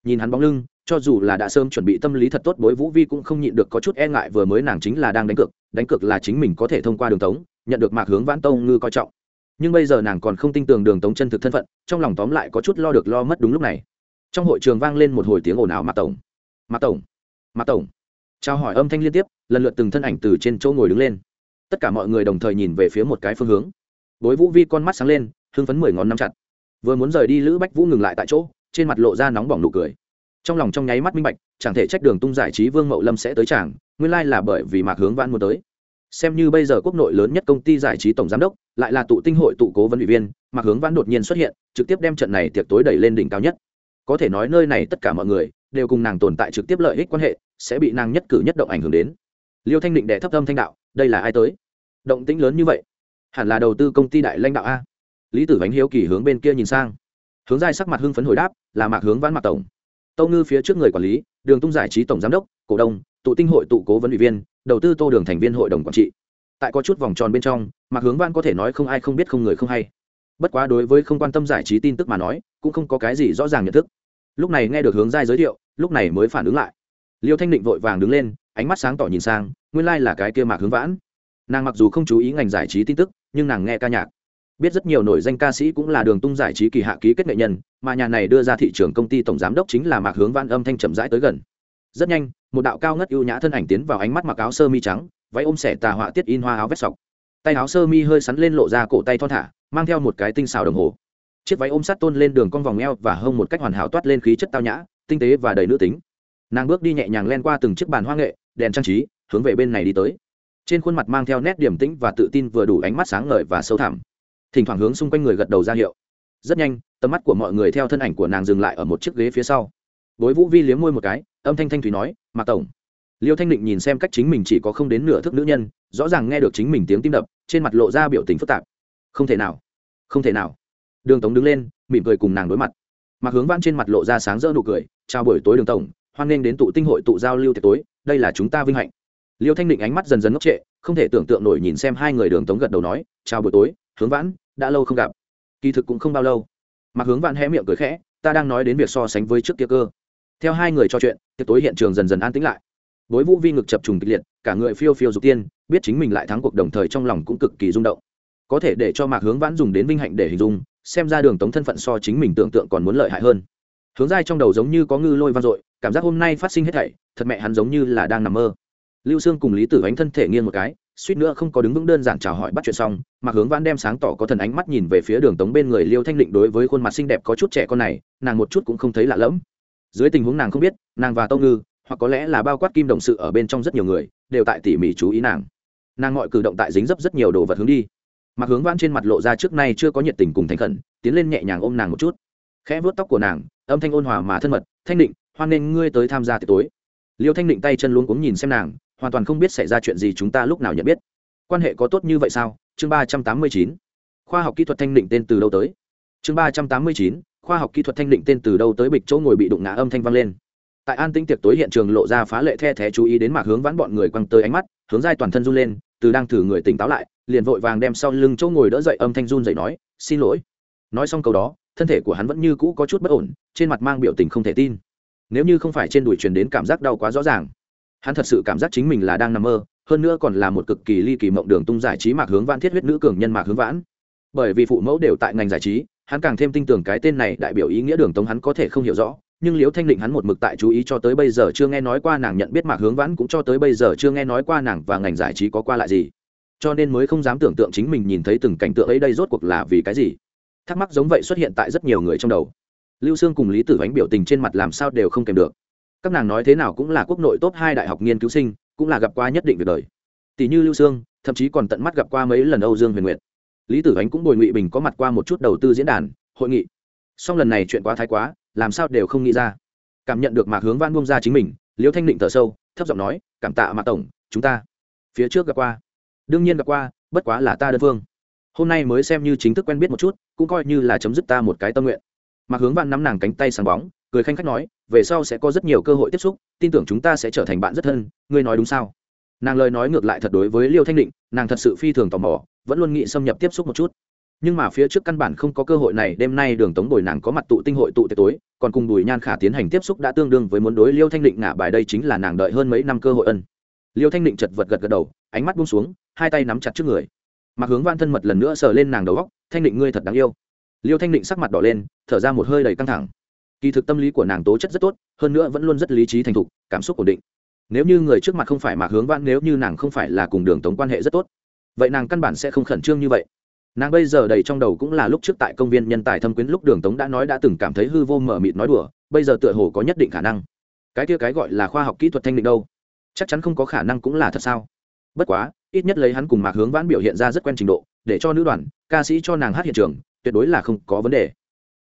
Nhìn hắn bóng lưng, cho dù là đã sớm chuẩn bị tâm lý thật tốt, bối vũ vi cũng không nhịn được có chút e ngại, vừa mới nàng chính là đang đánh cược đánh cược là chính mình có thể thông qua đường tống, nhận được mạc hướng vãn tông ngư coi trọng nhưng bây giờ nàng còn không tin tưởng đường tống chân thực thân phận, trong lòng tóm lại có chút lo được lo mất đúng lúc này. Trong hội trường vang lên một hồi tiếng ồn ào mạc tổng. Mạc tổng mạc tổng. Trao hỏi âm thanh liên tiếp, lần lượt từng thân ảnh từ trên chỗ ngồi đứng lên. Tất cả mọi người đồng thời nhìn về phía một cái phương hướng. Bối vũ vi con mắt sáng lên, hưng phấn mười ngón nắm chặt. Vừa muốn rời đi, lữ bách vũ ngừng lại tại chỗ, trên mặt lộ ra nóng bỏng nụ cười. Trong lòng trong nháy mắt minh bạch, chẳng thể trách đường tung giải trí vương mậu lâm sẽ tới chàng, nguyên lai là bởi vì mạc hướng vãn muốn tới xem như bây giờ quốc nội lớn nhất công ty giải trí tổng giám đốc, lại là tụ tinh hội tụ cố vấn ủy viên, mạc hướng vãn đột nhiên xuất hiện, trực tiếp đem trận này tiệc tối đẩy lên đỉnh cao nhất. Có thể nói nơi này tất cả mọi người đều cùng nàng tồn tại trực tiếp lợi ích quan hệ, sẽ bị nàng nhất cử nhất động ảnh hưởng đến. Liêu thanh định đệ thấp âm thanh đạo, đây là ai tới? Động tĩnh lớn như vậy, hẳn là đầu tư công ty đại lãnh đạo a. Lý tử bánh hiếu kỳ hướng bên kia nhìn sang. Hướng giai sắc mặt hưng phấn hồi đáp, là mạc hướng vãn mạc tổng. Tâu ngư phía trước người quản lý, đường tung giải trí tổng giám đốc, cổ đông, tụ tinh hội tụ cố vấn ủy viên đầu tư tô đường thành viên hội đồng quản trị. Tại có chút vòng tròn bên trong, mạc hướng văn có thể nói không ai không biết không người không hay. Bất quá đối với không quan tâm giải trí tin tức mà nói, cũng không có cái gì rõ ràng nhận thức. Lúc này nghe được hướng giai giới thiệu, lúc này mới phản ứng lại. Liêu thanh định vội vàng đứng lên, ánh mắt sáng tỏ nhìn sang, nguyên lai、like、là cái kia mạc hướng vãn. Nàng mặc dù không chú ý ngành giải trí tin tức, nhưng nàng nghe ca nhạc. Biết rất nhiều nổi danh ca sĩ cũng là đường tung giải trí kỳ hạ ký kết nghệ nhân, mà nhà này đưa ra thị trường công ty tổng giám đốc chính là mạc hướng vãn âm thanh chậm rãi tới gần. Rất nhanh một đạo cao ngất ưu nhã thân ảnh tiến vào ánh mắt mặc áo sơ mi trắng, váy ôm xẻ tà họa tiết in hoa áo vét sọc. Tay áo sơ mi hơi sắn lên lộ ra cổ tay thon thả, mang theo một cái tinh xào đồng hồ. Chiếc váy ôm sát tôn lên đường con vòng eo và hông một cách hoàn hảo toát lên khí chất tao nhã, tinh tế và đầy nữ tính. Nàng bước đi nhẹ nhàng len qua từng chiếc bàn hoa nghệ, đèn trang trí, hướng về bên này đi tới. Trên khuôn mặt mang theo nét điềm tĩnh và tự tin vừa đủ ánh mắt sáng ngời và sâu thẳm. Thỉnh thoảng hướng xung quanh người gật đầu ra hiệu. Rất nhanh, tầm mắt của mọi người theo thân ảnh của nàng dừng lại ở một chiếc ghế phía sau. Bối vũ vi liếm môi một cái, âm thanh thanh thủy nói mạc tổng. Liêu thanh định nhìn xem cách chính mình chỉ có không đến nửa thước nữ nhân, rõ ràng nghe được chính mình tiếng tim đập, trên mặt lộ ra biểu tình phức tạp. Không thể nào. Không thể nào. Đường tống đứng lên, mỉm cười cùng nàng đối mặt. Mặc hướng vãn trên mặt lộ ra sáng rỡ nụ cười, chào buổi tối đường tổng, hoan nghênh đến tụ tinh hội tụ giao lưu tiệc tối, đây là chúng ta vinh hạnh. Liêu thanh định ánh mắt dần dần ngốc trệ, không thể tưởng tượng nổi nhìn xem hai người đường tống gật đầu nói, chào buổi tối, hướng vãn, đã lâu không gặp. Kỳ thực cũng không bao lâu. Mặc hướng vãn hé miệng cười khẽ, ta đang nói đến việc so sánh với trước kia cơ theo hai người trò chuyện, tiệc tối hiện trường dần dần an tĩnh lại. Bối vũ vi ngực chập trùng kịch liệt, cả người phiêu phiêu dục tiên, biết chính mình lại thắng cuộc đồng thời trong lòng cũng cực kỳ rung động. Có thể để cho mạc hướng vãn dùng đến vinh hạnh để hình dung, xem ra đường tống thân phận so chính mình tưởng tượng còn muốn lợi hại hơn. Hướng dai trong đầu giống như có ngư lôi vang dội, cảm giác hôm nay phát sinh hết thảy, thật mẹ hắn giống như là đang nằm mơ. Lưu sương cùng lý tử ánh thân thể nghiêng một cái, suýt nữa không có đứng vững đơn giản chào hỏi bắt chuyện xong, mạc hướng vãn đem sáng tỏ có thần ánh mắt nhìn về phía đường tống bên người liêu thanh định đối với khuôn mặt xinh đẹp có chút trẻ con này, nàng một chút cũng không thấy lạ lẫm dưới tình huống nàng không biết, nàng và tâu ngư, hoặc có lẽ là bao quát kim đồng sự ở bên trong rất nhiều người, đều tại tỉ mỉ chú ý nàng. Nàng mọi cử động tại dính dấp rất nhiều đồ vật hướng đi. Mặc hướng vãn trên mặt lộ ra trước nay chưa có nhiệt tình cùng thành khẩn, tiến lên nhẹ nhàng ôm nàng một chút. Khẽ vớt tóc của nàng, âm thanh ôn hòa mà thân mật, thanh định, hoan nghênh ngươi tới tham gia tiệc tối. Liêu thanh định tay chân luôn cuống nhìn xem nàng, hoàn toàn không biết xảy ra chuyện gì chúng ta lúc nào nhận biết. Quan hệ có tốt như vậy sao? Chương ba trăm tám mươi chín. Khoa học kỹ thuật thanh định tên từ đâu tới? Chương ba trăm tám mươi chín khoa học kỹ thuật thanh định tên từ đâu tới bịch chỗ ngồi bị đụng ngã âm thanh vang lên. Tại an tĩnh tiệc tối hiện trường lộ ra phá lệ the thé chú ý đến mạc hướng vãn bọn người quăng tới ánh mắt, hướng dai toàn thân run lên, từ đang thử người tỉnh táo lại, liền vội vàng đem sau lưng chỗ ngồi đỡ dậy âm thanh run dậy nói, xin lỗi. Nói xong câu đó, thân thể của hắn vẫn như cũ có chút bất ổn, trên mặt mang biểu tình không thể tin. Nếu như không phải trên đùi truyền đến cảm giác đau quá rõ ràng, hắn thật sự cảm giác chính mình là đang nằm mơ, hơn nữa còn là một cực kỳ ly kỳ mộng đường tung giải trí mạc hướng vãn thiết huyết nữ cường nhân mạc hướng vãn. Bởi vì phụ mẫu đều tại ngành giải trí hắn càng thêm tin tưởng cái tên này đại biểu ý nghĩa đường tống hắn có thể không hiểu rõ, nhưng liễu thanh định hắn một mực tại chú ý cho tới bây giờ chưa nghe nói qua nàng nhận biết mạc hướng vãn cũng cho tới bây giờ chưa nghe nói qua nàng và ngành giải trí có qua lại gì. Cho nên mới không dám tưởng tượng chính mình nhìn thấy từng cảnh tượng ấy đây rốt cuộc là vì cái gì. Thắc mắc giống vậy xuất hiện tại rất nhiều người trong đầu. Lưu sương cùng lý tử ánh biểu tình trên mặt làm sao đều không kèm được. Các nàng nói thế nào cũng là quốc nội top hai đại học nghiên cứu sinh, cũng là gặp qua nhất định việc đời. Tỷ như lưu sương, thậm chí còn tận mắt gặp qua mấy lần âu dương huyền nguyệt lý tử ánh cũng bồi ngụy bình có mặt qua một chút đầu tư diễn đàn, hội nghị. Song lần này chuyện quá thái quá, làm sao đều không nghĩ ra. Cảm nhận được mạc hướng văn buông ra chính mình, liễu thanh định thở sâu, thấp giọng nói, cảm tạ mạc tổng, chúng ta phía trước gặp qua. Đương nhiên gặp qua, bất quá là ta đơn phương. Hôm nay mới xem như chính thức quen biết một chút, cũng coi như là chấm dứt ta một cái tâm nguyện. Mạc hướng văn nắm nàng cánh tay sáng bóng, cười khanh khách nói, về sau sẽ có rất nhiều cơ hội tiếp xúc, tin tưởng chúng ta sẽ trở thành bạn rất thân, ngươi nói đúng sao? Nàng lời nói ngược lại thật đối với liêu thanh định, nàng thật sự phi thường tò mò vẫn luôn nghĩ xâm nhập tiếp xúc một chút. Nhưng mà phía trước căn bản không có cơ hội này, đêm nay đường tống bồi nàng có mặt tụ tinh hội tụ tiệc tối, còn cùng bùi nhan khả tiến hành tiếp xúc đã tương đương với muốn đối liêu thanh định ngả bài đây chính là nàng đợi hơn mấy năm cơ hội ân. Liêu thanh định chật vật gật gật đầu, ánh mắt buông xuống, hai tay nắm chặt trước người. Mặc hướng van thân mật lần nữa sờ lên nàng đầu góc, thanh định ngươi thật đáng yêu. Liêu thanh định sắc mặt đỏ lên, thở ra một hơi đầy căng thẳng. Kỳ thực tâm lý của nàng tố chất rất tốt, hơn nữa vẫn luôn rất lý trí thành thục, cảm xúc ổn định. Nếu như người trước mặt không phải mạc hướng vãn, nếu như nàng không phải là cùng đường tống quan hệ rất tốt vậy nàng căn bản sẽ không khẩn trương như vậy. Nàng bây giờ đầy trong đầu cũng là lúc trước tại công viên nhân tài thâm quyến lúc đường tống đã nói đã từng cảm thấy hư vô mở mịt nói đùa, bây giờ tựa hồ có nhất định khả năng. Cái kia cái gọi là khoa học kỹ thuật thanh định đâu? Chắc chắn không có khả năng cũng là thật sao? Bất quá, ít nhất lấy hắn cùng mạc hướng vãn biểu hiện ra rất quen trình độ, để cho nữ đoàn, ca sĩ cho nàng hát hiện trường, tuyệt đối là không có vấn đề.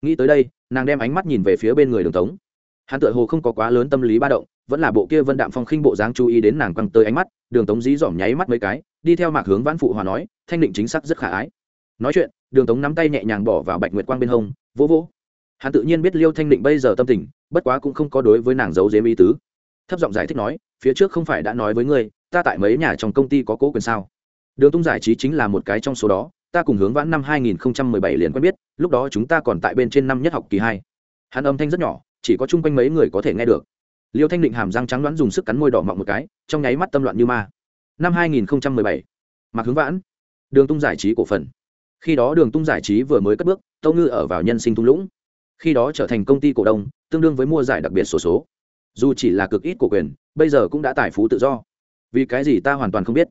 Nghĩ tới đây, nàng đem ánh mắt nhìn về phía bên người đường tống. Hắn tựa hồ không có quá lớn tâm lý ba động vẫn là bộ kia vân đạm phong khinh bộ dáng chú ý đến nàng quăng tới ánh mắt, đường tống dí dỏm nháy mắt mấy cái, đi theo mạc hướng vãn phụ hòa nói, thanh định chính xác rất khả ái. Nói chuyện, đường tống nắm tay nhẹ nhàng bỏ vào bạch nguyệt quang bên hông, vỗ vỗ. Hắn tự nhiên biết liêu thanh định bây giờ tâm tình, bất quá cũng không có đối với nàng giấu dếm ý tứ. Thấp giọng giải thích nói, phía trước không phải đã nói với ngươi, ta tại mấy nhà trong công ty có cố quyền sao? Đường tung giải trí chính là một cái trong số đó, ta cùng hướng vãn năm 2017 liền quen biết, lúc đó chúng ta còn tại bên trên năm nhất học kỳ hai. Hắn âm thanh rất nhỏ, chỉ có chung quanh mấy người có thể nghe được liêu thanh định hàm răng trắng đoán dùng sức cắn môi đỏ mọng một cái trong nháy mắt tâm loạn như ma. Năm 2017 mặc hướng vãn. Đường tung giải trí cổ phần. Khi đó đường tung giải trí vừa mới cất bước tâu ngư ở vào nhân sinh thung lũng. Khi đó trở thành công ty cổ đông tương đương với mua giải đặc biệt sổ số, số. Dù chỉ là cực ít cổ quyền bây giờ cũng đã tài phú tự do. Vì cái gì ta hoàn toàn không biết?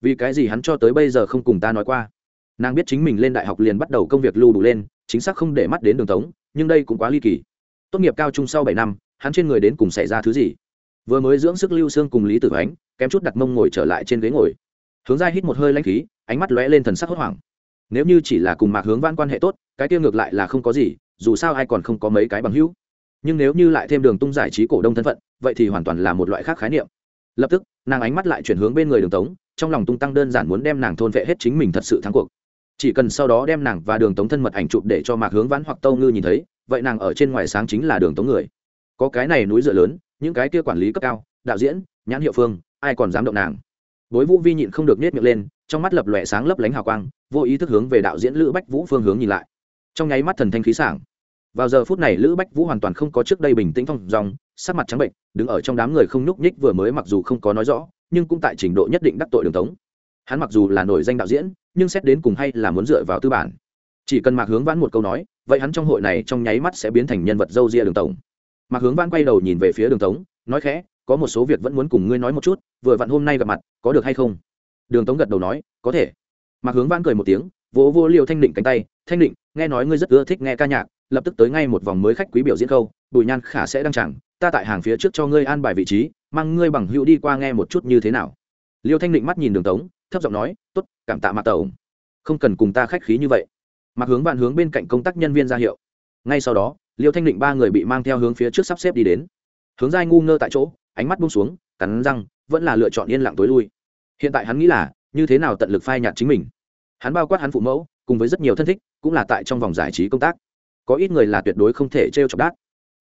Vì cái gì hắn cho tới bây giờ không cùng ta nói qua? Nàng biết chính mình lên đại học liền bắt đầu công việc lưu đủ lên chính xác không để mắt đến đường tống nhưng đây cũng quá ly kỳ. Tốt nghiệp cao trung sau bảy năm hắn trên người đến cùng xảy ra thứ gì? Vừa mới dưỡng sức lưu xương cùng lý tử ánh, kém chút đặt mông ngồi trở lại trên ghế ngồi. Hướng ra hít một hơi lanh khí, ánh mắt lóe lên thần sắc hốt hoảng. Nếu như chỉ là cùng mạc hướng văn quan hệ tốt, cái tiêu ngược lại là không có gì, dù sao ai còn không có mấy cái bằng hữu. Nhưng nếu như lại thêm đường tung giải trí cổ đông thân phận, vậy thì hoàn toàn là một loại khác khái niệm. Lập tức, nàng ánh mắt lại chuyển hướng bên người đường tống, trong lòng tung tăng đơn giản muốn đem nàng thôn vệ hết chính mình thật sự thắng cuộc. Chỉ cần sau đó đem nàng và đường tống thân mật ảnh chụp để cho mạc hướng vãn hoặc tâu ngư nhìn thấy, vậy nàng ở trên ngoài sáng chính là đường tống người có cái này núi dựa lớn, những cái kia quản lý cấp cao, đạo diễn, nhãn hiệu phương, ai còn dám động nàng? Bối vũ vi nhịn không được nết miệng lên, trong mắt lập lòe sáng lấp lánh hào quang, vô ý thức hướng về đạo diễn lữ bách vũ phương hướng nhìn lại. Trong nháy mắt thần thanh khí sảng. Vào giờ phút này lữ bách vũ hoàn toàn không có trước đây bình tĩnh phong dòng, sắc mặt trắng bệnh đứng ở trong đám người không nhúc nhích vừa mới mặc dù không có nói rõ, nhưng cũng tại trình độ nhất định đắc tội đường tống. Hắn mặc dù là nổi danh đạo diễn, nhưng xét đến cùng hay là muốn dựa vào tư bản. Chỉ cần mạc hướng vãn một câu nói, vậy hắn trong hội này trong nháy mắt sẽ biến thành nhân vật dâu ria đường tổng mạc hướng vãn quay đầu nhìn về phía đường tống nói khẽ có một số việc vẫn muốn cùng ngươi nói một chút vừa vặn hôm nay gặp mặt có được hay không? Đường tống gật đầu nói có thể. Mạc hướng vãn cười một tiếng vỗ vô liều thanh định cánh tay thanh định nghe nói ngươi rất ưa thích nghe ca nhạc lập tức tới ngay một vòng mới khách quý biểu diễn khâu bùi nhan khả sẽ đăng chẳng ta tại hàng phía trước cho ngươi an bài vị trí mang ngươi bằng hữu đi qua nghe một chút như thế nào. Liêu thanh định mắt nhìn đường tống thấp giọng nói t ố t cảm tạ mạc tổng, không cần cùng ta khách khí như vậy. Mạc hướng bạn hướng bên cạnh công tác nhân viên ra hiệu. Ngay sau đó liêu thanh định ba người bị mang theo hướng phía trước sắp xếp đi đến. Hướng giai ngu ngơ tại chỗ, ánh mắt bung xuống, cắn răng, vẫn là lựa chọn yên lặng tối lui. Hiện tại hắn nghĩ là, như thế nào tận lực phai nhạt chính mình. Hắn bao quát hắn phụ mẫu, cùng với rất nhiều thân thích, cũng là tại trong vòng giải trí công tác. Có ít người là tuyệt đối không thể t r e o chọc đát.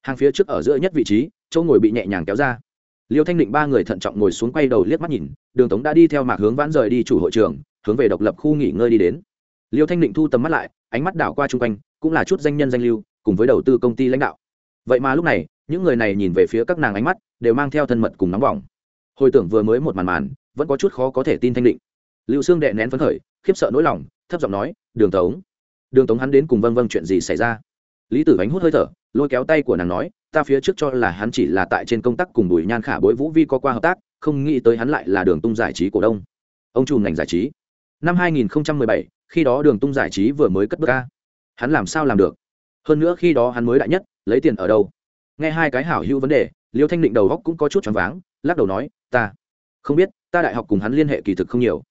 Hàng phía trước ở giữa nhất vị trí, chỗ ngồi bị nhẹ nhàng kéo ra. Liêu thanh định ba người thận trọng ngồi xuống quay đầu liếc mắt nhìn, đường tống đã đi theo mạc hướng vãn rời đi chủ hội trường, hướng về độc lập khu nghỉ ngơi đi đến. Liêu thanh định thu tầm mắt lại, ánh mắt đảo qua chung quanh, cũng là chút danh nhân danh lưu cùng với đầu tư công ty lãnh đạo. Vậy mà lúc này những người này nhìn về phía các nàng ánh mắt đều mang theo thân mật cùng nóng bỏng. Hồi tưởng vừa mới một màn màn vẫn có chút khó có thể tin thanh định. Lưu xương đệ nén phấn khởi khiếp sợ nỗi lòng thấp giọng nói đường tống đường tống hắn đến cùng vâng vâng chuyện gì xảy ra? Lý tử ánh hút hơi thở lôi kéo tay của nàng nói ta phía trước cho là hắn chỉ là tại trên công tác cùng bùi nhan khả bối vũ vi có qua hợp tác không nghĩ tới hắn lại là đường tung giải trí cổ đông. Ông chủ ngành giải trí. Năm 2017, khi đó đường tung giải trí vừa mới cất bước ca hắn làm sao làm được? Hơn nữa khi đó hắn mới đại nhất, lấy tiền ở đâu? Nghe hai cái hảo hữu vấn đề, liêu thanh định đầu góc cũng có chút choáng váng, lắc đầu nói, ta không biết, ta đại học cùng hắn liên hệ kỳ thực không nhiều.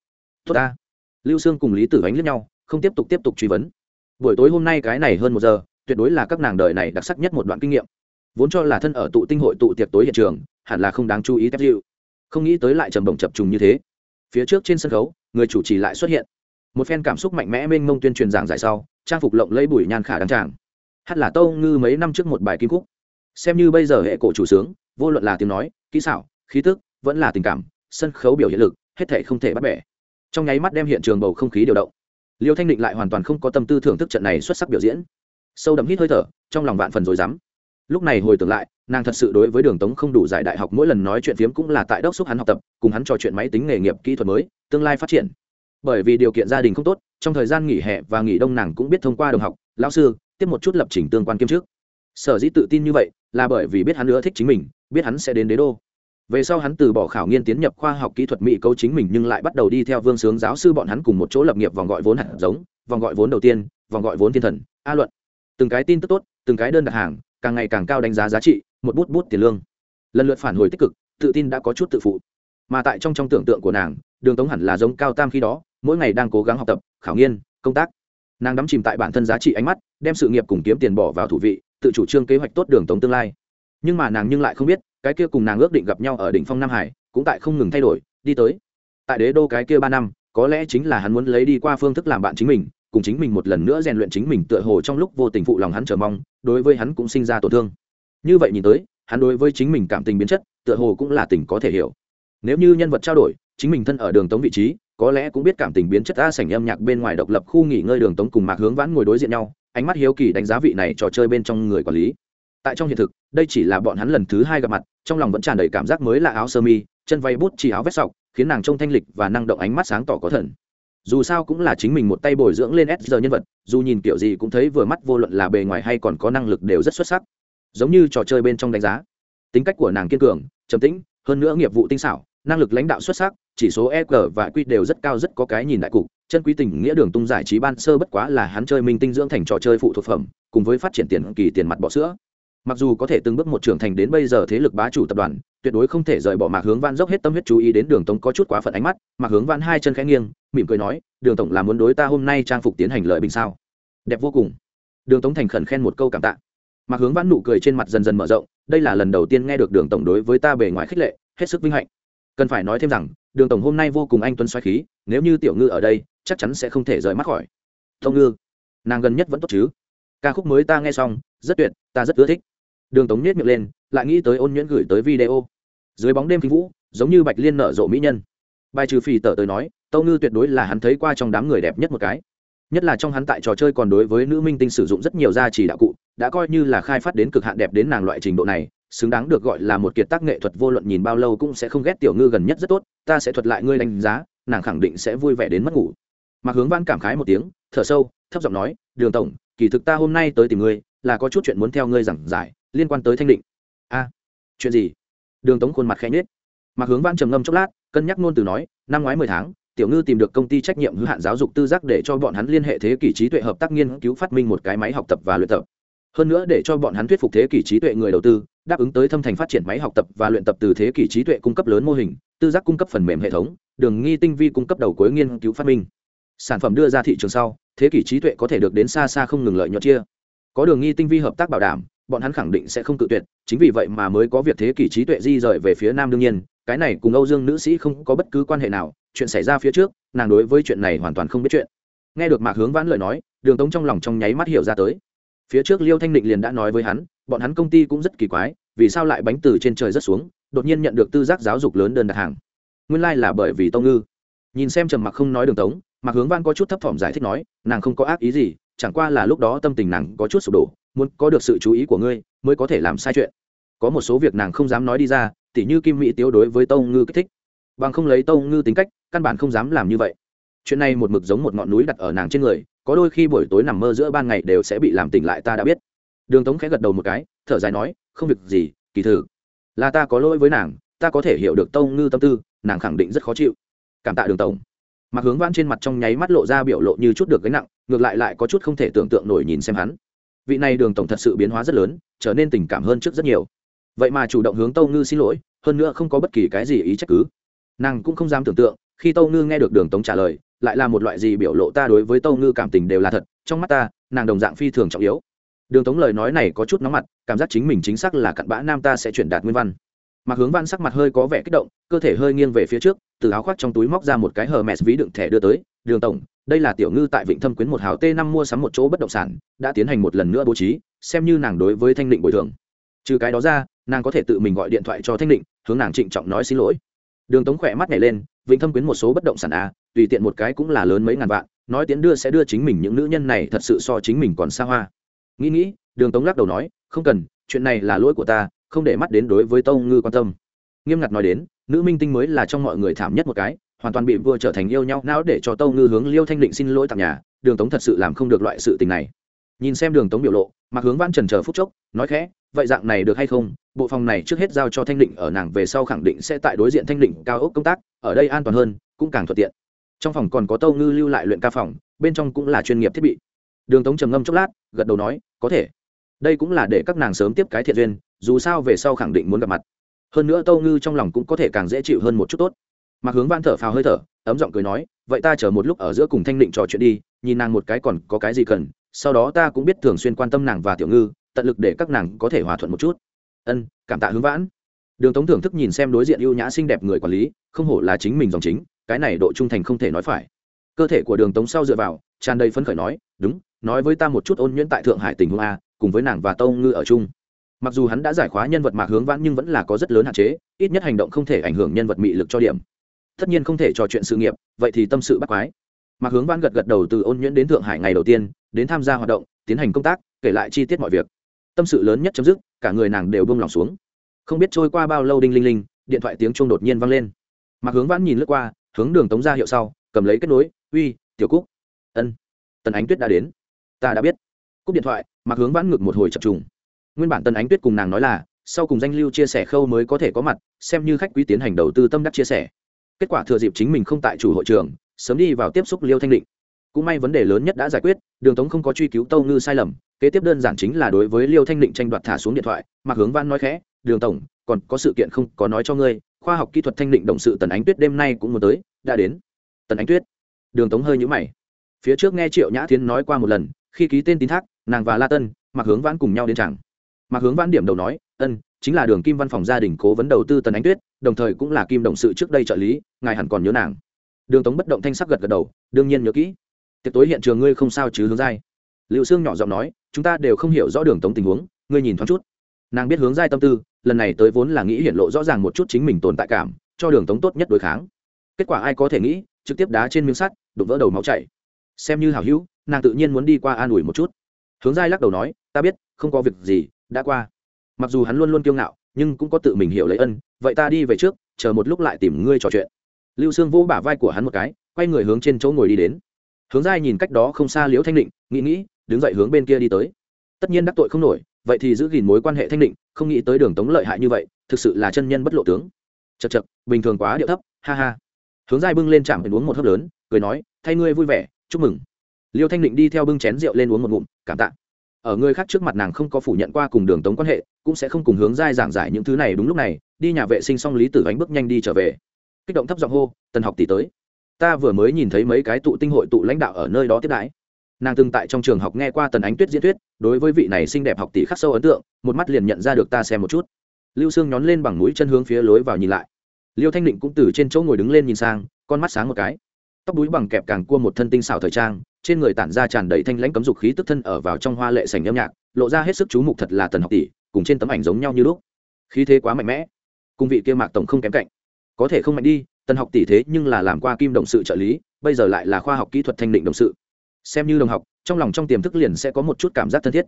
Tốt ta. Lưu sương cùng lý tử ánh lướt nhau, không tiếp tục tiếp tục truy vấn. Buổi tối hôm nay cái này hơn một giờ, tuyệt đối là các nàng đời này đặc sắc nhất một đoạn kinh nghiệm. Vốn cho là thân ở tụ tinh hội tụ tiệc tối hiện trường, hẳn là không đáng chú ý tép dịu không nghĩ tới lại trầm bổng chập trùng như thế. Phía trước trên sân khấu, người chủ trì lại xuất hiện. Một phen cảm xúc mạnh mẽ mênh mông tuyên truyền giảng giải sau, trang phục lộng lấy bùi nhan khả đăng tràng hát là tâu ngư mấy năm trước một bài kim khúc. Xem như bây giờ hệ cổ chủ sướng, vô luận là tiếng nói, kỹ xảo, khí tức, vẫn là tình cảm, sân khấu biểu hiện lực, hết thể không thể bắt bẻ. Trong nháy mắt đem hiện trường bầu không khí điều động. Liêu thanh định lại hoàn toàn không có tâm tư thưởng thức trận này xuất sắc biểu diễn. Sâu đậm hít hơi thở, trong lòng vạn phần rồi dám lúc này hồi tưởng lại, nàng thật sự đối với đường tống không đủ giải đại học mỗi lần nói chuyện phiếm cũng là tại đốc xúc hắn học tập, cùng hắn trò chuyện máy tính nghề nghiệp kỹ thuật mới, tương lai phát triển. Bởi vì điều kiện gia đình không tốt, trong thời gian nghỉ hè và nghỉ đông nàng cũng biết thông qua đồng học, lão sư tiếp một chút lập trình tương quan kiêm trước sở dĩ tự tin như vậy là bởi vì biết hắn nữa thích chính mình, biết hắn sẽ đến đế đô. Về sau hắn từ bỏ khảo nghiên tiến nhập khoa học kỹ thuật mỹ câu chính mình nhưng lại bắt đầu đi theo vương sướng giáo sư bọn hắn cùng một chỗ lập nghiệp vòng gọi vốn hạt giống, vòng gọi vốn đầu tiên, vòng gọi vốn thiên thần, a luận. Từng cái tin tức tốt, từng cái đơn đặt hàng, càng ngày càng cao đánh giá giá trị, một bút bút tiền lương. Lần lượt phản hồi tích cực, tự tin đã có chút tự phụ. Mà tại trong trong tưởng tượng của nàng, đường tống hẳn là giống cao tam khi đó, mỗi ngày đang cố gắng học tập, khảo nghiên, công tác. Nàng đắm chìm tại bản thân giá trị ánh mắt đem sự nghiệp cùng kiếm tiền bỏ vào thủ vị, tự chủ trương kế hoạch tốt đường tống tương lai. Nhưng mà nàng nhưng lại không biết, cái kia cùng nàng ước định gặp nhau ở đỉnh phong nam hải, cũng tại không ngừng thay đổi, đi tới. Tại đế đô cái kia ba năm, có lẽ chính là hắn muốn lấy đi qua phương thức làm bạn chính mình, cùng chính mình một lần nữa rèn luyện chính mình tựa hồ trong lúc vô tình phụ lòng hắn chờ mong, đối với hắn cũng sinh ra tổn thương. Như vậy nhìn tới, hắn đối với chính mình cảm tình biến chất, tựa hồ cũng là tình có thể hiểu. Nếu như nhân vật trao đổi, chính mình thân ở đường tống vị trí, có lẽ cũng biết cảm tình biến chất a sảnh âm nhạc bên ngoài độc lập khu nghỉ ngơi đường tống cùng mạc hướng vãn ngồi đối diện nhau ánh mắt hiếu kỳ đánh giá vị này trò chơi bên trong người quản lý. Tại trong hiện thực, đây chỉ là bọn hắn lần thứ hai gặp mặt, trong lòng vẫn tràn đầy cảm giác mới là áo sơ mi, chân vay bút chỉ áo vét sọc, khiến nàng trông thanh lịch và năng động ánh mắt sáng tỏ có thần. Dù sao cũng là chính mình một tay bồi dưỡng lên s giờ nhân vật, dù nhìn kiểu gì cũng thấy vừa mắt vô luận là bề ngoài hay còn có năng lực đều rất xuất sắc. Giống như trò chơi bên trong đánh giá. Tính cách của nàng kiên cường, trầm tĩnh, hơn nữa nghiệp vụ tinh xảo, năng lực lãnh đạo xuất sắc, chỉ số e g và q đều rất cao, rất có cái nhìn đại cục chân quý tình nghĩa đường tung giải trí ban sơ bất quá là hắn chơi minh tinh dưỡng thành trò chơi phụ thuộc phẩm, cùng với phát triển tiền kỳ tiền mặt bỏ sữa. Mặc dù có thể từng bước một trưởng thành đến bây giờ thế lực bá chủ tập đoàn, tuyệt đối không thể rời bỏ mạc hướng văn dốc hết tâm huyết chú ý đến đường tống có chút quá phận ánh mắt, mạc hướng văn hai chân khẽ nghiêng, mỉm cười nói, đường tổng là muốn đối ta hôm nay trang phục tiến hành lợi bình sao? Đẹp vô cùng. Đường tống thành khẩn khen một câu cảm tạ. Mạc hướng văn nụ cười trên mặt dần dần mở rộng, đây là lần đầu tiên nghe được đường tổng đối với ta bề ngoài khích lệ, hết sức vinh hạnh. Cần phải nói thêm rằng, đường tổng hôm nay vô cùng anh tuấn xoáy khí, nếu như tiểu ngư ở đây chắc chắn sẽ không thể rời mắt khỏi. Tông ngư, nàng gần nhất vẫn tốt chứ? Ca khúc mới ta nghe xong, rất tuyệt, ta rất ưa thích. Đường tống nhét miệng lên, lại nghĩ tới ôn nhuyễn gửi tới video. Dưới bóng đêm khi vũ, giống như bạch liên nở rộ mỹ nhân. Bài trừ phì tờ tới nói, tâu ngư tuyệt đối là hắn thấy qua trong đám người đẹp nhất một cái. Nhất là trong hắn tại trò chơi còn đối với nữ minh tinh sử dụng rất nhiều gia trì đạo cụ, đã coi như là khai phát đến cực hạn đẹp đến nàng loại trình độ này, xứng đáng được gọi là một kiệt tác nghệ thuật vô luận nhìn bao lâu cũng sẽ không ghét tiểu ngư gần nhất rất tốt, ta sẽ thuật lại ngươi đánh giá, nàng khẳng định sẽ vui vẻ đến mất ngủ. Mạc hướng văn cảm khái một tiếng, thở sâu, thấp giọng nói, đường tổng, kỳ thực ta hôm nay tới tìm ngươi, là có chút chuyện muốn theo ngươi giảng giải, liên quan tới thanh định. A, chuyện gì? Đường tống khuôn mặt khẽ nhết Mạc hướng văn trầm ngâm chốc lát, cân nhắc ngôn từ nói, năm ngoái mười tháng, tiểu ngư tìm được công ty trách nhiệm hữu hạn giáo dục tư giác để cho bọn hắn liên hệ thế kỷ trí tuệ hợp tác nghiên cứu phát minh một cái máy học tập và luyện tập. Hơn nữa để cho bọn hắn thuyết phục thế kỷ trí tuệ người đầu tư, đáp ứng tới thâm thành phát triển máy học tập và luyện tập từ thế kỷ trí tuệ cung cấp lớn mô hình, tư giác cung cấp phần mềm hệ thống, đường nghi tinh vi cung cấp đầu cuối nghiên cứu phát minh sản phẩm đưa ra thị trường sau, thế kỷ trí tuệ có thể được đến xa xa không ngừng lợi nhuận chia. Có đường nghi tinh vi hợp tác bảo đảm, bọn hắn khẳng định sẽ không cự tuyệt, chính vì vậy mà mới có việc thế kỷ trí tuệ di rời về phía nam đương nhiên, cái này cùng âu dương nữ sĩ không có bất cứ quan hệ nào, chuyện xảy ra phía trước, nàng đối với chuyện này hoàn toàn không biết chuyện. Nghe được mạc hướng vãn lời nói, đường tống trong lòng trong nháy mắt hiểu ra tới. Phía trước liêu thanh định liền đã nói với hắn, bọn hắn công ty cũng rất kỳ quái, vì sao lại bánh từ trên trời rất xuống, đột nhiên nhận được tư giác giáo dục lớn đơn đặt hàng. Nguyên lai、like、là bởi vì tông ngư. Nhìn xem trầm mặc không nói đường tống mạc hướng văn có chút thấp thỏm giải thích nói, nàng không có ác ý gì, chẳng qua là lúc đó tâm tình nàng có chút sụp đổ, muốn có được sự chú ý của ngươi, mới có thể làm sai chuyện. Có một số việc nàng không dám nói đi ra, tỉ như kim mỹ tiêu đối với tâu ngư kích thích. Bằng không lấy tâu ngư tính cách, căn bản không dám làm như vậy. Chuyện này một mực giống một ngọn núi đặt ở nàng trên người, có đôi khi buổi tối nằm mơ giữa ban ngày đều sẽ bị làm tỉnh lại ta đã biết. Đường tống khẽ gật đầu một cái, thở dài nói, không việc gì, kỳ thử là ta có lỗi với nàng, ta có thể hiểu được tâu ngư tâm tư, nàng khẳng định rất khó chịu. Cảm tạ đường tổng mặc hướng vãn trên mặt trong nháy mắt lộ ra biểu lộ như chút được gánh nặng, ngược lại lại có chút không thể tưởng tượng nổi nhìn xem hắn. Vị này đường tổng thật sự biến hóa rất lớn, trở nên tình cảm hơn trước rất nhiều. Vậy mà chủ động hướng tâu ngư xin lỗi, hơn nữa không có bất kỳ cái gì ý trách cứ. Nàng cũng không dám tưởng tượng, khi tâu ngư nghe được đường tống trả lời, lại là một loại gì biểu lộ ta đối với tâu ngư cảm tình đều là thật, trong mắt ta, nàng đồng dạng phi thường trọng yếu. Đường tống lời nói này có chút nóng mặt, cảm giác chính mình chính xác là cặn bã nam ta sẽ chuyển đạt nguyên văn. Mạc hướng văn sắc mặt hơi có vẻ kích động, cơ thể hơi nghiêng về phía trước, từ áo khoác trong túi móc ra một cái hờ mẹt ví đựng thẻ đưa tới, đường tổng, đây là tiểu ngư tại vịnh thâm quyến một hào t năm mua sắm một chỗ bất động sản, đã tiến hành một lần nữa bố trí, xem như nàng đối với thanh định bồi thường. Trừ cái đó ra, nàng có thể tự mình gọi điện thoại cho thanh định, hướng nàng trịnh trọng nói xin lỗi. Đường tống khỏe mắt nhảy lên, vịnh thâm quyến một số bất động sản a tùy tiện một cái cũng là lớn mấy ngàn vạn, nói tiến đưa sẽ đưa chính mình những nữ nhân này thật sự so chính mình còn xa hoa. Nghĩ nghĩ, đường tống lắc đầu nói, không cần, chuyện này là lỗi của ta không để mắt đến đối với tông ngư quan tâm. Nghiêm ngặt nói đến, nữ minh tinh mới là trong mọi người thảm nhất một cái, hoàn toàn bị vừa trở thành yêu nhau, não để cho tâu ngư hướng liêu thanh định xin lỗi tặng nhà, đường tống thật sự làm không được loại sự tình này. Nhìn xem đường tống biểu lộ mặc hướng văn trần chờ phút chốc, nói khẽ, vậy dạng này được hay không? Bộ phòng này trước hết giao cho thanh định, ở nàng về sau khẳng định sẽ tại đối diện thanh định cao ốc công tác, ở đây an toàn hơn, cũng càng thuận tiện. Trong phòng còn có tâu ngư lưu lại luyện ca phòng, bên trong cũng là chuyên nghiệp thiết bị. Đường tống trầm ngâm chốc lát, gật đầu nói, có thể đây cũng là để các nàng sớm tiếp cái thiện duyên, dù sao về sau khẳng định muốn gặp mặt. Hơn nữa tâu ngư trong lòng cũng có thể càng dễ chịu hơn một chút tốt. Mặc hướng van thở phào hơi thở, ấm giọng cười nói, vậy ta chờ một lúc ở giữa cùng thanh định trò chuyện đi, nhìn nàng một cái còn có cái gì cần, sau đó ta cũng biết thường xuyên quan tâm nàng và tiểu ngư, tận lực để các nàng có thể hòa thuận một chút. Ân, cảm tạ hướng vãn. Đường tống thưởng thức nhìn xem đối diện ưu nhã xinh đẹp người quản lý, không hổ là chính mình dòng chính, cái này độ trung thành không thể nói phải. Cơ thể của đường tống sau dựa vào, tràn đầy phấn khởi nói, đúng, nói với ta một chút ôn nhuyễn tại thượng hải tình huống a cùng với nàng và tâu ngư ở chung. Mặc dù hắn đã giải khóa nhân vật mạc hướng vãn nhưng vẫn là có rất lớn hạn chế, ít nhất hành động không thể ảnh hưởng nhân vật mị lực cho điểm. Tất nhiên không thể trò chuyện sự nghiệp, vậy thì tâm sự bắt quái. Mạc hướng vãn gật gật đầu từ ôn nhuyễn đến thượng hải ngày đầu tiên, đến tham gia hoạt động, tiến hành công tác, kể lại chi tiết mọi việc. Tâm sự lớn nhất chấm dứt, cả người nàng đều bông lòng xuống. Không biết trôi qua bao lâu đinh linh linh, điện thoại tiếng chuông đột nhiên vang lên. Mạc hướng vãn nhìn lướt qua, hướng đường tống ra hiệu sau, cầm lấy kết nối, uy, tiểu cúc. Ân, tần ánh tuyết đã đến. Ta đã biết. Cúp điện thoại mạc hướng vãn ngược một hồi chập trùng. Nguyên bản tần ánh tuyết cùng nàng nói là, sau cùng danh lưu chia sẻ khâu mới có thể có mặt, xem như khách quý tiến hành đầu tư tâm đắc chia sẻ. Kết quả thừa dịp chính mình không tại chủ hội trường, sớm đi vào tiếp xúc liêu thanh định. Cũng may vấn đề lớn nhất đã giải quyết, đường tống không có truy cứu tâu ngư sai lầm, kế tiếp đơn giản chính là đối với liêu thanh định tranh đoạt thả xuống điện thoại, mạc hướng văn nói khẽ, đường tổng, còn có sự kiện không, có nói cho ngươi, khoa học kỹ thuật thanh định động sự tần ánh tuyết đêm nay cũng muốn tới, đã đến. Tần ánh tuyết. Đường tống hơi nhũ mày. Phía trước nghe triệu nhã thiến nói qua một lần, khi ký tên tín thác nàng và la tân mặc hướng vãn cùng nhau đến chẳng mặc hướng vãn điểm đầu nói ân chính là đường kim văn phòng gia đình cố vấn đầu tư tần ánh tuyết đồng thời cũng là kim đồng sự trước đây trợ lý ngài hẳn còn nhớ nàng đường tống bất động thanh sắc gật gật đầu đương nhiên nhớ kỹ tiệc tối hiện trường ngươi không sao chứ hướng giai liệu sương nhỏ giọng nói chúng ta đều không hiểu rõ đường tống tình huống ngươi nhìn thoáng chút nàng biết hướng giai tâm tư lần này tới vốn là nghĩ hiện lộ rõ ràng một chút chính mình tồn tại cảm cho đường tống tốt nhất đối kháng kết quả ai có thể nghĩ trực tiếp đá trên miếng sắt đụng vỡ đầu máu chảy xem như hảo hữu nàng tự nhiên muốn đi qua an ủi một chút hướng giai lắc đầu nói, ta biết, không có việc gì, đã qua. Mặc dù hắn luôn luôn kiêu ngạo, nhưng cũng có tự mình hiểu lấy ân, vậy ta đi về trước, chờ một lúc lại tìm ngươi trò chuyện. Lưu sương vỗ bả vai của hắn một cái, quay người hướng trên chỗ ngồi đi đến. Hướng giai nhìn cách đó không xa liễu thanh định, nghĩ nghĩ, đứng dậy hướng bên kia đi tới. Tất nhiên đắc tội không nổi, vậy thì giữ gìn mối quan hệ thanh định, không nghĩ tới đường tống lợi hại như vậy, thực sự là chân nhân bất lộ tướng. Chật chật bình thường quá điệu thấp, ha ha. Hướng giai bưng lên chạm phải uống một hớp lớn, cười nói, thay ngươi vui vẻ, chúc mừng liêu thanh định đi theo bưng chén rượu lên uống một ngụm, cảm tạ. Ở người khác trước mặt nàng không có phủ nhận qua cùng đường tống quan hệ, cũng sẽ không cùng hướng dai giảng giải những thứ này đúng lúc này, đi nhà vệ sinh xong lý tử ánh bước nhanh đi trở về. Kích động thấp giọng hô, tần học tỷ tới. Ta vừa mới nhìn thấy mấy cái tụ tinh hội tụ lãnh đạo ở nơi đó tiếp đãi. Nàng từng tại trong trường học nghe qua tần ánh tuyết diễn thuyết, đối với vị này xinh đẹp học tỷ khắc sâu ấn tượng, một mắt liền nhận ra được ta xem một chút. Lưu sương nhón lên bằng mũi chân hướng phía lối vào nhìn lại. Liêu thanh định cũng từ trên chỗ ngồi đứng lên nhìn sang, con mắt sáng một cái tóc búi bằng kẹp càng cua một thân tinh xảo thời trang, trên người tản ra tràn đầy thanh lãnh cấm dục khí tức thân ở vào trong hoa lệ sành âm nhạc, lộ ra hết sức chú mục thật là tần học tỷ, cùng trên tấm ảnh giống nhau như lúc. Khí thế quá mạnh mẽ, cùng vị kia mạc tổng không kém cạnh. Có thể không mạnh đi, tần học tỷ thế nhưng là làm qua kim đồng sự trợ lý, bây giờ lại là khoa học kỹ thuật thanh định đồng sự. Xem như đồng học, trong lòng trong tiềm thức liền sẽ có một chút cảm giác thân thiết.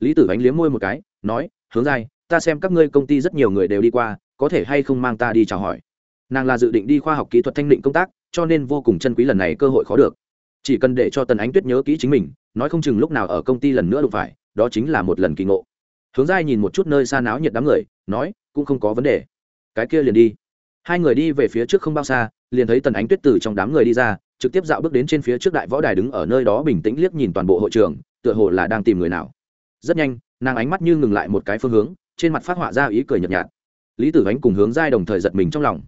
Lý tử ánh liếm môi một cái, nói, hướng dai ta xem các ngươi công ty rất nhiều người đều đi qua, có thể hay không mang ta đi chào hỏi? Nàng là dự định đi khoa học kỹ thuật thanh định công tác cho nên vô cùng chân quý lần này cơ hội khó được. Chỉ cần để cho tần ánh tuyết nhớ kỹ chính mình, nói không chừng lúc nào ở công ty lần nữa đụng phải, đó chính là một lần kỳ ngộ. Hướng giai nhìn một chút nơi xa náo nhiệt đám người, nói, cũng không có vấn đề. Cái kia liền đi. Hai người đi về phía trước không bao xa, liền thấy tần ánh tuyết từ trong đám người đi ra, trực tiếp dạo bước đến trên phía trước đại võ đài đứng ở nơi đó bình tĩnh liếc nhìn toàn bộ hội trường, tựa hồ là đang tìm người nào. Rất nhanh, nàng ánh mắt như ngừng lại một cái phương hướng, trên mặt phát họa ra ý cười nhợt nhạt. Lý tử ánh cùng hướng giai đồng thời giật mình trong lòng.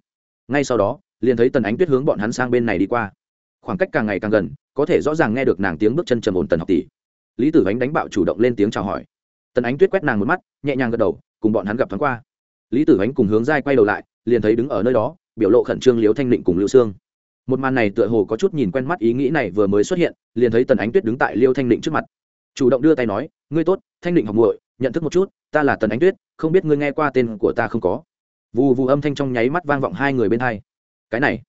Ngay sau đó liền thấy tần ánh tuyết hướng bọn hắn sang bên này đi qua. Khoảng cách càng ngày càng gần, có thể rõ ràng nghe được nàng tiếng bước chân trầm ổn tần học tỷ. Lý tử ánh đánh bạo chủ động lên tiếng chào hỏi. Tần ánh tuyết quét nàng một mắt, nhẹ nhàng gật đầu, cùng bọn hắn gặp thoáng qua. Lý tử ánh cùng hướng giai quay đầu lại, liền thấy đứng ở nơi đó, biểu lộ khẩn trương liếu thanh định cùng lưu sương. Một màn này tựa hồ có chút nhìn quen mắt ý nghĩ này vừa mới xuất hiện, liền thấy tần ánh tuyết đứng tại liêu thanh định trước mặt. Chủ động đưa tay nói, ngươi tốt, thanh định học muội, nhận thức một chút, ta là tần ánh tuyết, không biết ngươi nghe qua tên của ta không có. Vù vù âm thanh trong nháy mắt vang vọng hai người bên hai cái này,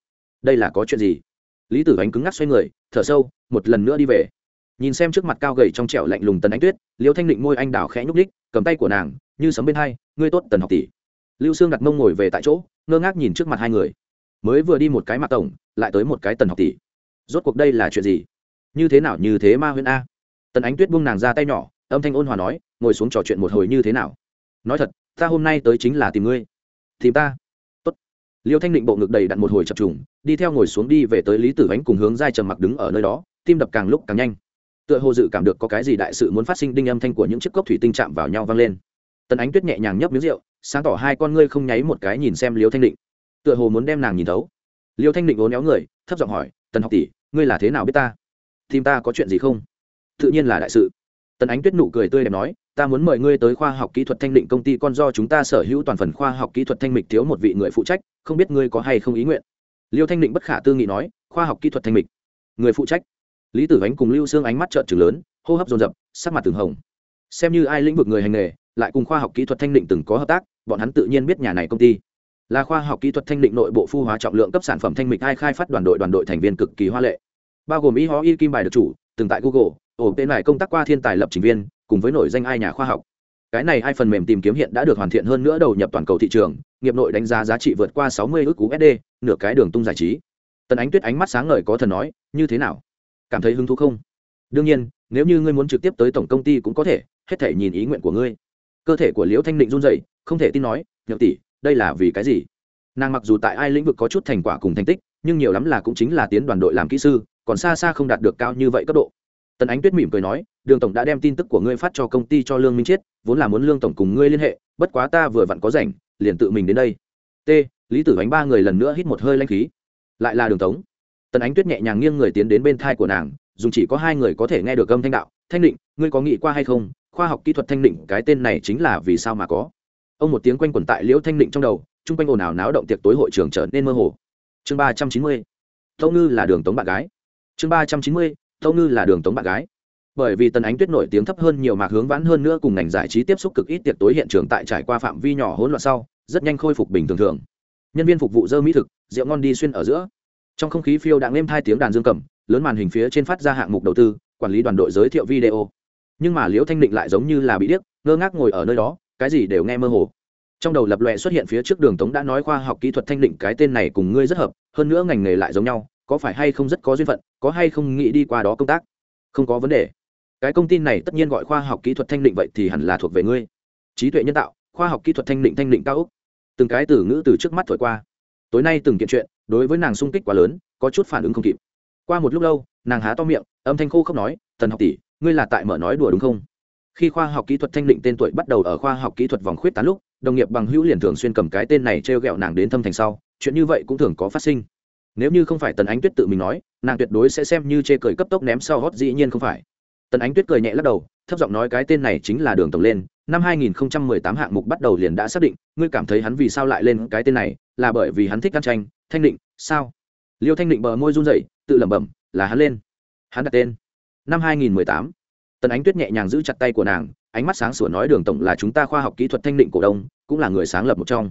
đây là có chuyện gì? Lý tử ánh cứng ngắc xoay người, thở sâu, một lần nữa đi về. Nhìn xem trước mặt cao gầy trong trẻo lạnh lùng tần ánh tuyết, liêu thanh định môi anh đào khẽ nhúc ních cầm tay của nàng, như sấm bên hai, ngươi tốt, tần học tỷ. Lưu sương đặt mông ngồi về tại chỗ, ngơ ngác nhìn trước mặt hai người. Mới vừa đi một cái mạc tổng, lại tới một cái tần học tỷ. Rốt cuộc đây là chuyện gì? Như thế nào, như thế ma huyên a? Tần ánh tuyết buông nàng ra tay nhỏ, âm thanh ôn hòa nói, ngồi xuống trò chuyện một hồi như thế nào? Nói thật, ta hôm nay tới chính là tìm ngươi. Tìm ta? Liêu thanh định bộ ngực đầy đặn một hồi chập trùng, đi theo ngồi xuống đi về tới lý tử ánh cùng hướng giai trầm mặc đứng ở nơi đó, tim đập càng lúc càng nhanh. Tựa hồ dự cảm được có cái gì đại sự muốn phát sinh, đinh âm thanh của những chiếc cốc thủy tinh chạm vào nhau vang lên. Tần ánh tuyết nhẹ nhàng nhấp miếng rượu, sáng tỏ hai con ngươi không nháy một cái nhìn xem liêu thanh định. Tựa hồ muốn đem nàng nhìn thấu. Liêu thanh định ố éo người, thấp giọng hỏi, tần học tỷ, ngươi là thế nào biết ta? Tim ta có chuyện gì không? Tự nhiên là đại sự. Tần ánh tuyết nụ cười tươi đẹp nói ta muốn mời ngươi tới khoa học kỹ thuật thanh định công ty con do chúng ta sở hữu toàn phần khoa học kỹ thuật thanh mịch thiếu một vị người phụ trách, không biết ngươi có hay không ý nguyện? Liêu thanh định bất khả tư nghị nói, khoa học kỹ thuật thanh mịch. Người phụ trách? Lý tử ánh cùng lưu xương ánh mắt trợn trừng lớn, hô hấp dồn dập, sắc mặt từng hồng. Xem như ai lĩnh vực người hành nghề, lại cùng khoa học kỹ thuật thanh định từng có hợp tác, bọn hắn tự nhiên biết nhà này công ty là khoa học kỹ thuật thanh định nội bộ phu hóa trọng lượng cấp sản phẩm thanh mịch ai khai phát đoàn đội đoàn đội thành viên cực kỳ hoa lệ, bao gồm y ho y kim bài được chủ, từng tại google ổ tên này công tác qua thiên tài lập trình viên, cùng với nổi danh ai nhà khoa học. Cái này ai phần mềm tìm kiếm hiện đã được hoàn thiện hơn nữa đầu nhập toàn cầu thị trường, nghiệp nội đánh giá giá trị vượt qua sáu mươi ước usd nửa cái đường tung giải trí. Tần ánh tuyết ánh mắt sáng ngời có thần nói, như thế nào? Cảm thấy hứng thú không? Đương nhiên, nếu như ngươi muốn trực tiếp tới tổng công ty cũng có thể, hết thể nhìn ý nguyện của ngươi. Cơ thể của liễu thanh định run rẩy, không thể tin nói, nhược tỷ, đây là vì cái gì? Nàng mặc dù tại ai lĩnh vực có chút thành quả cùng thành tích, nhưng nhiều lắm là cũng chính là tiến đoàn đội làm kỹ sư, còn xa xa không đạt được cao như vậy cấp độ tần ánh tuyết mỉm cười nói, đường tổng đã đem tin tức của ngươi phát cho công ty cho lương minh chiết, vốn là muốn lương tổng cùng ngươi liên hệ, bất quá ta vừa vặn có rảnh, liền tự mình đến đây. T, lý tử ánh ba người lần nữa hít một hơi lanh khí. Lại là đường tống tần ánh tuyết nhẹ nhàng nghiêng người tiến đến bên thai của nàng, dùng chỉ có hai người có thể nghe được âm thanh đạo, thanh định, ngươi có nghĩ qua hay không? Khoa học kỹ thuật thanh định, cái tên này chính là vì sao mà có? Ông một tiếng quanh quẩn tại liễu thanh định trong đầu, chung quanh ồn ào náo động tiệc tối hội trường trở nên mơ hồ. Chương ba trăm chín mươi. Tâu ngư là đường tống bạn gái. Chương ba trăm chín mươi tâu ngư là đường tống bạn gái. Bởi vì tần ánh tuyết nổi tiếng thấp hơn nhiều mạc hướng vãn hơn nữa cùng ngành giải trí tiếp xúc cực ít tiệc tối hiện trường tại trải qua phạm vi nhỏ hỗn loạn sau, rất nhanh khôi phục bình thường thường. Nhân viên phục vụ dơ mỹ thực, rượu ngon đi xuyên ở giữa. Trong không khí phiêu đang êm hai tiếng đàn dương cầm, lớn màn hình phía trên phát ra hạng mục đầu tư, quản lý đoàn đội giới thiệu video. Nhưng mà liễu thanh định lại giống như là bị điếc, ngơ ngác ngồi ở nơi đó, cái gì đều nghe mơ hồ. Trong đầu lập lòe xuất hiện phía trước đường tống đã nói khoa học kỹ thuật thanh định cái tên này cùng ngươi rất hợp, hơn nữa ngành nghề lại giống nhau có phải hay không rất có duyên phận, có hay không nghĩ đi qua đó công tác? Không có vấn đề. Cái công ty này tất nhiên gọi khoa học kỹ thuật thanh định vậy thì hẳn là thuộc về ngươi. Trí tuệ nhân tạo, khoa học kỹ thuật thanh định thanh định cao úc. Từng cái từ ngữ từ trước mắt thổi qua. Tối nay từng kiện chuyện, đối với nàng sung kích quá lớn, có chút phản ứng không kịp. Qua một lúc lâu, nàng há to miệng, âm thanh khô không nói, tần học tỷ, ngươi là tại mở nói đùa đúng không? Khi khoa học kỹ thuật thanh định tên tuổi bắt đầu ở khoa học kỹ thuật vòng khuyết tán lúc, đồng nghiệp bằng hữu liền thường xuyên cầm cái tên này t r e o g ẹ o nàng đến thâm thành sau, chuyện như vậy cũng thường có phát sinh nếu như không phải tần ánh tuyết tự mình nói, nàng tuyệt đối sẽ xem như chê cười cấp tốc ném sau hót dĩ nhiên không phải. Tần ánh tuyết cười nhẹ lắc đầu, thấp giọng nói cái tên này chính là đường tổng lên, năm 2018 hạng mục bắt đầu liền đã xác định, ngươi cảm thấy hắn vì sao lại lên cái tên này, là bởi vì hắn thích ăn tranh thanh định, sao? Liêu thanh định bờ môi run rẩy, tự lẩm bẩm, là hắn lên. Hắn đặt tên. Năm 2018 tần ánh tuyết nhẹ nhàng giữ chặt tay của nàng, ánh mắt sáng sủa nói đường tổng là chúng ta khoa học kỹ thuật thanh định cổ đông, cũng là người sáng lập một trong.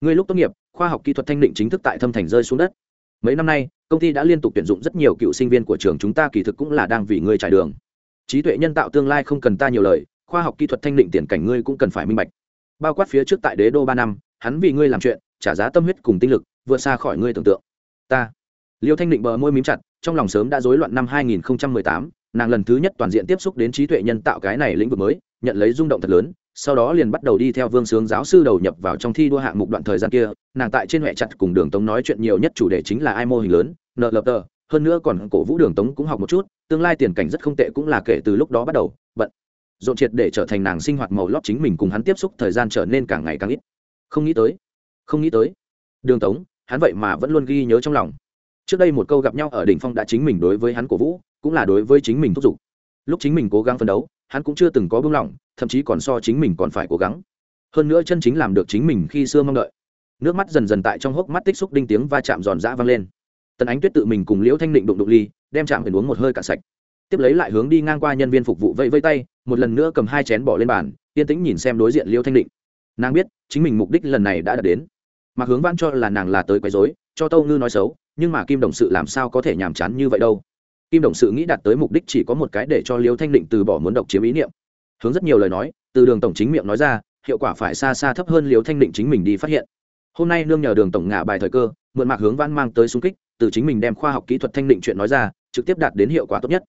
Ngươi lúc tốt nghiệp, khoa học kỹ thuật thanh định chính thức tại thâm thành rơi xuống đất mấy năm nay công ty đã liên tục tuyển dụng rất nhiều cựu sinh viên của trường chúng ta kỳ thực cũng là đang vì ngươi trải đường. Trí tuệ nhân tạo tương lai không cần ta nhiều lời khoa học kỹ thuật thanh định tiền cảnh ngươi cũng cần phải minh bạch. Bao quát phía trước tại đế đô ba năm hắn vì ngươi làm chuyện trả giá tâm huyết cùng tinh lực vượt xa khỏi ngươi tưởng tượng. Ta. Liêu thanh định bờ môi mím chặt trong lòng sớm đã rối loạn năm 2018, nàng lần thứ nhất toàn diện tiếp xúc đến trí tuệ nhân tạo cái này lĩnh vực mới nhận lấy rung động thật lớn sau đó liền bắt đầu đi theo vương sướng giáo sư đầu nhập vào trong thi đua hạng mục đoạn thời gian kia, nàng tại trên huệ chặt cùng đường tống nói chuyện nhiều nhất chủ đề chính là ai mô hình lớn, nợ lập tờ, hơn nữa còn cổ vũ đường tống cũng học một chút, tương lai tiền cảnh rất không tệ cũng là kể từ lúc đó bắt đầu, bận. Dộn triệt để trở thành nàng sinh hoạt màu lót chính mình cùng hắn tiếp xúc thời gian trở nên càng ngày càng ít. Không nghĩ tới, không nghĩ tới, đường tống, hắn vậy mà vẫn luôn ghi nhớ trong lòng. Trước đây một câu gặp nhau ở đỉnh phong đã chính mình đối với hắn cổ vũ, cũng là đối với chính mình thúc giục. Lúc chính mình cố gắng phấn đấu, hắn cũng chưa từng có buông lỏng thậm chí còn so chính mình còn phải cố gắng. Hơn nữa chân chính làm được chính mình khi xưa mong đợi. Nước mắt dần dần tại trong hốc mắt tích xúc đinh tiếng va chạm giòn dã vang lên. Tần ánh tuyết tự mình cùng liễu thanh định đụng đụng ly, đem chạm biển uống một hơi cạn sạch. Tiếp lấy lại hướng đi ngang qua nhân viên phục vụ vẫy vây tay, một lần nữa cầm hai chén bỏ lên bàn, yên tĩnh nhìn xem đối diện liễu thanh định. Nàng biết, chính mình mục đích lần này đã đạt đến. Mà hướng văn cho là nàng là tới quấy rối, cho tâu ngư nói xấu, nhưng mà kim đồng sự làm sao có thể nhàm chán như vậy đâu? Kim đồng sự nghĩ đạt tới mục đích chỉ có một cái để cho Liễu thanh định từ bỏ muốn độc chiếm ý niệm hướng rất nhiều lời nói, từ đường tổng chính miệng nói ra, hiệu quả phải xa xa thấp hơn liều thanh định chính mình đi phát hiện. Hôm nay nương nhờ đường tổng ngả bài thời cơ, mượn mạc hướng văn mang tới xung kích, từ chính mình đem khoa học kỹ thuật thanh định chuyện nói ra, trực tiếp đạt đến hiệu quả tốt nhất.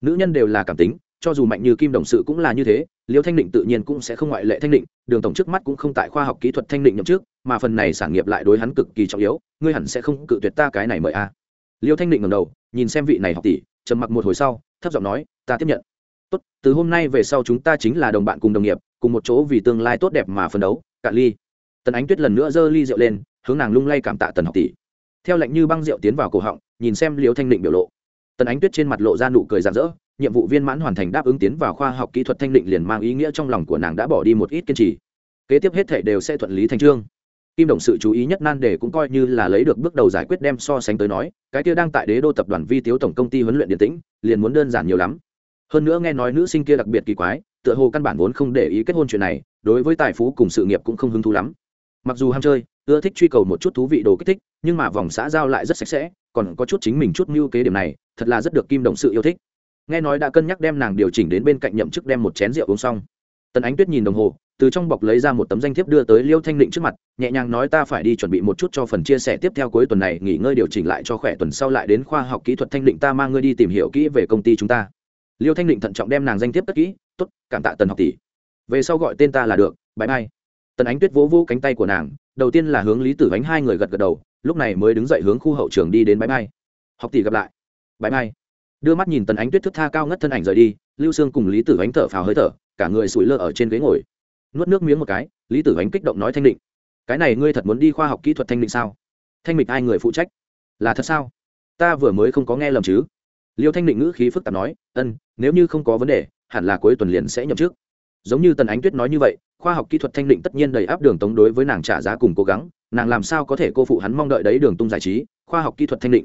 Nữ nhân đều là cảm tính, cho dù mạnh như kim đồng sự cũng là như thế liêu thanh định tự nhiên cũng sẽ không ngoại lệ thanh định, đường tổng trước mắt cũng không tại khoa học kỹ thuật thanh định nhậm trước mà phần này sản nghiệp lại đối hắn cực kỳ trọng yếu, ngươi hẳn sẽ không cự tuyệt ta cái này mời a. Liêu thanh định ngầm đầu, nhìn xem vị này học tỷ, trầm mặc một hồi sau, thấp giọng nói, ta tiếp nhận tốt, từ hôm nay về sau chúng ta chính là đồng bạn cùng đồng nghiệp, cùng một chỗ vì tương lai tốt đẹp mà phấn đấu. Cạn ly. Tần ánh tuyết lần nữa giơ ly rượu lên, hướng nàng lung lay cảm tạ tần học tỷ. Theo lệnh như băng rượu tiến vào cổ họng, nhìn xem liều thanh định biểu lộ. Tần ánh tuyết trên mặt lộ ra nụ cười rạng rỡ, nhiệm vụ viên mãn hoàn thành đáp ứng tiến vào khoa học kỹ thuật thanh định liền mang ý nghĩa trong lòng của nàng đã bỏ đi một ít kiên trì. Kế tiếp hết thể đều sẽ thuận lý thành trương kim đồng sự chú ý nhất nan đề cũng coi như là lấy được bước đầu giải quyết đem so sánh tới nói, cái kia đang tại đế đô tập đoàn vi tiếu tổng công ty huấn luyện điện tĩnh, liền muốn đơn giản nhiều lắm hơn nữa nghe nói nữ sinh kia đặc biệt kỳ quái, tựa hồ căn bản vốn không để ý kết hôn chuyện này, đối với tài phú cùng sự nghiệp cũng không hứng thú lắm. Mặc dù ham chơi, ưa thích truy cầu một chút thú vị đồ kích thích, nhưng mà vòng xã giao lại rất sạch sẽ, còn có chút chính mình chút mưu kế điểm này, thật là rất được kim đồng sự yêu thích. Nghe nói đã cân nhắc đem nàng điều chỉnh đến bên cạnh nhậm chức đem một chén rượu uống xong. Tần ánh tuyết nhìn đồng hồ, từ trong bọc lấy ra một tấm danh thiếp đưa tới liêu thanh định trước mặt, nhẹ nhàng nói ta phải đi chuẩn bị một chút cho phần chia sẻ tiếp theo cuối tuần này, nghỉ ngơi điều chỉnh lại cho khỏe tuần sau lại đến khoa học kỹ thuật thanh định ta mang ngươi đi tìm hiểu kỹ về công ty chúng ta liêu thanh định thận trọng đem nàng danh thiếp tất kỹ t ố t cảm tạ tần học tỷ. Về sau gọi tên ta là được bãi bay tần ánh tuyết vỗ vỗ cánh tay của nàng, đầu tiên là hướng lý tử Ánh hai người gật gật đầu, lúc này mới đứng dậy hướng khu hậu trường đi đến bãi bay học tỷ gặp lại. Bãi bay đưa mắt nhìn tần ánh tuyết thức tha cao ngất thân ảnh rời đi, lưu sương cùng lý tử Ánh thở phào hơi thở, cả người sủi lơ ở trên ghế ngồi. Nuốt nước miếng một cái, lý tử ánh kích động nói thanh định, cái này ngươi thật muốn đi khoa học kỹ thuật thanh định sao? Thanh mịch ai người phụ trách. Là thật sao? Ta vừa mới không có nghe lầm chứ liêu thanh định ngữ khí phức tạp nói, ân, nếu như không có vấn đề, hẳn là cuối tuần liền sẽ nhậm chức. Giống như tần ánh tuyết nói như vậy, khoa học kỹ thuật thanh định tất nhiên đầy áp đường tống đối với nàng trả giá cùng cố gắng, nàng làm sao có thể cô phụ hắn mong đợi đấy đường tung giải trí, khoa học kỹ thuật thanh định.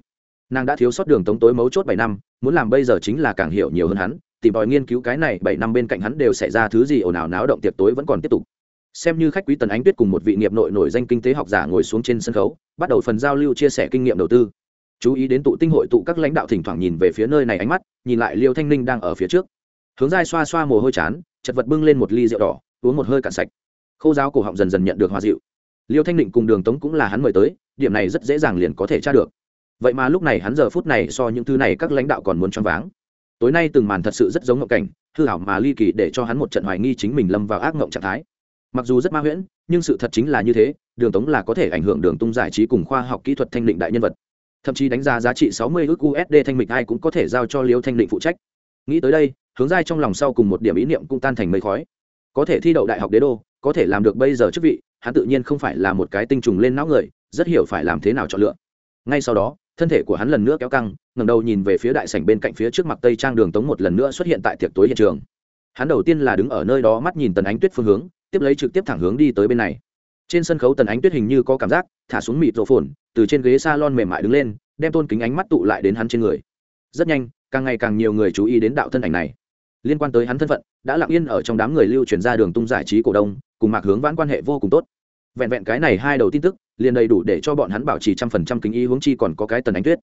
Nàng đã thiếu sót đường tống tối mấu chốt bảy năm, muốn làm bây giờ chính là càng hiểu nhiều hơn hắn, tìm tòi nghiên cứu cái này bảy năm bên cạnh hắn đều xảy ra thứ gì ồn ào náo động tiệc tối vẫn còn tiếp tục. Xem như khách quý tần ánh tuyết cùng một vị nghiệp nội nổi danh kinh tế học giả ngồi xuống trên sân khấu, bắt đầu phần giao lưu chia sẻ kinh nghiệm đầu tư chú ý đến tụ tinh hội tụ các lãnh đạo thỉnh thoảng nhìn về phía nơi này ánh mắt, nhìn lại liêu thanh ninh đang ở phía trước. Hướng dai xoa xoa mồ hôi chán, chật vật bưng lên một ly rượu đỏ, uống một hơi cạn sạch. Khô giáo cổ họng dần dần nhận được hòa dịu. Liêu thanh định cùng đường tống cũng là hắn mời tới, điểm này rất dễ dàng liền có thể tra được. Vậy mà lúc này hắn giờ phút này so những thứ này các lãnh đạo còn muốn choáng váng. Tối nay từng màn thật sự rất giống ngộng cảnh, hư hảo mà ly kỳ để cho hắn một trận hoài nghi chính mình lâm vào ác ngộng trạng thái. Mặc dù rất ma huyễn, nhưng sự thật chính là như thế, đường tống là có thể ảnh hưởng đường tung giải trí cùng khoa học kỹ thuật thanh định đại nhân vật thậm chí đánh giá giá trị sáu mươi ước usd thanh mịch ai cũng có thể giao cho liêu thanh định phụ trách. Nghĩ tới đây, hướng dai trong lòng sau cùng một điểm ý niệm cũng tan thành mây khói. Có thể thi đậu đại học đế đô, có thể làm được bây giờ chức vị, hắn tự nhiên không phải là một cái tinh trùng lên não người, rất hiểu phải làm thế nào chọn lựa. Ngay sau đó, thân thể của hắn lần nữa kéo căng, ngẩng đầu nhìn về phía đại sảnh bên cạnh phía trước mặt tây trang đường tống một lần nữa xuất hiện tại tiệc tối hiện trường. Hắn đầu tiên là đứng ở nơi đó mắt nhìn tần ánh tuyết phương hướng, tiếp lấy trực tiếp thẳng hướng đi tới bên này. Trên sân khấu tần ánh tuyết hình như có cảm giác, thả xuống mịt rổ phồn từ trên ghế s a lon mềm mại đứng lên, đem tôn kính ánh mắt tụ lại đến hắn trên người. Rất nhanh, càng ngày càng nhiều người chú ý đến đạo thân ảnh này. Liên quan tới hắn thân phận, đã lặng yên ở trong đám người lưu truyền ra đường tung giải trí cổ đông, cùng mạc hướng vãn quan hệ vô cùng tốt. Vẹn vẹn cái này hai đầu tin tức, liền đầy đủ để cho bọn hắn bảo trì trăm phần trăm kính ý huống chi còn có cái tần ánh tuyết.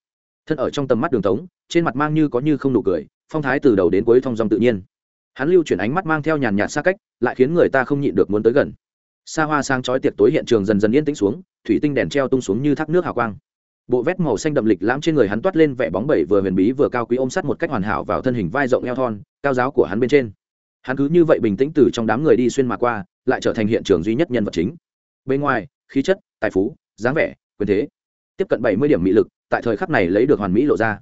Thân ở trong tầm mắt đường tống, trên mặt mang như có như không nụ cười, phong thái từ đầu đến cuối thong dong tự nhiên. Hắn lưu chuyển ánh mắt mang theo nhàn nhạt xa cách, lại khiến người ta không nhịn được muốn tới gần xa hoa sang chói tiệc tối hiện trường dần dần yên tĩnh xuống, thủy tinh đèn treo tung xuống như thác nước hào quang. Bộ vét màu xanh đậm lịch lãm trên người hắn toát lên vẻ bóng bẩy vừa huyền bí vừa cao quý ôm sắt một cách hoàn hảo vào thân hình vai rộng eo thon, cao giáo của hắn bên trên. Hắn cứ như vậy bình tĩnh từ trong đám người đi xuyên mà qua, lại trở thành hiện trường duy nhất nhân vật chính. Bên ngoài, khí chất, tài phú, dáng vẻ, quyền thế. Tiếp cận bảy mươi điểm mỹ lực, tại thời khắc này lấy được hoàn mỹ lộ ra.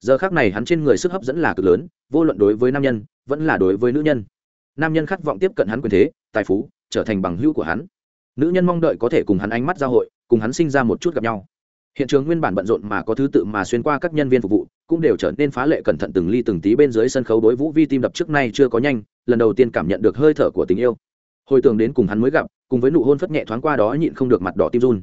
Giờ khắc này hắn trên người sức hấp dẫn là cực lớn, vô luận đối với nam nhân, vẫn là đối với nữ nhân. Nam nhân khát vọng tiếp cận hắn quyền thế, tài phú trở thành bằng hữu của hắn. Nữ nhân mong đợi có thể cùng hắn ánh mắt giao hội, cùng hắn sinh ra một chút gặp nhau. Hiện trường nguyên bản bận rộn mà có thứ tự mà xuyên qua các nhân viên phục vụ, cũng đều trở nên phá lệ cẩn thận từng ly từng tí bên dưới sân khấu đối vũ vi tim đập trước nay chưa có nhanh, lần đầu tiên cảm nhận được hơi thở của tình yêu. Hồi tưởng đến cùng hắn mới gặp, cùng với nụ hôn phất nhẹ thoáng qua đó nhịn không được mặt đỏ tim run.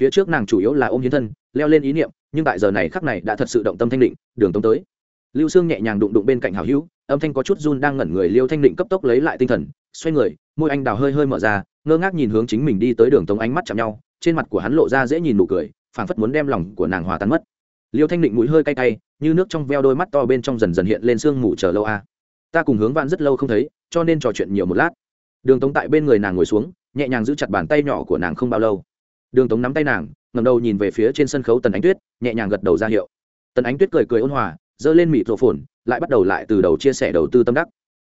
Phía trước nàng chủ yếu là ôm hiến thân, leo lên ý niệm, nhưng tại giờ này khắc này đã thật sự động tâm thanh định, đường tông tới. Lưu sương nhẹ nhàng đụng đụng bên cạnh hào hữu âm thanh có chút run đang ngẩn người liêu thanh định cấp tốc lấy lại tinh thần, xoay người, môi anh đào hơi hơi mở ra, ngơ ngác nhìn hướng chính mình đi tới đường tống ánh mắt chạm nhau, trên mặt của hắn lộ ra dễ nhìn nụ cười, phảng phất muốn đem lòng của nàng hòa tan mất. Liêu thanh định mũi hơi cay cay, như nước trong veo đôi mắt to bên trong dần dần hiện lên sương mù chờ lâu a. Ta cùng hướng vạn rất lâu không thấy, cho nên trò chuyện nhiều một lát. Đường tống tại bên người nàng ngồi xuống, nhẹ nhàng giữ chặt bàn tay nhỏ của nàng không bao lâu. Đường tống nắm tay nàng ngầm đầu nhìn về phía trên sân khấu tần ánh tuyết, nhẹ nhàng gật đầu ra hiệu. Tần ánh tuyết cười cười ôn hòa giơ lên mịt rộ phồn, lại bắt đầu lại từ đầu chia sẻ đầu tư tâm đắc.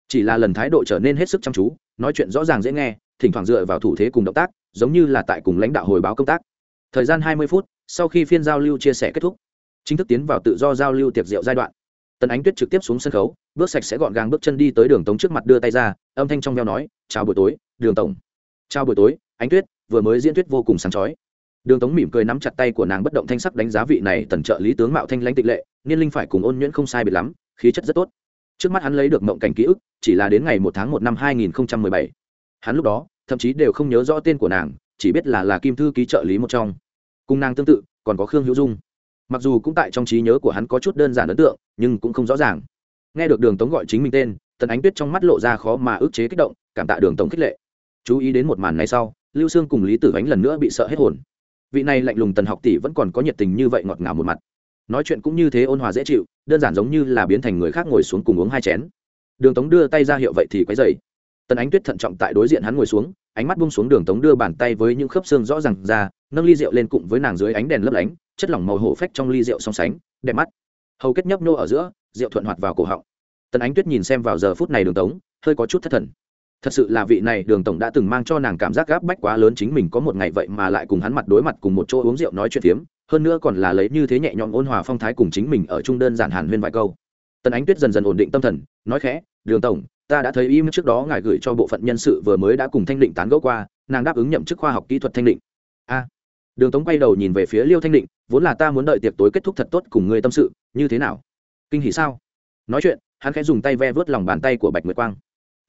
Chỉ là lần thái độ trở nên hết sức chăm chú, nói chuyện rõ ràng dễ nghe, thỉnh thoảng dựa vào thủ thế cùng động tác, giống như là tại cùng lãnh đạo hồi báo công tác. Thời gian hai mươi phút, sau khi phiên giao lưu chia sẻ kết thúc, chính thức tiến vào tự do giao lưu tiệc rượu giai đoạn. Tần ánh tuyết trực tiếp xuống sân khấu, bước sạch sẽ gọn gàng bước chân đi tới đường tống trước mặt đưa tay ra, âm thanh trong veo nói, chào buổi tối, đường tổng. Chào buổi tối, ánh tuyết, vừa mới diễn thuyết vô cùng sáng chói đường tống mỉm cười nắm chặt tay của nàng bất động thanh sắc đánh giá vị này tần trợ lý tướng mạo thanh lãnh tịch lệ, niên linh phải cùng ôn nhuyễn không sai biệt lắm, khí chất rất tốt. Trước mắt hắn lấy được mộng cảnh ký ức, chỉ là đến ngày một tháng một năm hai nghìn bảy. Hắn lúc đó, thậm chí đều không nhớ rõ tên của nàng, chỉ biết là là kim thư ký trợ lý một trong. Cùng nàng tương tự, còn có khương hữu dung. Mặc dù cũng tại trong trí nhớ của hắn có chút đơn giản ấn tượng, nhưng cũng không rõ ràng. Nghe được đường tống gọi chính mình tên, tần ánh tuyết trong mắt lộ ra khó mà ức chế kích động, cảm tạ đường tống khích lệ. Chú ý đến một màn này sau, lưu sương cùng lý tử ánh lần nữa bị sợ hết hồn vị này lạnh lùng tần học tỷ vẫn còn có nhiệt tình như vậy ngọt ngào một mặt. Nói chuyện cũng như thế ôn hòa dễ chịu, đơn giản giống như là biến thành người khác ngồi xuống cùng uống hai chén. Đường tống đưa tay ra hiệu vậy thì quấy dày tần ánh tuyết thận trọng tại đối diện hắn ngồi xuống, ánh mắt bung xuống đường tống đưa bàn tay với những khớp xương rõ ràng ra, nâng ly rượu lên cụm với nàng dưới ánh đèn lấp lánh, chất lỏng màu hổ phách trong ly rượu song sánh, đẹp mắt. Hầu kết nhấp nô ở giữa, rượu thuận hoạt vào cổ họng. Tần ánh tuyết nhìn xem vào giờ phút này đường tống, hơi có chút thất thần thật sự là vị này đường tổng đã từng mang cho nàng cảm giác gáp bách quá lớn chính mình có một ngày vậy mà lại cùng hắn mặt đối mặt cùng một chỗ uống rượu nói chuyện phiếm, hơn nữa còn là lấy như thế nhẹ nhõm ôn hòa phong thái cùng chính mình ở chung đơn giản hàn huyên vài câu. Tần ánh tuyết dần dần ổn định tâm thần, nói khẽ, đường tổng, ta đã thấy im trước đó ngài gửi cho bộ phận nhân sự vừa mới đã cùng thanh định tán gẫu qua, nàng đáp ứng nhậm chức khoa học kỹ thuật thanh định. A. Đường tống quay đầu nhìn về phía liêu thanh định, vốn là ta muốn đợi tiệc tối kết thúc thật tốt cùng người tâm sự, như thế nào? Kinh hỉ sao? Nói chuyện, hắn khẽ dùng tay ve vớt lòng bàn tay của bạch nguyệt quang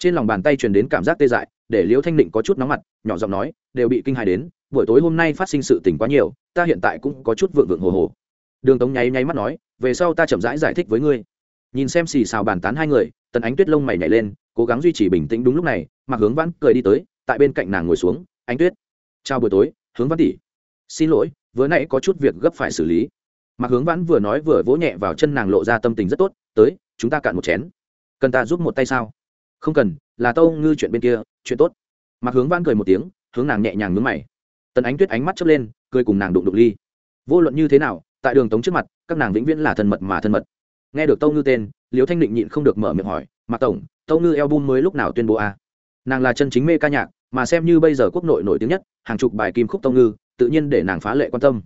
trên lòng bàn tay truyền đến cảm giác tê dại để liễu thanh định có chút nóng mặt nhỏ giọng nói đều bị kinh hài đến buổi tối hôm nay phát sinh sự tình quá nhiều ta hiện tại cũng có chút vượng vượng hồ hồ. Đường tống nháy nháy mắt nói về sau ta chậm rãi giải, giải thích với ngươi. Nhìn xem xì xào bàn tán hai người tần ánh tuyết lông mày nhảy lên cố gắng duy trì bình tĩnh đúng lúc này mặc hướng vãn cười đi tới tại bên cạnh nàng ngồi xuống ánh tuyết chào buổi tối hướng vãn tỷ. Xin lỗi vừa nãy có chút việc gấp phải xử lý. Mặc hướng vãn vừa nói vừa vỗ nhẹ vào chân nàng lộ ra tâm tình rất tốt tới chúng ta cạn một chén. Cần ta giúp một tay sao? Không cần, là tâu ngư chuyện bên kia, chuyện tốt. Mặc hướng vãn cười một tiếng, hướng nàng nhẹ nhàng ngứng mày. Tần ánh tuyết ánh mắt chớp lên, cười cùng nàng đụng đụng ly. Vô luận như thế nào, tại đường tống trước mặt, các nàng vĩnh viễn là thân mật mà thân mật. Nghe được tâu ngư tên, liễu thanh định nhịn không được mở miệng hỏi mặc tổng, tâu ngư eo bun mới lúc nào tuyên bố a à? nàng là chân chính mê ca nhạc, mà xem như bây giờ quốc nội nổi tiếng nhất, hàng chục bài kim khúc tâu ngư, tự nhiên để nàng phá lệ quan tâm.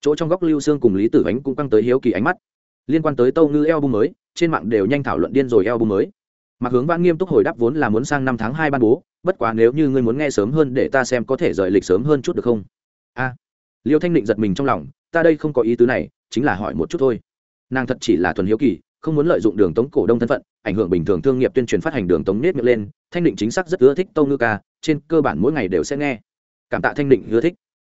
Chỗ trong góc lưu xương cùng lý tử ánh cũng căng tới hiếu kỳ ánh mắt. Liên quan tới tâu ngư eo bun mới, trên mạng đều nhanh thảo luận điên rồi eo bun mới mạc hướng vãn nghiêm túc hồi đáp vốn là muốn sang năm tháng hai ban bố, bất quá nếu như ngươi muốn nghe sớm hơn để ta xem có thể rời lịch sớm hơn chút được không? A. Liêu thanh định giật mình trong lòng, ta đây không có ý tứ này, chính là hỏi một chút thôi. Nàng thật chỉ là thuần hiếu kỳ, không muốn lợi dụng đường tống cổ đông thân phận, ảnh hưởng bình thường thương nghiệp tuyên truyền phát hành đường tống nết miệng lên, thanh định chính xác rất ưa thích tâu ngư ca, trên cơ bản mỗi ngày đều sẽ nghe. Cảm tạ thanh định ưa thích.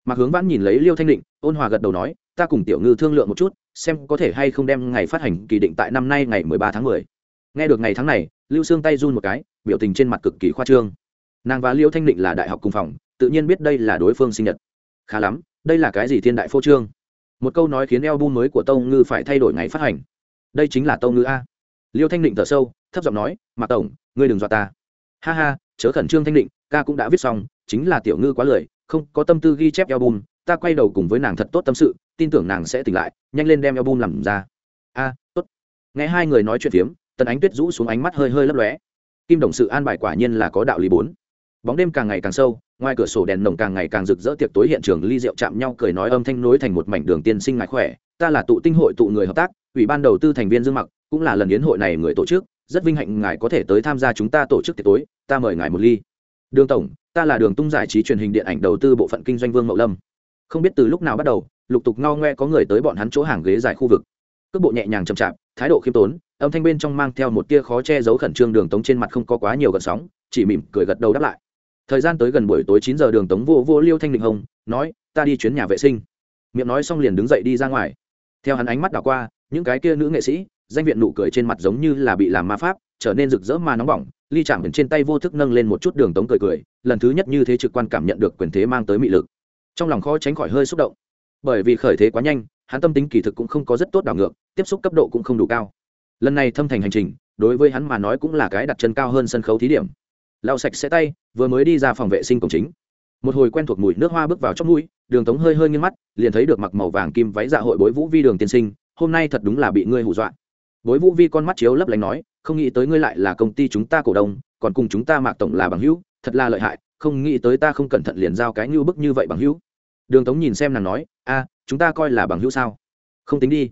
Mạc hướng vãn nhìn lấy liêu thanh định, ôn hòa gật đầu nói, ta cùng tiểu ngư thương lượng một chút, xem có thể hay không đem ngày phát hành kỳ định tại năm nay ngày mười ba tháng mười. Nghe được ngày tháng này lưu xương tay run một cái, biểu tình trên mặt cực kỳ khoa trương. Nàng và liêu thanh định là đại học cùng phòng, tự nhiên biết đây là đối phương sinh nhật. Khá lắm, đây là cái gì thiên đại phô trương? Một câu nói khiến eo bu mới của tâu ngư phải thay đổi ngày phát hành. Đây chính là tâu ngư a. Liêu thanh định thở sâu, thấp giọng nói, mạc tổng, ngươi đừng dọa ta. Ha ha, chớ khẩn trương thanh định ca cũng đã viết xong, chính là tiểu ngư quá lười, không có tâm tư ghi chép album, ta quay đầu cùng với nàng thật tốt tâm sự, tin tưởng nàng sẽ tỉnh lại, nhanh lên đem album làm ra. A, tốt. Nghe hai người nói chuyện phiếm tần ánh tuyết rũ xuống ánh mắt hơi hơi lấp lóe. Kim đồng sự an bài quả nhiên là có đạo lý bốn. Bóng đêm càng ngày càng sâu, ngoài cửa sổ đèn nồng càng ngày càng rực rỡ tiệc tối hiện trường, ly rượu chạm nhau cười nói âm thanh nối thành một mảnh đường tiên sinh ngại khỏe, ta là tụ tinh hội tụ người hợp tác, ủy ban đầu tư thành viên dương mặc, cũng là lần yến hội này người tổ chức, rất vinh hạnh ngài có thể tới tham gia chúng ta tổ chức tiệc tối, ta mời ngài một ly. Đường tổng, ta là đường tung giải trí truyền hình điện ảnh đầu tư bộ phận kinh doanh vương mậu lâm. Không biết từ lúc nào bắt đầu, lục tục ngao ngoe có người tới bọn hắn chỗ hàng ghế dài khu vực cước bộ nhẹ nhàng chậm chạp, thái độ khiêm tốn, âm thanh bên trong mang theo một tia khó che giấu khẩn trương đường tống trên mặt không có quá nhiều gợn sóng, chỉ mỉm cười gật đầu đáp lại. Thời gian tới gần buổi tối chín giờ đường tống vô vô liêu thanh định hồng, nói, ta đi chuyến nhà vệ sinh. Miệng nói xong liền đứng dậy đi ra ngoài. Theo hắn ánh mắt đảo qua, những cái kia nữ nghệ sĩ, danh viện nụ cười trên mặt giống như là bị làm ma pháp, trở nên rực rỡ mà nóng bỏng, ly chạm trên tay vô thức nâng lên một chút đường tống cười cười, lần thứ nhất như thế trực quan cảm nhận được quyền thế mang tới mị lực. Trong lòng khó tránh khỏi hơi xúc động. Bởi vì khởi thế quá nhanh hắn tâm tính kỳ thực cũng không có rất tốt đảo ngược, tiếp xúc cấp độ cũng không đủ cao. Lần này thâm thành hành trình, đối với hắn mà nói cũng là cái đặt chân cao hơn sân khấu thí điểm. Lau sạch sẽ tay, vừa mới đi ra phòng vệ sinh cổng chính. Một hồi quen thuộc mùi nước hoa bước vào trong mũi, đường tống hơi hơi nghiêng mắt, liền thấy được mặc màu vàng kim váy dạ hội bối vũ vi đường tiên sinh, hôm nay thật đúng là bị ngươi hù dọa. Bối vũ vi con mắt chiếu lấp lánh nói, không nghĩ tới ngươi lại là công ty chúng ta cổ đông, còn cùng chúng ta mạc tổng là bằng hữu, thật là lợi hại, không nghĩ tới ta không cẩn thận liền giao cái như bức như vậy bằng hữu. Đường tống nhìn xem nàng nói, a chúng ta coi là bằng hữu sao? Không tính đi.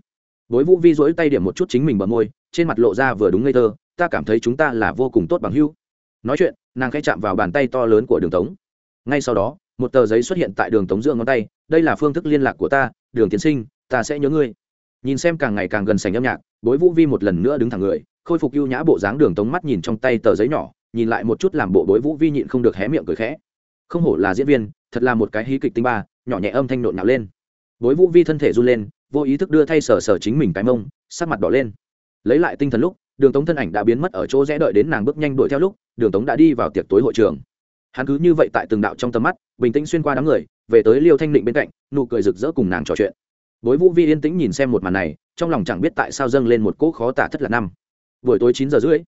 Bối vũ vi dỗi tay điểm một chút chính mình bờ môi, trên mặt lộ ra vừa đúng ngây thơ, ta cảm thấy chúng ta là vô cùng tốt bằng hữu. Nói chuyện, nàng khẽ chạm vào bàn tay to lớn của đường tống. Ngay sau đó, một tờ giấy xuất hiện tại đường tống giữa ngón tay, đây là phương thức liên lạc của ta, đường tiến sinh, ta sẽ nhớ ngươi. Nhìn xem càng ngày càng gần sành âm nhạc, bối vũ vi một lần nữa đứng thẳng người, khôi phục ưu nhã bộ dáng đường tống mắt nhìn trong tay tờ giấy nhỏ, nhìn lại một chút làm bộ bối vũ vi nhịn không được hé miệng cười khẽ. Không hổ là diễn viên, thật là một cái hí kịch tinh ba, nhỏ nhẹ âm thanh nộn nạo lên bối vũ vi thân thể run lên, vô ý thức đưa thay sở sở chính mình cái mông, sắc mặt đỏ lên. Lấy lại tinh thần lúc, đường tống thân ảnh đã biến mất ở chỗ rẽ đợi đến nàng bước nhanh đuổi theo lúc, đường tống đã đi vào tiệc tối hội trường. Hắn cứ như vậy tại từng đạo trong tầm mắt, bình tĩnh xuyên qua đám người, về tới liêu thanh định bên cạnh, nụ cười rực rỡ cùng nàng trò chuyện. Bối vũ vi yên tĩnh nhìn xem một màn này, trong lòng chẳng biết tại sao dâng lên một cỗ khó tả thất là năm. Buổi tối chín giờ rưỡi,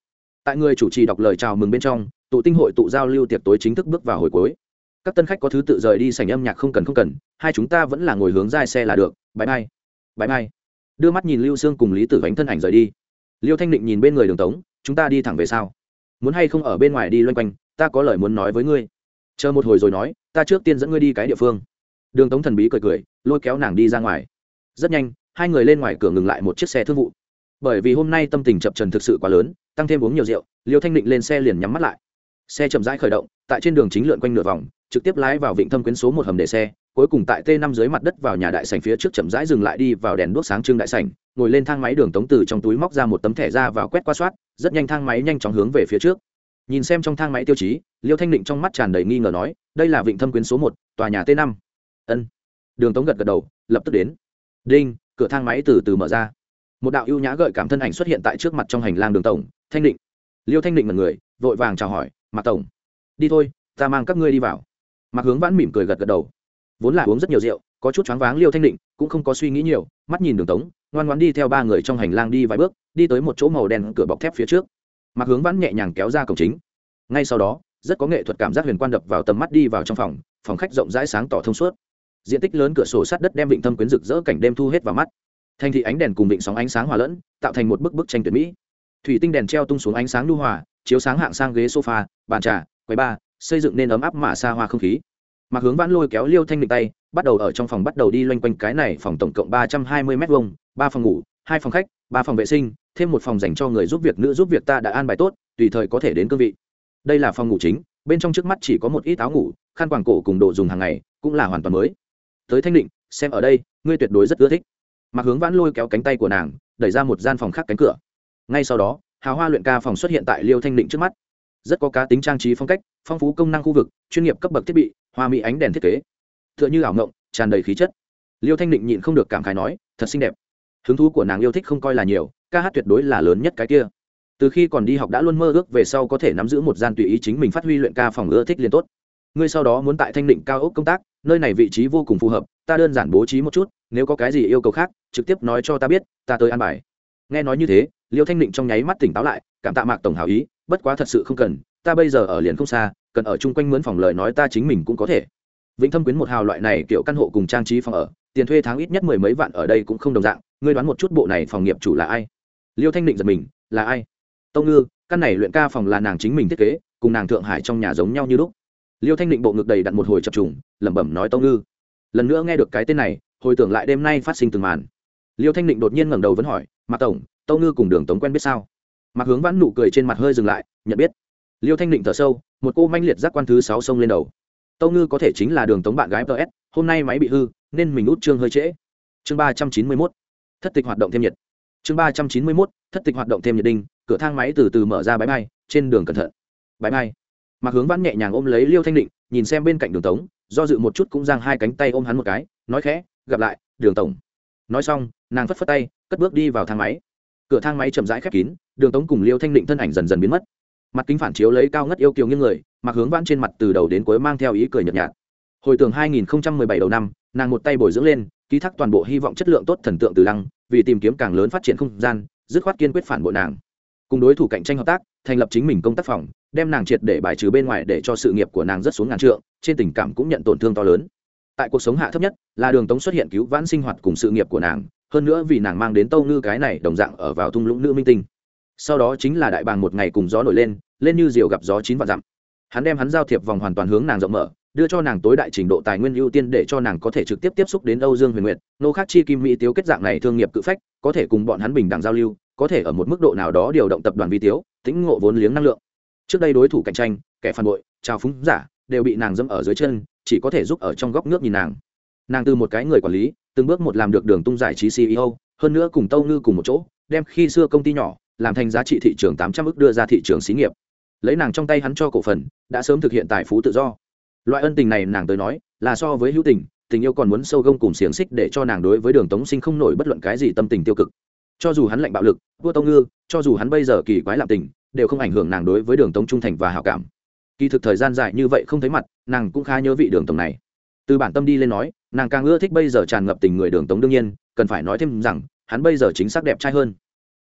tại người chủ trì đọc lời chào mừng bên trong, tụ tinh hội tụ giao lưu tiệc tối chính thức bước vào hồi cuối các tân khách có thứ tự rời đi sảnh âm nhạc không cần không cần, hai chúng ta vẫn là ngồi hướng ra xe là được bãi bay bãi bay đưa mắt nhìn lưu sương cùng lý tử ánh thân ảnh rời đi. Liêu thanh định nhìn bên người đường tống, chúng ta đi thẳng về sau muốn hay không ở bên ngoài đi loanh quanh, ta có lời muốn nói với ngươi. Chờ một hồi rồi nói, ta trước tiên dẫn ngươi đi cái địa phương. Đường tống thần bí cười cười, lôi kéo nàng đi ra ngoài. Rất nhanh, hai người lên ngoài cửa ngừng lại một chiếc xe thương vụ. Bởi vì hôm nay tâm tình chập trần thực sự quá lớn, tăng thêm uống nhiều rượu, liêu thanh định lên xe liền nhắm mắt lại. Xe chậm rãi khởi động, tại trên đường chính lượn quanh nửa vòng trực tiếp lái vào vịnh thâm quyến số một hầm để xe, cuối cùng tại t năm dưới mặt đất vào nhà đại sành phía trước chậm rãi dừng lại đi vào đèn đuốc sáng trưng đại sành ngồi lên thang máy đường tống từ trong túi móc ra một tấm thẻ ra vào quét qua soát, rất nhanh thang máy nhanh chóng hướng về phía trước. Nhìn xem trong thang máy tiêu chí, liêu thanh định trong mắt tràn đầy nghi ngờ nói, đây là vịnh thâm quyến số một, tòa nhà t năm. Ân. Đường tống gật gật đầu, lập tức đến. Đinh, cửa thang máy từ từ mở ra. Một đạo ưu nhã gợi cảm thân ảnh xuất hiện tại trước mặt trong hành lang đường tổng, thanh định. Liêu thanh định là người, vội vàng chào hỏi, mạc tổng, đi thôi, ta mang các ngươi đi vào mạc hướng vãn mỉm cười gật gật đầu. Vốn là uống rất nhiều rượu, có chút choáng váng liêu thanh định, cũng không có suy nghĩ nhiều, mắt nhìn đường tống, ngoan ngoan đi theo ba người trong hành lang đi vài bước, đi tới một chỗ màu đen cửa bọc thép phía trước. Mạc hướng vãn nhẹ nhàng kéo ra cổng chính. Ngay sau đó, rất có nghệ thuật cảm giác huyền quan đập vào tầm mắt đi vào trong phòng phòng khách rộng rãi sáng tỏ thông suốt. Diện tích lớn cửa sổ sát đất đem vịnh thâm quyến rực rỡ cảnh đêm thu hết vào mắt. Thành thị ánh đèn cùng vịnh sóng ánh sáng hòa lẫn, tạo thành một bức bức tranh tuyệt mỹ. Thủy tinh đèn treo tung xuống ánh sáng lưu hòa, chiếu sáng hạng sang ghế sofa, bàn trà, quầy ba xây dựng nên ấm áp mà xa hoa không khí. Mặc hướng vãn lôi kéo liêu thanh định tay, bắt đầu ở trong phòng bắt đầu đi loanh quanh cái này phòng tổng cộng ba trăm hai mươi m hai ba phòng ngủ, hai phòng khách, ba phòng vệ sinh, thêm một phòng dành cho người giúp việc, nữ giúp việc ta đã an bài tốt, tùy thời có thể đến cương vị. Đây là phòng ngủ chính, bên trong trước mắt chỉ có một ít áo ngủ, khăn quàng cổ cùng đồ dùng hàng ngày, cũng là hoàn toàn mới. Tới thanh định, xem ở đây, ngươi tuyệt đối rất ưa thích. Mặc hướng vãn lôi kéo cánh tay của nàng, đẩy ra một gian phòng khác cánh cửa. Ngay sau đó hào hoa luyện ca phòng xuất hiện tại liêu thanh định trước mắt rất có cá tính trang trí phong cách, phong phú công năng khu vực, chuyên nghiệp cấp bậc thiết bị, hoa mỹ ánh đèn thiết kế. T h ư ợ n h ư ảo ngộng, tràn đầy khí chất. Liêu thanh định nhịn không được cảm khái nói, thật xinh đẹp. Hứng thú của nàng yêu thích không coi là nhiều, ca hát tuyệt đối là lớn nhất cái kia. Từ khi còn đi học đã luôn mơ ước về sau có thể nắm giữ một gian tùy ý chính mình phát huy luyện ca phòng ưa thích liền tốt. Ngươi sau đó muốn tại thanh định cao ốc công tác, nơi này vị trí vô cùng phù hợp, ta đơn giản bố trí một chút, nếu có cái gì yêu cầu khác, trực tiếp nói cho ta biết, ta tới an bài. Nghe nói như thế, liêu thanh định trong nháy mắt tỉnh táo lại, cảm tạ mạc tổng hảo ý bất quá thật sự không cần, ta bây giờ ở liền không xa, cần ở chung quanh mướn phòng lời nói ta chính mình cũng có thể. Vĩnh thâm quyến một hào loại này kiểu căn hộ cùng trang trí phòng ở, tiền thuê tháng ít nhất mười mấy vạn ở đây cũng không đồng dạng, ngươi đoán một chút bộ này phòng nghiệp chủ là ai? Liêu thanh định giật mình, là ai? Tông ngư, căn này luyện ca phòng là nàng chính mình thiết kế, cùng nàng thượng hải trong nhà giống nhau như lúc. Liêu thanh định bộ ngực đầy đặn một hồi chập trùng, lẩm bẩm nói tông ngư. Lần nữa nghe được cái tên này, hồi tưởng lại đêm nay phát sinh từng màn. Liêu thanh định đột nhiên ngẩng đầu vẫn hỏi, mạc tổng, tông ngư cùng đường tống quen biết sao? Mạc hướng vãn nụ cười trên mặt hơi dừng lại, nhận biết. Liêu thanh định thở sâu, một cô manh liệt giác quan thứ sáu sông lên đầu. Tâu ngư có thể chính là đường tống bạn gái ts hôm nay máy bị hư, nên mình út chương hơi trễ. Chương ba trăm chín mươi mốt, thất tịch hoạt động thêm nhiệt. Chương ba trăm chín mươi mốt, thất tịch hoạt động thêm nhiệt đinh, cửa thang máy từ từ mở ra bãi bay trên đường cẩn thận. Bãi bay mặc hướng vãn nhẹ nhàng ôm lấy liêu thanh định, nhìn xem bên cạnh đường tống, do dự một chút cũng giang hai cánh tay ôm hắn một cái, nói khẽ, gặp lại, đường tổng. Nói xong, nàng phất phất tay, cất bước đi vào thang máy cửa thang máy chậm rãi khép kín, đường tống cùng liêu thanh định thân ảnh dần dần biến mất. Mặt kính phản chiếu lấy cao ngất yêu kiều như người, mặc hướng vãn trên mặt từ đầu đến cuối mang theo ý cười nhợt nhạt. Hồi tưởng 2017 đầu năm, nàng một tay bồi dưỡng lên, ký thác toàn bộ hy vọng chất lượng tốt thần tượng từ lăng, vì tìm kiếm càng lớn phát triển không gian, dứt khoát kiên quyết phản bội nàng. Cùng đối thủ cạnh tranh hợp tác, thành lập chính mình công tác phòng, đem nàng triệt để bài trừ bên ngoài để cho sự nghiệp của nàng rất xuống ngàn trượng, trên tình cảm cũng nhận tổn thương to lớn. Tại cuộc sống hạ thấp nhất, là đường tống xuất hiện cứu vãn sinh hoạt cùng sự nghiệp của nàng hơn nữa vì nàng mang đến tâu ngư cái này đồng dạng ở vào thung lũng nữ minh tinh. Sau đó chính là đại bàng một ngày cùng gió nổi lên lên như diều gặp gió chín vạn dặm. Hắn đem hắn giao thiệp vòng hoàn toàn hướng nàng rộng mở, đưa cho nàng tối đại trình độ tài nguyên ưu tiên để cho nàng có thể trực tiếp tiếp xúc đến âu dương huyền nguyệt, nô khác chi kim mỹ tiếu kết dạng này thương nghiệp cự phách, có thể cùng bọn hắn bình đẳng giao lưu, có thể ở một mức độ nào đó điều động tập đoàn vi tiếu tính ngộ vốn liếng năng lượng. Trước đây đối thủ cạnh tranh, kẻ phản bội, trào phúng giả, đều bị nàng dẫm ở dưới chân, chỉ có thể giúp ở trong góc nước nhìn nàng. Nàng từ một cái người quản lý từng bước một làm được đường tung giải trí ceo hơn nữa cùng tâu ngư cùng một chỗ, đem khi xưa công ty nhỏ, làm thành giá trị thị trường tám trăm ức đưa ra thị trường xí nghiệp. Lấy nàng trong tay hắn cho cổ phần, đã sớm thực hiện tài phú tự do. Loại ân tình này nàng tới nói, là so với hữu tình tình yêu còn muốn sâu gông cùng xiềng xích để cho nàng đối với đường tống sinh không nổi bất luận cái gì tâm tình tiêu cực. Cho dù hắn lạnh bạo lực, vua tông ngư, cho dù hắn bây giờ kỳ quái lạm tình, đều không ảnh hưởng nàng đối với đường tống trung thành và hảo cảm. Kỳ thực thời gian dài như vậy không thấy mặt, nàng cũng khá nhớ vị đường tổng này. Từ bản tâm đi lên nói nàng càng ưa thích bây giờ tràn ngập tình người đường tống đương nhiên, cần phải nói thêm rằng, hắn bây giờ chính xác đẹp trai hơn.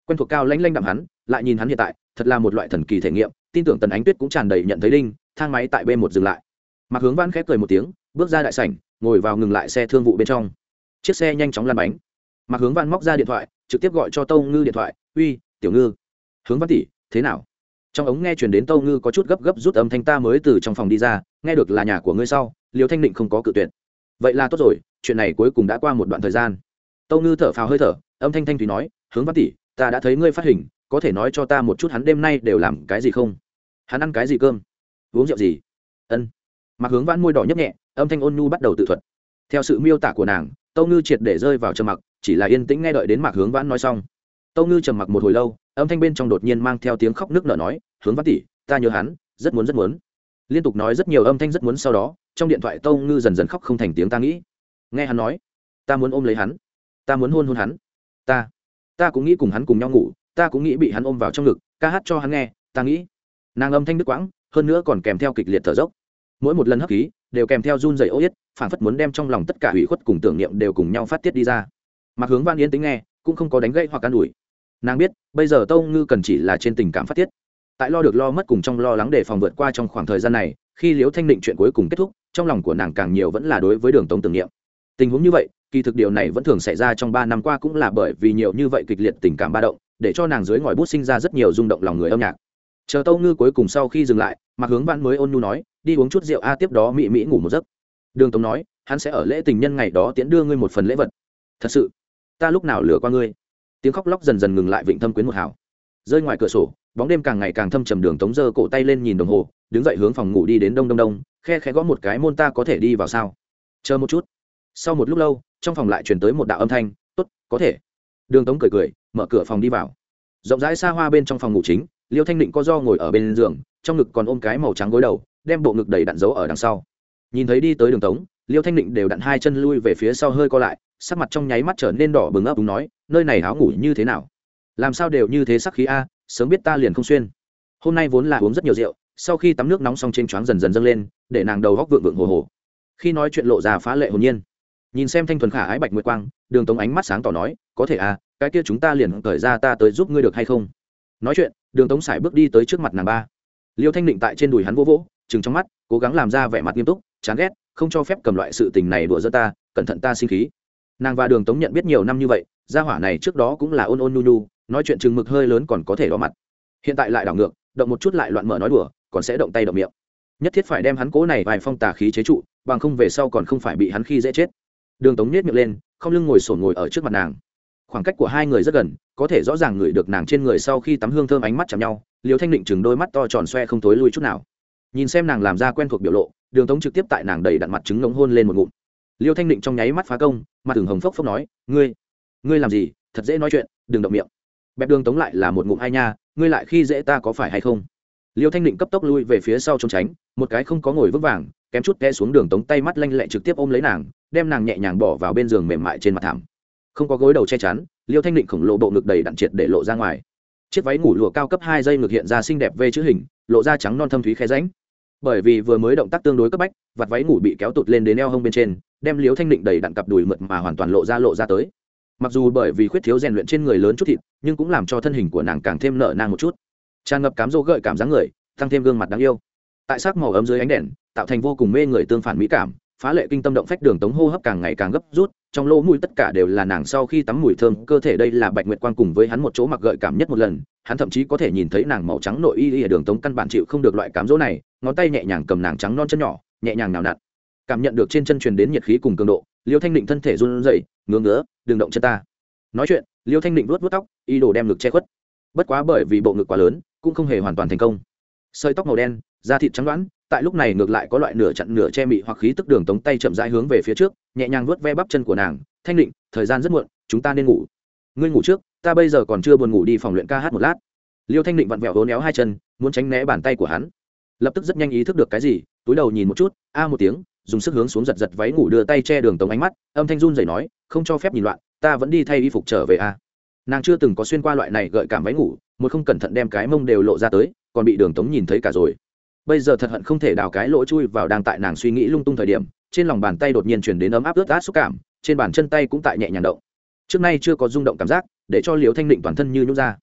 Quen thuộc cao lãnh lãnh đạm hắn, lại nhìn hắn hiện tại, thật là một loại thần kỳ thể nghiệm, tin tưởng tần ánh tuyết cũng tràn đầy nhận thấy đinh, thang máy tại b một dừng lại. Mặc hướng văn khép cười một tiếng, bước ra đại sảnh, ngồi vào ngừng lại xe thương vụ bên trong. Chiếc xe nhanh chóng lăn bánh. Mặc hướng văn móc ra điện thoại, trực tiếp gọi cho tâu ngư điện thoại, uy, tiểu ngư. Hướng văn tỷ, thế nào? Trong ống nghe chuyển đến tâu ngư có chút gấp gấp rút âm thanh ta mới từ trong phòng đi ra, nghe được là nhà của ngươi sau liều thanh định không có cự tuyệt vậy là tốt rồi, chuyện này cuối cùng đã qua một đoạn thời gian. Tâu ngư thở phào hơi thở, âm thanh thanh thúy nói, hướng văn tỷ, ta đã thấy ngươi phát hình, có thể nói cho ta một chút hắn đêm nay đều làm cái gì không? Hắn ăn cái gì cơm? Uống rượu gì? Ân. Mặc hướng vãn môi đỏ nhấp nhẹ, âm thanh ôn nhu bắt đầu tự thuật. Theo sự miêu tả của nàng, tâu ngư triệt để rơi vào trầm mặc, chỉ là yên tĩnh nghe đợi đến mạc hướng vãn nói xong. Tâu ngư trầm mặc một hồi lâu, âm thanh bên trong đột nhiên mang theo tiếng khóc nước nở nói, hướng vãn tỷ, ta nhớ hắn, rất muốn rất muốn. Liên tục nói rất nhiều âm thanh rất muốn sau đó trong điện thoại tâu ngư dần dần khóc không thành tiếng ta nghĩ. Nghe hắn nói, ta muốn ôm lấy hắn, ta muốn hôn hôn hắn. Ta ta cũng nghĩ cùng hắn cùng nhau ngủ, ta cũng nghĩ bị hắn ôm vào trong ngực, ca hát cho hắn nghe, ta nghĩ. Nàng âm thanh đứt quãng, hơn nữa còn kèm theo kịch liệt thở dốc. Mỗi một lần hấp khí, đều kèm theo run dày ô yết phản phất muốn đem trong lòng tất cả hủy khuất cùng tưởng niệm đều cùng nhau phát tiết đi ra. Mặc hướng văn yến tính nghe, cũng không có đánh gãy hoặc can đuổi nàng biết, bây giờ tâu ngư cần chỉ là trên tình cảm phát tiết. Tại lo được lo mất cùng trong lo lắng để phòng vượt qua trong khoảng thời gian này, khi liễu thanh định chuyện cuối cùng kết thúc trong lòng của nàng càng nhiều vẫn là đối với đường tống tưởng niệm. Tình huống như vậy, kỳ thực điều này vẫn thường xảy ra trong ba năm qua cũng là bởi vì nhiều như vậy kịch liệt tình cảm ba động, để cho nàng dưới ngòi bút sinh ra rất nhiều rung động lòng người âm nhạc. Chờ tâu ngư cuối cùng sau khi dừng lại mặc hướng văn mới ôn nhu nói, đi uống chút rượu a, tiếp đó mỹ mỹ ngủ một giấc. Đường tống nói, hắn sẽ ở lễ tình nhân ngày đó tiễn đưa ngươi một phần lễ vật. Thật sự? Ta lúc nào lừa qua ngươi? Tiếng khóc lóc dần dần ngừng lại vịnh thâm quyến một hảo rơi ngoài cửa sổ, bóng đêm càng ngày càng thâm trầm, đường tống giơ cổ tay lên nhìn đồng hồ đứng dậy hướng phòng ngủ đi đến đông đông đông, khe khẽ gõ một cái môn ta có thể đi vào sao? Chờ một chút. Sau một lúc lâu, trong phòng lại chuyển tới một đạo âm thanh t ố t có thể. Đường tống cười cười, mở cửa phòng đi vào. Rộng rãi xa hoa bên trong phòng ngủ chính, liêu thanh định co do ngồi ở bên giường, trong ngực còn ôm cái màu trắng gối đầu, đem bộ ngực đầy đặn dấu ở đằng sau. Nhìn thấy đi tới đường tống, liêu thanh định đều đặn hai chân lui về phía sau hơi co lại, sắc mặt trong nháy mắt trở nên đỏ bừng ấp đúng nói, nơi này áo ngủ như thế nào? Làm sao đều như thế sắc khí a, sớm biết ta liền không xuyên. Hôm nay vốn là uống rất nhiều rượu sau khi tắm nước nóng xong trên choáng dần dần dâng lên, để nàng đầu góc vượng vượng hồ hồ. Khi nói chuyện lộ ra phá lệ hồn nhiên. Nhìn xem thanh thuần khả ái bạch nguyệt quang, đường tống ánh mắt sáng tỏ nói, có thể à cái kia chúng ta liền cởi ra ta tới giúp ngươi được hay không? Nói chuyện, đường tống sải bước đi tới trước mặt nàng ba. Liêu thanh định tại trên đùi hắn vỗ vỗ chừng trong mắt, cố gắng làm ra vẻ mặt nghiêm túc, chán ghét, không cho phép cầm loại sự tình này đùa giỡn ta, cẩn thận ta sinh khí. Nàng và đường tống nhận biết nhiều năm như vậy, gia hỏa này trước đó cũng là ôn ôn nu nu nói chuyện chừng mực hơi lớn còn có thể đỏ mặt. Hiện tại lại đảo ngược, động một chút lại loạn mở nói đùa còn sẽ động tay động miệng. Nhất thiết phải đem hắn cố này vài phong tà khí chế trụ, bằng không về sau còn không phải bị hắn khi dễ chết. Đường tống nhét miệng lên, không lưng ngồi sổn ngồi ở trước mặt nàng. Khoảng cách của hai người rất gần, có thể rõ ràng ngửi được nàng trên người sau khi tắm hương thơm ánh mắt chạm nhau liều thanh định chừng đôi mắt to tròn xoe không thối lui chút nào. Nhìn xem nàng làm ra quen thuộc biểu lộ, đường tống trực tiếp tại nàng đầy đặn mặt trứng ngống hôn lên một ngụm. Liêu thanh định trong nháy mắt phá công, mặt thường hồng phốc phốc nói, ngươi ngươi làm gì? Thật dễ nói chuyện, đừng động miệng. Bẹp đường tống lại là một ngụm hai nha, ngươi lại khi dễ ta có phải hay không? Liêu thanh định cấp tốc lui về phía sau trốn tránh, một cái không có ngồi vững vàng, kém chút té xuống đường tống tay mắt lanh lẹ trực tiếp ôm lấy nàng, đem nàng nhẹ nhàng bỏ vào bên giường mềm mại trên mặt thảm. Không có gối đầu che chắn, liêu thanh định khổng lồ bộ ngực đầy đặn triệt để lộ ra ngoài. Chiếc váy ngủ lụa cao cấp hai dây ngực hiện ra xinh đẹp về chữ hình, lộ ra trắng non thâm thúy khe ránh bởi vì vừa mới động tác tương đối cấp bách vặt váy ngủ bị kéo tụt lên đến eo hông bên trên, đem liêu thanh định đầy đặn cặp đùi mượt mà hoàn toàn lộ ra lộ ra tới. Mặc dù bởi vì khuyết thiếu rèn luyện trên người lớn chút thịt, nhưng cũng làm cho thân hình của nàng càng thêm nợ nang một chút tràn ngập cám dỗ gợi cảm dáng người, tăng thêm gương mặt đáng yêu. Tại sắc màu ấm dưới ánh đèn, tạo thành vô cùng mê người tương phản mỹ cảm, phá lệ kinh tâm động phách đường tống hô hấp càng ngày càng gấp rút, trong lỗ mũi tất cả đều là nàng sau khi tắm mùi thơm, cơ thể đây là bạch nguyệt quang cùng với hắn một chỗ mặc gợi cảm nhất một lần, hắn thậm chí có thể nhìn thấy nàng màu trắng nội y y ở đường tống căn bản chịu không được loại cám dỗ này, ngón tay nhẹ nhàng cầm nàng trắng non chân nhỏ, nhẹ nhàng nào nặn. Cảm nhận được trên chân truyền đến nhiệt khí cùng cường độ, liêu thanh định thân thể run rẩy, ngứa ngứa đường động chân ta. Nói chuyện, liêu thanh định vuốt vuốt tóc y đồ đem ngực che khuất. Bất quá bởi vì bộ ngực quá lớn cũng không hề hoàn toàn thành công. Sợi tóc màu đen, da thịt trắng đoán tại lúc này ngược lại có loại nửa chặn nửa che mị hoặc khí tức đường tống tay chậm rãi hướng về phía trước, nhẹ nhàng vuốt ve bắp chân của nàng, thanh định, thời gian rất muộn, chúng ta nên ngủ. Ngươi ngủ trước, ta bây giờ còn chưa buồn ngủ đi phòng luyện ca hát một lát. Liêu thanh định vặn vẹo hố néo hai chân, muốn tránh né bàn tay của hắn. Lập tức rất nhanh ý thức được cái gì, túi đầu nhìn một chút, a một tiếng, dùng sức hướng xuống giật giật váy ngủ đưa tay che đường tống ánh mắt, âm thanh run dày nói, không cho phép nhìn loạn, ta vẫn đi thay y phục trở về a. Nàng chưa từng có xuyên qua loại này gợi cảm váy ngủ một không cẩn thận đem cái mông đều lộ ra tới, còn bị đường tống nhìn thấy cả rồi. Bây giờ thật hận không thể đào cái lỗ chui vào đang tại nàng suy nghĩ lung tung thời điểm, trên lòng bàn tay đột nhiên chuyển đến ấm áp ướt át xúc cảm, trên bàn chân tay cũng tại nhẹ nhàng động. Trước nay chưa có rung động cảm giác, để cho liều thanh định toàn thân như nhút ra.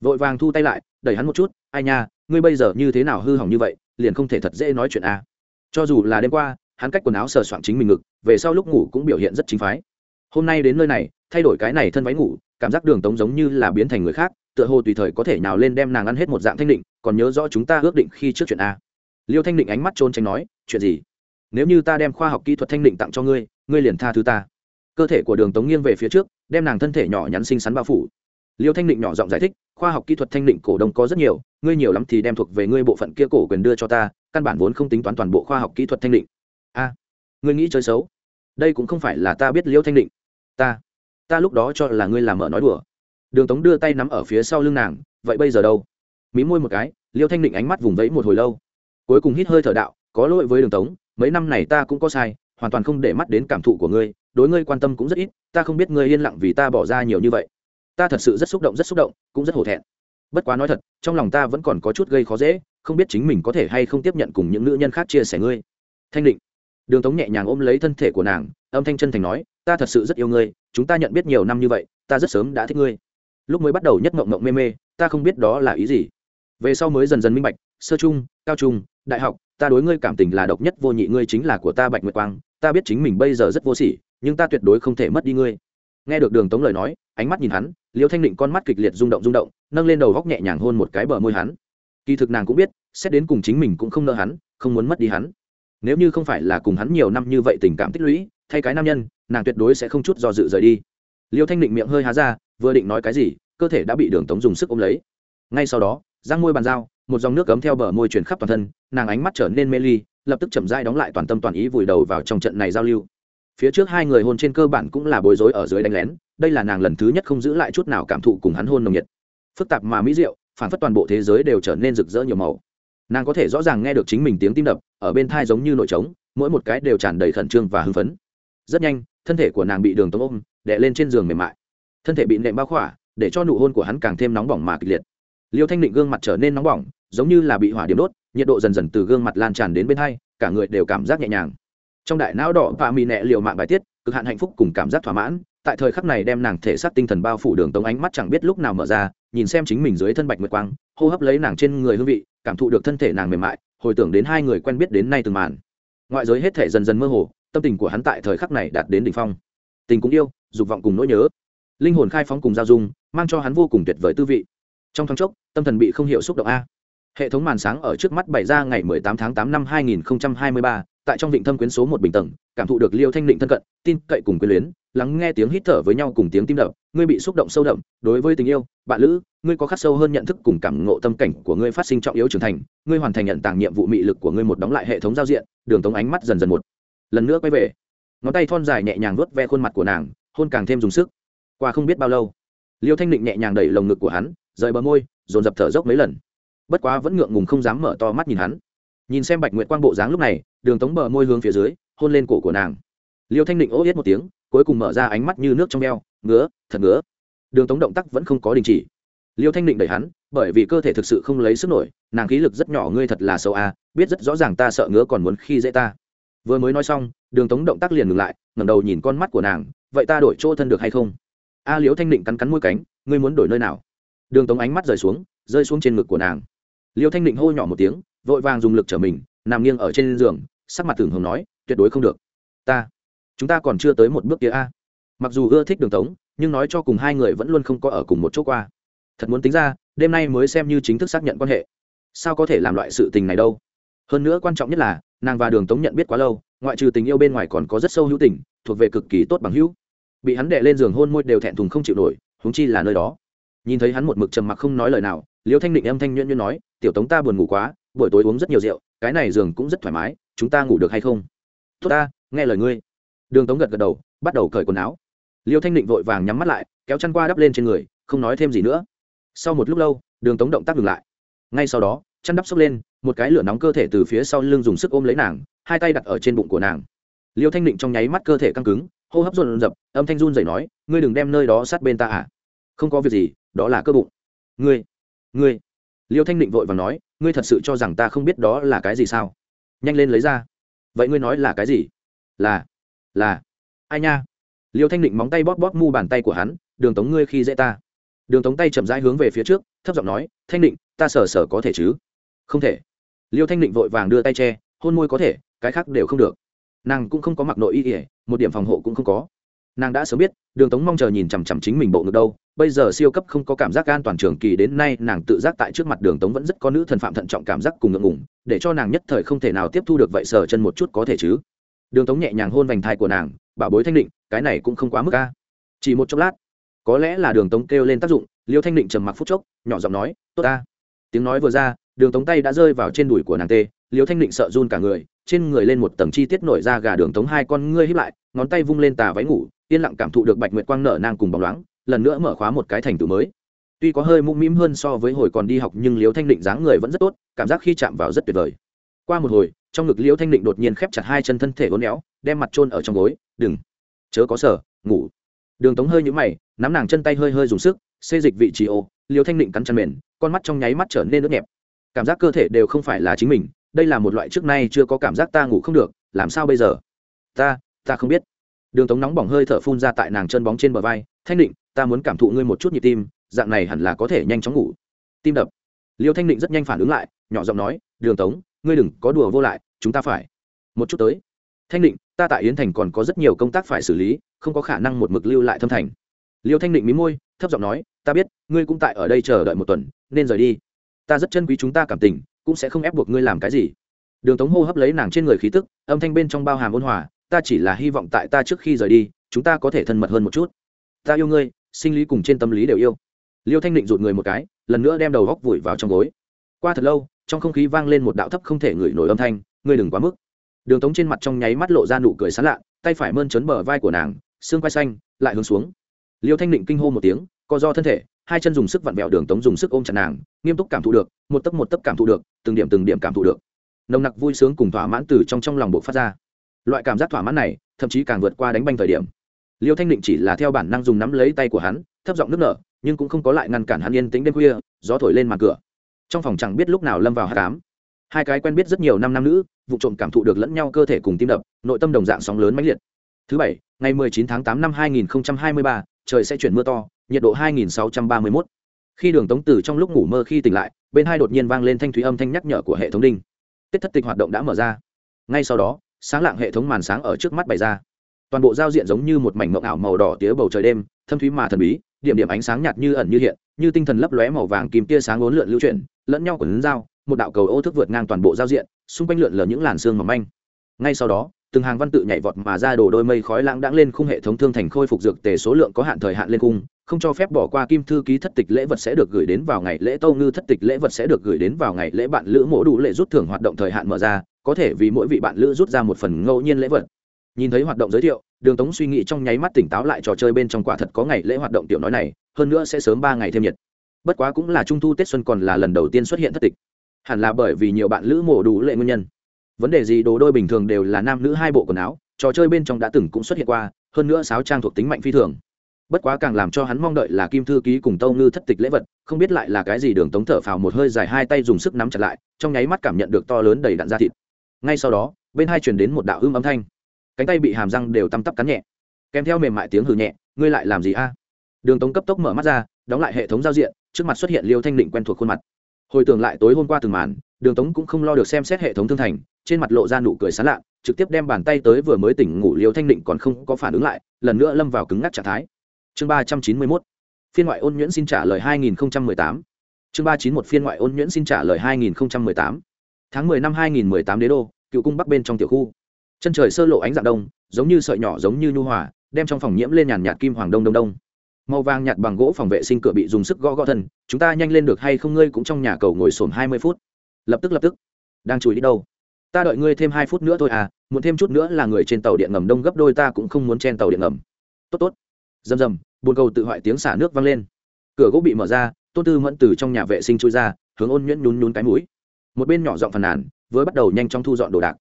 Vội vàng thu tay lại, đẩy hắn một chút, ai nha, ngươi bây giờ như thế nào hư hỏng như vậy, liền không thể thật dễ nói chuyện a à. cho dù là đêm qua, hắn cách quần áo sờ soạn chính mình ngực, về sau lúc ngủ cũng biểu hiện rất chính phái. Hôm nay đến nơi này, thay đổi cái này thân váy ngủ, cảm giác đường tống giống như là biến thành người khác tựa hồ tùy thời có thể nào lên đem nàng ăn hết một dạng thanh định, còn nhớ rõ chúng ta ước định khi trước chuyện a. Liêu thanh định ánh mắt trôn tránh nói, chuyện gì? Nếu như ta đem khoa học kỹ thuật thanh định tặng cho ngươi ngươi liền tha thứ ta. Cơ thể của đường tống nghiêng về phía trước, đem nàng thân thể nhỏ nhắn xinh xắn bao phủ. Liêu thanh định nhỏ giọng giải thích, khoa học kỹ thuật thanh định cổ đông có rất nhiều, ngươi nhiều lắm thì đem thuộc về ngươi bộ phận kia cổ quyền đưa cho ta, căn bản vốn không tính toán toàn bộ khoa học kỹ thuật thanh định. A, ngươi nghĩ chơi xấu? Đây cũng không phải là ta biết liêu thanh định. Ta ta lúc đó cho là ngươi làm mở nói đùa đường tống đưa tay nắm ở phía sau lưng nàng, vậy bây giờ đâu? Mí môi một cái, liêu thanh định ánh mắt vùng vẫy một hồi lâu. Cuối cùng hít hơi thở đạo, có lỗi với đường tống, mấy năm này ta cũng có sai, hoàn toàn không để mắt đến cảm thụ của ngươi, đối ngươi quan tâm cũng rất ít, ta không biết ngươi yên lặng vì ta bỏ ra nhiều như vậy. Ta thật sự rất xúc động, rất xúc động, cũng rất hổ thẹn. Bất quá nói thật, trong lòng ta vẫn còn có chút gây khó dễ, không biết chính mình có thể hay không tiếp nhận cùng những nữ nhân khác chia sẻ ngươi. Thanh định. Đường tống nhẹ nhàng ôm lấy thân thể của nàng, âm thanh chân thành nói, ta thật sự rất yêu ngươi, chúng ta nhận biết nhiều năm như vậy, ta rất sớm đã thích ngươi lúc mới bắt đầu nhất mộng mộng mê mê, ta không biết đó là ý gì. Về sau mới dần dần minh bạch, sơ trung, cao trung, đại học, ta đối ngươi cảm tình là độc nhất, vô nhị ngươi chính là của ta bạch nguyệt quang, ta biết chính mình bây giờ rất vô sỉ, nhưng ta tuyệt đối không thể mất đi ngươi. Nghe được đường tống lời nói, ánh mắt nhìn hắn liêu thanh định con mắt kịch liệt rung động rung động, nâng lên đầu góc nhẹ nhàng hôn một cái bờ môi hắn. Kỳ thực nàng cũng biết, xét đến cùng chính mình cũng không nợ hắn, không muốn mất đi hắn. Nếu như không phải là cùng hắn nhiều năm như vậy tình cảm tích lũy, thay cái nam nhân, nàng tuyệt đối sẽ không chút do dự rời đi. Liêu thanh định miệng hơi há ra vừa định nói cái gì, cơ thể đã bị đường tống dùng sức ôm lấy. Ngay sau đó giang môi bàn dao một dòng nước cấm theo bờ môi truyền khắp toàn thân, nàng ánh mắt trở nên mê ly, lập tức chậm dai đóng lại toàn tâm toàn ý vùi đầu vào trong trận này giao lưu. Phía trước hai người hôn trên cơ bản cũng là bối rối ở dưới đánh lén, đây là nàng lần thứ nhất không giữ lại chút nào cảm thụ cùng hắn hôn nồng nhiệt. Phức tạp mà mỹ diệu, phản phất toàn bộ thế giới đều trở nên rực rỡ nhiều màu. Nàng có thể rõ ràng nghe được chính mình tiếng tim đập, ở bên thai giống như nội trống, mỗi một cái đều tràn đầy khẩn trương và hưng phấn. Rất nhanh, thân thể của nàng bị đường tống ôm, đè lên trên giường mềm mại thân thể bị nệm bao khỏa, để cho nụ hôn của hắn càng thêm nóng bỏng mà kịch liệt. Liêu thanh định gương mặt trở nên nóng bỏng, giống như là bị hỏa điểm đốt, nhiệt độ dần dần từ gương mặt lan tràn đến bên hai, cả người đều cảm giác nhẹ nhàng. Trong đại não đỏ và mì nẹ liệu mạng bài tiết, cực hạn hạnh phúc cùng cảm giác thỏa mãn, tại thời khắc này đem nàng thể xác tinh thần bao phủ đường tống ánh mắt chẳng biết lúc nào mở ra, nhìn xem chính mình dưới thân bạch nguyệt quang, hô hấp lấy nàng trên người hương vị, cảm thụ được thân thể nàng mềm mại, hồi tưởng đến hai người quen biết đến nay từng màn. Ngoại giới hết thể dần dần mơ hồ, tâm tình của hắn tại thời khắc này đạt đến đỉnh phong. Tình cũng yêu, dục vọng cùng nỗi nhớ linh hồn khai phóng cùng giao dung mang cho hắn vô cùng tuyệt vời tư vị. Trong thoáng chốc tâm thần bị không hiểu xúc động a. Hệ thống màn sáng ở trước mắt bày ra ngày 18 tháng 8 năm 2023, tại trong vịnh thâm quyến số một bình tầng cảm thụ được liêu thanh định thân cận tin cậy cùng quyến luyến lắng nghe tiếng hít thở với nhau cùng tiếng tim đập ngươi bị xúc động sâu đậm đối với tình yêu bạn lữ ngươi có khắc sâu hơn nhận thức cùng cảm ngộ tâm cảnh của ngươi phát sinh trọng yếu trưởng thành ngươi hoàn thành nhận tàng nhiệm vụ mị lực của ngươi một đóng lại hệ thống giao diện đường tống ánh mắt dần dần một. Lần nữa quay về ngón tay thon dài nhẹ nhàng vuốt ve khuôn mặt của nàng hôn càng thêm dùng sức qua không biết bao lâu. Liêu thanh định nhẹ nhàng đẩy lồng ngực của hắn, rời bờ môi, dồn dập thở dốc mấy lần. Bất quá vẫn ngượng ngùng không dám mở to mắt nhìn hắn. Nhìn xem bạch nguyệt quang bộ dáng lúc này, đường tống bờ môi hướng phía dưới, hôn lên cổ của nàng. Liêu thanh định ô yết một tiếng, cuối cùng mở ra ánh mắt như nước trong veo ngứa, thật ngứa. Đường tống động tác vẫn không có đình chỉ. Liêu thanh định đẩy hắn, bởi vì cơ thể thực sự không lấy sức nổi, nàng khí lực rất nhỏ, ngươi thật là sâu à biết rất rõ ràng ta sợ ngứa còn muốn khi dễ ta. Vừa mới nói xong, đường tống động tác liền ngừng lại, ngẩng đầu nhìn con mắt của nàng, vậy ta đổi chỗ thân được hay không? A liễu thanh định cắn cắn môi cánh, ngươi muốn đổi nơi nào? Đường tống ánh mắt rời xuống, rơi xuống trên ngực của nàng. Liễu thanh định hô nhỏ một tiếng, vội vàng dùng lực trở mình, nằm nghiêng ở trên giường, sắc mặt tưởng hồng nói, tuyệt đối không được. Ta, chúng ta còn chưa tới một bước kia a. Mặc dù ưa thích đường tống, nhưng nói cho cùng hai người vẫn luôn không có ở cùng một chỗ qua. Thật muốn tính ra, đêm nay mới xem như chính thức xác nhận quan hệ. Sao có thể làm loại sự tình này đâu? Hơn nữa quan trọng nhất là, nàng và đường tống nhận biết quá lâu, ngoại trừ tình yêu bên ngoài còn có rất sâu hữu tình, thuộc về cực kỳ tốt bằng hữu bị hắn đệ lên giường hôn môi đều thẹn thùng không chịu nổi húng chi là nơi đó. Nhìn thấy hắn một mực trầm mặc không nói lời nào, liêu thanh định âm thanh nhuyễn nhuyễn nói, tiểu tống ta buồn ngủ quá, buổi tối uống rất nhiều rượu, cái này giường cũng rất thoải mái, chúng ta ngủ được hay không? Tốt ta, nghe lời ngươi. Đường tống gật gật đầu, bắt đầu cởi quần áo. Liêu thanh định vội vàng nhắm mắt lại, kéo chăn qua đắp lên trên người, không nói thêm gì nữa. Sau một lúc lâu, đường tống động tác ngừng lại. Ngay sau đó, chăn đắp xốc lên, một cái lửa nóng cơ thể từ phía sau lưng dùng sức ôm lấy nàng, hai tay đặt ở trên bụng của nàng. Liêu thanh định trong nháy mắt cơ thể căng cứng hô hấp rộn rập, âm thanh run dậy nói, ngươi đừng đem nơi đó sát bên ta à? Không có việc gì, đó là cơ bụng. Ngươi ngươi? Liêu thanh định vội và nói, ngươi thật sự cho rằng ta không biết đó là cái gì sao? Nhanh lên lấy ra. Vậy ngươi nói là cái gì? Là là. Ai nha? Liêu thanh định móng tay bóp bóp mu bàn tay của hắn, đường tống ngươi khi dễ ta. Đường tống tay chậm rãi hướng về phía trước, thấp giọng nói, thanh định, ta sờ sờ có thể chứ? Không thể. Liêu thanh định vội vàng đưa tay che, hôn môi có thể, cái khác đều không được. Nàng cũng không có mặc nội y ỉa một điểm phòng hộ cũng không có. Nàng đã sớm biết, đường tống mong chờ nhìn chằm chằm chính mình bộ ngực đâu, bây giờ siêu cấp không có cảm giác an toàn trường kỳ đến nay, nàng tự giác tại trước mặt đường tống vẫn rất có nữ thần phạm thận trọng cảm giác cùng ngượng ngủng để cho nàng nhất thời không thể nào tiếp thu được vậy sờ chân một chút có thể chứ. Đường tống nhẹ nhàng hôn vành thai của nàng, bảo bối thanh định, cái này cũng không quá mức ca chỉ một chốc lát, có lẽ là đường tống kêu lên tác dụng, liêu thanh định trầm mặc phút chốc, nhỏ giọng nói, tốt ta. Tiếng nói vừa ra, đường tống tay đã rơi vào trên đùi của nàng tê liêu thanh định sợ run cả người, trên người lên một tầng chi tiết nổi ra gà đường tống hai con ngươi hiếp lại, ngón tay vung lên tà váy ngủ, yên lặng cảm thụ được bạch nguyệt quang nở nang cùng bóng loáng, lần nữa mở khóa một cái thành tựu mới. Tuy có hơi mũm mĩm hơn so với hồi còn đi học nhưng liêu thanh định dáng người vẫn rất tốt, cảm giác khi chạm vào rất tuyệt vời. Qua một hồi, trong ngực liêu thanh định đột nhiên khép chặt hai chân thân thể uốn éo, đem mặt trôn ở trong gối, đừng, chớ có sở ngủ. Đường tống hơi nhũ mày, nắm nàng chân tay hơi hơi dùng sức, xê dịch vị trí ô liều thanh định cắn chân mềm con mắt trong nháy mắt trở nên nước nhẹp. Cảm giác cơ thể đều không phải là chính mình đây là một loại trước nay chưa có cảm giác ta ngủ không được, làm sao bây giờ? Ta ta không biết. Đường tống nóng bỏng hơi thở phun ra tại nàng chân bóng trên bờ vai, thanh định, ta muốn cảm thụ ngươi một chút nhịp tim, dạng này hẳn là có thể nhanh chóng ngủ. Tim đập. Liêu thanh định rất nhanh phản ứng lại, nhỏ giọng nói, đường tống, ngươi đừng có đùa vô lại, chúng ta phải một chút tới. Thanh định, ta tại yến thành còn có rất nhiều công tác phải xử lý, không có khả năng một mực lưu lại thâm thành. Liêu thanh định mí môi, thấp giọng nói, ta biết, ngươi cũng tại ở đây chờ đợi một tuần, nên rời đi. Ta rất chân quý chúng ta cảm tình cũng sẽ không ép buộc ngươi làm cái gì. Đường tống hô hấp lấy nàng trên người khí tức, âm thanh bên trong bao hàm ôn hòa, ta chỉ là hy vọng tại ta trước khi rời đi, chúng ta có thể thân mật hơn một chút. Ta yêu ngươi, sinh lý cùng trên tâm lý đều yêu. Liêu thanh định rụt người một cái, lần nữa đem đầu góc vùi vào trong gối. Qua thật lâu, trong không khí vang lên một đạo thấp không thể ngửi nổi âm thanh, ngươi đừng quá mức. Đường tống trên mặt trong nháy mắt lộ ra nụ cười sán lạ, tay phải mơn trớn bờ vai của nàng, xương quai xanh, lại hướng xuống. Liêu thanh định kinh hô một tiếng, co do thân thể hai chân dùng sức vặn vẹo đường tống dùng sức ôm chặt nàng nghiêm túc cảm thụ được một tấc một tấc cảm thụ được từng điểm từng điểm cảm thụ được. Nồng nặc vui sướng cùng thỏa mãn từ trong trong lòng bộ phát ra. Loại cảm giác thỏa mãn này thậm chí càng vượt qua đánh banh thời điểm. Liêu thanh định chỉ là theo bản năng dùng nắm lấy tay của hắn thấp giọng nước nở nhưng cũng không có lại ngăn cản hắn yên tĩnh đêm khuya gió thổi lên màn cửa. Trong phòng chẳng biết lúc nào lâm vào hát cám hai cái quen biết rất nhiều năm nam nữ vụ trộm cảm thụ được lẫn nhau cơ thể cùng tim đập nội tâm đồng dạng sóng lớn mãnh liệt. Thứ bảy ngày 19 tháng 8 năm 2023, trời sẽ chuyển mưa to nhiệt độ 2631. khi đường tống tử trong lúc ngủ mơ khi tỉnh lại, bên hai đột nhiên vang lên thanh thúy âm thanh nhắc nhở của hệ thống đinh. Tiết thất tịch hoạt động đã mở ra. Ngay sau đó, sáng lạng hệ thống màn sáng ở trước mắt bày ra. Toàn bộ giao diện giống như một mảnh mộng ảo màu đỏ tía bầu trời đêm, thâm thúy mà thần bí, điểm điểm ánh sáng nhạt như ẩn như hiện, như tinh thần lấp lóe màu vàng kim tia sáng uốn lượn lưu chuyển, lẫn nhau của lấn dao, một đạo cầu ô thức vượt ngang toàn bộ giao diện, xung quanh lượn lờ những làn sương mỏng manh. Ngay sau đó từng hàng văn tự nhảy vọt mà ra đổ đôi mây khói lãng đãng lên khung hệ thống thương thành khôi phục dược tề số lượng có hạn thời hạn lên cung không cho phép bỏ qua kim thư ký thất tịch lễ vật sẽ được gửi đến vào ngày lễ tâu ngư thất tịch lễ vật sẽ được gửi đến vào ngày lễ bạn lữ mỗ đủ lễ rút thưởng hoạt động thời hạn mở ra, có thể vì mỗi vị bạn lữ rút ra một phần ngẫu nhiên lễ vật. Nhìn thấy hoạt động giới thiệu, đường tống suy nghĩ trong nháy mắt tỉnh táo lại trò chơi bên trong quả thật có ngày lễ hoạt động tiểu nói này, hơn nữa sẽ sớm ba ngày thêm nhiệt. Bất quá cũng là trung thu tết xuân còn là lần đầu tiên xuất hiện thất tịch. Hẳn là bởi vì nhiều bạn lữ mổ đủ lệ nguyên nhân vấn đề gì, đồ đôi bình thường đều là nam nữ hai bộ quần áo, trò chơi bên trong đã từng cũng xuất hiện qua, hơn nữa sáo trang thuộc tính mạnh phi thường. Bất quá càng làm cho hắn mong đợi là kim thư ký cùng tâu ngư thất tịch lễ vật, không biết lại là cái gì đường tống thở phào một hơi dài hai tay dùng sức nắm chặt lại, trong nháy mắt cảm nhận được to lớn đầy đạn da thịt. Ngay sau đó, bên hai chuyển đến một đạo ưm âm thanh. Cánh tay bị hàm răng đều tăm tắp cắn nhẹ. Kèm theo mềm mại tiếng hừ nhẹ, ngươi lại làm gì a? Đường tống cấp tốc mở mắt ra, đóng lại hệ thống giao diện, trước mặt xuất hiện liêu thanh định quen thuộc khuôn mặt. Hồi tưởng lại tối hôm qua từng màn, đường tống cũng không lo được xem xét hệ thống thương thành trên mặt lộ ra nụ cười sán lạ, trực tiếp đem bàn tay tới vừa mới tỉnh ngủ liêu thanh định còn không có phản ứng lại, lần nữa lâm vào cứng ngắc trạng thái. Chương ba trăm chín mươi mốt. Phiên ngoại ôn nhuyễn xin trả lời hai nghìn tám. Chương ba chín một phiên ngoại ôn nhuyễn xin trả lời hai nghìn tám. Tháng mười năm hai nghìn tám đế đô, cựu cung bắc bên trong tiểu khu. Chân trời sơ lộ ánh dạng đông, giống như sợi nhỏ giống như nhu hòa, đem trong phòng nhiễm lên nhàn nhạt kim hoàng đông đông đông. Màu vàng nhạt bằng gỗ phòng vệ sinh cửa bị dùng sức gõ gõ thân, chúng ta nhanh lên được hay không ngươi cũng trong nhà cầu ngồi sồn hai mươi phút. Lập tức lập tức. Đang chùi đi đâu? Ta đợi ngươi thêm hai phút nữa thôi à muốn thêm chút nữa là người trên tàu điện ngầm đông gấp đôi ta cũng không muốn chen tàu điện ngầm. Tốt tốt. Rầm rầm bồn cầu tự hoại tiếng xả nước vang lên. Cửa gỗ bị mở ra, tôn tư mẫn từ trong nhà vệ sinh chui ra, hướng ôn nhuyễn nhún nhún cái mũi. Một bên nhỏ giọng phàn nàn với bắt đầu nhanh chóng thu dọn đồ đạc.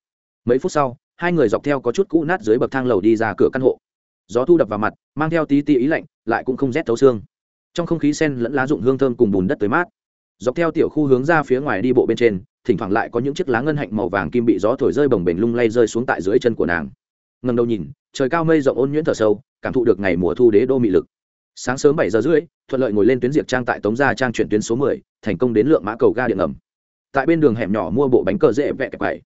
Mấy phút sau, hai người dọc theo có chút cũ nát dưới bậc thang lầu đi ra cửa căn hộ. Gió thu đập vào mặt, mang theo tí tí ý lạnh, lại cũng không rét thấu xương. Trong không khí sen lẫn lá rụng hương thơm cùng bùn đất tới mát dọc theo tiểu khu hướng ra phía ngoài đi bộ bên trên, thỉnh thoảng lại có những chiếc lá ngân hạnh màu vàng kim bị gió thổi rơi bồng bềnh lung lay rơi xuống tại dưới chân của nàng. Ngần đầu nhìn, trời cao mây rộng ôn nhuyễn thở sâu, cảm thụ được ngày mùa thu đế đô mị lực. Sáng sớm bảy giờ rưỡi, thuận lợi ngồi lên tuyến diệt trang tại tống gia trang chuyển tuyến số mười, thành công đến lượng mã cầu ga điện ngầm. Tại bên đường hẻm nhỏ mua bộ bánh cờ dễ vẹ kẹp bảy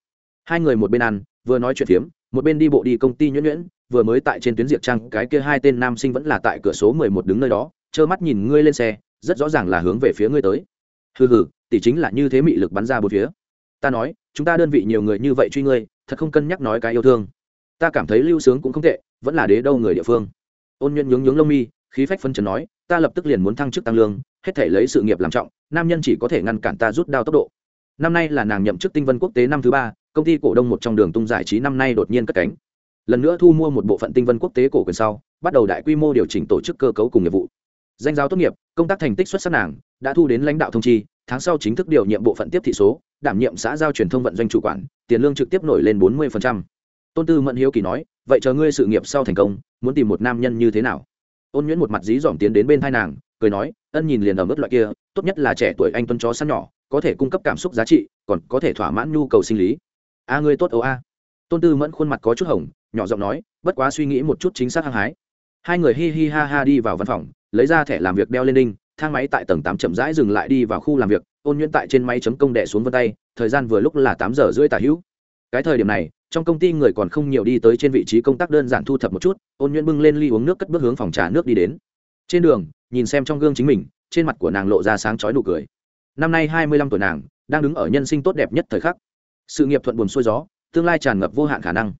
hai người một bên ăn, vừa nói chuyện phiếm, một bên đi bộ đi công ty nhuyễn nhuyễn, vừa mới tại trên tuyến diệt trang, cái kia hai tên nam sinh vẫn là tại cửa số mười một đứng nơi đó, trơ mắt nhìn ngươi lên xe, rất rõ ràng là hướng về phía ngươi tới hừ hừ, tỷ chính là như thế mị lực bắn ra bốn phía. Ta nói, chúng ta đơn vị nhiều người như vậy truy ngươi, thật không cân nhắc nói cái yêu thương. Ta cảm thấy lưu sướng cũng không tệ, vẫn là đế đâu người địa phương. Ôn nhuận nhướng nhướng lông mi, khí phách phân trần nói, ta lập tức liền muốn thăng chức tăng lương, hết thể lấy sự nghiệp làm trọng, nam nhân chỉ có thể ngăn cản ta rút đao tốc độ. Năm nay là nàng nhậm chức tinh vân quốc tế năm thứ ba, công ty cổ đông một trong đường tung giải trí năm nay đột nhiên cất cánh. Lần nữa thu mua một bộ phận tinh vân quốc tế cổ quyền sau, bắt đầu đại quy mô điều chỉnh tổ chức cơ cấu cùng nghiệp vụ. Danh giáo tốt nghiệp, công tác thành tích xuất sắc nàng đã thu đến lãnh đạo thông chi, tháng sau chính thức điều nhiệm bộ phận tiếp thị số, đảm nhiệm xã giao truyền thông vận doanh chủ quản, tiền lương trực tiếp nổi lên bốn mươi tôn tư mẫn hiếu kỳ nói, vậy chờ ngươi sự nghiệp sau thành công, muốn tìm một nam nhân như thế nào? Ôn nhuyễn một mặt dí dỏm tiến đến bên thai nàng, cười nói, ân nhìn liền ở mức loại kia, tốt nhất là trẻ tuổi anh tuân chó săn nhỏ, có thể cung cấp cảm xúc giá trị, còn có thể thỏa mãn nhu cầu sinh lý. A, ngươi tốt ấu a. Tôn tư mẫn khuôn mặt có chút hồng, nhỏ giọng nói, bất quá suy nghĩ một chút chính xác hăng hái. Hai người hi hi ha ha đi vào văn phòng, lấy ra thẻ làm việc đeo lên đinh thang máy tại tầng tám chậm rãi dừng lại đi vào khu làm việc, ôn nhuyễn tại trên máy chấm công đệ xuống vân tay, thời gian vừa lúc là tám giờ rưỡi tả hữu. Cái thời điểm này, trong công ty người còn không nhiều đi tới trên vị trí công tác đơn giản thu thập một chút, ôn nhuyễn bưng lên ly uống nước cất bước hướng phòng trà nước đi đến. Trên đường, nhìn xem trong gương chính mình, trên mặt của nàng lộ ra sáng chói nụ cười. Năm nay hai mươi lăm tuổi nàng, đang đứng ở nhân sinh tốt đẹp nhất thời khắc. Sự nghiệp thuận buồm xuôi gió, tương lai tràn ngập vô hạn khả năng.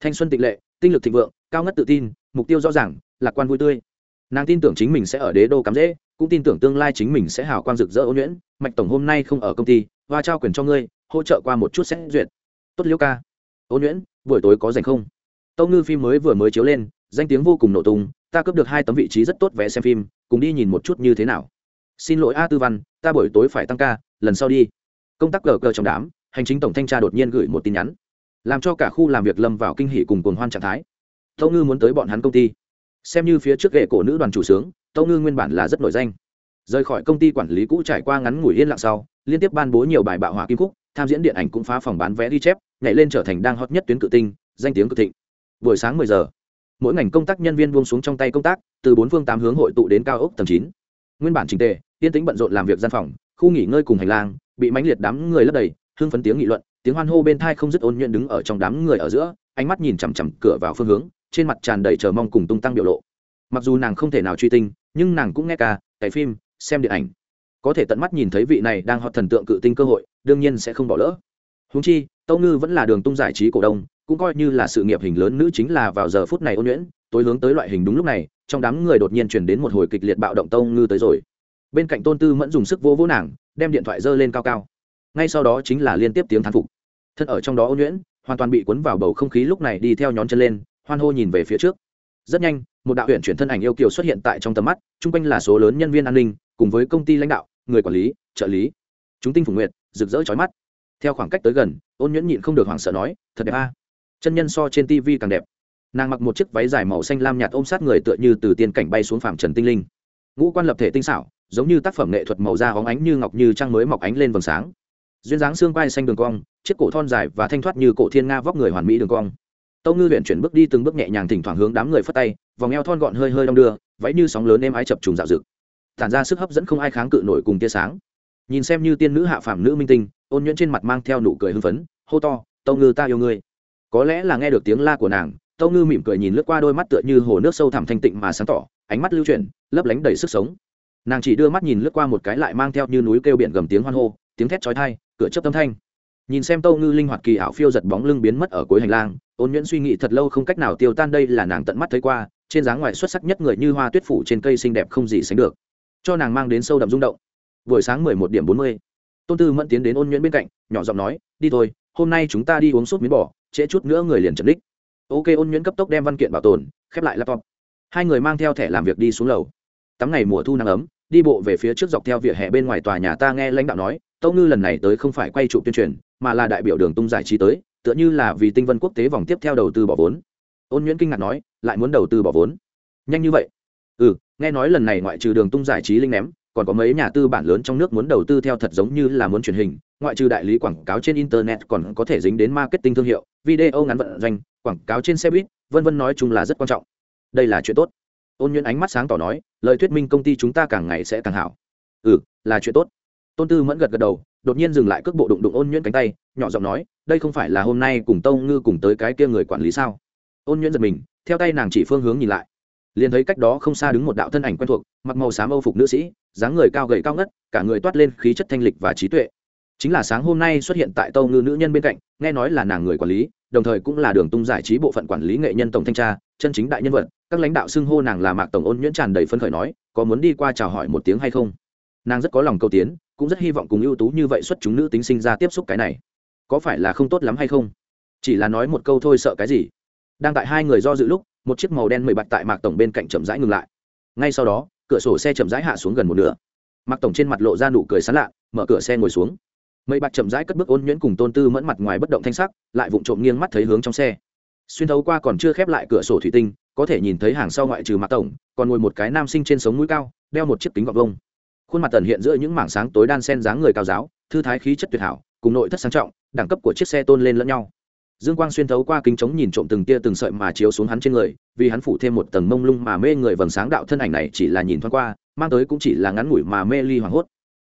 Thanh xuân tịch lệ, tinh lực thịnh vượng, cao ngất tự tin, mục tiêu rõ ràng, lạc quan vui tươi. Nàng tin tưởng chính mình sẽ ở đế đô cắm dễ cũng tin tưởng tương lai chính mình sẽ hào quang rực rỡ ôn nhuyễn. Mạch tổng hôm nay không ở công ty, và trao quyền cho ngươi, hỗ trợ qua một chút xét duyệt. Tốt liễu ca. Ôn nhuyễn, buổi tối có dành không? Tâu ngư phim mới vừa mới chiếu lên, danh tiếng vô cùng nổ tung, ta cướp được hai tấm vị trí rất tốt vé xem phim, cùng đi nhìn một chút như thế nào. Xin lỗi a tư văn, ta buổi tối phải tăng ca, lần sau đi. Công tác cờ cờ trong đám, hành chính tổng thanh tra đột nhiên gửi một tin nhắn. Làm cho cả khu làm việc lâm vào kinh hỷ cùng cuồng hoan trạng thái. Tâu ngư muốn tới bọn hắn công ty. Xem như phía trước ghệ cổ nữ đoàn chủ sướng tâu ngư nguyên bản là rất nổi danh. Rời khỏi công ty quản lý cũ trải qua ngắn ngủi yên lặng sau, liên tiếp ban bố nhiều bài bạo hỏa kim cúc tham diễn điện ảnh cũng phá phòng bán vé ghi chép, nhảy lên trở thành đang hot nhất tuyến cự tinh, danh tiếng cực thịnh. Buổi sáng 10 giờ, mỗi ngành công tác nhân viên buông xuống trong tay công tác, từ bốn phương tám hướng hội tụ đến cao ốc tầng chín. Nguyên bản trình tề, yên tĩnh bận rộn làm việc gian phòng, khu nghỉ ngơi cùng hành lang, bị mãnh liệt đám người lấp đầy, hưng phấn tiếng nghị luận, tiếng hoan hô bên thai không dứt ôn nhuận đứng ở trong đám người ở giữa, ánh mắt nhìn chằm chằm cửa vào phương hướng, trên mặt tràn đầy chờ mong cùng tung tăng biểu lộ mặc dù nàng không thể nào truy tinh, nhưng nàng cũng nghe ca cải phim, xem điện ảnh. Có thể tận mắt nhìn thấy vị này đang hót thần tượng cự tinh cơ hội, đương nhiên sẽ không bỏ lỡ. Húng chi, tâu ngư vẫn là đường tung giải trí cổ đông, cũng coi như là sự nghiệp hình lớn nữ chính là vào giờ phút này ôn nhuyễn, tối hướng tới loại hình đúng lúc này, trong đám người đột nhiên chuyển đến một hồi kịch liệt bạo động tâu ngư tới rồi. Bên cạnh tôn tư mẫn dùng sức vô vỗ nàng, đem điện thoại dơ lên cao cao. Ngay sau đó chính là liên tiếp tiếng thán phục. Thân ở trong đó ôn nhuyễn, hoàn toàn bị cuốn vào bầu không khí lúc này đi theo nhón chân lên, hoan hô nhìn về phía trước rất nhanh, một đạo huyện chuyển thân ảnh yêu kiều xuất hiện tại trong tầm mắt, chung quanh là số lớn nhân viên an ninh, cùng với công ty lãnh đạo, người quản lý, trợ lý. Chúng tinh phủ nguyện rực rỡ trói mắt. Theo khoảng cách tới gần, ôn nhuyễn nhịn không được hoảng sợ nói, thật đẹp a. Chân nhân so trên tv càng đẹp. Nàng mặc một chiếc váy dài màu xanh lam nhạt ôm sát người tựa như từ tiên cảnh bay xuống phạm trần tinh linh. Ngũ quan lập thể tinh xảo, giống như tác phẩm nghệ thuật màu da hóng ánh như ngọc như trăng mới mọc ánh lên vầng sáng. Duyên dáng xương quai xanh đường cong, chiếc cổ thon dài và thanh thoát như cổ thiên nga vóc người hoàn mỹ đường cong tâu ngư huyện chuyển bước đi từng bước nhẹ nhàng thỉnh thoảng hướng đám người phất tay, vòng eo thon gọn hơi hơi đong đưa, váy như sóng lớn êm ái chập trùng dạo rực tản ra sức hấp dẫn không ai kháng cự nổi cùng tia sáng. Nhìn xem như tiên nữ hạ phàm nữ minh tinh, ôn nhuyễn trên mặt mang theo nụ cười hưng phấn, hô to, tâu ngư ta yêu ngươi. Có lẽ là nghe được tiếng la của nàng, tâu ngư mỉm cười nhìn lướt qua đôi mắt tựa như hồ nước sâu thẳm thanh tịnh mà sáng tỏ, ánh mắt lưu chuyển, lấp lánh đầy sức sống. Nàng chỉ đưa mắt nhìn lướt qua một cái lại mang theo như núi kêu biển gầm tiếng hoan hô, tiếng thét chói thai cửa chớp tâm thanh nhìn xem tâu ngư linh hoạt kỳ ảo phiêu giật bóng lưng biến mất ở cuối hành lang, ôn nhuyễn suy nghĩ thật lâu không cách nào tiêu tan đây là nàng tận mắt thấy qua, trên dáng ngoài xuất sắc nhất người như hoa tuyết phủ trên cây xinh đẹp không gì sánh được. Cho nàng mang đến sâu đậm rung động. Buổi sáng mười một điểm bốn mươi, tôn tư mẫn tiến đến ôn nhuyễn bên cạnh, nhỏ giọng nói, đi thôi, hôm nay chúng ta đi uống súp miến bỏ trễ chút nữa người liền chấm đích ok, ôn nhuyễn cấp tốc đem văn kiện bảo tồn, khép lại laptop. Hai người mang theo thẻ làm việc đi xuống lầu. Tắm ngày mùa thu nắng ấm, đi bộ về phía trước dọc theo vỉa hè bên ngoài tòa nhà ta nghe lãnh đạo nói tâu ngư lần này tới không phải quay trụ tuyên truyền mà là đại biểu đường tung giải trí tới, tựa như là vì tinh vân quốc tế vòng tiếp theo đầu tư bỏ vốn. Ôn nhuyễn kinh ngạc nói, lại muốn đầu tư bỏ vốn. Nhanh như vậy? Ừ nghe nói lần này ngoại trừ đường tung giải trí linh ném, còn có mấy nhà tư bản lớn trong nước muốn đầu tư theo thật giống như là muốn truyền hình, ngoại trừ đại lý quảng cáo trên internet còn có thể dính đến marketing thương hiệu, video ngắn vận doanh, quảng cáo trên xe buýt, vân vân nói chung là rất quan trọng. Đây là chuyện tốt. Ôn nhuyễn ánh mắt sáng tỏ nói, lời thuyết minh công ty chúng ta càng ngày sẽ càng hảo. Ừ là chuyện tốt. Tôn tư mẫn gật gật đầu đột nhiên dừng lại cước bộ đụng đụng ôn nhuyễn cánh tay, nhỏ giọng nói, đây không phải là hôm nay cùng tâu ngư cùng tới cái kia người quản lý sao? Ôn nhuyễn giật mình, theo tay nàng chỉ phương hướng nhìn lại. Liền thấy cách đó không xa đứng một đạo thân ảnh quen thuộc, mặc màu xám âu phục nữ sĩ, dáng người cao gầy cao ngất, cả người toát lên khí chất thanh lịch và trí tuệ. Chính là sáng hôm nay xuất hiện tại tâu ngư nữ nhân bên cạnh, nghe nói là nàng người quản lý, đồng thời cũng là đường tung giải trí bộ phận quản lý nghệ nhân tổng thanh tra, chân chính đại nhân vật. Các lãnh đạo xưng hô nàng là mạc tổng ôn nhuyễn tràn đầy phân khởi nói, có muốn đi qua chào hỏi một tiếng hay không? Nàng rất có lòng cầu tiến cũng rất hy vọng cùng ưu tú như vậy xuất chúng nữ tính sinh ra tiếp xúc cái này. Có phải là không tốt lắm hay không? Chỉ là nói một câu thôi sợ cái gì? Đang tại hai người do dự lúc, một chiếc màu đen mười bạch tại mạc tổng bên cạnh chậm rãi ngừng lại. Ngay sau đó, cửa sổ xe chậm rãi hạ xuống gần một nửa. Mạc tổng trên mặt lộ ra nụ cười sán lạ, mở cửa xe ngồi xuống. Mây bạch chậm rãi cất bước ôn nhuyễn cùng tôn tư mẫn mặt ngoài bất động thanh sắc, lại vụng trộm nghiêng mắt thấy hướng trong xe. Xuyên thấu qua còn chưa khép lại cửa sổ thủy tinh, có thể nhìn thấy hàng sau ngoại trừ mạc tổng, còn ngồi một cái nam sinh trên sống mũi cao, đeo một chiếc kính gọt vông khuôn mặt tần hiện giữa những mảng sáng tối đan sen dáng người cao giáo, thư thái khí chất tuyệt hảo, cùng nội thất sang trọng, đẳng cấp của chiếc xe tôn lên lẫn nhau. Dương quang xuyên thấu qua kính trống nhìn trộm từng tia từng sợi mà chiếu xuống hắn trên người, vì hắn phủ thêm một tầng mông lung mà mê người vầng sáng đạo thân ảnh này chỉ là nhìn thoáng qua, mang tới cũng chỉ là ngắn ngủi mà mê ly hoảng hốt.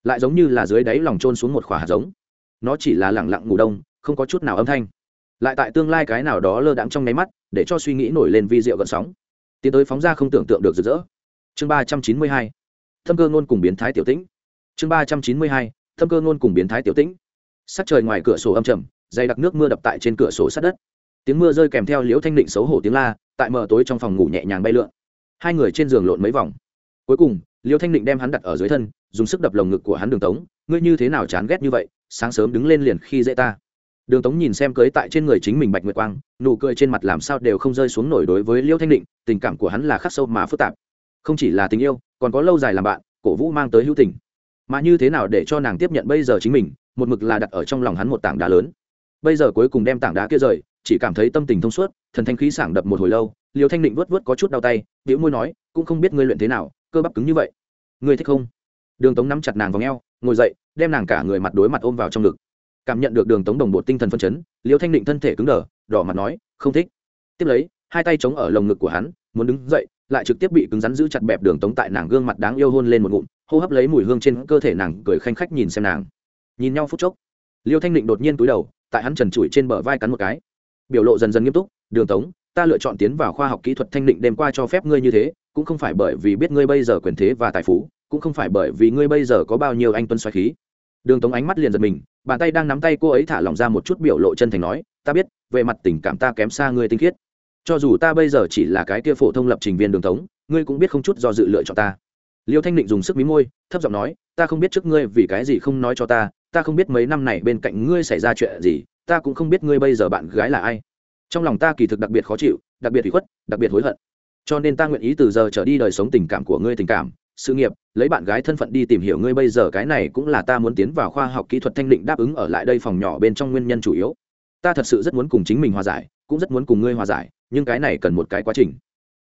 Lại giống như là dưới đáy lòng trôn xuống một khỏa hạt giống. Nó chỉ là lẳng lặng ngủ đông, không có chút nào âm thanh. Lại tại tương lai cái nào đó lơ đãng trong nháy mắt, để cho suy nghĩ nổi lên vi diệu gợn sóng. Tiến tới phóng ra không tưởng tượng được rực rỡ. Chương ba trăm chín mươi hai thâm cơ ngôn cùng biến thái tiểu tĩnh. Chương ba trăm chín mươi hai, thâm cơ ngôn cùng biến thái tiểu tĩnh. Sắc trời ngoài cửa sổ âm trầm, dày đặc nước mưa đập tại trên cửa sổ sát đất. Tiếng mưa rơi kèm theo liễu thanh định xấu hổ tiếng la, tại mờ tối trong phòng ngủ nhẹ nhàng bay lượn. Hai người trên giường lộn mấy vòng. Cuối cùng, liễu thanh định đem hắn đặt ở dưới thân, dùng sức đập lồng ngực của hắn đường tống. Ngươi như thế nào chán ghét như vậy? Sáng sớm đứng lên liền khi dễ ta. Đường tống nhìn xem cưới tại trên người chính mình bạch nguyệt quang, nụ cười trên mặt làm sao đều không rơi xuống nổi đối với liễu thanh định, tình cảm của hắn là khắc sâu mà phức tạp không chỉ là tình yêu, còn có lâu dài làm bạn, cổ vũ mang tới hữu tình. Mà như thế nào để cho nàng tiếp nhận bây giờ chính mình, một mực là đặt ở trong lòng hắn một tảng đá lớn. Bây giờ cuối cùng đem tảng đá kia rời, chỉ cảm thấy tâm tình thông suốt, thần thanh khí sảng đập một hồi lâu liều thanh định vớt vớt có chút đau tay biểu môi nói, cũng không biết ngươi luyện thế nào, cơ bắp cứng như vậy. Ngươi thích không? Đường tống nắm chặt nàng vào ngheo ngồi dậy, đem nàng cả người mặt đối mặt ôm vào trong ngực. Cảm nhận được đường tống đồng bộ tinh thần phân chấn liều thanh định thân thể cứng đờ, đỏ mặt nói, không thích. Tiếp lấy, hai tay chống ở lồng ngực của hắn, muốn đứng dậy lại trực tiếp bị cứng rắn giữ chặt bẹp đường tống tại nàng gương mặt đáng yêu hôn lên một ngụm, hô hấp lấy mùi hương trên cơ thể nàng cười khanh khách nhìn xem nàng. Nhìn nhau phút chốc, liêu thanh định đột nhiên túi đầu, tại hắn trần trụi trên bờ vai cắn một cái. Biểu lộ dần dần nghiêm túc, đường tống, ta lựa chọn tiến vào khoa học kỹ thuật thanh định đêm qua cho phép ngươi như thế, cũng không phải bởi vì biết ngươi bây giờ quyền thế và tài phú, cũng không phải bởi vì ngươi bây giờ có bao nhiêu anh tuân xoáy khí. Đường tống ánh mắt liền giật mình, bàn tay đang nắm tay cô ấy thả lỏng ra một chút biểu lộ chân thành nói, ta biết, về mặt tình cảm ta kém xa ngươi tinh khiết cho dù ta bây giờ chỉ là cái kia phổ thông lập trình viên đường tống, ngươi cũng biết không chút do dự lựa chọn ta. Liêu thanh định dùng sức mí môi, thấp giọng nói, ta không biết trước ngươi vì cái gì không nói cho ta ta không biết mấy năm này bên cạnh ngươi xảy ra chuyện gì, ta cũng không biết ngươi bây giờ bạn gái là ai. Trong lòng ta kỳ thực đặc biệt khó chịu, đặc biệt bị khuất, đặc biệt hối hận. Cho nên ta nguyện ý từ giờ trở đi đời sống tình cảm của ngươi tình cảm, sự nghiệp, lấy bạn gái thân phận đi tìm hiểu ngươi bây giờ, cái này cũng là ta muốn tiến vào khoa học kỹ thuật thanh định đáp ứng ở lại đây phòng nhỏ bên trong nguyên nhân chủ yếu. Ta thật sự rất muốn cùng chính mình hòa giải cũng rất muốn cùng ngươi hòa giải, nhưng cái này cần một cái quá trình.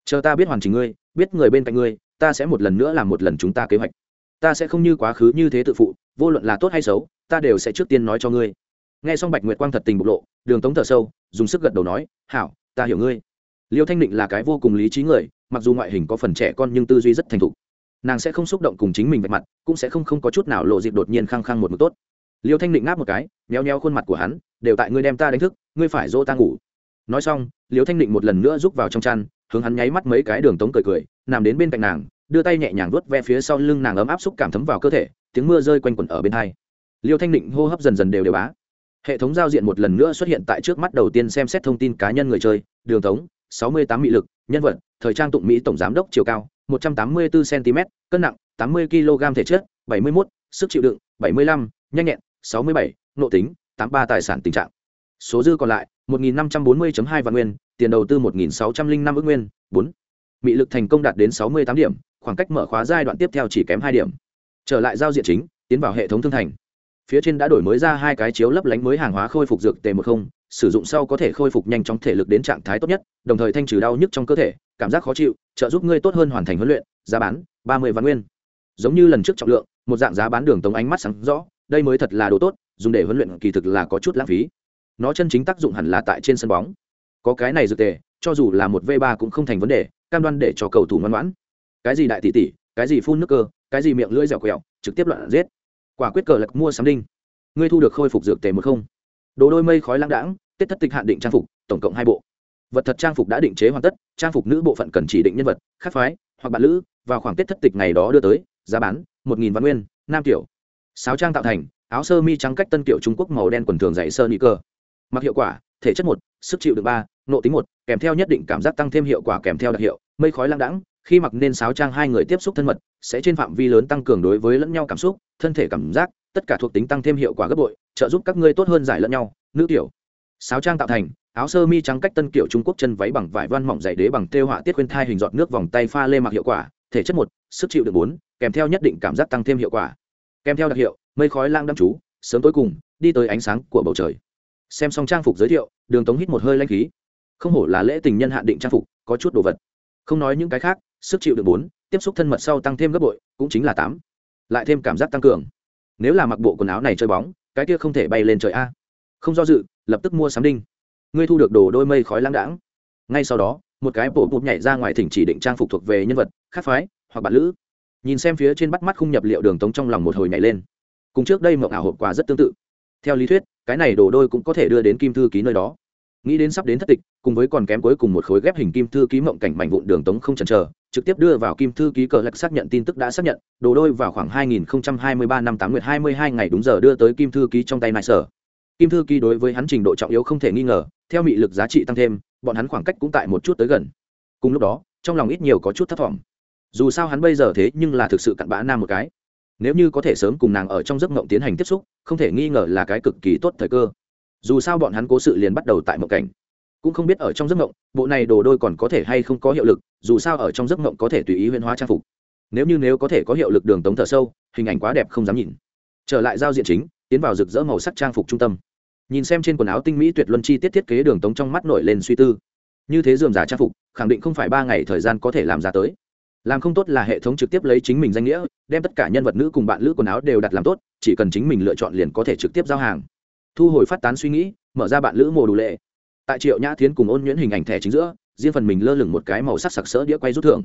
Chờ ta biết hoàn chỉnh ngươi, biết người bên cạnh ngươi, ta sẽ một lần nữa làm một lần chúng ta kế hoạch. Ta sẽ không như quá khứ như thế tự phụ, vô luận là tốt hay xấu, ta đều sẽ trước tiên nói cho ngươi. Nghe xong bạch nguyệt quang thật tình bộc lộ, đường tống thở sâu, dùng sức gật đầu nói, hảo, ta hiểu ngươi. Liêu thanh định là cái vô cùng lý trí người, mặc dù ngoại hình có phần trẻ con nhưng tư duy rất thành thục. Nàng sẽ không xúc động cùng chính mình vạch mặt, cũng sẽ không không có chút nào lộ dịp đột nhiên khăng khăng một mực tốt. Liêu thanh định ngáp một cái nheo nheo khuôn mặt của hắn, đều tại ngươi đem ta đánh thức, ngươi phải dỗ ta ngủ nói xong liêu thanh định một lần nữa rúc vào trong chăn, hướng hắn nháy mắt mấy cái đường tống cười cười, nằm đến bên cạnh nàng, đưa tay nhẹ nhàng vuốt ve phía sau lưng nàng ấm áp xúc cảm thấm vào cơ thể, tiếng mưa rơi quanh quẩn ở bên hai. Liêu thanh định hô hấp dần dần đều đều bá. Hệ thống giao diện một lần nữa xuất hiện tại trước mắt đầu tiên xem xét thông tin cá nhân người chơi, đường tống, sáu mươi tám mỹ lực, nhân vật, thời trang tụng mỹ tổng giám đốc chiều cao, một trăm tám mươi bốn cm cân nặng, tám mươi kg thể chất, bảy mươi một sức chịu đựng, bảy mươi lăm, nhanh nhẹn, sáu mươi bảy nộ tính, tám ba tài sản tình trạng số dư còn lại, một nghìn năm trăm bốn mươi hai vạn nguyên, tiền đầu tư một nghìn sáu trăm linh năm ước nguyên, bốn. Mị lực thành công đạt đến sáu mươi tám điểm, khoảng cách mở khóa giai đoạn tiếp theo chỉ kém hai điểm. Trở lại giao diện chính, tiến vào hệ thống thương thành. Phía trên đã đổi mới ra hai cái chiếu lấp lánh mới hàng hóa khôi phục dược tề một không, sử dụng sau có thể khôi phục nhanh chóng thể lực đến trạng thái tốt nhất, đồng thời thanh trừ đau nhức trong cơ thể, cảm giác khó chịu, trợ giúp ngươi tốt hơn hoàn thành huấn luyện, giá bán, ba mươi vạn nguyên. Giống như lần trước trọng lượng, một dạng giá bán đường tống ánh mắt sáng rõ, đây mới thật là đồ tốt, dùng để huấn luyện kỳ thực là có chút lãng phí nó chân chính tác dụng hẳn là tại trên sân bóng. Có cái này dược tề, cho dù là một v ba cũng không thành vấn đề, cam đoan để cho cầu thủ ngoan ngoãn. Cái gì đại tỷ tỷ, cái gì phun nước cơ, cái gì miệng lưỡi dẻo quẹo, trực tiếp loạn giết. Quả quyết cờ lật mua sắm đinh. Ngươi thu được khôi phục dược tề một không. Đồ đôi mây khói lãng đãng, tết thất tịch hạn định trang phục, tổng cộng hai bộ. Vật thật trang phục đã định chế hoàn tất, trang phục nữ bộ phận cần chỉ định nhân vật, khắc phái, hoặc bạn lữ, vào khoảng tết thất tịch ngày đó đưa tới, giá bán, một nghìn văn nguyên, nam tiểu. Sáo trang tạo thành, áo sơ mi trắng cách tân kiểu trung quốc màu đen quần thường dày sơ nị cơ mặc hiệu quả, thể chất một, sức chịu được ba nộ tính một, kèm theo nhất định cảm giác tăng thêm hiệu quả kèm theo đặc hiệu, mây khói lăng đãng, khi mặc nên sáo trang hai người tiếp xúc thân mật, sẽ trên phạm vi lớn tăng cường đối với lẫn nhau cảm xúc, thân thể cảm giác, tất cả thuộc tính tăng thêm hiệu quả gấp bội, trợ giúp các ngươi tốt hơn giải lẫn nhau, nữ tiểu. Sáo trang tạo thành, áo sơ mi trắng cách tân kiểu trung quốc chân váy bằng vải văn mỏng dày đế bằng têu họa tiết khuyên thai hình giọt nước vòng tay pha lê mặc hiệu quả, thể chất một, sức chịu được bốn, kèm theo nhất định cảm giác tăng thêm hiệu quả. Kèm theo đặc hiệu, mây khói lang đăm chú, sớm tối cùng, đi tới ánh sáng của bầu trời xem xong trang phục giới thiệu, đường tống hít một hơi lanh khí. Không hổ là lễ tình nhân hạn định trang phục, có chút đồ vật. Không nói những cái khác, sức chịu được bốn, tiếp xúc thân mật sau tăng thêm gấp bội, cũng chính là tám. Lại thêm cảm giác tăng cường. Nếu là mặc bộ quần áo này chơi bóng, cái kia không thể bay lên trời a. Không do dự, lập tức mua sắm đinh. Ngươi thu được đồ đôi mây khói lãng đãng. Ngay sau đó, một cái bộ bụt nhảy ra ngoài thỉnh chỉ định trang phục thuộc về nhân vật, khác phái, hoặc bạn lữ. Nhìn xem phía trên bắt mắt khung nhập liệu đường tống trong lòng một hồi nhảy lên. Cùng trước đây mộng ảo hộp quà rất tương tự. Theo lý thuyết cái này đồ đôi cũng có thể đưa đến kim thư ký nơi đó. Nghĩ đến sắp đến thất tịch, cùng với còn kém cuối cùng một khối ghép hình kim thư ký mộng cảnh mảnh vụn đường tống không chần chờ, trực tiếp đưa vào kim thư ký cờ lạc xác nhận tin tức đã xác nhận, đồ đôi vào khoảng 2023 năm 8 nguyệt 22 ngày đúng giờ đưa tới kim thư ký trong tay nại sở. Kim thư ký đối với hắn trình độ trọng yếu không thể nghi ngờ, theo mị lực giá trị tăng thêm, bọn hắn khoảng cách cũng tại một chút tới gần. Cùng lúc đó, trong lòng ít nhiều có chút thất vọng. Dù sao hắn bây giờ thế nhưng là thực sự cặn bã nam một cái nếu như có thể sớm cùng nàng ở trong giấc mộng tiến hành tiếp xúc, không thể nghi ngờ là cái cực kỳ tốt thời cơ. Dù sao bọn hắn cố sự liền bắt đầu tại mộng cảnh. Cũng không biết ở trong giấc mộng, bộ này đồ đôi còn có thể hay không có hiệu lực, dù sao ở trong giấc mộng có thể tùy ý huyên hóa trang phục. Nếu như nếu có thể có hiệu lực đường tống thở sâu, hình ảnh quá đẹp không dám nhìn. Trở lại giao diện chính, tiến vào rực rỡ màu sắc trang phục trung tâm. Nhìn xem trên quần áo tinh mỹ tuyệt luân chi tiết thiết kế đường tống trong mắt nổi lên suy tư. Như thế dườm giả trang phục, khẳng định không phải ba ngày thời gian có thể làm ra tới làm không tốt là hệ thống trực tiếp lấy chính mình danh nghĩa, đem tất cả nhân vật nữ cùng bạn lữ quần áo đều đặt làm tốt, chỉ cần chính mình lựa chọn liền có thể trực tiếp giao hàng. Thu hồi phát tán suy nghĩ, mở ra bạn lữ mồ đủ lệ. Tại triệu nhã tiến cùng ôn nhuyễn hình ảnh thẻ chính giữa, riêng phần mình lơ lửng một cái màu sắc sặc sỡ đĩa quay rút thưởng.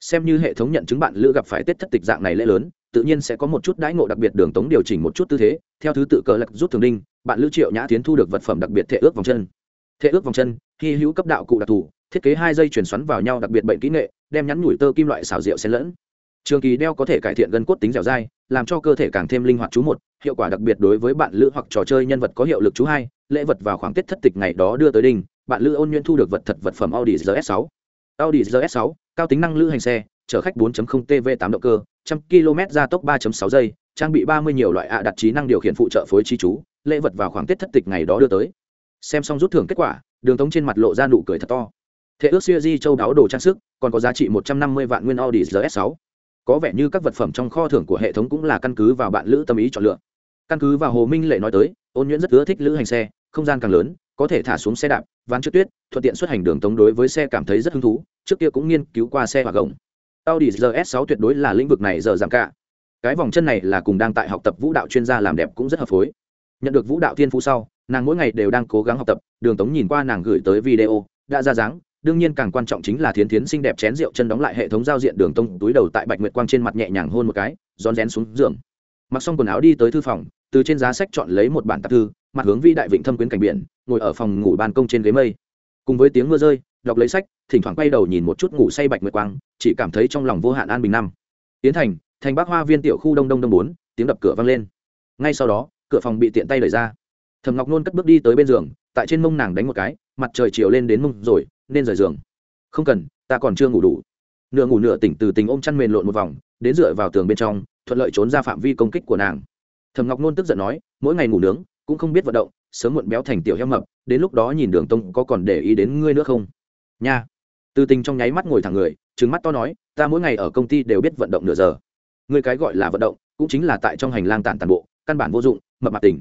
Xem như hệ thống nhận chứng bạn lữ gặp phải tết thất tịch dạng này lễ lớn, tự nhiên sẽ có một chút đãi ngộ đặc biệt đường tống điều chỉnh một chút tư thế, theo thứ tự cờ lạc rút thường đinh, bạn lữ triệu nhã tiến thu được vật phẩm đặc biệt thể ước vòng chân. Thể ước vòng chân, hy hữu cấp đạo cụ đặc thù thiết kế hai dây chuyển xoắn vào nhau đặc biệt bệnh kỹ nghệ, đem nhắn nhủi tơ kim loại xào rượu xen lẫn. Trường kỳ đeo có thể cải thiện gân cốt tính dẻo dai, làm cho cơ thể càng thêm linh hoạt chú một, hiệu quả đặc biệt đối với bạn lữ hoặc trò chơi nhân vật có hiệu lực chú hai, lễ vật vào khoảng tết thất tịch ngày đó đưa tới đình bạn lữ ôn nhuyễn thu được vật thật vật phẩm audi rs 6 audi rs 6 cao tính năng lữ hành xe, chở khách 4.0 tv 8 động cơ 100 km gia tốc 3.6 giây, trang bị 30 nhiều loại ạ đặt trí năng điều khiển phụ trợ phối trí chú, lễ vật vào khoảng tết thất tịch ngày đó đưa tới. Xem xong rút thưởng kết quả, đường tống trên mặt lộ ra nụ cười thật to thế ước siêu di châu đáo đồ trang sức, còn có giá trị 150 vạn nguyên audi rs 6 có vẻ như các vật phẩm trong kho thưởng của hệ thống cũng là căn cứ vào bạn lữ tâm ý chọn lựa. Căn cứ vào hồ minh lệ nói tới, ôn nhuyễn rất ưa thích lữ hành xe, không gian càng lớn, có thể thả xuống xe đạp, ván trước tuyết, thuận tiện xuất hành đường tống đối với xe cảm thấy rất hứng thú, trước kia cũng nghiên cứu qua xe hoặc gồng. Audi rs 6 tuyệt đối là lĩnh vực này giờ giảm cả. Cái vòng chân này là cùng đang tại học tập vũ đạo chuyên gia làm đẹp cũng rất hợp phối. Nhận được vũ đạo thiên phú sau, nàng mỗi ngày đều đang cố gắng học tập, đường tống nhìn qua nàng gửi tới video, đã ra dáng đương nhiên càng quan trọng chính là thiến thiến xinh đẹp chén rượu chân đóng lại hệ thống giao diện đường tông, túi đầu tại bạch nguyệt quang trên mặt nhẹ nhàng hôn một cái, rón rén xuống giường. Mặc xong quần áo đi tới thư phòng, từ trên giá sách chọn lấy một bản tạp thư, mặt hướng vi đại vịnh thâm quyến cảnh biển, ngồi ở phòng ngủ ban công trên ghế mây. Cùng với tiếng mưa rơi, đọc lấy sách, thỉnh thoảng quay đầu nhìn một chút ngủ say bạch nguyệt quang, chỉ cảm thấy trong lòng vô hạn an bình năm. Tiến thành thành bắc hoa viên tiểu khu đông đông đông bốn, tiếng đập cửa vang lên. Ngay sau đó, cửa phòng bị tiện tay đẩy ra. Thầm ngọc nôn cất bước đi tới bên giường, tại trên mông nàng đánh một cái, mặt trời chiều lên đến mông rồi nên rời giường. Không cần, ta còn chưa ngủ đủ. Nửa ngủ nửa tỉnh từ tình ôm chăn mền lộn một vòng, đến dựa vào tường bên trong, thuận lợi trốn ra phạm vi công kích của nàng. Thầm ngọc nôn tức giận nói, mỗi ngày ngủ nướng, cũng không biết vận động, sớm muộn béo thành tiểu heo mập, đến lúc đó nhìn đường tông có còn để ý đến ngươi nữa không? Nha. Từ tình trong nháy mắt ngồi thẳng người trứng mắt to nói, ta mỗi ngày ở công ty đều biết vận động nửa giờ. Người cái gọi là vận động, cũng chính là tại trong hành lang tản tàn bộ, căn bản vô dụng, mập mặt tỉnh.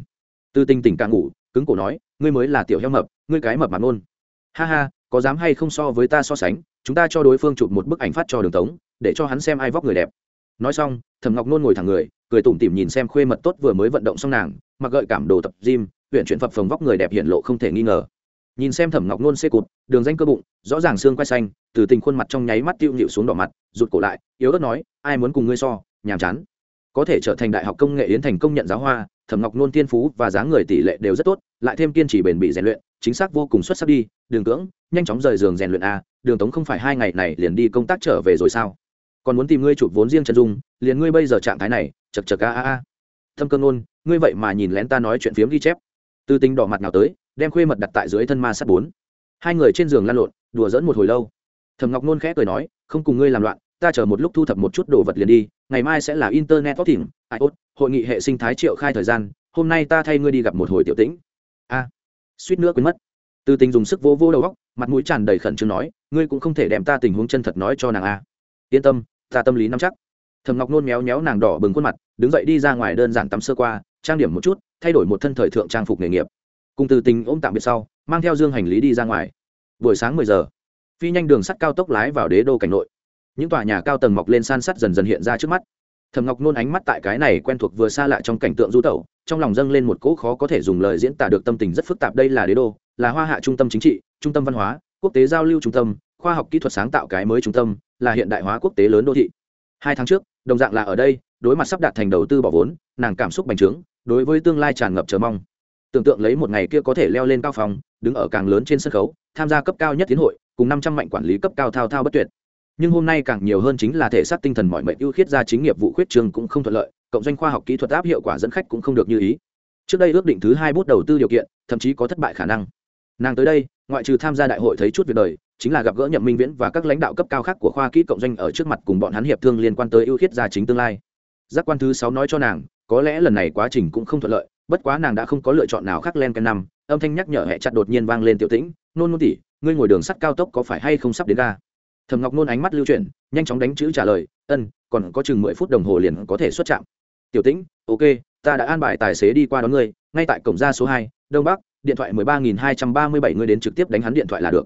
từ tình tỉnh càng ngủ, cứng cổ nói, ngươi mới là tiểu heo mập, ngươi cái mập mặt nôn. Ha ha có dám hay không so với ta so sánh, chúng ta cho đối phương chụp một bức ảnh phát cho đường tống, để cho hắn xem ai vóc người đẹp. Nói xong, thẩm ngọc nôn ngồi thẳng người, cười tủm tỉm nhìn xem khuê mật tốt vừa mới vận động xong nàng, mặc gợi cảm đồ tập gym, huyện chuyển phập phồng vóc người đẹp hiện lộ không thể nghi ngờ. Nhìn xem thẩm ngọc nôn xê cụt, đường danh cơ bụng, rõ ràng xương quay xanh, từ tình khuôn mặt trong nháy mắt tiêu nhịu xuống đỏ mặt, rụt cổ lại, yếu ớt nói, ai muốn cùng ngươi so, nhàm chán. Có thể trở thành đại học công nghệ yến thành công nhận giáo hoa, thẩm ngọc nôn tiên phú và dáng người tỷ lệ đều rất tốt, lại thêm kiên trì bền bỉ rèn luyện chính xác vô cùng xuất sắc đi, đường cưỡng, nhanh chóng rời giường rèn luyện a, đường tống không phải hai ngày này liền đi công tác trở về rồi sao? Còn muốn tìm ngươi chụp vốn riêng chân dung, liền ngươi bây giờ trạng thái này, chật chật a a a. Thâm cơn ôn ngươi vậy mà nhìn lén ta nói chuyện phiếm ghi chép. Tư tính đỏ mặt nào tới, đem khuê mật đặt tại dưới thân ma sắt bốn. Hai người trên giường lăn lộn, đùa dẫn một hồi lâu. Thầm ngọc nôn khẽ cười nói, không cùng ngươi làm loạn, ta chờ một lúc thu thập một chút đồ vật liền đi, ngày mai sẽ là internet tốt thỉnh iot hội nghị hệ sinh thái triệu khai thời gian, hôm nay ta thay ngươi đi gặp một hồi tiểu tĩnh. A suýt nữa quên mất. Từ tình dùng sức vô vô đầu góc mặt mũi tràn đầy khẩn trương nói, ngươi cũng không thể đem ta tình huống chân thật nói cho nàng a. Yên tâm, ta tâm lý nắm chắc. Thầm ngọc nôn méo méo nàng đỏ bừng khuôn mặt, đứng dậy đi ra ngoài đơn giản tắm sơ qua, trang điểm một chút, thay đổi một thân thời thượng trang phục nghề nghiệp. Cùng từ tình ôm tạm biệt sau, mang theo dương hành lý đi ra ngoài. Buổi sáng mười giờ, phi nhanh đường sắt cao tốc lái vào đế đô cảnh nội. Những tòa nhà cao tầng mọc lên san sắt dần dần hiện ra trước mắt thầm ngọc nôn ánh mắt tại cái này quen thuộc vừa xa lạ trong cảnh tượng du tẩu, trong lòng dâng lên một cỗ khó có thể dùng lời diễn tả được tâm tình rất phức tạp. Đây là đế đô, là hoa hạ trung tâm chính trị, trung tâm văn hóa, quốc tế giao lưu trung tâm, khoa học kỹ thuật sáng tạo cái mới trung tâm, là hiện đại hóa quốc tế lớn đô thị. Hai tháng trước, đồng dạng là ở đây, đối mặt sắp đạt thành đầu tư bỏ vốn, nàng cảm xúc bành trướng, đối với tương lai tràn ngập chờ mong. Tưởng tượng lấy một ngày kia có thể leo lên cao phòng, đứng ở càng lớn trên sân khấu, tham gia cấp cao nhất tiến hội, cùng năm trăm mạnh quản lý cấp cao thao thao bất tuyệt nhưng hôm nay càng nhiều hơn chính là thể xác tinh thần mọi mệnh ưu khiết ra chính nghiệp vụ khuyết trường cũng không thuận lợi, cộng doanh khoa học kỹ thuật áp hiệu quả dẫn khách cũng không được như ý. Trước đây ước định thứ hai bút đầu tư điều kiện, thậm chí có thất bại khả năng. Nàng tới đây, ngoại trừ tham gia đại hội thấy chút việc đời, chính là gặp gỡ nhậm minh viễn và các lãnh đạo cấp cao khác của khoa kỹ cộng doanh ở trước mặt cùng bọn hắn hiệp thương liên quan tới ưu khiết gia chính tương lai. Giác quan thứ sáu nói cho nàng, có lẽ lần này quá trình cũng không thuận lợi, bất quá nàng đã không có lựa chọn nào khác len cái năm, âm thanh nhắc nhở hẹ chặt đột nhiên vang lên tiểu tĩnh, nôn nôn tỉ ngươi ngồi đường sắt cao tốc có phải hay không sắp đến ga? Thầm ngọc nôn ánh mắt lưu chuyển, nhanh chóng đánh chữ trả lời, ân, còn có chừng mười phút đồng hồ liền có thể xuất trạm. Tiểu tĩnh, ok, ta đã an bài tài xế đi qua đón ngươi, ngay tại cổng ra số hai, đông bắc, điện thoại mười ba nghìn hai trăm ba mươi bảy ngươi đến trực tiếp đánh hắn điện thoại là được.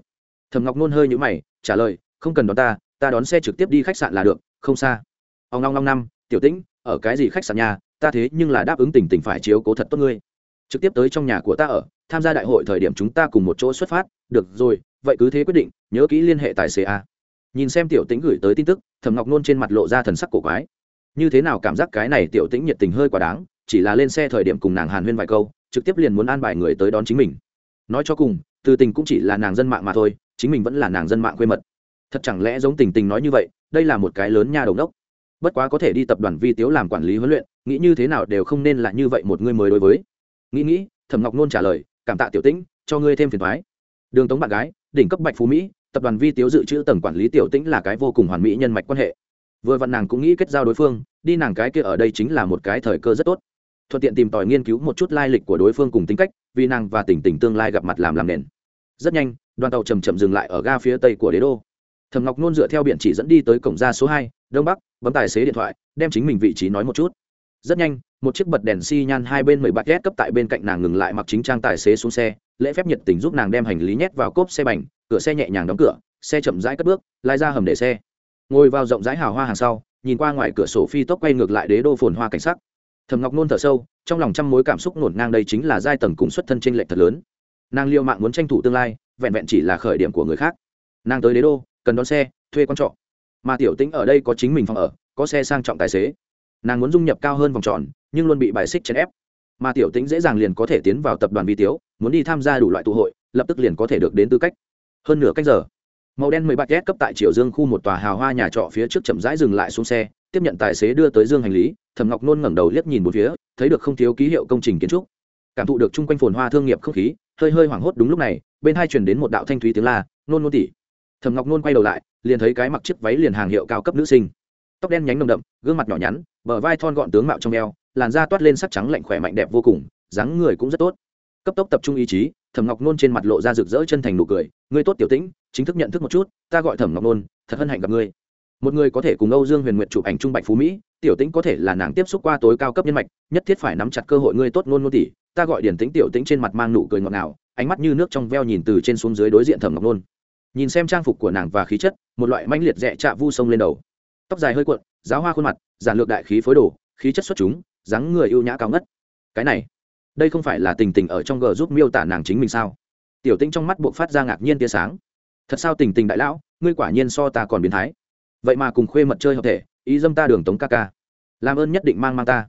Thầm ngọc nôn hơi nhũ mày, trả lời, không cần đón ta ta đón xe trực tiếp đi khách sạn là được, không xa. Ông long long năm, tiểu tĩnh, ở cái gì khách sạn nhà, ta thế nhưng là đáp ứng tình tình phải chiếu cố thật tốt ngươi. Trực tiếp tới trong nhà của ta ở, tham gia đại hội thời điểm chúng ta cùng một chỗ xuất phát, được rồi, vậy cứ thế quyết định, nhớ kỹ liên hệ tài xế a nhìn xem tiểu tĩnh gửi tới tin tức, thẩm ngọc nôn trên mặt lộ ra thần sắc cổ quái. Như thế nào cảm giác cái này tiểu tĩnh nhiệt tình hơi quá đáng, chỉ là lên xe thời điểm cùng nàng hàn huyên vài câu, trực tiếp liền muốn an bài người tới đón chính mình. Nói cho cùng, từ tình cũng chỉ là nàng dân mạng mà thôi, chính mình vẫn là nàng dân mạng quê mật. Thật chẳng lẽ giống tình tình nói như vậy, đây là một cái lớn nha đồng đốc. Bất quá có thể đi tập đoàn vi tiếu làm quản lý huấn luyện, nghĩ như thế nào đều không nên là như vậy một người mới đối với. Nghĩ nghĩ, thẩm ngọc nôn trả lời, cảm tạ tiểu tĩnh, cho ngươi thêm phiền thoái đường tống bạn gái, đỉnh cấp bạch phú mỹ tập đoàn vi tiếu dự trữ tầng quản lý tiểu tĩnh là cái vô cùng hoàn mỹ nhân mạch quan hệ. Vừa vặn nàng cũng nghĩ kết giao đối phương, đi nàng cái kia ở đây chính là một cái thời cơ rất tốt. Thuận tiện tìm tòi nghiên cứu một chút lai lịch của đối phương cùng tính cách, vì nàng và tỉnh tỉnh tương lai gặp mặt làm làm nền. Rất nhanh, đoàn tàu chầm chậm dừng lại ở ga phía tây của đế đô. Thầm ngọc nôn dựa theo biển chỉ dẫn đi tới cổng ra số hai, đông bắc, bấm tài xế điện thoại, đem chính mình vị trí nói một chút. Rất nhanh, một chiếc bật đèn xi nhan hai bên mười bát ghét cấp tại bên cạnh nàng ngừng lại mặc chính trang tài xế xuống xe, lễ phép nhiệt tình giúp nàng đem hành lý nhét vào cốp xe bành cửa xe nhẹ nhàng đóng cửa, xe chậm rãi cất bước lai ra hầm để xe. Ngồi vào rộng rãi hào hoa hàng sau, nhìn qua ngoài cửa sổ phi tốc quay ngược lại đế đô phồn hoa cảnh sắc. Thầm ngọc nôn thở sâu, trong lòng trăm mối cảm xúc ngổn ngang đây chính là giai tầng cùng xuất thân tranh lệch thật lớn. Nàng liệu mạng muốn tranh thủ tương lai, vẹn vẹn chỉ là khởi điểm của người khác. Nàng tới đế đô, cần đón xe, thuê con trọ. Mà tiểu tĩnh ở đây có chính mình phòng ở, có xe sang trọng tài xế. Nàng muốn dung nhập cao hơn vòng tròn, nhưng luôn bị bài xích chèn ép. Mà tiểu tĩnh dễ dàng liền có thể tiến vào tập đoàn vi tiếu, muốn đi tham gia đủ loại tụ hội, lập tức liền có thể được đến tư cách hơn nửa cách giờ, màu đen mười bạc ghét cấp tại triều dương khu một tòa hào hoa nhà trọ phía trước chậm rãi dừng lại xuống xe, tiếp nhận tài xế đưa tới dương hành lý, thẩm ngọc nôn ngẩng đầu liếc nhìn một phía, thấy được không thiếu ký hiệu công trình kiến trúc. Cảm thụ được chung quanh phồn hoa thương nghiệp không khí, hơi hơi hoảng hốt đúng lúc này, bên hai chuyển đến một đạo thanh thúy tiếng la, nôn nôn tỉ. Thẩm ngọc nôn quay đầu lại, liền thấy cái mặc chiếc váy liền hàng hiệu cao cấp nữ sinh. Tóc đen nhánh nồng đậm, gương mặt nhỏ nhắn, bờ vai thon gọn tướng mạo trong eo, làn da toát lên sắc trắng lạnh khỏe mạnh đẹp vô cùng, dáng người cũng rất tốt. Cấp tốc tập trung ý chí thẩm ngọc nôn trên mặt lộ ra rực rỡ chân thành nụ cười ngươi tốt tiểu tĩnh chính thức nhận thức một chút ta gọi thẩm ngọc nôn thật hân hạnh gặp ngươi một người có thể cùng âu dương huyền nguyện chụp ảnh trung bạch phú mỹ tiểu tĩnh có thể là nàng tiếp xúc qua tối cao cấp nhân mạch nhất thiết phải nắm chặt cơ hội ngươi tốt Nôn Nôn tỷ ta gọi điển tĩnh tiểu tĩnh trên mặt mang nụ cười ngọt ngào ánh mắt như nước trong veo nhìn từ trên xuống dưới đối diện thẩm ngọc nôn nhìn xem trang phục của nàng và khí chất một loại manh liệt rẽ chạ vu sông lên đầu tóc dài hơi cuộn giáo hoa khuôn mặt giản lược đại khí phối đồ khí chất xuất chúng dáng người ưu nhã cao ngất cái này đây không phải là tình tình ở trong g giúp miêu tả nàng chính mình sao? Tiểu tinh trong mắt buộc phát ra ngạc nhiên tia sáng. Thật sao tình tình đại lão, ngươi quả nhiên so ta còn biến thái. Vậy mà cùng khuê mật chơi hợp thể, ý dâm ta đường tống ca ca. Làm ơn nhất định mang mang ta.